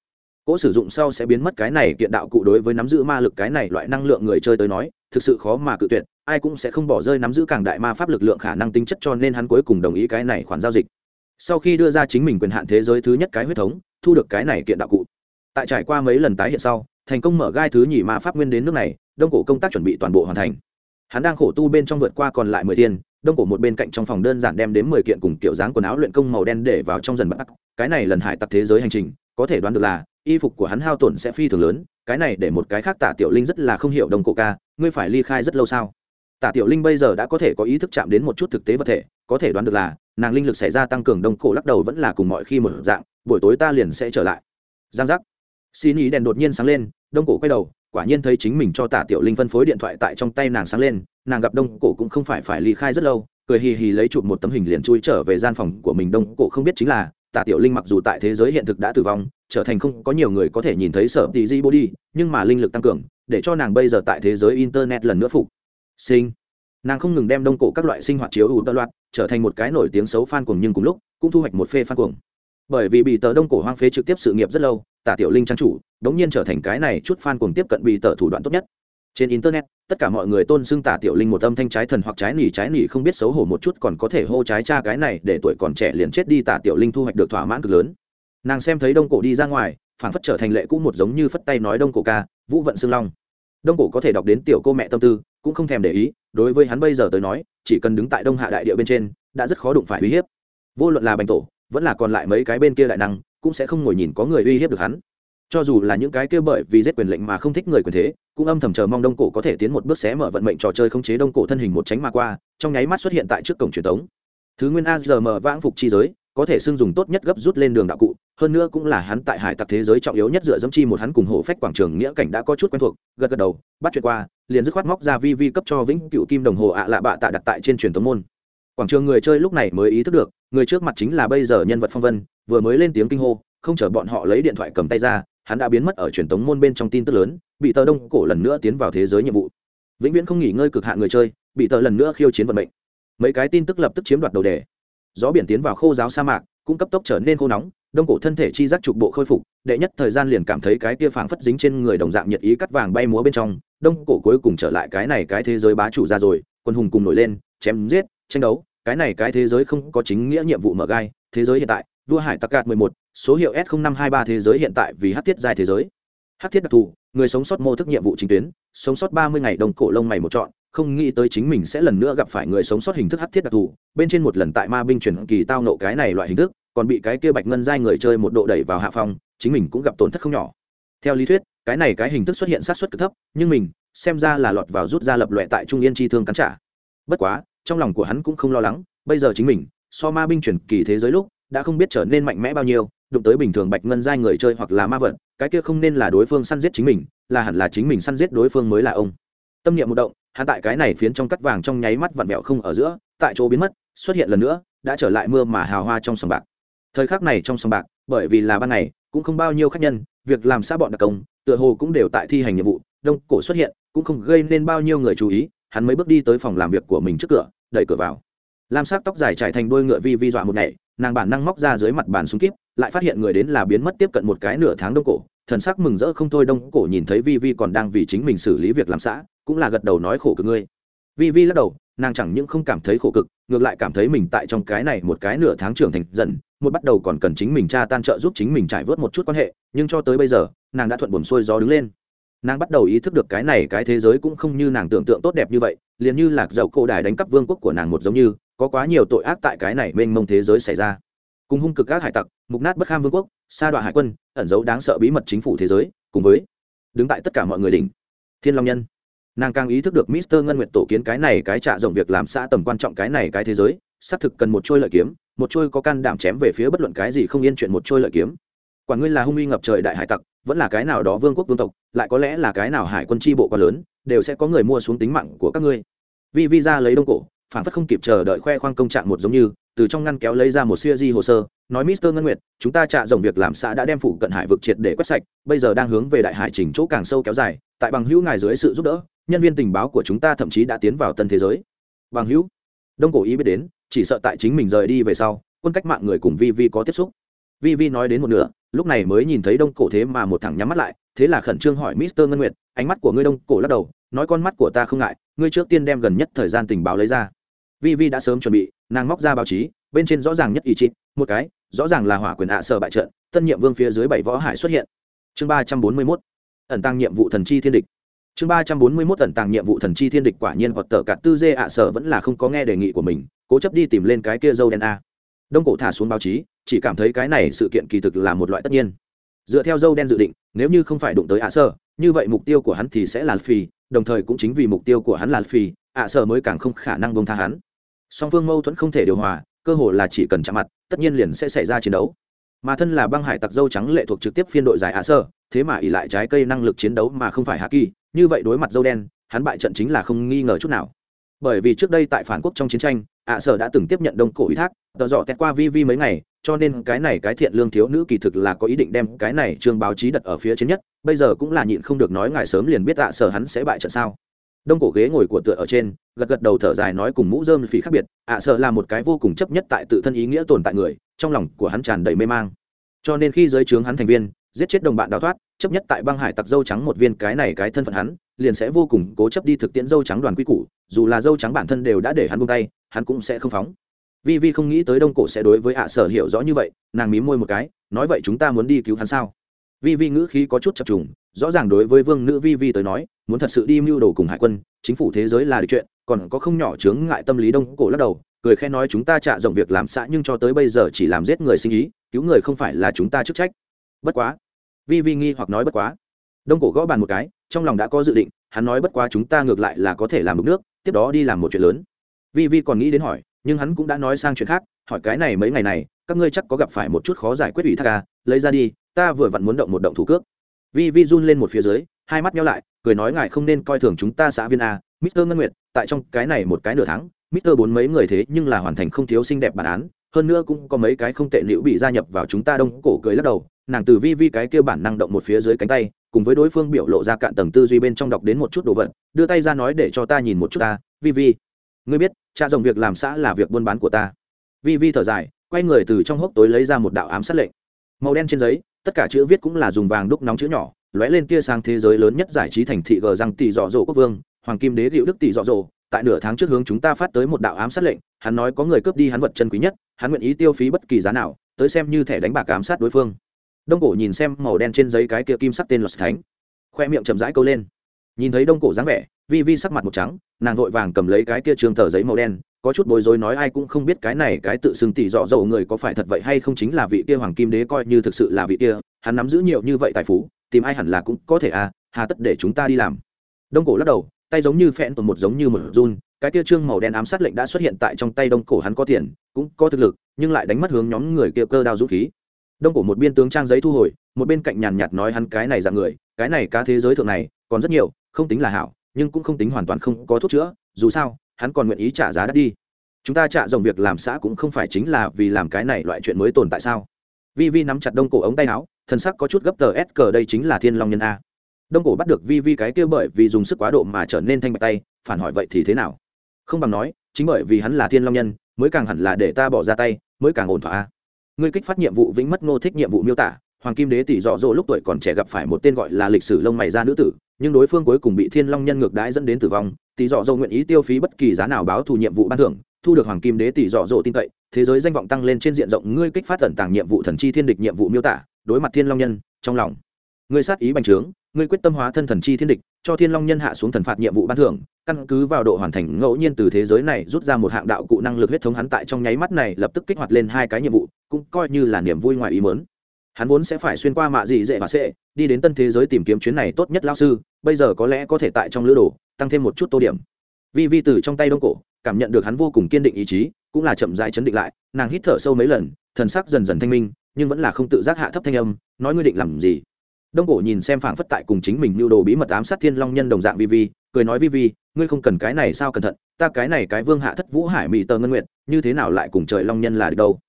Cỗ sử dụng sau sẽ biến mất cái này kiện đạo cụ đối với nắm giữ ma lực cái này loại năng lượng người chơi tới nói, thực sự khó mà cự tuyệt, ai cũng sẽ không bỏ rơi nắm giữ càng đại ma pháp lực lượng khả năng tính chất cho nên hắn cuối cùng đồng ý cái này khoản giao dịch. Sau khi đưa ra chính mình quyền hạn thế giới thứ nhất cái huyết thống, thu được cái này kiện đạo cụ. Tại trải qua mấy lần tái hiện sau thành công mở gai thứ nhì ma pháp nguyên đến nước này, đông cổ công tác chuẩn bị toàn bộ hoàn thành. Hắn đang khổ tu bên trong vượt qua còn lại mười tiền đông cổ một bên cạnh trong phòng đơn giản đem đến mười kiện cùng kiểu dáng quần áo luyện công màu đen để vào trong dần bắc cái này lần hải tặc thế giới hành trình, có thể đoán được là, y phục của hắn hao tổn sẽ phi thường lớn, cái này để một cái khác tả tiểu linh rất là không hiểu đồng cổ ca, ngươi phải ly khai rất lâu sao? Tả tiểu linh bây giờ đã có thể có ý thức chạm đến một chút thực tế vật thể, có thể đoán được là, nàng linh lực xảy ra tăng cường đông cổ lắc đầu vẫn là cùng mọi khi một dạng, buổi tối ta liền sẽ trở lại. Giang giác xin ý đèn đột nhiên sáng lên, đông cổ quay đầu, quả nhiên thấy chính mình cho tả tiểu linh phân phối điện thoại tại trong tay nàng sáng lên, nàng gặp đông cổ cũng không phải phải ly khai rất lâu, cười hì hì lấy chụp một tấm hình liền chui trở về gian phòng của mình. Đông cổ không biết chính là, tả tiểu linh mặc dù tại thế giới hiện thực đã tử vong, trở thành không có nhiều người có thể nhìn thấy sở tỷ di body, nhưng mà linh lực tăng cường, để cho nàng bây giờ tại thế giới internet lần nữa phục sinh. Nàng không ngừng đem đông cổ các loại sinh hoạt chiếu ủ tơ loạt trở thành một cái nổi tiếng xấu phan cuồng nhưng cùng lúc, cũng thu hoạch một phê phan cuồng. Bởi vì bị tờ đông cổ hoang phế trực tiếp sự nghiệp rất lâu tả tiểu linh trang chủ, đống nhiên trở thành cái này chút fan cuồng tiếp cận bị tờ thủ đoạn tốt nhất. Trên internet, tất cả mọi người tôn xưng tả tiểu linh một âm thanh trái thần hoặc trái nỉ trái nỉ không biết xấu hổ một chút còn có thể hô trái cha cái này để tuổi còn trẻ liền chết đi, tả tiểu linh thu hoạch được thỏa mãn cực lớn. Nàng xem thấy đông cổ đi ra ngoài phản phất trở thành lệ cũ một giống như phất tay nói đông cổ ca, vũ vận xương long. Đông cổ có thể đọc đến tiểu cô mẹ tâm tư, cũng không thèm để ý, đối với hắn bây giờ tới nói, chỉ cần đứng tại đông hạ đại địa bên trên, đã rất khó đụng phải uy hiếp. Vô luận là bành tổ, vẫn là còn lại mấy cái bên kia đại năng cũng sẽ không ngồi nhìn có người uy hiếp được hắn. Cho dù là những cái kia bởi vì giết quyền lệnh mà không thích người quyền thế, cũng âm thầm chờ mong đông cổ có thể tiến một bước xé mở vận mệnh trò chơi không chế đông cổ thân hình một tránh mà qua, trong nháy mắt xuất hiện tại trước cổng truyền thống. Thứ nguyên azm vãng phục chi giới, có thể xưng dùng tốt nhất gấp rút lên đường đạo cụ, hơn nữa cũng là hắn tại hải tặc thế giới trọng yếu nhất dựa dẫm chi một hắn cùng hổ phách quảng trường nghĩa cảnh đã có chút quen thuộc, gật gật đầu, bắt chuyện qua, liền dứt khoát móc ra vi vi cấp cho vĩnh cựu kim đồng hồ ạ lạ bạ tạ đặt tại trên truyền thống môn quảng trường người chơi lúc này mới ý thức được, người trước mặt chính là bây giờ nhân vật phong vân, vừa mới lên tiếng kinh hô, không chờ bọn họ lấy điện thoại cầm tay ra, hắn đã biến mất ở truyền tống môn bên trong tin tức lớn, bị tờ đông cổ lần nữa tiến vào thế giới nhiệm vụ. Vĩnh viễn không nghỉ ngơi cực hạn người chơi, bị tờ lần nữa khiêu chiến vận mệnh. Mấy cái tin tức lập tức chiếm đoạt đầu đề. Gió biển tiến vào khô giáo sa mạc, cũng cấp tốc trở nên khô nóng, đông cổ thân thể chi giác trục bộ khôi phục, đệ nhất thời gian liền cảm thấy cái kia phảng phất dính trên người đồng dạng nhiệt ý cắt vàng bay múa bên trong, đông cổ cuối cùng trở lại cái này cái thế giới bá chủ ra rồi, quân hùng cùng nổi lên, chém giết tranh đấu, cái này cái thế giới không có chính nghĩa nhiệm vụ mở gai, thế giới hiện tại, vua hải tặc gạt mười một, số hiệu s năm hai ba thế giới hiện tại vì hát thiết dài thế giới. Hát thiết đặc thù, người sống sót mô thức nhiệm vụ chính tuyến, sống sót ba mươi ngày đồng cổ lông mày một chọn không nghĩ tới chính mình sẽ lần nữa gặp phải người sống sót hình thức hát thiết đặc thù, bên trên một lần tại ma binh chuyển kỳ tao nộ cái này loại hình thức, còn bị cái kia bạch ngân giai người chơi một độ đẩy vào hạ phòng chính mình cũng gặp tổn thất không nhỏ. Theo lý thuyết, cái này cái hình thức xuất hiện sát xuất cực thấp, nhưng mình xem ra là lọt vào rút ra lập loại tại trung yên chi thương cắn trả. Bất quá trong lòng của hắn cũng không lo lắng, bây giờ chính mình, so ma binh chuyển kỳ thế giới lúc, đã không biết trở nên mạnh mẽ bao nhiêu, đụng tới bình thường bạch ngân giai người chơi hoặc là ma vật, cái kia không nên là đối phương săn giết chính mình, là hẳn là chính mình săn giết đối phương mới là ông. Tâm niệm một động, hắn tại cái này phiến trong cắt vàng trong nháy mắt vặn vẹo không ở giữa, tại chỗ biến mất, xuất hiện lần nữa, đã trở lại mưa mà hào hoa trong sòng bạc. Thời khắc này trong sòng bạc, bởi vì là ban ngày, cũng không bao nhiêu khách nhân, việc làm xã bọn đặc công, tựa hồ cũng đều tại thi hành nhiệm vụ, đông cổ xuất hiện, cũng không gây nên bao nhiêu người chú ý, hắn mới bước đi tới phòng làm việc của mình trước cửa đẩy cửa vào. Lam sắc tóc dài trải thành đôi ngựa vi vi dọa một ngày nàng bản năng móc ra dưới mặt bàn súng kíp, lại phát hiện người đến là biến mất tiếp cận một cái nửa tháng đông cổ, thần sắc mừng rỡ không thôi đông cổ nhìn thấy vi vi còn đang vì chính mình xử lý việc làm xã, cũng là gật đầu nói khổ cực ngươi. Vi vi lắc đầu, nàng chẳng những không cảm thấy khổ cực, ngược lại cảm thấy mình tại trong cái này một cái nửa tháng trưởng thành dần, một bắt đầu còn cần chính mình cha tan trợ giúp chính mình trải vớt một chút quan hệ, nhưng cho tới bây giờ, nàng đã thuận buồm xuôi gió đứng lên. Nàng bắt đầu ý thức được cái này cái thế giới cũng không như nàng tưởng tượng tốt đẹp như vậy liền như lạc dậu cổ đài đánh cắp vương quốc của nàng một giống như, có quá nhiều tội ác tại cái này mênh mông thế giới xảy ra. Cùng hung cực các hải tặc, mục nát bất kham vương quốc, sa đoạn hải quân, ẩn giấu đáng sợ bí mật chính phủ thế giới, cùng với đứng tại tất cả mọi người đỉnh. Thiên long nhân. Nàng càng ý thức được mister ngân nguyện tổ kiến cái này cái trả rộng việc làm xã tầm quan trọng cái này cái thế giới, xác thực cần một trôi lợi kiếm, một trôi có can đảm chém về phía bất luận cái gì không yên chuyện một trôi lợi kiếm. Quả ngươi là hung uy ngập trời đại hải tặc, vẫn là cái nào đó vương quốc vương tộc, lại có lẽ là cái nào hải quân tri bộ quá lớn đều sẽ có người mua xuống tính mạng của các ngươi. Vi vi ra lấy đông cổ, phản phất không kịp chờ đợi khoe khoang công trạng một giống như, từ trong ngăn kéo lấy ra một siêu di hồ sơ, nói, mister ngân nguyệt, chúng ta trả dòng việc làm xã đã đem phủ cận hải vực triệt để quét sạch, bây giờ đang hướng về đại hải trình chỗ càng sâu kéo dài, tại bằng hữu ngài dưới sự giúp đỡ, nhân viên tình báo của chúng ta thậm chí đã tiến vào tân thế giới. Bằng hữu, đông cổ ý biết đến, chỉ sợ tại chính mình rời đi về sau, quân cách mạng người cùng vi vi có tiếp xúc. Vi vi nói đến một nửa, lúc này mới nhìn thấy đông cổ thế mà một thằng nhắm mắt lại, thế là khẩn trương hỏi, mister ngân nguyệt, ánh mắt của ngươi đông cổ lắc đầu nói con mắt của ta không ngại, ngươi trước tiên đem gần nhất thời gian tình báo lấy ra. Vi vi đã sớm chuẩn bị, nàng móc ra báo chí, bên trên rõ ràng nhất ý chí, một cái, rõ ràng là hỏa quyền ạ sở bại trận, tân nhiệm vương phía dưới bảy võ hải xuất hiện. Chương ba trăm bốn mươi mốt, ẩn tăng nhiệm vụ thần chi thiên địch. Chương ba trăm bốn mươi mốt, ẩn tàng nhiệm vụ thần chi thiên địch quả nhiên hoặc tờ cả tư dê ạ sở vẫn là không có nghe đề nghị của mình, cố chấp đi tìm lên cái kia dâu đen a. Đông cổ thả xuống báo chí, chỉ cảm thấy cái này sự kiện kỳ thực là một loại tất nhiên dựa theo dâu đen dự định nếu như không phải đụng tới ạ sơ, như vậy mục tiêu của hắn thì sẽ là phì đồng thời cũng chính vì mục tiêu của hắn là phì ạ sơ mới càng không khả năng bông tha hắn. Song phương mâu thuẫn không thể điều hòa cơ hồ là chỉ cần chạm mặt tất nhiên liền sẽ xảy ra chiến đấu. Mà thân là băng hải tặc dâu trắng lệ thuộc trực tiếp phiên đội giải ạ sơ thế mà ỉ lại trái cây năng lực chiến đấu mà không phải hạ kỳ như vậy đối mặt dâu đen hắn bại trận chính là không nghi ngờ chút nào. Bởi vì trước đây tại phản quốc trong chiến tranh ạ sở đã từng tiếp nhận đông cổ ủy thác tờ dọ tẹt qua vi vi mấy ngày cho nên cái này cái thiện lương thiếu nữ kỳ thực là có ý định đem cái này trương báo chí đặt ở phía trên nhất, bây giờ cũng là nhịn không được nói ngài sớm liền biết ạ sở hắn sẽ bại trận sao. Đông cổ ghế ngồi của tựa ở trên, gật gật đầu thở dài nói cùng mũ dơm phì khác biệt, ạ, sợ là một cái vô cùng chấp nhất tại tự thân ý nghĩa tồn tại người, trong lòng của hắn tràn đầy mê mang. Cho nên khi giới trướng hắn thành viên, giết chết đồng bạn đào thoát, chấp nhất tại băng hải tặc dâu trắng một viên cái này cái thân phận hắn, liền sẽ vô cùng cố chấp đi thực tiễn dâu trắng đoàn quy củ, dù là dâu trắng bản thân đều đã để hắn buông tay, hắn cũng sẽ không phóng vi vi không nghĩ tới đông cổ sẽ đối với ạ sở hiểu rõ như vậy, nàng mím môi một cái, nói vậy chúng ta muốn đi cứu hắn sao? Vi vi ngữ khí có chút chập trùng, rõ ràng đối với vương nữ vi vi tới nói, muốn thật sự đi mưu đồ cùng hải quân, chính phủ thế giới là được chuyện, còn có không nhỏ chướng ngại tâm lý đông cổ lắc đầu, cười khen nói chúng ta trả rộng việc làm xã nhưng cho tới bây giờ chỉ làm giết người sinh ý, cứu người không phải là chúng ta chức trách. Bất quá. Vi vi nghi hoặc nói bất quá. Đông cổ gõ bàn một cái, trong lòng đã có dự định, hắn nói bất quá chúng ta ngược lại là có thể làm được nước, tiếp đó đi làm một chuyện lớn. Vi vi còn nghĩ đến hỏi nhưng hắn cũng đã nói sang chuyện khác, hỏi cái này mấy ngày này, các ngươi chắc có gặp phải một chút khó giải quyết ủy thác à lấy ra đi, ta vừa vặn muốn động một động thủ cước. Vi vi run lên một phía dưới, hai mắt nhau lại, cười nói ngài không nên coi thường chúng ta xã viên a, mister ngân nguyệt, tại trong cái này một cái nửa tháng, mister bốn mấy người thế nhưng là hoàn thành không thiếu xinh đẹp bản án, hơn nữa cũng có mấy cái không tệ liễu bị gia nhập vào chúng ta đông cổ cười lắc đầu, nàng từ vi vi cái kia bản năng động một phía dưới cánh tay, cùng với đối phương biểu lộ ra cạn tầng tư duy bên trong đọc đến một chút đồ vật, đưa tay ra nói để cho ta nhìn một chút ta, vi vi. Ngươi biết cha rồng việc làm xã là việc buôn bán của ta. Vi vi thở dài, quay người từ trong hốc tối lấy ra một đạo ám sát lệnh. Màu đen trên giấy, tất cả chữ viết cũng là dùng vàng đúc nóng chữ nhỏ, lóe lên tia sang thế giới lớn nhất giải trí thành thị gờ răng tỷ dọ dỗ quốc vương, hoàng kim đế cựu đức tỷ dọ dỗ. Tại nửa tháng trước hướng chúng ta phát tới một đạo ám sát lệnh, hắn nói có người cướp đi hắn vật chân quý nhất, hắn nguyện ý tiêu phí bất kỳ giá nào, tới xem như thẻ đánh bạc ám sát đối phương. Đông cổ nhìn xem màu đen trên giấy cái kia kim sắc tên lọt thánh. Khoe miệng chậm rãi câu lên nhìn thấy đông cổ dáng vẻ, vi vi sắc mặt một trắng, nàng vội vàng cầm lấy cái kia trường tờ giấy màu đen, có chút bối rối nói ai cũng không biết cái này cái tự xưng tỷ dọ dầu người có phải thật vậy hay không chính là vị kia hoàng kim đế coi như thực sự là vị kia, hắn nắm giữ nhiều như vậy tài phú, tìm ai hẳn là cũng có thể à hà tất để chúng ta đi làm. Đông cổ lắc đầu, tay giống như phẹn tuần một giống như một run, cái kia trương màu đen ám sát lệnh đã xuất hiện tại trong tay đông cổ hắn có tiền, cũng có thực lực, nhưng lại đánh mất hướng nhóm người kia cơ đao dũng khí. Đông cổ một biên tướng trang giấy thu hồi, một bên cạnh nhàn nhạt nói hắn cái này dạng người, cái này cá thế giới thượng này, còn rất nhiều không tính là hảo, nhưng cũng không tính hoàn toàn không có thuốc chữa, dù sao, hắn còn nguyện ý trả giá đắt đi. Chúng ta trả dòng việc làm xã cũng không phải chính là vì làm cái này loại chuyện mới tồn tại sao? Vi vi nắm chặt đông cổ ống tay áo thân sắc có chút gấp tờ s cờ đây chính là thiên long nhân a. Đông cổ bắt được vi vi cái kia bởi vì dùng sức quá độ mà trở nên thanh bạch tay, phản hỏi vậy thì thế nào? Không bằng nói, chính bởi vì hắn là thiên long nhân, mới càng hẳn là để ta bỏ ra tay, mới càng ổn thỏa a. Ngươi kích phát nhiệm vụ vĩnh mất ngô thích nhiệm vụ miêu tả, hoàng kim đế tỷ dọ dỗ lúc tuổi còn trẻ gặp phải một tên gọi là lịch sử lông mày ra nữ tử nhưng đối phương cuối cùng bị thiên long nhân ngược đãi dẫn đến tử vong, tỷ dọ Dầu nguyện ý tiêu phí bất kỳ giá nào báo thù nhiệm vụ ban thưởng, thu được hoàng kim đế tỷ dọ dỗ tin cậy, thế giới danh vọng tăng lên trên diện rộng, ngươi kích phát tận tàng nhiệm vụ thần chi thiên địch nhiệm vụ miêu tả, đối mặt thiên long nhân, trong lòng. Ngươi sát ý bành trướng, ngươi quyết tâm hóa thân thần chi thiên địch, cho thiên long nhân hạ xuống thần phạt nhiệm vụ ban thưởng, căn cứ vào độ hoàn thành ngẫu nhiên từ thế giới này rút ra một hạng đạo cụ năng lực huyết thống hắn tại trong nháy mắt này lập tức kích hoạt lên hai cái nhiệm vụ, cũng coi như là niềm vui ngoài ý mớn hắn vốn sẽ phải xuyên qua mạ dị dễ và sệ, đi đến tân thế giới tìm kiếm chuyến này tốt nhất lao sư, bây giờ có lẽ có thể tại trong lữ đồ, tăng thêm một chút tô điểm. Vi vi từ trong tay đông cổ, cảm nhận được hắn vô cùng kiên định ý chí, cũng là chậm rãi chấn định lại, nàng hít thở sâu mấy lần, thần sắc dần dần thanh minh, nhưng vẫn là không tự giác hạ thấp thanh âm, nói ngươi định làm gì? Đông cổ nhìn xem phảng phất tại cùng chính mình nhu đồ bí mật ám sát thiên long nhân đồng dạng vi vi, cười nói vi vi, ngươi không cần cái này sao cẩn thận, ta cái này cái vương hạ thất vũ hải mỹ tờ ngân nguyện như thế nào lại cùng trời long nhân là được đâu?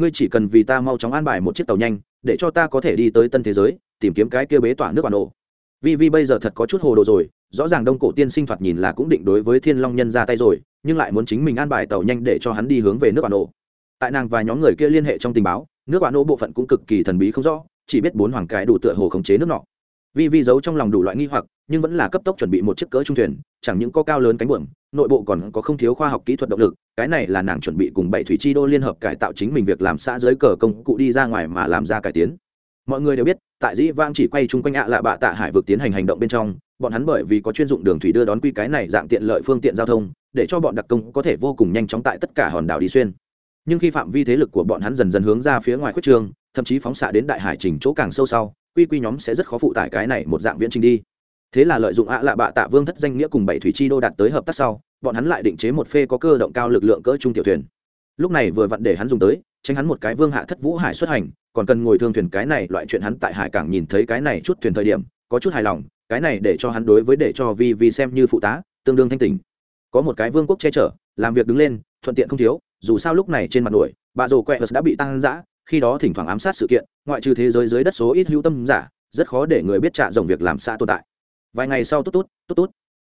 Ngươi chỉ cần vì ta mau chóng an bài một chiếc tàu nhanh để cho ta có thể đi tới tân thế giới, tìm kiếm cái kia bế tỏa nước bản đồ vi vi bây giờ thật có chút hồ đồ rồi, rõ ràng đông cổ tiên sinh thoạt nhìn là cũng định đối với thiên long nhân ra tay rồi, nhưng lại muốn chính mình an bài tàu nhanh để cho hắn đi hướng về nước bản đồ tại nàng và nhóm người kia liên hệ trong tình báo, nước bản đồ bộ phận cũng cực kỳ thần bí không rõ, chỉ biết bốn hoàng cái đủ tựa hồ khống chế nước nọ vi vi giấu trong lòng đủ loại nghi hoặc, nhưng vẫn là cấp tốc chuẩn bị một chiếc cỡ trung thuyền, chẳng những có cao lớn cánh buồm, nội bộ còn có không thiếu khoa học kỹ thuật động lực, cái này là nàng chuẩn bị cùng bảy thủy chi đô liên hợp cải tạo chính mình việc làm xã dưới cờ công cụ đi ra ngoài mà làm ra cải tiến. Mọi người đều biết, tại dĩ vang chỉ quay chung quanh ạ là bạ tạ hải vực tiến hành hành động bên trong, bọn hắn bởi vì có chuyên dụng đường thủy đưa đón quy cái này dạng tiện lợi phương tiện giao thông, để cho bọn đặc công có thể vô cùng nhanh chóng tại tất cả hòn đảo đi xuyên. Nhưng khi phạm vi thế lực của bọn hắn dần dần hướng ra phía ngoài khuất trường, thậm chí phóng xạ đến đại hải trình chỗ càng sâu sau quy quy nhóm sẽ rất khó phụ tải cái này một dạng viễn trình đi. Thế là lợi dụng ạ lạ bạ tạ vương thất danh nghĩa cùng bảy thủy chi đô đạt tới hợp tác sau bọn hắn lại định chế một phê có cơ động cao lực lượng cỡ trung tiểu thuyền. Lúc này vừa vặn để hắn dùng tới tránh hắn một cái vương hạ thất vũ hải xuất hành còn cần ngồi thương thuyền cái này loại chuyện hắn tại hải cảng nhìn thấy cái này chút thuyền thời điểm có chút hài lòng cái này để cho hắn đối với để cho vi vi xem như phụ tá tương đương thanh tỉnh có một cái vương quốc che chở làm việc đứng lên thuận tiện không thiếu dù sao lúc này trên mặt đuổi, bà rồ quẹt đã bị tăng giã khi đó thỉnh thoảng ám sát sự kiện, ngoại trừ thế giới dưới đất số ít hữu tâm giả, rất khó để người biết trả dòng việc làm xã tồn tại. Vài ngày sau tốt tốt tốt tốt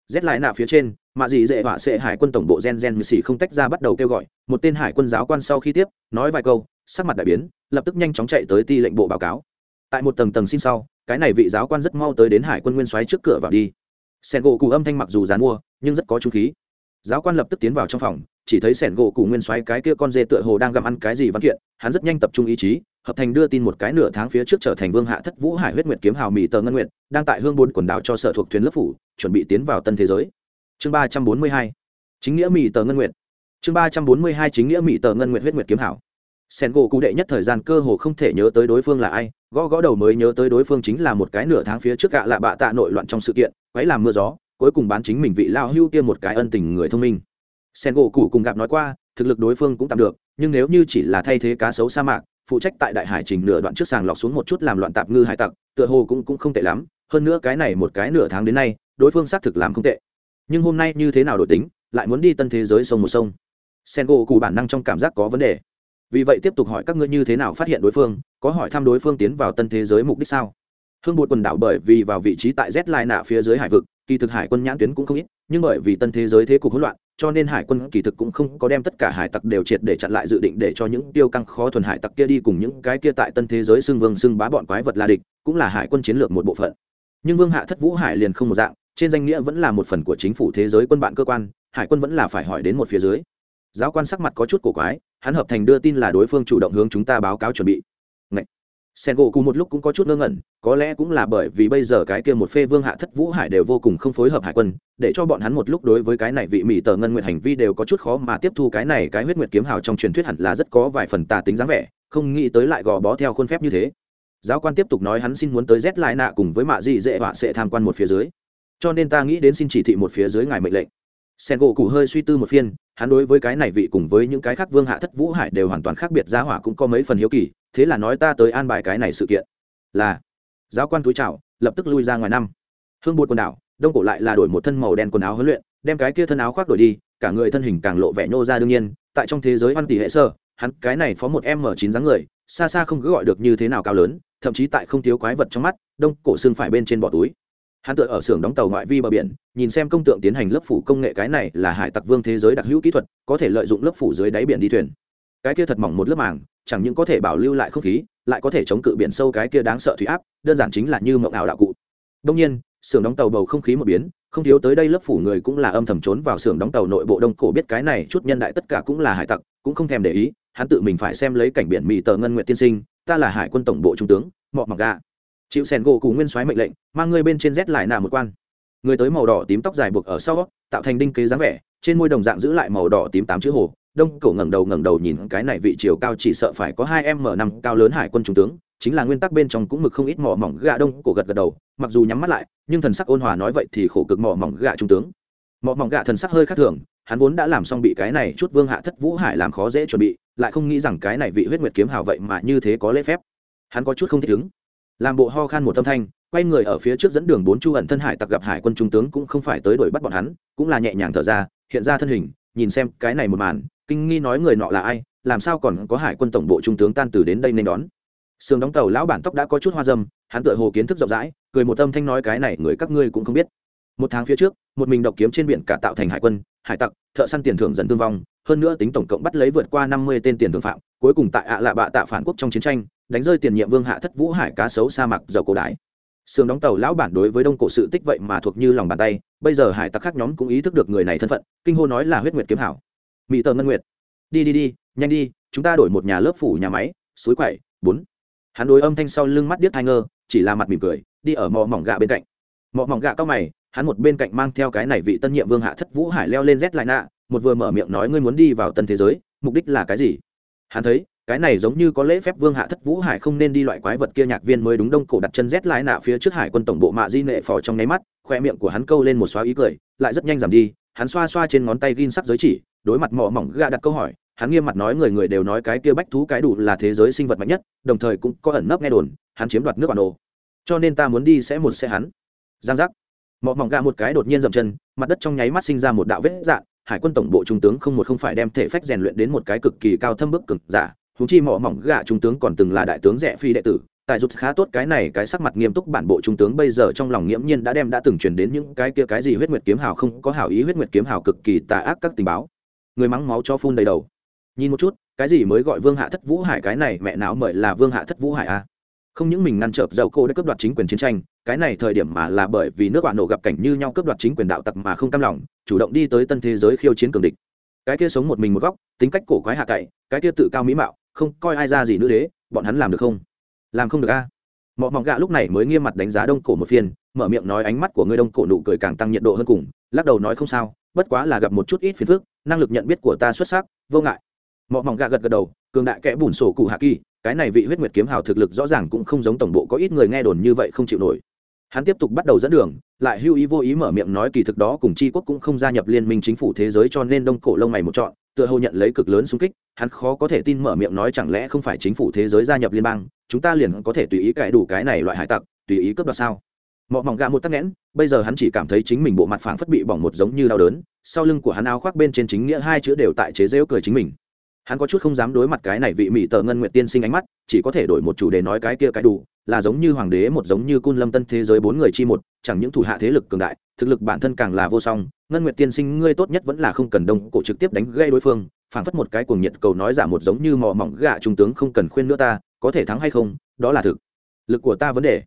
rét lại nạ phía trên, mạ dị dễ họa sệ hải quân tổng bộ gen gen mười xì không tách ra bắt đầu kêu gọi, một tên hải quân giáo quan sau khi tiếp, nói vài câu, sắc mặt đại biến, lập tức nhanh chóng chạy tới ti lệnh bộ báo cáo. Tại một tầng tầng xin sau, cái này vị giáo quan rất mau tới đến hải quân nguyên soái trước cửa vào đi. Sen gỗ cụ âm thanh mặc dù dán mua, nhưng rất có chú khí. Giáo quan lập tức tiến vào trong phòng chỉ thấy sẻn gỗ cụ nguyên xoáy cái kia con dê tựa hồ đang gặm ăn cái gì văn kiện, hắn rất nhanh tập trung ý chí, hợp thành đưa tin một cái nửa tháng phía trước trở thành vương hạ thất vũ hải huyết nguyệt kiếm hào mỹ tờ ngân nguyệt, đang tại hương bốn quần đảo cho sở thuộc thuyền lớp phủ, chuẩn bị tiến vào tân thế giới. Chương ba trăm bốn mươi hai, chính nghĩa mỹ tờ ngân nguyệt. Chương ba trăm bốn mươi hai, chính nghĩa mỹ tờ ngân nguyệt huyết nguyệt kiếm hảo sen gỗ cụ đệ nhất thời gian cơ hồ không thể nhớ tới đối phương là ai, gõ gõ đầu mới nhớ tới đối phương chính là một cái nửa tháng phía trước gạ lạ bạ tạ nội loạn trong sự kiện, quấy làm mưa gió, cuối cùng bán chính mình vị lao hưu kia một cái ân tình người thông minh sen gỗ cụ cùng gặp nói qua, thực lực đối phương cũng tạm được, nhưng nếu như chỉ là thay thế cá sấu sa mạc, phụ trách tại đại hải trình nửa đoạn trước sàng lọc xuống một chút làm loạn tạp ngư hải tặc, tựa hồ cũng cũng không tệ lắm. Hơn nữa cái này một cái nửa tháng đến nay, đối phương xác thực làm không tệ. Nhưng hôm nay như thế nào đổi tính, lại muốn đi tân thế giới sông một sông. Sen gỗ cụ bản năng trong cảm giác có vấn đề. Vì vậy tiếp tục hỏi các ngươi như thế nào phát hiện đối phương, có hỏi thăm đối phương tiến vào tân thế giới mục đích sao? Hương bột quần đảo bởi vì vào vị trí tại z lai nạ phía dưới hải vực, kỳ thực hải quân nhãn tuyến cũng không ít, nhưng bởi vì tân thế giới thế cục hỗn loạn cho nên hải quân kỳ thực cũng không có đem tất cả hải tặc đều triệt để chặn lại dự định để cho những tiêu căng khó thuần hải tặc kia đi cùng những cái kia tại tân thế giới xưng vương xưng bá bọn quái vật là địch, cũng là hải quân chiến lược một bộ phận. Nhưng vương hạ thất vũ hải liền không một dạng, trên danh nghĩa vẫn là một phần của chính phủ thế giới quân bạn cơ quan, hải quân vẫn là phải hỏi đến một phía dưới. Giáo quan sắc mặt có chút cổ quái, hắn hợp thành đưa tin là đối phương chủ động hướng chúng ta báo cáo chuẩn bị. Ngậy! Sen gỗ cụ một lúc cũng có chút ngơ ngẩn, có lẽ cũng là bởi vì bây giờ cái kia một phê vương hạ thất vũ hải đều vô cùng không phối hợp hải quân, để cho bọn hắn một lúc đối với cái này vị mỹ tờ ngân nguyện hành vi đều có chút khó mà tiếp thu cái này cái huyết nguyệt kiếm hào trong truyền thuyết hẳn là rất có vài phần tà tính dáng vẻ, không nghĩ tới lại gò bó theo khuôn phép như thế. Giáo quan tiếp tục nói hắn xin muốn tới rét lại nạ cùng với mạ dị dễ họa sẽ tham quan một phía dưới. Cho nên ta nghĩ đến xin chỉ thị một phía dưới ngài mệnh lệnh. Sen gỗ cụ hơi suy tư một phiên, hắn đối với cái này vị cùng với những cái khác vương hạ thất vũ hải đều hoàn toàn khác biệt, giá hỏa cũng có mấy phần hiếu kỳ thế là nói ta tới an bài cái này sự kiện. Là, giáo quan túi chào, lập tức lui ra ngoài năm. Hương bột quần đảo, đông cổ lại là đổi một thân màu đen quần áo huấn luyện, đem cái kia thân áo khoác đổi đi, cả người thân hình càng lộ vẻ nhô ra đương nhiên, tại trong thế giới văn tỷ hệ sơ, hắn cái này phó một m chín dáng người, xa xa không cứ gọi được như thế nào cao lớn, thậm chí tại không thiếu quái vật trong mắt, đông cổ xương phải bên trên bỏ túi. Hắn tựa ở xưởng đóng tàu ngoại vi bờ biển, nhìn xem công tượng tiến hành lớp phủ công nghệ cái này là hải tặc vương thế giới đặc hữu kỹ thuật, có thể lợi dụng lớp phủ dưới đáy biển đi thuyền. Cái kia thật mỏng một lớp màng chẳng những có thể bảo lưu lại không khí, lại có thể chống cự biển sâu cái kia đáng sợ thủy áp, đơn giản chính là như mộng ảo đạo cụ. Đông nhiên, xưởng đóng tàu bầu không khí một biến, không thiếu tới đây lớp phủ người cũng là âm thầm trốn vào xưởng đóng tàu nội bộ đông cổ biết cái này chút nhân đại tất cả cũng là hải tặc, cũng không thèm để ý, hắn tự mình phải xem lấy cảnh biển mỹ tờ ngân nguyện tiên sinh, ta là hải quân tổng bộ trung tướng, mọ mặc gà. Chịu sen gỗ cùng nguyên soái mệnh lệnh, mang ngươi bên trên rét lại nà một quan. Người tới màu đỏ tím tóc dài buộc ở sau, tạo thành đinh kế dáng vẻ, trên môi đồng dạng giữ lại màu đỏ tím tám chữ hồ đông cổ ngẩng đầu ngẩng đầu nhìn cái này vị chiều cao chỉ sợ phải có hai m năm cao lớn hải quân trung tướng, chính là nguyên tắc bên trong cũng mực không ít mỏ mỏng gạ đông cổ gật gật đầu, mặc dù nhắm mắt lại, nhưng thần sắc ôn hòa nói vậy thì khổ cực mỏ mỏng gạ trung tướng. Mỏ mỏng gạ thần sắc hơi khác thường, hắn vốn đã làm xong bị cái này chút vương hạ thất vũ hải làm khó dễ chuẩn bị, lại không nghĩ rằng cái này vị huyết nguyệt kiếm hào vậy mà như thế có lễ phép. Hắn có chút không thích ứng. Làm bộ ho khan một tâm thanh, quay người ở phía trước dẫn đường bốn chu ẩn thân hải tặc gặp hải quân trung tướng cũng không phải tới đuổi bắt bọn hắn, cũng là nhẹ nhàng thở ra, hiện ra thân hình, nhìn xem cái này một màn kinh nghi nói người nọ là ai, làm sao còn có hải quân tổng bộ trung tướng tan từ đến đây nên đón? Sườn đóng tàu lão bản tóc đã có chút hoa dâm, hắn tựa hồ kiến thức rộng rãi, cười một tâm thanh nói cái này người các ngươi cũng không biết. Một tháng phía trước, một mình độc kiếm trên biển cả tạo thành hải quân, hải tặc, thợ săn tiền thưởng dần thương vong, hơn nữa tính tổng cộng bắt lấy vượt qua năm mươi tên tiền thưởng phạm, cuối cùng tại ạ lạ bạ tạ phản quốc trong chiến tranh, đánh rơi tiền nhiệm vương hạ thất vũ hải cá sấu sa mạc dầu cổ đái. Sườn đóng tàu lão bản đối với đông cổ sự tích vậy mà thuộc như lòng bàn tay, bây giờ hải tặc khác nhóm cũng ý thức được người này thân phận, kinh hô nói là huyết nguyệt kiếm hảo mỹ tờ ngân nguyệt. Đi đi đi, nhanh đi, chúng ta đổi một nhà lớp phủ nhà máy, suối quậy bốn hắn đối âm thanh sau lưng mắt điếc thai ngơ, chỉ là mặt mỉm cười, đi ở mò mỏng gạ bên cạnh. Mò mỏng gạ cao mày, hắn một bên cạnh mang theo cái này vị tân nhiệm vương hạ thất vũ hải leo lên rét lại nạ một vừa mở miệng nói ngươi muốn đi vào tân thế giới, mục đích là cái gì? Hắn thấy, cái này giống như có lễ phép vương hạ thất vũ hải không nên đi loại quái vật kia nhạc viên mới đúng đông cổ đặt chân rét lại nạ phía trước hải quân tổng bộ mạ di nệ phò trong nháy mắt, khoe miệng của hắn câu lên một xóa ý cười, lại rất nhanh giảm đi hắn xoa xoa trên ngón tay gin sắc giới chỉ, đối mặt mỏ mỏng gà đặt câu hỏi, hắn nghiêm mặt nói người người đều nói cái kia bách thú cái đủ là thế giới sinh vật mạnh nhất, đồng thời cũng có ẩn nấp nghe đồn, hắn chiếm đoạt nước bản đồ. Cho nên ta muốn đi sẽ một xe hắn. Giang giác. Mỏ mỏng gà một cái đột nhiên dậm chân, mặt đất trong nháy mắt sinh ra một đạo vết dạn hải quân tổng bộ trung tướng không một không phải đem thể phách rèn luyện đến một cái cực kỳ cao thâm bức cực giả húng chi mỏ mỏng gà trung tướng còn từng là đại tướng rẻ phi đệ tử tại giúp khá tốt cái này, cái sắc mặt nghiêm túc bản bộ trung tướng bây giờ trong lòng nghiễm nhiên đã đem đã từng truyền đến những cái kia cái gì huyết nguyệt kiếm hào không có hảo ý, huyết nguyệt kiếm hào cực kỳ tà ác các tình báo. Người mắng máu cho phun đầy đầu. Nhìn một chút, cái gì mới gọi vương hạ thất vũ hải, cái này mẹ não mời là vương hạ thất vũ hải a à? không những mình ngăn trở dầu cô đã cướp đoạt chính quyền chiến tranh, cái này thời điểm mà là bởi vì nước bạn nổ gặp cảnh như nhau cướp đoạt chính quyền đạo tặc mà không cam lòng, chủ động đi tới tân thế giới khiêu chiến cường địch. Cái kia sống một mình một góc, tính cách cổ quái hạ cậy, cái kia tự cao mỹ mạo, không coi ai ra gì nữ đế, bọn hắn làm được không? Làm không được a à? mọ mỏng gạ lúc này mới nghiêm mặt đánh giá đông cổ một phiên, mở miệng nói ánh mắt của ngươi đông cổ nụ cười càng tăng nhiệt độ hơn cùng, lắc đầu nói không sao, bất quá là gặp một chút ít phiền phức, năng lực nhận biết của ta xuất sắc, vô ngại mọi mỏng gạ gật gật đầu, cường đại kẽ bùn sổ cụ hạ kỳ, cái này vị huyết nguyệt kiếm hào thực lực rõ ràng cũng không giống tổng bộ có ít người nghe đồn như vậy không chịu nổi hắn tiếp tục bắt đầu dẫn đường, lại hưu ý vô ý mở miệng nói kỳ thực đó cùng chi quốc cũng không gia nhập liên minh chính phủ thế giới cho nên đông cổ lông mày một chọn tựa hồ nhận lấy cực lớn xung kích, hắn khó có thể tin mở miệng nói chẳng lẽ không phải chính phủ thế giới gia nhập liên bang, chúng ta liền có thể tùy ý cải đủ cái này loại hải tặc, tùy ý cướp đoạt sao? Mọ mỏng gạ một tắc nghẽn, bây giờ hắn chỉ cảm thấy chính mình bộ mặt phảng phất bị bỏng một giống như đau đớn, sau lưng của hắn áo khoác bên trên chính nghĩa hai chữ đều tại chế rêu cười chính mình hắn có chút không dám đối mặt cái này vị mỹ tờ ngân nguyện tiên sinh ánh mắt, chỉ có thể đổi một chủ đề nói cái kia cái đủ, là giống như hoàng đế một giống như cun lâm tân thế giới bốn người chi một, chẳng những thủ hạ thế lực cường đại, thực lực bản thân càng là vô song, ngân nguyệt tiên sinh ngươi tốt nhất vẫn là không cần đông cổ trực tiếp đánh gây đối phương, phảng phất một cái cuồng nhiệt cầu nói giả một giống như mò mỏng gạ trung tướng không cần khuyên nữa ta, có thể thắng hay không, đó là thực. Lực của ta vấn đề.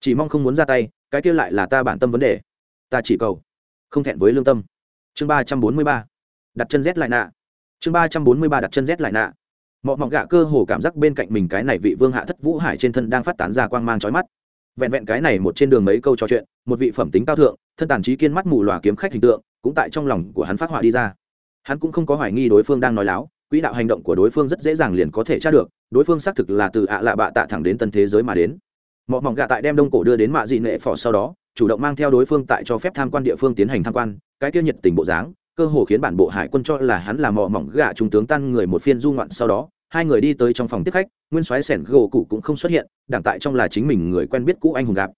Chỉ mong không muốn ra tay, cái kia lại là ta bản tâm vấn đề. Ta chỉ cầu. Không thẹn với lương tâm. Chương ba trăm bốn mươi ba. Đặt chân rét lại nạ chương ba trăm bốn mươi ba đặt chân rét lại nạ. Mọi mỏng gạ cơ hồ cảm giác bên cạnh mình cái này vị vương hạ thất vũ hải trên thân đang phát tán ra quang mang trói mắt. Vẹn vẹn cái này một trên đường mấy câu trò chuyện, một vị phẩm tính cao thượng, thân tàn trí kiên mắt mù lòa kiếm khách hình tượng, cũng tại trong lòng của hắn phát họa đi ra. Hắn cũng không có hoài nghi đối phương đang nói láo, quỹ đạo hành động của đối phương rất dễ dàng liền có thể tra được, đối phương xác thực là từ ạ lạ bạ tạ thẳng đến tân thế giới mà đến. Mọi mỏng gạ tại đem đông cổ đưa đến mạ dị nệ phò sau đó, chủ động mang theo đối phương tại cho phép tham quan địa phương tiến hành tham quan, cái kia nhiệt tình bộ dáng cơ hồ khiến bản bộ hải quân cho là hắn là mò mỏng gạ trung tướng tan người một phiên du ngoạn sau đó, hai người đi tới trong phòng tiếp khách, nguyên soái sẻn gỗ cụ cũng không xuất hiện, đảng tại trong là chính mình người quen biết cũ anh hùng gặp.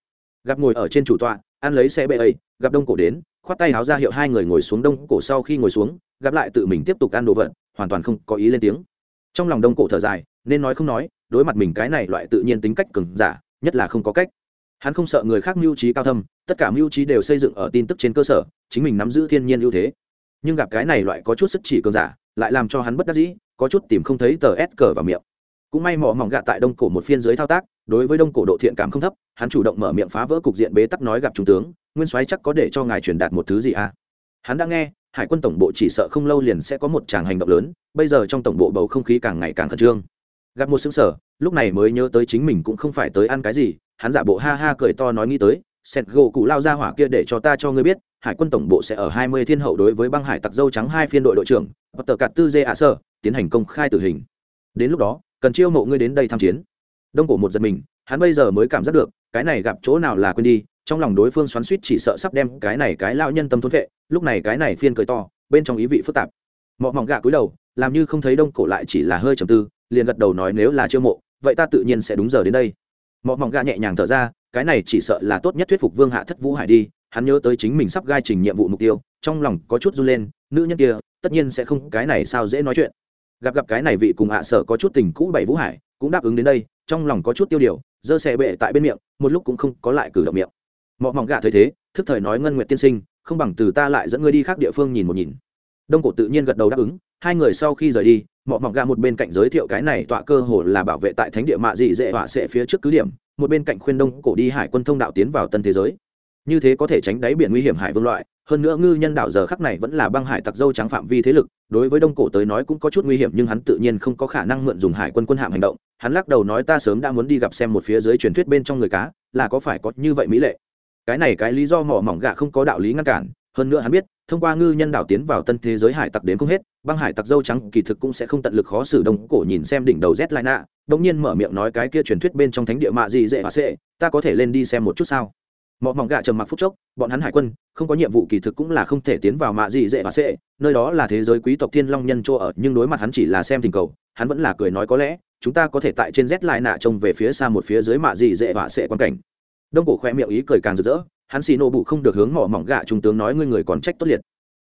Gặp ngồi ở trên chủ tọa, ăn lấy xe bê ấy, gặp đông cổ đến, khoát tay háo ra hiệu hai người ngồi xuống đông cổ sau khi ngồi xuống, gặp lại tự mình tiếp tục ăn đồ vật, hoàn toàn không có ý lên tiếng. Trong lòng đông cổ thở dài, nên nói không nói, đối mặt mình cái này loại tự nhiên tính cách cứng giả, nhất là không có cách. Hắn không sợ người khác mưu trí cao thâm, tất cả mưu trí đều xây dựng ở tin tức trên cơ sở, chính mình nắm giữ thiên nhiên ưu thế nhưng gặp cái này loại có chút sức chỉ cường giả, lại làm cho hắn bất đắc dĩ, có chút tìm không thấy tờ s cờ vào miệng. Cũng may mỏ mỏng gạ tại đông cổ một phiên dưới thao tác, đối với đông cổ độ thiện cảm không thấp, hắn chủ động mở miệng phá vỡ cục diện bế tắc nói gặp trung tướng, nguyên soái chắc có để cho ngài truyền đạt một thứ gì à? Hắn đã nghe, hải quân tổng bộ chỉ sợ không lâu liền sẽ có một tràng hành động lớn, bây giờ trong tổng bộ bầu không khí càng ngày càng khẩn trương. Gặp một xứng sở lúc này mới nhớ tới chính mình cũng không phải tới ăn cái gì, hắn giả bộ ha ha cười to nói nghĩ tới, sẹt gỗ cụ lao ra hỏa kia để cho ta cho ngươi biết hải quân tổng bộ sẽ ở 20 thiên hậu đối với băng hải tặc dâu trắng hai phiên đội đội trưởng, và tờ cạt tư dê ạ sơ, tiến hành công khai tử hình. Đến lúc đó, cần chiêu mộ ngươi đến đây tham chiến. Đông cổ một giật mình, hắn bây giờ mới cảm giác được, cái này gặp chỗ nào là quên đi, trong lòng đối phương xoắn suýt chỉ sợ sắp đem cái này cái lao nhân tâm thốn vệ, lúc này cái này phiên cười to, bên trong ý vị phức tạp. Mọ mỏng gạ cúi đầu, làm như không thấy đông cổ lại chỉ là hơi trầm tư, liền gật đầu nói nếu là chiêu mộ, vậy ta tự nhiên sẽ đúng giờ đến đây. Mọ mỏng gạ nhẹ nhàng thở ra, cái này chỉ sợ là tốt nhất thuyết phục vương hạ thất vũ hải đi hắn nhớ tới chính mình sắp gai trình nhiệm vụ mục tiêu, trong lòng có chút run lên, nữ nhân kia, tất nhiên sẽ không cái này sao dễ nói chuyện. Gặp gặp cái này vị cùng hạ sợ có chút tình cũ bảy vũ hải, cũng đáp ứng đến đây, trong lòng có chút tiêu điều dơ xe bệ tại bên miệng, một lúc cũng không có lại cử động miệng. Mọ mỏng gạ thấy thế, thức thời nói ngân nguyệt tiên sinh, không bằng từ ta lại dẫn ngươi đi khác địa phương nhìn một nhìn. Đông cổ tự nhiên gật đầu đáp ứng, hai người sau khi rời đi, mọ mỏng gạ một bên cạnh giới thiệu cái này tọa cơ hồ là bảo vệ tại thánh địa mạ dị dễ họa sẽ phía trước cứ điểm, một bên cạnh khuyên đông cổ đi hải quân thông đạo tiến vào tân thế giới như thế có thể tránh đáy biển nguy hiểm hải vương loại, hơn nữa ngư nhân đảo giờ khắc này vẫn là băng hải tặc dâu trắng phạm vi thế lực, đối với đông cổ tới nói cũng có chút nguy hiểm, nhưng hắn tự nhiên không có khả năng mượn dùng hải quân quân hạm hành động. Hắn lắc đầu nói ta sớm đã muốn đi gặp xem một phía dưới truyền thuyết bên trong người cá, là có phải có như vậy mỹ lệ? Cái này cái lý do mỏ mỏng gạ không có đạo lý ngăn cản. Hơn nữa hắn biết, thông qua ngư nhân đảo tiến vào tân thế giới hải tặc đến không hết, băng hải tặc dâu trắng kỳ thực cũng sẽ không tận lực khó xử đông cổ nhìn xem đỉnh đầu z lai nạ đống nhiên mở miệng nói cái kia truyền thuyết bên trong thánh địa mạ gì dễ và sệ ta có thể lên đi xem một chút sao? Mọ mỏng gạ trầm mặc phút chốc, bọn hắn hải quân, không có nhiệm vụ kỳ thực cũng là không thể tiến vào mạ gì dễ và sệ, nơi đó là thế giới quý tộc thiên long nhân chỗ ở, nhưng đối mặt hắn chỉ là xem tình cầu, hắn vẫn là cười nói có lẽ, chúng ta có thể tại trên rét lại nạ trông về phía xa một phía dưới mạ gì dễ và sệ quan cảnh. Đông cổ khoe miệng ý cười càng rực rỡ, hắn xì nô bụ không được hướng mỏ mỏng gạ trung tướng nói ngươi người còn trách tốt liệt.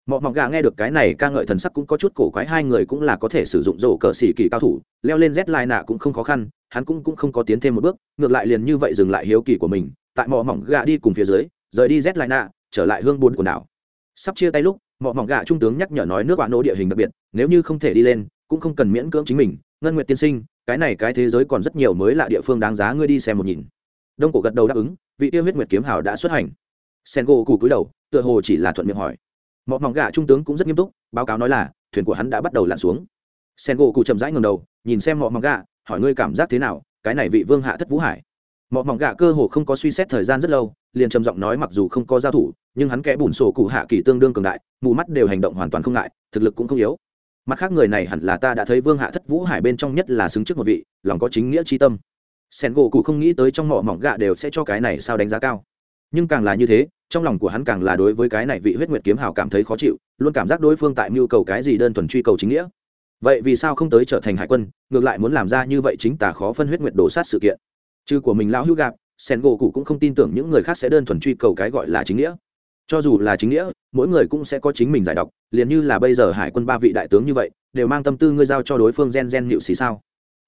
Mỏ mỏng gạ nghe được cái này, ca ngợi thần sắc cũng có chút cổ quái, hai người cũng là có thể sử dụng rổ cờ xỉ kỳ cao thủ, leo lên z lại nạ cũng không khó khăn, hắn cũng cũng không có tiến thêm một bước, ngược lại liền như vậy dừng lại hiếu kỳ của mình tại mỏ mỏng gạ đi cùng phía dưới, rời đi z lại nạ trở lại hương buồn của đảo. Sắp chia tay lúc, mỏ mỏng gạ trung tướng nhắc nhở nói nước bạn nô địa hình đặc biệt, nếu như không thể đi lên, cũng không cần miễn cưỡng chính mình. Ngân nguyệt tiên sinh, cái này cái thế giới còn rất nhiều mới lạ địa phương đáng giá ngươi đi xem một nhìn. Đông cổ gật đầu đáp ứng, vị tiêu huyết nguyệt kiếm hào đã xuất hành. Sen gỗ cù cúi đầu, tựa hồ chỉ là thuận miệng hỏi. Mỏ mỏng gạ trung tướng cũng rất nghiêm túc, báo cáo nói là, thuyền của hắn đã bắt đầu lặn xuống. Sen gỗ cụ chậm rãi ngầm đầu, nhìn xem mỏ mỏng gạ hỏi ngươi cảm giác thế nào? Cái này vị vương hạ thất vũ hải mọ mỏng gạ cơ hồ không có suy xét thời gian rất lâu, liền trầm giọng nói mặc dù không có giao thủ, nhưng hắn kẽ bùn sổ cụ hạ kỳ tương đương cường đại, mù mắt đều hành động hoàn toàn không ngại, thực lực cũng không yếu. Mặt khác người này hẳn là ta đã thấy vương hạ thất vũ hải bên trong nhất là xứng trước một vị, lòng có chính nghĩa tri tâm. Sen gỗ cụ không nghĩ tới trong mỏ mỏng gạ đều sẽ cho cái này sao đánh giá cao. Nhưng càng là như thế, trong lòng của hắn càng là đối với cái này vị huyết nguyệt kiếm hào cảm thấy khó chịu, luôn cảm giác đối phương tại mưu cầu cái gì đơn thuần truy cầu chính nghĩa. Vậy vì sao không tới trở thành hải quân, ngược lại muốn làm ra như vậy chính tả khó phân huyết nguyệt đổ sát sự kiện? Trừ của mình lão hữu gạp sen gỗ cụ cũng không tin tưởng những người khác sẽ đơn thuần truy cầu cái gọi là chính nghĩa. Cho dù là chính nghĩa, mỗi người cũng sẽ có chính mình giải độc, liền như là bây giờ hải quân ba vị đại tướng như vậy, đều mang tâm tư ngươi giao cho đối phương gen gen nhịu xì sao?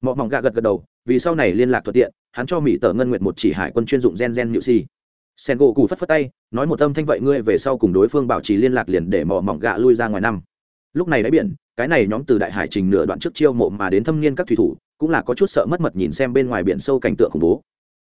Mọi mỏng gạ gật gật đầu, vì sau này liên lạc thuận tiện, hắn cho mỹ tờ ngân nguyện một chỉ hải quân chuyên dụng gen gen nhịu xì. Sen gỗ cụ phất phất tay, nói một âm thanh vậy ngươi về sau cùng đối phương bảo trì liên lạc liền để mỏ mỏng gạ lui ra ngoài năm. Lúc này đáy biển, cái này nhóm từ đại hải trình nửa đoạn trước chiêu mộ mà đến thâm niên các thủy thủ cũng là có chút sợ mất mật nhìn xem bên ngoài biển sâu cảnh tượng khủng bố.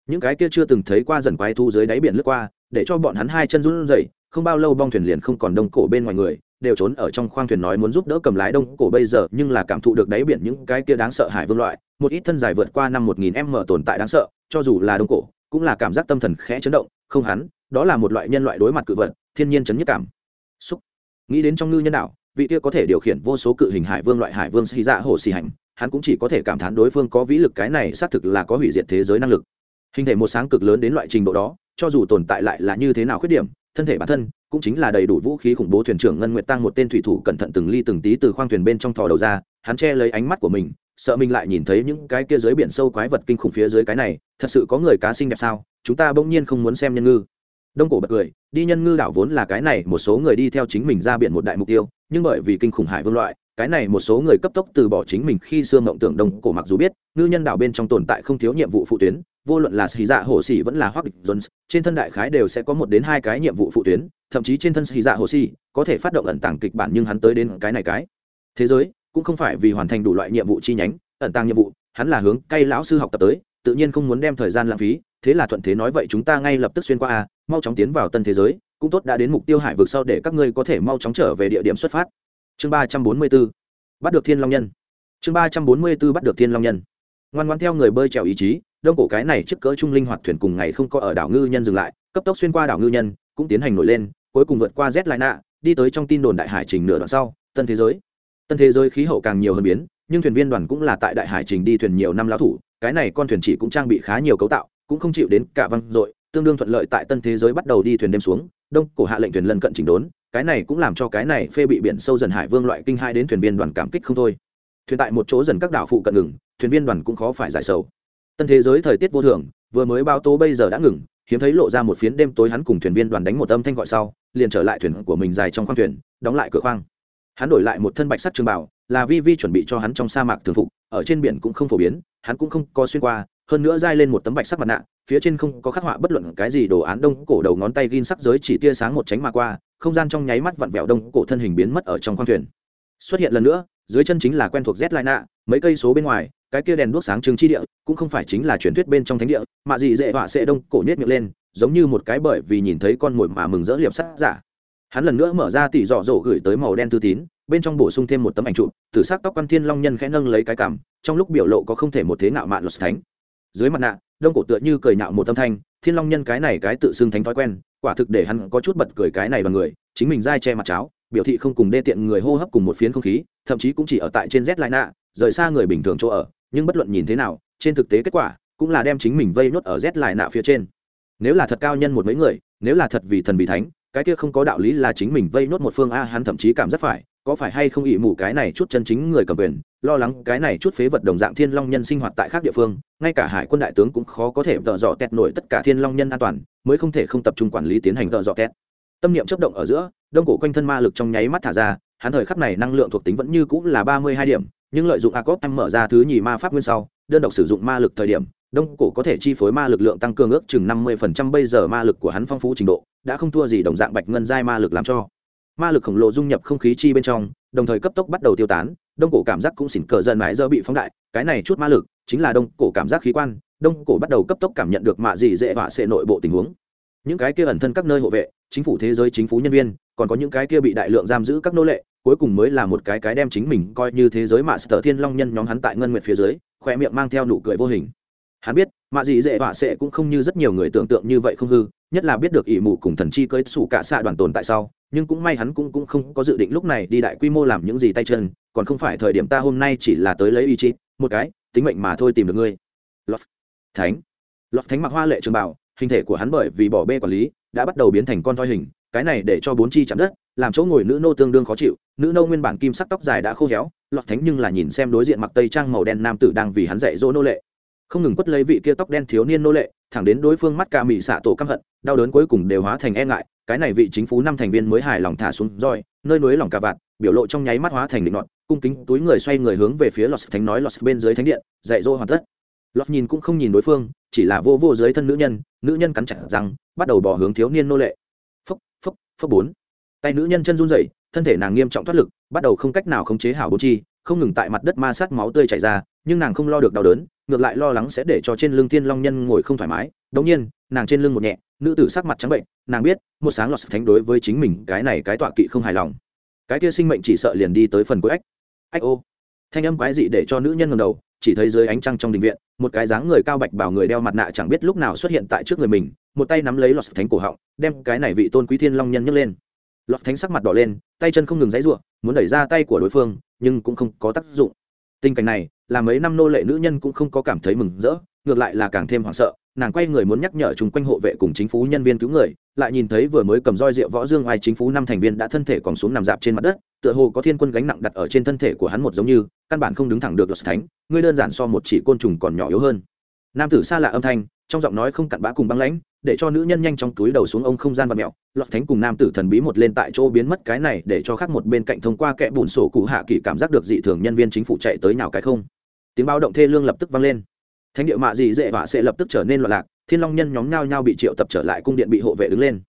Những cái kia chưa từng thấy qua dần quái thu dưới đáy biển lướt qua, để cho bọn hắn hai chân run rẩy, không bao lâu bong thuyền liền không còn đông cổ bên ngoài người, đều trốn ở trong khoang thuyền nói muốn giúp đỡ cầm lái đông cổ bây giờ, nhưng là cảm thụ được đáy biển những cái kia đáng sợ hải vương loại, một ít thân dài vượt qua năm một nghìn m tồn tại đáng sợ, cho dù là đông cổ, cũng là cảm giác tâm thần khẽ chấn động, không hắn, đó là một loại nhân loại đối mặt cự vật, thiên nhiên chấn nhất cảm. Xúc. Nghĩ đến trong ngư nhân đạo vị kia có thể điều khiển vô số cự hình hải vương loại hải vương xì dạ hồ xì hành hắn cũng chỉ có thể cảm thán đối phương có vĩ lực, cái này xác thực là có hủy diệt thế giới năng lực. Hình thể một sáng cực lớn đến loại trình độ đó, cho dù tồn tại lại là như thế nào khuyết điểm, thân thể bản thân cũng chính là đầy đủ vũ khí khủng bố thuyền trưởng ngân nguyệt tăng một tên thủy thủ cẩn thận từng ly từng tí từ khoang thuyền bên trong thò đầu ra, hắn che lấy ánh mắt của mình, sợ mình lại nhìn thấy những cái kia dưới biển sâu quái vật kinh khủng phía dưới cái này, thật sự có người cá sinh đẹp sao? Chúng ta bỗng nhiên không muốn xem nhân ngư. Đông cổ bật cười, đi nhân ngư đảo vốn là cái này, một số người đi theo chính mình ra biển một đại mục tiêu, nhưng bởi vì kinh khủng hải vương loại cái này một số người cấp tốc từ bỏ chính mình khi xưa mộng tưởng đông cổ mặc dù biết, ngư nhân đảo bên trong tồn tại không thiếu nhiệm vụ phụ tuyến, vô luận là xì dạ hồ xì vẫn là hoác địch jones trên thân đại khái đều sẽ có một đến hai cái nhiệm vụ phụ tuyến, thậm chí trên thân xì dạ hồ xì có thể phát động ẩn tàng kịch bản nhưng hắn tới đến cái này cái. Thế giới cũng không phải vì hoàn thành đủ loại nhiệm vụ chi nhánh, ẩn tàng nhiệm vụ, hắn là hướng cay lão sư học tập tới, tự nhiên không muốn đem thời gian lãng phí, thế là thuận thế nói vậy chúng ta ngay lập tức xuyên qua a, mau chóng tiến vào tân thế giới, cũng tốt đã đến mục tiêu hải vực sau để các ngươi có thể mau chóng trở về địa điểm xuất phát chương ba trăm bốn mươi b ố bắt được thiên long nhân. Chương ba trăm bốn mươi b ố bắt được thiên long nhân. Ngoan ngoan theo người bơi trèo ý chí, đông cổ cái này chiếc cỡ trung linh hoạt thuyền cùng ngày không có ở đảo ngư nhân dừng lại, cấp tốc xuyên qua đảo ngư nhân, cũng tiến hành nổi lên, cuối cùng vượt qua z lại nạ đi tới trong tin đồn đại hải trình nửa đoạn sau, tân thế giới. Tân thế giới khí hậu càng nhiều hơn biến, nhưng thuyền viên đoàn cũng là tại đại hải trình đi thuyền nhiều năm lão thủ, cái này con thuyền chỉ cũng trang bị khá nhiều cấu tạo, cũng không chịu đến cả văng dội, tương đương thuận lợi tại tân thế giới bắt đầu đi thuyền đêm xuống, đông cổ hạ lệnh thuyền lân cận chỉnh đốn cái này cũng làm cho cái này phê bị biển sâu dần hải vương loại kinh hai đến thuyền viên đoàn cảm kích không thôi. Thuyền tại một chỗ dần các đảo phụ cận ngừng, thuyền viên đoàn cũng khó phải giải sầu. Tân thế giới thời tiết vô thường, vừa mới bao tố bây giờ đã ngừng, hiếm thấy lộ ra một phiến đêm tối hắn cùng thuyền viên đoàn đánh một âm thanh gọi sau, liền trở lại thuyền của mình dài trong khoang thuyền, đóng lại cửa khoang. Hắn đổi lại một thân bạch sắt trường bảo là vi vi chuẩn bị cho hắn trong sa mạc thường phục, ở trên biển cũng không phổ biến, hắn cũng không có xuyên qua hơn nữa dai lên một tấm bạch sắc mặt nạ, phía trên không có khắc họa bất luận cái gì đồ án đông cổ đầu ngón tay gin sắc giới chỉ tia sáng một tránh mà qua, không gian trong nháy mắt vặn vẹo đông cổ thân hình biến mất ở trong khoang thuyền. Xuất hiện lần nữa, dưới chân chính là quen thuộc z lai nạ mấy cây số bên ngoài, cái kia đèn đuốc sáng trưng chi địa, cũng không phải chính là truyền thuyết bên trong thánh địa, mà gì dễ họa sẽ đông cổ nhét miệng lên, giống như một cái bởi vì nhìn thấy con mồi mà mừng rỡ liệp sắt giả. Hắn lần nữa mở ra tỉ dọ dỗ gửi tới màu đen tư tín, bên trong bổ sung thêm một tấm ảnh trụ từ s ắ c tóc quan thiên long nhân khẽ nâng lấy cái cảm trong lúc biểu lộ có không thể một thế nạo mạn luật thánh dưới mặt nạ, đông cổ tựa như cười nhạo một tâm thanh, thiên long nhân cái này cái tự xưng thánh thói quen, quả thực để hắn có chút bật cười cái này bằng người, chính mình dai che mặt cháo, biểu thị không cùng đê tiện người hô hấp cùng một phiến không khí, thậm chí cũng chỉ ở tại trên z lại nạ rời xa người bình thường chỗ ở, nhưng bất luận nhìn thế nào, trên thực tế kết quả cũng là đem chính mình vây nhốt ở z lại nạ phía trên. Nếu là thật cao nhân một mấy người, nếu là thật vì thần vì thánh, cái kia không có đạo lý là chính mình vây nhốt một phương a, hắn thậm chí cảm rất phải có phải hay không ỷ mù cái này chút chân chính người cầm quyền, lo lắng cái này chút phế vật đồng dạng thiên long nhân sinh hoạt tại khác địa phương, ngay cả hải quân đại tướng cũng khó có thể vợ dọ tẹt nổi tất cả thiên long nhân an toàn, mới không thể không tập trung quản lý tiến hành vợ dọ tẹt. Tâm niệm chấp động ở giữa, đông cổ quanh thân ma lực trong nháy mắt thả ra, hắn thời khắc này năng lượng thuộc tính vẫn như cũng là ba mươi hai điểm, nhưng lợi dụng a cốt em mở ra thứ nhì ma pháp nguyên sau, đơn độc sử dụng ma lực thời điểm, đông cổ có thể chi phối ma lực lượng tăng cường ước chừng năm mươi phần trăm, bây giờ ma lực của hắn phong phú trình độ, đã không thua gì đồng dạng bạch ngân giai ma lực làm cho ma lực khổng lồ dung nhập không khí chi bên trong, đồng thời cấp tốc bắt đầu tiêu tán, đông cổ cảm giác cũng xỉn cờ dần mãi giờ bị phóng đại, cái này chút ma lực chính là đông cổ cảm giác khí quan, đông cổ bắt đầu cấp tốc cảm nhận được mạ gì dễ vạ sệ nội bộ tình huống. Những cái kia ẩn thân các nơi hộ vệ, chính phủ thế giới chính phủ nhân viên, còn có những cái kia bị đại lượng giam giữ các nô lệ, cuối cùng mới là một cái cái đem chính mình coi như thế giới mạ sở thiên long nhân nhóm hắn tại ngân nguyệt phía dưới khoe miệng mang theo nụ cười vô hình. Hắn biết, mạ Dị dễ vạ sệ cũng không như rất nhiều người tưởng tượng như vậy không hư, nhất là biết được ỷ mụ cùng thần chi cưới sủ cả xạ đoàn tồn tại sau nhưng cũng may hắn cũng cũng không có dự định lúc này đi đại quy mô làm những gì tay chân, còn không phải thời điểm ta hôm nay chỉ là tới lấy ý chí, một cái, tính mệnh mà thôi tìm được ngươi. Lọt. Thánh. Lọt thánh mặc hoa lệ trường bảo, hình thể của hắn bởi vì bỏ bê quản lý, đã bắt đầu biến thành con thoi hình, cái này để cho bốn chi chạm đất, làm chỗ ngồi nữ nô tương đương khó chịu, nữ nô nguyên bản kim sắc tóc dài đã khô héo, lọt thánh nhưng là nhìn xem đối diện mặc tây trang màu đen nam tử đang vì hắn dạy dỗ nô lệ. Không ngừng quất lấy vị kia tóc đen thiếu niên nô lệ thẳng đến đối phương mắt ca mị xạ tổ căm hận, đau đớn cuối cùng đều hóa thành e ngại, cái này vị chính phủ năm thành viên mới hài lòng thả xuống roi, nơi núi lòng cà vạt biểu lộ trong nháy mắt hóa thành định nọt, cung kính túi người xoay người hướng về phía lọt thánh nói lọt bên dưới thánh điện, dạy dỗ hoàn tất. Lọt nhìn cũng không nhìn đối phương, chỉ là vô vô dưới thân nữ nhân nữ nhân cắn chặt răng, bắt đầu bỏ hướng thiếu niên nô lệ. Phốc phốc phốc bốn. Tay nữ nhân chân run rẩy, thân thể nàng nghiêm trọng thoát lực, bắt đầu không cách nào khống chế hảo bố chi, không ngừng tại mặt đất ma sát máu tươi chảy ra nhưng nàng không lo được đau đớn, ngược lại lo lắng sẽ để cho trên lưng thiên long nhân ngồi không thoải mái. Đống nhiên, nàng trên lưng một nhẹ, nữ tử sắc mặt trắng bệnh, nàng biết, một sáng lọt thánh đối với chính mình, cái này cái tọa kỵ không hài lòng. Cái kia sinh mệnh chỉ sợ liền đi tới phần cuối ách. Ách ô. Thanh âm quái dị để cho nữ nhân ngầm đầu, chỉ thấy dưới ánh trăng trong đình viện, một cái dáng người cao bạch bảo người đeo mặt nạ chẳng biết lúc nào xuất hiện tại trước người mình, một tay nắm lấy lọt thánh cổ họng, đem cái này vị tôn quý thiên long nhân nhấc lên. Lọt thánh sắc mặt đỏ lên, tay chân không ngừng dãy ruộng muốn đẩy ra tay của đối phương, nhưng cũng không có tác dụng. Tình cảnh này là mấy năm nô lệ nữ nhân cũng không có cảm thấy mừng rỡ, ngược lại là càng thêm hoảng sợ, nàng quay người muốn nhắc nhở chung quanh hộ vệ cùng chính phủ nhân viên cứu người, lại nhìn thấy vừa mới cầm roi rượu võ dương ai chính phủ năm thành viên đã thân thể còn xuống nằm dạp trên mặt đất, tựa hồ có thiên quân gánh nặng đặt ở trên thân thể của hắn một giống như, căn bản không đứng thẳng được lọt thánh, ngươi đơn giản so một chỉ côn trùng còn nhỏ yếu hơn. Nam tử xa lạ âm thanh, trong giọng nói không cặn bã cùng băng lãnh, để cho nữ nhân nhanh trong túi đầu xuống ông không gian và mẹo lọt thánh cùng nam tử thần bí một lên tại chỗ biến mất cái này để cho khác một bên cạnh thông qua kẽ bùn sổ cụ hạ kỳ cảm giác được dị thường nhân viên chính phủ chạy tới nào cái không tiếng báo động thê lương lập tức vang lên. Thánh địa mạ dị dễ vạ sẽ lập tức trở nên loạn lạc, thiên long nhân nhóm nhao nhao bị triệu tập trở lại cung điện bị hộ vệ đứng lên.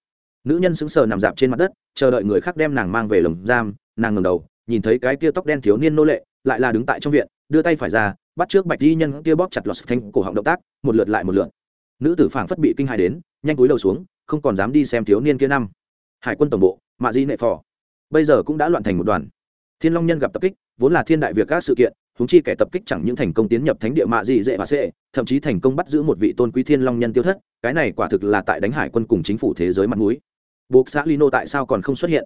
Nữ nhân sững sờ nằm dạp trên mặt đất, chờ đợi người khác đem nàng mang về lồng giam, nàng ngầm đầu, nhìn thấy cái kia tóc đen thiếu niên nô lệ, lại là đứng tại trong viện, đưa tay phải ra, bắt trước bạch di nhân kia bóp chặt lọt thanh cổ họng động tác, một lượt lại một lượt. Nữ tử phảng phất bị kinh hài đến, nhanh cúi đầu xuống, không còn dám đi xem thiếu niên kia năm. Hải quân tổng bộ, mạ di nệ phò. Bây giờ cũng đã loạn thành một đoàn. Thiên long nhân gặp tập kích, vốn là thiên đại việc các sự kiện húng chi kẻ tập kích chẳng những thành công tiến nhập thánh địa mạ dị dễ và xê thậm chí thành công bắt giữ một vị tôn quý thiên long nhân tiêu thất, cái này quả thực là tại đánh hải quân cùng chính phủ thế giới mặt mũi. buộc xã lino tại sao còn không xuất hiện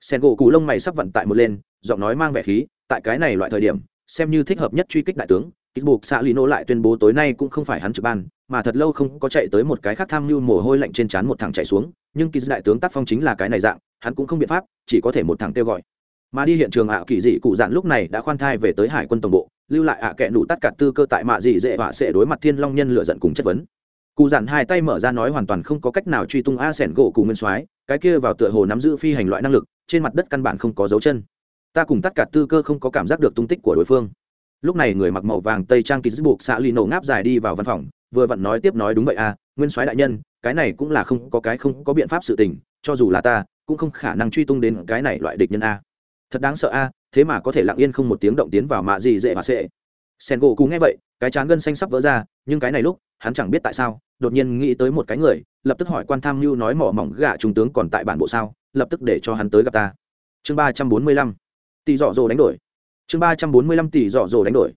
sen gỗ cù lông mày sắp vận tại một lên, giọng nói mang vẻ khí, tại cái này loại thời điểm, xem như thích hợp nhất truy kích đại tướng buộc xã lino lại tuyên bố tối nay cũng không phải hắn trực ban, mà thật lâu không có chạy tới một cái khác tham mưu mồ hôi lạnh trên trán một thằng chạy xuống, nhưng kỳ đại tướng tác phong chính là cái này dạng, hắn cũng không biện pháp, chỉ có thể một thằng kêu gọi mà đi hiện trường ạ, kỳ dị cụ dạn lúc này đã khoan thai về tới hải quân tổng bộ, lưu lại ạ à kệ nụ tắt cả tư cơ tại mạ dị dễ vạ sẽ đối mặt thiên long nhân lựa giận cùng chất vấn. Cụ dạn hai tay mở ra nói hoàn toàn không có cách nào truy tung a sẻn gỗ cụ nguyên soái, cái kia vào tựa hồ nắm giữ phi hành loại năng lực, trên mặt đất căn bản không có dấu chân. Ta cùng tất cả tư cơ không có cảm giác được tung tích của đối phương. Lúc này người mặc màu vàng tây trang kýt buộc xạ lì nổ ngáp dài đi vào văn phòng, vừa vặn nói tiếp nói đúng vậy à nguyên soái đại nhân, cái này cũng là không có cái không có biện pháp sự tình, cho dù là ta, cũng không khả năng truy tung đến cái này loại địch nhân a thật đáng sợ a, thế mà có thể lặng yên không một tiếng động tiến vào mạ gì dễ mà sệ. Sen gỗ cú nghe vậy, cái chán gân xanh sắp vỡ ra, nhưng cái này lúc, hắn chẳng biết tại sao, đột nhiên nghĩ tới một cái người, lập tức hỏi quan tham mưu nói mỏ mỏng gạ trung tướng còn tại bản bộ sao, lập tức để cho hắn tới gặp ta. Chương ba trăm bốn mươi lăm, tỷ dọ dồ đánh đổi. Chương ba trăm bốn mươi lăm, tỷ dọ dồ đánh đổi.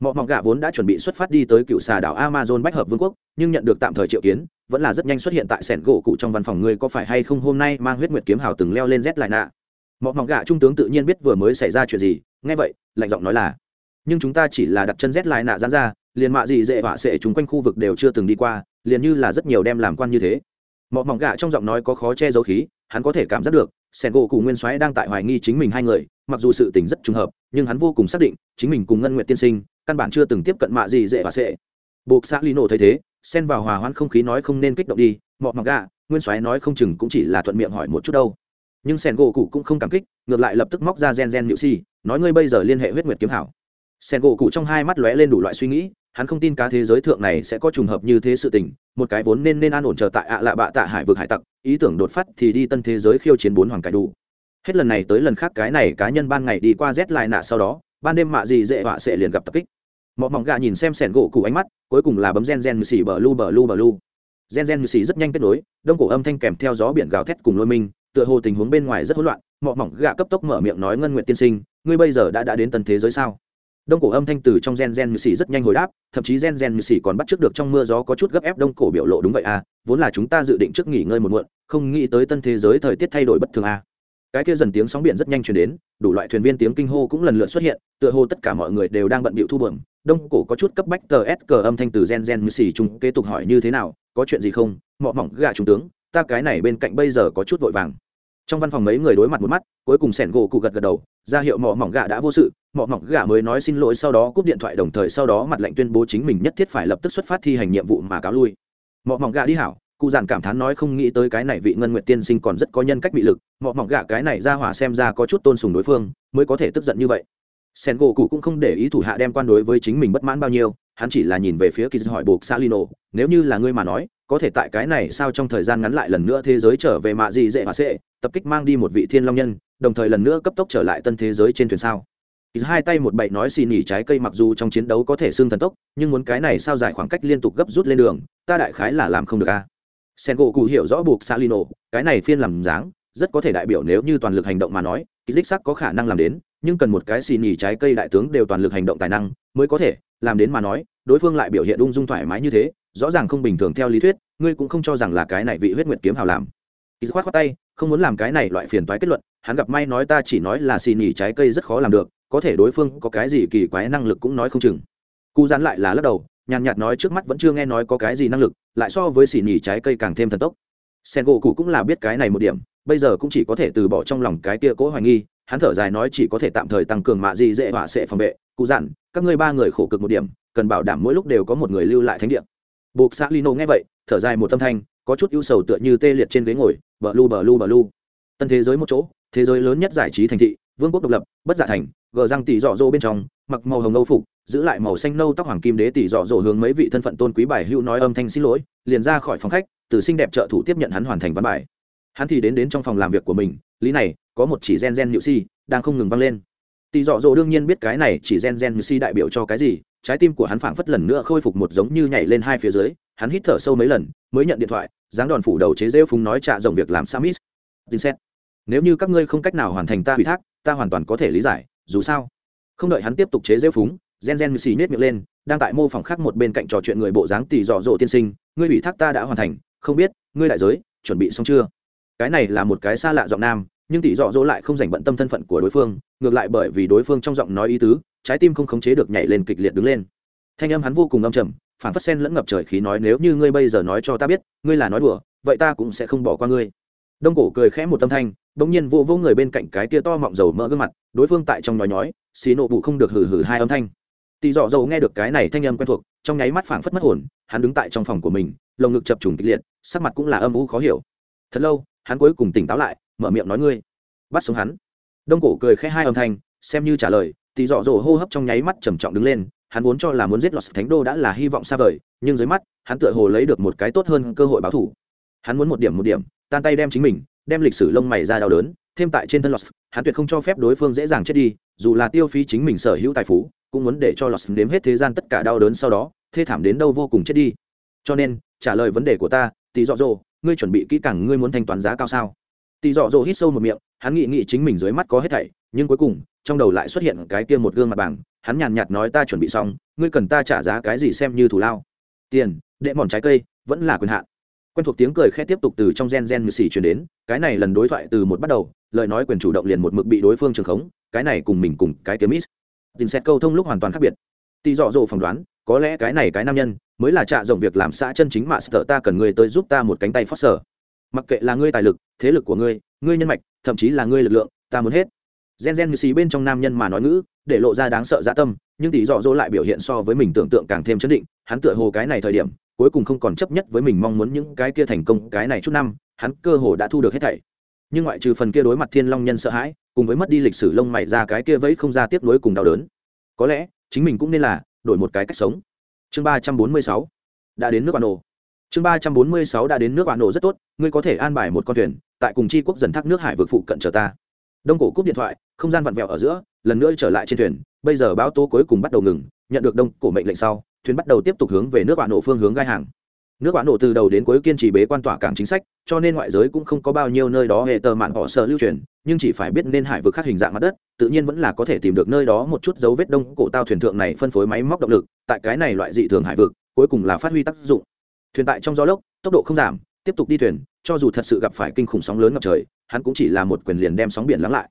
Mỏ mỏng gạ vốn đã chuẩn bị xuất phát đi tới cựu xà đảo amazon bách hợp vương quốc, nhưng nhận được tạm thời triệu kiến, vẫn là rất nhanh xuất hiện tại sẻn gỗ cụ trong văn phòng. Ngươi có phải hay không hôm nay mang huyết nguyệt kiếm hào từng leo lên rét lại nạ? Mọi mỏng gạ trung tướng tự nhiên biết vừa mới xảy ra chuyện gì, nghe vậy, lạnh giọng nói là, nhưng chúng ta chỉ là đặt chân rét lại nạ dán ra, liền mạ gì dễ vạ sệ chúng quanh khu vực đều chưa từng đi qua, liền như là rất nhiều đem làm quan như thế. Mọi mỏng gạ trong giọng nói có khó che giấu khí, hắn có thể cảm giác được sẻn gỗ cụ nguyên soái đang tại hoài nghi chính mình hai người, mặc dù sự tình rất trùng hợp, nhưng hắn vô cùng xác định, chính mình cùng ngân nguyện tiên sinh, căn bản chưa từng tiếp cận mạ gì dễ và sệ buộc xã lino thấy thế, xen vào hòa hoãn không khí nói không nên kích động đi, mọ mỏng gạ, nguyên soái nói không chừng cũng chỉ là thuận miệng hỏi một chút đâu nhưng sen gỗ cụ cũng không cảm kích, ngược lại lập tức móc ra gen gen nhự si, nói ngươi bây giờ liên hệ huyết nguyệt kiếm hảo. Sen gỗ cụ trong hai mắt lóe lên đủ loại suy nghĩ, hắn không tin cá thế giới thượng này sẽ có trùng hợp như thế sự tình, một cái vốn nên nên an ổn chờ tại ạ lạ bạ tạ hải vực hải tặc, ý tưởng đột phát thì đi tân thế giới khiêu chiến bốn hoàng cải đủ. Hết lần này tới lần khác cái này cá nhân ban ngày đi qua rét lại nạ sau đó, ban đêm mạ gì dễ họa sẽ liền gặp tập kích. Mọi mỏng gà nhìn xem sẻn gỗ cụ ánh mắt, cuối cùng là bấm gen gen mười xì bờ lu bờ lu bờ lu. Gen gen mười xì rất nhanh kết nối, đông cổ âm thanh kèm theo gió biển gào thét cùng lôi minh tựa hồ tình huống bên ngoài rất hỗn loạn, mọ mỏng gạ cấp tốc mở miệng nói ngân nguyện tiên sinh, ngươi bây giờ đã đã đến tần thế giới sao? Đông cổ âm thanh từ trong gen gen như xì rất nhanh hồi đáp, thậm chí gen gen như xì còn bắt trước được trong mưa gió có chút gấp ép đông cổ biểu lộ đúng vậy à vốn là chúng ta dự định trước nghỉ ngơi một muộn, không nghĩ tới tân thế giới thời tiết thay đổi bất thường à. Cái kia dần tiếng sóng biển rất nhanh chuyển đến, đủ loại thuyền viên tiếng kinh hô cũng lần lượt xuất hiện, tựa hồ tất cả mọi người đều đang bận bịu thu bờm đông cổ có chút cấp bách tờ s cờ âm thanh từ gen gen như xì chúng kế tục hỏi như thế nào, có chuyện gì không? Mọ mỏng gạ trung tướng, ta cái này bên cạnh bây giờ có chút vội vàng trong văn phòng mấy người đối mặt một mắt, cuối cùng sẻn gỗ cụ gật gật đầu, ra hiệu mỏ mỏng gà đã vô sự. Mỏ mỏng gà mới nói xin lỗi sau đó cúp điện thoại đồng thời sau đó mặt lệnh tuyên bố chính mình nhất thiết phải lập tức xuất phát thi hành nhiệm vụ mà cáo lui. Mỏ mỏng gà đi hảo, cụ giản cảm thán nói không nghĩ tới cái này vị ngân nguyệt tiên sinh còn rất có nhân cách bị lực. Mỏ mỏng gà cái này ra hỏa xem ra có chút tôn sùng đối phương, mới có thể tức giận như vậy. Sẻn gỗ cụ cũng không để ý thủ hạ đem quan đối với chính mình bất mãn bao nhiêu hắn chỉ là nhìn về phía kỳ hỏi buộc salino, nếu như là ngươi mà nói, có thể tại cái này sao trong thời gian ngắn lại lần nữa thế giới trở về mạ gì dễ mà sẽ, tập kích mang đi một vị thiên long nhân, đồng thời lần nữa cấp tốc trở lại tân thế giới trên thuyền sao? Hai tay một bậy nói xì nỉ trái cây mặc dù trong chiến đấu có thể xương thần tốc, nhưng muốn cái này sao dài khoảng cách liên tục gấp rút lên đường, ta đại khái là làm không được a. Sen gỗ cụ hiểu rõ buộc salino, cái này phiên làm dáng, rất có thể đại biểu nếu như toàn lực hành động mà nói kỳ đích sắc có khả năng làm đến, nhưng cần một cái xì nỉ trái cây đại tướng đều toàn lực hành động tài năng mới có thể, làm đến mà nói, đối phương lại biểu hiện ung dung thoải mái như thế, rõ ràng không bình thường theo lý thuyết, ngươi cũng không cho rằng là cái này vị huyết nguyệt kiếm hào làm. Ít khoát khoát tay, không muốn làm cái này loại phiền toái kết luận, hắn gặp may nói ta chỉ nói là xì nhỉ trái cây rất khó làm được, có thể đối phương có cái gì kỳ quái năng lực cũng nói không chừng. Cụ dán lại là lắc đầu, nhàn nhạt nói trước mắt vẫn chưa nghe nói có cái gì năng lực, lại so với xì nhỉ trái cây càng thêm thần tốc. Sen gỗ cụ cũng là biết cái này một điểm, bây giờ cũng chỉ có thể từ bỏ trong lòng cái kia cố hoài nghi, hắn thở dài nói chỉ có thể tạm thời tăng cường mạ gì dễ họa sẽ phòng vệ cụ dặn, các ngươi ba người khổ cực một điểm, cần bảo đảm mỗi lúc đều có một người lưu lại thánh địa. Buộc xã lino nghe vậy, thở dài một tâm thanh, có chút ưu sầu tựa như tê liệt trên ghế ngồi, bờ lu bờ lu bờ lu. Tân thế giới một chỗ, thế giới lớn nhất giải trí thành thị, vương quốc độc lập, bất giả thành, gờ răng tỷ dọ dỗ bên trong, mặc màu hồng âu phục, giữ lại màu xanh nâu tóc hoàng kim đế tỷ dọ dỗ hướng mấy vị thân phận tôn quý bài hữu nói âm thanh xin lỗi, liền ra khỏi phòng khách, từ xinh đẹp trợ thủ tiếp nhận hắn hoàn thành văn bài. Hắn thì đến đến trong phòng làm việc của mình, lý này, có một chỉ gen gen nhự si, đang không ngừng vang lên tỷ dọ dỗ đương nhiên biết cái này chỉ gen gen như si đại biểu cho cái gì, trái tim của hắn phảng phất lần nữa khôi phục một giống như nhảy lên hai phía dưới, hắn hít thở sâu mấy lần, mới nhận điện thoại, dáng đòn phủ đầu chế rêu phúng nói trả rộng việc làm samis. Tin xét. Nếu như các ngươi không cách nào hoàn thành ta ủy thác, ta hoàn toàn có thể lý giải, dù sao. Không đợi hắn tiếp tục chế rêu phúng, gen gen si nết miệng lên, đang tại mô phỏng khác một bên cạnh trò chuyện người bộ dáng tỷ dọ dỗ tiên sinh, ngươi ủy thác ta đã hoàn thành, không biết, ngươi đại giới, chuẩn bị xong chưa? Cái này là một cái xa lạ giọng nam nhưng tỷ dọ dỗ lại không dành bận tâm thân phận của đối phương, ngược lại bởi vì đối phương trong giọng nói ý tứ, trái tim không khống chế được nhảy lên kịch liệt đứng lên. Thanh âm hắn vô cùng âm trầm, phản phất sen lẫn ngập trời khí nói nếu như ngươi bây giờ nói cho ta biết, ngươi là nói đùa, vậy ta cũng sẽ không bỏ qua ngươi. Đông cổ cười khẽ một tâm thanh, bỗng nhiên vô vô người bên cạnh cái tia to mọng dầu mỡ gương mặt, đối phương tại trong nói nhói xì nộ bụ không được hử hử hai âm thanh. Tỳ dọ dầu nghe được cái này thanh âm quen thuộc, trong nháy mắt phảng phất mất hồn, hắn đứng tại trong phòng của mình, lồng ngực chập trùng kịch liệt, sắc mặt cũng là âm u khó hiểu. Thật lâu, hắn cuối cùng tỉnh táo lại mở miệng nói ngươi. Bắt sống hắn. Đông cổ cười khẽ hai âm thanh, xem như trả lời tỷ dọ dỗ hô hấp trong nháy mắt trầm trọng đứng lên, hắn vốn cho là muốn giết lọt thánh đô đã là hy vọng xa vời, nhưng dưới mắt, hắn tựa hồ lấy được một cái tốt hơn cơ hội báo thủ hắn muốn một điểm một điểm, tan tay đem chính mình, đem lịch sử lông mày ra đau đớn, thêm tại trên thân lọt hắn tuyệt không cho phép đối phương dễ dàng chết đi, dù là tiêu phí chính mình sở hữu tài phú, cũng muốn để cho lọt nếm hết thế gian tất cả đau đớn sau đó, thê thảm đến đâu vô cùng chết đi. Cho nên, trả lời vấn đề của ta tỷ dọ dỗ, ngươi chuẩn bị kỹ càng ngươi muốn thanh toán giá cao sao? Tỷ dọ dỗ hít sâu một miệng, hắn nghĩ nghĩ chính mình dưới mắt có hết thảy, nhưng cuối cùng, trong đầu lại xuất hiện cái kia một gương mặt bảng hắn nhàn nhạt nói ta chuẩn bị xong, ngươi cần ta trả giá cái gì xem như thủ lao. Tiền, đệ mòn trái cây, vẫn là quyền hạn. Quen thuộc tiếng cười khẽ tiếp tục từ trong gen gen như xì truyền đến, cái này lần đối thoại từ một bắt đầu, lời nói quyền chủ động liền một mực bị đối phương trường khống, cái này cùng mình cùng cái kiếm miss. Tình xét câu thông lúc hoàn toàn khác biệt. Tỷ dọ dỗ phỏng đoán, có lẽ cái này cái nam nhân, mới là trạ rộng việc làm xã chân chính mạ sợ ta cần ngươi tới giúp ta một cánh tay phát sở mặc kệ là ngươi tài lực, thế lực của ngươi ngươi nhân mạch, thậm chí là ngươi lực lượng, ta muốn hết. Gen gen như xì bên trong nam nhân mà nói ngữ, để lộ ra đáng sợ dã tâm, nhưng tỷ dọ dỗ lại biểu hiện so với mình tưởng tượng càng thêm chấn định, hắn tựa hồ cái này thời điểm, cuối cùng không còn chấp nhất với mình mong muốn những cái kia thành công, cái này chút năm, hắn cơ hồ đã thu được hết thảy. Nhưng ngoại trừ phần kia đối mặt thiên long nhân sợ hãi, cùng với mất đi lịch sử lông mày ra cái kia vẫy không ra tiếp nối cùng đau đớn. Có lẽ, chính mình cũng nên là đổi một cái cách sống. Chương ba trăm bốn mươi sáu. Đã đến nước bà nổ chương ba trăm bốn mươi sáu đã đến nước bạn nổ rất tốt, ngươi có thể an bài một con thuyền, tại cùng tri quốc dần thác nước hải vượt phụ cận chờ ta. Đông cổ cúp điện thoại, không gian vặn vẹo ở giữa, lần nữa trở lại trên thuyền, bây giờ báo tố cuối cùng bắt đầu ngừng, nhận được đông cổ mệnh lệnh sau, thuyền bắt đầu tiếp tục hướng về nước bạn nổ phương hướng gai hàng. Nước bạn nổ từ đầu đến cuối kiên trì bế quan tỏa cảng chính sách, cho nên ngoại giới cũng không có bao nhiêu nơi đó hệ tờ mạn họ sợ lưu truyền, nhưng chỉ phải biết nên hải vực khác hình dạng mặt đất, tự nhiên vẫn là có thể tìm được nơi đó một chút dấu vết đông cổ tao thuyền thượng này phân phối máy móc động lực, tại cái này loại dị thường hải vực, cuối cùng là phát huy tác dụng thuyền tại trong gió lốc, tốc độ không giảm, tiếp tục đi thuyền, cho dù thật sự gặp phải kinh khủng sóng lớn ngập trời, hắn cũng chỉ là một quyền liền đem sóng biển lắng lại.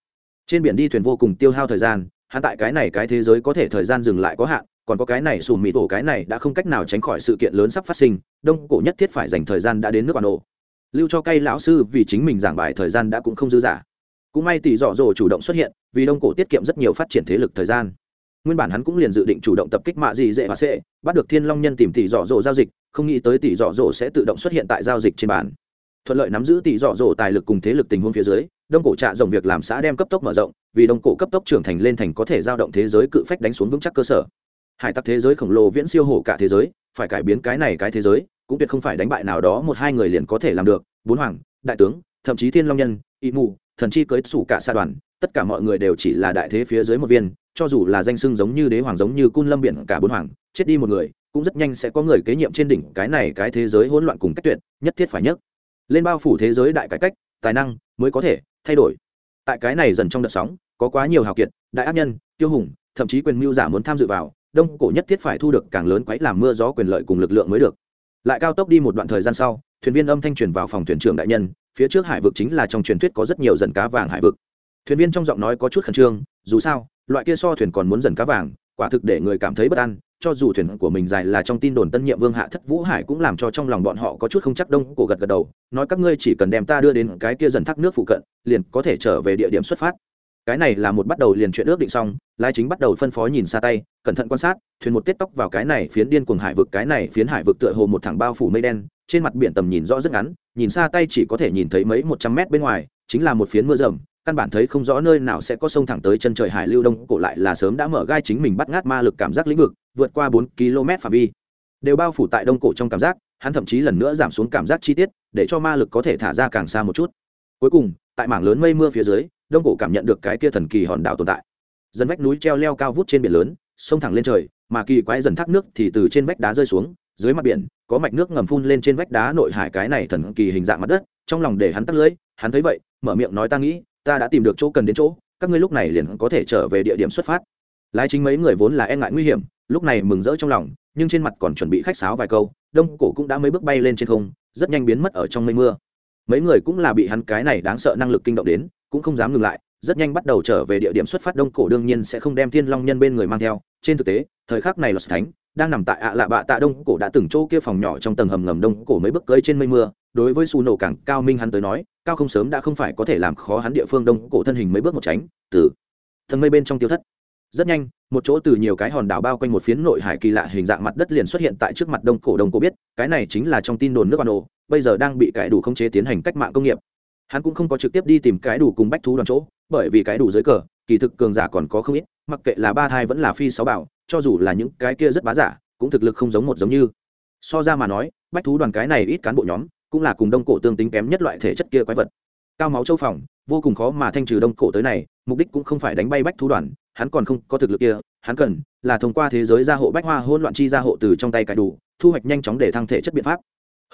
Trên biển đi thuyền vô cùng tiêu hao thời gian, hắn tại cái này cái thế giới có thể thời gian dừng lại có hạn, còn có cái này xù mịt ổ cái này đã không cách nào tránh khỏi sự kiện lớn sắp phát sinh, đông cổ nhất thiết phải dành thời gian đã đến nước bản đồ lưu cho cây lão sư vì chính mình giảng bài thời gian đã cũng không dư giả cũng may tỷ dọ dỗ chủ động xuất hiện, vì đông cổ tiết kiệm rất nhiều phát triển thế lực thời gian nguyên bản hắn cũng liền dự định chủ động tập kích mạ gì dễ và sẽ bắt được thiên long nhân tìm tỷ dọ dỗ giao dịch, không nghĩ tới tỷ dọ dỗ sẽ tự động xuất hiện tại giao dịch trên bàn. Thuận lợi nắm giữ tỷ dọ dỗ tài lực cùng thế lực tình huống phía dưới, đông cổ trạ rộng việc làm xã đem cấp tốc mở rộng, vì đông cổ cấp tốc trưởng thành lên thành có thể giao động thế giới cự phách đánh xuống vững chắc cơ sở. Hải tặc thế giới khổng lồ viễn siêu hổ cả thế giới, phải cải biến cái này cái thế giới, cũng tuyệt không phải đánh bại nào đó một hai người liền có thể làm được, bốn hoàng, đại tướng, thậm chí thiên long nhân y mù, thần chi cưới sủ cả sa đoàn, tất cả mọi người đều chỉ là đại thế phía dưới một viên cho dù là danh xưng giống như đế hoàng giống như cun lâm biển cả bốn hoàng, chết đi một người, cũng rất nhanh sẽ có người kế nhiệm trên đỉnh cái này cái thế giới hỗn loạn cùng cách tuyệt, nhất thiết phải nhất lên bao phủ thế giới đại cải cách, tài năng mới có thể thay đổi. Tại cái này dần trong đợt sóng, có quá nhiều hào kiệt, đại ác nhân, tiêu hùng, thậm chí quyền mưu giả muốn tham dự vào, đông cổ nhất thiết phải thu được càng lớn quấy làm mưa gió quyền lợi cùng lực lượng mới được. Lại cao tốc đi một đoạn thời gian sau, thuyền viên âm thanh truyền vào phòng thuyền trưởng đại nhân, phía trước hải vực chính là trong truyền thuyết có rất nhiều dần cá vàng hải vực. Thuyền viên trong giọng nói có chút khẩn trương, dù sao loại kia so thuyền còn muốn dần cá vàng, quả thực để người cảm thấy bất an, cho dù thuyền của mình dài là trong tin đồn tân nhiệm vương hạ thất vũ hải cũng làm cho trong lòng bọn họ có chút không chắc đông, cổ gật gật đầu, nói các ngươi chỉ cần đem ta đưa đến cái kia dần thác nước phụ cận, liền có thể trở về địa điểm xuất phát. Cái này là một bắt đầu liền chuyện ước định xong, lái chính bắt đầu phân phó nhìn xa tay, cẩn thận quan sát, thuyền một tết tóc vào cái này phiến điên cuồng hải vực, cái này phiến hải vực tựa hồ một thẳng bao phủ mây đen, trên mặt biển tầm nhìn rõ rất ngắn, nhìn xa tay chỉ có thể nhìn thấy mấy một trăm mét bên ngoài, chính là một phiến mưa rầm căn bản thấy không rõ nơi nào sẽ có sông thẳng tới chân trời hải lưu đông, cổ lại là sớm đã mở gai chính mình bắt ngát ma lực cảm giác lĩnh vực, vượt qua bốn km phạm vi. Đều bao phủ tại đông cổ trong cảm giác, hắn thậm chí lần nữa giảm xuống cảm giác chi tiết, để cho ma lực có thể thả ra càng xa một chút. Cuối cùng, tại mảng lớn mây mưa phía dưới, đông cổ cảm nhận được cái kia thần kỳ hòn đảo tồn tại. Dần vách núi treo leo cao vút trên biển lớn, sông thẳng lên trời, mà kỳ quái dần thác nước thì từ trên vách đá rơi xuống, dưới mặt biển, có mạch nước ngầm phun lên trên vách đá nội hải cái này thần kỳ hình dạng mặt đất, trong lòng để hắn tắt lưỡi, hắn thấy vậy, mở miệng nói ta nghĩ ta đã tìm được chỗ cần đến chỗ, các ngươi lúc này liền có thể trở về địa điểm xuất phát. Lái chính mấy người vốn là e ngại nguy hiểm, lúc này mừng rỡ trong lòng, nhưng trên mặt còn chuẩn bị khách sáo vài câu, đông cổ cũng đã mấy bước bay lên trên không, rất nhanh biến mất ở trong mây mưa. Mấy người cũng là bị hắn cái này đáng sợ năng lực kinh động đến, cũng không dám ngừng lại, rất nhanh bắt đầu trở về địa điểm xuất phát. Đông cổ đương nhiên sẽ không đem thiên long nhân bên người mang theo. Trên thực tế, thời khắc này là thánh đang nằm tại ạ lạ bạ tạ đông cổ đã từng chỗ kia phòng nhỏ trong tầng hầm ngầm đông cổ mấy bước cưới trên mây mưa. Đối với xù nổ càng cao minh hắn tới nói cao không sớm đã không phải có thể làm khó hắn địa phương đông cổ thân hình mấy bước một tránh, từ thần mây bên trong tiêu thất. Rất nhanh, một chỗ từ nhiều cái hòn đảo bao quanh một phiến nội hải kỳ lạ hình dạng mặt đất liền xuất hiện tại trước mặt đông cổ đông cổ biết, cái này chính là trong tin đồn nước ban ổ bây giờ đang bị cái đủ khống chế tiến hành cách mạng công nghiệp. Hắn cũng không có trực tiếp đi tìm cái đủ cùng bách thú đoàn chỗ, bởi vì cái đủ dưới cờ, kỳ thực cường giả còn có không ít, mặc kệ là ba thai vẫn là phi sáu bảo, cho dù là những cái kia rất bá giả, cũng thực lực không giống một giống như. So ra mà nói, bách thú đoàn cái này ít cán bộ nhóm cũng là cùng đông cổ tương tính kém nhất loại thể chất kia quái vật. Cao máu châu phòng, vô cùng khó mà thanh trừ đông cổ tới này, mục đích cũng không phải đánh bay bách thú đoàn, hắn còn không có thực lực kia, hắn cần là thông qua thế giới gia hộ bách hoa hôn loạn chi gia hộ từ trong tay cải đủ, thu hoạch nhanh chóng để thăng thể chất biện pháp.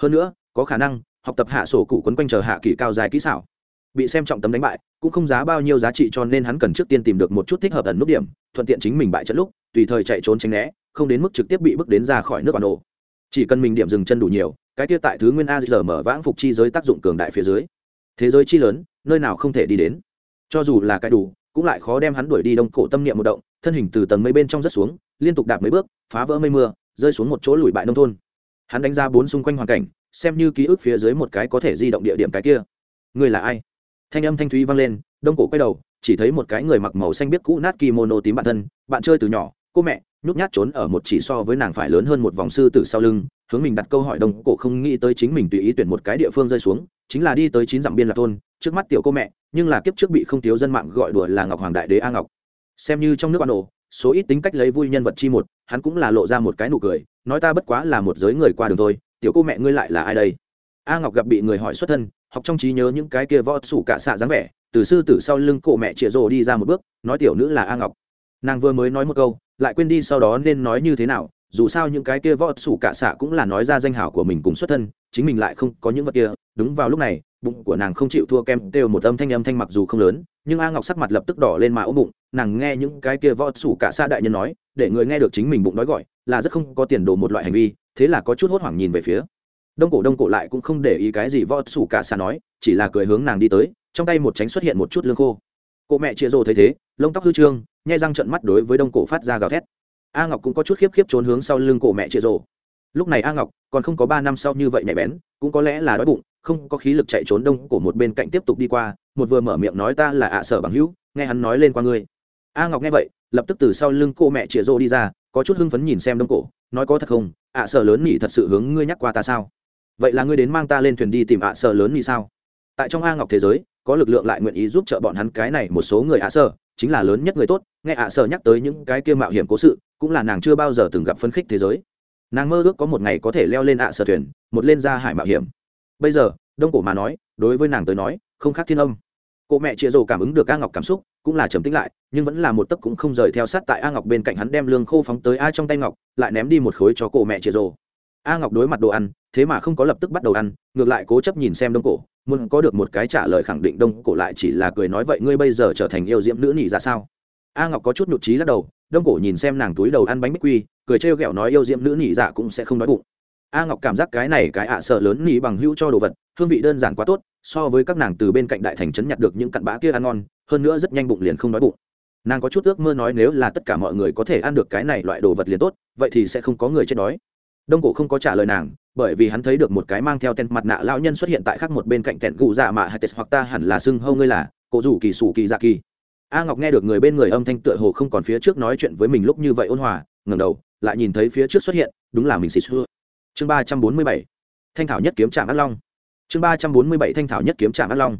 Hơn nữa, có khả năng, học tập hạ sổ cụ quấn quanh chờ hạ kỳ cao dài kỹ xảo. Bị xem trọng tấm đánh bại, cũng không giá bao nhiêu giá trị cho nên hắn cần trước tiên tìm được một chút thích hợp ẩn nút điểm, thuận tiện chính mình bại trận lúc, tùy thời chạy trốn tránh né, không đến mức trực tiếp bị bước đến ra khỏi nước bản đồ chỉ cần mình điểm dừng chân đủ nhiều cái kia tại thứ nguyên a giờ mở vãng phục chi giới tác dụng cường đại phía dưới. Thế giới chi lớn, nơi nào không thể đi đến. Cho dù là cái đủ, cũng lại khó đem hắn đuổi đi đông cổ tâm niệm một động, thân hình từ tầng mây bên trong rất xuống, liên tục đạp mấy bước, phá vỡ mây mưa, rơi xuống một chỗ lùi bại nông thôn. Hắn đánh ra bốn xung quanh hoàn cảnh, xem như ký ức phía dưới một cái có thể di động địa điểm cái kia. Người là ai? Thanh âm thanh thúy vang lên, đông cổ quay đầu, chỉ thấy một cái người mặc màu xanh biết cũ nát kimono tím bản thân, bạn chơi từ nhỏ, cô mẹ, nhút nhát trốn ở một chỉ so với nàng phải lớn hơn một vòng sư tử sau lưng hướng mình đặt câu hỏi đồng cổ không nghĩ tới chính mình tùy ý tuyển một cái địa phương rơi xuống, chính là đi tới chín dặm biên lạc thôn, trước mắt tiểu cô mẹ, nhưng là kiếp trước bị không thiếu dân mạng gọi đùa là ngọc hoàng đại đế a ngọc. Xem như trong nước ban đồ số ít tính cách lấy vui nhân vật chi một, hắn cũng là lộ ra một cái nụ cười, nói ta bất quá là một giới người qua đường thôi, tiểu cô mẹ ngươi lại là ai đây? A ngọc gặp bị người hỏi xuất thân, học trong trí nhớ những cái kia võ sủ cả xạ dáng vẻ, từ sư tử sau lưng cổ mẹ chịa rồ đi ra một bước, nói tiểu nữ là a ngọc. Nàng vừa mới nói một câu, lại quên đi sau đó nên nói như thế nào dù sao những cái kia võ sủ cả xạ cũng là nói ra danh hảo của mình cùng xuất thân, chính mình lại không có những vật kia. Đúng vào lúc này, bụng của nàng không chịu thua kem đều một âm thanh âm thanh mặc dù không lớn, nhưng a ngọc sắc mặt lập tức đỏ lên mà ôm bụng, nàng nghe những cái kia võ sủ cả xạ đại nhân nói, để người nghe được chính mình bụng nói gọi, là rất không có tiền đồ một loại hành vi, thế là có chút hốt hoảng nhìn về phía. Đông cổ đông cổ lại cũng không để ý cái gì võ sủ cả xạ nói, chỉ là cười hướng nàng đi tới, trong tay một tránh xuất hiện một chút lương khô. Cô mẹ chia rồ thấy thế, lông tóc hư trương, nhai răng trận mắt đối với đông cổ phát ra gào thét a ngọc cũng có chút khiếp khiếp trốn hướng sau lưng cổ mẹ chịa rồ lúc này a ngọc còn không có ba năm sau như vậy nhạy bén, cũng có lẽ là đói bụng, không có khí lực chạy trốn đông cổ một bên cạnh tiếp tục đi qua, một vừa mở miệng nói ta là ạ sở bằng hữu, nghe hắn nói lên qua ngươi. A ngọc nghe vậy, lập tức từ sau lưng cô mẹ chịa rô đi ra, có chút hưng phấn nhìn xem đông cổ, nói có thật không, ạ sở lớn nhỉ thật sự hướng ngươi nhắc qua ta sao? Vậy là ngươi đến mang ta lên thuyền đi tìm ạ sở lớn nhỉ sao? Tại trong a ngọc thế giới, có lực lượng lại nguyện ý giúp trợ bọn hắn cái này một số người ạ sở, chính là lớn nhất người tốt, nghe ạ sở nhắc tới những cái kia mạo hiểm cố sự cũng là nàng chưa bao giờ từng gặp phân khích thế giới. Nàng mơ ước có một ngày có thể leo lên ạ sở thuyền, một lên ra hải mạo hiểm. Bây giờ, đông cổ mà nói, đối với nàng tới nói, không khác thiên âm. Cô mẹ chia rồ cảm ứng được a ngọc cảm xúc, cũng là trầm tính lại, nhưng vẫn là một tấc cũng không rời theo sát tại a ngọc bên cạnh hắn đem lương khô phóng tới a trong tay ngọc, lại ném đi một khối cho cô mẹ chia rồ a ngọc đối mặt đồ ăn, thế mà không có lập tức bắt đầu ăn, ngược lại cố chấp nhìn xem đông cổ, muốn có được một cái trả lời khẳng định đông cổ lại chỉ là cười nói vậy ngươi bây giờ trở thành yêu diễm nữ nhị ra sao? A ngọc có chút nhụt trí lắc đầu đông cổ nhìn xem nàng túi đầu ăn bánh bích quy, cười trêu ghẹo nói yêu diễm nữ nhị dạ cũng sẽ không đói bụng. A ngọc cảm giác cái này cái ạ sợ lớn nhị bằng hữu cho đồ vật, hương vị đơn giản quá tốt, so với các nàng từ bên cạnh đại thành trấn nhặt được những cặn bã kia ăn ngon, hơn nữa rất nhanh bụng liền không đói bụng. Nàng có chút ước mơ nói nếu là tất cả mọi người có thể ăn được cái này loại đồ vật liền tốt, vậy thì sẽ không có người chết đói. Đông cổ không có trả lời nàng, bởi vì hắn thấy được một cái mang theo tên mặt nạ lão nhân xuất hiện tại khác một bên cạnh tẹn cụ dạ mạ hay tes hoặc ta hẳn là xưng hâu ngươi là, cổ rủ kỳ sủ kỳ dạ kỳ a ngọc nghe được người bên người âm thanh tựa hồ không còn phía trước nói chuyện với mình lúc như vậy ôn hòa, ngẩng đầu, lại nhìn thấy phía trước xuất hiện, đúng là mình xịt xưa chương ba trăm bốn mươi bảy, thanh thảo nhất kiếm trạm ác long. Chương ba trăm bốn mươi bảy, thanh thảo nhất kiếm trạm ác long.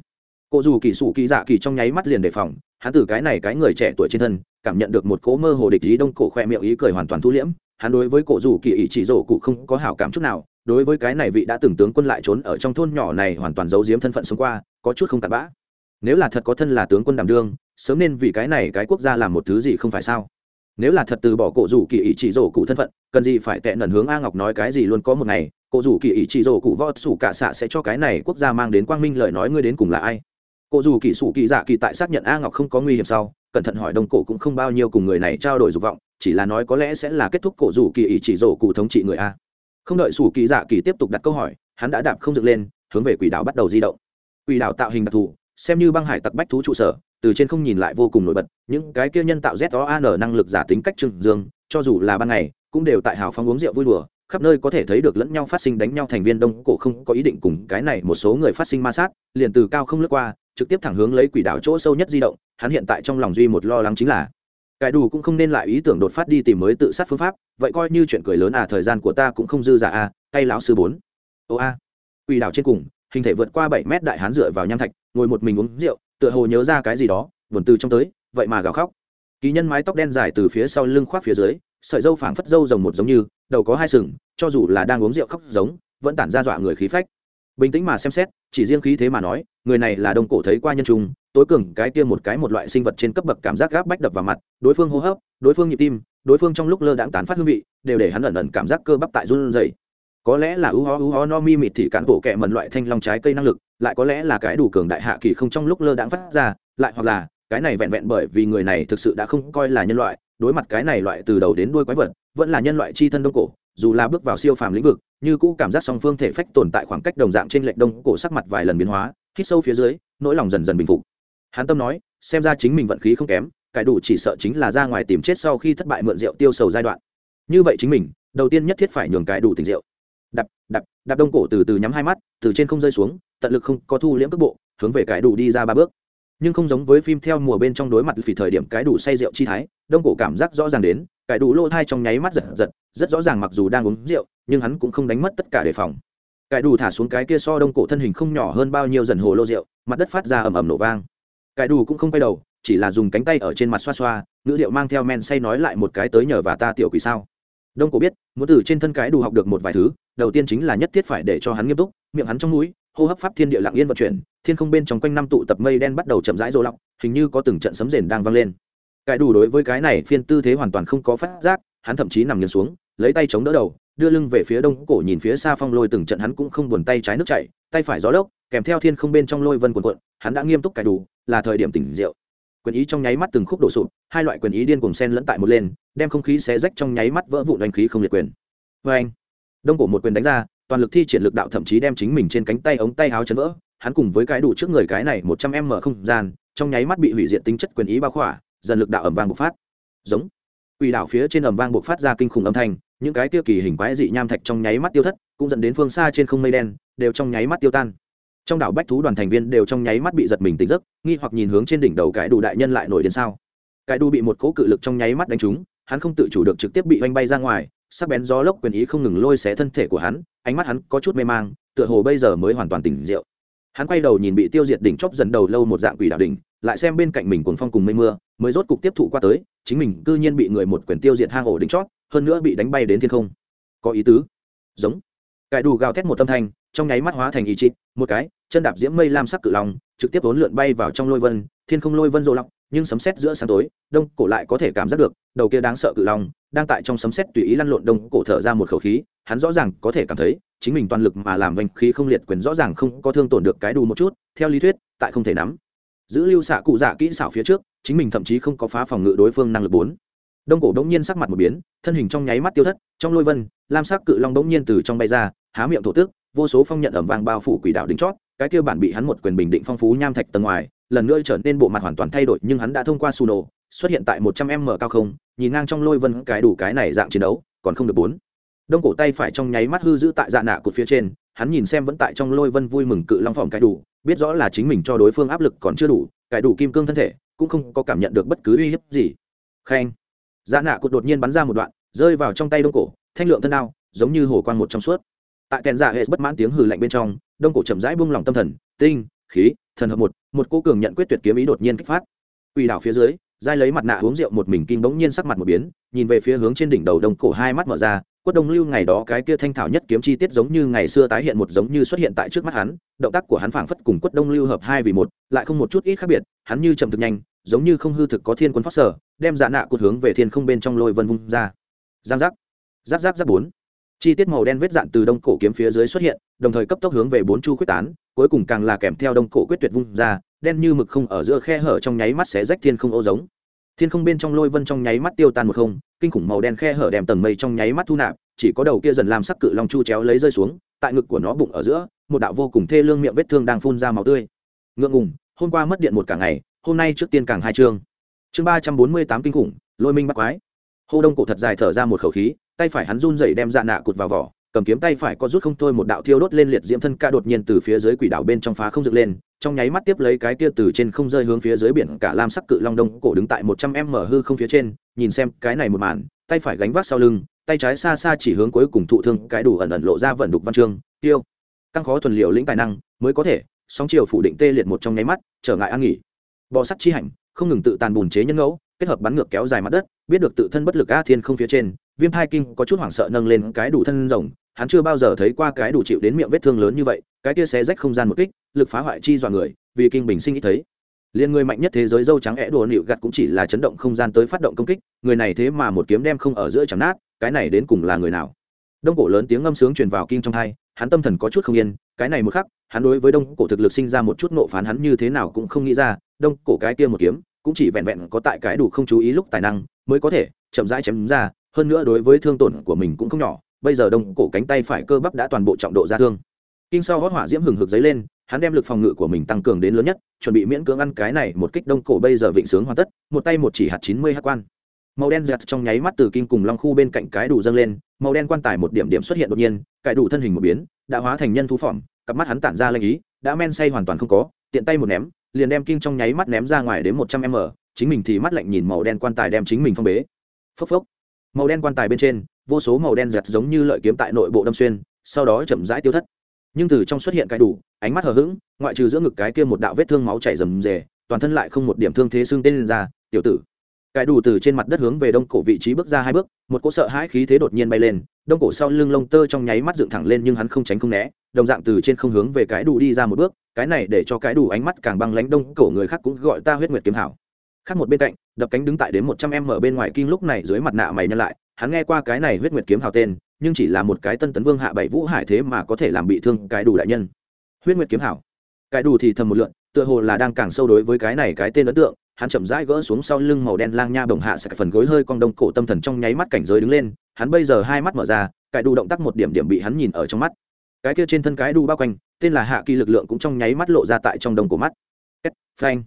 Cụ dù kỳ sủ kỳ dạ kỳ trong nháy mắt liền đề phòng, hắn từ cái này cái người trẻ tuổi trên thân, cảm nhận được một cỗ mơ hồ địch ý đông cổ khoe miệng ý cười hoàn toàn thu liễm, hắn đối với cổ dù kỳ ý chỉ rổ cụ không có hảo cảm chút nào, đối với cái này vị đã từng tướng quân lại trốn ở trong thôn nhỏ này hoàn toàn giấu giếm thân phận xuống qua, có chút không tàn bã. Nếu là thật có thân là tướng quân đảm đương sớm nên vì cái này cái quốc gia làm một thứ gì không phải sao? Nếu là thật từ bỏ cổ rủ kỳ ý chỉ rổ cụ thân phận, cần gì phải tệ nần hướng a ngọc nói cái gì luôn có một ngày, cổ rủ kỳ ý chỉ rổ cụ vót sủ cả xạ sẽ cho cái này quốc gia mang đến quang minh lời nói ngươi đến cùng là ai? Cổ rủ kỳ sủ kỳ dạ kỳ tại xác nhận a ngọc không có nguy hiểm sau, cẩn thận hỏi đông cổ cũng không bao nhiêu cùng người này trao đổi dục vọng, chỉ là nói có lẽ sẽ là kết thúc cổ rủ kỳ ý chỉ rổ cụ thống trị người a. Không đợi sủ kỳ dạ kỳ tiếp tục đặt câu hỏi, hắn đã đạp không dựng lên, hướng về quỷ đảo bắt đầu di động. Quỷ đảo tạo hình đặc thù, xem như băng hải tặc bách thú trụ sở từ trên không nhìn lại vô cùng nổi bật những cái kia nhân tạo z o an năng lực giả tính cách trừng dương cho dù là ban ngày cũng đều tại hào phóng uống rượu vui đùa khắp nơi có thể thấy được lẫn nhau phát sinh đánh nhau thành viên đông cổ không có ý định cùng cái này một số người phát sinh ma sát liền từ cao không lướt qua trực tiếp thẳng hướng lấy quỷ đảo chỗ sâu nhất di động hắn hiện tại trong lòng duy một lo lắng chính là cải đủ cũng không nên lại ý tưởng đột phát đi tìm mới tự sát phương pháp vậy coi như chuyện cười lớn à thời gian của ta cũng không dư giả à, tay lão sư bốn. Ô a quỷ đảo trên cùng hình thể vượt qua bảy mét đại hán dựa vào nham thạch ngồi một mình uống rượu tựa hồ nhớ ra cái gì đó, buồn từ trong tới, vậy mà gào khóc. Ký nhân mái tóc đen dài từ phía sau lưng khoác phía dưới, sợi dâu phảng phất dâu rồng một giống như, đầu có hai sừng, cho dù là đang uống rượu khóc giống, vẫn tản ra dọa người khí phách. Bình tĩnh mà xem xét, chỉ riêng khí thế mà nói, người này là đông cổ thấy qua nhân trung, tối cường, cái kia một cái một loại sinh vật trên cấp bậc cảm giác gáp bách đập vào mặt, đối phương hô hấp, đối phương nhịp tim, đối phương trong lúc lơ đãng tán phát hương vị, đều để hắn ẩn ẩn cảm giác cơ bắp tại run rẩy. Có lẽ là ưu ho ưu ho no mi mịt thì cản bộ kẹ mần loại thanh long trái cây năng lực lại có lẽ là cái đủ cường đại hạ kỳ không trong lúc lơ đãng phát ra, lại hoặc là cái này vẹn vẹn bởi vì người này thực sự đã không coi là nhân loại, đối mặt cái này loại từ đầu đến đuôi quái vật, vẫn là nhân loại chi thân đông cổ, dù là bước vào siêu phàm lĩnh vực, như cũ cảm giác song phương thể phách tồn tại khoảng cách đồng dạng trên lệch đông cổ sắc mặt vài lần biến hóa, hít sâu phía dưới, nỗi lòng dần dần bình phục. Hắn tâm nói, xem ra chính mình vận khí không kém cải đủ chỉ sợ chính là ra ngoài tìm chết sau khi thất bại mượn rượu tiêu sầu giai đoạn. Như vậy chính mình, đầu tiên nhất thiết phải nhường cải đủ tình rượu. Đập đập đập đông cổ từ từ nhắm hai mắt, từ trên không rơi xuống tận lực không có thu liễm cước bộ, hướng về cái đủ đi ra ba bước. Nhưng không giống với phim theo mùa bên trong đối mặt vì thời điểm cái đủ say rượu chi thái, đông cổ cảm giác rõ ràng đến, cái đủ lỗ thai trong nháy mắt giật giật, rất rõ ràng mặc dù đang uống rượu, nhưng hắn cũng không đánh mất tất cả đề phòng. Cái đủ thả xuống cái kia so đông cổ thân hình không nhỏ hơn bao nhiêu dần hồ lô rượu, mặt đất phát ra ầm ầm nổ vang. Cái đủ cũng không quay đầu, chỉ là dùng cánh tay ở trên mặt xoa xoa, ngữ điệu mang theo men say nói lại một cái tới nhờ và ta tiểu quỷ sao. Đông cổ biết, muốn từ trên thân cái đủ học được một vài thứ, đầu tiên chính là nhất thiết phải để cho hắn nghiêm túc, miệng hắn trong mũi hô hấp pháp thiên địa lặng yên vận chuyển, thiên không bên trong quanh năm tụ tập mây đen bắt đầu chậm rãi rô lọc hình như có từng trận sấm rền đang vang lên. Cải đủ đối với cái này phiên tư thế hoàn toàn không có phát giác, hắn thậm chí nằm nghiêng xuống, lấy tay chống đỡ đầu, đưa lưng về phía đông cổ nhìn phía xa phong lôi từng trận hắn cũng không buồn tay trái nước chảy, tay phải gió lốc, kèm theo thiên không bên trong lôi vân cuộn cuộn, hắn đã nghiêm túc cải đủ, là thời điểm tỉnh rượu. Quyền ý trong nháy mắt từng khúc đổ sụp, hai loại quyền ý điên cùng sen lẫn tại một lên, đem không khí xé rách trong nháy mắt vỡ vụn đánh khí không liệt quyền. Vê anh đông cổ một quyền đánh ra toàn lực thi triển lực đạo thậm chí đem chính mình trên cánh tay ống tay áo chấn vỡ, hắn cùng với cái đủ trước người cái này một trăm m mở không gian, trong nháy mắt bị hủy diệt tính chất quyền ý bao khỏa, dần lực đạo ẩm vang bộc phát. Giống. Quỷ đảo phía trên ẩm vang bộc phát ra kinh khủng âm thanh, những cái tiêu kỳ hình quái dị nham thạch trong nháy mắt tiêu thất, cũng dẫn đến phương xa trên không mây đen, đều trong nháy mắt tiêu tan. Trong đảo bách thú đoàn thành viên đều trong nháy mắt bị giật mình tỉnh giấc, nghi hoặc nhìn hướng trên đỉnh đầu cái đủ đại nhân lại nổi đến sao. Cái đủ bị một cỗ cự lực trong nháy mắt đánh trúng, hắn không tự chủ được trực tiếp bị oanh bay ra ngoài sắc bén gió lốc quyền ý không ngừng lôi xé thân thể của hắn, ánh mắt hắn có chút mê mang, tựa hồ bây giờ mới hoàn toàn tỉnh rượu. Hắn quay đầu nhìn bị tiêu diệt đỉnh chóp dần đầu lâu một dạng quỷ đạo đỉnh, lại xem bên cạnh mình cuồng phong cùng mây mưa, mới rốt cục tiếp thụ qua tới, chính mình cư nhiên bị người một quyền tiêu diệt hang ổ đỉnh chót hơn nữa bị đánh bay đến thiên không. Có ý tứ. Giống. Cải đủ gào thét một tâm thanh, trong nháy mắt hóa thành ý chị một cái, chân đạp diễm mây lam sắc cự long, trực tiếp vốn lượn bay vào trong lôi vân, thiên không lôi vân rộ lọc, nhưng sấm sét giữa sáng tối, đông cổ lại có thể cảm giác được, đầu kia đáng sợ cự long đang tại trong sấm sét tùy ý lăn lộn đông cổ thở ra một khẩu khí, hắn rõ ràng có thể cảm thấy, chính mình toàn lực mà làm vành khí không liệt quyền rõ ràng không có thương tổn được cái đù một chút, theo lý thuyết, tại không thể nắm. Giữ lưu xạ cụ dạ kỹ xảo phía trước, chính mình thậm chí không có phá phòng ngự đối phương năng lực bốn. Đông cổ đống nhiên sắc mặt một biến, thân hình trong nháy mắt tiêu thất, trong lôi vân, lam sắc cự long đống nhiên từ trong bay ra, há miệng thổ tức, vô số phong nhận ẩm vàng bao phủ quỷ đạo đính chót, cái kia bản bị hắn một quyền bình định phong phú nham thạch tầng ngoài, lần nữa trở nên bộ mặt hoàn toàn thay đổi, nhưng hắn đã thông qua su nổ, xuất hiện tại một trăm m cao không nhìn ngang trong lôi vân cái đủ cái này dạng chiến đấu, còn không được bốn. Đông cổ tay phải trong nháy mắt hư giữ tại dạ nạ cột phía trên, hắn nhìn xem vẫn tại trong lôi vân vui mừng cự long phòng cái đủ, biết rõ là chính mình cho đối phương áp lực còn chưa đủ, cái đủ kim cương thân thể, cũng không có cảm nhận được bất cứ uy hiếp gì. Khen. Dạ nạ cột đột nhiên bắn ra một đoạn, rơi vào trong tay đông cổ, thanh lượng thân đao, giống như hồ quang một trong suốt. Tại kèn dạ hệ bất mãn tiếng hừ lạnh bên trong, đông cổ chậm rãi buông lòng tâm thần, tinh, khí, thần hợp một một cô cường nhận quyết tuyệt kiếm ý đột nhiên kích phát. Quỷ đảo phía dưới dai lấy mặt nạ uống rượu một mình kinh bỗng nhiên sắc mặt một biến, nhìn về phía hướng trên đỉnh đầu đông cổ hai mắt mở ra, quất đông lưu ngày đó cái kia thanh thảo nhất kiếm chi tiết giống như ngày xưa tái hiện một giống như xuất hiện tại trước mắt hắn, động tác của hắn phảng phất cùng quất đông lưu hợp hai vì một, lại không một chút ít khác biệt, hắn như chậm thực nhanh, giống như không hư thực có thiên quân phát sở, đem dạ nạ cột hướng về thiên không bên trong lôi vân vung ra. Giang giác, giáp giáp giáp bốn. Chi tiết màu đen vết dạn từ đông cổ kiếm phía dưới xuất hiện, đồng thời cấp tốc hướng về bốn chu quyết tán, cuối cùng càng là kèm theo đông cổ quyết tuyệt vung ra, đen như mực không ở giữa khe hở trong nháy mắt xé rách thiên không ô giống thiên không bên trong lôi vân trong nháy mắt tiêu tan một không, kinh khủng màu đen khe hở đèm tầng mây trong nháy mắt thu nạp, chỉ có đầu kia dần làm sắc cự long chu chéo lấy rơi xuống, tại ngực của nó bụng ở giữa, một đạo vô cùng thê lương miệng vết thương đang phun ra máu tươi. Ngượng ngùng, hôm qua mất điện một cả ngày, hôm nay trước tiên càng hai chương. Chương ba trăm bốn mươi tám kinh khủng, lôi minh bắt quái. Hô đông cổ thật dài thở ra một khẩu khí, tay phải hắn run rẩy đem dạ nạ cụt vào vỏ, cầm kiếm tay phải có rút không thôi một đạo thiêu đốt lên liệt diễm thân ca đột nhiên từ phía dưới quỷ đảo bên trong phá không dựng lên trong nháy mắt tiếp lấy cái kia từ trên không rơi hướng phía dưới biển, cả lam sắc cự long đông cổ đứng tại một trăm em mở hư không phía trên, nhìn xem cái này một màn, tay phải gánh vác sau lưng, tay trái xa xa chỉ hướng cuối cùng thụ thương, cái đủ ẩn ẩn lộ ra vận đục văn chương, tiêu. Căng khó thuần liệu lĩnh tài năng, mới có thể, sóng chiều phủ định tê liệt một trong nháy mắt, trở ngại an nghỉ. Bò sắt chi hành, không ngừng tự tàn bùn chế nhân ngẫu, kết hợp bắn ngược kéo dài mặt đất, biết được tự thân bất lực a thiên không phía trên, viêm thai kinh có chút hoảng sợ nâng lên cái đủ thân rồng hắn chưa bao giờ thấy qua cái đủ chịu đến miệng vết thương lớn như vậy, cái kia xé rách không gian một kích, lực phá hoại chi dọa người, vì kinh bình sinh ít thấy. Liên người mạnh nhất thế giới dâu trắng é đồ nịu gặt cũng chỉ là chấn động không gian tới phát động công kích, người này thế mà một kiếm đem không ở giữa chẳng nát, cái này đến cùng là người nào? Đông cổ lớn tiếng ngâm sướng truyền vào kinh trong thai hắn tâm thần có chút không yên, cái này một khắc, hắn đối với đông cổ thực lực sinh ra một chút nộ phán hắn như thế nào cũng không nghĩ ra, đông cổ cái kia một kiếm, cũng chỉ vẹn vẹn có tại cái đủ không chú ý lúc tài năng, mới có thể chậm rãi chém ra, hơn nữa đối với thương tổn của mình cũng không nhỏ bây giờ đông cổ cánh tay phải cơ bắp đã toàn bộ trọng độ ra thương. Kinh sau hót hỏa diễm hừng hực dấy lên, hắn đem lực phòng ngự của mình tăng cường đến lớn nhất, chuẩn bị miễn cưỡng ăn cái này một kích đông cổ bây giờ vịnh sướng hoàn tất, một tay một chỉ hạt chín mươi hát quan. Màu đen giật trong nháy mắt từ kinh cùng long khu bên cạnh cái đủ dâng lên, màu đen quan tài một điểm điểm xuất hiện đột nhiên cái đủ thân hình một biến, đã hóa thành nhân thú phỏng, cặp mắt hắn tản ra lanh ý, đã men say hoàn toàn không có, tiện tay một ném, liền đem kinh trong nháy mắt ném ra ngoài đến một trăm m, chính mình thì mắt lạnh nhìn màu đen quan tài đem chính mình phong bế. Phốc phốc. Màu đen quan tài bên trên vô số màu đen giật giống như lợi kiếm tại nội bộ đâm xuyên, sau đó chậm rãi tiêu thất. Nhưng từ trong xuất hiện cái đủ, ánh mắt hờ hững, ngoại trừ giữa ngực cái kia một đạo vết thương máu chảy rầm rề, toàn thân lại không một điểm thương thế xương tên lên ra, tiểu tử. Cái đủ từ trên mặt đất hướng về đông cổ vị trí bước ra hai bước, một cỗ sợ hãi khí thế đột nhiên bay lên, đông cổ sau lưng lông tơ trong nháy mắt dựng thẳng lên nhưng hắn không tránh không né, đồng dạng từ trên không hướng về cái đủ đi ra một bước, cái này để cho cái đủ ánh mắt càng băng lánh đông cổ người khác cũng gọi ta huyết nguyệt kiếm hảo. Khác một bên cạnh, đập cánh đứng tại đến một trăm em ở bên ngoài kinh lúc này dưới mặt nạ mày nhân lại hắn nghe qua cái này huyết nguyệt kiếm hào tên, nhưng chỉ là một cái tân tấn vương hạ bảy vũ hải thế mà có thể làm bị thương cái đủ đại nhân. Huyết nguyệt kiếm hảo cái đủ thì thầm một lượn, tựa hồ là đang càng sâu đối với cái này cái tên ấn tượng, hắn chậm rãi gỡ xuống sau lưng màu đen lang nha bồng hạ sạch phần gối hơi cong đông cổ tâm thần trong nháy mắt cảnh giới đứng lên, hắn bây giờ hai mắt mở ra, cái đủ động tác một điểm điểm bị hắn nhìn ở trong mắt. Cái kia trên thân cái đủ bao quanh, tên là hạ kỳ lực lượng cũng trong nháy mắt lộ ra tại trong đông cổ mắt. Phanh.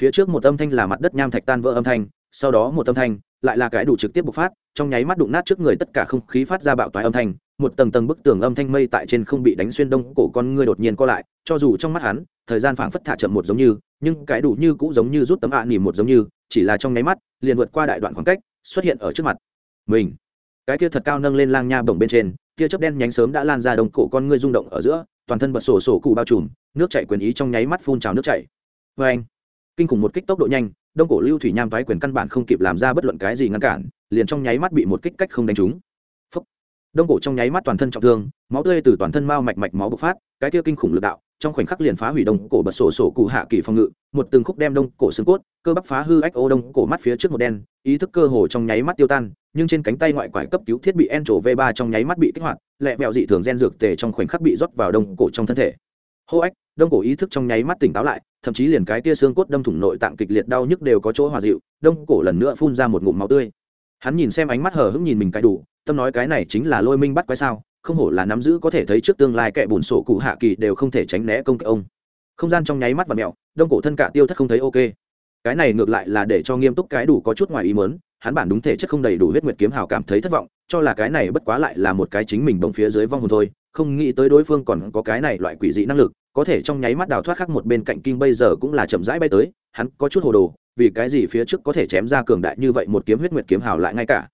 Phía trước một âm thanh là mặt đất nham thạch tan vỡ âm thanh sau đó một âm thanh, lại là cái đủ trực tiếp bộc phát, trong nháy mắt đụng nát trước người tất cả không khí phát ra bạo toái âm thanh, một tầng tầng bức tường âm thanh mây tại trên không bị đánh xuyên đông, cổ con ngươi đột nhiên co lại, cho dù trong mắt hắn, thời gian phảng phất thả chậm một giống như, nhưng cái đủ như cũng giống như rút tấm ạ à một giống như, chỉ là trong nháy mắt, liền vượt qua đại đoạn khoảng cách, xuất hiện ở trước mặt mình. Cái kia thật cao nâng lên lang nha bổng bên trên kia chớp đen nhánh sớm đã lan ra đông, cổ con ngươi rung động ở giữa, toàn thân bật sổ sổ cụ bao trùm, nước chảy quyền ý trong nháy mắt phun trào nước chảy. Vê anh kinh khủng một kích tốc độ nhanh đông cổ lưu thủy nham thoái quyền căn bản không kịp làm ra bất luận cái gì ngăn cản, liền trong nháy mắt bị một kích cách không đánh trúng. Phúc. đông cổ trong nháy mắt toàn thân trọng thương, máu tươi từ toàn thân mao mạch mạch máu bộc phát, cái kia kinh khủng lực đạo, trong khoảnh khắc liền phá hủy đông cổ bật sổ sổ cụ hạ kỳ phòng ngự, một từng khúc đem đông cổ xương cốt, cơ bắp phá hư ách ô đông cổ mắt phía trước một đen, ý thức cơ hồ trong nháy mắt tiêu tan, nhưng trên cánh tay ngoại quải cấp cứu thiết bị en trổ v 3 trong nháy mắt bị kích hoạt, lẹ vẹo dị thường gen dược tề trong khoảnh khắc bị rót vào đông cổ trong thân thể. Hô ách đông cổ ý thức trong nháy mắt tỉnh táo lại, thậm chí liền cái tia xương cốt đâm thủng nội tạng kịch liệt đau nhức đều có chỗ hòa dịu, đông cổ lần nữa phun ra một ngụm máu tươi. Hắn nhìn xem ánh mắt hờ hững nhìn mình cái đủ, tâm nói cái này chính là lôi minh bắt quái sao, không hổ là nắm giữ có thể thấy trước tương lai kẻ bùn sổ cụ hạ kỳ đều không thể tránh né công kích ông. Không gian trong nháy mắt và mẹo đông cổ thân cả tiêu thất không thấy ok. Cái này ngược lại là để cho nghiêm túc cái đủ có chút ngoài ý mớn hắn bản đúng thể chất không đầy đủ huyết nguyệt kiếm hào cảm thấy thất vọng, cho là cái này bất quá lại là một cái chính mình bồng phía dưới vong hồn thôi, không nghĩ tới đối phương còn có cái này loại quỷ dị năng lực có thể trong nháy mắt đào thoát khác một bên cạnh kinh bây giờ cũng là chậm rãi bay tới, hắn có chút hồ đồ, vì cái gì phía trước có thể chém ra cường đại như vậy một kiếm huyết nguyệt kiếm hào lại ngay cả.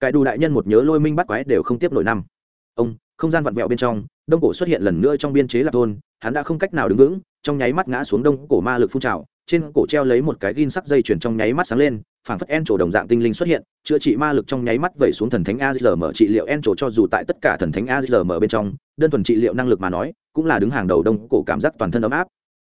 Cái đủ đại nhân một nhớ lôi minh bắt quái đều không tiếp nổi năm. Ông, không gian vặn vẹo bên trong, đông cổ xuất hiện lần nữa trong biên chế lạc thôn, hắn đã không cách nào đứng vững, trong nháy mắt ngã xuống đông cổ ma lực phun trào, trên cổ treo lấy một cái gin sắc dây chuyển trong nháy mắt sáng lên phảng phất en trổ đồng dạng tinh linh xuất hiện, chữa trị ma lực trong nháy mắt vẩy xuống thần thánh a mở trị liệu en trổ cho dù tại tất cả thần thánh a mở bên trong, đơn thuần trị liệu năng lực mà nói, cũng là đứng hàng đầu đông cổ cảm giác toàn thân ấm áp.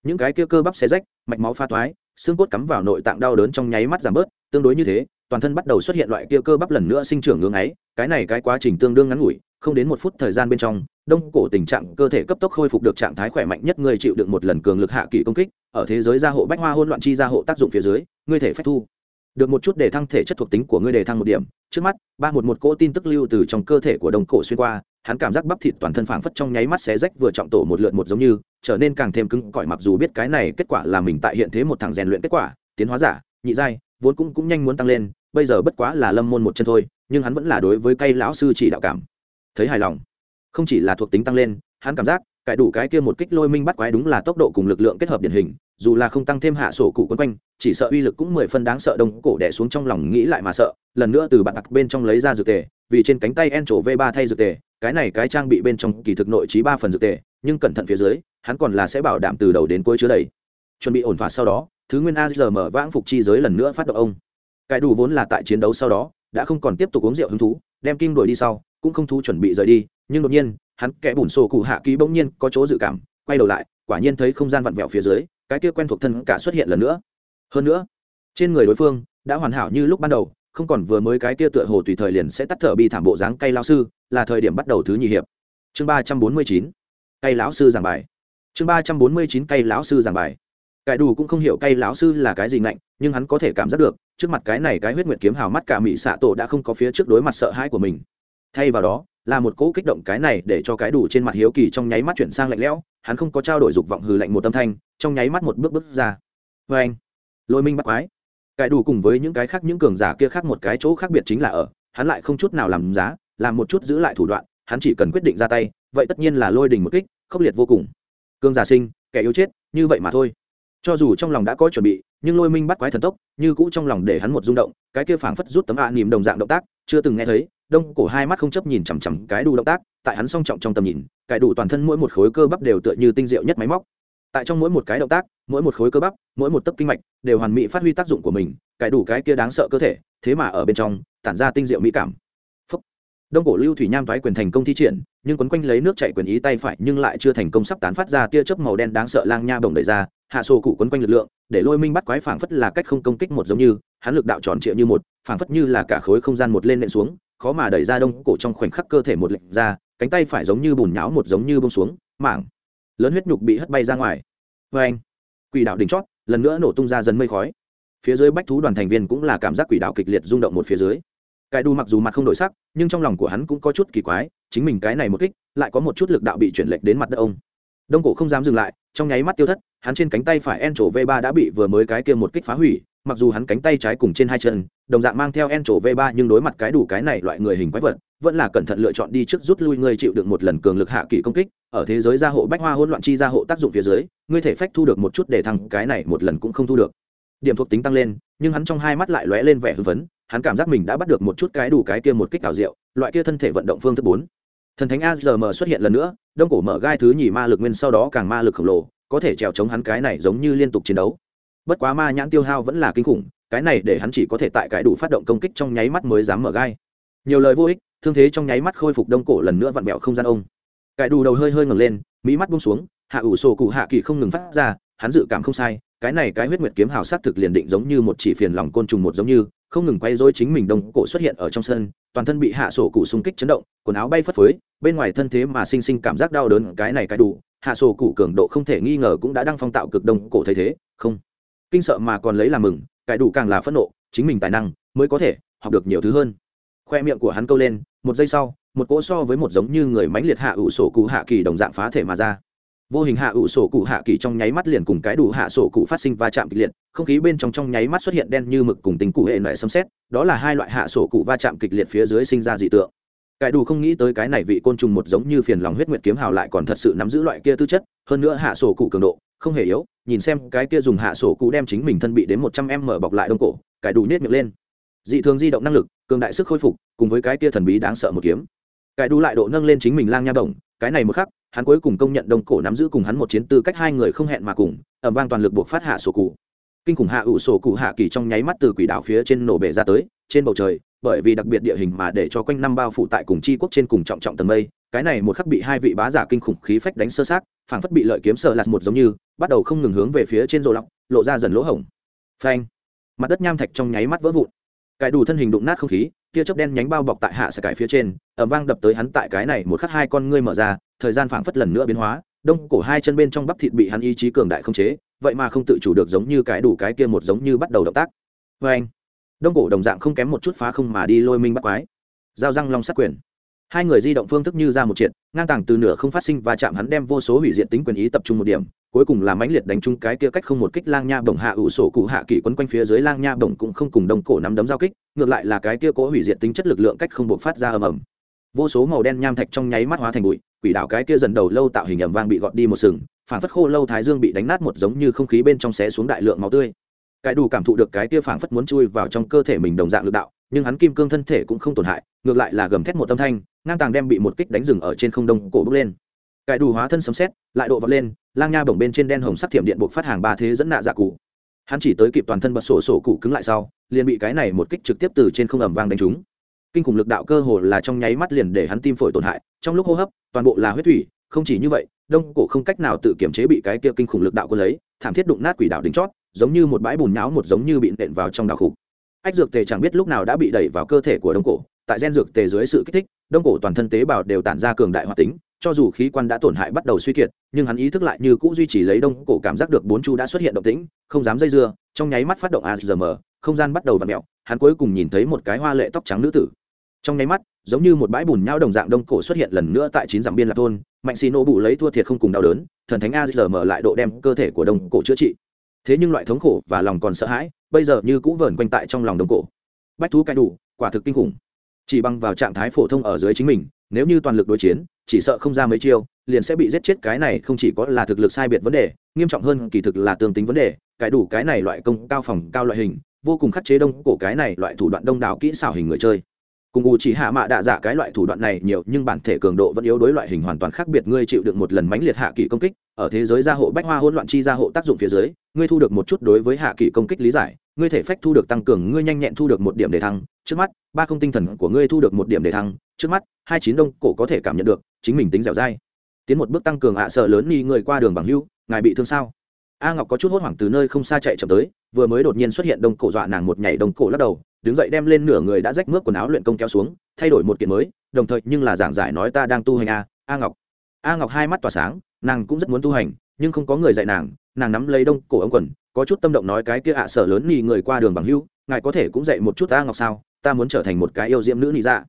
Những cái kia cơ bắp xé rách, mạch máu pha toái, xương cốt cắm vào nội tạng đau đớn trong nháy mắt giảm bớt, tương đối như thế, toàn thân bắt đầu xuất hiện loại kia cơ bắp lần nữa sinh trưởng ngưỡng ấy, cái này cái quá trình tương đương ngắn ngủi, không đến một phút thời gian bên trong, đông cổ tình trạng cơ thể cấp tốc khôi phục được trạng thái khỏe mạnh nhất người chịu được một lần cường lực hạ kỳ công kích, ở thế giới gia hộ bách hoa hôn loạn chi gia hộ tác dụng phía dưới ngươi thể phách thu được một chút để thăng thể chất thuộc tính của ngươi để thăng một điểm. Trước mắt, ba một một cỗ tin tức lưu từ trong cơ thể của đồng cổ xuyên qua, hắn cảm giác bắp thịt toàn thân phảng phất trong nháy mắt xé rách vừa trọng tổ một lượt một giống như, trở nên càng thêm cứng cỏi mặc dù biết cái này kết quả là mình tại hiện thế một thằng rèn luyện kết quả, tiến hóa giả, nhị giai, vốn cũng cũng nhanh muốn tăng lên, bây giờ bất quá là lâm môn một chân thôi, nhưng hắn vẫn là đối với cây lão sư chỉ đạo cảm thấy hài lòng. Không chỉ là thuộc tính tăng lên, hắn cảm giác, cải đủ cái kia một kích lôi minh bắt quái đúng là tốc độ cùng lực lượng kết hợp điển hình dù là không tăng thêm hạ sổ cụ quấn quanh, chỉ sợ uy lực cũng mười phân đáng sợ đông cổ đẻ xuống trong lòng nghĩ lại mà sợ, lần nữa từ bạn đặc bên trong lấy ra dược tề, vì trên cánh tay en trổ v ba thay dược tề, cái này cái trang bị bên trong kỳ thực nội trí ba phần dược tề, nhưng cẩn thận phía dưới, hắn còn là sẽ bảo đảm từ đầu đến cuối chứa đầy. Chuẩn bị ổn thỏa sau đó, thứ nguyên a giờ mở vãng phục chi giới lần nữa phát động ông. Cái đủ vốn là tại chiến đấu sau đó, đã không còn tiếp tục uống rượu hứng thú, đem kim đuổi đi sau, cũng không thú chuẩn bị rời đi, nhưng đột nhiên, hắn kẻ bùn sổ cụ hạ ký bỗng nhiên có chỗ dự cảm, quay đầu lại, quả nhiên thấy không gian vặn vẹo phía dưới cái kia quen thuộc thân cả xuất hiện lần nữa. Hơn nữa, trên người đối phương đã hoàn hảo như lúc ban đầu, không còn vừa mới cái kia tựa hồ tùy thời liền sẽ tắt thở bị thảm bộ dáng cây lao sư, là thời điểm bắt đầu thứ nhị hiệp. Chương ba trăm bốn mươi chín, cây lão sư giảng bài. Chương ba trăm bốn mươi chín, cây lão sư giảng bài. Cải đủ cũng không hiểu cây lão sư là cái gì ngạnh, nhưng hắn có thể cảm giác được, trước mặt cái này cái huyết nguyệt kiếm hào mắt cả mỹ xạ tổ đã không có phía trước đối mặt sợ hãi của mình. Thay vào đó là một cỗ kích động cái này để cho cái đủ trên mặt hiếu kỳ trong nháy mắt chuyển sang lạnh lẽo, hắn không có trao đổi dục vọng hừ lạnh một tâm thanh, trong nháy mắt một bước bước ra. Vê anh, lôi minh bắt quái. Cái đủ cùng với những cái khác những cường giả kia khác một cái chỗ khác biệt chính là ở, hắn lại không chút nào làm giá, làm một chút giữ lại thủ đoạn, hắn chỉ cần quyết định ra tay, vậy tất nhiên là lôi đình một kích, khốc liệt vô cùng. Cường giả sinh, kẻ yếu chết, như vậy mà thôi. Cho dù trong lòng đã có chuẩn bị, nhưng lôi minh bắt quái thần tốc, như cũ trong lòng để hắn một rung động, cái kia phảng phất rút tấm ạ à nỉm đồng dạng động tác, chưa từng nghe thấy đông cổ hai mắt không chấp nhìn chằm chằm cái đủ động tác, tại hắn song trọng trong tầm nhìn, cái đủ toàn thân mỗi một khối cơ bắp đều tựa như tinh diệu nhất máy móc tại trong mỗi một cái động tác, mỗi một khối cơ bắp, mỗi một tấc kinh mạch đều hoàn mỹ phát huy tác dụng của mình, cái đủ cái kia đáng sợ cơ thể, thế mà ở bên trong, tản ra tinh diệu mỹ cảm Phúc. đông cổ lưu thủy nham thoái quyền thành công thi triển, nhưng quấn quanh lấy nước chạy quyền ý tay phải nhưng lại chưa thành công sắp tán phát ra tia chớp màu đen đáng sợ lang nha bồng đẩy ra, hạ sổ cụ quấn quanh lực lượng, để lôi minh bắt quái phảng phất là cách không công kích một giống như, hắn lực đạo tròn trịa như một, phảng phất như là cả khối không gian một lên nện xuống khó mà đẩy ra đông cổ trong khoảnh khắc cơ thể một lệnh ra, cánh tay phải giống như bùn nháo một giống như bông xuống, mảng, lớn huyết nhục bị hất bay ra ngoài. Vê anh, quỷ đạo đỉnh chót, lần nữa nổ tung ra dần mây khói. Phía dưới bách thú đoàn thành viên cũng là cảm giác quỷ đạo kịch liệt rung động một phía dưới. Cái đu mặc dù mặt không đổi sắc, nhưng trong lòng của hắn cũng có chút kỳ quái, chính mình cái này một kích, lại có một chút lực đạo bị chuyển lệch đến mặt đất ông. Đông cổ không dám dừng lại, trong nháy mắt tiêu thất hắn trên cánh tay phải en trổ v 3 đã bị vừa mới cái kia một kích phá hủy, mặc dù hắn cánh tay trái cùng trên hai chân, đồng dạng mang theo en trổ v 3 nhưng đối mặt cái đủ cái này loại người hình quái vật, vẫn là cẩn thận lựa chọn đi trước rút lui ngươi chịu được một lần cường lực hạ kỳ công kích, ở thế giới gia hộ bách hoa hỗn loạn chi gia hộ tác dụng phía dưới, ngươi thể phách thu được một chút để thăng cái này một lần cũng không thu được. Điểm thuộc tính tăng lên, nhưng hắn trong hai mắt lại lóe lên vẻ hưng phấn, hắn cảm giác mình đã bắt được một chút cái đủ cái kia một kích ảo diệu, loại kia thân thể vận động phương thức bốn. Thần thánh azm xuất hiện lần nữa, đông cổ mở gai thứ nhì ma lực nguyên sau đó càng ma lực khổng lồ có thể trèo chống hắn cái này giống như liên tục chiến đấu. Bất quá ma nhãn tiêu hao vẫn là kinh khủng, cái này để hắn chỉ có thể tại cái đủ phát động công kích trong nháy mắt mới dám mở gai. Nhiều lời vô ích, thương thế trong nháy mắt khôi phục đông cổ lần nữa vặn vẹo không gian ông. Cái đủ đầu hơi hơi ngẩng lên, mỹ mắt buông xuống, hạ ủ sổ cụ hạ kỳ không ngừng phát ra, hắn dự cảm không sai, cái này cái huyết nguyệt kiếm hào sát thực liền định giống như một chỉ phiền lòng côn trùng một giống như, không ngừng quay dối chính mình đông cổ xuất hiện ở trong sân, toàn thân bị hạ sổ cụ xung kích chấn động, quần áo bay phất phới, bên ngoài thân thế mà sinh sinh cảm giác đau đớn, cái này cái đủ hạ sổ cụ cường độ không thể nghi ngờ cũng đã đang phong tạo cực đông cổ thấy thế, không? Kinh sợ mà còn lấy làm mừng cái đủ càng là phẫn nộ, chính mình tài năng mới có thể học được nhiều thứ hơn. Khoe miệng của hắn câu lên, một giây sau, một cỗ so với một giống như người mãnh liệt hạ ủ sổ cụ hạ kỳ đồng dạng phá thể mà ra. Vô hình hạ ủ sổ cụ hạ kỳ trong nháy mắt liền cùng cái đủ hạ sổ cụ phát sinh va chạm kịch liệt, không khí bên trong trong nháy mắt xuất hiện đen như mực cùng tính cụ hệ nệ xâm xét đó là hai loại hạ sổ cụ va chạm kịch liệt phía dưới sinh ra dị tượng cái đủ không nghĩ tới cái này vị côn trùng một giống như phiền lòng huyết nguyệt kiếm hào lại còn thật sự nắm giữ loại kia tư chất, hơn nữa hạ sổ cụ cường độ, không hề yếu, nhìn xem cái kia dùng hạ sổ cụ đem chính mình thân bị đến một trăm em mở bọc lại đông cổ, cái đủ nết miệng lên. Dị thường di động năng lực, cường đại sức khôi phục, cùng với cái kia thần bí đáng sợ một kiếm. Cái đủ lại độ nâng lên chính mình lang nha bổng, cái này một khắc, hắn cuối cùng công nhận đông cổ nắm giữ cùng hắn một chiến tư cách hai người không hẹn mà cùng ẩm vang toàn lực buộc phát hạ sổ cụ. Kinh khủng hạ ủ sổ cụ hạ kỳ trong nháy mắt từ quỷ đảo phía trên nổ bể ra tới trên bầu trời, bởi vì đặc biệt địa hình mà để cho quanh năm bao phủ tại cùng chi quốc trên cùng trọng trọng tầng mây, cái này một khắc bị hai vị bá giả kinh khủng khí phách đánh sơ sát phảng phất bị lợi kiếm sợ lạt một giống như, bắt đầu không ngừng hướng về phía trên rồ lọc, lộ ra dần lỗ hổng. Phanh! Mặt đất nham thạch trong nháy mắt vỡ vụn. Cải đủ thân hình đụng nát không khí, tia chớp đen nhánh bao bọc tại hạ sẽ cải phía trên ẩm vang đập tới hắn tại cái này một khắc hai con ngươi mở ra, thời gian phảng phất lần nữa biến hóa, đông cổ hai chân bên trong bắp thịt bị hắn ý chí cường đại không chế, vậy mà không tự chủ được giống như cái đủ cái kia một giống như bắt đầu động tác. Vê anh đông cổ đồng dạng không kém một chút phá không mà đi lôi minh bắt quái. Giao răng long sát quyền. Hai người di động phương thức như ra một triệt, ngang tàng từ nửa không phát sinh và chạm hắn đem vô số hủy diệt tính quyền ý tập trung một điểm, cuối cùng là mãnh liệt đánh trúng cái kia cách không một kích lang nha bổng hạ ủ sổ cụ hạ kỷ quấn quanh phía dưới lang nha bổng cũng không cùng đông cổ nắm đấm giao kích, ngược lại là cái kia cố hủy diệt tính chất lực lượng cách không buộc phát ra ầm ầm. Vô số màu đen nham thạch trong nháy mắt hóa thành bụi, quỷ đạo cái kia dần đầu lâu tạo hình ầm vang bị gọt đi một sừng phản phất khô lâu thái dương bị đánh nát một giống như không khí bên trong xé xuống đại lượng máu tươi cái đủ cảm thụ được cái tia phảng phất muốn chui vào trong cơ thể mình đồng dạng lực đạo, nhưng hắn kim cương thân thể cũng không tổn hại, ngược lại là gầm thét một âm thanh, ngang tàng đem bị một kích đánh rừng ở trên không đông cổ bước lên. Cái đủ hóa thân sấm xét lại độ vật lên, lang nha bổng bên trên đen hồng sắc thiểm điện buộc phát hàng ba thế dẫn nạ dạ cụ. Hắn chỉ tới kịp toàn thân bật sổ sổ cụ cứng lại sau, liền bị cái này một kích trực tiếp từ trên không ẩm vang đánh trúng. Kinh khủng lực đạo cơ hồ là trong nháy mắt liền để hắn tim phổi tổn hại, trong lúc hô hấp, toàn bộ là huyết thủy, không chỉ như vậy, đông cổ không cách nào tự kiểm chế bị cái kia kinh khủng lực đạo quân lấy, thảm thiết đụng nát quỷ đạo đính chót giống như một bãi bùn nháo một giống như bị nện vào trong đào khục. Ách dược tề chẳng biết lúc nào đã bị đẩy vào cơ thể của đông cổ, tại gen dược tề dưới sự kích thích, đông cổ toàn thân tế bào đều tản ra cường đại hoạt tính, cho dù khí quan đã tổn hại bắt đầu suy kiệt, nhưng hắn ý thức lại như cũ duy trì lấy đông cổ cảm giác được bốn chu đã xuất hiện động tĩnh, không dám dây dưa, trong nháy mắt phát động asm không gian bắt đầu v ặ mẹo hắn cuối cùng nhìn thấy một cái hoa lệ tóc trắng nữ tử. Trong nháy mắt, giống như một bãi bùn nhau đồng dạng đông cổ xuất hiện lần nữa tại chín dặm biên lạc thôn, mạnh xì nỗ bụ lấy thua thiệt không cùng đau đớn, thần thánh asm lại độ đem cơ thể của đông cổ chữa trị thế nhưng loại thống khổ và lòng còn sợ hãi, bây giờ như cũng vờn quanh tại trong lòng đồng cổ. Bách thú cai đủ, quả thực kinh khủng. Chỉ bằng vào trạng thái phổ thông ở dưới chính mình, nếu như toàn lực đối chiến, chỉ sợ không ra mấy chiêu, liền sẽ bị giết chết. Cái này không chỉ có là thực lực sai biệt vấn đề, nghiêm trọng hơn kỳ thực là tương tính vấn đề. Cái đủ cái này loại công cao phòng cao loại hình, vô cùng khắc chế đông cổ cái này loại thủ đoạn đông đảo kỹ xảo hình người chơi cùng u chỉ hạ mạ đạ dạ cái loại thủ đoạn này nhiều, nhưng bản thể cường độ vẫn yếu đối loại hình hoàn toàn khác biệt. Ngươi chịu được một lần mãnh liệt hạ kỳ công kích, ở thế giới gia hộ bách hoa hỗn loạn chi gia hộ tác dụng phía dưới, ngươi thu được một chút đối với hạ kỳ công kích lý giải, ngươi thể phách thu được tăng cường, ngươi nhanh nhẹn thu được một điểm đề thăng. Trước mắt, ba không tinh thần của ngươi thu được một điểm đề thăng. Trước mắt, hai chín đông cổ có thể cảm nhận được, chính mình tính dẻo dai. Tiến một bước tăng cường ạ sợ lớn ni người qua đường bằng hưu, ngài bị thương sao? A ngọc có chút hốt hoảng từ nơi không xa chạy chậm tới, vừa mới đột nhiên xuất hiện đông cổ dọa nàng một nhảy đông cổ lắc đầu, đứng dậy đem lên nửa người đã rách mướp quần áo luyện công kéo xuống, thay đổi một kiện mới, đồng thời nhưng là giảng giải nói ta đang tu hành a a ngọc. A ngọc hai mắt tỏa sáng, nàng cũng rất muốn tu hành, nhưng không có người dạy nàng nàng nắm lấy đông cổ ống quần, có chút tâm động nói cái kia ạ sở lớn nhì người qua đường bằng hưu, ngài có thể cũng dạy một chút a ngọc sao, ta muốn trở thành một cái yêu diễm nữ nhị dạ.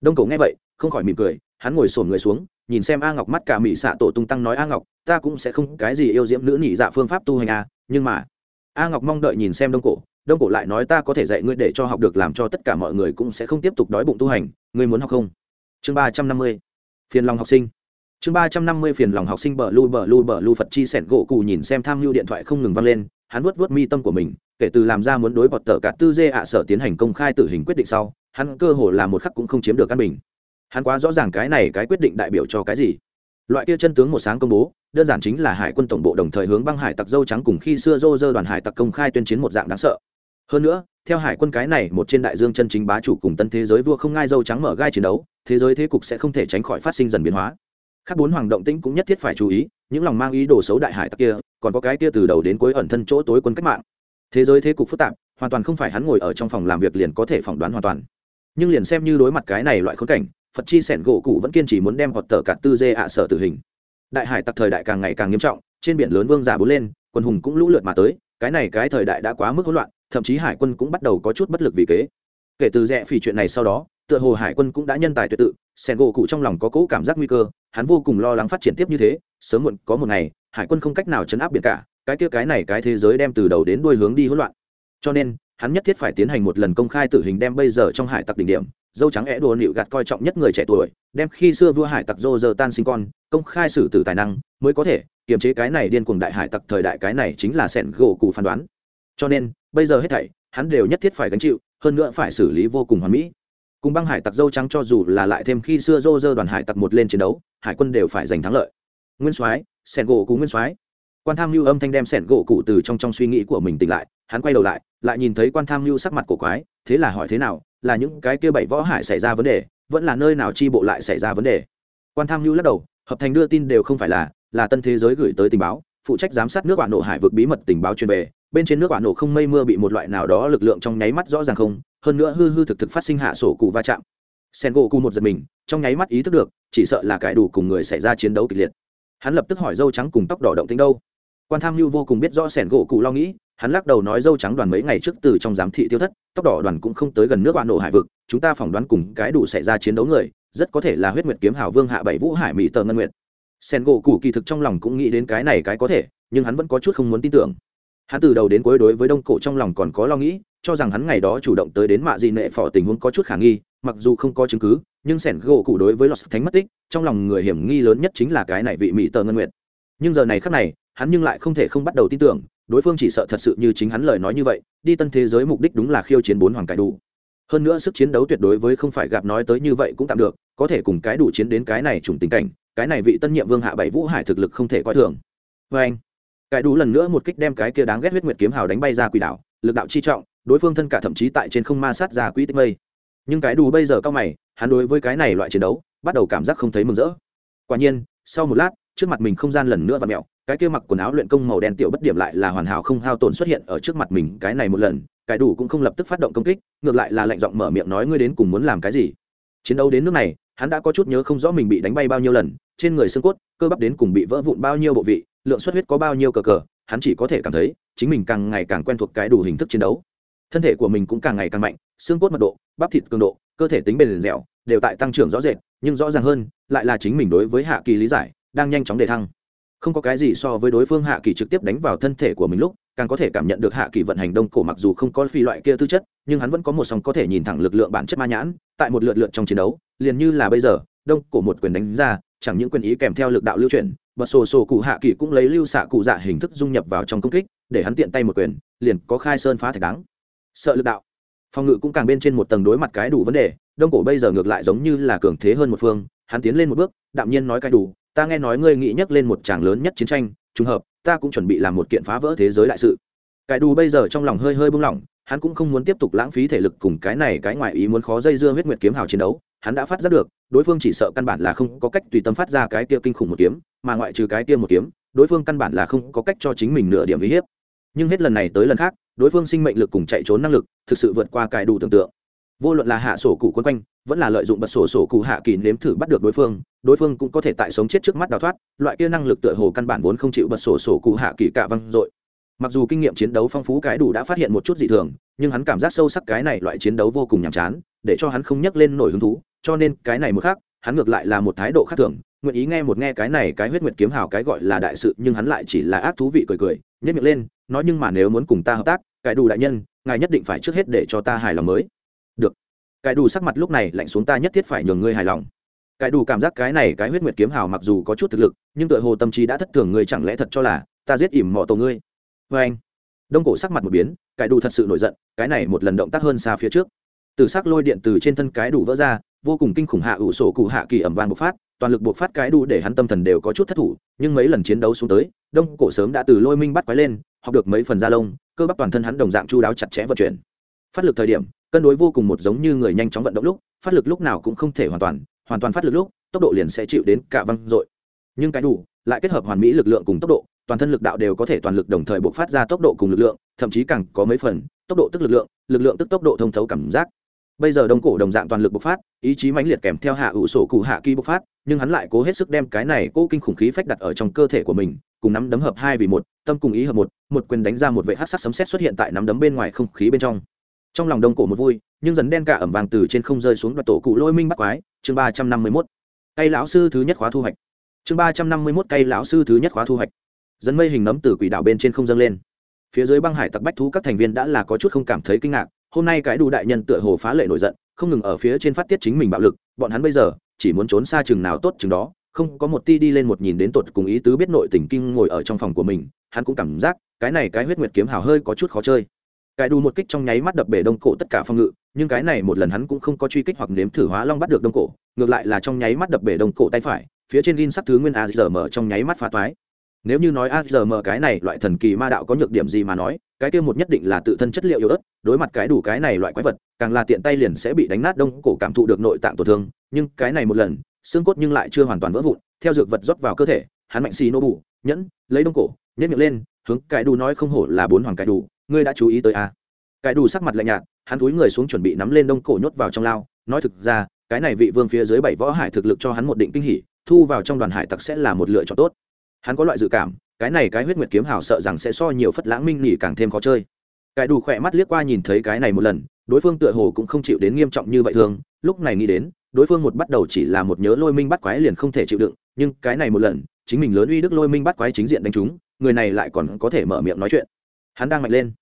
Đông cổ nghe vậy, không khỏi mỉm cười, hắn ngồi xổm người xuống nhìn xem a ngọc mắt cả mỹ xạ tổ tung tăng nói, a ngọc, ta cũng sẽ không cái gì yêu diễm nữ nhị dạ phương pháp tu hành a nhưng mà a ngọc mong đợi nhìn xem đông cổ đông cổ lại nói, ta có thể dạy ngươi để cho học được làm cho tất cả mọi người cũng sẽ không tiếp tục đói bụng tu hành, ngươi muốn học không? Chương ba trăm năm mươi, phiền lòng học sinh. Chương ba trăm năm mươi, phiền lòng học sinh bờ lu bờ lu bờ lu phật chi sẻn gỗ cù nhìn xem tham mưu điện thoại không ngừng vang lên, hắn vuốt vuốt mi tâm của mình, kể từ làm ra muốn đối bọt tờ cả tư dê ạ sở tiến hành công khai tử hình quyết định sau, hắn cơ hồ là một khắc cũng không chiếm được căn bình hắn quá rõ ràng cái này cái quyết định đại biểu cho cái gì. Loại kia chân tướng một sáng công bố, đơn giản chính là hải quân tổng bộ đồng thời hướng băng hải tặc dâu trắng cùng khi xưa dô dơ đoàn hải tặc công khai tuyên chiến một dạng đáng sợ. Hơn nữa, theo hải quân cái này một trên đại dương chân chính bá chủ cùng tân thế giới vua không ngai dâu trắng mở gai chiến đấu, thế giới thế cục sẽ không thể tránh khỏi phát sinh dần biến hóa. Khác bốn hoàng động tĩnh cũng nhất thiết phải chú ý, những lòng mang ý đồ xấu đại hải tặc kia, còn có cái kia từ đầu đến cuối ẩn thân chỗ tối quân cách mạng. Thế giới thế cục phức tạp, hoàn toàn không phải hắn ngồi ở trong phòng làm việc liền có thể phỏng đoán hoàn toàn. Nhưng liền xem như đối mặt cái này loại khốn cảnh phật chi sẻn gỗ cụ vẫn kiên trì muốn đem hoặc tờ cả tư dê ạ sở tử hình. Đại hải tặc thời đại càng ngày càng nghiêm trọng, trên biển lớn vương giả bốn lên, quân hùng cũng lũ lượt mà tới, cái này cái thời đại đã quá mức hỗn loạn, thậm chí hải quân cũng bắt đầu có chút bất lực vì kế. Kể từ rẽ phỉ chuyện này sau đó, tựa hồ hải quân cũng đã nhân tài tuyệt tự sen gỗ cụ trong lòng có cỗ cảm giác nguy cơ, hắn vô cùng lo lắng phát triển tiếp như thế, sớm muộn có một ngày, hải quân không cách nào chấn áp biển cả, cái kia cái này cái thế giới đem từ đầu đến đuôi hướng đi hỗn loạn. Cho nên hắn nhất thiết phải tiến hành một lần công khai tử hình đem bây giờ trong hải tặc đỉnh điểm, dâu trắng é đùa nịu gạt coi trọng nhất người trẻ tuổi, đem khi xưa vua hải tặc dô dơ tan sinh con, công khai xử tử tài năng, mới có thể kiềm chế cái này điên cuồng đại hải tặc thời đại, cái này chính là sẻn gỗ cụ phán đoán. Cho nên, bây giờ hết thảy, hắn đều nhất thiết phải gánh chịu, hơn nữa phải xử lý vô cùng hoàn mỹ. Cùng băng hải tặc dâu trắng cho dù là lại thêm khi xưa dô dơ đoàn hải tặc một lên chiến đấu, hải quân đều phải giành thắng lợi. Nguyên soái sẻn gỗ cụ nguyên soái quan tham mưu âm thanh đem sẻn gỗ cụ từ trong trong suy nghĩ của mình tỉnh lại, hắn quay đầu lại lại nhìn thấy quan tham mưu sắc mặt cổ quái, thế là hỏi thế nào, là những cái kia bảy võ hải xảy ra vấn đề, vẫn là nơi nào chi bộ lại xảy ra vấn đề? Quan tham mưu lắc đầu, hợp thành đưa tin đều không phải là là tân thế giới gửi tới tình báo, phụ trách giám sát nước quả nổ hải vực bí mật tình báo truyền về, bên trên nước quả nổ không mây mưa bị một loại nào đó lực lượng trong nháy mắt rõ ràng không, hơn nữa hư hư thực thực phát sinh hạ sổ cụ va chạm. Sen gỗ cụ một giật mình, trong nháy mắt ý thức được, chỉ sợ là cải đủ cùng người xảy ra chiến đấu kịch liệt. Hắn lập tức hỏi dâu trắng cùng tóc đỏ động tính đâu? Quan tham mưu vô cùng biết rõ sẻn gỗ cụ lo nghĩ, hắn lắc đầu nói dâu trắng đoàn mấy ngày trước từ trong giám thị tiêu thất, tóc đỏ đoàn cũng không tới gần nước bạn nổ hải vực, chúng ta phỏng đoán cùng cái đủ xảy ra chiến đấu người, rất có thể là huyết nguyệt kiếm hào vương hạ bảy vũ hải mỹ tờ ngân nguyệt. Sen gỗ cụ kỳ thực trong lòng cũng nghĩ đến cái này cái có thể, nhưng hắn vẫn có chút không muốn tin tưởng. Hắn từ đầu đến cuối đối với đông cổ trong lòng còn có lo nghĩ, cho rằng hắn ngày đó chủ động tới đến mạ dị nệ phò tình huống có chút khả nghi, mặc dù không có chứng cứ, nhưng sẻn gỗ cụ đối với lọt thánh mất tích, trong lòng người hiểm nghi lớn nhất chính là cái này vị mỹ tờ ngân nguyệt. Nhưng giờ này khác này hắn nhưng lại không thể không bắt đầu tin tưởng, đối phương chỉ sợ thật sự như chính hắn lời nói như vậy, đi tân thế giới mục đích đúng là khiêu chiến bốn hoàng cải đủ. Hơn nữa sức chiến đấu tuyệt đối với không phải gặp nói tới như vậy cũng tạm được, có thể cùng cái đủ chiến đến cái này trùng tình cảnh, cái này vị tân nhiệm vương hạ bảy vũ hải thực lực không thể coi thường. Vê anh cái đủ lần nữa một kích đem cái kia đáng ghét huyết nguyệt kiếm hào đánh bay ra quỷ đảo, lực đạo chi trọng, đối phương thân cả thậm chí tại trên không ma sát ra quỹ tích mây. Nhưng cái đủ bây giờ cao mày, hắn đối với cái này loại chiến đấu, bắt đầu cảm giác không thấy mừng rỡ. Quả nhiên, sau một lát, trước mặt mình không gian lần nữa và mẹo cái kia mặc quần áo luyện công màu đen tiểu bất điểm lại là hoàn hảo không hao tổn xuất hiện ở trước mặt mình, cái này một lần, cái đủ cũng không lập tức phát động công kích, ngược lại là lệnh giọng mở miệng nói ngươi đến cùng muốn làm cái gì. Chiến đấu đến nước này, hắn đã có chút nhớ không rõ mình bị đánh bay bao nhiêu lần, trên người xương cốt, cơ bắp đến cùng bị vỡ vụn bao nhiêu bộ vị, lượng xuất huyết có bao nhiêu cờ cờ, hắn chỉ có thể cảm thấy, chính mình càng ngày càng quen thuộc cái đủ hình thức chiến đấu. Thân thể của mình cũng càng ngày càng mạnh, xương cốt mật độ, bắp thịt cường độ, cơ thể tính bền dẻo, đều tại tăng trưởng rõ rệt, nhưng rõ ràng hơn, lại là chính mình đối với hạ kỳ lý giải, đang nhanh chóng đề thăng không có cái gì so với đối phương hạ kỳ trực tiếp đánh vào thân thể của mình lúc, càng có thể cảm nhận được hạ kỳ vận hành đông cổ mặc dù không có phi loại kia tư chất, nhưng hắn vẫn có một song có thể nhìn thẳng lực lượng bản chất ma nhãn, tại một lượt lượt trong chiến đấu, liền như là bây giờ, đông cổ một quyền đánh ra, chẳng những quyền ý kèm theo lực đạo lưu chuyển bật sổ sổ cụ hạ kỳ cũng lấy lưu xạ cụ dạ hình thức dung nhập vào trong công kích, để hắn tiện tay một quyền, liền có khai sơn phá thạch đáng. Sợ lực đạo. Phòng ngự cũng càng bên trên một tầng đối mặt cái đủ vấn đề, đông cổ bây giờ ngược lại giống như là cường thế hơn một phương, hắn tiến lên một bước, đạm nhiên nói cái đủ ta nghe nói ngươi nghĩ nhắc lên một tràng lớn nhất chiến tranh, trùng hợp, ta cũng chuẩn bị làm một kiện phá vỡ thế giới đại sự. Cái Đù bây giờ trong lòng hơi hơi bung lỏng, hắn cũng không muốn tiếp tục lãng phí thể lực cùng cái này cái ngoại ý muốn khó dây dưa huyết nguyệt kiếm hào chiến đấu, hắn đã phát giác được, đối phương chỉ sợ căn bản là không có cách tùy tâm phát ra cái kia kinh khủng một kiếm, mà ngoại trừ cái kia một kiếm, đối phương căn bản là không có cách cho chính mình nửa điểm uy hiếp. Nhưng hết lần này tới lần khác, đối phương sinh mệnh lực cùng chạy trốn năng lực, thực sự vượt qua cải đủ tưởng tượng. Vô luận là hạ sổ cụ quân quanh vẫn là lợi dụng bật sổ sổ cụ hạ kỳ nếm thử bắt được đối phương đối phương cũng có thể tại sống chết trước mắt đào thoát, loại kia năng lực tựa hồ căn bản vốn không chịu bật sổ sổ cụ hạ kỳ cả văng dội. Mặc dù kinh nghiệm chiến đấu phong phú cái đủ đã phát hiện một chút dị thường, nhưng hắn cảm giác sâu sắc cái này loại chiến đấu vô cùng nhàm chán, để cho hắn không nhắc lên nổi hứng thú, cho nên cái này một khác hắn ngược lại là một thái độ khác thường, nguyện ý nghe một nghe cái này cái huyết nguyệt kiếm hào cái gọi là đại sự, nhưng hắn lại chỉ là ác thú vị cười cười nhất miệng lên, nói nhưng mà nếu muốn cùng ta hợp tác, cái đủ đại nhân, ngài nhất định phải trước hết để cho ta hài lòng mới cái đủ sắc mặt lúc này lạnh xuống ta nhất thiết phải nhường ngươi hài lòng. Cái đủ cảm giác cái này cái huyết nguyệt kiếm hào mặc dù có chút thực lực, nhưng tựa hồ tâm trí đã thất thường ngươi chẳng lẽ thật cho là ta giết ỉm mọ tổ ngươi. Vê anh. Đông cổ sắc mặt một biến, cái đủ thật sự nổi giận, cái này một lần động tác hơn xa phía trước. Từ sắc lôi điện từ trên thân cái đủ vỡ ra, vô cùng kinh khủng hạ ủ sổ cụ hạ kỳ ẩm vang bộc phát, toàn lực bộc phát cái đủ để hắn tâm thần đều có chút thất thủ, nhưng mấy lần chiến đấu xuống tới, đông cổ sớm đã từ lôi minh bắt quái lên, học được mấy phần da lông, cơ bắp toàn thân hắn đồng dạng chu đáo chặt chẽ vận chuyển. Phát lực thời điểm cân đối vô cùng một giống như người nhanh chóng vận động lúc, phát lực lúc nào cũng không thể hoàn toàn hoàn toàn phát lực lúc, tốc độ liền sẽ chịu đến cả văng dội. Nhưng cái đủ, lại kết hợp hoàn mỹ lực lượng cùng tốc độ, toàn thân lực đạo đều có thể toàn lực đồng thời bộc phát ra tốc độ cùng lực lượng, thậm chí càng có mấy phần, tốc độ tức lực lượng lực lượng tức tốc độ thông thấu cảm giác. Bây giờ đông cổ đồng dạng toàn lực bộc phát, ý chí mãnh liệt kèm theo hạ ủ sổ cụ hạ kỳ bộc phát, nhưng hắn lại cố hết sức đem cái này cố kinh khủng khí phách đặt ở trong cơ thể của mình, cùng nắm đấm hợp hai vì một, tâm cùng ý hợp một một quyền đánh ra một vệ hát sắc sấm sét xuất hiện tại nắm đấm bên ngoài không khí bên trong trong lòng đông cổ một vui, nhưng dần đen cả ẩm vàng từ trên không rơi xuống đoạt tổ cụ lôi minh bắt quái, chương ba trăm năm mươi mốt. Cây lão sư thứ nhất khóa thu hoạch. Chương ba trăm năm mươi mốt cây lão sư thứ nhất khóa thu hoạch. Dần mây hình nấm từ quỷ đạo bên trên không dâng lên. Phía dưới băng hải tặc bách thú các thành viên đã là có chút không cảm thấy kinh ngạc, hôm nay cái đủ đại nhân tựa hồ phá lệ nổi giận, không ngừng ở phía trên phát tiết chính mình bạo lực, bọn hắn bây giờ chỉ muốn trốn xa chừng nào tốt chừng đó, không có một ti đi lên một nhìn đến tột cùng ý tứ biết nội tình kinh ngồi ở trong phòng của mình, hắn cũng cảm giác cái này cái huyết nguyệt kiếm hào hơi có chút khó chơi cái đu một kích trong nháy mắt đập bể đông cổ tất cả phong ngự, nhưng cái này một lần hắn cũng không có truy kích hoặc nếm thử hóa long bắt được đông cổ, ngược lại là trong nháy mắt đập bể đông cổ tay phải, phía trên gin sắc thứ nguyên a giờ mở trong nháy mắt phá toái. Nếu như nói a giờ mở cái này loại thần kỳ ma đạo có nhược điểm gì mà nói, cái kia một nhất định là tự thân chất liệu yếu ớt, đối mặt cái đủ cái này loại quái vật, càng là tiện tay liền sẽ bị đánh nát đông cổ cảm thụ được nội tạng tổn thương, nhưng cái này một lần, xương cốt nhưng lại chưa hoàn toàn vỡ vụn, theo dược vật rót vào cơ thể, hắn mạnh xì nô bù, nhẫn, lấy đông cổ nhét miệng lên hướng cái đủ nói không hổ là bốn hoàng cái đủ ngươi đã chú ý tới a cái đủ sắc mặt lạnh nhạt, hắn túi người xuống chuẩn bị nắm lên đông cổ nhốt vào trong lao, nói thực ra, cái này vị vương phía dưới bảy võ hải thực lực cho hắn một định kinh hỉ, thu vào trong đoàn hải tặc sẽ là một lựa chọn tốt. Hắn có loại dự cảm, cái này cái huyết nguyệt kiếm hào sợ rằng sẽ so nhiều phất lãng minh nghỉ càng thêm khó chơi. Cái đủ khỏe mắt liếc qua nhìn thấy cái này một lần, đối phương tựa hồ cũng không chịu đến nghiêm trọng như vậy thường, lúc này nghĩ đến, đối phương một bắt đầu chỉ là một nhớ lôi minh bắt quái liền không thể chịu đựng, nhưng cái này một lần, chính mình lớn uy đức lôi minh bắt quái chính diện đánh chúng người này lại còn có thể mở miệng nói chuyện. Hắn đang mạnh lên.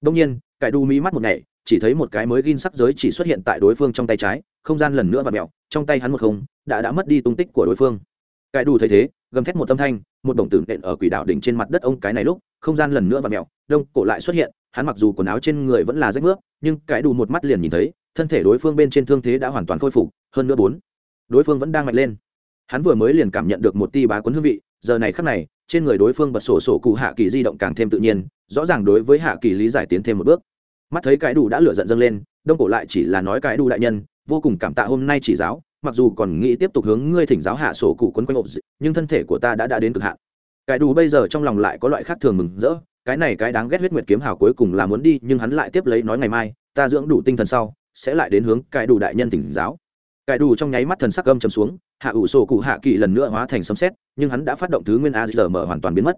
Đông nhiên, cải đu mí mắt một ngày, chỉ thấy một cái mới gin sắc giới chỉ xuất hiện tại đối phương trong tay trái, không gian lần nữa và mẹo trong tay hắn một không, đã đã mất đi tung tích của đối phương. Cải đu thấy thế, gầm thét một âm thanh, một đồng tử nện ở quỷ đạo đỉnh trên mặt đất ông cái này lúc, không gian lần nữa và mẹo đông cổ lại xuất hiện, hắn mặc dù quần áo trên người vẫn là rách nước, nhưng cải đu một mắt liền nhìn thấy, thân thể đối phương bên trên thương thế đã hoàn toàn khôi phục, hơn nữa bốn, đối phương vẫn đang mạnh lên. Hắn vừa mới liền cảm nhận được một ti bá cuốn hương vị, giờ này khắc này trên người đối phương bật sổ sổ cụ hạ kỳ di động càng thêm tự nhiên, rõ ràng đối với hạ kỳ lý giải tiến thêm một bước. Mắt thấy cái đủ đã lửa giận dâng lên, đông cổ lại chỉ là nói cái đủ đại nhân, vô cùng cảm tạ hôm nay chỉ giáo, mặc dù còn nghĩ tiếp tục hướng ngươi thỉnh giáo hạ sổ cụ quấn quanh ộp nhưng thân thể của ta đã đã đến cực hạn. Cái đủ bây giờ trong lòng lại có loại khác thường mừng rỡ, cái này cái đáng ghét huyết nguyệt kiếm hào cuối cùng là muốn đi, nhưng hắn lại tiếp lấy nói ngày mai, ta dưỡng đủ tinh thần sau, sẽ lại đến hướng cái đủ đại nhân thỉnh giáo cái đủ trong nháy mắt thần sắc gâm chầm xuống, hạ ủ sổ cụ hạ kỳ lần nữa hóa thành sấm xét nhưng hắn đã phát động thứ nguyên a giờ mở hoàn toàn biến mất.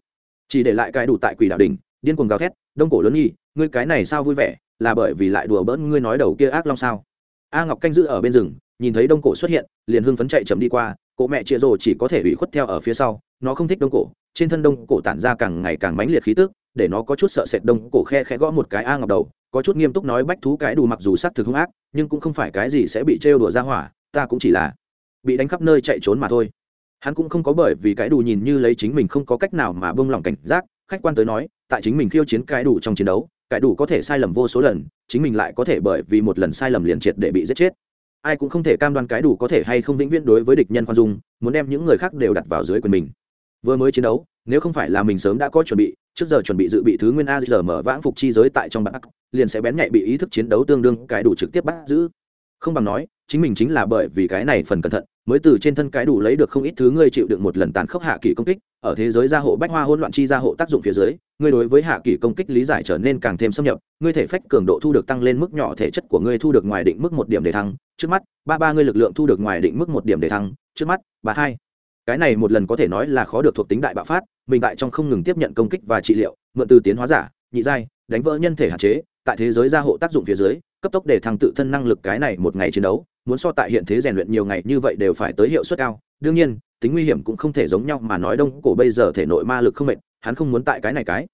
Chỉ để lại cái đủ tại quỷ đạo đỉnh, điên cuồng gào thét, đông cổ lớn nhi, ngươi cái này sao vui vẻ, là bởi vì lại đùa bỡn ngươi nói đầu kia ác long sao? A ngọc canh giữ ở bên rừng, nhìn thấy đông cổ xuất hiện, liền hưng phấn chạy chậm đi qua, cổ mẹ chia rồ chỉ có thể ủy khuất theo ở phía sau, nó không thích đông cổ, trên thân đông cổ tản ra càng ngày càng mãnh liệt khí tức, để nó có chút sợ sệt đông cổ khe khẽ gõ một cái a ngọc đầu, có chút nghiêm túc nói bách thú cái đủ mặc dù sát thực hung ác, nhưng cũng không phải cái gì sẽ bị trêu đùa ra hỏa ta cũng chỉ là bị đánh khắp nơi chạy trốn mà thôi. Hắn cũng không có bởi vì cái đủ nhìn như lấy chính mình không có cách nào mà bông lỏng cảnh giác, khách quan tới nói, tại chính mình khiêu chiến cái đủ trong chiến đấu, cái đủ có thể sai lầm vô số lần, chính mình lại có thể bởi vì một lần sai lầm liền triệt để bị giết chết. Ai cũng không thể cam đoan cái đủ có thể hay không vĩnh viễn đối với địch nhân khoan dung, muốn đem những người khác đều đặt vào dưới quyền mình. Vừa mới chiến đấu, nếu không phải là mình sớm đã có chuẩn bị, trước giờ chuẩn bị dự bị thứ nguyên a giờ mở vãng phục chi giới tại trong bắc liền sẽ bén nhạy bị ý thức chiến đấu tương đương cái đủ trực tiếp bắt giữ không bằng nói, chính mình chính là bởi vì cái này phần cẩn thận, mới từ trên thân cái đủ lấy được không ít thứ ngươi chịu được một lần tàn khốc hạ kỳ công kích, ở thế giới gia hộ bách hoa hỗn loạn chi gia hộ tác dụng phía dưới, ngươi đối với hạ kỳ công kích lý giải trở nên càng thêm xâm nhập, ngươi thể phách cường độ thu được tăng lên mức nhỏ thể chất của ngươi thu được ngoài định mức một điểm để thăng, trước mắt, ba ba ngươi lực lượng thu được ngoài định mức một điểm để thăng, trước mắt, ba hai. Cái này một lần có thể nói là khó được thuộc tính đại bạo phát, mình tại trong không ngừng tiếp nhận công kích và trị liệu, mượn từ tiến hóa giả, nhị giai, đánh vỡ nhân thể hạn chế, tại thế giới gia hộ tác dụng phía dưới cấp tốc để thăng tự thân năng lực cái này một ngày chiến đấu, muốn so tại hiện thế rèn luyện nhiều ngày như vậy đều phải tới hiệu suất cao. Đương nhiên, tính nguy hiểm cũng không thể giống nhau mà nói đông cổ bây giờ thể nội ma lực không mệt, hắn không muốn tại cái này cái.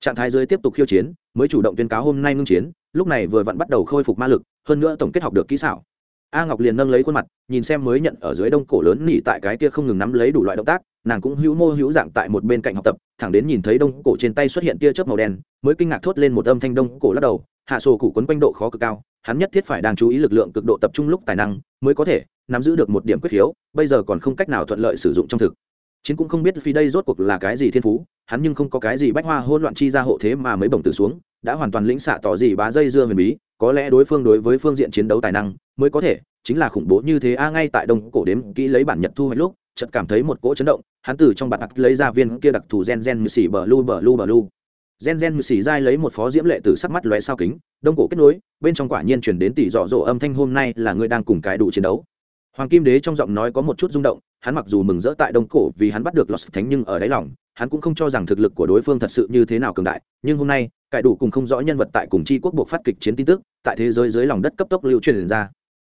Trạng thái dưới tiếp tục khiêu chiến, mới chủ động tuyên cáo hôm nay ngưng chiến, lúc này vừa vặn bắt đầu khôi phục ma lực, hơn nữa tổng kết học được kỹ xảo. A ngọc liền nâng lấy khuôn mặt, nhìn xem mới nhận ở dưới đông cổ lớn nỉ tại cái kia không ngừng nắm lấy đủ loại động tác, nàng cũng hữu mô hữu dạng tại một bên cạnh học tập, thẳng đến nhìn thấy đông cổ trên tay xuất hiện tia chớp màu đen, mới kinh ngạc thốt lên một âm thanh đông cổ lắc đầu hạ sổ cụ quấn quanh độ khó cực cao, hắn nhất thiết phải đang chú ý lực lượng cực độ tập trung lúc tài năng mới có thể nắm giữ được một điểm quyết khiếu bây giờ còn không cách nào thuận lợi sử dụng trong thực. Chiến cũng không biết phi đây rốt cuộc là cái gì thiên phú, hắn nhưng không có cái gì bách hoa hỗn loạn chi ra hộ thế mà mới bổng từ xuống, đã hoàn toàn lĩnh xạ tỏ gì bá dây dưa huyền bí, có lẽ đối phương đối với phương diện chiến đấu tài năng mới có thể, chính là khủng bố như thế. A, ngay tại đông cổ đếm kỹ lấy bản nhật thu hoạch lúc, chợt cảm thấy một cỗ chấn động, hắn từ trong bản đặc lấy ra viên kia đặc thù gen gen như xỉ bờ lu bờ lu bờ lu gen gen mười xỉ dai lấy một phó diễm lệ từ sắc mắt lóe sao kính, đông cổ kết nối, bên trong quả nhiên chuyển đến tỷ dọ dỗ âm thanh hôm nay là người đang cùng cái đủ chiến đấu. Hoàng kim đế trong giọng nói có một chút rung động, hắn mặc dù mừng rỡ tại đông cổ vì hắn bắt được lọt thánh nhưng ở đáy lòng, hắn cũng không cho rằng thực lực của đối phương thật sự như thế nào cường đại, nhưng hôm nay cải đủ cùng không rõ nhân vật tại cùng chi quốc buộc phát kịch chiến tin tức, tại thế giới dưới lòng đất cấp tốc lưu truyền ra.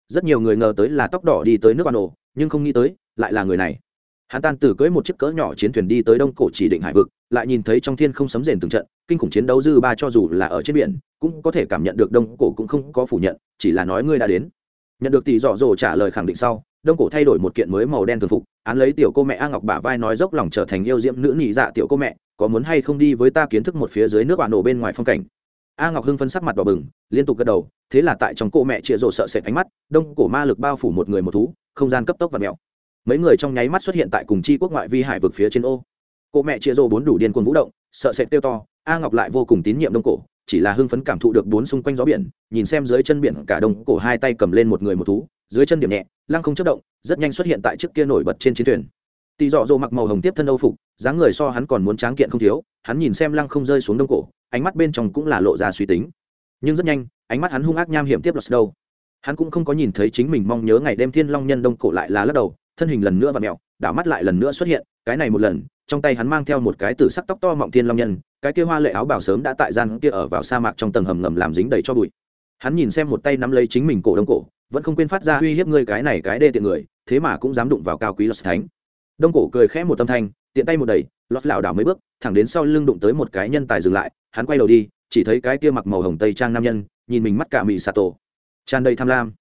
Rất nhiều người ngờ tới là tóc đỏ đi tới nước bà nổ nhưng không nghĩ tới, lại là người này hắn tan Tử cưỡi một chiếc cỡ nhỏ chiến thuyền đi tới đông cổ chỉ định hải vực, lại nhìn thấy trong thiên không sấm rền từng trận, kinh khủng chiến đấu dư ba cho dù là ở trên biển, cũng có thể cảm nhận được đông cổ cũng không có phủ nhận, chỉ là nói ngươi đã đến. Nhận được tỷ dọ dỗ trả lời khẳng định sau, đông cổ thay đổi một kiện mới màu đen thường phục, án lấy tiểu cô mẹ a ngọc bả vai nói dốc lòng trở thành yêu diễm nữ nhị dạ tiểu cô mẹ, có muốn hay không đi với ta kiến thức một phía dưới nước bạn nổ bên ngoài phong cảnh. A ngọc hưng phân sắc mặt đỏ bừng, liên tục gật đầu, thế là tại trong cô mẹ chịa rộ sợ sệt ánh mắt, đông cổ ma lực bao phủ một người một thú, không gian cấp tốc và mèo mấy người trong nháy mắt xuất hiện tại cùng chi quốc ngoại vi hải vực phía trên ô. Cô mẹ chia rô bốn đủ điên cuồng vũ động, sợ sệt tiêu to, a ngọc lại vô cùng tín nhiệm đông cổ, chỉ là hưng phấn cảm thụ được bốn xung quanh gió biển, nhìn xem dưới chân biển cả đông cổ hai tay cầm lên một người một thú, dưới chân điểm nhẹ, lăng không chất động, rất nhanh xuất hiện tại trước kia nổi bật trên chiến thuyền. Tỳ dọ dỗ mặc màu hồng tiếp thân âu phục, dáng người so hắn còn muốn tráng kiện không thiếu, hắn nhìn xem lăng không rơi xuống đông cổ, ánh mắt bên trong cũng là lộ ra suy tính. Nhưng rất nhanh, ánh mắt hắn hung ác nham hiểm tiếp lọt đâu. Hắn cũng không có nhìn thấy chính mình mong nhớ ngày đêm thiên long nhân đông cổ lại là lắc đầu thân hình lần nữa và mẹo, đảo mắt lại lần nữa xuất hiện, cái này một lần, trong tay hắn mang theo một cái tử sắc tóc to mọng thiên long nhân, cái kia hoa lệ áo bảo sớm đã tại gian kia ở vào sa mạc trong tầng hầm ngầm làm dính đầy cho bụi. Hắn nhìn xem một tay nắm lấy chính mình cổ đông cổ, vẫn không quên phát ra uy hiếp ngươi cái này cái đê tiện người, thế mà cũng dám đụng vào cao quý lọt thánh. Đông cổ cười khẽ một tâm thanh, tiện tay một đầy lọt lảo đảo mấy bước, thẳng đến sau lưng đụng tới một cái nhân tài dừng lại, hắn quay đầu đi, chỉ thấy cái kia mặc màu hồng tây trang nam nhân, nhìn mình mắt cả mị xà tổ. Tràn đầy tham lam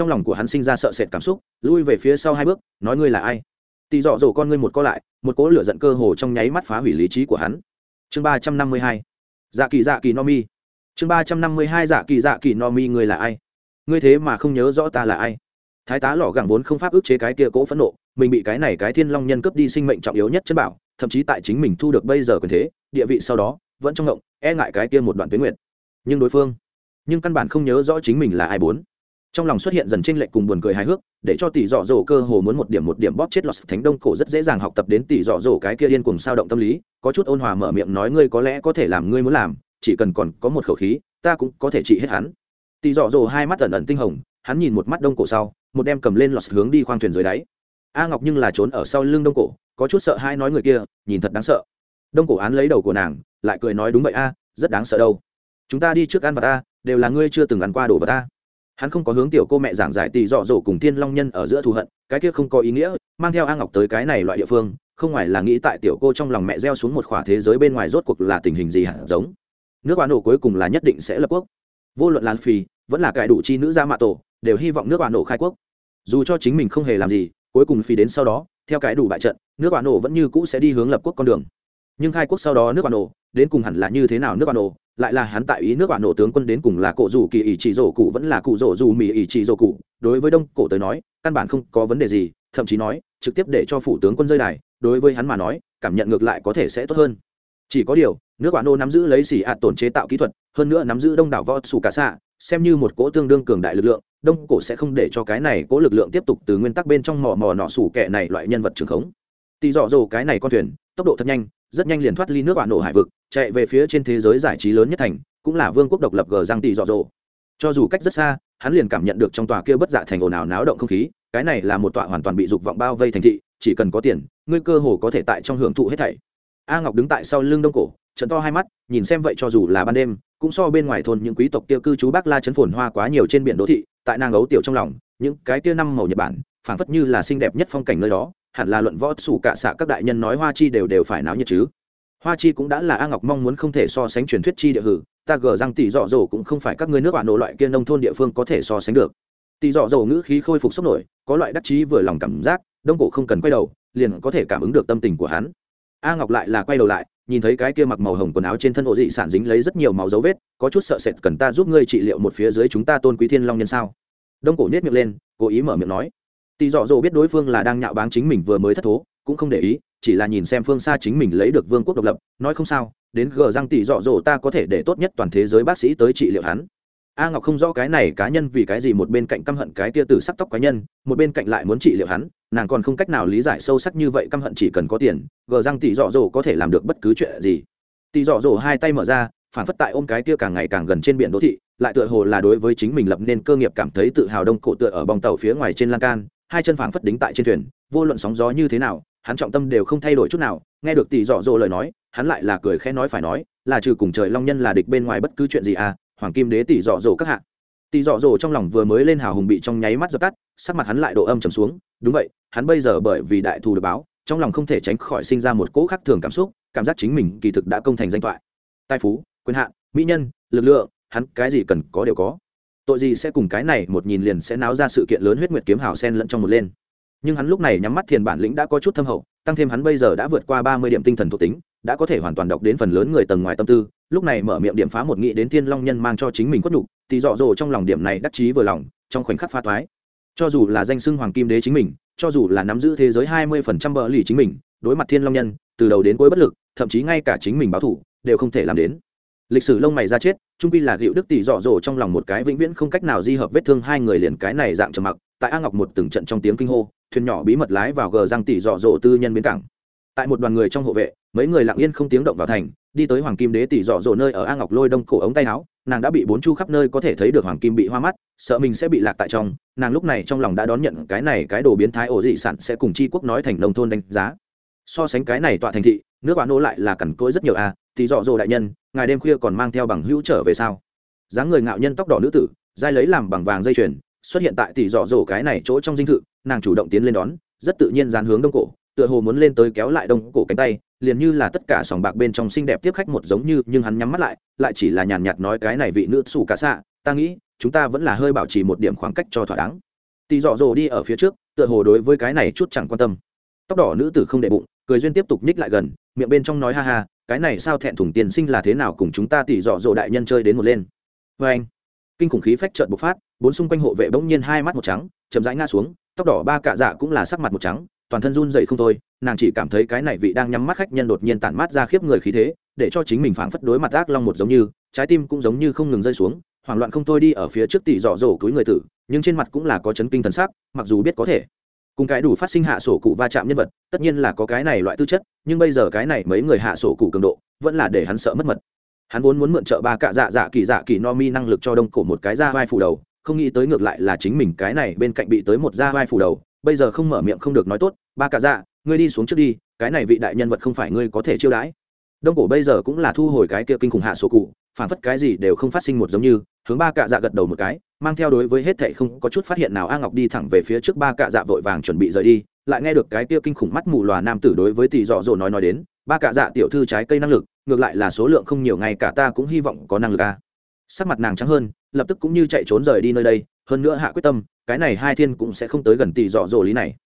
trong lòng của hắn sinh ra sợ sệt cảm xúc, lui về phía sau hai bước, nói ngươi là ai? Tỳ dọ dỗ con ngươi một co lại, một cỗ lửa giận cơ hồ trong nháy mắt phá hủy lý trí của hắn. Chương ba trăm năm mươi hai. Dạ kỳ dạ kỳ no mi. Chương ba trăm năm mươi hai dạ kỳ dạ kỳ no mi, ngươi là ai? Ngươi thế mà không nhớ rõ ta là ai? Thái tá lò gẳng vốn không pháp ức chế cái kia cỗ phẫn nộ, mình bị cái này cái thiên long nhân cướp đi sinh mệnh trọng yếu nhất chân bảo, thậm chí tại chính mình thu được bây giờ quyền thế, địa vị sau đó, vẫn trong ngộng e ngại cái kia một đoạn tuyến nguyện nhưng đối phương, nhưng căn bản không nhớ rõ chính mình là ai bốn trong lòng xuất hiện dần tranh lệch cùng buồn cười hài hước, để cho tỷ dọ dỗ cơ hồ muốn một điểm một điểm bóp chết lọt thánh đông cổ rất dễ dàng học tập đến tỷ dọ dỗ cái kia điên cùng sao động tâm lý, có chút ôn hòa mở miệng nói ngươi có lẽ có thể làm ngươi muốn làm, chỉ cần còn có một khẩu khí, ta cũng có thể trị hết hắn. Tỷ dọ dỗ hai mắt ẩn ẩn tinh hồng, hắn nhìn một mắt đông cổ sau, một đem cầm lên lọt hướng đi khoang thuyền dưới đáy. A ngọc nhưng là trốn ở sau lưng đông cổ, có chút sợ hai nói người kia, nhìn thật đáng sợ. Đông cổ án lấy đầu của nàng, lại cười nói đúng vậy a, rất đáng sợ đâu. Chúng ta đi trước ăn vật ta đều là ngươi chưa từng ăn qua đồ vật ta hắn không có hướng tiểu cô mẹ giảng giải tỷ dọ dỗ cùng thiên long nhân ở giữa thù hận, cái kia không có ý nghĩa, mang theo a ngọc tới cái này loại địa phương, không ngoài là nghĩ tại tiểu cô trong lòng mẹ gieo xuống một khỏa thế giới bên ngoài rốt cuộc là tình hình gì hẳn giống. Nước quả nổ cuối cùng là nhất định sẽ lập quốc. Vô luận lan phi, vẫn là cải đủ chi nữ gia mạ tổ, đều hy vọng nước quả nổ khai quốc. Dù cho chính mình không hề làm gì, cuối cùng phi đến sau đó, theo cái đủ bại trận, nước quả nổ vẫn như cũ sẽ đi hướng lập quốc con đường. Nhưng khai quốc sau đó nước quả nổ đến cùng hẳn là như thế nào nước quả nổ lại là hắn tại ý nước bạn nổ tướng quân đến cùng là cổ rủ kỳ ỷ chỉ rổ cụ vẫn là cụ rổ dù mỹ ỷ chỉ rổ cụ. Đối với đông cổ tới nói, căn bản không có vấn đề gì, thậm chí nói, trực tiếp để cho phủ tướng quân rơi đài, đối với hắn mà nói, cảm nhận ngược lại có thể sẽ tốt hơn. Chỉ có điều, nước bạn nô nắm giữ lấy xỉ ạt tổn chế tạo kỹ thuật, hơn nữa nắm giữ đông đảo võ sủ cả xạ, xem như một cỗ tương đương cường đại lực lượng, đông cổ sẽ không để cho cái này cỗ lực lượng tiếp tục từ nguyên tắc bên trong mò mò nọ sủ kẻ này loại nhân vật trường khống. Tỳ dọ dồ cái này con thuyền, tốc độ thật nhanh rất nhanh liền thoát ly nước bạn nổ hải vực, chạy về phía trên thế giới giải trí lớn nhất thành, cũng là vương quốc độc lập gờ giang tỷ dọ dỗ. Cho dù cách rất xa, hắn liền cảm nhận được trong tòa kia bất dạ thành ồn ào náo động không khí, cái này là một tòa hoàn toàn bị dục vọng bao vây thành thị, chỉ cần có tiền, ngươi cơ hồ có thể tại trong hưởng thụ hết thảy. A ngọc đứng tại sau lưng đông cổ, trận to hai mắt, nhìn xem vậy cho dù là ban đêm, cũng so bên ngoài thôn những quý tộc kia cư trú bác la chấn phồn hoa quá nhiều trên biển đô thị, tại nàng ấu tiểu trong lòng, những cái kia năm màu nhật bản, phảng phất như là xinh đẹp nhất phong cảnh nơi đó hẳn là luận võ sủ cả xạ các đại nhân nói hoa chi đều đều phải náo nhiệt chứ. Hoa chi cũng đã là a ngọc mong muốn không thể so sánh truyền thuyết chi địa hử, ta gờ răng tỷ dọ dỗ cũng không phải các người nước bạn nổ loại kia nông thôn địa phương có thể so sánh được. Tỷ dọ dỗ ngữ khí khôi phục sốc nổi, có loại đắc chí vừa lòng cảm giác, đông cổ không cần quay đầu, liền có thể cảm ứng được tâm tình của hắn. A ngọc lại là quay đầu lại, nhìn thấy cái kia mặc màu hồng quần áo trên thân ổ dị sản dính lấy rất nhiều máu dấu vết, có chút sợ sệt cần ta giúp ngươi trị liệu một phía dưới chúng ta tôn quý thiên long nhân sao? Đông cổ nhét miệng lên, cố ý mở miệng nói tỷ dọ dỗ biết đối phương là đang nhạo báng chính mình vừa mới thất thố, cũng không để ý, chỉ là nhìn xem phương xa chính mình lấy được vương quốc độc lập, nói không sao, đến gờ răng tỷ dọ dỗ ta có thể để tốt nhất toàn thế giới bác sĩ tới trị liệu hắn. A ngọc không rõ cái này cá nhân vì cái gì một bên cạnh căm hận cái tia từ sắc tóc cá nhân, một bên cạnh lại muốn trị liệu hắn, nàng còn không cách nào lý giải sâu sắc như vậy căm hận chỉ cần có tiền, gờ răng tỷ dọ dỗ có thể làm được bất cứ chuyện gì. Tỷ dọ dỗ hai tay mở ra, phản phất tại ôm cái tia càng ngày càng gần trên biển đô thị, lại tựa hồ là đối với chính mình lập nên cơ nghiệp cảm thấy tự hào đông cổ tựa ở bong tàu phía ngoài trên lan can hai chân phảng phất đính tại trên thuyền, vô luận sóng gió như thế nào, hắn trọng tâm đều không thay đổi chút nào, nghe được tỷ dọ dỗ lời nói, hắn lại là cười khẽ nói phải nói, là trừ cùng trời long nhân là địch bên ngoài bất cứ chuyện gì à hoàng kim đế tỷ dọ dỗ các hạ. Tỷ dọ dỗ trong lòng vừa mới lên hào hùng bị trong nháy mắt dập tắt, sắc mặt hắn lại độ âm trầm xuống, đúng vậy, hắn bây giờ bởi vì đại thù được báo, trong lòng không thể tránh khỏi sinh ra một cỗ khác thường cảm xúc, cảm giác chính mình kỳ thực đã công thành danh thoại. Tài phú, quyền hạn, mỹ nhân, lực lượng, hắn cái gì cần có đều có tội gì sẽ cùng cái này một nhìn liền sẽ náo ra sự kiện lớn huyết nguyệt kiếm hào sen lẫn trong một lên. Nhưng hắn lúc này nhắm mắt thiền bản lĩnh đã có chút thâm hậu, tăng thêm hắn bây giờ đã vượt qua ba mươi điểm tinh thần thuộc tính, đã có thể hoàn toàn đọc đến phần lớn người tầng ngoài tâm tư, lúc này mở miệng điểm phá một nghị đến thiên long nhân mang cho chính mình khuất nhục, thì dọ dồ trong lòng điểm này đắc chí vừa lòng, trong khoảnh khắc pha toái cho dù là danh xưng hoàng kim đế chính mình, cho dù là nắm giữ thế giới hai mươi phần trăm bờ lì chính mình, đối mặt thiên long nhân, từ đầu đến cuối bất lực, thậm chí ngay cả chính mình báo thủ, đều không thể làm đến lịch sử lông mày ra chết, trung pi là gịu đức tỷ dọ dỗ trong lòng một cái vĩnh viễn không cách nào di hợp vết thương hai người liền cái này dạng trầm mặc, tại a ngọc một từng trận trong tiếng kinh hô, thuyền nhỏ bí mật lái vào gờ răng tỷ dọ dỗ tư nhân bến cảng. Tại một đoàn người trong hộ vệ, mấy người lặng yên không tiếng động vào thành, đi tới hoàng kim đế tỷ dọ dỗ nơi ở a ngọc lôi đông cổ ống tay áo, nàng đã bị bốn chu khắp nơi có thể thấy được hoàng kim bị hoa mắt, sợ mình sẽ bị lạc tại trong, nàng lúc này trong lòng đã đón nhận cái này cái đồ biến thái ổ dị sản sẽ cùng chi quốc nói thành nông thôn đánh giá. So sánh cái này tọa thành thị, nước bán nô lại là cằn cỗi rất nhiều a tỷ dọ dỗ đại nhân ngài đêm khuya còn mang theo bằng hữu trở về sao? Dáng người ngạo nhân tóc đỏ nữ tử dai lấy làm bằng vàng dây chuyền, xuất hiện tại tỷ dọ dỗ cái này chỗ trong dinh thự, nàng chủ động tiến lên đón, rất tự nhiên dán hướng đông cổ, tựa hồ muốn lên tới kéo lại đông cổ cánh tay, liền như là tất cả sòng bạc bên trong xinh đẹp tiếp khách một giống như, nhưng hắn nhắm mắt lại lại chỉ là nhàn nhạt nói cái này vị nữ xù cả xạ, ta nghĩ, chúng ta vẫn là hơi bảo trì một điểm khoảng cách cho thỏa đáng. Tỷ dọ dỗ đi ở phía trước, tựa hồ đối với cái này chút chẳng quan tâm. Tóc đỏ nữ tử không đệ bụng, cười duyên tiếp tục nhích lại gần, miệng bên trong nói ha ha cái này sao thẹn thùng tiền sinh là thế nào cùng chúng ta tỉ dọ dỗ đại nhân chơi đến một lên? Vê anh, kinh khủng khí phách trợn bộc phát, bốn xung quanh hộ vệ bỗng nhiên hai mắt một trắng, chậm rãi ngã xuống, tóc đỏ ba cạ dạ cũng là sắc mặt một trắng, toàn thân run dậy không thôi, nàng chỉ cảm thấy cái này vị đang nhắm mắt khách nhân đột nhiên tản mát ra khiếp người khí thế, để cho chính mình phảng phất đối mặt ác long một giống như, trái tim cũng giống như không ngừng rơi xuống, hoảng loạn không thôi đi ở phía trước tỷ dọ dỗ túi người tử, nhưng trên mặt cũng là có chấn kinh thần sắc, mặc dù biết có thể cùng cái đủ phát sinh hạ sổ cụ va chạm nhân vật, tất nhiên là có cái này loại tư chất, nhưng bây giờ cái này mấy người hạ sổ cụ cường độ, vẫn là để hắn sợ mất mật. Hắn vốn muốn mượn trợ ba cạ dạ dạ kỳ dạ kỳ no mi năng lực cho đông cổ một cái ra vai phủ đầu, không nghĩ tới ngược lại là chính mình cái này bên cạnh bị tới một ra vai phủ đầu, bây giờ không mở miệng không được nói tốt, ba cạ dạ ngươi đi xuống trước đi, cái này vị đại nhân vật không phải ngươi có thể chiêu đãi. Đông cổ bây giờ cũng là thu hồi cái kia kinh khủng hạ sổ cụ phản phất cái gì đều không phát sinh một giống như, hướng ba cạ dạ gật đầu một cái, mang theo đối với hết thệ không có chút phát hiện nào a ngọc đi thẳng về phía trước ba cạ dạ vội vàng chuẩn bị rời đi, lại nghe được cái kia kinh khủng mắt mù lòa nam tử đối với tỷ dọ dỗ nói nói đến, ba cạ dạ tiểu thư trái cây năng lực, ngược lại là số lượng không nhiều, ngay cả ta cũng hy vọng có năng lực a. Sắc mặt nàng trắng hơn, lập tức cũng như chạy trốn rời đi nơi đây, hơn nữa hạ quyết tâm, cái này hai thiên cũng sẽ không tới gần tỷ dọ dỗ lý này.